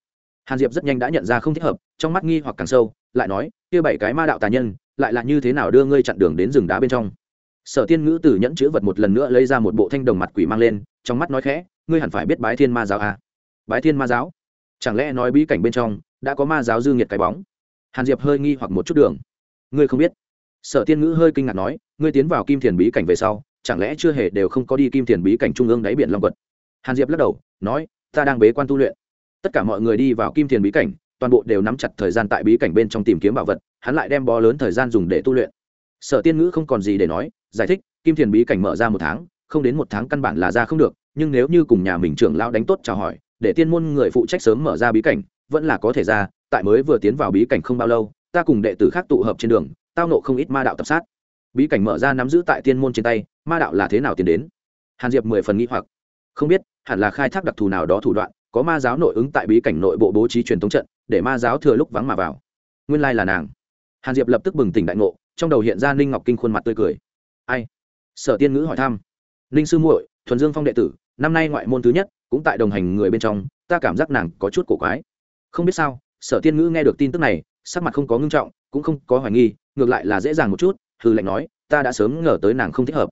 Hàn diệp rất nhanh đã nhận ra không thích hợp, trong mắt nghi hoặc càng sâu, lại nói, kia bảy cái ma đạo tà nhân, lại là như thế nào đưa ngươi chặn đường đến rừng đá bên trong? Sở tiên ngữ từ nhẫn chữ vật một lần nữa lấy ra một bộ thanh đồng mặt quỷ mang lên, trong mắt nói khẽ, ngươi hẳn phải biết bái thiên ma giáo à? bái thiên ma giáo? Chẳng lẽ nói bí cảnh bên trong đã có ma giáo dư nghiệt cái bóng? Hàn diệp hơi nghi hoặc một chút đường. Ngươi không biết. Sở tiên ngữ hơi kinh ngạc nói, ngươi tiến vào kim thiền bí cảnh về sau, chẳng lẽ chưa hề đều không có đi kim thiền bí cảnh trung ương đáy biển long quật? Hàn diệp lắc đầu, nói, ta đang bế quan tu luyện. Tất cả mọi người đi vào kim thiền bí cảnh, toàn bộ đều nắm chặt thời gian tại bí cảnh bên trong tìm kiếm bảo vật, hắn lại đem bó lớn thời gian dùng để tu luyện. Sở tiên ngữ không còn gì để nói, giải thích, kim thiền bí cảnh mở ra một tháng, không đến một tháng căn bản là ra không được, nhưng nếu như cùng nhà mình trưởng lão đánh tốt chào hỏi, để tiên môn người phụ trách sớm mở ra bí cảnh, vẫn là có thể ra, tại mới vừa tiến vào bí cảnh không bao lâu, ta cùng đệ tử khác tụ hợp trên đường, tao nộ không ít ma đạo tập sát. Bí cảnh mở ra nắm giữ tại tiên môn trên tay, ma đạo là thế nào tiến đến? Hàn diệp mười phần nghĩ hoặc không biết, hẳn là khai thác đặc thù nào đó thủ đoạn, có ma giáo nội ứng tại bí cảnh nội bộ bố trí truyền thống trận, để ma giáo thừa lúc vắng mà vào. Nguyên lai là nàng. Hàn diệp lập tức bừng tỉnh đại ngộ, trong đầu hiện ra ninh ngọc kinh khuôn mặt tươi cười. Ai? Sở tiên ngữ hỏi thăm. Ninh sư muội, thuần dương phong đệ tử, năm nay ngoại môn thứ nhất, cũng tại đồng hành người bên trong, ta cảm giác nàng có chút cổ quái. Không biết sao, sở tiên ngữ nghe được tin tức này, sắc mặt không có ngưng trọng, cũng không có hoài nghi, ngược lại là dễ dàng một chút hư lệnh nói, ta đã sớm ngờ tới nàng không thích hợp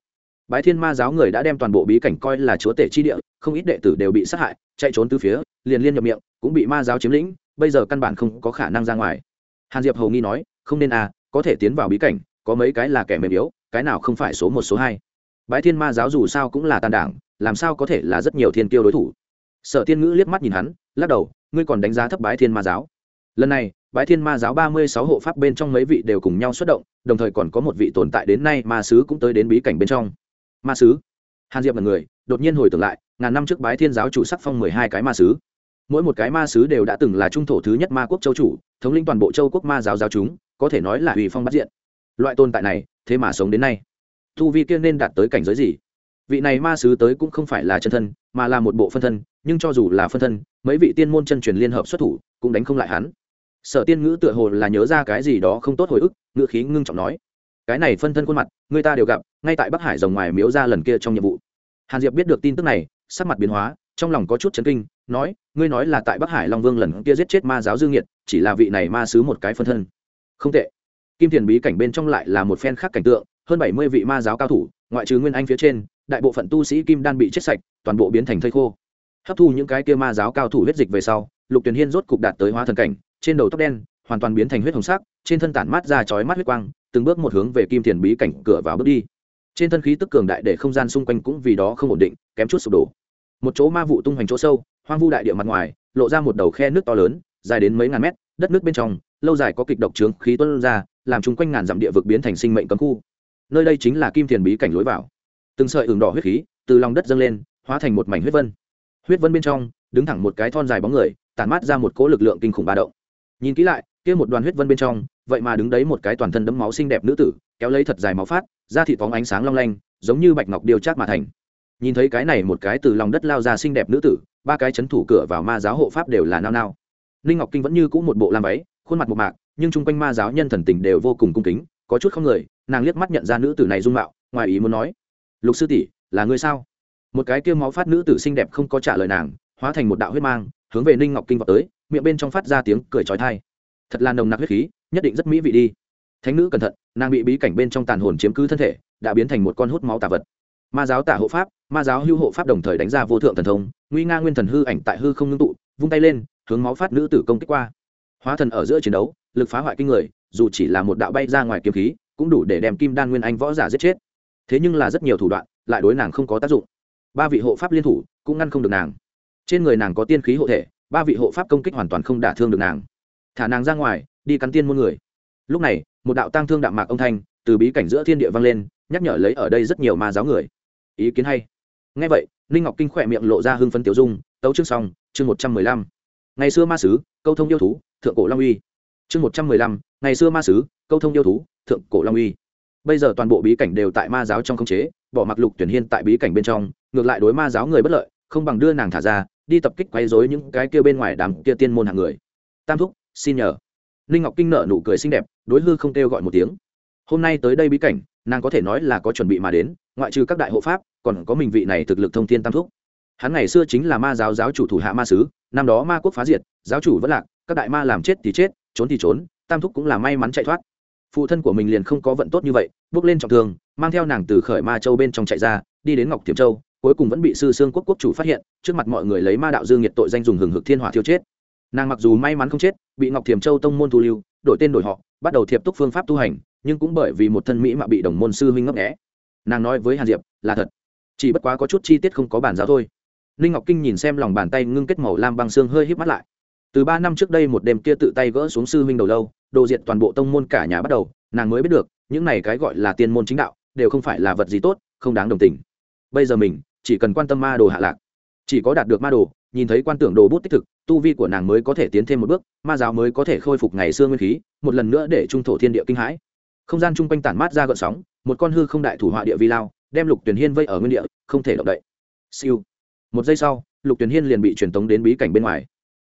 bái thiên ma giáo người đã đem toàn bộ bí cảnh coi là chúa tể chi địa, không ít đệ tử đều bị sát hại, chạy trốn từ phía, liền liên nhập miệng, cũng bị ma giáo chiếm lĩnh, bây giờ căn bản không có khả năng ra ngoài. Hàn diệp hầu nghi nói, không nên à có thể tiến vào bí cảnh, có mấy cái là kẻ mềm yếu, cái nào không phải số một, số hai? Bái thiên ma giáo dù sao cũng là tàn đảng, làm sao có thể là rất nhiều thiên tiêu đối thủ? Sở tiên ngữ liếc mắt nhìn hắn, lắc đầu, ngươi còn đánh giá thấp bái thiên ma giáo? Lần này, bái thiên ma giáo ba mươi sáu hộ pháp bên trong mấy vị đều cùng nhau xuất động, đồng thời còn có một vị tồn tại đến nay ma sứ cũng tới đến bí cảnh bên trong ma sứ. Hàn diệp là người, đột nhiên hồi tưởng lại, ngàn năm trước bái thiên giáo chủ sắc phong mười hai cái ma sứ. Mỗi một cái ma sứ đều đã từng là trung thổ thứ nhất ma quốc châu chủ, thống lĩnh toàn bộ châu quốc ma giáo giáo chúng, có thể nói là ủy phong bắt diện. Loại tồn tại này, thế mà sống đến nay. Thu vi kia nên đạt tới cảnh giới gì? Vị này ma sứ tới cũng không phải là chân thân, mà là một bộ phân thân, nhưng cho dù là phân thân, mấy vị tiên môn chân truyền liên hợp xuất thủ, cũng đánh không lại hắn. Sở tiên ngữ tựa hồ là nhớ ra cái gì đó không tốt hồi ức, ngữ khí ngưng trọng nói cái này phân thân khuôn mặt, người ta đều gặp, ngay tại bắc hải rồng ngoài miếu ra lần kia trong nhiệm vụ. Hàn diệp biết được tin tức này, sắc mặt biến hóa, trong lòng có chút chấn kinh, nói, ngươi nói là tại bắc hải long vương lần kia giết chết ma giáo dương nhiệt chỉ là vị này ma sứ một cái phân thân. Không tệ. Kim thiền bí cảnh bên trong lại là một phen khác cảnh tượng, hơn bảy mươi vị ma giáo cao thủ, ngoại trừ nguyên anh phía trên, đại bộ phận tu sĩ kim đan bị chết sạch, toàn bộ biến thành thây khô. Hấp thu những cái kia ma giáo cao thủ huyết dịch về sau, lục tuyền hiên rốt cục đạt tới hóa thần cảnh, trên đầu tóc đen hoàn toàn biến thành huyết hồng sắc, trên thân tản mát ra chói mắt huyết quang, từng bước một hướng về kim thiền bí cảnh cửa vào bước đi. Trên thân khí tức cường đại để không gian xung quanh cũng vì đó không ổn định, kém chút sụp đổ. Một chỗ ma vụ tung hoành chỗ sâu, hoang vu đại địa mặt ngoài, lộ ra một đầu khe nước to lớn, dài đến mấy ngàn mét, đất nước bên trong, lâu dài có kịch độc trướng khí tuân ra, làm chung quanh ngàn dặm địa vực biến thành sinh mệnh cấm khu. Nơi đây chính là kim thiền bí cảnh lối vào. Từng sợi ửng đỏ huyết khí từ lòng đất dâng lên, hóa thành một mảnh huyết vân. Huyết vân bên trong, đứng thẳng một cái thon dài bóng người, tản mát ra một cỗ lực lượng kinh khủng ba động. Nhìn kỹ lại kia một đoàn huyết vân bên trong, vậy mà đứng đấy một cái toàn thân đấm máu xinh đẹp nữ tử, kéo lấy thật dài máu phát, da thịt phóng ánh sáng long lanh, giống như bạch ngọc điêu chát mà thành. Nhìn thấy cái này một cái từ lòng đất lao ra xinh đẹp nữ tử, ba cái chấn thủ cửa vào ma giáo hộ pháp đều là nao nao. Ninh ngọc kinh vẫn như cũ một bộ làm váy, khuôn mặt một mạc, nhưng chung quanh ma giáo nhân thần tình đều vô cùng cung kính, có chút không người, nàng liếc mắt nhận ra nữ tử này dung mạo, ngoài ý muốn nói, lục sư tỷ, là ngươi sao? Một cái kia máu phát nữ tử xinh đẹp không có trả lời nàng, hóa thành một đạo huyết mang, hướng về ninh ngọc kinh vào tới, miệng bên trong phát ra tiếng cười trói thai thật là nồng nặc huyết khí, nhất định rất mỹ vị đi. Thánh nữ cẩn thận, nàng bị bí cảnh bên trong tàn hồn chiếm cứ thân thể, đã biến thành một con hút máu tà vật. Ma giáo tả hộ pháp, ma giáo hưu hộ pháp đồng thời đánh ra vô thượng thần thông, nguy nga nguyên thần hư ảnh tại hư không ngưng tụ, vung tay lên, hướng máu phát nữ tử công kích qua. Hóa thần ở giữa chiến đấu, lực phá hoại kinh người, dù chỉ là một đạo bay ra ngoài kiếm khí, cũng đủ để đem kim đan nguyên anh võ giả giết chết. Thế nhưng là rất nhiều thủ đoạn, lại đối nàng không có tác dụng. Ba vị hộ pháp liên thủ, cũng ngăn không được nàng. Trên người nàng có tiên khí hộ thể, ba vị hộ pháp công kích hoàn toàn không đả thương được nàng thả nàng ra ngoài, đi cắn tiên muôn người. Lúc này, một đạo tang thương đạm mạc ông thanh từ bí cảnh giữa thiên địa vang lên, nhắc nhở lấy ở đây rất nhiều ma giáo người. Ý kiến hay. Ngay vậy, ninh ngọc kinh khỏe miệng lộ ra hưng phấn tiểu dung, tấu chương xong, chương một trăm mười lăm. Ngày xưa ma sứ, câu thông yêu thú, thượng cổ long uy. Chương một trăm mười lăm, ngày xưa ma sứ, câu thông yêu thú, thượng cổ long uy. Bây giờ toàn bộ bí cảnh đều tại ma giáo trong khống chế, bỏ mặc lục tuyển hiên tại bí cảnh bên trong, ngược lại đối ma giáo người bất lợi, không bằng đưa nàng thả ra, đi tập kích quấy rối những cái kia bên ngoài đám kia tiên môn hạng người. Tam thúc xin nhờ. Ninh ngọc kinh nợ nụ cười xinh đẹp, đối hư không kêu gọi một tiếng. Hôm nay tới đây bí cảnh, nàng có thể nói là có chuẩn bị mà đến, ngoại trừ các đại hộ pháp, còn có mình vị này thực lực thông thiên tam thúc. Hắn ngày xưa chính là ma giáo giáo chủ thủ hạ ma sứ, năm đó ma quốc phá diệt, giáo chủ vẫn lạc, các đại ma làm chết thì chết, trốn thì trốn, tam thúc cũng là may mắn chạy thoát. Phụ thân của mình liền không có vận tốt như vậy, bước lên trọng thương, mang theo nàng từ khởi ma châu bên trong chạy ra, đi đến ngọc tiềm châu, cuối cùng vẫn bị sư sương quốc quốc chủ phát hiện, trước mặt mọi người lấy ma đạo dương nhiệt tội danh dùng hừng hực thiên hỏa thiêu chết nàng mặc dù may mắn không chết, bị ngọc thiềm châu tông môn thu lưu, đổi tên đổi họ, bắt đầu thiệp túc phương pháp tu hành, nhưng cũng bởi vì một thân mỹ mà bị đồng môn sư huynh ngấp nghẽ nàng nói với hàn diệp, là thật, chỉ bất quá có chút chi tiết không có bản giáo thôi. Ninh ngọc kinh nhìn xem lòng bàn tay ngưng kết màu lam băng xương hơi híp mắt lại. Từ ba năm trước đây một đêm kia tự tay gỡ xuống sư huynh đầu lâu, đồ diệt toàn bộ tông môn cả nhà bắt đầu, nàng mới biết được, những này cái gọi là tiên môn chính đạo, đều không phải là vật gì tốt, không đáng đồng tình. Bây giờ mình, chỉ cần quan tâm ma đồ hạ lạc, chỉ có đạt được ma đồ nhìn thấy quan tưởng đồ bút tích thực, tu vi của nàng mới có thể tiến thêm một bước, ma giáo mới có thể khôi phục ngày xưa nguyên khí, một lần nữa để trung thổ thiên địa kinh hãi. Không gian chung quanh tản mát ra gợn sóng, một con hư không đại thủ họa địa vi lao, đem lục tuyển hiên vây ở nguyên địa, không thể động đậy. Siêu. Một giây sau, lục tuyển hiên liền bị truyền tống đến bí cảnh bên ngoài.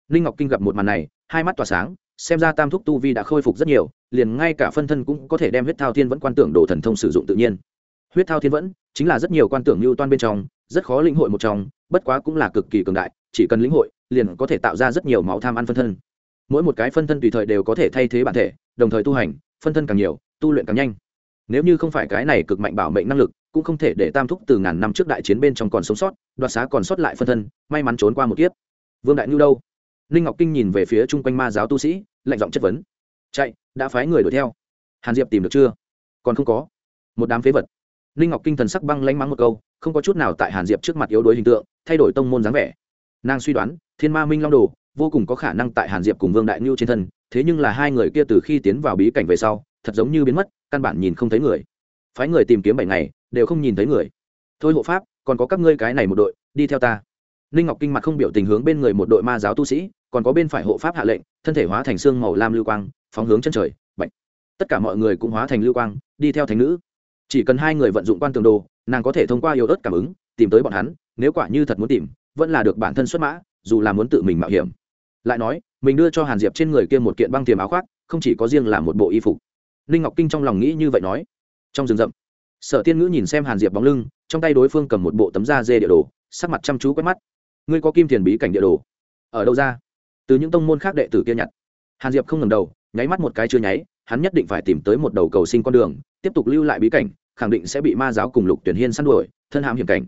Ninh ngọc kinh gặp một màn này, hai mắt tỏa sáng, xem ra tam thúc tu vi đã khôi phục rất nhiều, liền ngay cả phân thân cũng có thể đem huyết thao thiên vẫn quan tưởng đồ thần thông sử dụng tự nhiên. Huyết thao thiên vẫn chính là rất nhiều quan tưởng lưu toan bên trong, rất khó lĩnh hội một trong, bất quá cũng là cực kỳ cường đại chỉ cần lĩnh hội, liền có thể tạo ra rất nhiều máu tham ăn phân thân. Mỗi một cái phân thân tùy thời đều có thể thay thế bản thể, đồng thời tu hành, phân thân càng nhiều, tu luyện càng nhanh. Nếu như không phải cái này cực mạnh bảo mệnh năng lực, cũng không thể để tam thúc từ ngàn năm trước đại chiến bên trong còn sống sót, đoạt xá còn sót lại phân thân, may mắn trốn qua một kiếp. Vương đại ngưu đâu? Ninh ngọc kinh nhìn về phía chung quanh ma giáo tu sĩ, lạnh giọng chất vấn. Chạy, đã phái người đuổi theo. Hàn diệp tìm được chưa? Còn không có. Một đám phế vật. Ninh ngọc kinh thần sắc băng lanh mắng một câu, không có chút nào tại hàn diệp trước mặt yếu đuối hình tượng, thay đổi tông môn dáng vẻ nàng suy đoán, thiên ma minh long đồ, vô cùng có khả năng tại hàn diệp cùng vương đại ngưu trên thân, thế nhưng là hai người kia từ khi tiến vào bí cảnh về sau, thật giống như biến mất, căn bản nhìn không thấy người. Phái người tìm kiếm bảy ngày, đều không nhìn thấy người. Thôi hộ pháp, còn có các ngươi cái này một đội, đi theo ta. Ninh ngọc kinh mặt không biểu tình hướng bên người một đội ma giáo tu sĩ, còn có bên phải hộ pháp hạ lệnh, thân thể hóa thành xương màu lam lưu quang, phóng hướng chân trời bệnh tất cả mọi người cũng hóa thành lưu quang, đi theo thành nữ. Chỉ cần hai người vận dụng quan tường đồ, nàng có thể thông qua yếu ớt cảm ứng, tìm tới bọn hắn, nếu quả như thật muốn tìm vẫn là được bản thân xuất mã, dù là muốn tự mình mạo hiểm. Lại nói, mình đưa cho hàn diệp trên người kia một kiện băng tiềm áo khoác, không chỉ có riêng là một bộ y phục. Ninh ngọc kinh trong lòng nghĩ như vậy nói. Trong rừng rậm, sở tiên ngữ nhìn xem hàn diệp bóng lưng, trong tay đối phương cầm một bộ tấm da dê địa đồ, sắc mặt chăm chú quét mắt. Ngươi có kim tiền bí cảnh địa đồ? Ở đâu ra? Từ những tông môn khác đệ tử kia nhặt. Hàn diệp không ngầm đầu, nháy mắt một cái chưa nháy, hắn nhất định phải tìm tới một đầu cầu sinh con đường, tiếp tục lưu lại bí cảnh, khẳng định sẽ bị ma giáo cùng lục tuyển hiên săn đuổi, thân hãm hiểm cảnh.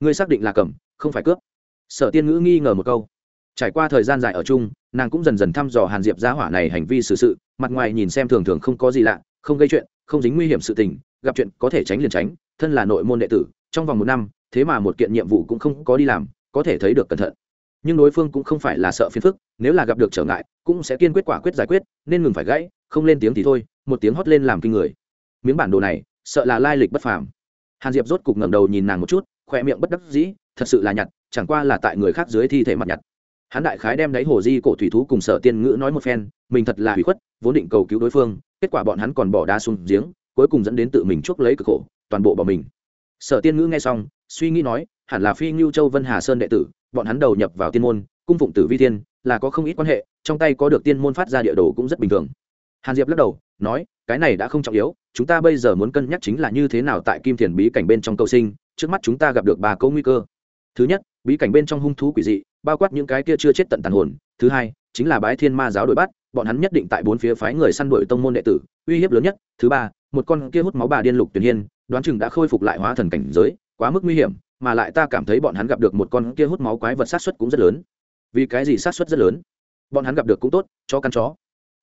Ngươi xác định là cầm, không phải cướp sở tiên ngữ nghi ngờ một câu. Trải qua thời gian dài ở chung nàng cũng dần dần thăm dò hàn diệp gia hỏa này hành vi xử sự, mặt ngoài nhìn xem thường thường không có gì lạ không gây chuyện không dính nguy hiểm sự tình gặp chuyện có thể tránh liền tránh thân là nội môn đệ tử trong vòng một năm thế mà một kiện nhiệm vụ cũng không có đi làm có thể thấy được cẩn thận. Nhưng đối phương cũng không phải là sợ phiền phức nếu là gặp được trở ngại cũng sẽ kiên quyết quả quyết giải quyết nên ngừng phải gãy không lên tiếng thì thôi một tiếng hót lên làm kinh người. Miếng bản đồ này sợ là lai lịch bất phàm. Hàn diệp rốt cục ngẩng đầu nhìn nàng một chút khoe miệng bất đắc dĩ thật sự là nhặt chẳng qua là tại người khác dưới thi thể mặt nhặt. Hắn đại khái đem đáy hồ di cổ thủy thú cùng sở tiên ngữ nói một phen, mình thật là hủy khuất, vốn định cầu cứu đối phương, kết quả bọn hắn còn bỏ đá xuống giếng, cuối cùng dẫn đến tự mình chuốc lấy cực khổ, toàn bộ bỏ mình. Sở tiên ngữ nghe xong, suy nghĩ nói, hẳn là phi ngưu châu vân hà sơn đệ tử, bọn hắn đầu nhập vào tiên môn, cung phụng tử vi thiên, là có không ít quan hệ, trong tay có được tiên môn phát ra địa đồ cũng rất bình thường. Hàn diệp lắc đầu, nói, cái này đã không trọng yếu, chúng ta bây giờ muốn cân nhắc chính là như thế nào tại kim thiền bí cảnh bên trong cầu sinh, trước mắt chúng ta gặp được ba câu nguy cơ. Thứ nhất bí cảnh bên trong hung thú quỷ dị, bao quát những cái kia chưa chết tận tàn hồn. Thứ hai, chính là bái thiên ma giáo đội bắt, bọn hắn nhất định tại bốn phía phái người săn đuổi tông môn đệ tử. Uy hiếp lớn nhất. Thứ ba, một con kia hút máu bà điên lục tuyển hiên, đoán chừng đã khôi phục lại hóa thần cảnh giới, quá mức nguy hiểm, mà lại ta cảm thấy bọn hắn gặp được một con kia hút máu quái vật sát xuất cũng rất lớn. Vì cái gì sát xuất rất lớn? Bọn hắn gặp được cũng tốt cho căn chó.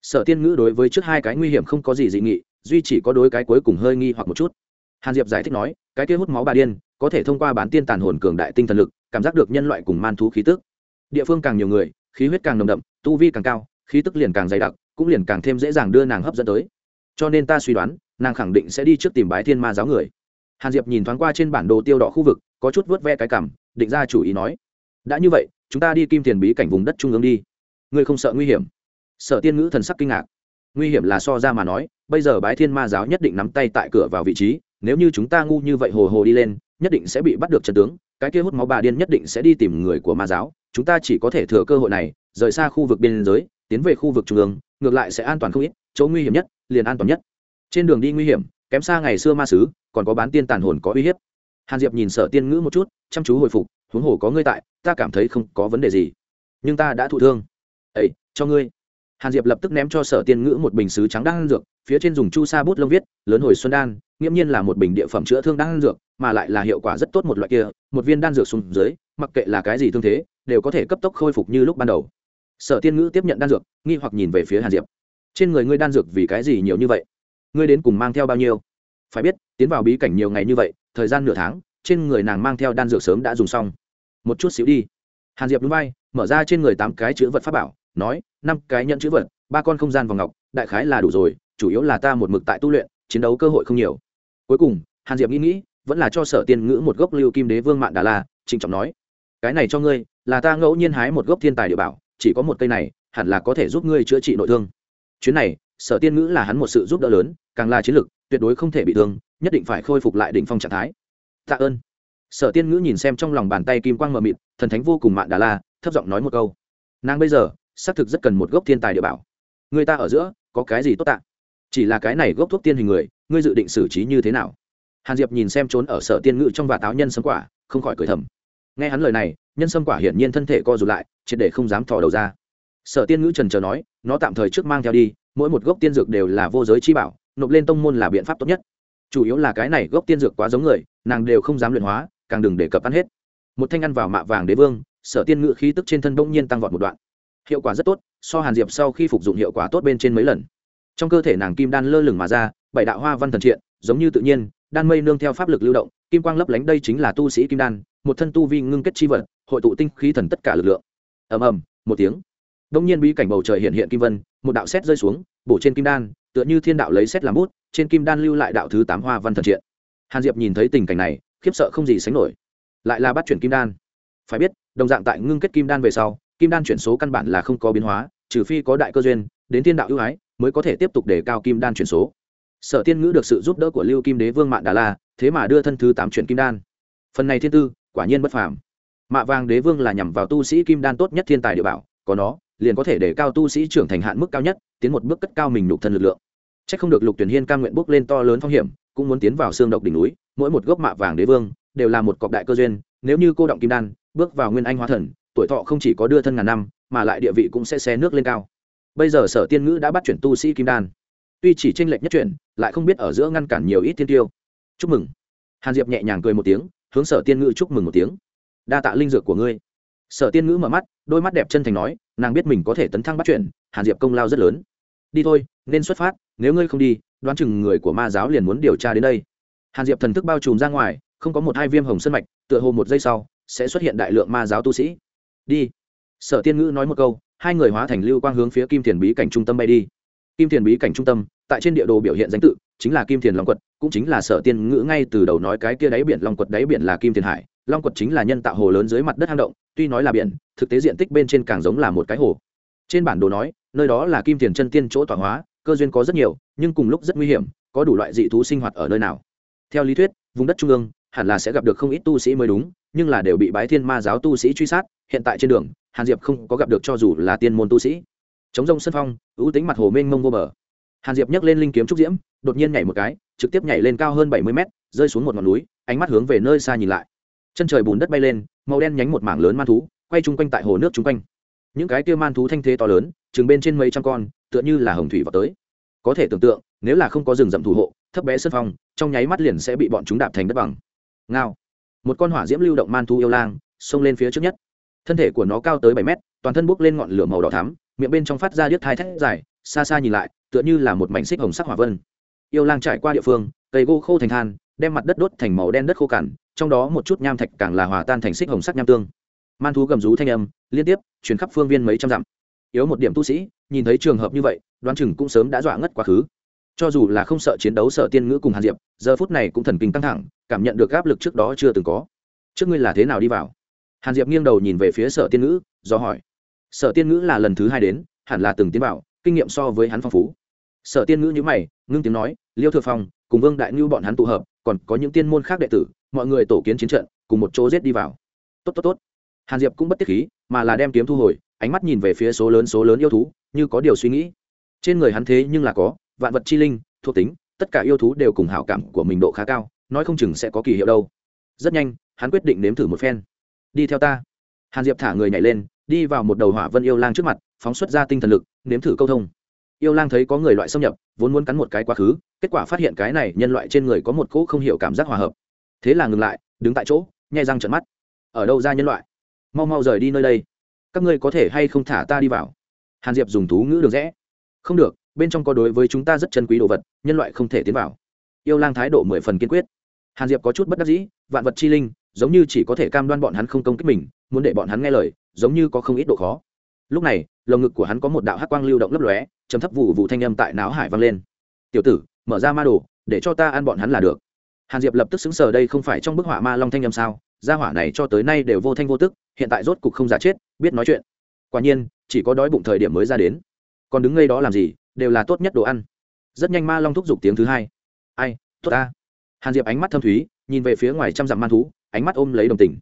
Sở tiên ngữ đối với trước hai cái nguy hiểm không có gì dị nghị, duy chỉ có đối cái cuối cùng hơi nghi hoặc một chút. Hàn diệp giải thích nói, cái kia hút máu bà điên, có thể thông qua bán tiên tàn hồn cường đại tinh thần lực cảm giác được nhân loại cùng man thú khí tức. Địa phương càng nhiều người, khí huyết càng nồng đậm, tu vi càng cao, khí tức liền càng dày đặc, cũng liền càng thêm dễ dàng đưa nàng hấp dẫn tới. Cho nên ta suy đoán, nàng khẳng định sẽ đi trước tìm bái thiên ma giáo người. Hàn diệp nhìn thoáng qua trên bản đồ tiêu đỏ khu vực, có chút vớt ve cái cảm, định ra chủ ý nói, đã như vậy, chúng ta đi kim tiền bí cảnh vùng đất trung ương đi. Ngươi không sợ nguy hiểm? Sở tiên ngữ thần sắc kinh ngạc. Nguy hiểm là so ra mà nói, bây giờ bái thiên ma giáo nhất định nắm tay tại cửa vào vị trí, nếu như chúng ta ngu như vậy hồ hồ đi lên, nhất định sẽ bị bắt được trận tướng cái kia hút máu bà điên nhất định sẽ đi tìm người của ma giáo, chúng ta chỉ có thể thừa cơ hội này, rời xa khu vực biên giới, tiến về khu vực trung ương, ngược lại sẽ an toàn không ít, chỗ nguy hiểm nhất, liền an toàn nhất. Trên đường đi nguy hiểm, kém xa ngày xưa ma sứ, còn có bán tiên tàn hồn có uy hiếp. Hàn diệp nhìn sở tiên ngữ một chút, chăm chú hồi phục, huống hồ có ngươi tại, ta cảm thấy không có vấn đề gì. Nhưng ta đã thụ thương. Ấy cho ngươi hàn diệp lập tức ném cho sở tiên ngữ một bình xứ trắng đan dược, phía trên dùng chu sa bút lông viết, lớn hồi xuân đan nghiễm nhiên là một bình địa phẩm chữa thương đan dược, mà lại là hiệu quả rất tốt một loại kia, một viên đan dược xuống dưới, mặc kệ là cái gì thương thế, đều có thể cấp tốc khôi phục như lúc ban đầu. Sở tiên ngữ tiếp nhận đan dược, nghi hoặc nhìn về phía hàn diệp. Trên người ngươi đan dược vì cái gì nhiều như vậy? Ngươi đến cùng mang theo bao nhiêu? Phải biết, tiến vào bí cảnh nhiều ngày như vậy, thời gian nửa tháng, trên người nàng mang theo đan dược sớm đã dùng xong. Một chút xíu đi. Hàn diệp núi bay mở ra trên người tám cái chữ vật pháp bảo, nói năm cái nhận chữ vật, ba con không gian vòng ngọc, đại khái là đủ rồi, chủ yếu là ta một mực tại tu luyện, chiến đấu cơ hội không nhiều. Cuối cùng, hàn diệp nghĩ nghĩ, vẫn là cho sở tiên ngữ một gốc lưu kim đế vương mạng đà la, trịnh trọng nói, cái này cho ngươi, là ta ngẫu nhiên hái một gốc thiên tài địa bảo, chỉ có một cây này, hẳn là có thể giúp ngươi chữa trị nội thương. Chuyến này, sở tiên ngữ là hắn một sự giúp đỡ lớn, càng là chiến lực, tuyệt đối không thể bị thương, nhất định phải khôi phục lại đỉnh phong trạng thái. Tạ ơn. Sở tiên ngữ nhìn xem trong lòng bàn tay kim quang mờ mịt, thần thánh vô cùng mạng đà la, thấp giọng nói một câu. Nàng bây giờ xác thực rất cần một gốc thiên tài địa bảo. Người ta ở giữa, có cái gì tốt tạ? Chỉ là cái này gốc thuốc tiên hình người, ngươi dự định xử trí như thế nào? Hàn diệp nhìn xem trốn ở sở tiên ngữ trong và táo nhân sâm quả, không khỏi cười thầm. Nghe hắn lời này, nhân sâm quả hiển nhiên thân thể co rụt lại, triệt để không dám thò đầu ra. Sở tiên ngữ trần trờ nói, nó tạm thời trước mang theo đi, mỗi một gốc tiên dược đều là vô giới chi bảo, nộp lên tông môn là biện pháp tốt nhất. Chủ yếu là cái này gốc tiên dược quá giống người, nàng đều không dám luyện hóa, càng đừng để cập ăn hết. Một thanh ăn vào mạ vàng đế vương, sở tiên ngữ khí tức trên thân bỗng nhiên tăng vọt một đoạn hiệu quả rất tốt, so hàn diệp sau khi phục dụng hiệu quả tốt bên trên mấy lần. Trong cơ thể nàng kim đan lơ lửng mà ra, bảy đạo hoa văn thần triện, giống như tự nhiên, đan mây nương theo pháp lực lưu động, kim quang lấp lánh đây chính là tu sĩ kim đan, một thân tu vi ngưng kết chi vật, hội tụ tinh khí thần tất cả lực lượng. Ầm ầm, một tiếng. Đông nhiên bí cảnh bầu trời hiện hiện kim vân, một đạo xét rơi xuống, bổ trên kim đan, tựa như thiên đạo lấy xét làm bút, trên kim đan lưu lại đạo thứ tám hoa văn thần triện. Hàn diệp nhìn thấy tình cảnh này, khiếp sợ không gì sánh nổi. Lại là bắt chuyển kim đan. Phải biết, đồng dạng tại ngưng kết kim đan về sau kim đan chuyển số căn bản là không có biến hóa, trừ phi có đại cơ duyên, đến thiên đạo ưu ái, mới có thể tiếp tục đề cao kim đan chuyển số. Sở tiên ngữ được sự giúp đỡ của lưu kim đế vương mạng đà la, thế mà đưa thân thứ tám chuyển kim đan. Phần này thiên tư, quả nhiên bất phàm. Mạ vàng đế vương là nhằm vào tu sĩ kim đan tốt nhất thiên tài địa bảo, có nó, liền có thể để cao tu sĩ trưởng thành hạn mức cao nhất, tiến một bước cất cao mình nhục thân lực lượng. C h ắ c không được lục tuyển hiên ca nguyện bước lên to lớn phong hiểm, cũng muốn tiến vào xương độc đỉnh núi, mỗi một gốc mạ vàng đế vương đều là một cọc đại cơ duyên, nếu như cô động kim đan, bước vào nguyên anh hóa thần tuổi thọ không chỉ có đưa thân ngàn năm mà lại địa vị cũng sẽ xé nước lên cao. Bây giờ sở tiên ngữ đã bắt chuyển tu sĩ kim đan. Tuy chỉ tranh lệch nhất chuyển lại không biết ở giữa ngăn cản nhiều ít tiên tiêu. Chúc mừng. Hàn diệp nhẹ nhàng cười một tiếng hướng sở tiên ngữ chúc mừng một tiếng. Đa tạ linh dược của ngươi. Sở tiên ngữ mở mắt đôi mắt đẹp chân thành nói nàng biết mình có thể tấn thăng bắt chuyển, hàn diệp công lao rất lớn. Đi thôi nên xuất phát nếu ngươi không đi đoán chừng người của ma giáo liền muốn điều tra đến đây. Hàn diệp thần thức bao trùm ra ngoài không có một hai viêm hồng sân mạch tựa hồ một giây sau sẽ xuất hiện đại lượng ma giáo tu sĩ đi. Sở tiên ngữ nói một câu, hai người hóa thành lưu quang hướng phía kim thiền bí cảnh trung tâm bay đi. Kim thiền bí cảnh trung tâm, tại trên địa đồ biểu hiện danh tự, chính là kim thiền long quật, cũng chính là sở tiên ngữ ngay từ đầu nói cái kia đáy biển long quật đáy biển là kim thiền hải, long quật chính là nhân tạo hồ lớn dưới mặt đất hang động, tuy nói là biển, thực tế diện tích bên trên càng giống là một cái hồ. Trên bản đồ nói, nơi đó là kim thiền chân tiên chỗ tọa hóa, cơ duyên có rất nhiều, nhưng cùng lúc rất nguy hiểm, có đủ loại dị thú sinh hoạt ở nơi nào. Theo lý thuyết, vùng đất trung ương hẳn là sẽ gặp được không ít tu sĩ mới đúng nhưng là đều bị bái thiên ma giáo tu sĩ truy sát, hiện tại trên đường, hàn diệp không có gặp được cho dù là tiên môn tu sĩ. Chống rông sân phong, ưu tính mặt hồ mênh mông vô bờ. Hàn diệp nhấc lên linh kiếm trúc diễm, đột nhiên nhảy một cái, trực tiếp nhảy lên cao hơn bảy mươi mét, rơi xuống một ngọn núi, ánh mắt hướng về nơi xa nhìn lại. Chân trời bùn đất bay lên, màu đen nhánh một mảng lớn man thú, quay chung quanh tại hồ nước chung quanh. Những cái kia man thú thanh thế to lớn, chừng bên trên mấy trăm con, tựa như là hồng thủy vào tới. Có thể tưởng tượng, nếu là không có rừng rậm thủ hộ, thấp bé sân phong, trong nháy mắt liền sẽ bị bọn chúng đạp thành đất bằng. Ngao một con hỏa diễm lưu động man thú yêu lang, xông lên phía trước nhất. Thân thể của nó cao tới bảy mét, toàn thân bốc lên ngọn lửa màu đỏ thắm, miệng bên trong phát ra điếc thai thét dài, xa xa nhìn lại, tựa như là một mảnh xích hồng sắc hỏa vân. Yêu lang trải qua địa phương, cây gỗ khô thành than, đem mặt đất đốt thành màu đen đất khô cằn, trong đó một chút nham thạch càng là hòa tan thành xích hồng sắc nham tương. Man thú gầm rú thanh âm, liên tiếp chuyển khắp phương viên mấy trăm dặm. Yếu một điểm tu sĩ, nhìn thấy trường hợp như vậy, đoán chừng cũng sớm đã dọa ngất quá khứ. Cho dù là không sợ chiến đấu sợ tiên ngữ cùng hàn diệp, giờ phút này cũng thần kinh căng thẳng cảm nhận được áp lực trước đó chưa từng có. Trước ngươi là thế nào đi vào? Hàn diệp nghiêng đầu nhìn về phía sở tiên ngữ, do hỏi. Sở tiên ngữ là lần thứ hai đến, hẳn là từng tiến vào, kinh nghiệm so với hắn phong phú. Sở tiên ngữ nhữ mày, ngưng tiếng nói, liêu thừa phong, cùng vương đại ngưu bọn hắn tụ hợp, còn có những tiên môn khác đệ tử, mọi người tổ kiến chiến trận, cùng một chỗ giết đi vào. Tốt tốt tốt. Hàn diệp cũng bất tiết khí, mà là đem kiếm thu hồi, ánh mắt nhìn về phía số lớn số lớn yêu thú, như có điều suy nghĩ. Trên người hắn thế nhưng là có, vạn vật chi linh, thuộc tính, tất cả yêu thú đều cùng hảo cảm của mình độ khá cao nói không chừng sẽ có kỳ hiệu đâu. Rất nhanh, hắn quyết định nếm thử một phen. Đi theo ta. Hàn diệp thả người nhảy lên, đi vào một đầu hỏa vân yêu lang trước mặt, phóng xuất ra tinh thần lực, nếm thử câu thông. Yêu lang thấy có người loại xâm nhập, vốn muốn cắn một cái quá khứ, kết quả phát hiện cái này nhân loại trên người có một cỗ không hiểu cảm giác hòa hợp. Thế là ngừng lại, đứng tại chỗ, nhai răng trận mắt. Ở đâu ra nhân loại? Mau mau rời đi nơi đây. Các ngươi có thể hay không thả ta đi vào? Hàn diệp dùng thú ngữ được rẽ. Không được, bên trong có đối với chúng ta rất chân quý đồ vật, nhân loại không thể tiến vào. Yêu lang thái độ mười phần kiên quyết hàn diệp có chút bất đắc dĩ, vạn vật chi linh, giống như chỉ có thể cam đoan bọn hắn không công kích mình, muốn để bọn hắn nghe lời, giống như có không ít độ khó. Lúc này, lồng ngực của hắn có một đạo hắc quang lưu động lấp lóe chấm thấp vụ vụ thanh âm tại não hải vang lên. Tiểu tử, mở ra ma đồ, để cho ta ăn bọn hắn là được. Hàn diệp lập tức xứng sờ, đây không phải trong bức họa ma long thanh âm sao? Gia hỏa này cho tới nay đều vô thanh vô tức, hiện tại rốt cục không giả chết, biết nói chuyện. Quả nhiên, chỉ có đói bụng thời điểm mới ra đến. Còn đứng ngay đó làm gì, đều là tốt nhất đồ ăn. Rất nhanh ma long thúc giục tiếng thứ hai. Ai, tốt ta hàn diệp ánh mắt thâm thúy, nhìn về phía ngoài trăm dặm man thú, ánh mắt ôm lấy đồng tình.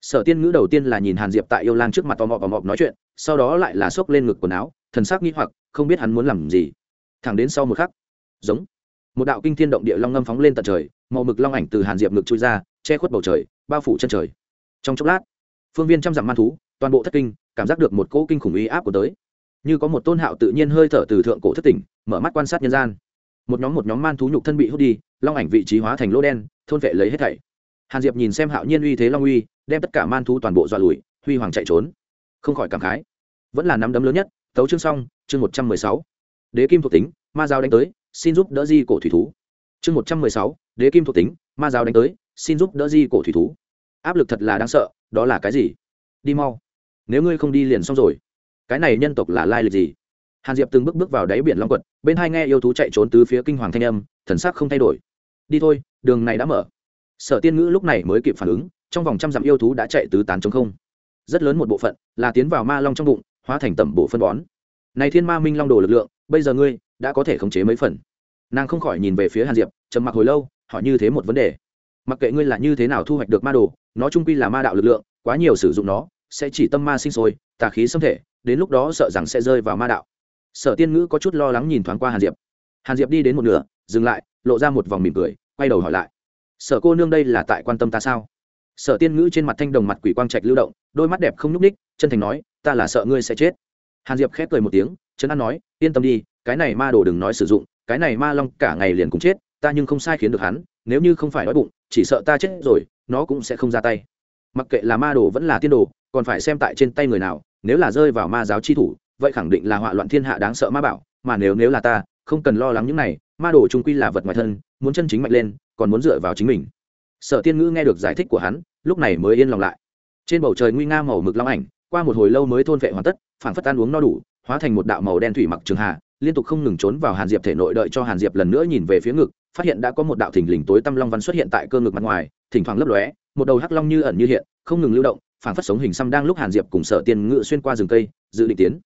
Sở tiên ngữ đầu tiên là nhìn hàn diệp tại yêu lang trước mặt tò mò và mọc nói chuyện, sau đó lại là xốc lên ngực quần áo, thần sắc nghĩ hoặc, không biết hắn muốn làm gì. Thẳng đến sau một khắc, giống, một đạo kinh thiên động địa long ngâm phóng lên tận trời, màu mực long ảnh từ hàn diệp ngực trôi ra, che khuất bầu trời, bao phủ chân trời. Trong chốc lát, phương viên trăm dặm man thú, toàn bộ thất kinh, cảm giác được một cỗ kinh khủng uy áp của tới. Như có một tôn hạo tự nhiên hơi thở từ thượng cổ thất tỉnh, mở mắt quan sát nhân gian một nhóm một nhóm man thú nhục thân bị hút đi, long ảnh vị trí hóa thành lỗ đen, thôn vệ lấy hết thảy. Hàn diệp nhìn xem hạo nhiên uy thế long uy, đem tất cả man thú toàn bộ dọa lùi, huy hoàng chạy trốn. Không khỏi cảm khái. Vẫn là nắm đấm lớn nhất, tấu chương xong, chương một trăm mười sáu. Đế kim thuộc tính, ma giáo đánh tới, xin giúp đỡ di cổ thủy thú. Chương một trăm mười sáu, đế kim thuộc tính, ma giáo đánh tới, xin giúp đỡ di cổ thủy thú. Áp lực thật là đáng sợ, đó là cái gì? Đi mau. Nếu ngươi không đi liền xong rồi. Cái này nhân tộc là lai lịch gì? Hàn diệp từng bước bước vào đáy biển long quật, bên hai nghe yêu thú chạy trốn từ phía kinh hoàng thanh âm, thần sắc không thay đổi. Đi thôi, đường này đã mở. Sở tiên ngữ lúc này mới kịp phản ứng, trong vòng trăm dặm yêu thú đã chạy tứ tán chống không. Rất lớn một bộ phận là tiến vào ma long trong bụng, hóa thành tẩm bộ phân bón. Này thiên ma minh long đồ lực lượng, bây giờ ngươi đã có thể khống chế mấy phần. Nàng không khỏi nhìn về phía hàn diệp, trầm mặc hồi lâu, hỏi như thế một vấn đề. Mặc kệ ngươi là như thế nào thu hoạch được ma đồ, nó trung quy là ma đạo lực lượng, quá nhiều sử dụng nó, sẽ chỉ tâm ma sinh sôi, tà khí xâm thể, đến lúc đó sợ rằng sẽ rơi vào ma đạo sở tiên ngữ có chút lo lắng nhìn thoáng qua hàn diệp. Hàn diệp đi đến một nửa, dừng lại, lộ ra một vòng mỉm cười, quay đầu hỏi lại. Sở cô nương đây là tại quan tâm ta sao? Sở tiên ngữ trên mặt thanh đồng mặt quỷ quang trạch lưu động, đôi mắt đẹp không nhúc ních chân thành nói, ta là sợ ngươi sẽ chết. Hàn diệp khép cười một tiếng, trấn an nói, yên tâm đi, cái này ma đồ đừng nói sử dụng, cái này ma long cả ngày liền cũng chết, ta nhưng không sai khiến được hắn, nếu như không phải đói bụng, chỉ sợ ta chết rồi, nó cũng sẽ không ra tay. Mặc kệ là ma đồ vẫn là tiên đồ, còn phải xem tại trên tay người nào, nếu là rơi vào ma giáo chi thủ vậy khẳng định là họa loạn thiên hạ đáng sợ ma bảo, mà nếu nếu là ta, không cần lo lắng những này, ma đồ trung quy là vật ngoài thân, muốn chân chính mạnh lên, còn muốn dựa vào chính mình. Sở tiên ngữ nghe được giải thích của hắn, lúc này mới yên lòng lại. Trên bầu trời nguy nga màu mực long ảnh, qua một hồi lâu mới thôn vệ hoàn tất, phảng phất ăn uống no đủ, hóa thành một đạo màu đen thủy mặc trường hà liên tục không ngừng trốn vào hàn diệp thể nội đợi cho hàn diệp lần nữa nhìn về phía ngực, phát hiện đã có một đạo thình lình tối tăm long văn xuất hiện tại cơ ngực mặt ngoài, thỉnh thoảng lấp lóe, một đầu hắc long như ẩn như hiện, không ngừng lưu động, phảng phất sống hình xăm đang lúc hàn diệp cùng sở tiên ngự xuyên qua rừng cây, dự định tiến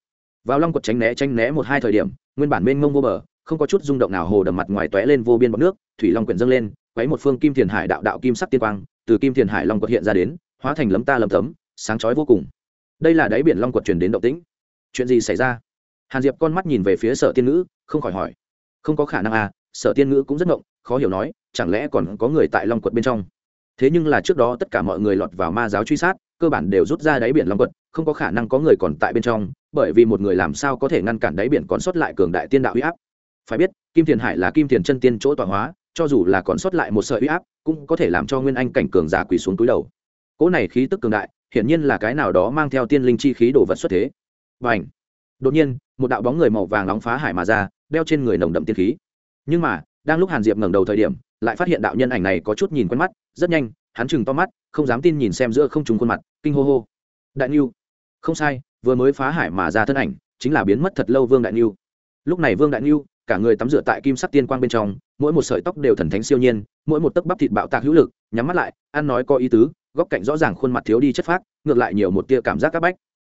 vào long quật tránh né tránh né một hai thời điểm, nguyên bản mênh mông vô bờ, không có chút rung động nào, hồ đầm mặt ngoài tóe lên vô biên bọt nước, thủy long quyển dâng lên, quấy một phương kim thiền hải đạo đạo kim sắc tiên quang, từ kim thiền hải long quật hiện ra đến, hóa thành lấm ta lấm tấm, sáng chói vô cùng. Đây là đáy biển long quật truyền đến động tĩnh. Chuyện gì xảy ra? Hàn diệp con mắt nhìn về phía sở tiên ngữ, không khỏi hỏi. Không có khả năng à sở tiên ngữ cũng rất ngộng, khó hiểu nói, chẳng lẽ còn có người tại long quật bên trong? Thế nhưng là trước đó tất cả mọi người lọt vào ma giáo truy sát, cơ bản đều rút ra đáy biển long quật, không có khả năng có người còn tại bên trong bởi vì một người làm sao có thể ngăn cản đáy biển còn sót lại cường đại tiên đạo huy áp. Phải biết, kim thiền hải là kim thiền chân tiên chỗ tọa hóa, cho dù là còn sót lại một sợi huy áp, cũng có thể làm cho nguyên anh cảnh cường giả quỳ xuống túi đầu. Cỗ này khí tức cường đại, hiển nhiên là cái nào đó mang theo tiên linh chi khí đồ vật xuất thế. Và ảnh đột nhiên, một đạo bóng người màu vàng nóng phá hải mà ra, đeo trên người nồng đậm tiên khí. Nhưng mà, đang lúc hàn diệp ngẩng đầu thời điểm, lại phát hiện đạo nhân ảnh này có chút nhìn quen mắt, rất nhanh, hắn chừng to mắt, không dám tin nhìn xem giữa không trùng khuôn mặt, kinh hô hô. Đại niu không sai, vừa mới phá hải mà ra thân ảnh, chính là biến mất thật lâu vương đại niu lúc này vương đại niu cả người tắm rửa tại kim sắc tiên quang bên trong, mỗi một sợi tóc đều thần thánh siêu nhiên, mỗi một tấc bắp thịt bạo tạc hữu lực, nhắm mắt lại, ăn nói có ý tứ, góc cạnh rõ ràng khuôn mặt thiếu đi chất phác, ngược lại nhiều một tia cảm giác c áp bách.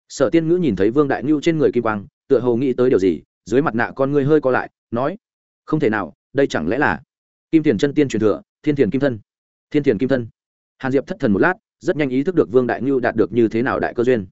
Sở tiên ngữ nhìn thấy vương đại ngưu trên người kim quang, tựa hồ nghĩ tới điều gì, dưới mặt nạ con ngươi hơi co lại, nói, không thể nào, đây chẳng lẽ là kim thiền chân tiên truyền thừa, thiên thiền kim thân? Thiên thiền kim thân? Hàn diệp thất thần một lát, rất nhanh ý thức được vương đại ngưu đạt được như thế nào đại cơ duyên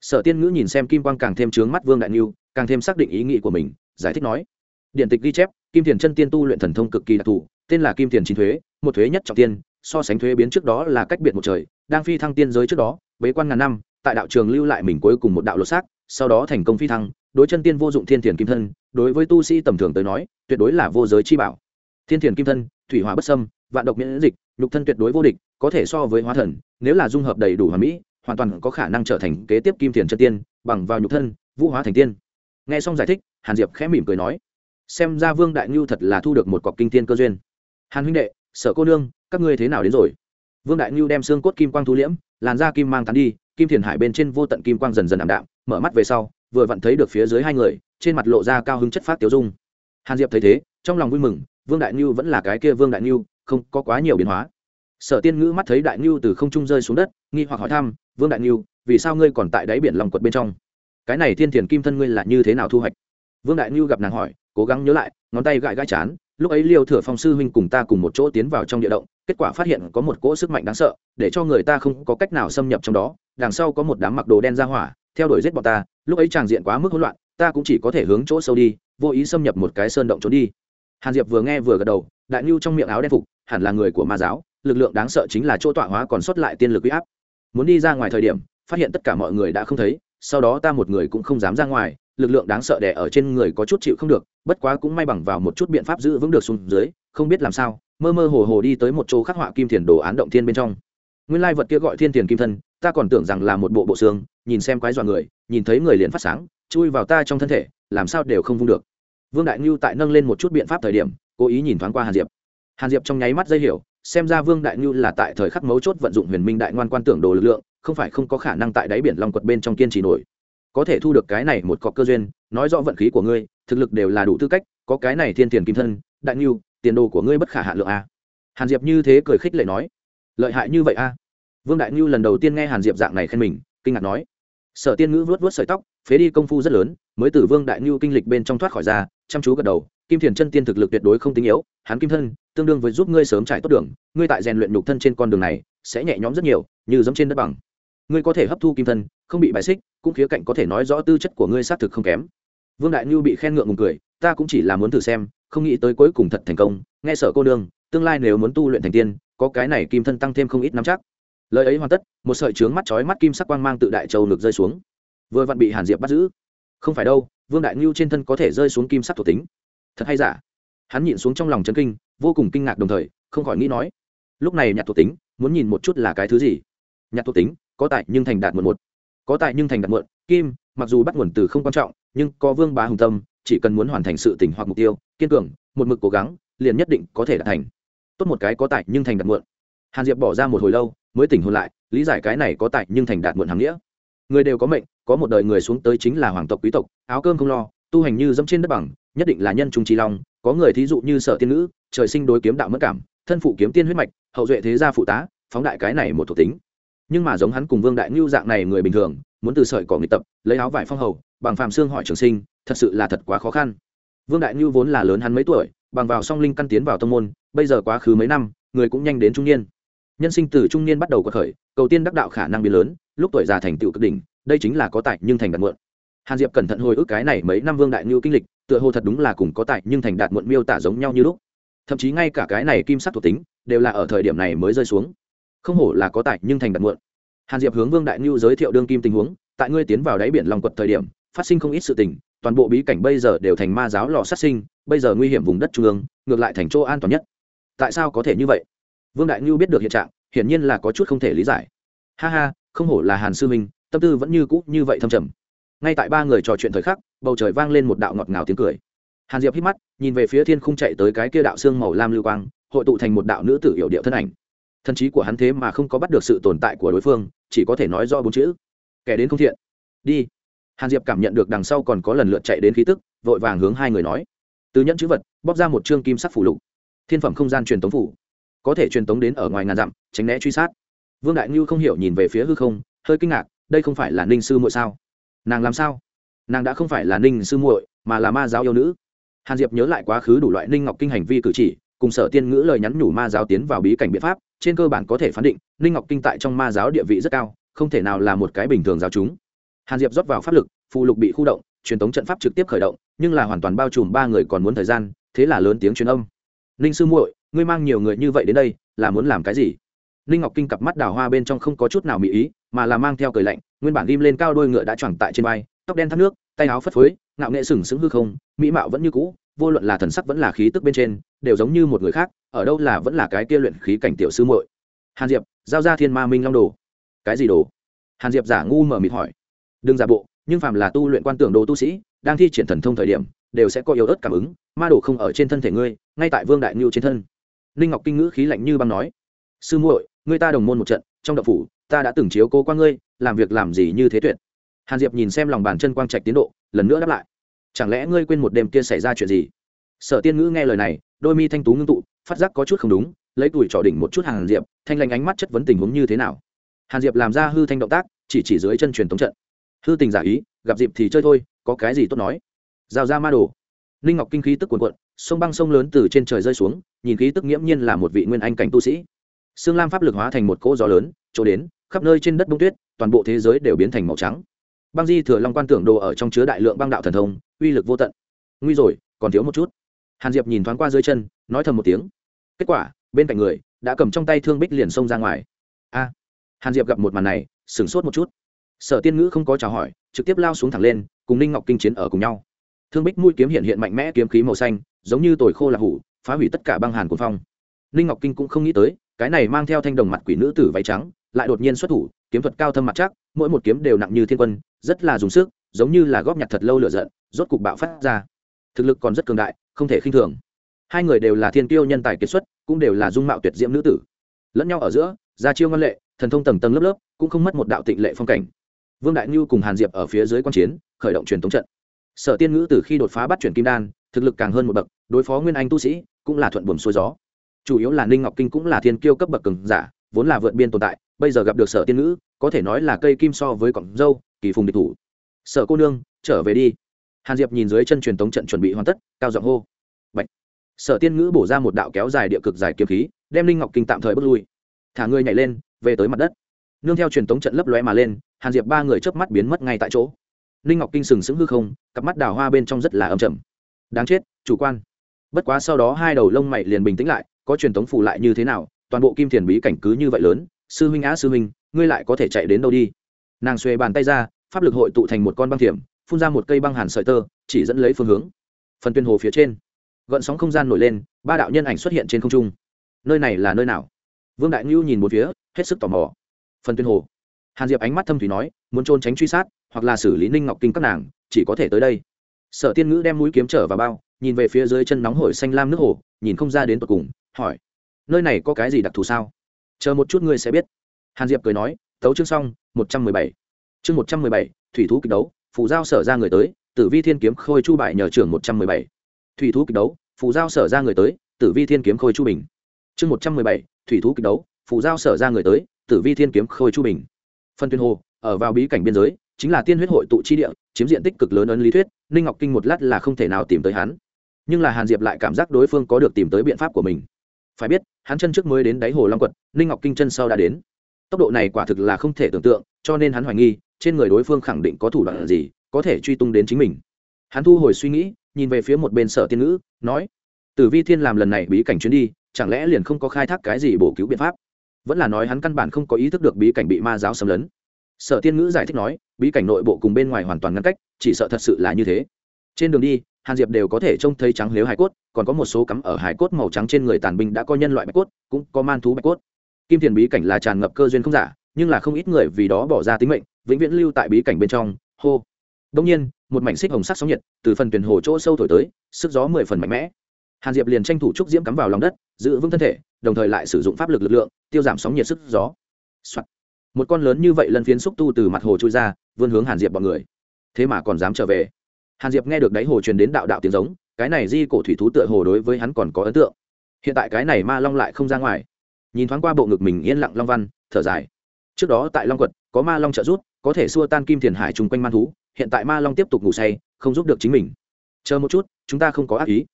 sở tiên ngữ nhìn xem kim quang càng thêm trướng mắt vương đại niu càng thêm xác định ý nghĩ của mình, giải thích nói, điện tịch ghi chép, kim thiền chân tiên tu luyện thần thông cực kỳ đặc thù, tên là kim thiền chính thuế, một thuế nhất trọng tiên, so sánh thuế biến trước đó là cách biệt một trời, đang phi thăng tiên giới trước đó, bế quan ngàn năm, tại đạo trường lưu lại mình cuối cùng một đạo lột xác, sau đó thành công phi thăng, đối chân tiên vô dụng thiên thiền kim thân, đối với tu sĩ tầm thường tới nói, tuyệt đối là vô giới chi bảo. Thiên thiền kim thân, thủy hòa bất sâm vạn độc miễn dịch, nhục thân tuyệt đối vô địch, có thể so với hóa thần, nếu là dung hợp đầy đủ hòa mỹ hoàn toàn có khả năng trở thành kế tiếp kim thiền chân tiên, bằng vào nhục thân, vũ hóa thành tiên. Nghe xong giải thích, hàn diệp khẽ mỉm cười nói, xem ra vương đại ngưu thật là thu được một cọc kinh tiên cơ duyên. Hàn huynh đệ, sở cô nương, các ngươi thế nào đến rồi? Vương đại ngưu đem xương cốt kim quang thu liễm, làn da kim mang tán đi, kim thiền hải bên trên vô tận kim quang dần dần ảm đạm, mở mắt về sau, vừa vặn thấy được phía dưới hai người, trên mặt lộ ra cao hứng chất phát tiêu dung. Hàn diệp thấy thế, trong lòng vui mừng, vương đại ngưu vẫn là cái kia vương đại ngưu, không có quá nhiều biến hóa. Sở tiên ngữ mắt thấy đại ngưu từ không trung rơi xuống đất nghi hoặc hỏi thăm vương đại Nghiêu, vì sao ngươi còn tại đáy biển lòng quật bên trong? Cái này thiên thiền kim thân ngươi là như thế nào thu hoạch? Vương đại Nghiêu gặp nàng hỏi cố gắng nhớ lại ngón tay gãi gãi chán lúc ấy liêu thừa phong sư huynh cùng ta cùng một chỗ tiến vào trong địa động kết quả phát hiện có một cỗ sức mạnh đáng sợ để cho người ta không có cách nào xâm nhập trong đó đằng sau có một đám mặc đồ đen ra hỏa theo đuổi giết bọn ta lúc ấy tràng diện quá mức hỗn loạn ta cũng chỉ có thể hướng chỗ sâu đi vô ý xâm nhập một cái sơn động trốn đi. Hàn diệp vừa nghe vừa gật đầu đại nhu trong miệng áo đen phục hẳn là người của ma giáo lực lượng đáng sợ chính là chỗ tọa hóa còn sót lại tiên lực uy áp muốn đi ra ngoài thời điểm, phát hiện tất cả mọi người đã không thấy, sau đó ta một người cũng không dám ra ngoài, lực lượng đáng sợ đè ở trên người có chút chịu không được, bất quá cũng may bằng vào một chút biện pháp giữ vững được xuống dưới, không biết làm sao, mơ mơ hồ hồ đi tới một chỗ khắc họa kim thiền đồ án động thiên bên trong. Nguyên lai vật kia gọi thiên thiền kim thân, ta còn tưởng rằng là một bộ bộ xương, nhìn xem quái dọa người, nhìn thấy người liền phát sáng, chui vào ta trong thân thể, làm sao đều không vung được. Vương đại ngưu tại nâng lên một chút biện pháp thời điểm, cố ý nhìn thoáng qua hàn diệp. Hàn diệp trong nháy mắt dây hiểu xem ra vương đại ngưu là tại thời khắc mấu chốt vận dụng huyền minh đại ngoan quan tưởng đồ lực lượng, không phải không có khả năng tại đáy biển long quật bên trong kiên trì nổi. Có thể thu được cái này một cọc cơ duyên, nói rõ vận khí của ngươi, thực lực đều là đủ tư cách, có cái này thiên tiền kim thân, đại ngưu, tiền đồ của ngươi bất khả hạ lượng a. Hàn diệp như thế cười khích lệ nói, lợi hại như vậy a? Vương đại ngưu lần đầu tiên nghe hàn diệp dạng này khen mình, kinh ngạc nói, sở tiên ngữ vớt vớt sợi tóc, phế đi công phu rất lớn, mới từ vương đại ngưu kinh lịch bên trong thoát khỏi ra, chăm chú gật đầu kim thiền chân tiên thực lực tuyệt đối không tinh yếu, hắn kim thân, tương đương với giúp ngươi sớm trải tốt đường, ngươi tại rèn luyện nhục thân trên con đường này, sẽ nhẹ nhõm rất nhiều, như giống trên đất bằng. Ngươi có thể hấp thu kim thân, không bị bài xích, cũng khía cạnh có thể nói rõ tư chất của ngươi xác thực không kém. Vương đại ngưu bị khen ngượng ngùng cười, ta cũng chỉ là muốn thử xem, không nghĩ tới cuối cùng thật thành công, nghe sở cô nương, tương lai nếu muốn tu luyện thành tiên, có cái này kim thân tăng thêm không ít nắm chắc. Lời ấy hoàn tất, một sợi trướng mắt chói mắt kim sắc quang mang tự đại châu ngực rơi xuống. Vừa vặn bị hàn diệp bắt giữ. Không phải đâu, vương đại ngưu trên thân có thể rơi xuống kim sắc thuộc tính thật hay giả? Hắn nhìn xuống trong lòng chân kinh, vô cùng kinh ngạc đồng thời, không khỏi nghĩ nói, lúc này nhặt thuộc tính, muốn nhìn một chút là cái thứ gì? Nhặt thuộc tính, có tại nhưng thành đạt một một. Có tại nhưng thành đạt muộn, kim, mặc dù bắt nguồn từ không quan trọng, nhưng có vương bá hùng tâm, chỉ cần muốn hoàn thành sự tỉnh hoặc mục tiêu, kiên cường, một mực cố gắng, liền nhất định có thể đạt thành. Tốt một cái có tại nhưng thành đạt muộn. Hàn diệp bỏ ra một hồi lâu, mới tỉnh hồn lại, lý giải cái này có tại nhưng thành đạt muộn hàng nghĩa. Người đều có mệnh, có một đời người xuống tới chính là hoàng tộc quý tộc, áo cơm không lo tu hành như dẫm trên đất bằng, nhất định là nhân trung trí long, có người thí dụ như sở tiên nữ trời sinh đối kiếm đạo mất cảm, thân phụ kiếm tiên huyết mạch, hậu duệ thế gia phụ tá, phóng đại cái này một thuộc tính. Nhưng mà giống hắn cùng vương đại ngưu dạng này người bình thường, muốn từ sợi cỏ nghịch tập, lấy áo vải phong hầu, bằng phàm xương hỏi trường sinh, thật sự là thật quá khó khăn. Vương đại ngưu vốn là lớn hắn mấy tuổi, bằng vào song linh căn tiến vào tông môn, bây giờ quá khứ mấy năm, người cũng nhanh đến trung niên. Nhân sinh từ trung niên bắt đầu có khởi, cầu tiên đắc đạo khả năng biến lớn, lúc tuổi già thành tựu cực đỉnh, đây chính là có tài nhưng thành đạt muộn hàn diệp cẩn thận hồi ức cái này mấy năm vương đại ngưu kinh lịch, tựa hồ thật đúng là cùng có tài nhưng thành đạt muộn miêu tả giống nhau như lúc. Thậm chí ngay cả cái này kim sắc thuộc tính, đều là ở thời điểm này mới rơi xuống. Không hổ là có tài nhưng thành đạt muộn. Hàn diệp hướng vương đại ngưu giới thiệu đương kim tình huống, tại ngươi tiến vào đáy biển lòng quật thời điểm, phát sinh không ít sự tình, toàn bộ bí cảnh bây giờ đều thành ma giáo lò sát sinh, bây giờ nguy hiểm vùng đất trung ương, ngược lại thành chỗ an toàn nhất. Tại sao có thể như vậy? Vương đại ngưu biết được hiện trạng, hiển nhiên là có chút không thể lý giải. Ha ha, không hổ là hàn sư minh tâm tư vẫn như cũ như vậy thâm trầm ngay tại ba người trò chuyện thời khắc, bầu trời vang lên một đạo ngọt ngào tiếng cười. Hàn diệp hít mắt, nhìn về phía thiên không chạy tới cái kia đạo xương màu lam lưu quang, hội tụ thành một đạo nữ tử hiệu điệu thân ảnh. Thân trí của hắn thế mà không có bắt được sự tồn tại của đối phương, chỉ có thể nói do bốn chữ. Kẻ đến không thiện. Đi. Hàn diệp cảm nhận được đằng sau còn có lần lượt chạy đến khí tức, vội vàng hướng hai người nói. Từ nhẫn chữ vật bóp ra một chương kim sắc phủ lục. Thiên phẩm không gian truyền tống phủ. Có thể truyền tống đến ở ngoài ngàn dặm, tránh né truy sát. Vương đại ngưu không hiểu nhìn về phía hư không, hơi kinh ngạc, đây không phải là ninh sư muội sao? Nàng làm sao? Nàng đã không phải là ninh sư muội, mà là ma giáo yêu nữ. Hàn diệp nhớ lại quá khứ đủ loại ninh ngọc kinh hành vi cử chỉ, cùng sở tiên ngữ lời nhắn nhủ ma giáo tiến vào bí cảnh biện pháp, trên cơ bản có thể phán định, ninh ngọc kinh tại trong ma giáo địa vị rất cao, không thể nào là một cái bình thường giáo chúng. Hàn diệp rót vào pháp lực phụ lục bị khu động, truyền thống trận pháp trực tiếp khởi động, nhưng là hoàn toàn bao trùm ba người còn muốn thời gian, thế là lớn tiếng truyền âm. Ninh sư muội, ngươi mang nhiều người như vậy đến đây, là muốn làm cái gì? Ninh ngọc kinh cặp mắt đào hoa bên trong không có chút nào mỹ ý, mà là mang theo cười lạnh, nguyên bản ghim lên cao đôi ngựa đã choàng tại trên vai, tóc đen thắt nước, tay áo phất phới, ngạo nghệ sừng sững hư không, mỹ mạo vẫn như cũ, vô luận là thần sắc vẫn là khí tức bên trên, đều giống như một người khác, ở đâu là vẫn là cái kia luyện khí cảnh tiểu sư muội. Hàn diệp, giao ra thiên ma minh long đồ. Cái gì đồ? Hàn diệp giả ngu mở mịt hỏi. Đừng giả bộ, nhưng phàm là tu luyện quan tưởng đồ tu sĩ, đang thi triển thần thông thời điểm, đều sẽ có yếu ớt cảm ứng, ma đồ không ở trên thân thể ngươi, ngay tại vương đại ngưu trên thân. Ninh ngọc kinh ngữ khí lạnh như băng nói. Sư muội ngươi ta đồng môn một trận, trong đậu phủ, ta đã từng chiếu cố qua ngươi, làm việc làm gì như thế tuyệt. Hàn diệp nhìn xem lòng bàn chân quang trạch tiến độ, lần nữa đáp lại. Chẳng lẽ ngươi quên một đêm kia xảy ra chuyện gì? Sở tiên ngữ nghe lời này, đôi mi thanh tú ngưng tụ, phát giác có chút không đúng, lấy tuổi trỏ đỉnh một chút hàn diệp, thanh lanh ánh mắt chất vấn tình huống như thế nào. Hàn diệp làm ra hư thanh động tác, chỉ chỉ dưới chân truyền tống trận. Hư tình giả ý, gặp dịp thì chơi thôi, có cái gì tốt nói? Giao ra ma đồ. Ninh ngọc kinh khí tức cuồn cuộn, sông băng sông lớn từ trên trời rơi xuống, nhìn khí tức nghiễm nhiên là một vị nguyên anh cảnh tu sĩ. Sương Lam pháp lực hóa thành một cỗ gió lớn, chỗ đến, khắp nơi trên đất bông tuyết, toàn bộ thế giới đều biến thành màu trắng. Băng Di thừa long quan tưởng đồ ở trong chứa đại lượng băng đạo thần thông, uy lực vô tận. Nguy rồi, còn thiếu một chút. Hàn Diệp nhìn thoáng qua dưới chân, nói thầm một tiếng. Kết quả, bên cạnh người đã cầm trong tay thương bích liền xông ra ngoài. A! Hàn Diệp gặp một màn này, sửng sốt một chút. Sở Tiên Ngữ không có chào hỏi, trực tiếp lao xuống thẳng lên, cùng Ninh Ngọc kinh chiến ở cùng nhau. Thương bích mũi kiếm hiện hiện mạnh mẽ kiếm khí màu xanh, giống như tồi khô là hủ, phá hủy tất cả băng hàn của phong. Ninh Ngọc kinh cũng không nghĩ tới, cái này mang theo thanh đồng mặt quỷ nữ tử váy trắng, lại đột nhiên xuất thủ, kiếm thuật cao thâm mặt chắc, mỗi một kiếm đều nặng như thiên quân, rất là dùng sức, giống như là góp nhặt thật lâu lửa giận, rốt cục bạo phát ra. Thực lực còn rất cường đại, không thể khinh thường. Hai người đều là thiên tiêu nhân tài kiệt xuất, cũng đều là dung mạo tuyệt diễm nữ tử. Lẫn nhau ở giữa, gia chiêu ngân lệ, thần thông tầng tầng lớp lớp, cũng không mất một đạo tịnh lệ phong cảnh. Vương đại ngưu cùng hàn diệp ở phía dưới quan chiến, khởi động truyền thống trận. Sở tiên ngữ từ khi đột phá bắt chuyển kim đan, thực lực càng hơn một bậc, đối phó nguyên anh tu sĩ, cũng là thuận buồm xuôi gió chủ yếu là ninh ngọc kinh cũng là thiên kiêu cấp bậc cường giả, vốn là vượt biên tồn tại, bây giờ gặp được sở tiên ngữ, có thể nói là cây kim so với cọng dâu, kỳ phùng địch thủ. Sở cô nương, trở về đi. Hàn diệp nhìn dưới chân truyền tống trận chuẩn bị hoàn tất, cao giọng hô. Bạch. sở tiên ngữ bổ ra một đạo kéo dài địa cực dài kiếm khí, đem linh ngọc kinh tạm thời bước lui. Thả người nhảy lên, về tới mặt đất. Nương theo truyền tống trận lấp lóe mà lên, hàn diệp ba người chớp mắt biến mất ngay tại chỗ. Linh ngọc kinh sừng sững hư không, cặp mắt đào hoa bên trong rất là âm trầm. Đáng chết, chủ quan. Bất quá sau đó hai đầu lông mày liền bình tĩnh lại có truyền thống phụ lại như thế nào, toàn bộ kim thiền bí cảnh cứ như vậy lớn, sư huynh á sư huynh, ngươi lại có thể chạy đến đâu đi? Nàng xuề bàn tay ra, pháp lực hội tụ thành một con băng thiểm, phun ra một cây băng hàn sợi tơ, chỉ dẫn lấy phương hướng. Phần tuyên hồ phía trên, gợn sóng không gian nổi lên, ba đạo nhân ảnh xuất hiện trên không trung. Nơi này là nơi nào? Vương đại ngưu nhìn một phía, hết sức tò mò. Phần tuyên hồ. Hàn diệp ánh mắt thâm thủy nói, muốn trôn tránh truy sát, hoặc là xử lý ninh ngọc kinh các nàng, chỉ có thể tới đây. Sở tiên ngữ đem mũi kiếm trở vào bao, nhìn về phía dưới chân nóng hổi xanh lam nước hồ, nhìn không ra đến tột cùng hỏi, nơi này có cái gì đặc thù sao? Chờ một chút ngươi sẽ biết. Hàn diệp cười nói, tấu chương xong, một trăm mười bảy. Chương một trăm mười bảy, thủy thú kịch đấu, phù giao sở ra người tới, tử vi thiên kiếm khôi chu bại nhờ trưởng một trăm mười bảy. Thủy thú kịch đấu, phù giao sở ra người tới, tử vi thiên kiếm khôi chu bình. Chương một trăm mười bảy, thủy thú kịch đấu, phù giao sở ra người tới, tử vi thiên kiếm khôi chu bình. Phân tuyên hồ, ở vào bí cảnh biên giới, chính là tiên huyết hội tụ chi địa, chiếm diện tích cực lớn ấn lý thuyết, ninh ngọc kinh một lát là không thể nào tìm tới hắn. Nhưng là hàn diệp lại cảm giác đối phương có được tìm tới biện pháp của mình phải biết, hắn chân trước mới đến đáy hồ long quật, ninh ngọc kinh chân sau đã đến. Tốc độ này quả thực là không thể tưởng tượng, cho nên hắn hoài nghi, trên người đối phương khẳng định có thủ đoạn gì, có thể truy tung đến chính mình. Hắn thu hồi suy nghĩ, nhìn về phía một bên sở tiên ngữ, nói tử vi thiên làm lần này bí cảnh chuyến đi, chẳng lẽ liền không có khai thác cái gì bổ cứu biện pháp? Vẫn là nói hắn căn bản không có ý thức được bí cảnh bị ma giáo xâm lấn. Sở tiên ngữ giải thích nói, bí cảnh nội bộ cùng bên ngoài hoàn toàn ngăn cách, chỉ sợ thật sự là như thế. Trên đường đi hàn diệp đều có thể trông thấy trắng lếu hải cốt, còn có một số cắm ở hải cốt màu trắng trên người tàn binh đã có nhân loại bạch cốt, cũng có man thú bạch cốt. Kim thiền bí cảnh là tràn ngập cơ duyên không giả, nhưng là không ít người vì đó bỏ ra tính mệnh, vĩnh viễn lưu tại bí cảnh bên trong, hô. Đông nhiên, một mảnh xích hồng sắc sóng nhiệt từ phần tuyển hồ chỗ sâu thổi tới, sức gió mười phần mạnh mẽ. Hàn diệp liền tranh thủ trúc diễm cắm vào lòng đất, giữ vững thân thể, đồng thời lại sử dụng pháp lực lực lượng, tiêu giảm sóng nhiệt sức gió、Soạn. một con lớn như vậy lần phiến xúc tu từ mặt hồ trôi ra, vươn hướng hàn diệp bọn người. Thế mà còn dám trở về hàn diệp nghe được đáy hồ truyền đến đạo đạo tiếng giống, cái này di cổ thủy thú tựa hồ đối với hắn còn có ấn tượng. Hiện tại cái này ma long lại không ra ngoài. Nhìn thoáng qua bộ ngực mình yên lặng long văn, thở dài. Trước đó tại long quật, có ma long trợ rút có thể xua tan kim thiền hải chung quanh man thú, hiện tại ma long tiếp tục ngủ say, không giúp được chính mình. Chờ một chút, chúng ta không có ác ý.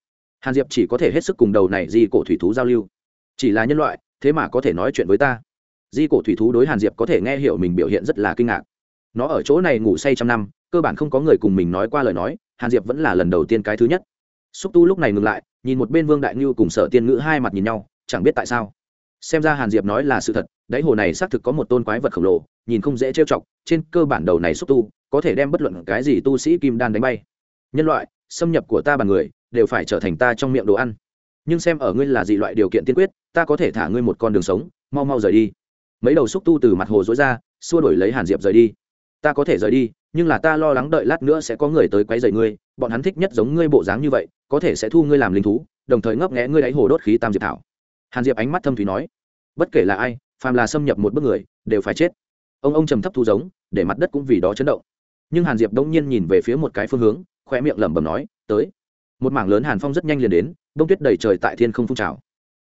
Hàn diệp chỉ có thể hết sức cùng đầu này di cổ thủy thú giao lưu. Chỉ là nhân loại, thế mà có thể nói chuyện với ta. Di cổ thủy thú đối hàn diệp có thể nghe hiểu mình biểu hiện rất là kinh ngạc. Nó ở chỗ này ngủ say trăm năm cơ bản không có người cùng mình nói qua lời nói, hàn diệp vẫn là lần đầu tiên cái thứ nhất. Xúc tu lúc này ngừng lại, nhìn một bên vương đại ngưu cùng sở tiên ngữ hai mặt nhìn nhau, chẳng biết tại sao. Xem ra hàn diệp nói là sự thật, đáy hồ này xác thực có một tôn quái vật khổng lồ, nhìn không dễ trêu chọc, trên cơ bản đầu này xúc tu, có thể đem bất luận cái gì tu sĩ kim đan đánh bay. Nhân loại, xâm nhập của ta bằng người, đều phải trở thành ta trong miệng đồ ăn. Nhưng xem ở ngươi là gì loại điều kiện tiên quyết, ta có thể thả ngươi một con đường sống, mau mau rời đi. Mấy đầu xúc tu từ mặt hồ dối ra, xua đổi lấy hàn diệp rời đi. Ta có thể rời đi nhưng là ta lo lắng đợi lát nữa sẽ có người tới quấy rầy ngươi, bọn hắn thích nhất giống ngươi bộ dáng như vậy, có thể sẽ thu ngươi làm linh thú, đồng thời ngấp nghé ngươi đáy hồ đốt khí tam diệp thảo. Hàn diệp ánh mắt thâm thủy nói. Bất kể là ai, phàm là xâm nhập một bước người, đều phải chết. Ông ông trầm thấp thu giống, để mặt đất cũng vì đó chấn động. Nhưng hàn diệp đông nhiên nhìn về phía một cái phương hướng, khóe miệng lẩm bẩm nói, tới. Một mảng lớn hàn phong rất nhanh liền đến bông tuyết đầy trời tại thiên không phun trào.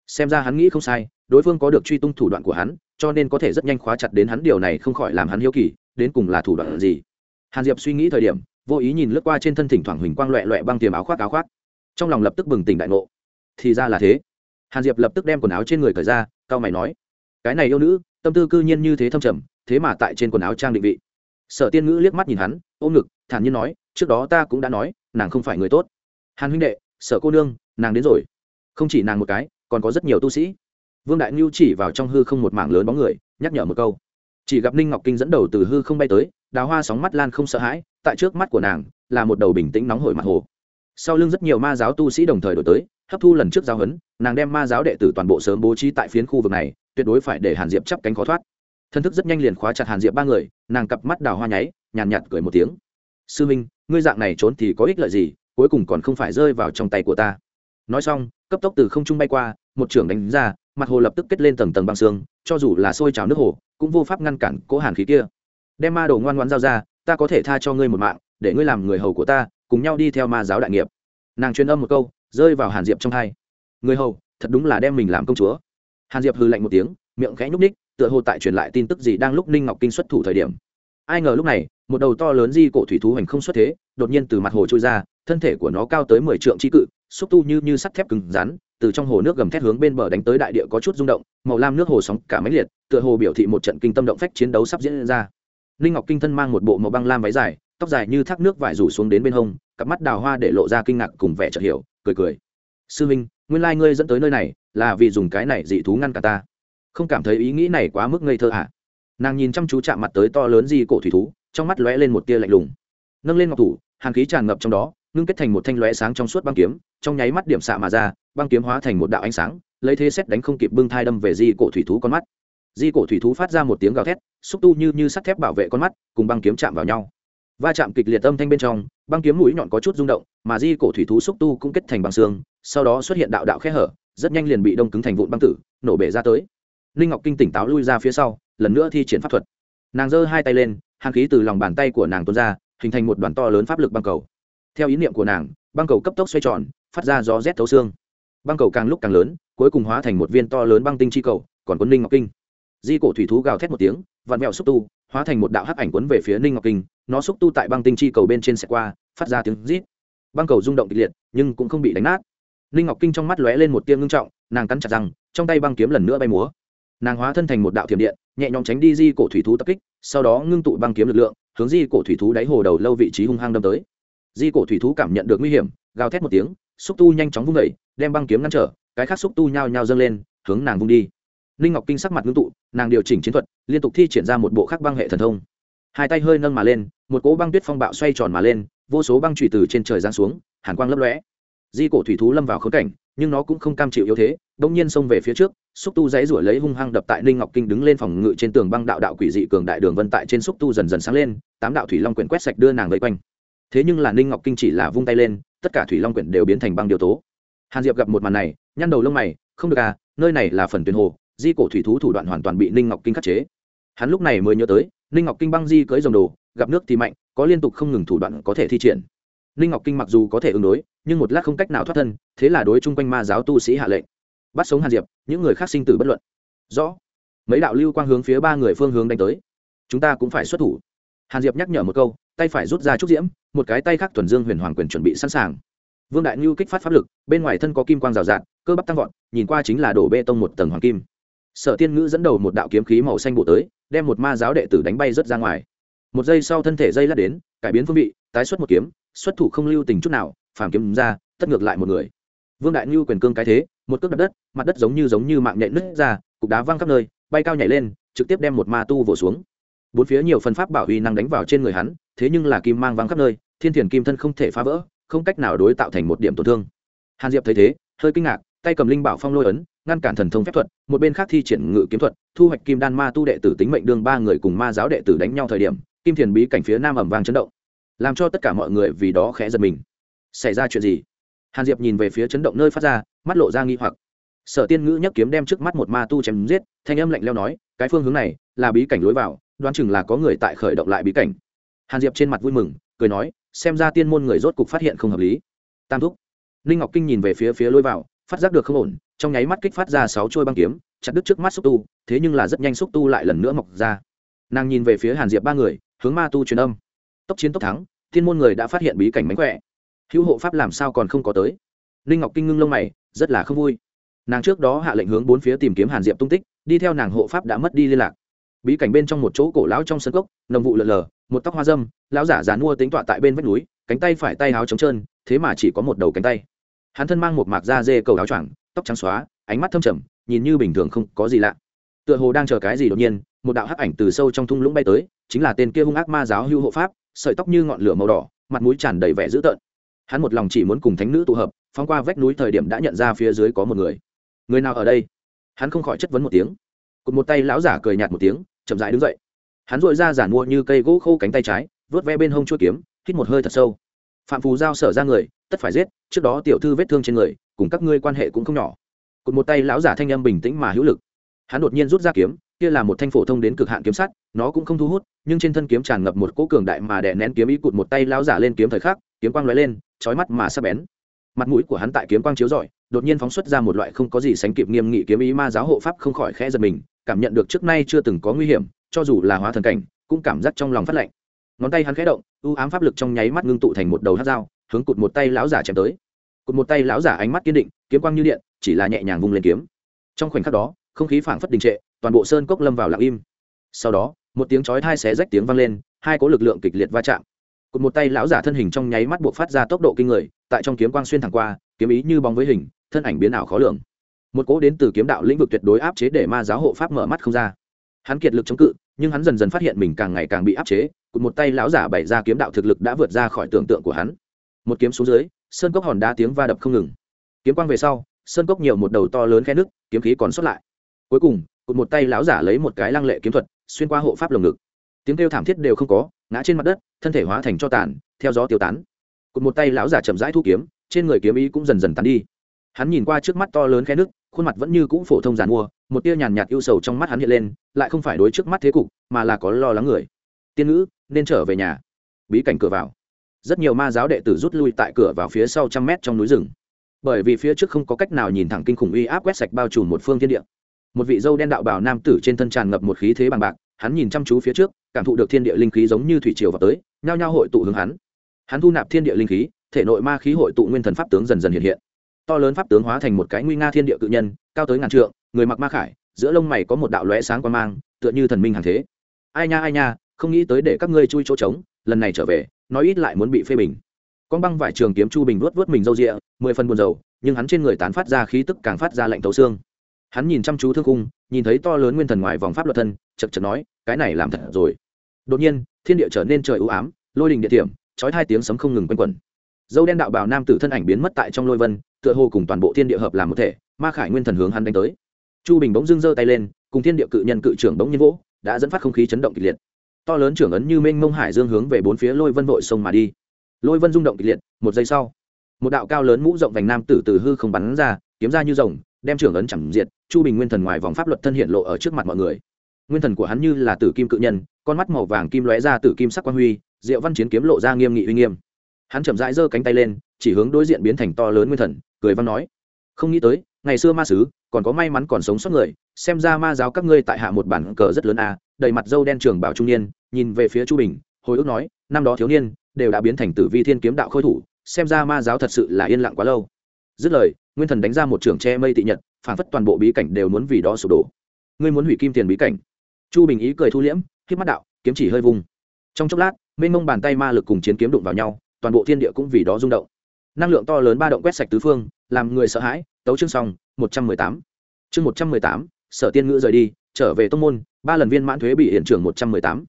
Xem ra hắn nghĩ không sai, đối phương có được truy tung thủ đoạn của hắn, cho nên có thể rất nhanh khóa chặt đến hắn, điều này không khỏi làm hắn hiếu kỳ, đến cùng là thủ đoạn gì? Hàn diệp suy nghĩ thời điểm, vô ý nhìn lướt qua trên thân thỉnh thoảng huỳnh quang loẹ loẹ băng tiềm áo khoác áo khoác. Trong lòng lập tức bừng tỉnh đại ngộ. Thì ra là thế. Hàn diệp lập tức đem quần áo trên người cởi ra cao mày nói, cái này yêu nữ, tâm tư cư nhiên như thế thâm trầm, thế mà tại trên quần áo trang định vị. Sở tiên ngữ liếc mắt nhìn hắn, ôm ngực, thản nhiên nói, trước đó ta cũng đã nói, nàng không phải người tốt. Hàn huynh đệ, sở cô nương, nàng đến rồi. Không chỉ nàng một cái, còn có rất nhiều tu sĩ. Vương đại ngưu chỉ vào trong hư không một mảng lớn bóng người, nhắc nhở một câu. Chỉ gặp ninh ngọc kinh dẫn đầu từ hư không bay tới đào hoa sóng mắt lan không sợ hãi, tại trước mắt của nàng, là một đầu bình tĩnh nóng hổi mặt hồ. Sau lưng rất nhiều ma giáo tu sĩ đồng thời đổi tới, hấp thu lần trước giáo huấn, nàng đem ma giáo đệ tử toàn bộ sớm bố trí tại phiến khu vực này, tuyệt đối phải để hàn diệp chắp cánh khó thoát. Thân thức rất nhanh liền khóa chặt hàn diệp ba người, nàng cặp mắt đào hoa nháy, nhàn nhạt cười một tiếng. Sư minh, ngươi dạng này trốn thì có ích lợi gì, cuối cùng còn không phải rơi vào trong tay của ta. Nói xong, cấp tốc từ không trung bay qua, một trưởng đánh ra, mặt hồ lập tức kết lên tầng tầng băng xương, cho dù là sôi trào nước hồ, cũng vô pháp ngăn cản cố hàn khí kia đem ma đồ ngoan ngoãn giao ra, ta có thể tha cho ngươi một mạng, để ngươi làm người hầu của ta, cùng nhau đi theo ma giáo đại nghiệp. Nàng truyền âm một câu, rơi vào hàn diệp trong hai người hầu, thật đúng là đem mình làm công chúa. Hàn diệp hư lạnh một tiếng, miệng khẽ nhúc ních tựa hồ tại truyền lại tin tức gì đang lúc ninh ngọc kinh xuất thủ thời điểm. Ai ngờ lúc này, một đầu to lớn di cổ thủy thú hành không xuất thế, đột nhiên từ mặt hồ trôi ra, thân thể của nó cao tới mười trượng tri cự, xúc tu như như sắt thép cứng rắn, từ trong hồ nước gầm thét hướng bên bờ đánh tới đại địa có chút rung động, màu lam nước hồ sóng cả máy liệt, tựa hồ biểu thị một trận kinh tâm động phách chiến đấu sắp diễn ra ninh ngọc kinh thân mang một bộ màu băng lam váy dài, tóc dài như thác nước vải rủ xuống đến bên hông, cặp mắt đào hoa để lộ ra kinh ngạc cùng vẻ chợt hiểu, cười cười. Sư minh, nguyên lai ngươi dẫn tới nơi này là vì dùng cái này dị thú ngăn cả ta. Không cảm thấy ý nghĩ này quá mức ngây thơ hả nàng nhìn chăm chú chạm mặt tới to lớn di cổ thủy thú, trong mắt lóe lên một tia lạnh lùng. Nâng lên ngọc thủ, hàn khí tràn ngập trong đó, ngưng kết thành một thanh lóe sáng trong suốt băng kiếm, trong nháy mắt điểm xạ mà ra, băng kiếm hóa thành một đạo ánh sáng, lấy thế xét đánh không kịp bưng thai đâm về di cổ thủy thú con mắt di cổ thủy thú phát ra một tiếng gào thét, xúc tu như như sắt thép bảo vệ con mắt, cùng băng kiếm chạm vào nhau. Va chạm kịch liệt âm thanh bên trong, băng kiếm mũi nhọn có chút rung động, mà di cổ thủy thú xúc tu cũng kết thành băng xương, sau đó xuất hiện đạo đạo khe hở, rất nhanh liền bị đông cứng thành vụn băng tử, nổ bể ra tới. Linh ngọc kinh tỉnh táo lui ra phía sau, lần nữa thi triển pháp thuật. Nàng giơ hai tay lên, hàn khí từ lòng bàn tay của nàng tuôn ra, hình thành một đoàn to lớn pháp lực băng cầu. Theo ý niệm của nàng, băng cầu cấp tốc xoay tròn, phát ra gió rét thấu xương. Băng cầu càng lúc càng lớn, cuối cùng hóa thành một viên to lớn băng tinh chi cầu, còn quân linh ngọc kinh di cổ thủy thú gào thét một tiếng, vặn mẹo xúc tu, hóa thành một đạo hắc ảnh quấn về phía ninh ngọc kinh, nó xúc tu tại băng tinh chi cầu bên trên xe qua, phát ra tiếng rít. Băng cầu rung động kịch liệt, nhưng cũng không bị đánh nát. Ninh ngọc kinh trong mắt lóe lên một tia ngưng trọng, nàng cắn chặt răng, trong tay băng kiếm lần nữa bay múa. Nàng hóa thân thành một đạo thiểm điện, nhẹ nhõm tránh đi di cổ thủy thú tập kích, sau đó ngưng tụ băng kiếm lực lượng, hướng di cổ thủy thú đáy hồ đầu lâu vị trí hung hăng đâm tới. Di cổ thủy thú cảm nhận được nguy hiểm, gào thét một tiếng, xúc tu nhanh chóng vung vẩy đem băng kiếm ngăn trở, cái khác xúc tu nhao nhao dâng lên, hướng nàng vung đi ninh ngọc kinh sắc mặt ngưng tụ, nàng điều chỉnh chiến thuật, liên tục thi triển ra một bộ khắc băng hệ thần thông. Hai tay hơi nâng mà lên, một cỗ băng tuyết phong bạo xoay tròn mà lên, vô số băng trụy từ trên trời giáng xuống, hàn quang lấp lóe. Di cổ thủy thú lâm vào khớp cảnh, nhưng nó cũng không cam chịu yếu thế đông nhiên xông về phía trước, xúc tu dãy rủi lấy hung hăng đập tại ninh ngọc kinh đứng lên phòng ngự trên tường băng đạo đạo quỷ dị cường đại đường vân tại trên xúc tu dần dần sáng lên, tám đạo thủy long quyển quét sạch đưa nàng vây quanh. Thế nhưng là ninh ngọc kinh chỉ là vung tay lên, tất cả thủy long quyển đều biến thành băng điều tố. Hàn diệp gặp một màn này, nhăn đầu lông mày, không được à nơi này là phần tuyển hồ di cổ thủy thú thủ đoạn hoàn toàn bị ninh ngọc kinh khắc chế. Hắn lúc này mới nhớ tới, ninh ngọc kinh băng di cưới dòng đồ, gặp nước thì mạnh, có liên tục không ngừng thủ đoạn có thể thi triển. Ninh ngọc kinh mặc dù có thể ứng đối, nhưng một lát không cách nào thoát thân, thế là đối chung quanh ma giáo tu sĩ hạ lệnh. Bắt sống hàn diệp, những người khác sinh tử bất luận. Rõ. Mấy đạo lưu quang hướng phía ba người phương hướng đánh tới. Chúng ta cũng phải xuất thủ. Hàn diệp nhắc nhở một câu, tay phải rút ra trúc diễm, một cái tay khác thuần dương huyền hoàng quyền chuẩn bị sẵn sàng. Vương đại ngưu kích phát pháp lực, bên ngoài thân có kim quang rào rạt, cơ bắp tăng vọt, nhìn qua chính là đổ bê tông một tầng hoàng kim sở tiên ngữ dẫn đầu một đạo kiếm khí màu xanh bổ tới, đem một ma giáo đệ tử đánh bay rớt ra ngoài. Một giây sau thân thể dây lát đến, cải biến phương vị, tái xuất một kiếm, xuất thủ không lưu tình chút nào, phàm kiếm ra, tất ngược lại một người. Vương đại ngưu quyền cương cái thế, một cước đặt đất, mặt đất giống như giống như mạng nhện nứt ra, cục đá văng khắp nơi, bay cao nhảy lên, trực tiếp đem một ma tu vỗ xuống. Bốn phía nhiều phần pháp bảo uy năng đánh vào trên người hắn, thế nhưng là kim mang văng khắp nơi, thiên thiền kim thân không thể phá vỡ, không cách nào đối tạo thành một điểm tổn thương. Hàn diệp thấy thế, hơi kinh ngạc, tay cầm linh bảo phong lôi ấn ngăn cản thần thông phép thuật, một bên khác thi triển ngự kiếm thuật, thu hoạch kim đan ma tu đệ tử tính mệnh đương ba người cùng ma giáo đệ tử đánh nhau thời điểm, kim thiền bí cảnh phía nam ẩm vang chấn động. Làm cho tất cả mọi người vì đó khẽ giật mình. Xảy ra chuyện gì? Hàn diệp nhìn về phía chấn động nơi phát ra, mắt lộ ra nghi hoặc. Sở tiên ngữ nhấc kiếm đem trước mắt một ma tu chém giết, thanh âm lạnh leo nói, cái phương hướng này là bí cảnh lối vào, đoán chừng là có người tại khởi động lại bí cảnh. Hàn diệp trên mặt vui mừng, cười nói, xem ra tiên môn người rốt cục phát hiện không hợp lý. Tam thúc. Ninh ngọc kinh nhìn về phía phía lối vào, phát giác được không ổn trong nháy mắt kích phát ra sáu trôi băng kiếm, chặt đứt trước mắt xúc tu, thế nhưng là rất nhanh xúc tu lại lần nữa mọc ra. Nàng nhìn về phía hàn diệp ba người, hướng ma tu truyền âm. Tốc chiến tốc thắng, thiên môn người đã phát hiện bí cảnh mánh khỏe. Hữu hộ pháp làm sao còn không có tới? Ninh ngọc kinh ngưng lông mày, rất là không vui. Nàng trước đó hạ lệnh hướng bốn phía tìm kiếm hàn diệp tung tích, đi theo nàng hộ pháp đã mất đi liên lạc. Bí cảnh bên trong một chỗ cổ lão trong sân cốc, nồng vụ lợn lờ một tóc hoa dâm, lão giả dán mua tính tọa tại bên vách núi, cánh tay phải tay áo trống trơn, thế mà chỉ có một đầu cánh tay. Hắn thân mang một mạc da dê cầu áo choàng tóc trắng xóa, ánh mắt thâm trầm, nhìn như bình thường không có gì lạ. Tựa hồ đang chờ cái gì đột nhiên, một đạo hắc ảnh từ sâu trong thung lũng bay tới, chính là tên kia hung ác ma giáo hưu hộ pháp, sợi tóc như ngọn lửa màu đỏ, mặt mũi tràn đầy vẻ dữ tợn. Hắn một lòng chỉ muốn cùng thánh nữ tụ hợp, phóng qua vách núi thời điểm đã nhận ra phía dưới có một người. Người nào ở đây? Hắn không khỏi chất vấn một tiếng. Cụt một tay lão giả cười nhạt một tiếng, chậm rãi đứng dậy. Hắn dội ra giản mua như cây gỗ khô cánh tay trái, vớt ve bên hông chuỗi kiếm, hít một hơi thật sâu phạm phù giao sở ra người, tất phải giết, trước đó tiểu thư vết thương trên người, cùng các ngươi quan hệ cũng không nhỏ. Cụt một tay lão giả thanh âm bình tĩnh mà hữu lực. Hắn đột nhiên rút ra kiếm, kia là một thanh phổ thông đến cực hạn kiếm sắt, nó cũng không thu hút, nhưng trên thân kiếm tràn ngập một cỗ cường đại mà đè nén kiếm ý cụt một tay lão giả lên kiếm thời khắc, kiếm quang lóe lên, chói mắt mà sắc bén. Mặt mũi của hắn tại kiếm quang chiếu rọi, đột nhiên phóng xuất ra một loại không có gì sánh kịp nghiêm nghị kiếm ý ma giáo hộ pháp không khỏi khẽ giật mình, cảm nhận được trước nay chưa từng có nguy hiểm, cho dù là hóa thần cảnh, cũng cảm giác trong lòng phát lạnh ngón tay hắn khẽ động, ưu ám pháp lực trong nháy mắt ngưng tụ thành một đầu hát dao, hướng cụt một tay lão giả chém tới. Cụt một tay lão giả ánh mắt kiên định, kiếm quang như điện, chỉ là nhẹ nhàng vung lên kiếm. Trong khoảnh khắc đó, không khí phảng phất đình trệ, toàn bộ sơn cốc lâm vào lặng im. Sau đó, một tiếng chói thai xé rách tiếng vang lên, hai có lực lượng kịch liệt va chạm. Cụt một tay lão giả thân hình trong nháy mắt buộc phát ra tốc độ kinh người, tại trong kiếm quang xuyên thẳng qua, kiếm ý như bóng với hình, thân ảnh biến ảo khó lường. Một cỗ đến từ kiếm đạo lĩnh vực tuyệt đối áp chế để ma giáo hộ pháp mở mắt không ra. Hắn kiệt lực chống cự, nhưng hắn dần dần phát hiện mình càng ngày càng bị áp chế cụt một tay lão giả bày ra kiếm đạo thực lực đã vượt ra khỏi tưởng tượng của hắn. Một kiếm xuống dưới, sơn cốc hòn đá tiếng va đập không ngừng. Kiếm quang về sau, sơn cốc nhiều một đầu to lớn khe nước kiếm khí còn xuất lại. Cuối cùng cụt một tay lão giả lấy một cái lăng lệ kiếm thuật, xuyên qua hộ pháp lồng ngực. Tiếng kêu thảm thiết đều không có, ngã trên mặt đất, thân thể hóa thành cho tàn, theo gió tiêu tán. Cụt một tay lão giả chậm rãi thu kiếm, trên người kiếm ý cũng dần dần tán đi. Hắn nhìn qua trước mắt to lớn khe nước khuôn mặt vẫn như cũ phổ thông giàn mua, một tia nhàn nhạt ưu sầu trong mắt hắn hiện lên, lại không phải đối trước mắt thế cục, mà là có lo lắng người tiên ngữ, nên trở về nhà. Bí cảnh cửa vào. Rất nhiều ma giáo đệ tử rút lui tại cửa vào phía sau trăm mét trong núi rừng. Bởi vì phía trước không có cách nào nhìn thẳng kinh khủng uy áp quét sạch bao trùm một phương thiên địa. Một vị dâu đen đạo bào nam tử trên thân tràn ngập một khí thế bằng bạc, hắn nhìn chăm chú phía trước, cảm thụ được thiên địa linh khí giống như thủy triều vào tới, nhao nhao hội tụ hướng hắn. Hắn thu nạp thiên địa linh khí, thể nội ma khí hội tụ nguyên thần pháp tướng dần dần hiện hiện. To lớn pháp tướng hóa thành một cái nguy nga thiên địa cự nhân, cao tới ngàn trượng, người mặc ma khải, giữa lông mày có một đạo lóe sáng quan mang, tựa như thần minh hàng thế. Ai nha ai nha không nghĩ tới để các ngươi chui chỗ trống lần này trở về nói ít lại muốn bị phê bình. Con băng vải trường kiếm chu bình vuốt vuốt mình râu rịa mười phần buồn rầu nhưng hắn trên người tán phát ra khí tức càng phát ra lạnh tấu xương. Hắn nhìn chăm chú thương cung, nhìn thấy to lớn nguyên thần ngoài vòng pháp luật thân chật chật nói cái này làm thật rồi. Đột nhiên thiên địa trở nên trời ưu ám lôi đình địa điểm trói hai tiếng sấm không ngừng quanh quẩn. Dâu đen đạo bào nam tử thân ảnh biến mất tại trong lôi vân tựa hồ cùng toàn bộ thiên địa hợp làm một thể ma khải nguyên thần hướng hắn đánh tới. Chu bình bỗng dưng giơ tay lên cùng thiên địa cự nhân cự trưởng bỗng nhiên vỗ đã dẫn phát không khí chấn động kịch liệt to lớn trưởng ấn như mênh mông hải dương hướng về bốn phía lôi vân vội sông mà đi. Lôi vân rung động kịch liệt, một giây sau, một đạo cao lớn mũ rộng vành nam tử từ hư không bắn ra, kiếm ra như rồng, đem trưởng ấn chẳng diệt, chu bình nguyên thần ngoài vòng pháp luật thân hiện lộ ở trước mặt mọi người. Nguyên thần của hắn như là tử kim cự nhân, con mắt màu vàng kim lóe ra tử kim sắc quan huy, diệu văn chiến kiếm lộ ra nghiêm nghị uy nghiêm. Hắn chậm rãi giơ cánh tay lên, chỉ hướng đối diện biến thành to lớn nguyên thần, cười văn nói, không nghĩ tới ngày xưa ma sứ còn có may mắn còn sống sót người xem ra ma giáo các ngươi tại hạ một bản cờ rất lớn a à, đầy mặt dâu đen trường bảo trung niên nhìn về phía chu bình hồi ức nói năm đó thiếu niên đều đã biến thành tử vi thiên kiếm đạo khôi thủ xem ra ma giáo thật sự là yên lặng quá lâu. Dứt lời nguyên thần đánh ra một trường che mây tị nhật phản phất toàn bộ bí cảnh đều muốn vì đó sụp đổ. Ngươi muốn hủy kim tiền bí cảnh. Chu bình ý cười thu liễm k mắt đạo kiếm chỉ hơi vùng trong chốc lát mênh mông bàn tay ma lực cùng chiến kiếm đụng vào nhau toàn bộ thiên địa cũng vì đó rung động. Năng lượng to lớn ba động quét sạch tứ phương làm người sợ hãi tấu chương xong, một trăm mười tám. Chương một trăm mười tám, sở tiên ngữ rời đi, trở về tông môn, ba lần viên mãn thuế bị hiện trường một trăm mười tám.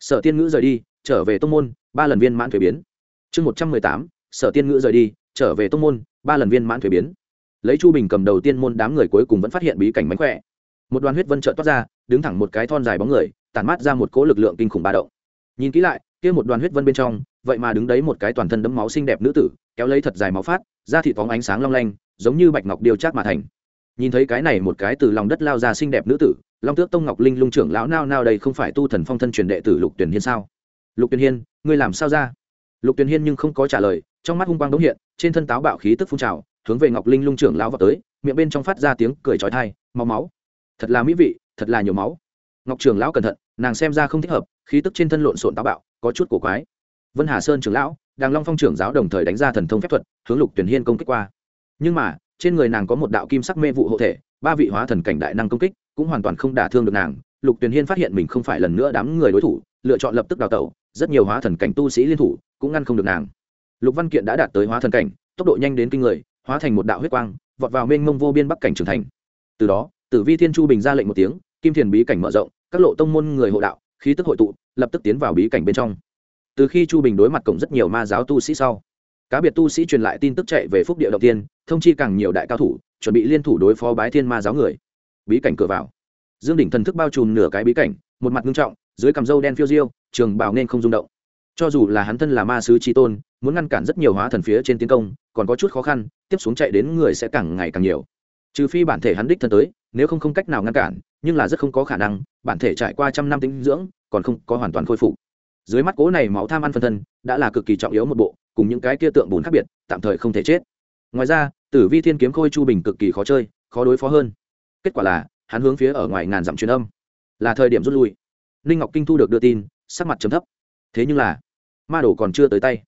Sở tiên ngữ rời đi, trở về tông môn, ba lần viên mãn thuế biến. Chương một trăm mười tám, sở tiên ngữ rời đi, trở về tông môn, ba lần viên mãn thuế biến. Lấy chu bình cầm đầu tiên môn đám người cuối cùng vẫn phát hiện bí cảnh mánh khỏe. Một đoàn huyết vân chợt toát ra, đứng thẳng một cái thon dài bóng người, tản mát ra một cỗ lực lượng kinh khủng ba động. Nhìn kỹ lại, kia một đoàn huyết vân bên trong, vậy mà đứng đấy một cái toàn thân đấm máu xinh đẹp nữ tử, kéo lấy thật dài máu phát, da thịt phóng ánh sáng long lanh giống như bạch ngọc điều chát mà thành. Nhìn thấy cái này một cái từ lòng đất lao ra xinh đẹp nữ tử, long tước tông ngọc linh lung trưởng lão nao nao đây không phải tu thần phong thân truyền đệ tử lục tuyển hiên sao? Lục tuyển hiên, ngươi làm sao ra? Lục tuyển hiên nhưng không có trả lời, trong mắt hung quang đống hiện, trên thân táo bạo khí tức phun trào, hướng về ngọc linh lung trưởng lão vào tới, miệng bên trong phát ra tiếng cười trói thai máu máu, thật là mỹ vị, thật là nhiều máu. Ngọc trưởng lão cẩn thận, nàng xem ra không thích hợp, khí tức trên thân lộn xộn táo bạo, có chút cổ quái. Vân hà sơn trưởng lão, đàng long phong trưởng giáo đồng thời đánh ra thần thông phép thuật, hướng lục tuyển hiên công kích qua nhưng mà, trên người nàng có một đạo kim sắc mê vụ hộ thể, ba vị hóa thần cảnh đại năng công kích cũng hoàn toàn không đả thương được nàng. Lục tuyền hiên phát hiện mình không phải lần nữa đám người đối thủ, lựa chọn lập tức đào tẩu, rất nhiều hóa thần cảnh tu sĩ liên thủ cũng ngăn không được nàng. Lục văn kiện đã đạt tới hóa thần cảnh, tốc độ nhanh đến kinh người, hóa thành một đạo huyết quang, vọt vào mênh mông vô biên bắc cảnh trưởng thành. Từ đó, tử vi thiên chu bình ra lệnh một tiếng, kim thiền bí cảnh mở rộng, các lộ tông môn người hộ đạo, khí tức hội tụ, lập tức tiến vào bí cảnh bên trong. Từ khi chu bình đối mặt cổng rất nhiều ma giáo tu sĩ sau cá biệt tu sĩ truyền lại tin tức chạy về phúc địa đầu tiên, thông chi càng nhiều đại cao thủ, chuẩn bị liên thủ đối phó bái thiên ma giáo người. Bí cảnh cửa vào. Dương đỉnh thần thức bao trùm nửa cái bí cảnh, một mặt nghiêm trọng, dưới cằm râu đen phiêu diêu, trường bào nên không rung động. Cho dù là hắn thân là ma sứ tri tôn, muốn ngăn cản rất nhiều hóa thần phía trên tiến công, còn có chút khó khăn, tiếp xuống chạy đến người sẽ càng ngày càng nhiều. Trừ phi bản thể hắn đích thân tới, nếu không không cách nào ngăn cản, nhưng là rất không có khả năng, bản thể trải qua trăm năm tinh dưỡng, còn không có hoàn toàn khôi phục. Dưới mắt cố này máu tham ăn phân thân, đã là cực kỳ trọng yếu một bộ cùng những cái kia tượng bùn khác biệt, tạm thời không thể chết. Ngoài ra, tử vi thiên kiếm khôi chu bình cực kỳ khó chơi, khó đối phó hơn. Kết quả là, hắn hướng phía ở ngoài ngàn dặm truyền âm. Là thời điểm rút lui. Ninh ngọc kinh thu được đưa tin, sắc mặt chấm thấp. Thế nhưng là, ma đồ còn chưa tới tay.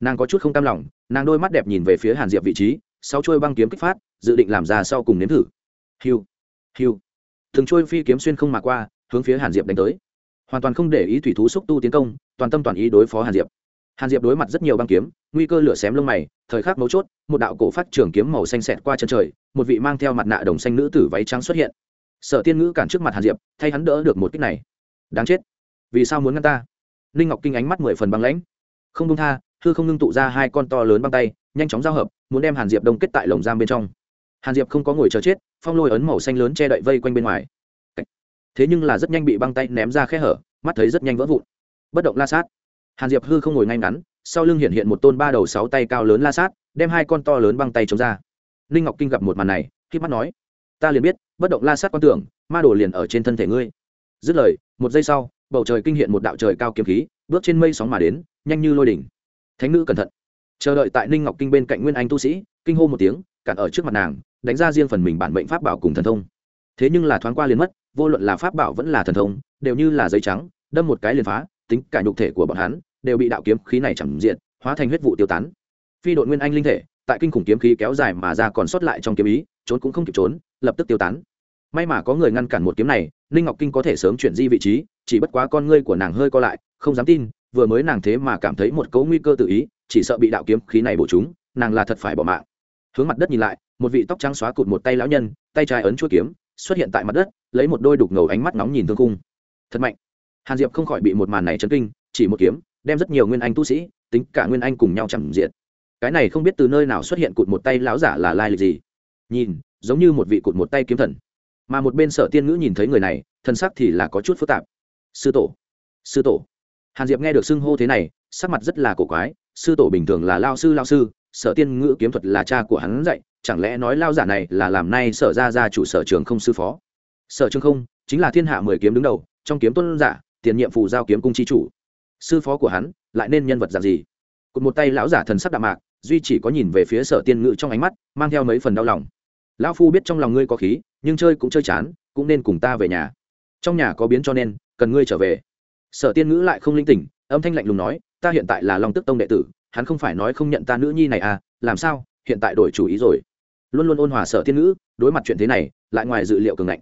Nàng có chút không tam lòng, nàng đôi mắt đẹp nhìn về phía hàn diệp vị trí sau trôi băng kiếm kích phát, dự định làm ra sau cùng nếm thử. Hiu hiu. Thường trôi phi kiếm xuyên không mà qua, hướng phía hàn diệp đánh tới. Hoàn toàn không để ý thủy thú xúc tu tiến công, toàn tâm toàn ý đối phó hàn diệp hàn diệp đối mặt rất nhiều băng kiếm, nguy cơ lửa xém lông mày, thời khắc mấu chốt, một đạo cổ phát trường kiếm màu xanh xẹt qua chân trời, một vị mang theo mặt nạ đồng xanh nữ tử váy trắng xuất hiện. Sở tiên ngữ cản trước mặt hàn diệp, thay hắn đỡ được một kích này. Đáng chết. Vì sao muốn ngăn ta? Ninh ngọc kinh ánh mắt mười phần băng lãnh. Không đông tha, hư không ngưng tụ ra hai con to lớn băng tay, nhanh chóng giao hợp, muốn đem hàn diệp đông kết tại lồng giam bên trong. Hàn diệp không có ngồi chờ chết, phong lôi ấn màu xanh lớn che đậy vây quanh bên ngoài. Thế nhưng là rất nhanh bị băng tay ném ra khe hở, mắt thấy rất nhanh vỡ vụn. Bất động la sát hàn diệp hư không ngồi ngay ngắn, sau lưng hiện hiện một tôn ba đầu sáu tay cao lớn la sát, đem hai con to lớn băng tay chống ra. Ninh ngọc kinh gặp một màn này khi mắt nói, ta liền biết, bất động la sát quan tưởng, ma đồ liền ở trên thân thể ngươi. Dứt lời, một giây sau, bầu trời kinh hiện một đạo trời cao kiếm khí, bước trên mây sóng mà đến, nhanh như lôi đỉnh. Thánh nữ cẩn thận. Chờ đợi tại ninh ngọc kinh bên cạnh nguyên anh tu sĩ, kinh hô một tiếng, cản ở trước mặt nàng, đánh ra riêng phần mình bản mệnh pháp bảo cùng thần thông. Thế nhưng là thoáng qua liền mất, vô luận là pháp bảo vẫn là thần thông, đều như là giấy trắng, đâm một cái liền phá, tính cả nhục thể của bọn hắn đều bị đạo kiếm khí này chẳng diện, hóa thành huyết vụ tiêu tán. Phi đội nguyên anh linh thể, tại kinh khủng kiếm khí kéo dài mà ra còn sót lại trong kiếm ý, trốn cũng không kịp trốn, lập tức tiêu tán. May mà có người ngăn cản một kiếm này, ninh ngọc kinh có thể sớm chuyển di vị trí, chỉ bất quá con ngươi của nàng hơi co lại, không dám tin, vừa mới nàng thế mà cảm thấy một cấu nguy cơ tự ý, chỉ sợ bị đạo kiếm khí này bổ chúng, nàng là thật phải bỏ mạng. Hướng mặt đất nhìn lại, một vị tóc trắng xóa cụt một tay lão nhân, tay trái ấn chuỗi kiếm, xuất hiện tại mặt đất, lấy một đôi đục ngầu ánh mắt nóng nhìn thương cung thật mạnh. Hàn diệp không khỏi bị một màn này chấn kinh, chỉ một kiếm đem rất nhiều nguyên anh tu sĩ, tính cả nguyên anh cùng nhau chẳng diện cái này không biết từ nơi nào xuất hiện cụt một tay lão giả là lai lịch gì. Nhìn, giống như một vị cụt một tay kiếm thần. Mà một bên sở tiên ngữ nhìn thấy người này thân sắc thì là có chút phức tạp. Sư tổ sư tổ. Hàn diệp nghe được xưng hô thế này, sắc mặt rất là cổ quái. Sư tổ bình thường là lao sư lao sư. Sở tiên ngữ kiếm thuật là cha của hắn dạy. Chẳng lẽ nói lao giả này là làm nay sở ra ra chủ sở trường không sư phó? Sở trường không, chính là thiên hạ mười kiếm đứng đầu, trong kiếm tuân giả, tiền nhiệm phù giao kiếm cung chi chủ sư phó của hắn, lại nên nhân vật dạng gì? Cụt một tay lão giả thần sắc đạm mạc, duy chỉ có nhìn về phía sở tiên ngự trong ánh mắt, mang theo mấy phần đau lòng. Lão phu biết trong lòng ngươi có khí, nhưng chơi cũng chơi chán, cũng nên cùng ta về nhà. Trong nhà có biến cho nên, cần ngươi trở về. Sở tiên ngữ lại không linh tỉnh, âm thanh lạnh lùng nói, ta hiện tại là long tức tông đệ tử, hắn không phải nói không nhận ta nữ nhi này à làm sao, hiện tại đổi chủ ý rồi. Luôn luôn ôn hòa sở tiên ngữ đối mặt chuyện thế này, lại ngoài dự liệu cường ngạnh.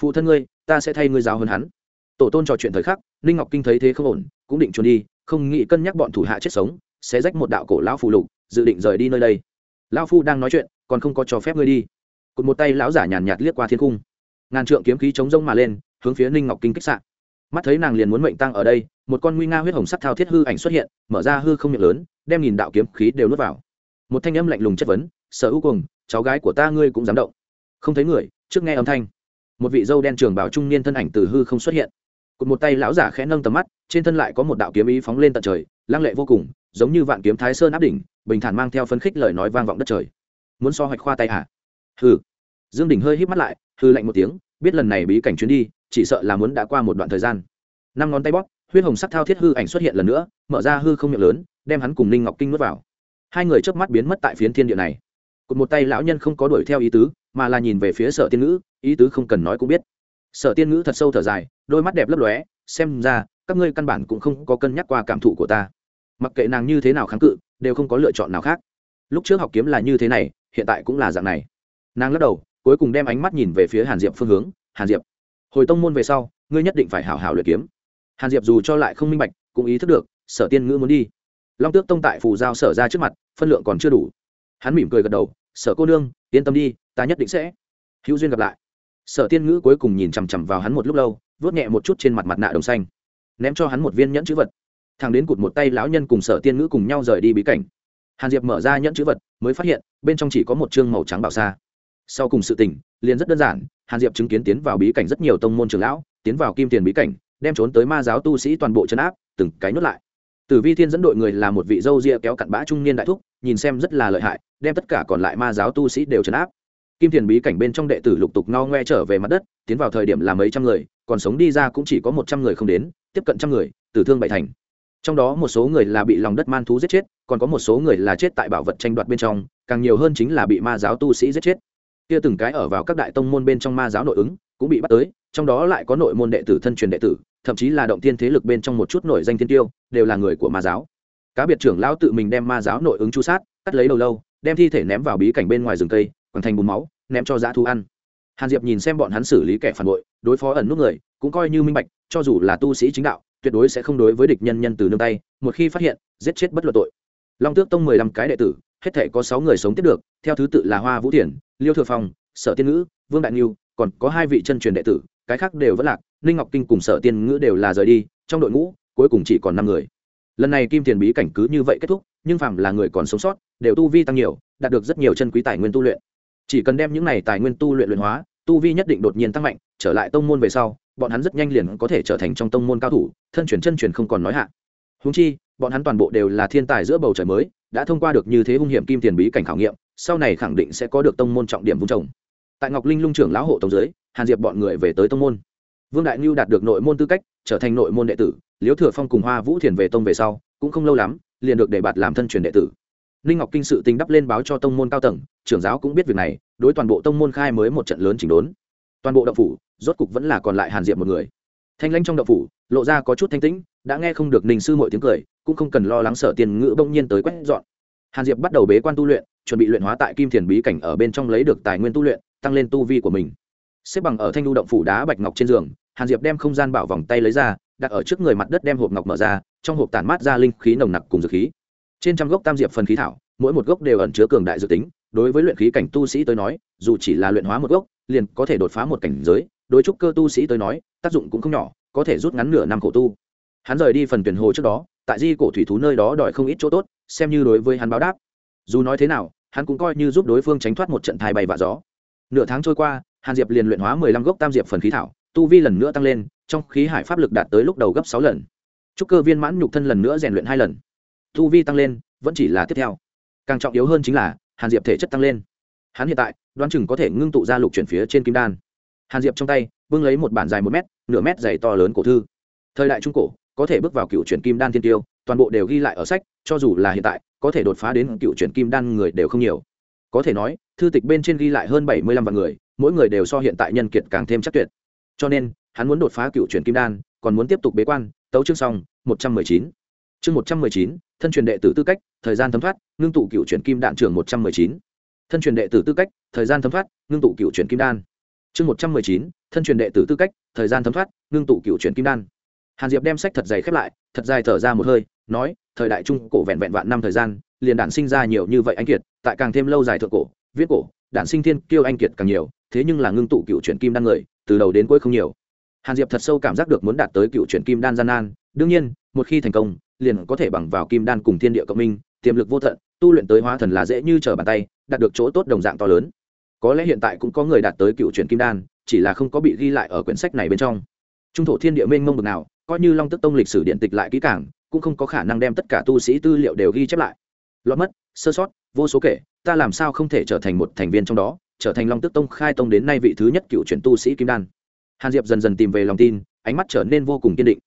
Phụ thân ngươi, ta sẽ thay ngươi giáo hơn hắn tổ tôn trò chuyện thời khắc, ninh ngọc kinh thấy thế không ổn, cũng định trốn đi, không nghĩ cân nhắc bọn thủ hạ chết sống, sẽ rách một đạo cổ lão phù lục, dự định rời đi nơi đây. Lão phu đang nói chuyện, còn không có cho phép ngươi đi. Cụt một tay lão giả nhàn nhạt liếc qua thiên cung ngàn trượng kiếm khí chống rông mà lên, hướng phía ninh ngọc kinh kích sạn mắt thấy nàng liền muốn mệnh tăng ở đây, một con nguy nga huyết hồng sắc thao thiết hư ảnh xuất hiện, mở ra hư không miệng lớn, đem nhìn đạo kiếm khí đều nuốt vào. Một thanh âm lạnh lùng chất vấn, sở hữu cùng cháu gái của ta ngươi cũng dám động? Không thấy người, trước nghe âm thanh. Một vị dâu đen trường bảo trung niên thân ảnh từ hư không xuất hiện cụt một tay lão giả khẽ nâng tầm mắt, trên thân lại có một đạo kiếm ý phóng lên tận trời, lăng lệ vô cùng, giống như vạn kiếm thái sơn áp đỉnh, bình thản mang theo phấn khích lời nói vang vọng đất trời. Muốn so hoạch khoa tay à? hừ. Dương đình hơi híp mắt lại hư lạnh một tiếng, biết lần này bí cảnh chuyến đi, chỉ sợ là muốn đã qua một đoạn thời gian. Năm ngón tay bóp, huyết hồng sắc thao thiết hư ảnh xuất hiện lần nữa, mở ra hư không miệng lớn, đem hắn cùng ninh ngọc kinh nuốt vào. Hai người chớp mắt biến mất tại phiến thiên địa này. Cụt một tay lão nhân không có đuổi theo ý tứ, mà là nhìn về phía sở tiên ngữ, ý tứ không cần nói cũng biết sở tiên ngữ thật sâu thở dài, đôi mắt đẹp lấp lóe, xem ra, các ngươi căn bản cũng không có cân nhắc qua cảm thụ của ta. Mặc kệ nàng như thế nào kháng cự, đều không có lựa chọn nào khác. Lúc trước học kiếm là như thế này, hiện tại cũng là dạng này. Nàng lắc đầu, cuối cùng đem ánh mắt nhìn về phía hàn diệp phương hướng. Hàn diệp, hồi tông môn về sau, ngươi nhất định phải hảo hảo luyện kiếm. Hàn diệp dù cho lại không minh bạch, cũng ý thức được, sở tiên ngữ muốn đi. Long tước tông tại phù giao sở ra trước mặt, phân lượng còn chưa đủ. Hắn mỉm cười gật đầu, sở cô nương, yên tâm đi, ta nhất định sẽ. Hữu duyên gặp lại sở tiên ngữ cuối cùng nhìn chằm chằm vào hắn một lúc lâu vớt nhẹ một chút trên mặt mặt nạ đồng xanh. Ném cho hắn một viên nhẫn chữ vật. Thằng đến cụt một tay lão nhân cùng sở tiên ngữ cùng nhau rời đi bí cảnh. Hàn diệp mở ra nhẫn chữ vật, mới phát hiện, bên trong chỉ có một chương màu trắng bảo xa sau cùng sự tình, liền rất đơn giản, hàn diệp chứng kiến tiến vào bí cảnh rất nhiều tông môn trường lão, tiến vào kim tiền bí cảnh, đem trốn tới ma giáo tu sĩ toàn bộ chấn áp, từng cái nhốt lại. Tử vi thiên dẫn đội người là một vị dâu ria kéo cặn bã trung niên đại thúc, nhìn xem rất là lợi hại, đem tất cả còn lại ma giáo tu sĩ đều chấn áp kim thiền bí cảnh bên trong đệ tử lục tục no ngoe trở về mặt đất, tiến vào thời điểm là mấy trăm người, còn sống đi ra cũng chỉ có một trăm người không đến, tiếp cận trăm người, tử thương bảy thành. Trong đó một số người là bị lòng đất man thú giết chết, còn có một số người là chết tại bảo vật tranh đoạt bên trong, càng nhiều hơn chính là bị ma giáo tu sĩ giết chết. Kia từng cái ở vào các đại tông môn bên trong ma giáo nội ứng, cũng bị bắt tới, trong đó lại có nội môn đệ tử, thân truyền đệ tử, thậm chí là động thiên thế lực bên trong một chút nội danh thiên tiêu, đều là người của ma giáo. Cá biệt trưởng lão tự mình đem ma giáo nội ứng chu sát, cắt lấy đầu lâu, đem thi thể ném vào bí cảnh bên ngoài rừng cây quẳng thành bùn máu ném cho dã thu ăn. Hàn diệp nhìn xem bọn hắn xử lý kẻ phản bội đối phó ẩn nút người cũng coi như minh bạch cho dù là tu sĩ chính đạo tuyệt đối sẽ không đối với địch nhân nhân từ nương tay một khi phát hiện giết chết bất luận tội. Long tước tông mười lăm cái đệ tử hết thể có sáu người sống tiếp được theo thứ tự là hoa vũ Thiển, liêu thừa phong sở tiên ngữ vương đại niu còn có hai vị chân truyền đệ tử cái khác đều vẫn lạc ninh ngọc kinh cùng sở tiên ngữ đều là rời đi trong đội ngũ cuối cùng chỉ còn năm người. Lần này kim tiền bí cảnh cứ như vậy kết thúc nhưng phàm là người còn sống sót đều tu vi tăng nhiều đạt được rất nhiều chân quý tài nguyên tu luyện chỉ cần đem những này tài nguyên tu luyện luyện hóa, tu vi nhất định đột nhiên tăng mạnh, trở lại tông môn về sau, bọn hắn rất nhanh liền có thể trở thành trong tông môn cao thủ, thân chuyển chân chuyển không còn nói hạ. Húng chi, bọn hắn toàn bộ đều là thiên tài giữa bầu trời mới, đã thông qua được như thế hung hiểm kim tiền bí cảnh khảo nghiệm, sau này khẳng định sẽ có được tông môn trọng điểm vung trồng. Tại ngọc linh lung trưởng lão hộ tống giới hàn diệp bọn người về tới tông môn. Vương đại ngưu đạt được nội môn tư cách, trở thành nội môn đệ tử, liễu thừa phong cùng hoa vũ thiền về tông về sau, cũng không lâu lắm, liền được để bạt làm thân truyền đệ tử ninh ngọc kinh sự tình đắp lên báo cho tông môn cao tầng, trưởng giáo cũng biết việc này, đối toàn bộ tông môn khai mới một trận lớn chỉnh đốn. Toàn bộ động phủ, rốt cục vẫn là còn lại hàn diệp một người. Thanh lãnh trong động phủ, lộ ra có chút thanh tĩnh, đã nghe không được ninh sư mọi tiếng cười, cũng không cần lo lắng sợ tiền ngữ bỗng nhiên tới quét dọn. Hàn diệp bắt đầu bế quan tu luyện, chuẩn bị luyện hóa tại kim thiền bí cảnh ở bên trong lấy được tài nguyên tu luyện, tăng lên tu vi của mình. Xếp bằng ở thanh lưu động phủ đá bạch ngọc trên giường, hàn diệp đem không gian bảo vòng tay lấy ra, đặt ở trước người mặt đất đem hộp ngọc mở ra, trong hộp tản mát ra linh khí nồng nặc cùng dược khí trên trăm gốc tam diệp phần khí thảo, mỗi một gốc đều ẩn chứa cường đại dự tính, đối với luyện khí cảnh tu sĩ tới nói, dù chỉ là luyện hóa một gốc, liền có thể đột phá một cảnh giới, đối trúc cơ tu sĩ tới nói, tác dụng cũng không nhỏ, có thể rút ngắn nửa năm khổ tu. Hắn rời đi phần tuyển hồ trước đó, tại di cổ thủy thú nơi đó đòi không ít chỗ tốt, xem như đối với hắn báo đáp. Dù nói thế nào, hắn cũng coi như giúp đối phương tránh thoát một trận thai bay và gió. Nửa tháng trôi qua, hàn diệp liền luyện hóa mười lăm gốc tam diệp phần khí thảo, tu vi lần nữa tăng lên, trong khí hải pháp lực đạt tới lúc đầu gấp sáu lần. Trúc cơ viên mãn nhục thân lần nữa rèn luyện hai lần tu vi tăng lên, vẫn chỉ là tiếp theo. Càng trọng yếu hơn chính là, hàn diệp thể chất tăng lên. Hắn hiện tại, đoán chừng có thể ngưng tụ ra lục chuyển phía trên kim đan. Hàn diệp trong tay bưng lấy một bản dài một mét, nửa mét dày to lớn cổ thư. Thời đại trung cổ, có thể bước vào cựu chuyển kim đan thiên tiêu, toàn bộ đều ghi lại ở sách, cho dù là hiện tại, có thể đột phá đến cựu chuyển kim đan người đều không nhiều. Có thể nói, thư tịch bên trên ghi lại hơn bảy mươi lăm vạn người, mỗi người đều so hiện tại nhân kiệt càng thêm chắc tuyệt. Cho nên, hắn muốn đột phá cựu chuyển kim đan, còn muốn tiếp tục bế quan, tấu chương xong, một trăm mười chín. Chương một trăm mười chín thân truyền đệ tử tư cách, thời gian thấm thoát, ngưng tụ cựu chuyển kim đạn trường một trăm mười chín. Thân truyền đệ tử tư cách, thời gian thấm thoát, ngưng tụ cựu chuyển kim đan. Chương một trăm mười chín, thân truyền đệ tử tư cách, thời gian thấm thoát, ngưng tụ cựu chuyển kim đan. Hàn diệp đem sách thật dày khép lại, thật dài thở ra một hơi, nói, thời đại trung cổ vẹn vẹn vạn năm thời gian, liền đản sinh ra nhiều như vậy anh kiệt, tại càng thêm lâu dài thượng cổ, viết cổ, đản sinh thiên kiêu anh kiệt càng nhiều, thế nhưng là ngưng tụ cựu chuyển kim đan người, từ đầu đến cuối không nhiều. Hàn diệp thật sâu cảm giác được muốn đạt tới cựu chuyển kim đan gian nan, đương nhiên, một khi thành công liền có thể bằng vào kim đan cùng thiên địa cộng minh, tiềm lực vô tận, tu luyện tới hóa thần là dễ như trở bàn tay, đạt được chỗ tốt đồng dạng to lớn. Có lẽ hiện tại cũng có người đạt tới cựu truyền kim đan, chỉ là không có bị ghi lại ở quyển sách này bên trong. Trung thổ thiên địa mênh mông bực nào, coi như long tức tông lịch sử điện tịch lại kỹ càng, cũng không có khả năng đem tất cả tu sĩ tư liệu đều ghi chép lại. Lọt mất, sơ sót, vô số kể, ta làm sao không thể trở thành một thành viên trong đó, trở thành long tức tông khai tông đến nay vị thứ nhất cựu truyền tu sĩ kim đan. Hàn diệp dần dần tìm về lòng tin, ánh mắt trở nên vô cùng kiên định.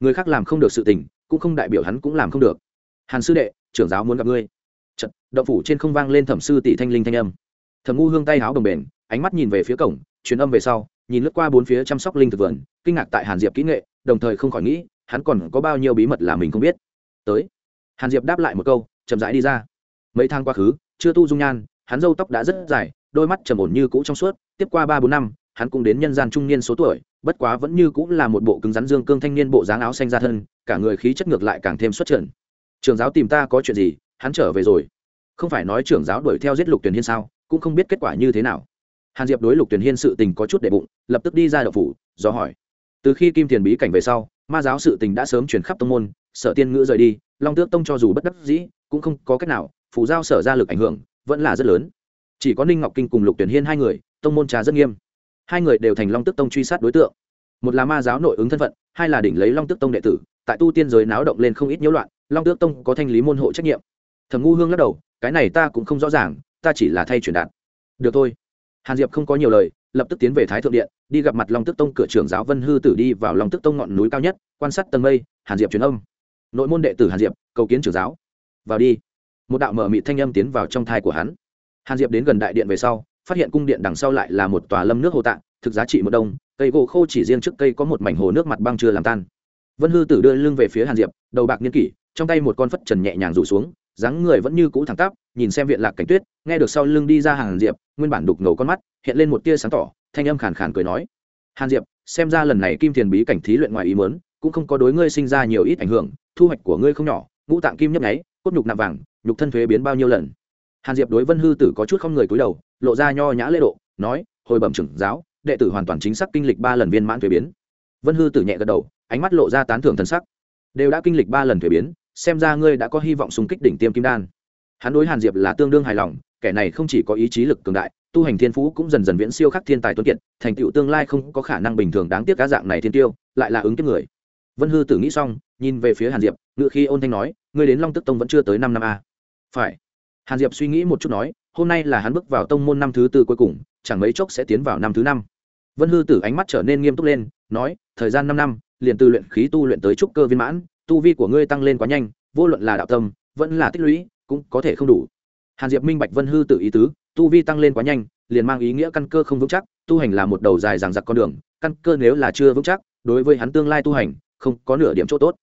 Người khác làm không được sự tình cũng không đại biểu hắn cũng làm không được. Hàn sư đệ trưởng giáo muốn gặp ngươi. Chật, động phủ trên không vang lên thẩm sư tỷ thanh linh thanh âm. Thẩm ngu hương tay háo đồng bền ánh mắt nhìn về phía cổng truyền âm về sau nhìn lướt qua bốn phía chăm sóc linh thực vườn kinh ngạc tại hàn diệp kỹ nghệ đồng thời không khỏi nghĩ hắn còn có bao nhiêu bí mật là mình không biết. Tới hàn diệp đáp lại một câu chậm rãi đi ra. Mấy tháng quá khứ chưa tu dung nhan hắn râu tóc đã rất dài đôi mắt trầm ổn như cũ trong suốt tiếp qua ba bốn năm hắn cũng đến nhân gian trung niên số tuổi bất quá vẫn như cũng là một bộ cứng rắn dương cương thanh niên bộ dáng áo xanh ra thân cả người khí chất ngược lại càng thêm xuất trần. Trường giáo tìm ta có chuyện gì, hắn trở về rồi. Không phải nói trưởng giáo đuổi theo giết lục tuyển hiên sao, cũng không biết kết quả như thế nào. Hàn diệp đối lục tuyển hiên sự tình có chút đệ bụng, lập tức đi ra đậu phủ, do hỏi. Từ khi kim tiền bí cảnh về sau, ma giáo sự tình đã sớm chuyển khắp tông môn, sở tiên ngữ rời đi, long tước tông cho dù bất đắc dĩ, cũng không có cách nào phủ giao sở ra lực ảnh hưởng, vẫn là rất lớn. Chỉ có ninh ngọc kinh cùng lục tuyển hiên hai người, tông môn trà rất nghiêm. Hai người đều thành long tức tông truy sát đối tượng. Một là ma giáo nội ứng thân phận, hai là đỉnh lấy long tức tông đệ tử tại tu tiên giới náo động lên không ít nhiễu loạn, long tước tông có thanh lý môn hộ trách nhiệm. Thẩm ngu hương lắc đầu, cái này ta cũng không rõ ràng, ta chỉ là thay truyền đạt. Được thôi. Hàn diệp không có nhiều lời, lập tức tiến về thái thượng điện, đi gặp mặt long tức tông cửa trưởng giáo vân hư tử đi vào long tức tông ngọn núi cao nhất, quan sát tầng mây, hàn diệp truyền âm. Nội môn đệ tử hàn diệp, cầu kiến trưởng giáo. Vào đi. Một đạo mở mị thanh âm tiến vào trong thai của hắn. Hàn diệp đến gần đại điện về sau, phát hiện cung điện đằng sau lại là một tòa lâm nước hồ tạng, thực giá trị một đông cây gỗ khô chỉ riêng trước cây có một mảnh hồ nước mặt băng chưa làm tan vân hư tử đưa lưng về phía hàn diệp, đầu bạc niên kỷ, trong tay một con phất trần nhẹ nhàng rủ xuống, dáng người vẫn như cũ thẳng tắp, nhìn xem viện lạc cảnh tuyết, nghe được sau lưng đi ra hàn diệp, nguyên bản đục ngầu con mắt, hiện lên một tia sáng tỏ, thanh âm khàn khàn cười nói, hàn diệp, xem ra lần này kim thiền bí cảnh thí luyện ngoài ý mớn cũng không có đối ngươi sinh ra nhiều ít ảnh hưởng, thu hoạch của ngươi không nhỏ, ngũ tạng kim nhấp nháy, cốt nhục nạm vàng, nhục thân thuế biến bao nhiêu lần? Hàn diệp đối vân hư tử có chút không người cúi đầu, lộ ra nho nhã lễ độ, nói, hồi bẩm trưởng giáo, đệ tử hoàn toàn chính xác kinh lịch ba lần viên mãn thuế biến. Vân hư tử nhẹ gật đầu ánh mắt lộ ra tán thưởng thân sắc. Đều đã kinh lịch ba lần thuế biến, xem ra ngươi đã có hy vọng xung kích đỉnh tiêm kim đan. Hắn đối hàn diệp là tương đương hài lòng, kẻ này không chỉ có ý chí lực cường đại, tu hành thiên phú cũng dần dần viễn siêu khắc thiên tài tuấn kiệt, thành tựu tương lai không có khả năng bình thường đáng tiếc cá dạng này thiên tiêu, lại là ứng kiếp người. Vân hư tử nghĩ xong, nhìn về phía hàn diệp ngự khi ôn thanh nói, ngươi đến long tức tông vẫn chưa tới năm năm a phải. Hàn diệp suy nghĩ một chút nói, hôm nay là hắn bước vào tông môn năm thứ tư cuối cùng, chẳng mấy chốc sẽ tiến vào năm thứ năm. Vân hư tử ánh mắt trở nên nghiêm túc lên, nói, thời gian năm năm liền từ luyện khí tu luyện tới trúc cơ viên mãn, tu vi của ngươi tăng lên quá nhanh, vô luận là đạo tâm, vẫn là tích lũy, cũng có thể không đủ. Hàn diệp minh bạch vân hư tự ý tứ, tu vi tăng lên quá nhanh, liền mang ý nghĩa căn cơ không vững chắc, tu hành là một đầu dài dằng dặc con đường, căn cơ nếu là chưa vững chắc, đối với hắn tương lai tu hành, không có nửa điểm chỗ tốt.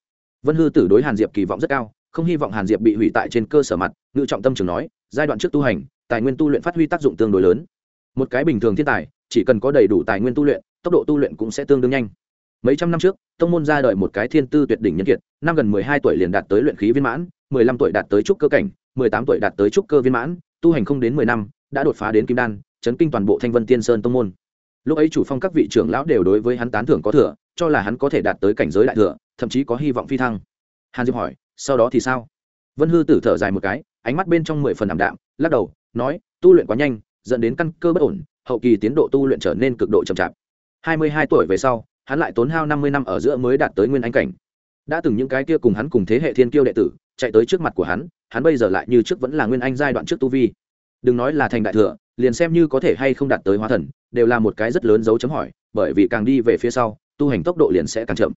Vân hư tử đối hàn diệp kỳ vọng rất cao, không hy vọng hàn diệp bị hủy tại trên cơ sở mặt, ngự trọng tâm trường nói, giai đoạn trước tu hành, tài nguyên tu luyện phát huy tác dụng tương đối lớn. Một cái bình thường thiên tài, chỉ cần có đầy đủ tài nguyên tu luyện, tốc độ tu luyện cũng sẽ tương đương nhanh mấy trăm năm trước, tông môn ra đời một cái thiên tư tuyệt đỉnh nhân kiệt, năm gần mười hai tuổi liền đạt tới luyện khí viên mãn, mười lăm tuổi đạt tới trúc cơ cảnh, mười tám tuổi đạt tới trúc cơ viên mãn, tu hành không đến mười năm, đã đột phá đến kim đan, chấn kinh toàn bộ thanh vân tiên sơn tông môn. Lúc ấy chủ phong các vị trưởng lão đều đối với hắn tán thưởng có thừa, cho là hắn có thể đạt tới cảnh giới đại thừa, thậm chí có hy vọng phi thăng. Hàn diệp hỏi, sau đó thì sao? Vân hư tử thở dài một cái, ánh mắt bên trong mười phần ảm đạm, lắc đầu, nói, tu luyện quá nhanh, dẫn đến căn cơ bất ổn, hậu kỳ tiến độ tu luyện trở nên cực độ chậm chạp. Hai mươi hai tuổi về sau hắn lại tốn hao năm mươi năm ở giữa mới đạt tới nguyên anh cảnh. Đã từng những cái kia cùng hắn cùng thế hệ thiên kiêu đệ tử, chạy tới trước mặt của hắn hắn bây giờ lại như trước vẫn là nguyên anh giai đoạn trước tu vi. Đừng nói là thành đại thừa, liền xem như có thể hay không đạt tới hóa thần, đều là một cái rất lớn dấu chấm hỏi, bởi vì càng đi về phía sau, tu hành tốc độ liền sẽ càng chậm.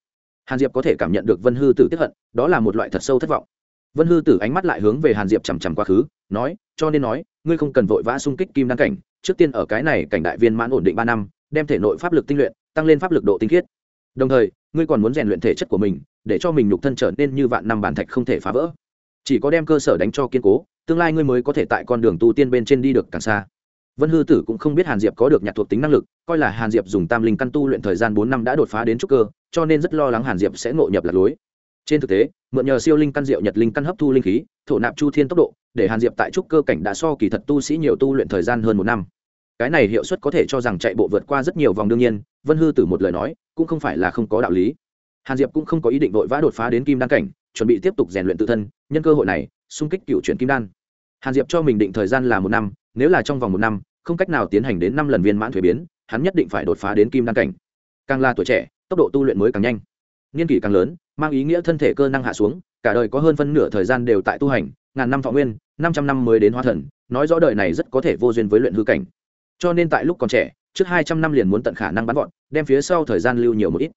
Hàn diệp có thể cảm nhận được vân hư tử tiếp hận, đó là một loại thật sâu thất vọng. Vân hư tử ánh mắt lại hướng về hàn diệp chằm chằm quá khứ, nói, cho nên nói, ngươi không cần vội vã xung kích kim đăng cảnh, trước tiên ở cái này cảnh đại viên mãn ổn định ba năm, đem thể nội pháp lực tinh luyện tăng lên pháp lực độ tinh khiết. Đồng thời, ngươi còn muốn rèn luyện thể chất của mình, để cho mình nhục thân trở nên như vạn năm bản thạch không thể phá vỡ. Chỉ có đem cơ sở đánh cho kiên cố, tương lai ngươi mới có thể tại con đường tu tiên bên trên đi được càng xa. Vân hư tử cũng không biết hàn diệp có được nhạc thuộc tính năng lực, coi là hàn diệp dùng tam linh căn tu luyện thời gian bốn năm đã đột phá đến trúc cơ, cho nên rất lo lắng hàn diệp sẽ ngộ nhập lạc lối. Trên thực tế, mượn nhờ siêu linh căn diệu nhật linh căn hấp thu linh khí, thổ nạp chu thiên tốc độ, để hàn diệp tại trúc cơ cảnh đã so kỳ thật tu sĩ nhiều tu luyện thời gian hơn một năm cái này hiệu suất có thể cho rằng chạy bộ vượt qua rất nhiều vòng đương nhiên, vân hư tử một lời nói, cũng không phải là không có đạo lý. Hàn diệp cũng không có ý định vội vã đột phá đến kim đan cảnh, chuẩn bị tiếp tục rèn luyện tự thân, nhân cơ hội này, xung kích cựu chuyển kim đan. Hàn diệp cho mình định thời gian là một năm, nếu là trong vòng một năm, không cách nào tiến hành đến năm lần viên mãn thuế biến, hắn nhất định phải đột phá đến kim đan cảnh. Càng là tuổi trẻ, tốc độ tu luyện mới càng nhanh. Niên kỷ càng lớn, mang ý nghĩa thân thể cơ năng hạ xuống, cả đời có hơn phân nửa thời gian đều tại tu hành, ngàn năm thọ nguyên, năm trăm năm mới đến hóa thần, nói rõ đời này rất có thể vô duyên với luyện hư cảnh cho nên tại lúc còn trẻ trước hai trăm năm liền muốn tận khả năng bắn vọt, đem phía sau thời gian lưu nhiều một ít.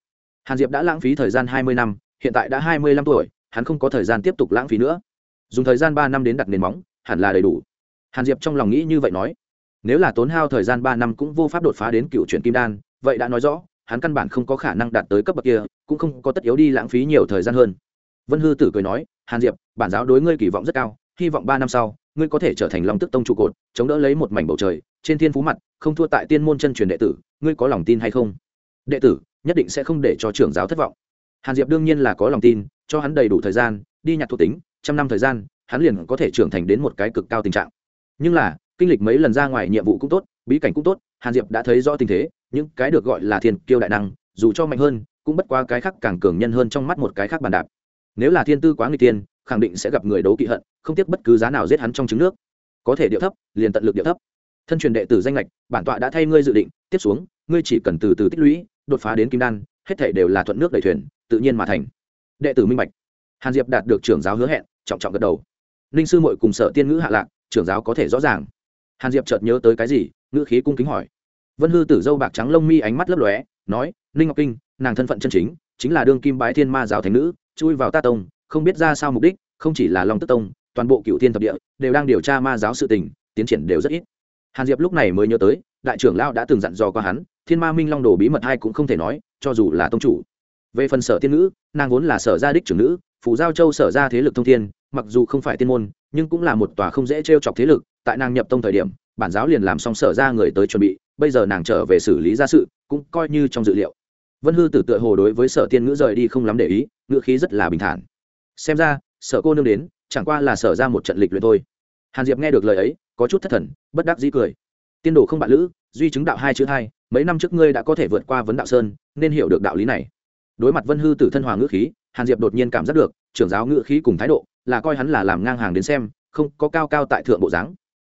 Hàn diệp đã lãng phí thời gian hai mươi năm hiện tại đã hai mươi lăm tuổi hắn không có thời gian tiếp tục lãng phí nữa. Dùng thời gian ba năm đến đặt nền móng hẳn là đầy đủ. Hàn diệp trong lòng nghĩ như vậy nói nếu là tốn hao thời gian ba năm cũng vô pháp đột phá đến cựu chuyển kim đan vậy đã nói rõ hắn căn bản không có khả năng đạt tới cấp bậc kia cũng không có tất yếu đi lãng phí nhiều thời gian hơn. Vân hư tử cười nói hàn diệp bản giáo đối ngươi kỳ vọng rất cao hy vọng ba năm sau ngươi có thể trở thành long tức tông trụ cột chống đỡ lấy một mảnh bầu trời trên thiên phú mặt, không thua tại tiên môn chân truyền đệ tử, ngươi có lòng tin hay không? Đệ tử, nhất định sẽ không để cho trưởng giáo thất vọng. Hàn diệp đương nhiên là có lòng tin, cho hắn đầy đủ thời gian, đi nhặt thuộc tính, trăm năm thời gian, hắn liền có thể trưởng thành đến một cái cực cao tình trạng. Nhưng là, kinh lịch mấy lần ra ngoài nhiệm vụ cũng tốt, bí cảnh cũng tốt, hàn diệp đã thấy rõ tình thế, những cái được gọi là thiên kiêu đại năng, dù cho mạnh hơn, cũng bất quá cái khác càng cường nhân hơn trong mắt một cái khác bàn đạp. Nếu là thiên tư quá người tiên, khẳng định sẽ gặp người đấu kỵ hận, không tiếc bất cứ giá nào giết hắn trong trứng nước. Có thể điệu thấp, liền tận lực điệu thấp thân truyền đệ tử danh lệch, bản tọa đã thay ngươi dự định, tiếp xuống, ngươi chỉ cần từ từ tích lũy, đột phá đến kim đan, hết thể đều là thuận nước đầy thuyền, tự nhiên mà thành. Đệ tử minh bạch. Hàn diệp đạt được trưởng giáo hứa hẹn, trọng trọng gật đầu. Ninh sư mội cùng sở tiên ngữ hạ lạc, trưởng giáo có thể rõ ràng. Hàn diệp chợt nhớ tới cái gì, ngữ khí cung kính hỏi. Vân hư tử dâu bạc trắng lông mi ánh mắt lấp lóe, nói, ninh ngọc kinh, nàng thân phận chân chính chính là đương kim bái thiên ma giáo thánh nữ, chui vào ta tông, không biết ra sao mục đích, không chỉ là long tức tông, toàn bộ cựu thiên thập địa đều đang điều tra ma giáo sự tình, tiến triển đều rất ít hàn diệp lúc này mới nhớ tới, đại trưởng lao đã từng dặn dò qua hắn, thiên ma minh long đồ bí mật hai cũng không thể nói, cho dù là tông chủ. Về phần sở tiên nữ nàng vốn là sở gia đích trưởng nữ phủ giao châu sở ra thế lực thông thiên, mặc dù không phải tiên môn, nhưng cũng là một tòa không dễ t r e o chọc thế lực, tại nàng nhập tông thời điểm, bản giáo liền làm xong sở ra người tới chuẩn bị, bây giờ nàng trở về xử lý gia sự, cũng coi như trong dự liệu. Vân hư tử tựa hồ đối với sở tiên ngữ rời đi không lắm để ý, ngữ khí rất là bình thản. Xem ra, sở cô nương đến, chẳng qua là sở ra một trận lịch luyện thôi. Hàn diệp nghe được lời ấy có chút thất thần, bất đắc dĩ cười. Tiên đồ không bạn lữ, duy chứng đạo hai chữ hai, mấy năm trước ngươi đã có thể vượt qua vấn đạo sơn, nên hiểu được đạo lý này. Đối mặt vân hư tử thân hòa ngữ khí, hàn diệp đột nhiên cảm giác được, trưởng giáo ngữ khí cùng thái độ, là coi hắn là làm ngang hàng đến xem, không có cao cao tại thượng bộ dáng.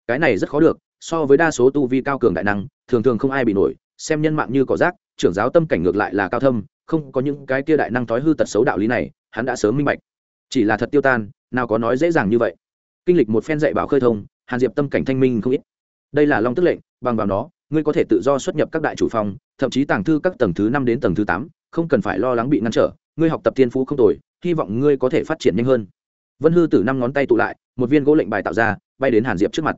Cái này rất khó được, so với đa số tu vi cao cường đại năng, thường thường không ai bị nổi, xem nhân mạng như cỏ rác, trưởng giáo tâm cảnh ngược lại là cao thâm, không có những cái kia đại năng thói hư tật xấu đạo lý này, hắn đã sớm minh bạch. Chỉ là thật tiêu tan, nào có nói dễ dàng như vậy. Kinh lịch một phen dạy bảo khơi thông hàn diệp tâm cảnh thanh minh không ít. Đây là long tức lệnh, bằng vào nó, ngươi có thể tự do xuất nhập các đại chủ phòng, thậm chí tàng thư các tầng thứ năm đến tầng thứ tám, không cần phải lo lắng bị ngăn trở, ngươi học tập tiên phú không tồi, hy vọng ngươi có thể phát triển nhanh hơn. Vân hư từ năm ngón tay tụ lại, một viên gỗ lệnh bài tạo ra, bay đến hàn diệp trước mặt.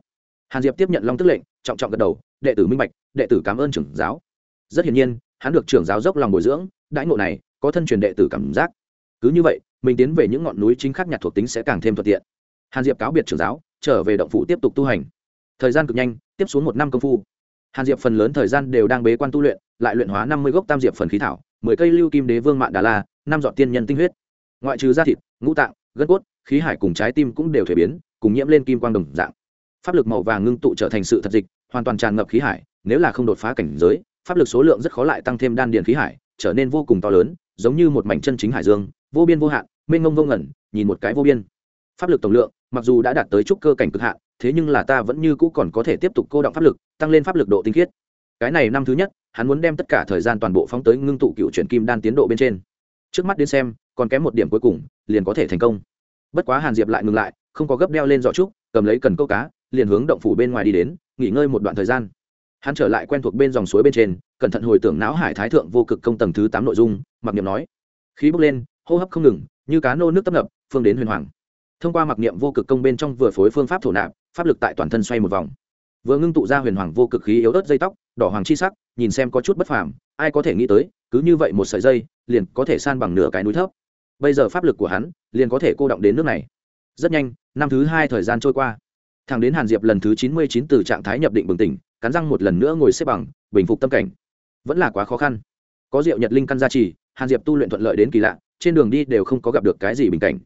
Hàn diệp tiếp nhận long tức lệnh, trọng trọng gật đầu, đệ tử minh bạch, đệ tử cảm ơn trưởng giáo. Rất hiển nhiên, hắn được trưởng giáo dốc lòng bồi dưỡng, đãi ngộ này, có thân truyền đệ tử cảm giác. Cứ như vậy, mình tiến về những ngọn núi chính khác nhạc thuộc tính sẽ càng thêm thuận tiện. Hàn diệp cáo biệt trưởng giáo trở về động phủ tiếp tục tu hành. Thời gian cực nhanh, tiếp xuống một năm công phu. Hàn diệp phần lớn thời gian đều đang bế quan tu luyện, lại luyện hóa năm mươi gốc tam diệp phần khí thảo, mười cây lưu kim đế vương mạng đà la, năm dọn tiên nhân tinh huyết. Ngoại trừ da thịt, ngũ tạng, gân cốt, khí hải cùng trái tim cũng đều thể biến, cùng nhiễm lên kim quang đồng dạng. Pháp lực màu vàng ngưng tụ trở thành sự thật dịch, hoàn toàn tràn ngập khí hải, nếu là không đột phá cảnh giới, pháp lực số lượng rất khó lại tăng thêm đan điện khí hải, trở nên vô cùng to lớn, giống như một mảnh chân chính hải dương, vô biên vô hạn, mênh mông vô ngẩn nhìn một cái vô biên. Pháp lực tổng lượng mặc dù đã đạt tới trúc cơ cảnh cực hạn, thế nhưng là ta vẫn như cũ còn có thể tiếp tục cô động pháp lực, tăng lên pháp lực độ tinh khiết. Cái này năm thứ nhất, hắn muốn đem tất cả thời gian toàn bộ phóng tới ngưng tụ cựu chuyển kim đan tiến độ bên trên. Trước mắt đến xem, còn kém một điểm cuối cùng, liền có thể thành công. Bất quá hàn diệp lại ngừng lại, không có gấp đeo lên giỏ trúc, cầm lấy cần câu cá, liền hướng động phủ bên ngoài đi đến, nghỉ ngơi một đoạn thời gian. Hắn trở lại quen thuộc bên dòng suối bên trên, cẩn thận hồi tưởng não hải thái thượng vô cực công tầng thứ tám nội dung, mặc niệm nói. Khí bốc lên, hô hấp không ngừng, như cá nô nước tấp nập, phương đến huyền hoàng thông qua mặc niệm vô cực công bên trong vừa phối phương pháp thổ nạp, pháp lực tại toàn thân xoay một vòng. Vừa ngưng tụ ra huyền hoàng vô cực khí yếu ớt dây tóc, đỏ hoàng chi sắc, nhìn xem có chút bất phàm, ai có thể nghĩ tới, cứ như vậy một sợi dây, liền có thể san bằng nửa cái núi thấp. Bây giờ pháp lực của hắn, liền có thể cô động đến nước này. Rất nhanh, năm thứ hai thời gian trôi qua. Thằng đến hàn diệp lần thứ chín mươi chín từ trạng thái nhập định bừng tỉnh, cắn răng một lần nữa ngồi xếp bằng, bình phục tâm cảnh. Vẫn là quá khó khăn. Có diệu nhật linh căn gia trì, hàn diệp tu luyện thuận lợi đến kỳ lạ, trên đường đi đều không có gặp được cái gì bình cảnh.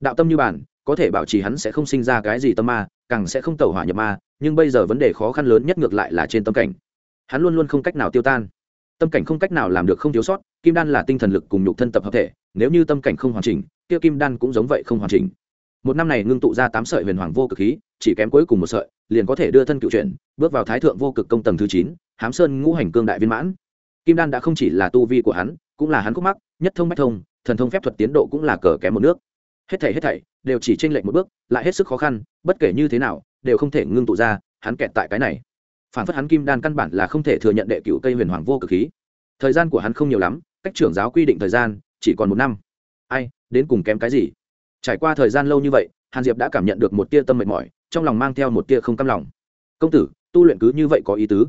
Đạo tâm như bản có thể bảo trì hắn sẽ không sinh ra cái gì tâm ma, càng sẽ không tẩu hỏa nhập ma, nhưng bây giờ vấn đề khó khăn lớn nhất ngược lại là trên tâm cảnh. Hắn luôn luôn không cách nào tiêu tan. Tâm cảnh không cách nào làm được không thiếu sót, kim đan là tinh thần lực cùng nhục thân tập hợp thể, nếu như tâm cảnh không hoàn chỉnh, kia kim đan cũng giống vậy không hoàn chỉnh. Một năm này ngưng tụ ra tám sợi huyền hoàng vô cực khí, chỉ kém cuối cùng một sợi, liền có thể đưa thân cựu chuyển, bước vào thái thượng vô cực công tầng thứ chín, hám sơn ngũ hành cương đại viên mãn. Kim đan đã không chỉ là tu vi của hắn, cũng là hắn khúc mắc, nhất thông bách thông, thần thông phép thuật tiến độ cũng là cờ kém một nước hết thảy hết thảy, đều chỉ chênh lệch một bước, lại hết sức khó khăn, bất kể như thế nào, đều không thể ngưng tụ ra, hắn kẹt tại cái này. Phản phất hắn kim đan căn bản là không thể thừa nhận đệ cựu cây huyền hoàng vô cực khí. Thời gian của hắn không nhiều lắm, cách trưởng giáo quy định thời gian, chỉ còn một năm. Ai, đến cùng kém cái gì? Trải qua thời gian lâu như vậy, hàn diệp đã cảm nhận được một tia tâm mệt mỏi, trong lòng mang theo một tia không cam lòng. Công tử, tu luyện cứ như vậy có ý tứ?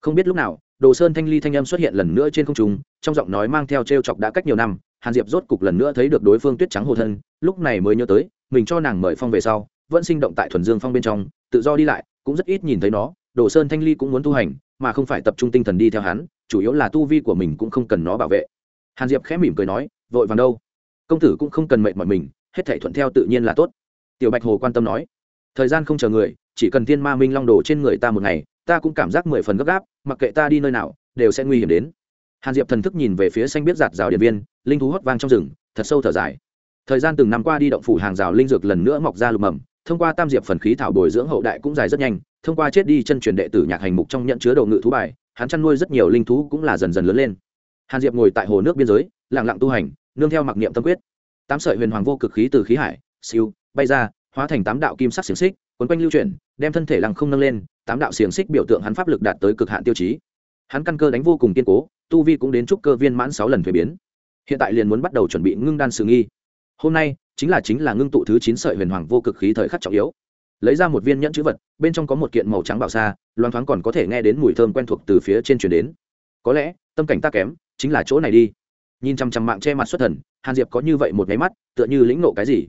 Không biết lúc nào, đồ sơn thanh ly thanh âm xuất hiện lần nữa trên không trung, trong giọng nói mang theo t r e o chọc đã cách nhiều năm hàn diệp rốt cục lần nữa thấy được đối phương tuyết trắng hồ thân, lúc này mới nhớ tới, mình cho nàng mời phong về sau, vẫn sinh động tại thuần dương phong bên trong, tự do đi lại, cũng rất ít nhìn thấy nó, đồ sơn thanh ly cũng muốn tu hành, mà không phải tập trung tinh thần đi theo hắn, chủ yếu là tu vi của mình cũng không cần nó bảo vệ. Hàn diệp khẽ mỉm cười nói, vội vàng đâu? Công tử cũng không cần mệnh mọi mình, hết thể thuận theo tự nhiên là tốt. Tiểu bạch hồ quan tâm nói, thời gian không chờ người, chỉ cần thiên ma minh long đồ trên người ta một ngày, ta cũng cảm giác mười phần gấp gáp, mặc kệ ta đi nơi nào, đều sẽ nguy hiểm đến hàn diệp thần thức nhìn về phía xanh biết giạt rào điện viên, linh thú hót vang trong rừng, thật sâu thở dài. Thời gian từng năm qua đi động phủ hàng rào linh dược lần nữa mọc ra lục mầm, thông qua tam diệp phần khí thảo bồi dưỡng hậu đại cũng dài rất nhanh, thông qua chết đi chân truyền đệ tử nhạc hành mục trong nhận chứa đầu ngự thú bài, hắn chăn nuôi rất nhiều linh thú cũng là dần dần lớn lên. Hàn diệp ngồi tại hồ nước biên giới, lặng lặng tu hành, nương theo mặc niệm tâm quyết. Tám sợi huyền hoàng vô cực khí từ khí hải, siêu, bay ra, hóa thành tám đạo kim sắc xiềng xích, quấn quanh lưu chuyển, đem thân thể lăng không nâng lên, tám đạo xiềng xích biểu tượng hắn pháp lực đạt tới cực hạn tiêu chí. Hắn căn cơ đánh vô cùng kiên cố tu vi cũng đến trúc cơ viên mãn sáu lần thuế biến. Hiện tại liền muốn bắt đầu chuẩn bị ngưng đan sự nghi. Hôm nay, chính là chính là ngưng tụ thứ chín sợi huyền hoàng vô cực khí thời khắc trọng yếu. Lấy ra một viên nhẫn chữ vật, bên trong có một kiện màu trắng bảo xa loan thoáng còn có thể nghe đến mùi thơm quen thuộc từ phía trên chuyển đến. Có lẽ, tâm cảnh ta kém, chính là chỗ này đi. Nhìn chằm chằm mạng che mặt xuất thần, hàn diệp có như vậy một nháy mắt, tựa như lĩnh nộ cái gì?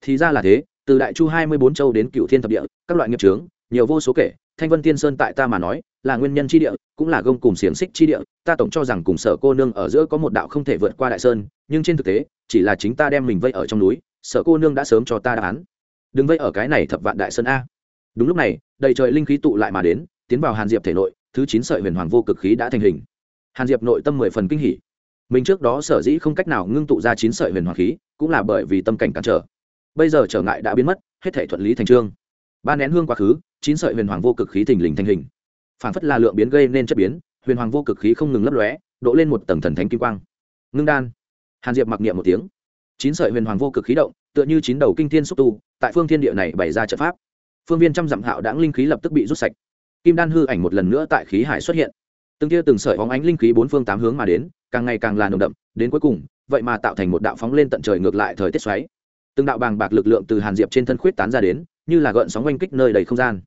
Thì ra là thế, từ đại chu hai mươi bốn châu đến cựu thiên thập địa, các loại nghiệp trướng nhiều vô số kể thanh vân tiên sơn tại ta mà nói, là nguyên nhân chi địa, cũng là gông cùng xiềng xích chi địa. Ta tổng cho rằng cùng sở cô nương ở giữa có một đạo không thể vượt qua đại sơn, nhưng trên thực tế, chỉ là chính ta đem mình vây ở trong núi, sở cô nương đã sớm cho ta đáp án. Đừng vây ở cái này thập vạn đại sơn a. Đúng lúc này, đầy trời linh khí tụ lại mà đến, tiến vào hàn diệp thể nội, thứ chín sợi huyền hoàng vô cực khí đã thành hình. Hàn diệp nội tâm mười phần kinh hỉ. Mình trước đó sở dĩ không cách nào ngưng tụ ra chín sợi huyền hoàng khí, cũng là bởi vì tâm cảnh cản trở. Bây giờ trở ngại đã biến mất, hết thể thuận lý thành trương ba nén hương quá khứ, chín sợi huyền hoàng vô cực khí thình lình thành hình. Phản phất là lượng biến gây nên chất biến, huyền hoàng vô cực khí không ngừng lấp lóe đổ lên một tầng thần thánh kim quang. Ngưng đan. Hàn diệp mặc niệm một tiếng. Chín sợi huyền hoàng vô cực khí động, tựa như chín đầu kinh thiên xúc tu, tại phương thiên địa này bày ra trận pháp. Phương viên trăm dặm hạo đãng linh khí lập tức bị rút sạch. Kim đan hư ảnh một lần nữa tại khí hải xuất hiện. Từng tia từng sợi bóng ánh linh khí bốn phương tám hướng mà đến, càng ngày càng là nồng đậm, đến cuối cùng, vậy mà tạo thành một đạo phóng lên tận trời ngược lại thời tiết xoáy. Từng đạo bàng bạc lực lượng từ hàn diệp trên thân khuyết tán ra đến như là gợn sóng oanh kích nơi đầy không gian.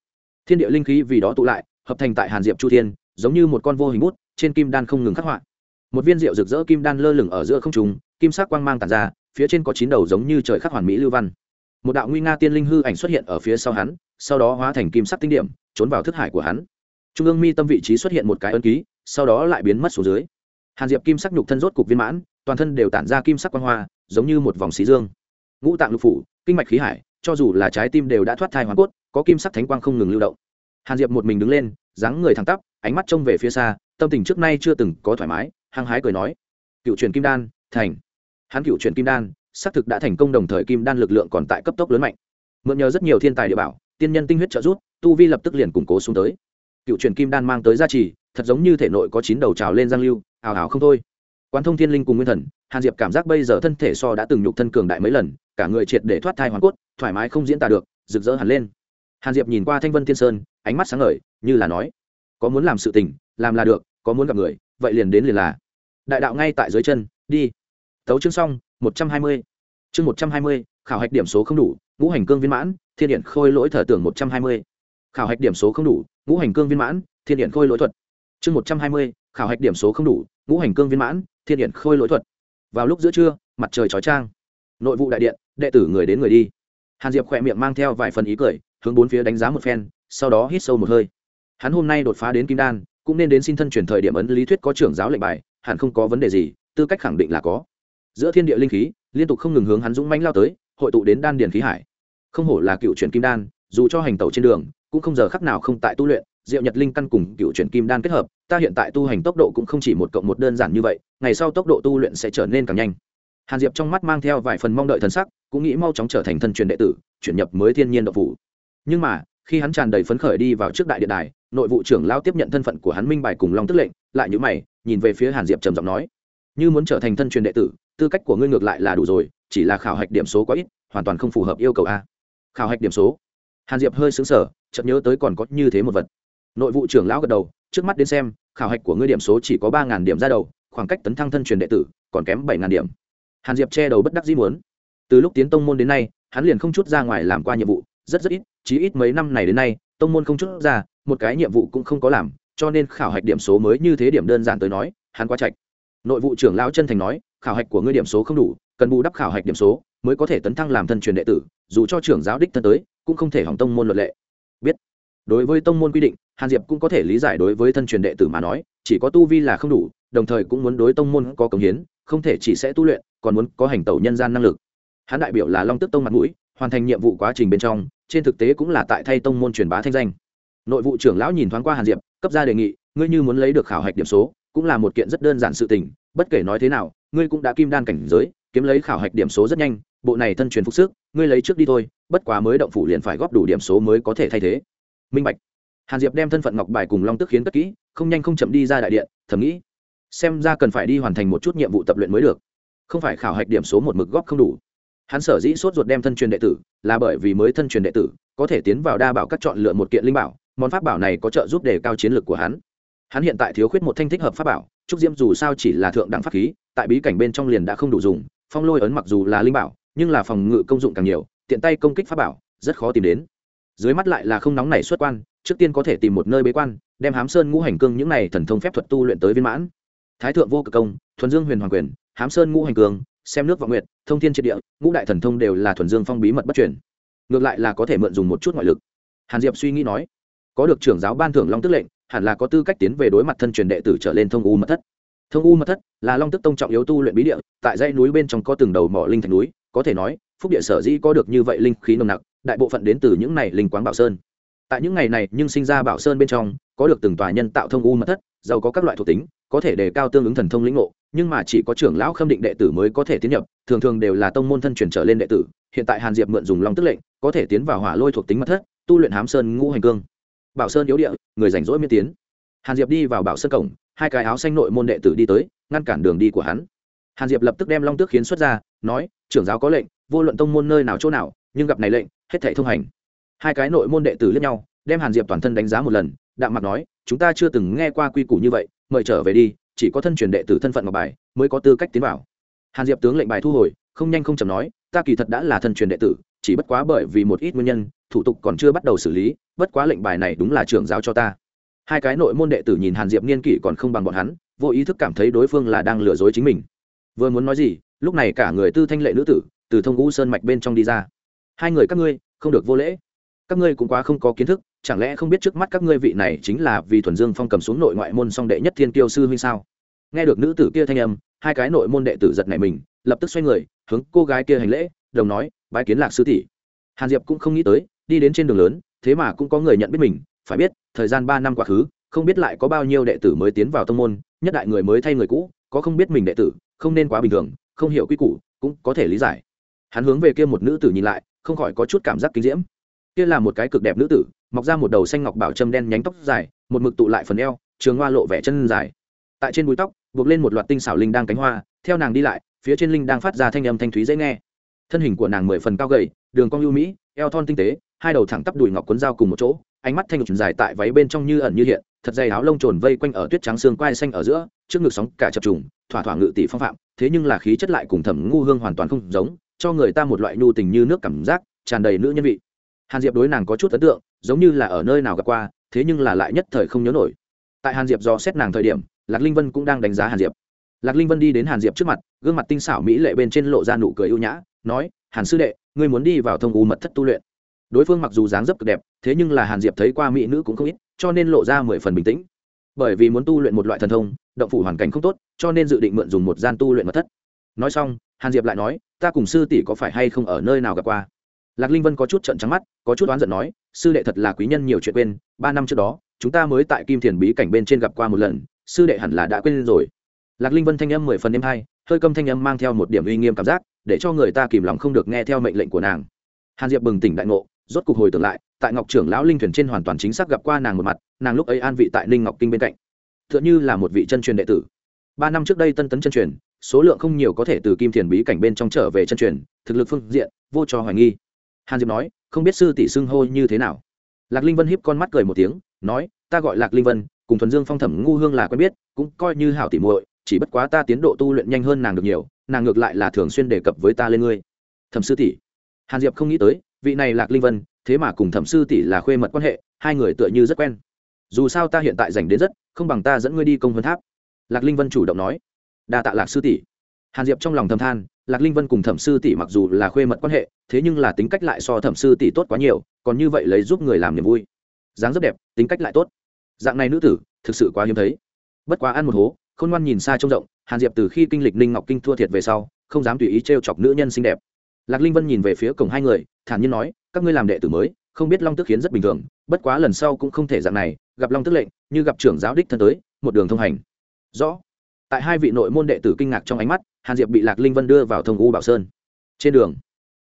Thiên địa linh khí vì đó tụ lại, hợp thành tại hàn diệp chu thiên, giống như một con vô hình bút, trên kim đan không ngừng khắc họa. Một viên rượu rực rỡ kim đan lơ lửng ở giữa không trùng kim sắc quang mang tàn ra, phía trên có chín đầu giống như trời khắc hoàn mỹ lưu văn. Một đạo nguy nga tiên linh hư ảnh xuất hiện ở phía sau hắn, sau đó hóa thành kim sắc tinh điểm, trốn vào thức hải của hắn. Trung ương mi tâm vị trí xuất hiện một cái ân ký, sau đó lại biến mất xuống dưới. Hàn diệp kim sắc nhục thân rốt cục viên mãn, toàn thân đều tản ra kim sắc quang hoa, giống như một vòng xí dương. Ngũ tạng lục phủ, kinh mạch khí hải cho dù là trái tim đều đã thoát thai hoàn cốt, có kim sắc thánh quang không ngừng lưu động. Hàn diệp một mình đứng lên, dáng người thẳng tắp, ánh mắt trông về phía xa, tâm tình trước nay chưa từng có thoải mái, hăng hái cười nói, cựu truyền kim đan, thành. Hắn cựu truyền kim đan, xác thực đã thành công đồng thời kim đan lực lượng còn tại cấp tốc lớn mạnh. Mượn nhờ rất nhiều thiên tài địa bảo, tiên nhân tinh huyết trợ rút tu vi lập tức liền củng cố xuống tới. Cựu truyền kim đan mang tới gia trì, thật giống như thể nội có chín đầu trào lên giang lưu ảo ảo không thôi. Quán thông thiên linh cùng nguyên thần, hàn diệp cảm giác bây giờ thân thể so đã từng nhục thân cường đại mấy lần cả người triệt để thoát thai hoàn cốt, thoải mái không diễn tả được, rực rỡ hẳn lên. Hàn diệp nhìn qua thanh vân thiên sơn, ánh mắt sáng ngời, như là nói, có muốn làm sự tình, làm là được, có muốn gặp người, vậy liền đến liền là. Đại đạo ngay tại dưới chân, đi. Tấu chương xong, một trăm hai mươi. Chương một trăm hai mươi, khảo hạch điểm số không đủ, ngũ hành cương viên mãn, thiên điện khôi lỗi thở tưởng một trăm hai mươi. Khảo hạch điểm số không đủ, ngũ hành cương viên mãn, thiên điện khôi lỗi thuật. Chương một trăm hai mươi, khảo hạch điểm số không đủ, ngũ hành cương viên mãn, thiên điện khôi lỗi thuật. Vào lúc giữa trưa, mặt trời chói trang nội vụ đại điện, đệ tử người đến người đi. Hàn diệp khỏe miệng mang theo vài phần ý cười, hướng bốn phía đánh giá một phen, sau đó hít sâu một hơi. Hắn hôm nay đột phá đến kim đan, cũng nên đến xin thân truyền thời điểm ấn lý thuyết có trưởng giáo lệnh bài, hẳn không có vấn đề gì, tư cách khẳng định là có. Giữa thiên địa linh khí, liên tục không ngừng hướng hắn dũng mãnh lao tới, hội tụ đến đan điền khí hải. Không hổ là cựu truyền kim đan, dù cho hành tẩu trên đường, cũng không giờ khắc nào không tại tu luyện, diệu nhật linh căn cùng cựu truyền kim đan kết hợp, ta hiện tại tu hành tốc độ cũng không chỉ một cộng một đơn giản như vậy, ngày sau tốc độ tu luyện sẽ trở nên càng nhanh hàn diệp trong mắt mang theo vài phần mong đợi thần sắc, cũng nghĩ mau chóng trở thành thân truyền đệ tử, chuyển nhập mới thiên nhiên độc phủ. Nhưng mà, khi hắn tràn đầy phấn khởi đi vào trước đại điện đài, nội vụ trưởng lao tiếp nhận thân phận của hắn minh bài cùng long tức lệnh, lại nhữ mày, nhìn về phía hàn diệp trầm giọng nói, như muốn trở thành thân truyền đệ tử, tư cách của ngươi ngược lại là đủ rồi, chỉ là khảo hạch điểm số quá ít, hoàn toàn không phù hợp yêu cầu a. Khảo hạch điểm số? Hàn diệp hơi xứng sở chợt nhớ tới còn có như thế một vật. Nội vụ trưởng lão gật đầu, trước mắt đến xem, khảo hạch của ngươi điểm số chỉ có ba điểm ra đầu, khoảng cách tấn thăng thân truyền đệ tử còn kém bảy điểm hàn diệp che đầu bất đắc dĩ muốn. Từ lúc tiến tông môn đến nay, hắn liền không chút ra ngoài làm qua nhiệm vụ, rất rất ít, chí ít mấy năm này đến nay, tông môn không chút ra, một cái nhiệm vụ cũng không có làm, cho nên khảo hạch điểm số mới như thế điểm đơn giản tới nói, hắn quá chạch nội vụ trưởng lão chân thành nói, khảo hạch của ngươi điểm số không đủ, cần bù đắp khảo hạch điểm số, mới có thể tấn thăng làm thân truyền đệ tử, dù cho trưởng giáo đích thân tới, cũng không thể hỏng tông môn luật lệ. Biết đối với tông môn quy định, hàn diệp cũng có thể lý giải đối với thân truyền đệ tử mà nói, chỉ có tu vi là không đủ, đồng thời cũng muốn đối tông môn có công hiến, không thể chỉ sẽ tu luyện, còn muốn có hành tẩu nhân gian năng lực. Hắn đại biểu là long tức tông mặt mũi, hoàn thành nhiệm vụ quá trình bên trong, trên thực tế cũng là tại thay tông môn truyền bá thanh danh. Nội vụ trưởng lão nhìn thoáng qua hàn diệp, cấp ra đề nghị, ngươi như muốn lấy được khảo hạch điểm số, cũng là một kiện rất đơn giản sự tình, bất kể nói thế nào, ngươi cũng đã kim đan cảnh giới, kiếm lấy khảo hạch điểm số rất nhanh, bộ này thân truyền phục sức, ngươi lấy trước đi thôi, bất quá mới động phủ liền phải góp đủ điểm số mới có thể thay thế minh bạch. Hàn diệp đem thân phận ngọc bài cùng long tức khiến tất kỹ, không nhanh không chậm đi ra đại điện, thầm nghĩ, xem ra cần phải đi hoàn thành một chút nhiệm vụ tập luyện mới được. Không phải khảo hạch điểm số một mực góp không đủ. Hắn sở dĩ sốt ruột đem thân truyền đệ tử, là bởi vì mới thân truyền đệ tử, có thể tiến vào đa bảo các chọn lựa một kiện linh bảo, món pháp bảo này có trợ giúp đề cao chiến lược của hắn. Hắn hiện tại thiếu khuyết một thanh thích hợp pháp bảo, trúc diễm dù sao chỉ là thượng đẳng pháp khí, tại bí cảnh bên trong liền đã không đủ dùng, phong lôi ấn mặc dù là linh bảo, nhưng là phòng ngự công dụng càng nhiều, tiện tay công kích pháp bảo, rất khó tìm đến dưới mắt lại là không nóng này xuất quan, trước tiên có thể tìm một nơi bế quan, đem hám sơn ngũ hành cương những này thần thông phép thuật tu luyện tới viên mãn. Thái thượng vô cực công, thuần dương huyền hoàng quyền, hám sơn ngũ hành cương, xem nước vọng nguyệt, thông thiên triệt địa, ngũ đại thần thông đều là thuần dương phong bí mật bất truyền. Ngược lại là có thể mượn dùng một chút ngoại lực. Hàn diệp suy nghĩ nói, có được trưởng giáo ban thưởng long tức lệnh, hẳn là có tư cách tiến về đối mặt thân truyền đệ tử trở lên thông u mật thất. Thông u mật thất là long tức tông trọng yếu tu luyện bí địa, tại dãy núi bên trong có từng đầu mỏ linh thạch núi, có thể nói, phúc địa sở dĩ có được như vậy linh khí nồng nặc đại bộ phận đến từ những này linh quáng bảo sơn. Tại những ngày này nhưng sinh ra bảo sơn bên trong, có được từng tòa nhân tạo thông u mật thất, giàu có các loại thuộc tính, có thể đề cao tương ứng thần thông lĩnh ngộ, nhưng mà chỉ có trưởng lão khâm định đệ tử mới có thể tiến nhập, thường thường đều là tông môn thân chuyển trở lên đệ tử. Hiện tại hàn diệp mượn dùng long tức lệnh, có thể tiến vào hỏa lôi thuộc tính mật thất, tu luyện hám sơn ngũ hành cương. Bảo sơn yếu địa, người rảnh rỗi miên tiến. Hàn diệp đi vào bảo sơn cổng, hai cái áo xanh nội môn đệ tử đi tới, ngăn cản đường đi của hắn. Hàn diệp lập tức đem long tước khiến xuất ra, nói, trưởng giáo có lệnh, vô luận tông môn nơi nào chỗ nào, nhưng gặp này lệnh hết thể thông hành. Hai cái nội môn đệ tử lẫn nhau, đem hàn diệp toàn thân đánh giá một lần, đạm mặt nói, chúng ta chưa từng nghe qua quy củ như vậy, mời trở về đi, chỉ có thân truyền đệ tử thân phận ngọc bài mới có tư cách tiến vào. Hàn diệp tướng lệnh bài thu hồi, không nhanh không chầm nói, ta kỳ thật đã là thân truyền đệ tử, chỉ bất quá bởi vì một ít nguyên nhân, thủ tục còn chưa bắt đầu xử lý, bất quá lệnh bài này đúng là trưởng giáo cho ta. Hai cái nội môn đệ tử nhìn hàn diệp niên kỷ còn không bằng bọn hắn, vô ý thức cảm thấy đối phương là đang lừa dối chính mình. Vừa muốn nói gì, lúc này cả người tư thanh lệ nữ tử từ thông ngũ sơn mạch bên trong đi ra hai người các ngươi, không được vô lễ. Các ngươi cũng quá không có kiến thức, chẳng lẽ không biết trước mắt các ngươi vị này chính là vì thuần dương phong cầm xuống nội ngoại môn song đệ nhất thiên kiêu sư huynh sao? Nghe được nữ tử kia thanh âm, hai cái nội môn đệ tử giật này mình, lập tức xoay người, hướng cô gái kia hành lễ, đồng nói, bái kiến lạc sư tỷ. Hàn diệp cũng không nghĩ tới, đi đến trên đường lớn, thế mà cũng có người nhận biết mình, phải biết, thời gian ba năm quá khứ, không biết lại có bao nhiêu đệ tử mới tiến vào tông môn, nhất đại người mới thay người cũ, có không biết mình đệ tử, không nên quá bình thường, không hiểu quy củ, cũng có thể lý giải. Hắn hướng về kia một nữ tử nhìn lại không khỏi có chút cảm giác kinh diễm. Kia là một cái cực đẹp nữ tử, mọc ra một đầu xanh ngọc bảo châm đen nhánh tóc dài, một mực tụ lại phần eo, trường hoa lộ vẻ chân dài. Tại trên búi tóc, buộc lên một loạt tinh xảo linh đang cánh hoa, theo nàng đi lại, phía trên linh đang phát ra thanh âm thanh thúy dễ nghe. Thân hình của nàng mười phần cao gầy, đường cong ưu mỹ, eo thon tinh tế, hai đầu thẳng tắp đùi ngọc cuốn dao cùng một chỗ, ánh mắt thanh ngực dài tại váy bên trong như ẩn như hiện, thật dày áo lông trồn vây quanh ở tuyết trắng xương quai xanh ở giữa, trước ngực sóng cả chập trùng, thỏa thỏa ngự tỷ phong phạm, thế nhưng là khí chất lại cùng thẩm ngu hương hoàn toàn không giống cho người ta một loại nhu tình như nước cảm giác, tràn đầy nữ nhân vị. Hàn diệp đối nàng có chút ấn tượng, giống như là ở nơi nào gặp qua, thế nhưng là lại nhất thời không nhớ nổi. Tại hàn diệp do xét nàng thời điểm, lạc linh vân cũng đang đánh giá hàn diệp. Lạc linh vân đi đến hàn diệp trước mặt, gương mặt tinh xảo mỹ lệ bên trên lộ ra nụ cười ưu nhã, nói, hàn sư đệ, ngươi muốn đi vào thông u mật thất tu luyện. Đối phương mặc dù dáng dấp cực đẹp, thế nhưng là hàn diệp thấy qua mỹ nữ cũng không ít, cho nên lộ ra mười phần bình tĩnh. Bởi vì muốn tu luyện một loại thần thông, động phủ hoàn cảnh không tốt, cho nên dự định mượn dùng một gian tu luyện mật thất. Nói xong hàn diệp lại nói, ta cùng sư tỷ có phải hay không ở nơi nào gặp qua? Lạc linh vân có chút trận trắng mắt, có chút oán giận nói, sư đệ thật là quý nhân nhiều chuyện quên, ba năm trước đó, chúng ta mới tại kim thiền bí cảnh bên trên gặp qua một lần, sư đệ hẳn là đã quên rồi. Lạc linh vân thanh âm mười phần đêm hai hơi câm thanh âm mang theo một điểm uy nghiêm cảm giác, để cho người ta kìm lòng không được nghe theo mệnh lệnh của nàng. Hàn diệp bừng tỉnh đại ngộ, rốt cục hồi tưởng lại, tại ngọc trưởng lão linh thuyền trên hoàn toàn chính xác gặp qua nàng một mặt, nàng lúc ấy an vị tại ninh ngọc kinh bên cạnh. T h ư ợ n như là một vị chân truyền đệ tử. Ba năm trước đây tân tấn chân truyền số lượng không nhiều có thể từ kim thiền bí cảnh bên trong trở về chân truyền, thực lực phương diện, vô cho hoài nghi. Hàn diệp nói, không biết sư tỷ xưng hô như thế nào. Lạc linh vân hiếp con mắt cười một tiếng, nói, ta gọi lạc linh vân, cùng thuần dương phong thẩm ngu hương là quen biết, cũng coi như hảo tỉ muội, chỉ bất quá ta tiến độ tu luyện nhanh hơn nàng được nhiều, nàng ngược lại là thường xuyên đề cập với ta lên ngươi. Thẩm sư tỷ. Hàn diệp không nghĩ tới, vị này lạc linh vân, thế mà cùng thẩm sư tỷ là khuê mật quan hệ, hai người tựa như rất quen. Dù sao ta hiện tại dành đến rất, không bằng ta dẫn ngươi đi công vân tháp. Lạc linh vân chủ động nói đa tạ lạc sư tỷ. Hàn diệp trong lòng thầm than, lạc linh vân cùng thẩm sư tỷ mặc dù là khuê mật quan hệ, thế nhưng là tính cách lại so thẩm sư tỷ tốt quá nhiều, còn như vậy lấy giúp người làm niềm vui. Dáng rất đẹp, tính cách lại tốt. Dạng này nữ tử, thực sự quá hiếm thấy. Bất quá ăn một hố, khôn ngoan nhìn xa trông rộng, hàn diệp từ khi kinh lịch ninh ngọc kinh thua thiệt về sau, không dám tùy ý t r e o chọc nữ nhân xinh đẹp. Lạc linh vân nhìn về phía cổng hai người, thản nhiên nói, các ngươi làm đệ tử mới, không biết long tức khiến rất bình thường, bất quá lần sau cũng không thể dạng này, gặp long tức lệnh, như gặp trưởng giáo đích thân tới, một đường thông hành. Rõ tại hai vị nội môn đệ tử kinh ngạc trong ánh mắt, hàn diệp bị lạc linh vân đưa vào thông u bảo sơn. Trên đường,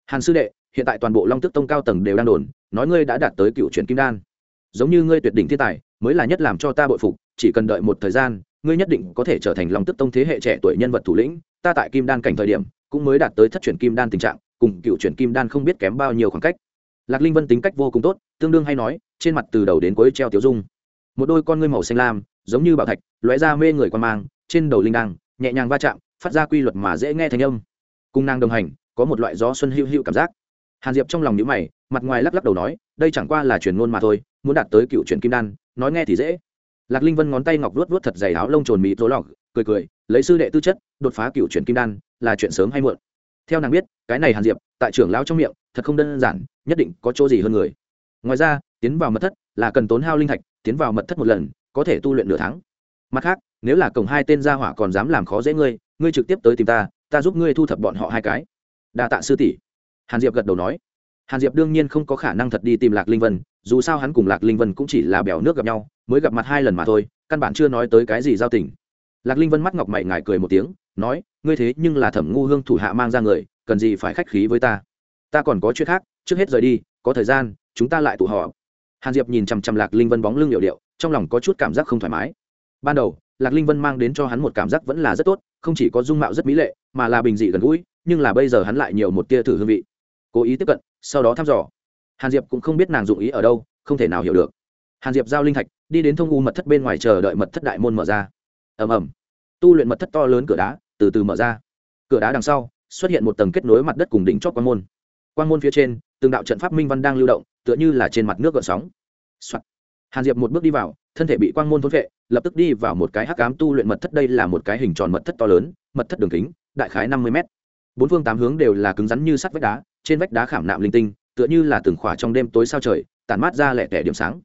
hàn sư đệ, hiện tại toàn bộ long tức tông cao tầng đều đang đồn, nói ngươi đã đạt tới cựu truyền kim đan. Giống như ngươi tuyệt đỉnh thiên tài, mới là nhất làm cho ta bội phục, chỉ cần đợi một thời gian, ngươi nhất định có thể trở thành long tức tông thế hệ trẻ tuổi nhân vật thủ lĩnh, ta tại kim đan cảnh thời điểm, cũng mới đạt tới thất truyền kim đan tình trạng, cùng cựu chuyển kim đan không biết kém bao nhiêu khoảng cách. Lạc linh vân tính cách vô cùng tốt, tương đương hay nói, trên mặt từ đầu đến cuối treo tiểu dung. Một đôi con ngươi màu xanh lam, giống như bảo thạch, lóe ra mê người quan mang trên đầu linh đăng, nhẹ nhàng va chạm, phát ra quy luật mà dễ nghe thành âm. Cung nàng đồng hành, có một loại gió xuân hữu hữu cảm giác. Hàn diệp trong lòng nhữ mày, mặt ngoài lắc lắc đầu nói, đây chẳng qua là truyền ngôn mà thôi, muốn đạt tới cựu truyền kim đan, nói nghe thì dễ. Lạc linh vân ngón tay ngọc luốt luốt thật dày áo lông trồn mị rối lọc cười cười, lấy sư đệ tư chất, đột phá cựu truyền kim đan, là chuyện sớm hay muộn. Theo nàng biết, cái này hàn diệp, tại trưởng lão trong miệng, thật không đơn giản, nhất định có chỗ gì hơn người. Ngoài ra, tiến vào mật thất là cần tốn hao linh thạch, tiến vào mật thất một lần, có thể tu luyện nửa tháng mặt khác, nếu là cổng hai tên gia hỏa còn dám làm khó dễ ngươi ngươi trực tiếp tới tìm ta ta giúp ngươi thu thập bọn họ hai cái. Đa tạ sư tỷ. Hàn diệp gật đầu nói. Hàn diệp đương nhiên không có khả năng thật đi tìm lạc linh vân, dù sao hắn cùng lạc linh vân cũng chỉ là bèo nước gặp nhau, mới gặp mặt hai lần mà thôi, căn bản chưa nói tới cái gì giao tình. Lạc linh vân mắt ngọc mày ngài cười một tiếng, nói, ngươi thế nhưng là thẩm ngu hương thủ hạ mang ra người, cần gì phải khách khí với ta? Ta còn có chuyện khác, trước hết rời đi, có thời gian, chúng ta lại tụ họ hàn diệp nhìn chằm chằm lạc linh vân bóng lưng hiệu điệu, trong lòng có chút cảm giác không thoải mái ban đầu, lạc linh vân mang đến cho hắn một cảm giác vẫn là rất tốt, không chỉ có dung mạo rất mỹ lệ, mà là bình dị gần gũi, nhưng là bây giờ hắn lại nhiều một tia thử hương vị. Cố ý tiếp cận, sau đó thăm dò. Hàn diệp cũng không biết nàng dụng ý ở đâu, không thể nào hiểu được. Hàn diệp giao linh thạch, đi đến thông u mật thất bên ngoài chờ đợi mật thất đại môn mở ra. Ầm ầm. Tu luyện mật thất to lớn cửa đá, từ từ mở ra. Cửa đá đằng sau, xuất hiện một tầng kết nối mặt đất cùng đỉnh chót quan môn. Quan môn phía trên, từng đạo trận pháp minh văn đang lưu động, tựa như là trên mặt nước gợn sóng、Soạn hàn diệp một bước đi vào, thân thể bị quang môn thôn vệ lập tức đi vào một cái hắc cám tu luyện mật thất. Đây là một cái hình tròn mật thất to lớn, mật thất đường kính, đại khái năm mươi m bốn phương tám hướng đều là cứng rắn như sắt vách đá, trên vách đá khảm nạm linh tinh, tựa như là từng khỏa trong đêm tối sao trời, tản mát ra lẻ tẻ điểm sáng.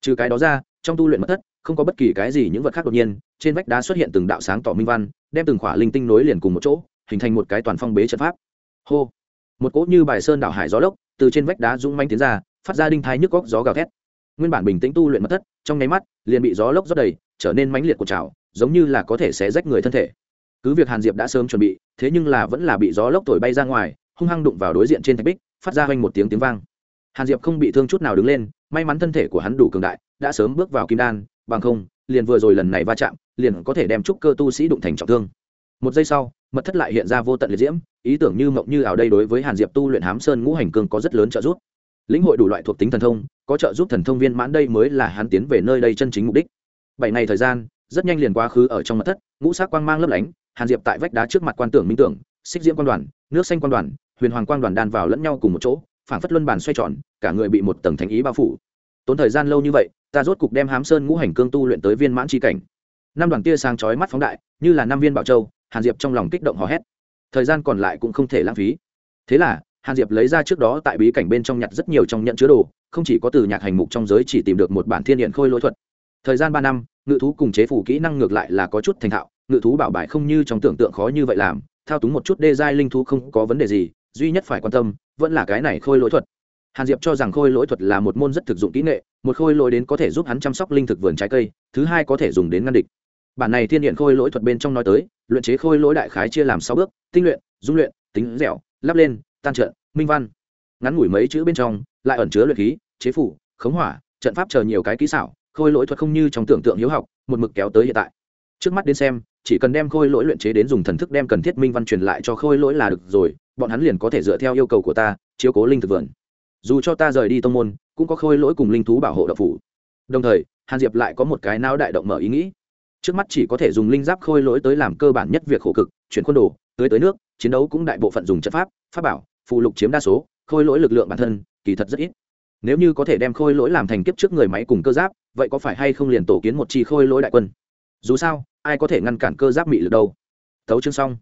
Trừ cái đó ra, trong tu luyện mật thất, không có bất kỳ cái gì những vật khác đột nhiên, trên vách đá xuất hiện từng đạo sáng tỏ minh văn, đem từng khỏa linh tinh nối liền cùng một chỗ, hình thành một cái toàn phong bế trận pháp. Hô! Một cỗ như bài sơn đảo hải gió lốc, từ trên vách đá rung manh tiến ra, phát ra đinh thái nhức góc gió gào thét nguyên bản bình tĩnh tu luyện mật thất, trong nháy mắt, liền bị gió lốc rót đầy, trở nên mãnh liệt của trào, giống như là có thể xé rách người thân thể. Cứ việc hàn diệp đã sớm chuẩn bị, thế nhưng là vẫn là bị gió lốc thổi bay ra ngoài, hung hăng đụng vào đối diện trên thạch bích, phát ra hoanh một tiếng tiếng vang. Hàn diệp không bị thương chút nào đứng lên, may mắn thân thể của hắn đủ cường đại, đã sớm bước vào kim đan, bằng không, liền vừa rồi lần này va chạm, liền có thể đem trúc cơ tu sĩ đụng thành trọng thương. Một giây sau, mật thất lại hiện ra vô tận liệt diễm, ý tưởng như mộng như ảo đây đối với hàn diệp tu luyện hám sơn ngũ hành cương có rất lớn trợ giúp. Lĩnh hội đủ loại thuộc tính thần thông có trợ giúp thần thông viên mãn đây mới là hắn tiến về nơi đây chân chính mục đích. Bảy ngày thời gian, rất nhanh liền quá khứ ở trong mật thất, ngũ sắc quang mang lấp lánh, hàn diệp tại vách đá trước mặt quan tưởng minh tưởng, xích diễm quan đoàn, nước xanh quan đoàn, huyền hoàng quan đoàn đan vào lẫn nhau cùng một chỗ, phảng phất luân bàn xoay tròn, cả người bị một tầng thánh ý bao phủ. Tốn thời gian lâu như vậy, ta rốt cục đem hám sơn ngũ hành cương tu luyện tới viên mãn tri cảnh. Năm đoàn tia sáng chói mắt phóng đại, như là năm viên bảo châu, hàn diệp trong lòng kích động hò hét. Thời gian còn lại cũng không thể lãng phí. Thế là hàn diệp lấy ra trước đó tại bí cảnh bên trong nhặt rất nhiều trong nhận chứa đồ, không chỉ có từ nhạc hành mục trong giới chỉ tìm được một bản thiên điện khôi lỗi thuật. Thời gian ba năm, ngự thú cùng chế phủ kỹ năng ngược lại là có chút thành thạo, ngự thú bảo bài không như trong tưởng tượng khó như vậy làm, thao túng một chút đê giai linh thú không có vấn đề gì, duy nhất phải quan tâm, vẫn là cái này khôi lỗi thuật. Hàn diệp cho rằng khôi lỗi thuật là một môn rất thực dụng kỹ nghệ, một khôi lỗi đến có thể giúp hắn chăm sóc linh thực vườn trái cây, thứ hai có thể dùng đến ngăn địch. Bản này thiên điện khôi lỗi thuật bên trong nói tới, luyện chế khôi lỗi đại khái chia làm sáu bước, tinh luyện, dung luyện, tính dẻo, lắp lên tan trận, minh văn. Ngắn ngủi mấy chữ bên trong, lại ẩn chứa luyện khí, chế phủ, khống hỏa, trận pháp chờ nhiều cái kỹ xảo, khôi lỗi thuật không như trong tưởng tượng hiếu học, một mực kéo tới hiện tại. Trước mắt đến xem, chỉ cần đem khôi lỗi luyện chế đến dùng thần thức đem cần thiết minh văn truyền lại cho khôi lỗi là được rồi, bọn hắn liền có thể dựa theo yêu cầu của ta, chiếu cố linh thực vườn. Dù cho ta rời đi tông môn, cũng có khôi lỗi cùng linh thú bảo hộ độc phủ. Đồng thời, hàn diệp lại có một cái não đại động mở ý nghĩ. Trước mắt chỉ có thể dùng linh giáp khôi lỗi tới làm cơ bản nhất việc khổ cực, chuyển khuôn đồ, tưới tới nước, chiến đấu cũng đại bộ phận dùng trận pháp pháp bảo phụ lục chiếm đa số, khôi lỗi lực lượng bản thân, kỳ thật rất ít. Nếu như có thể đem khôi lỗi làm thành kiếp trước người máy cùng cơ giáp, vậy có phải hay không liền tổ kiến một chi khôi lỗi đại quân? Dù sao, ai có thể ngăn cản cơ giáp mị lực đâu? Thấu chương xong.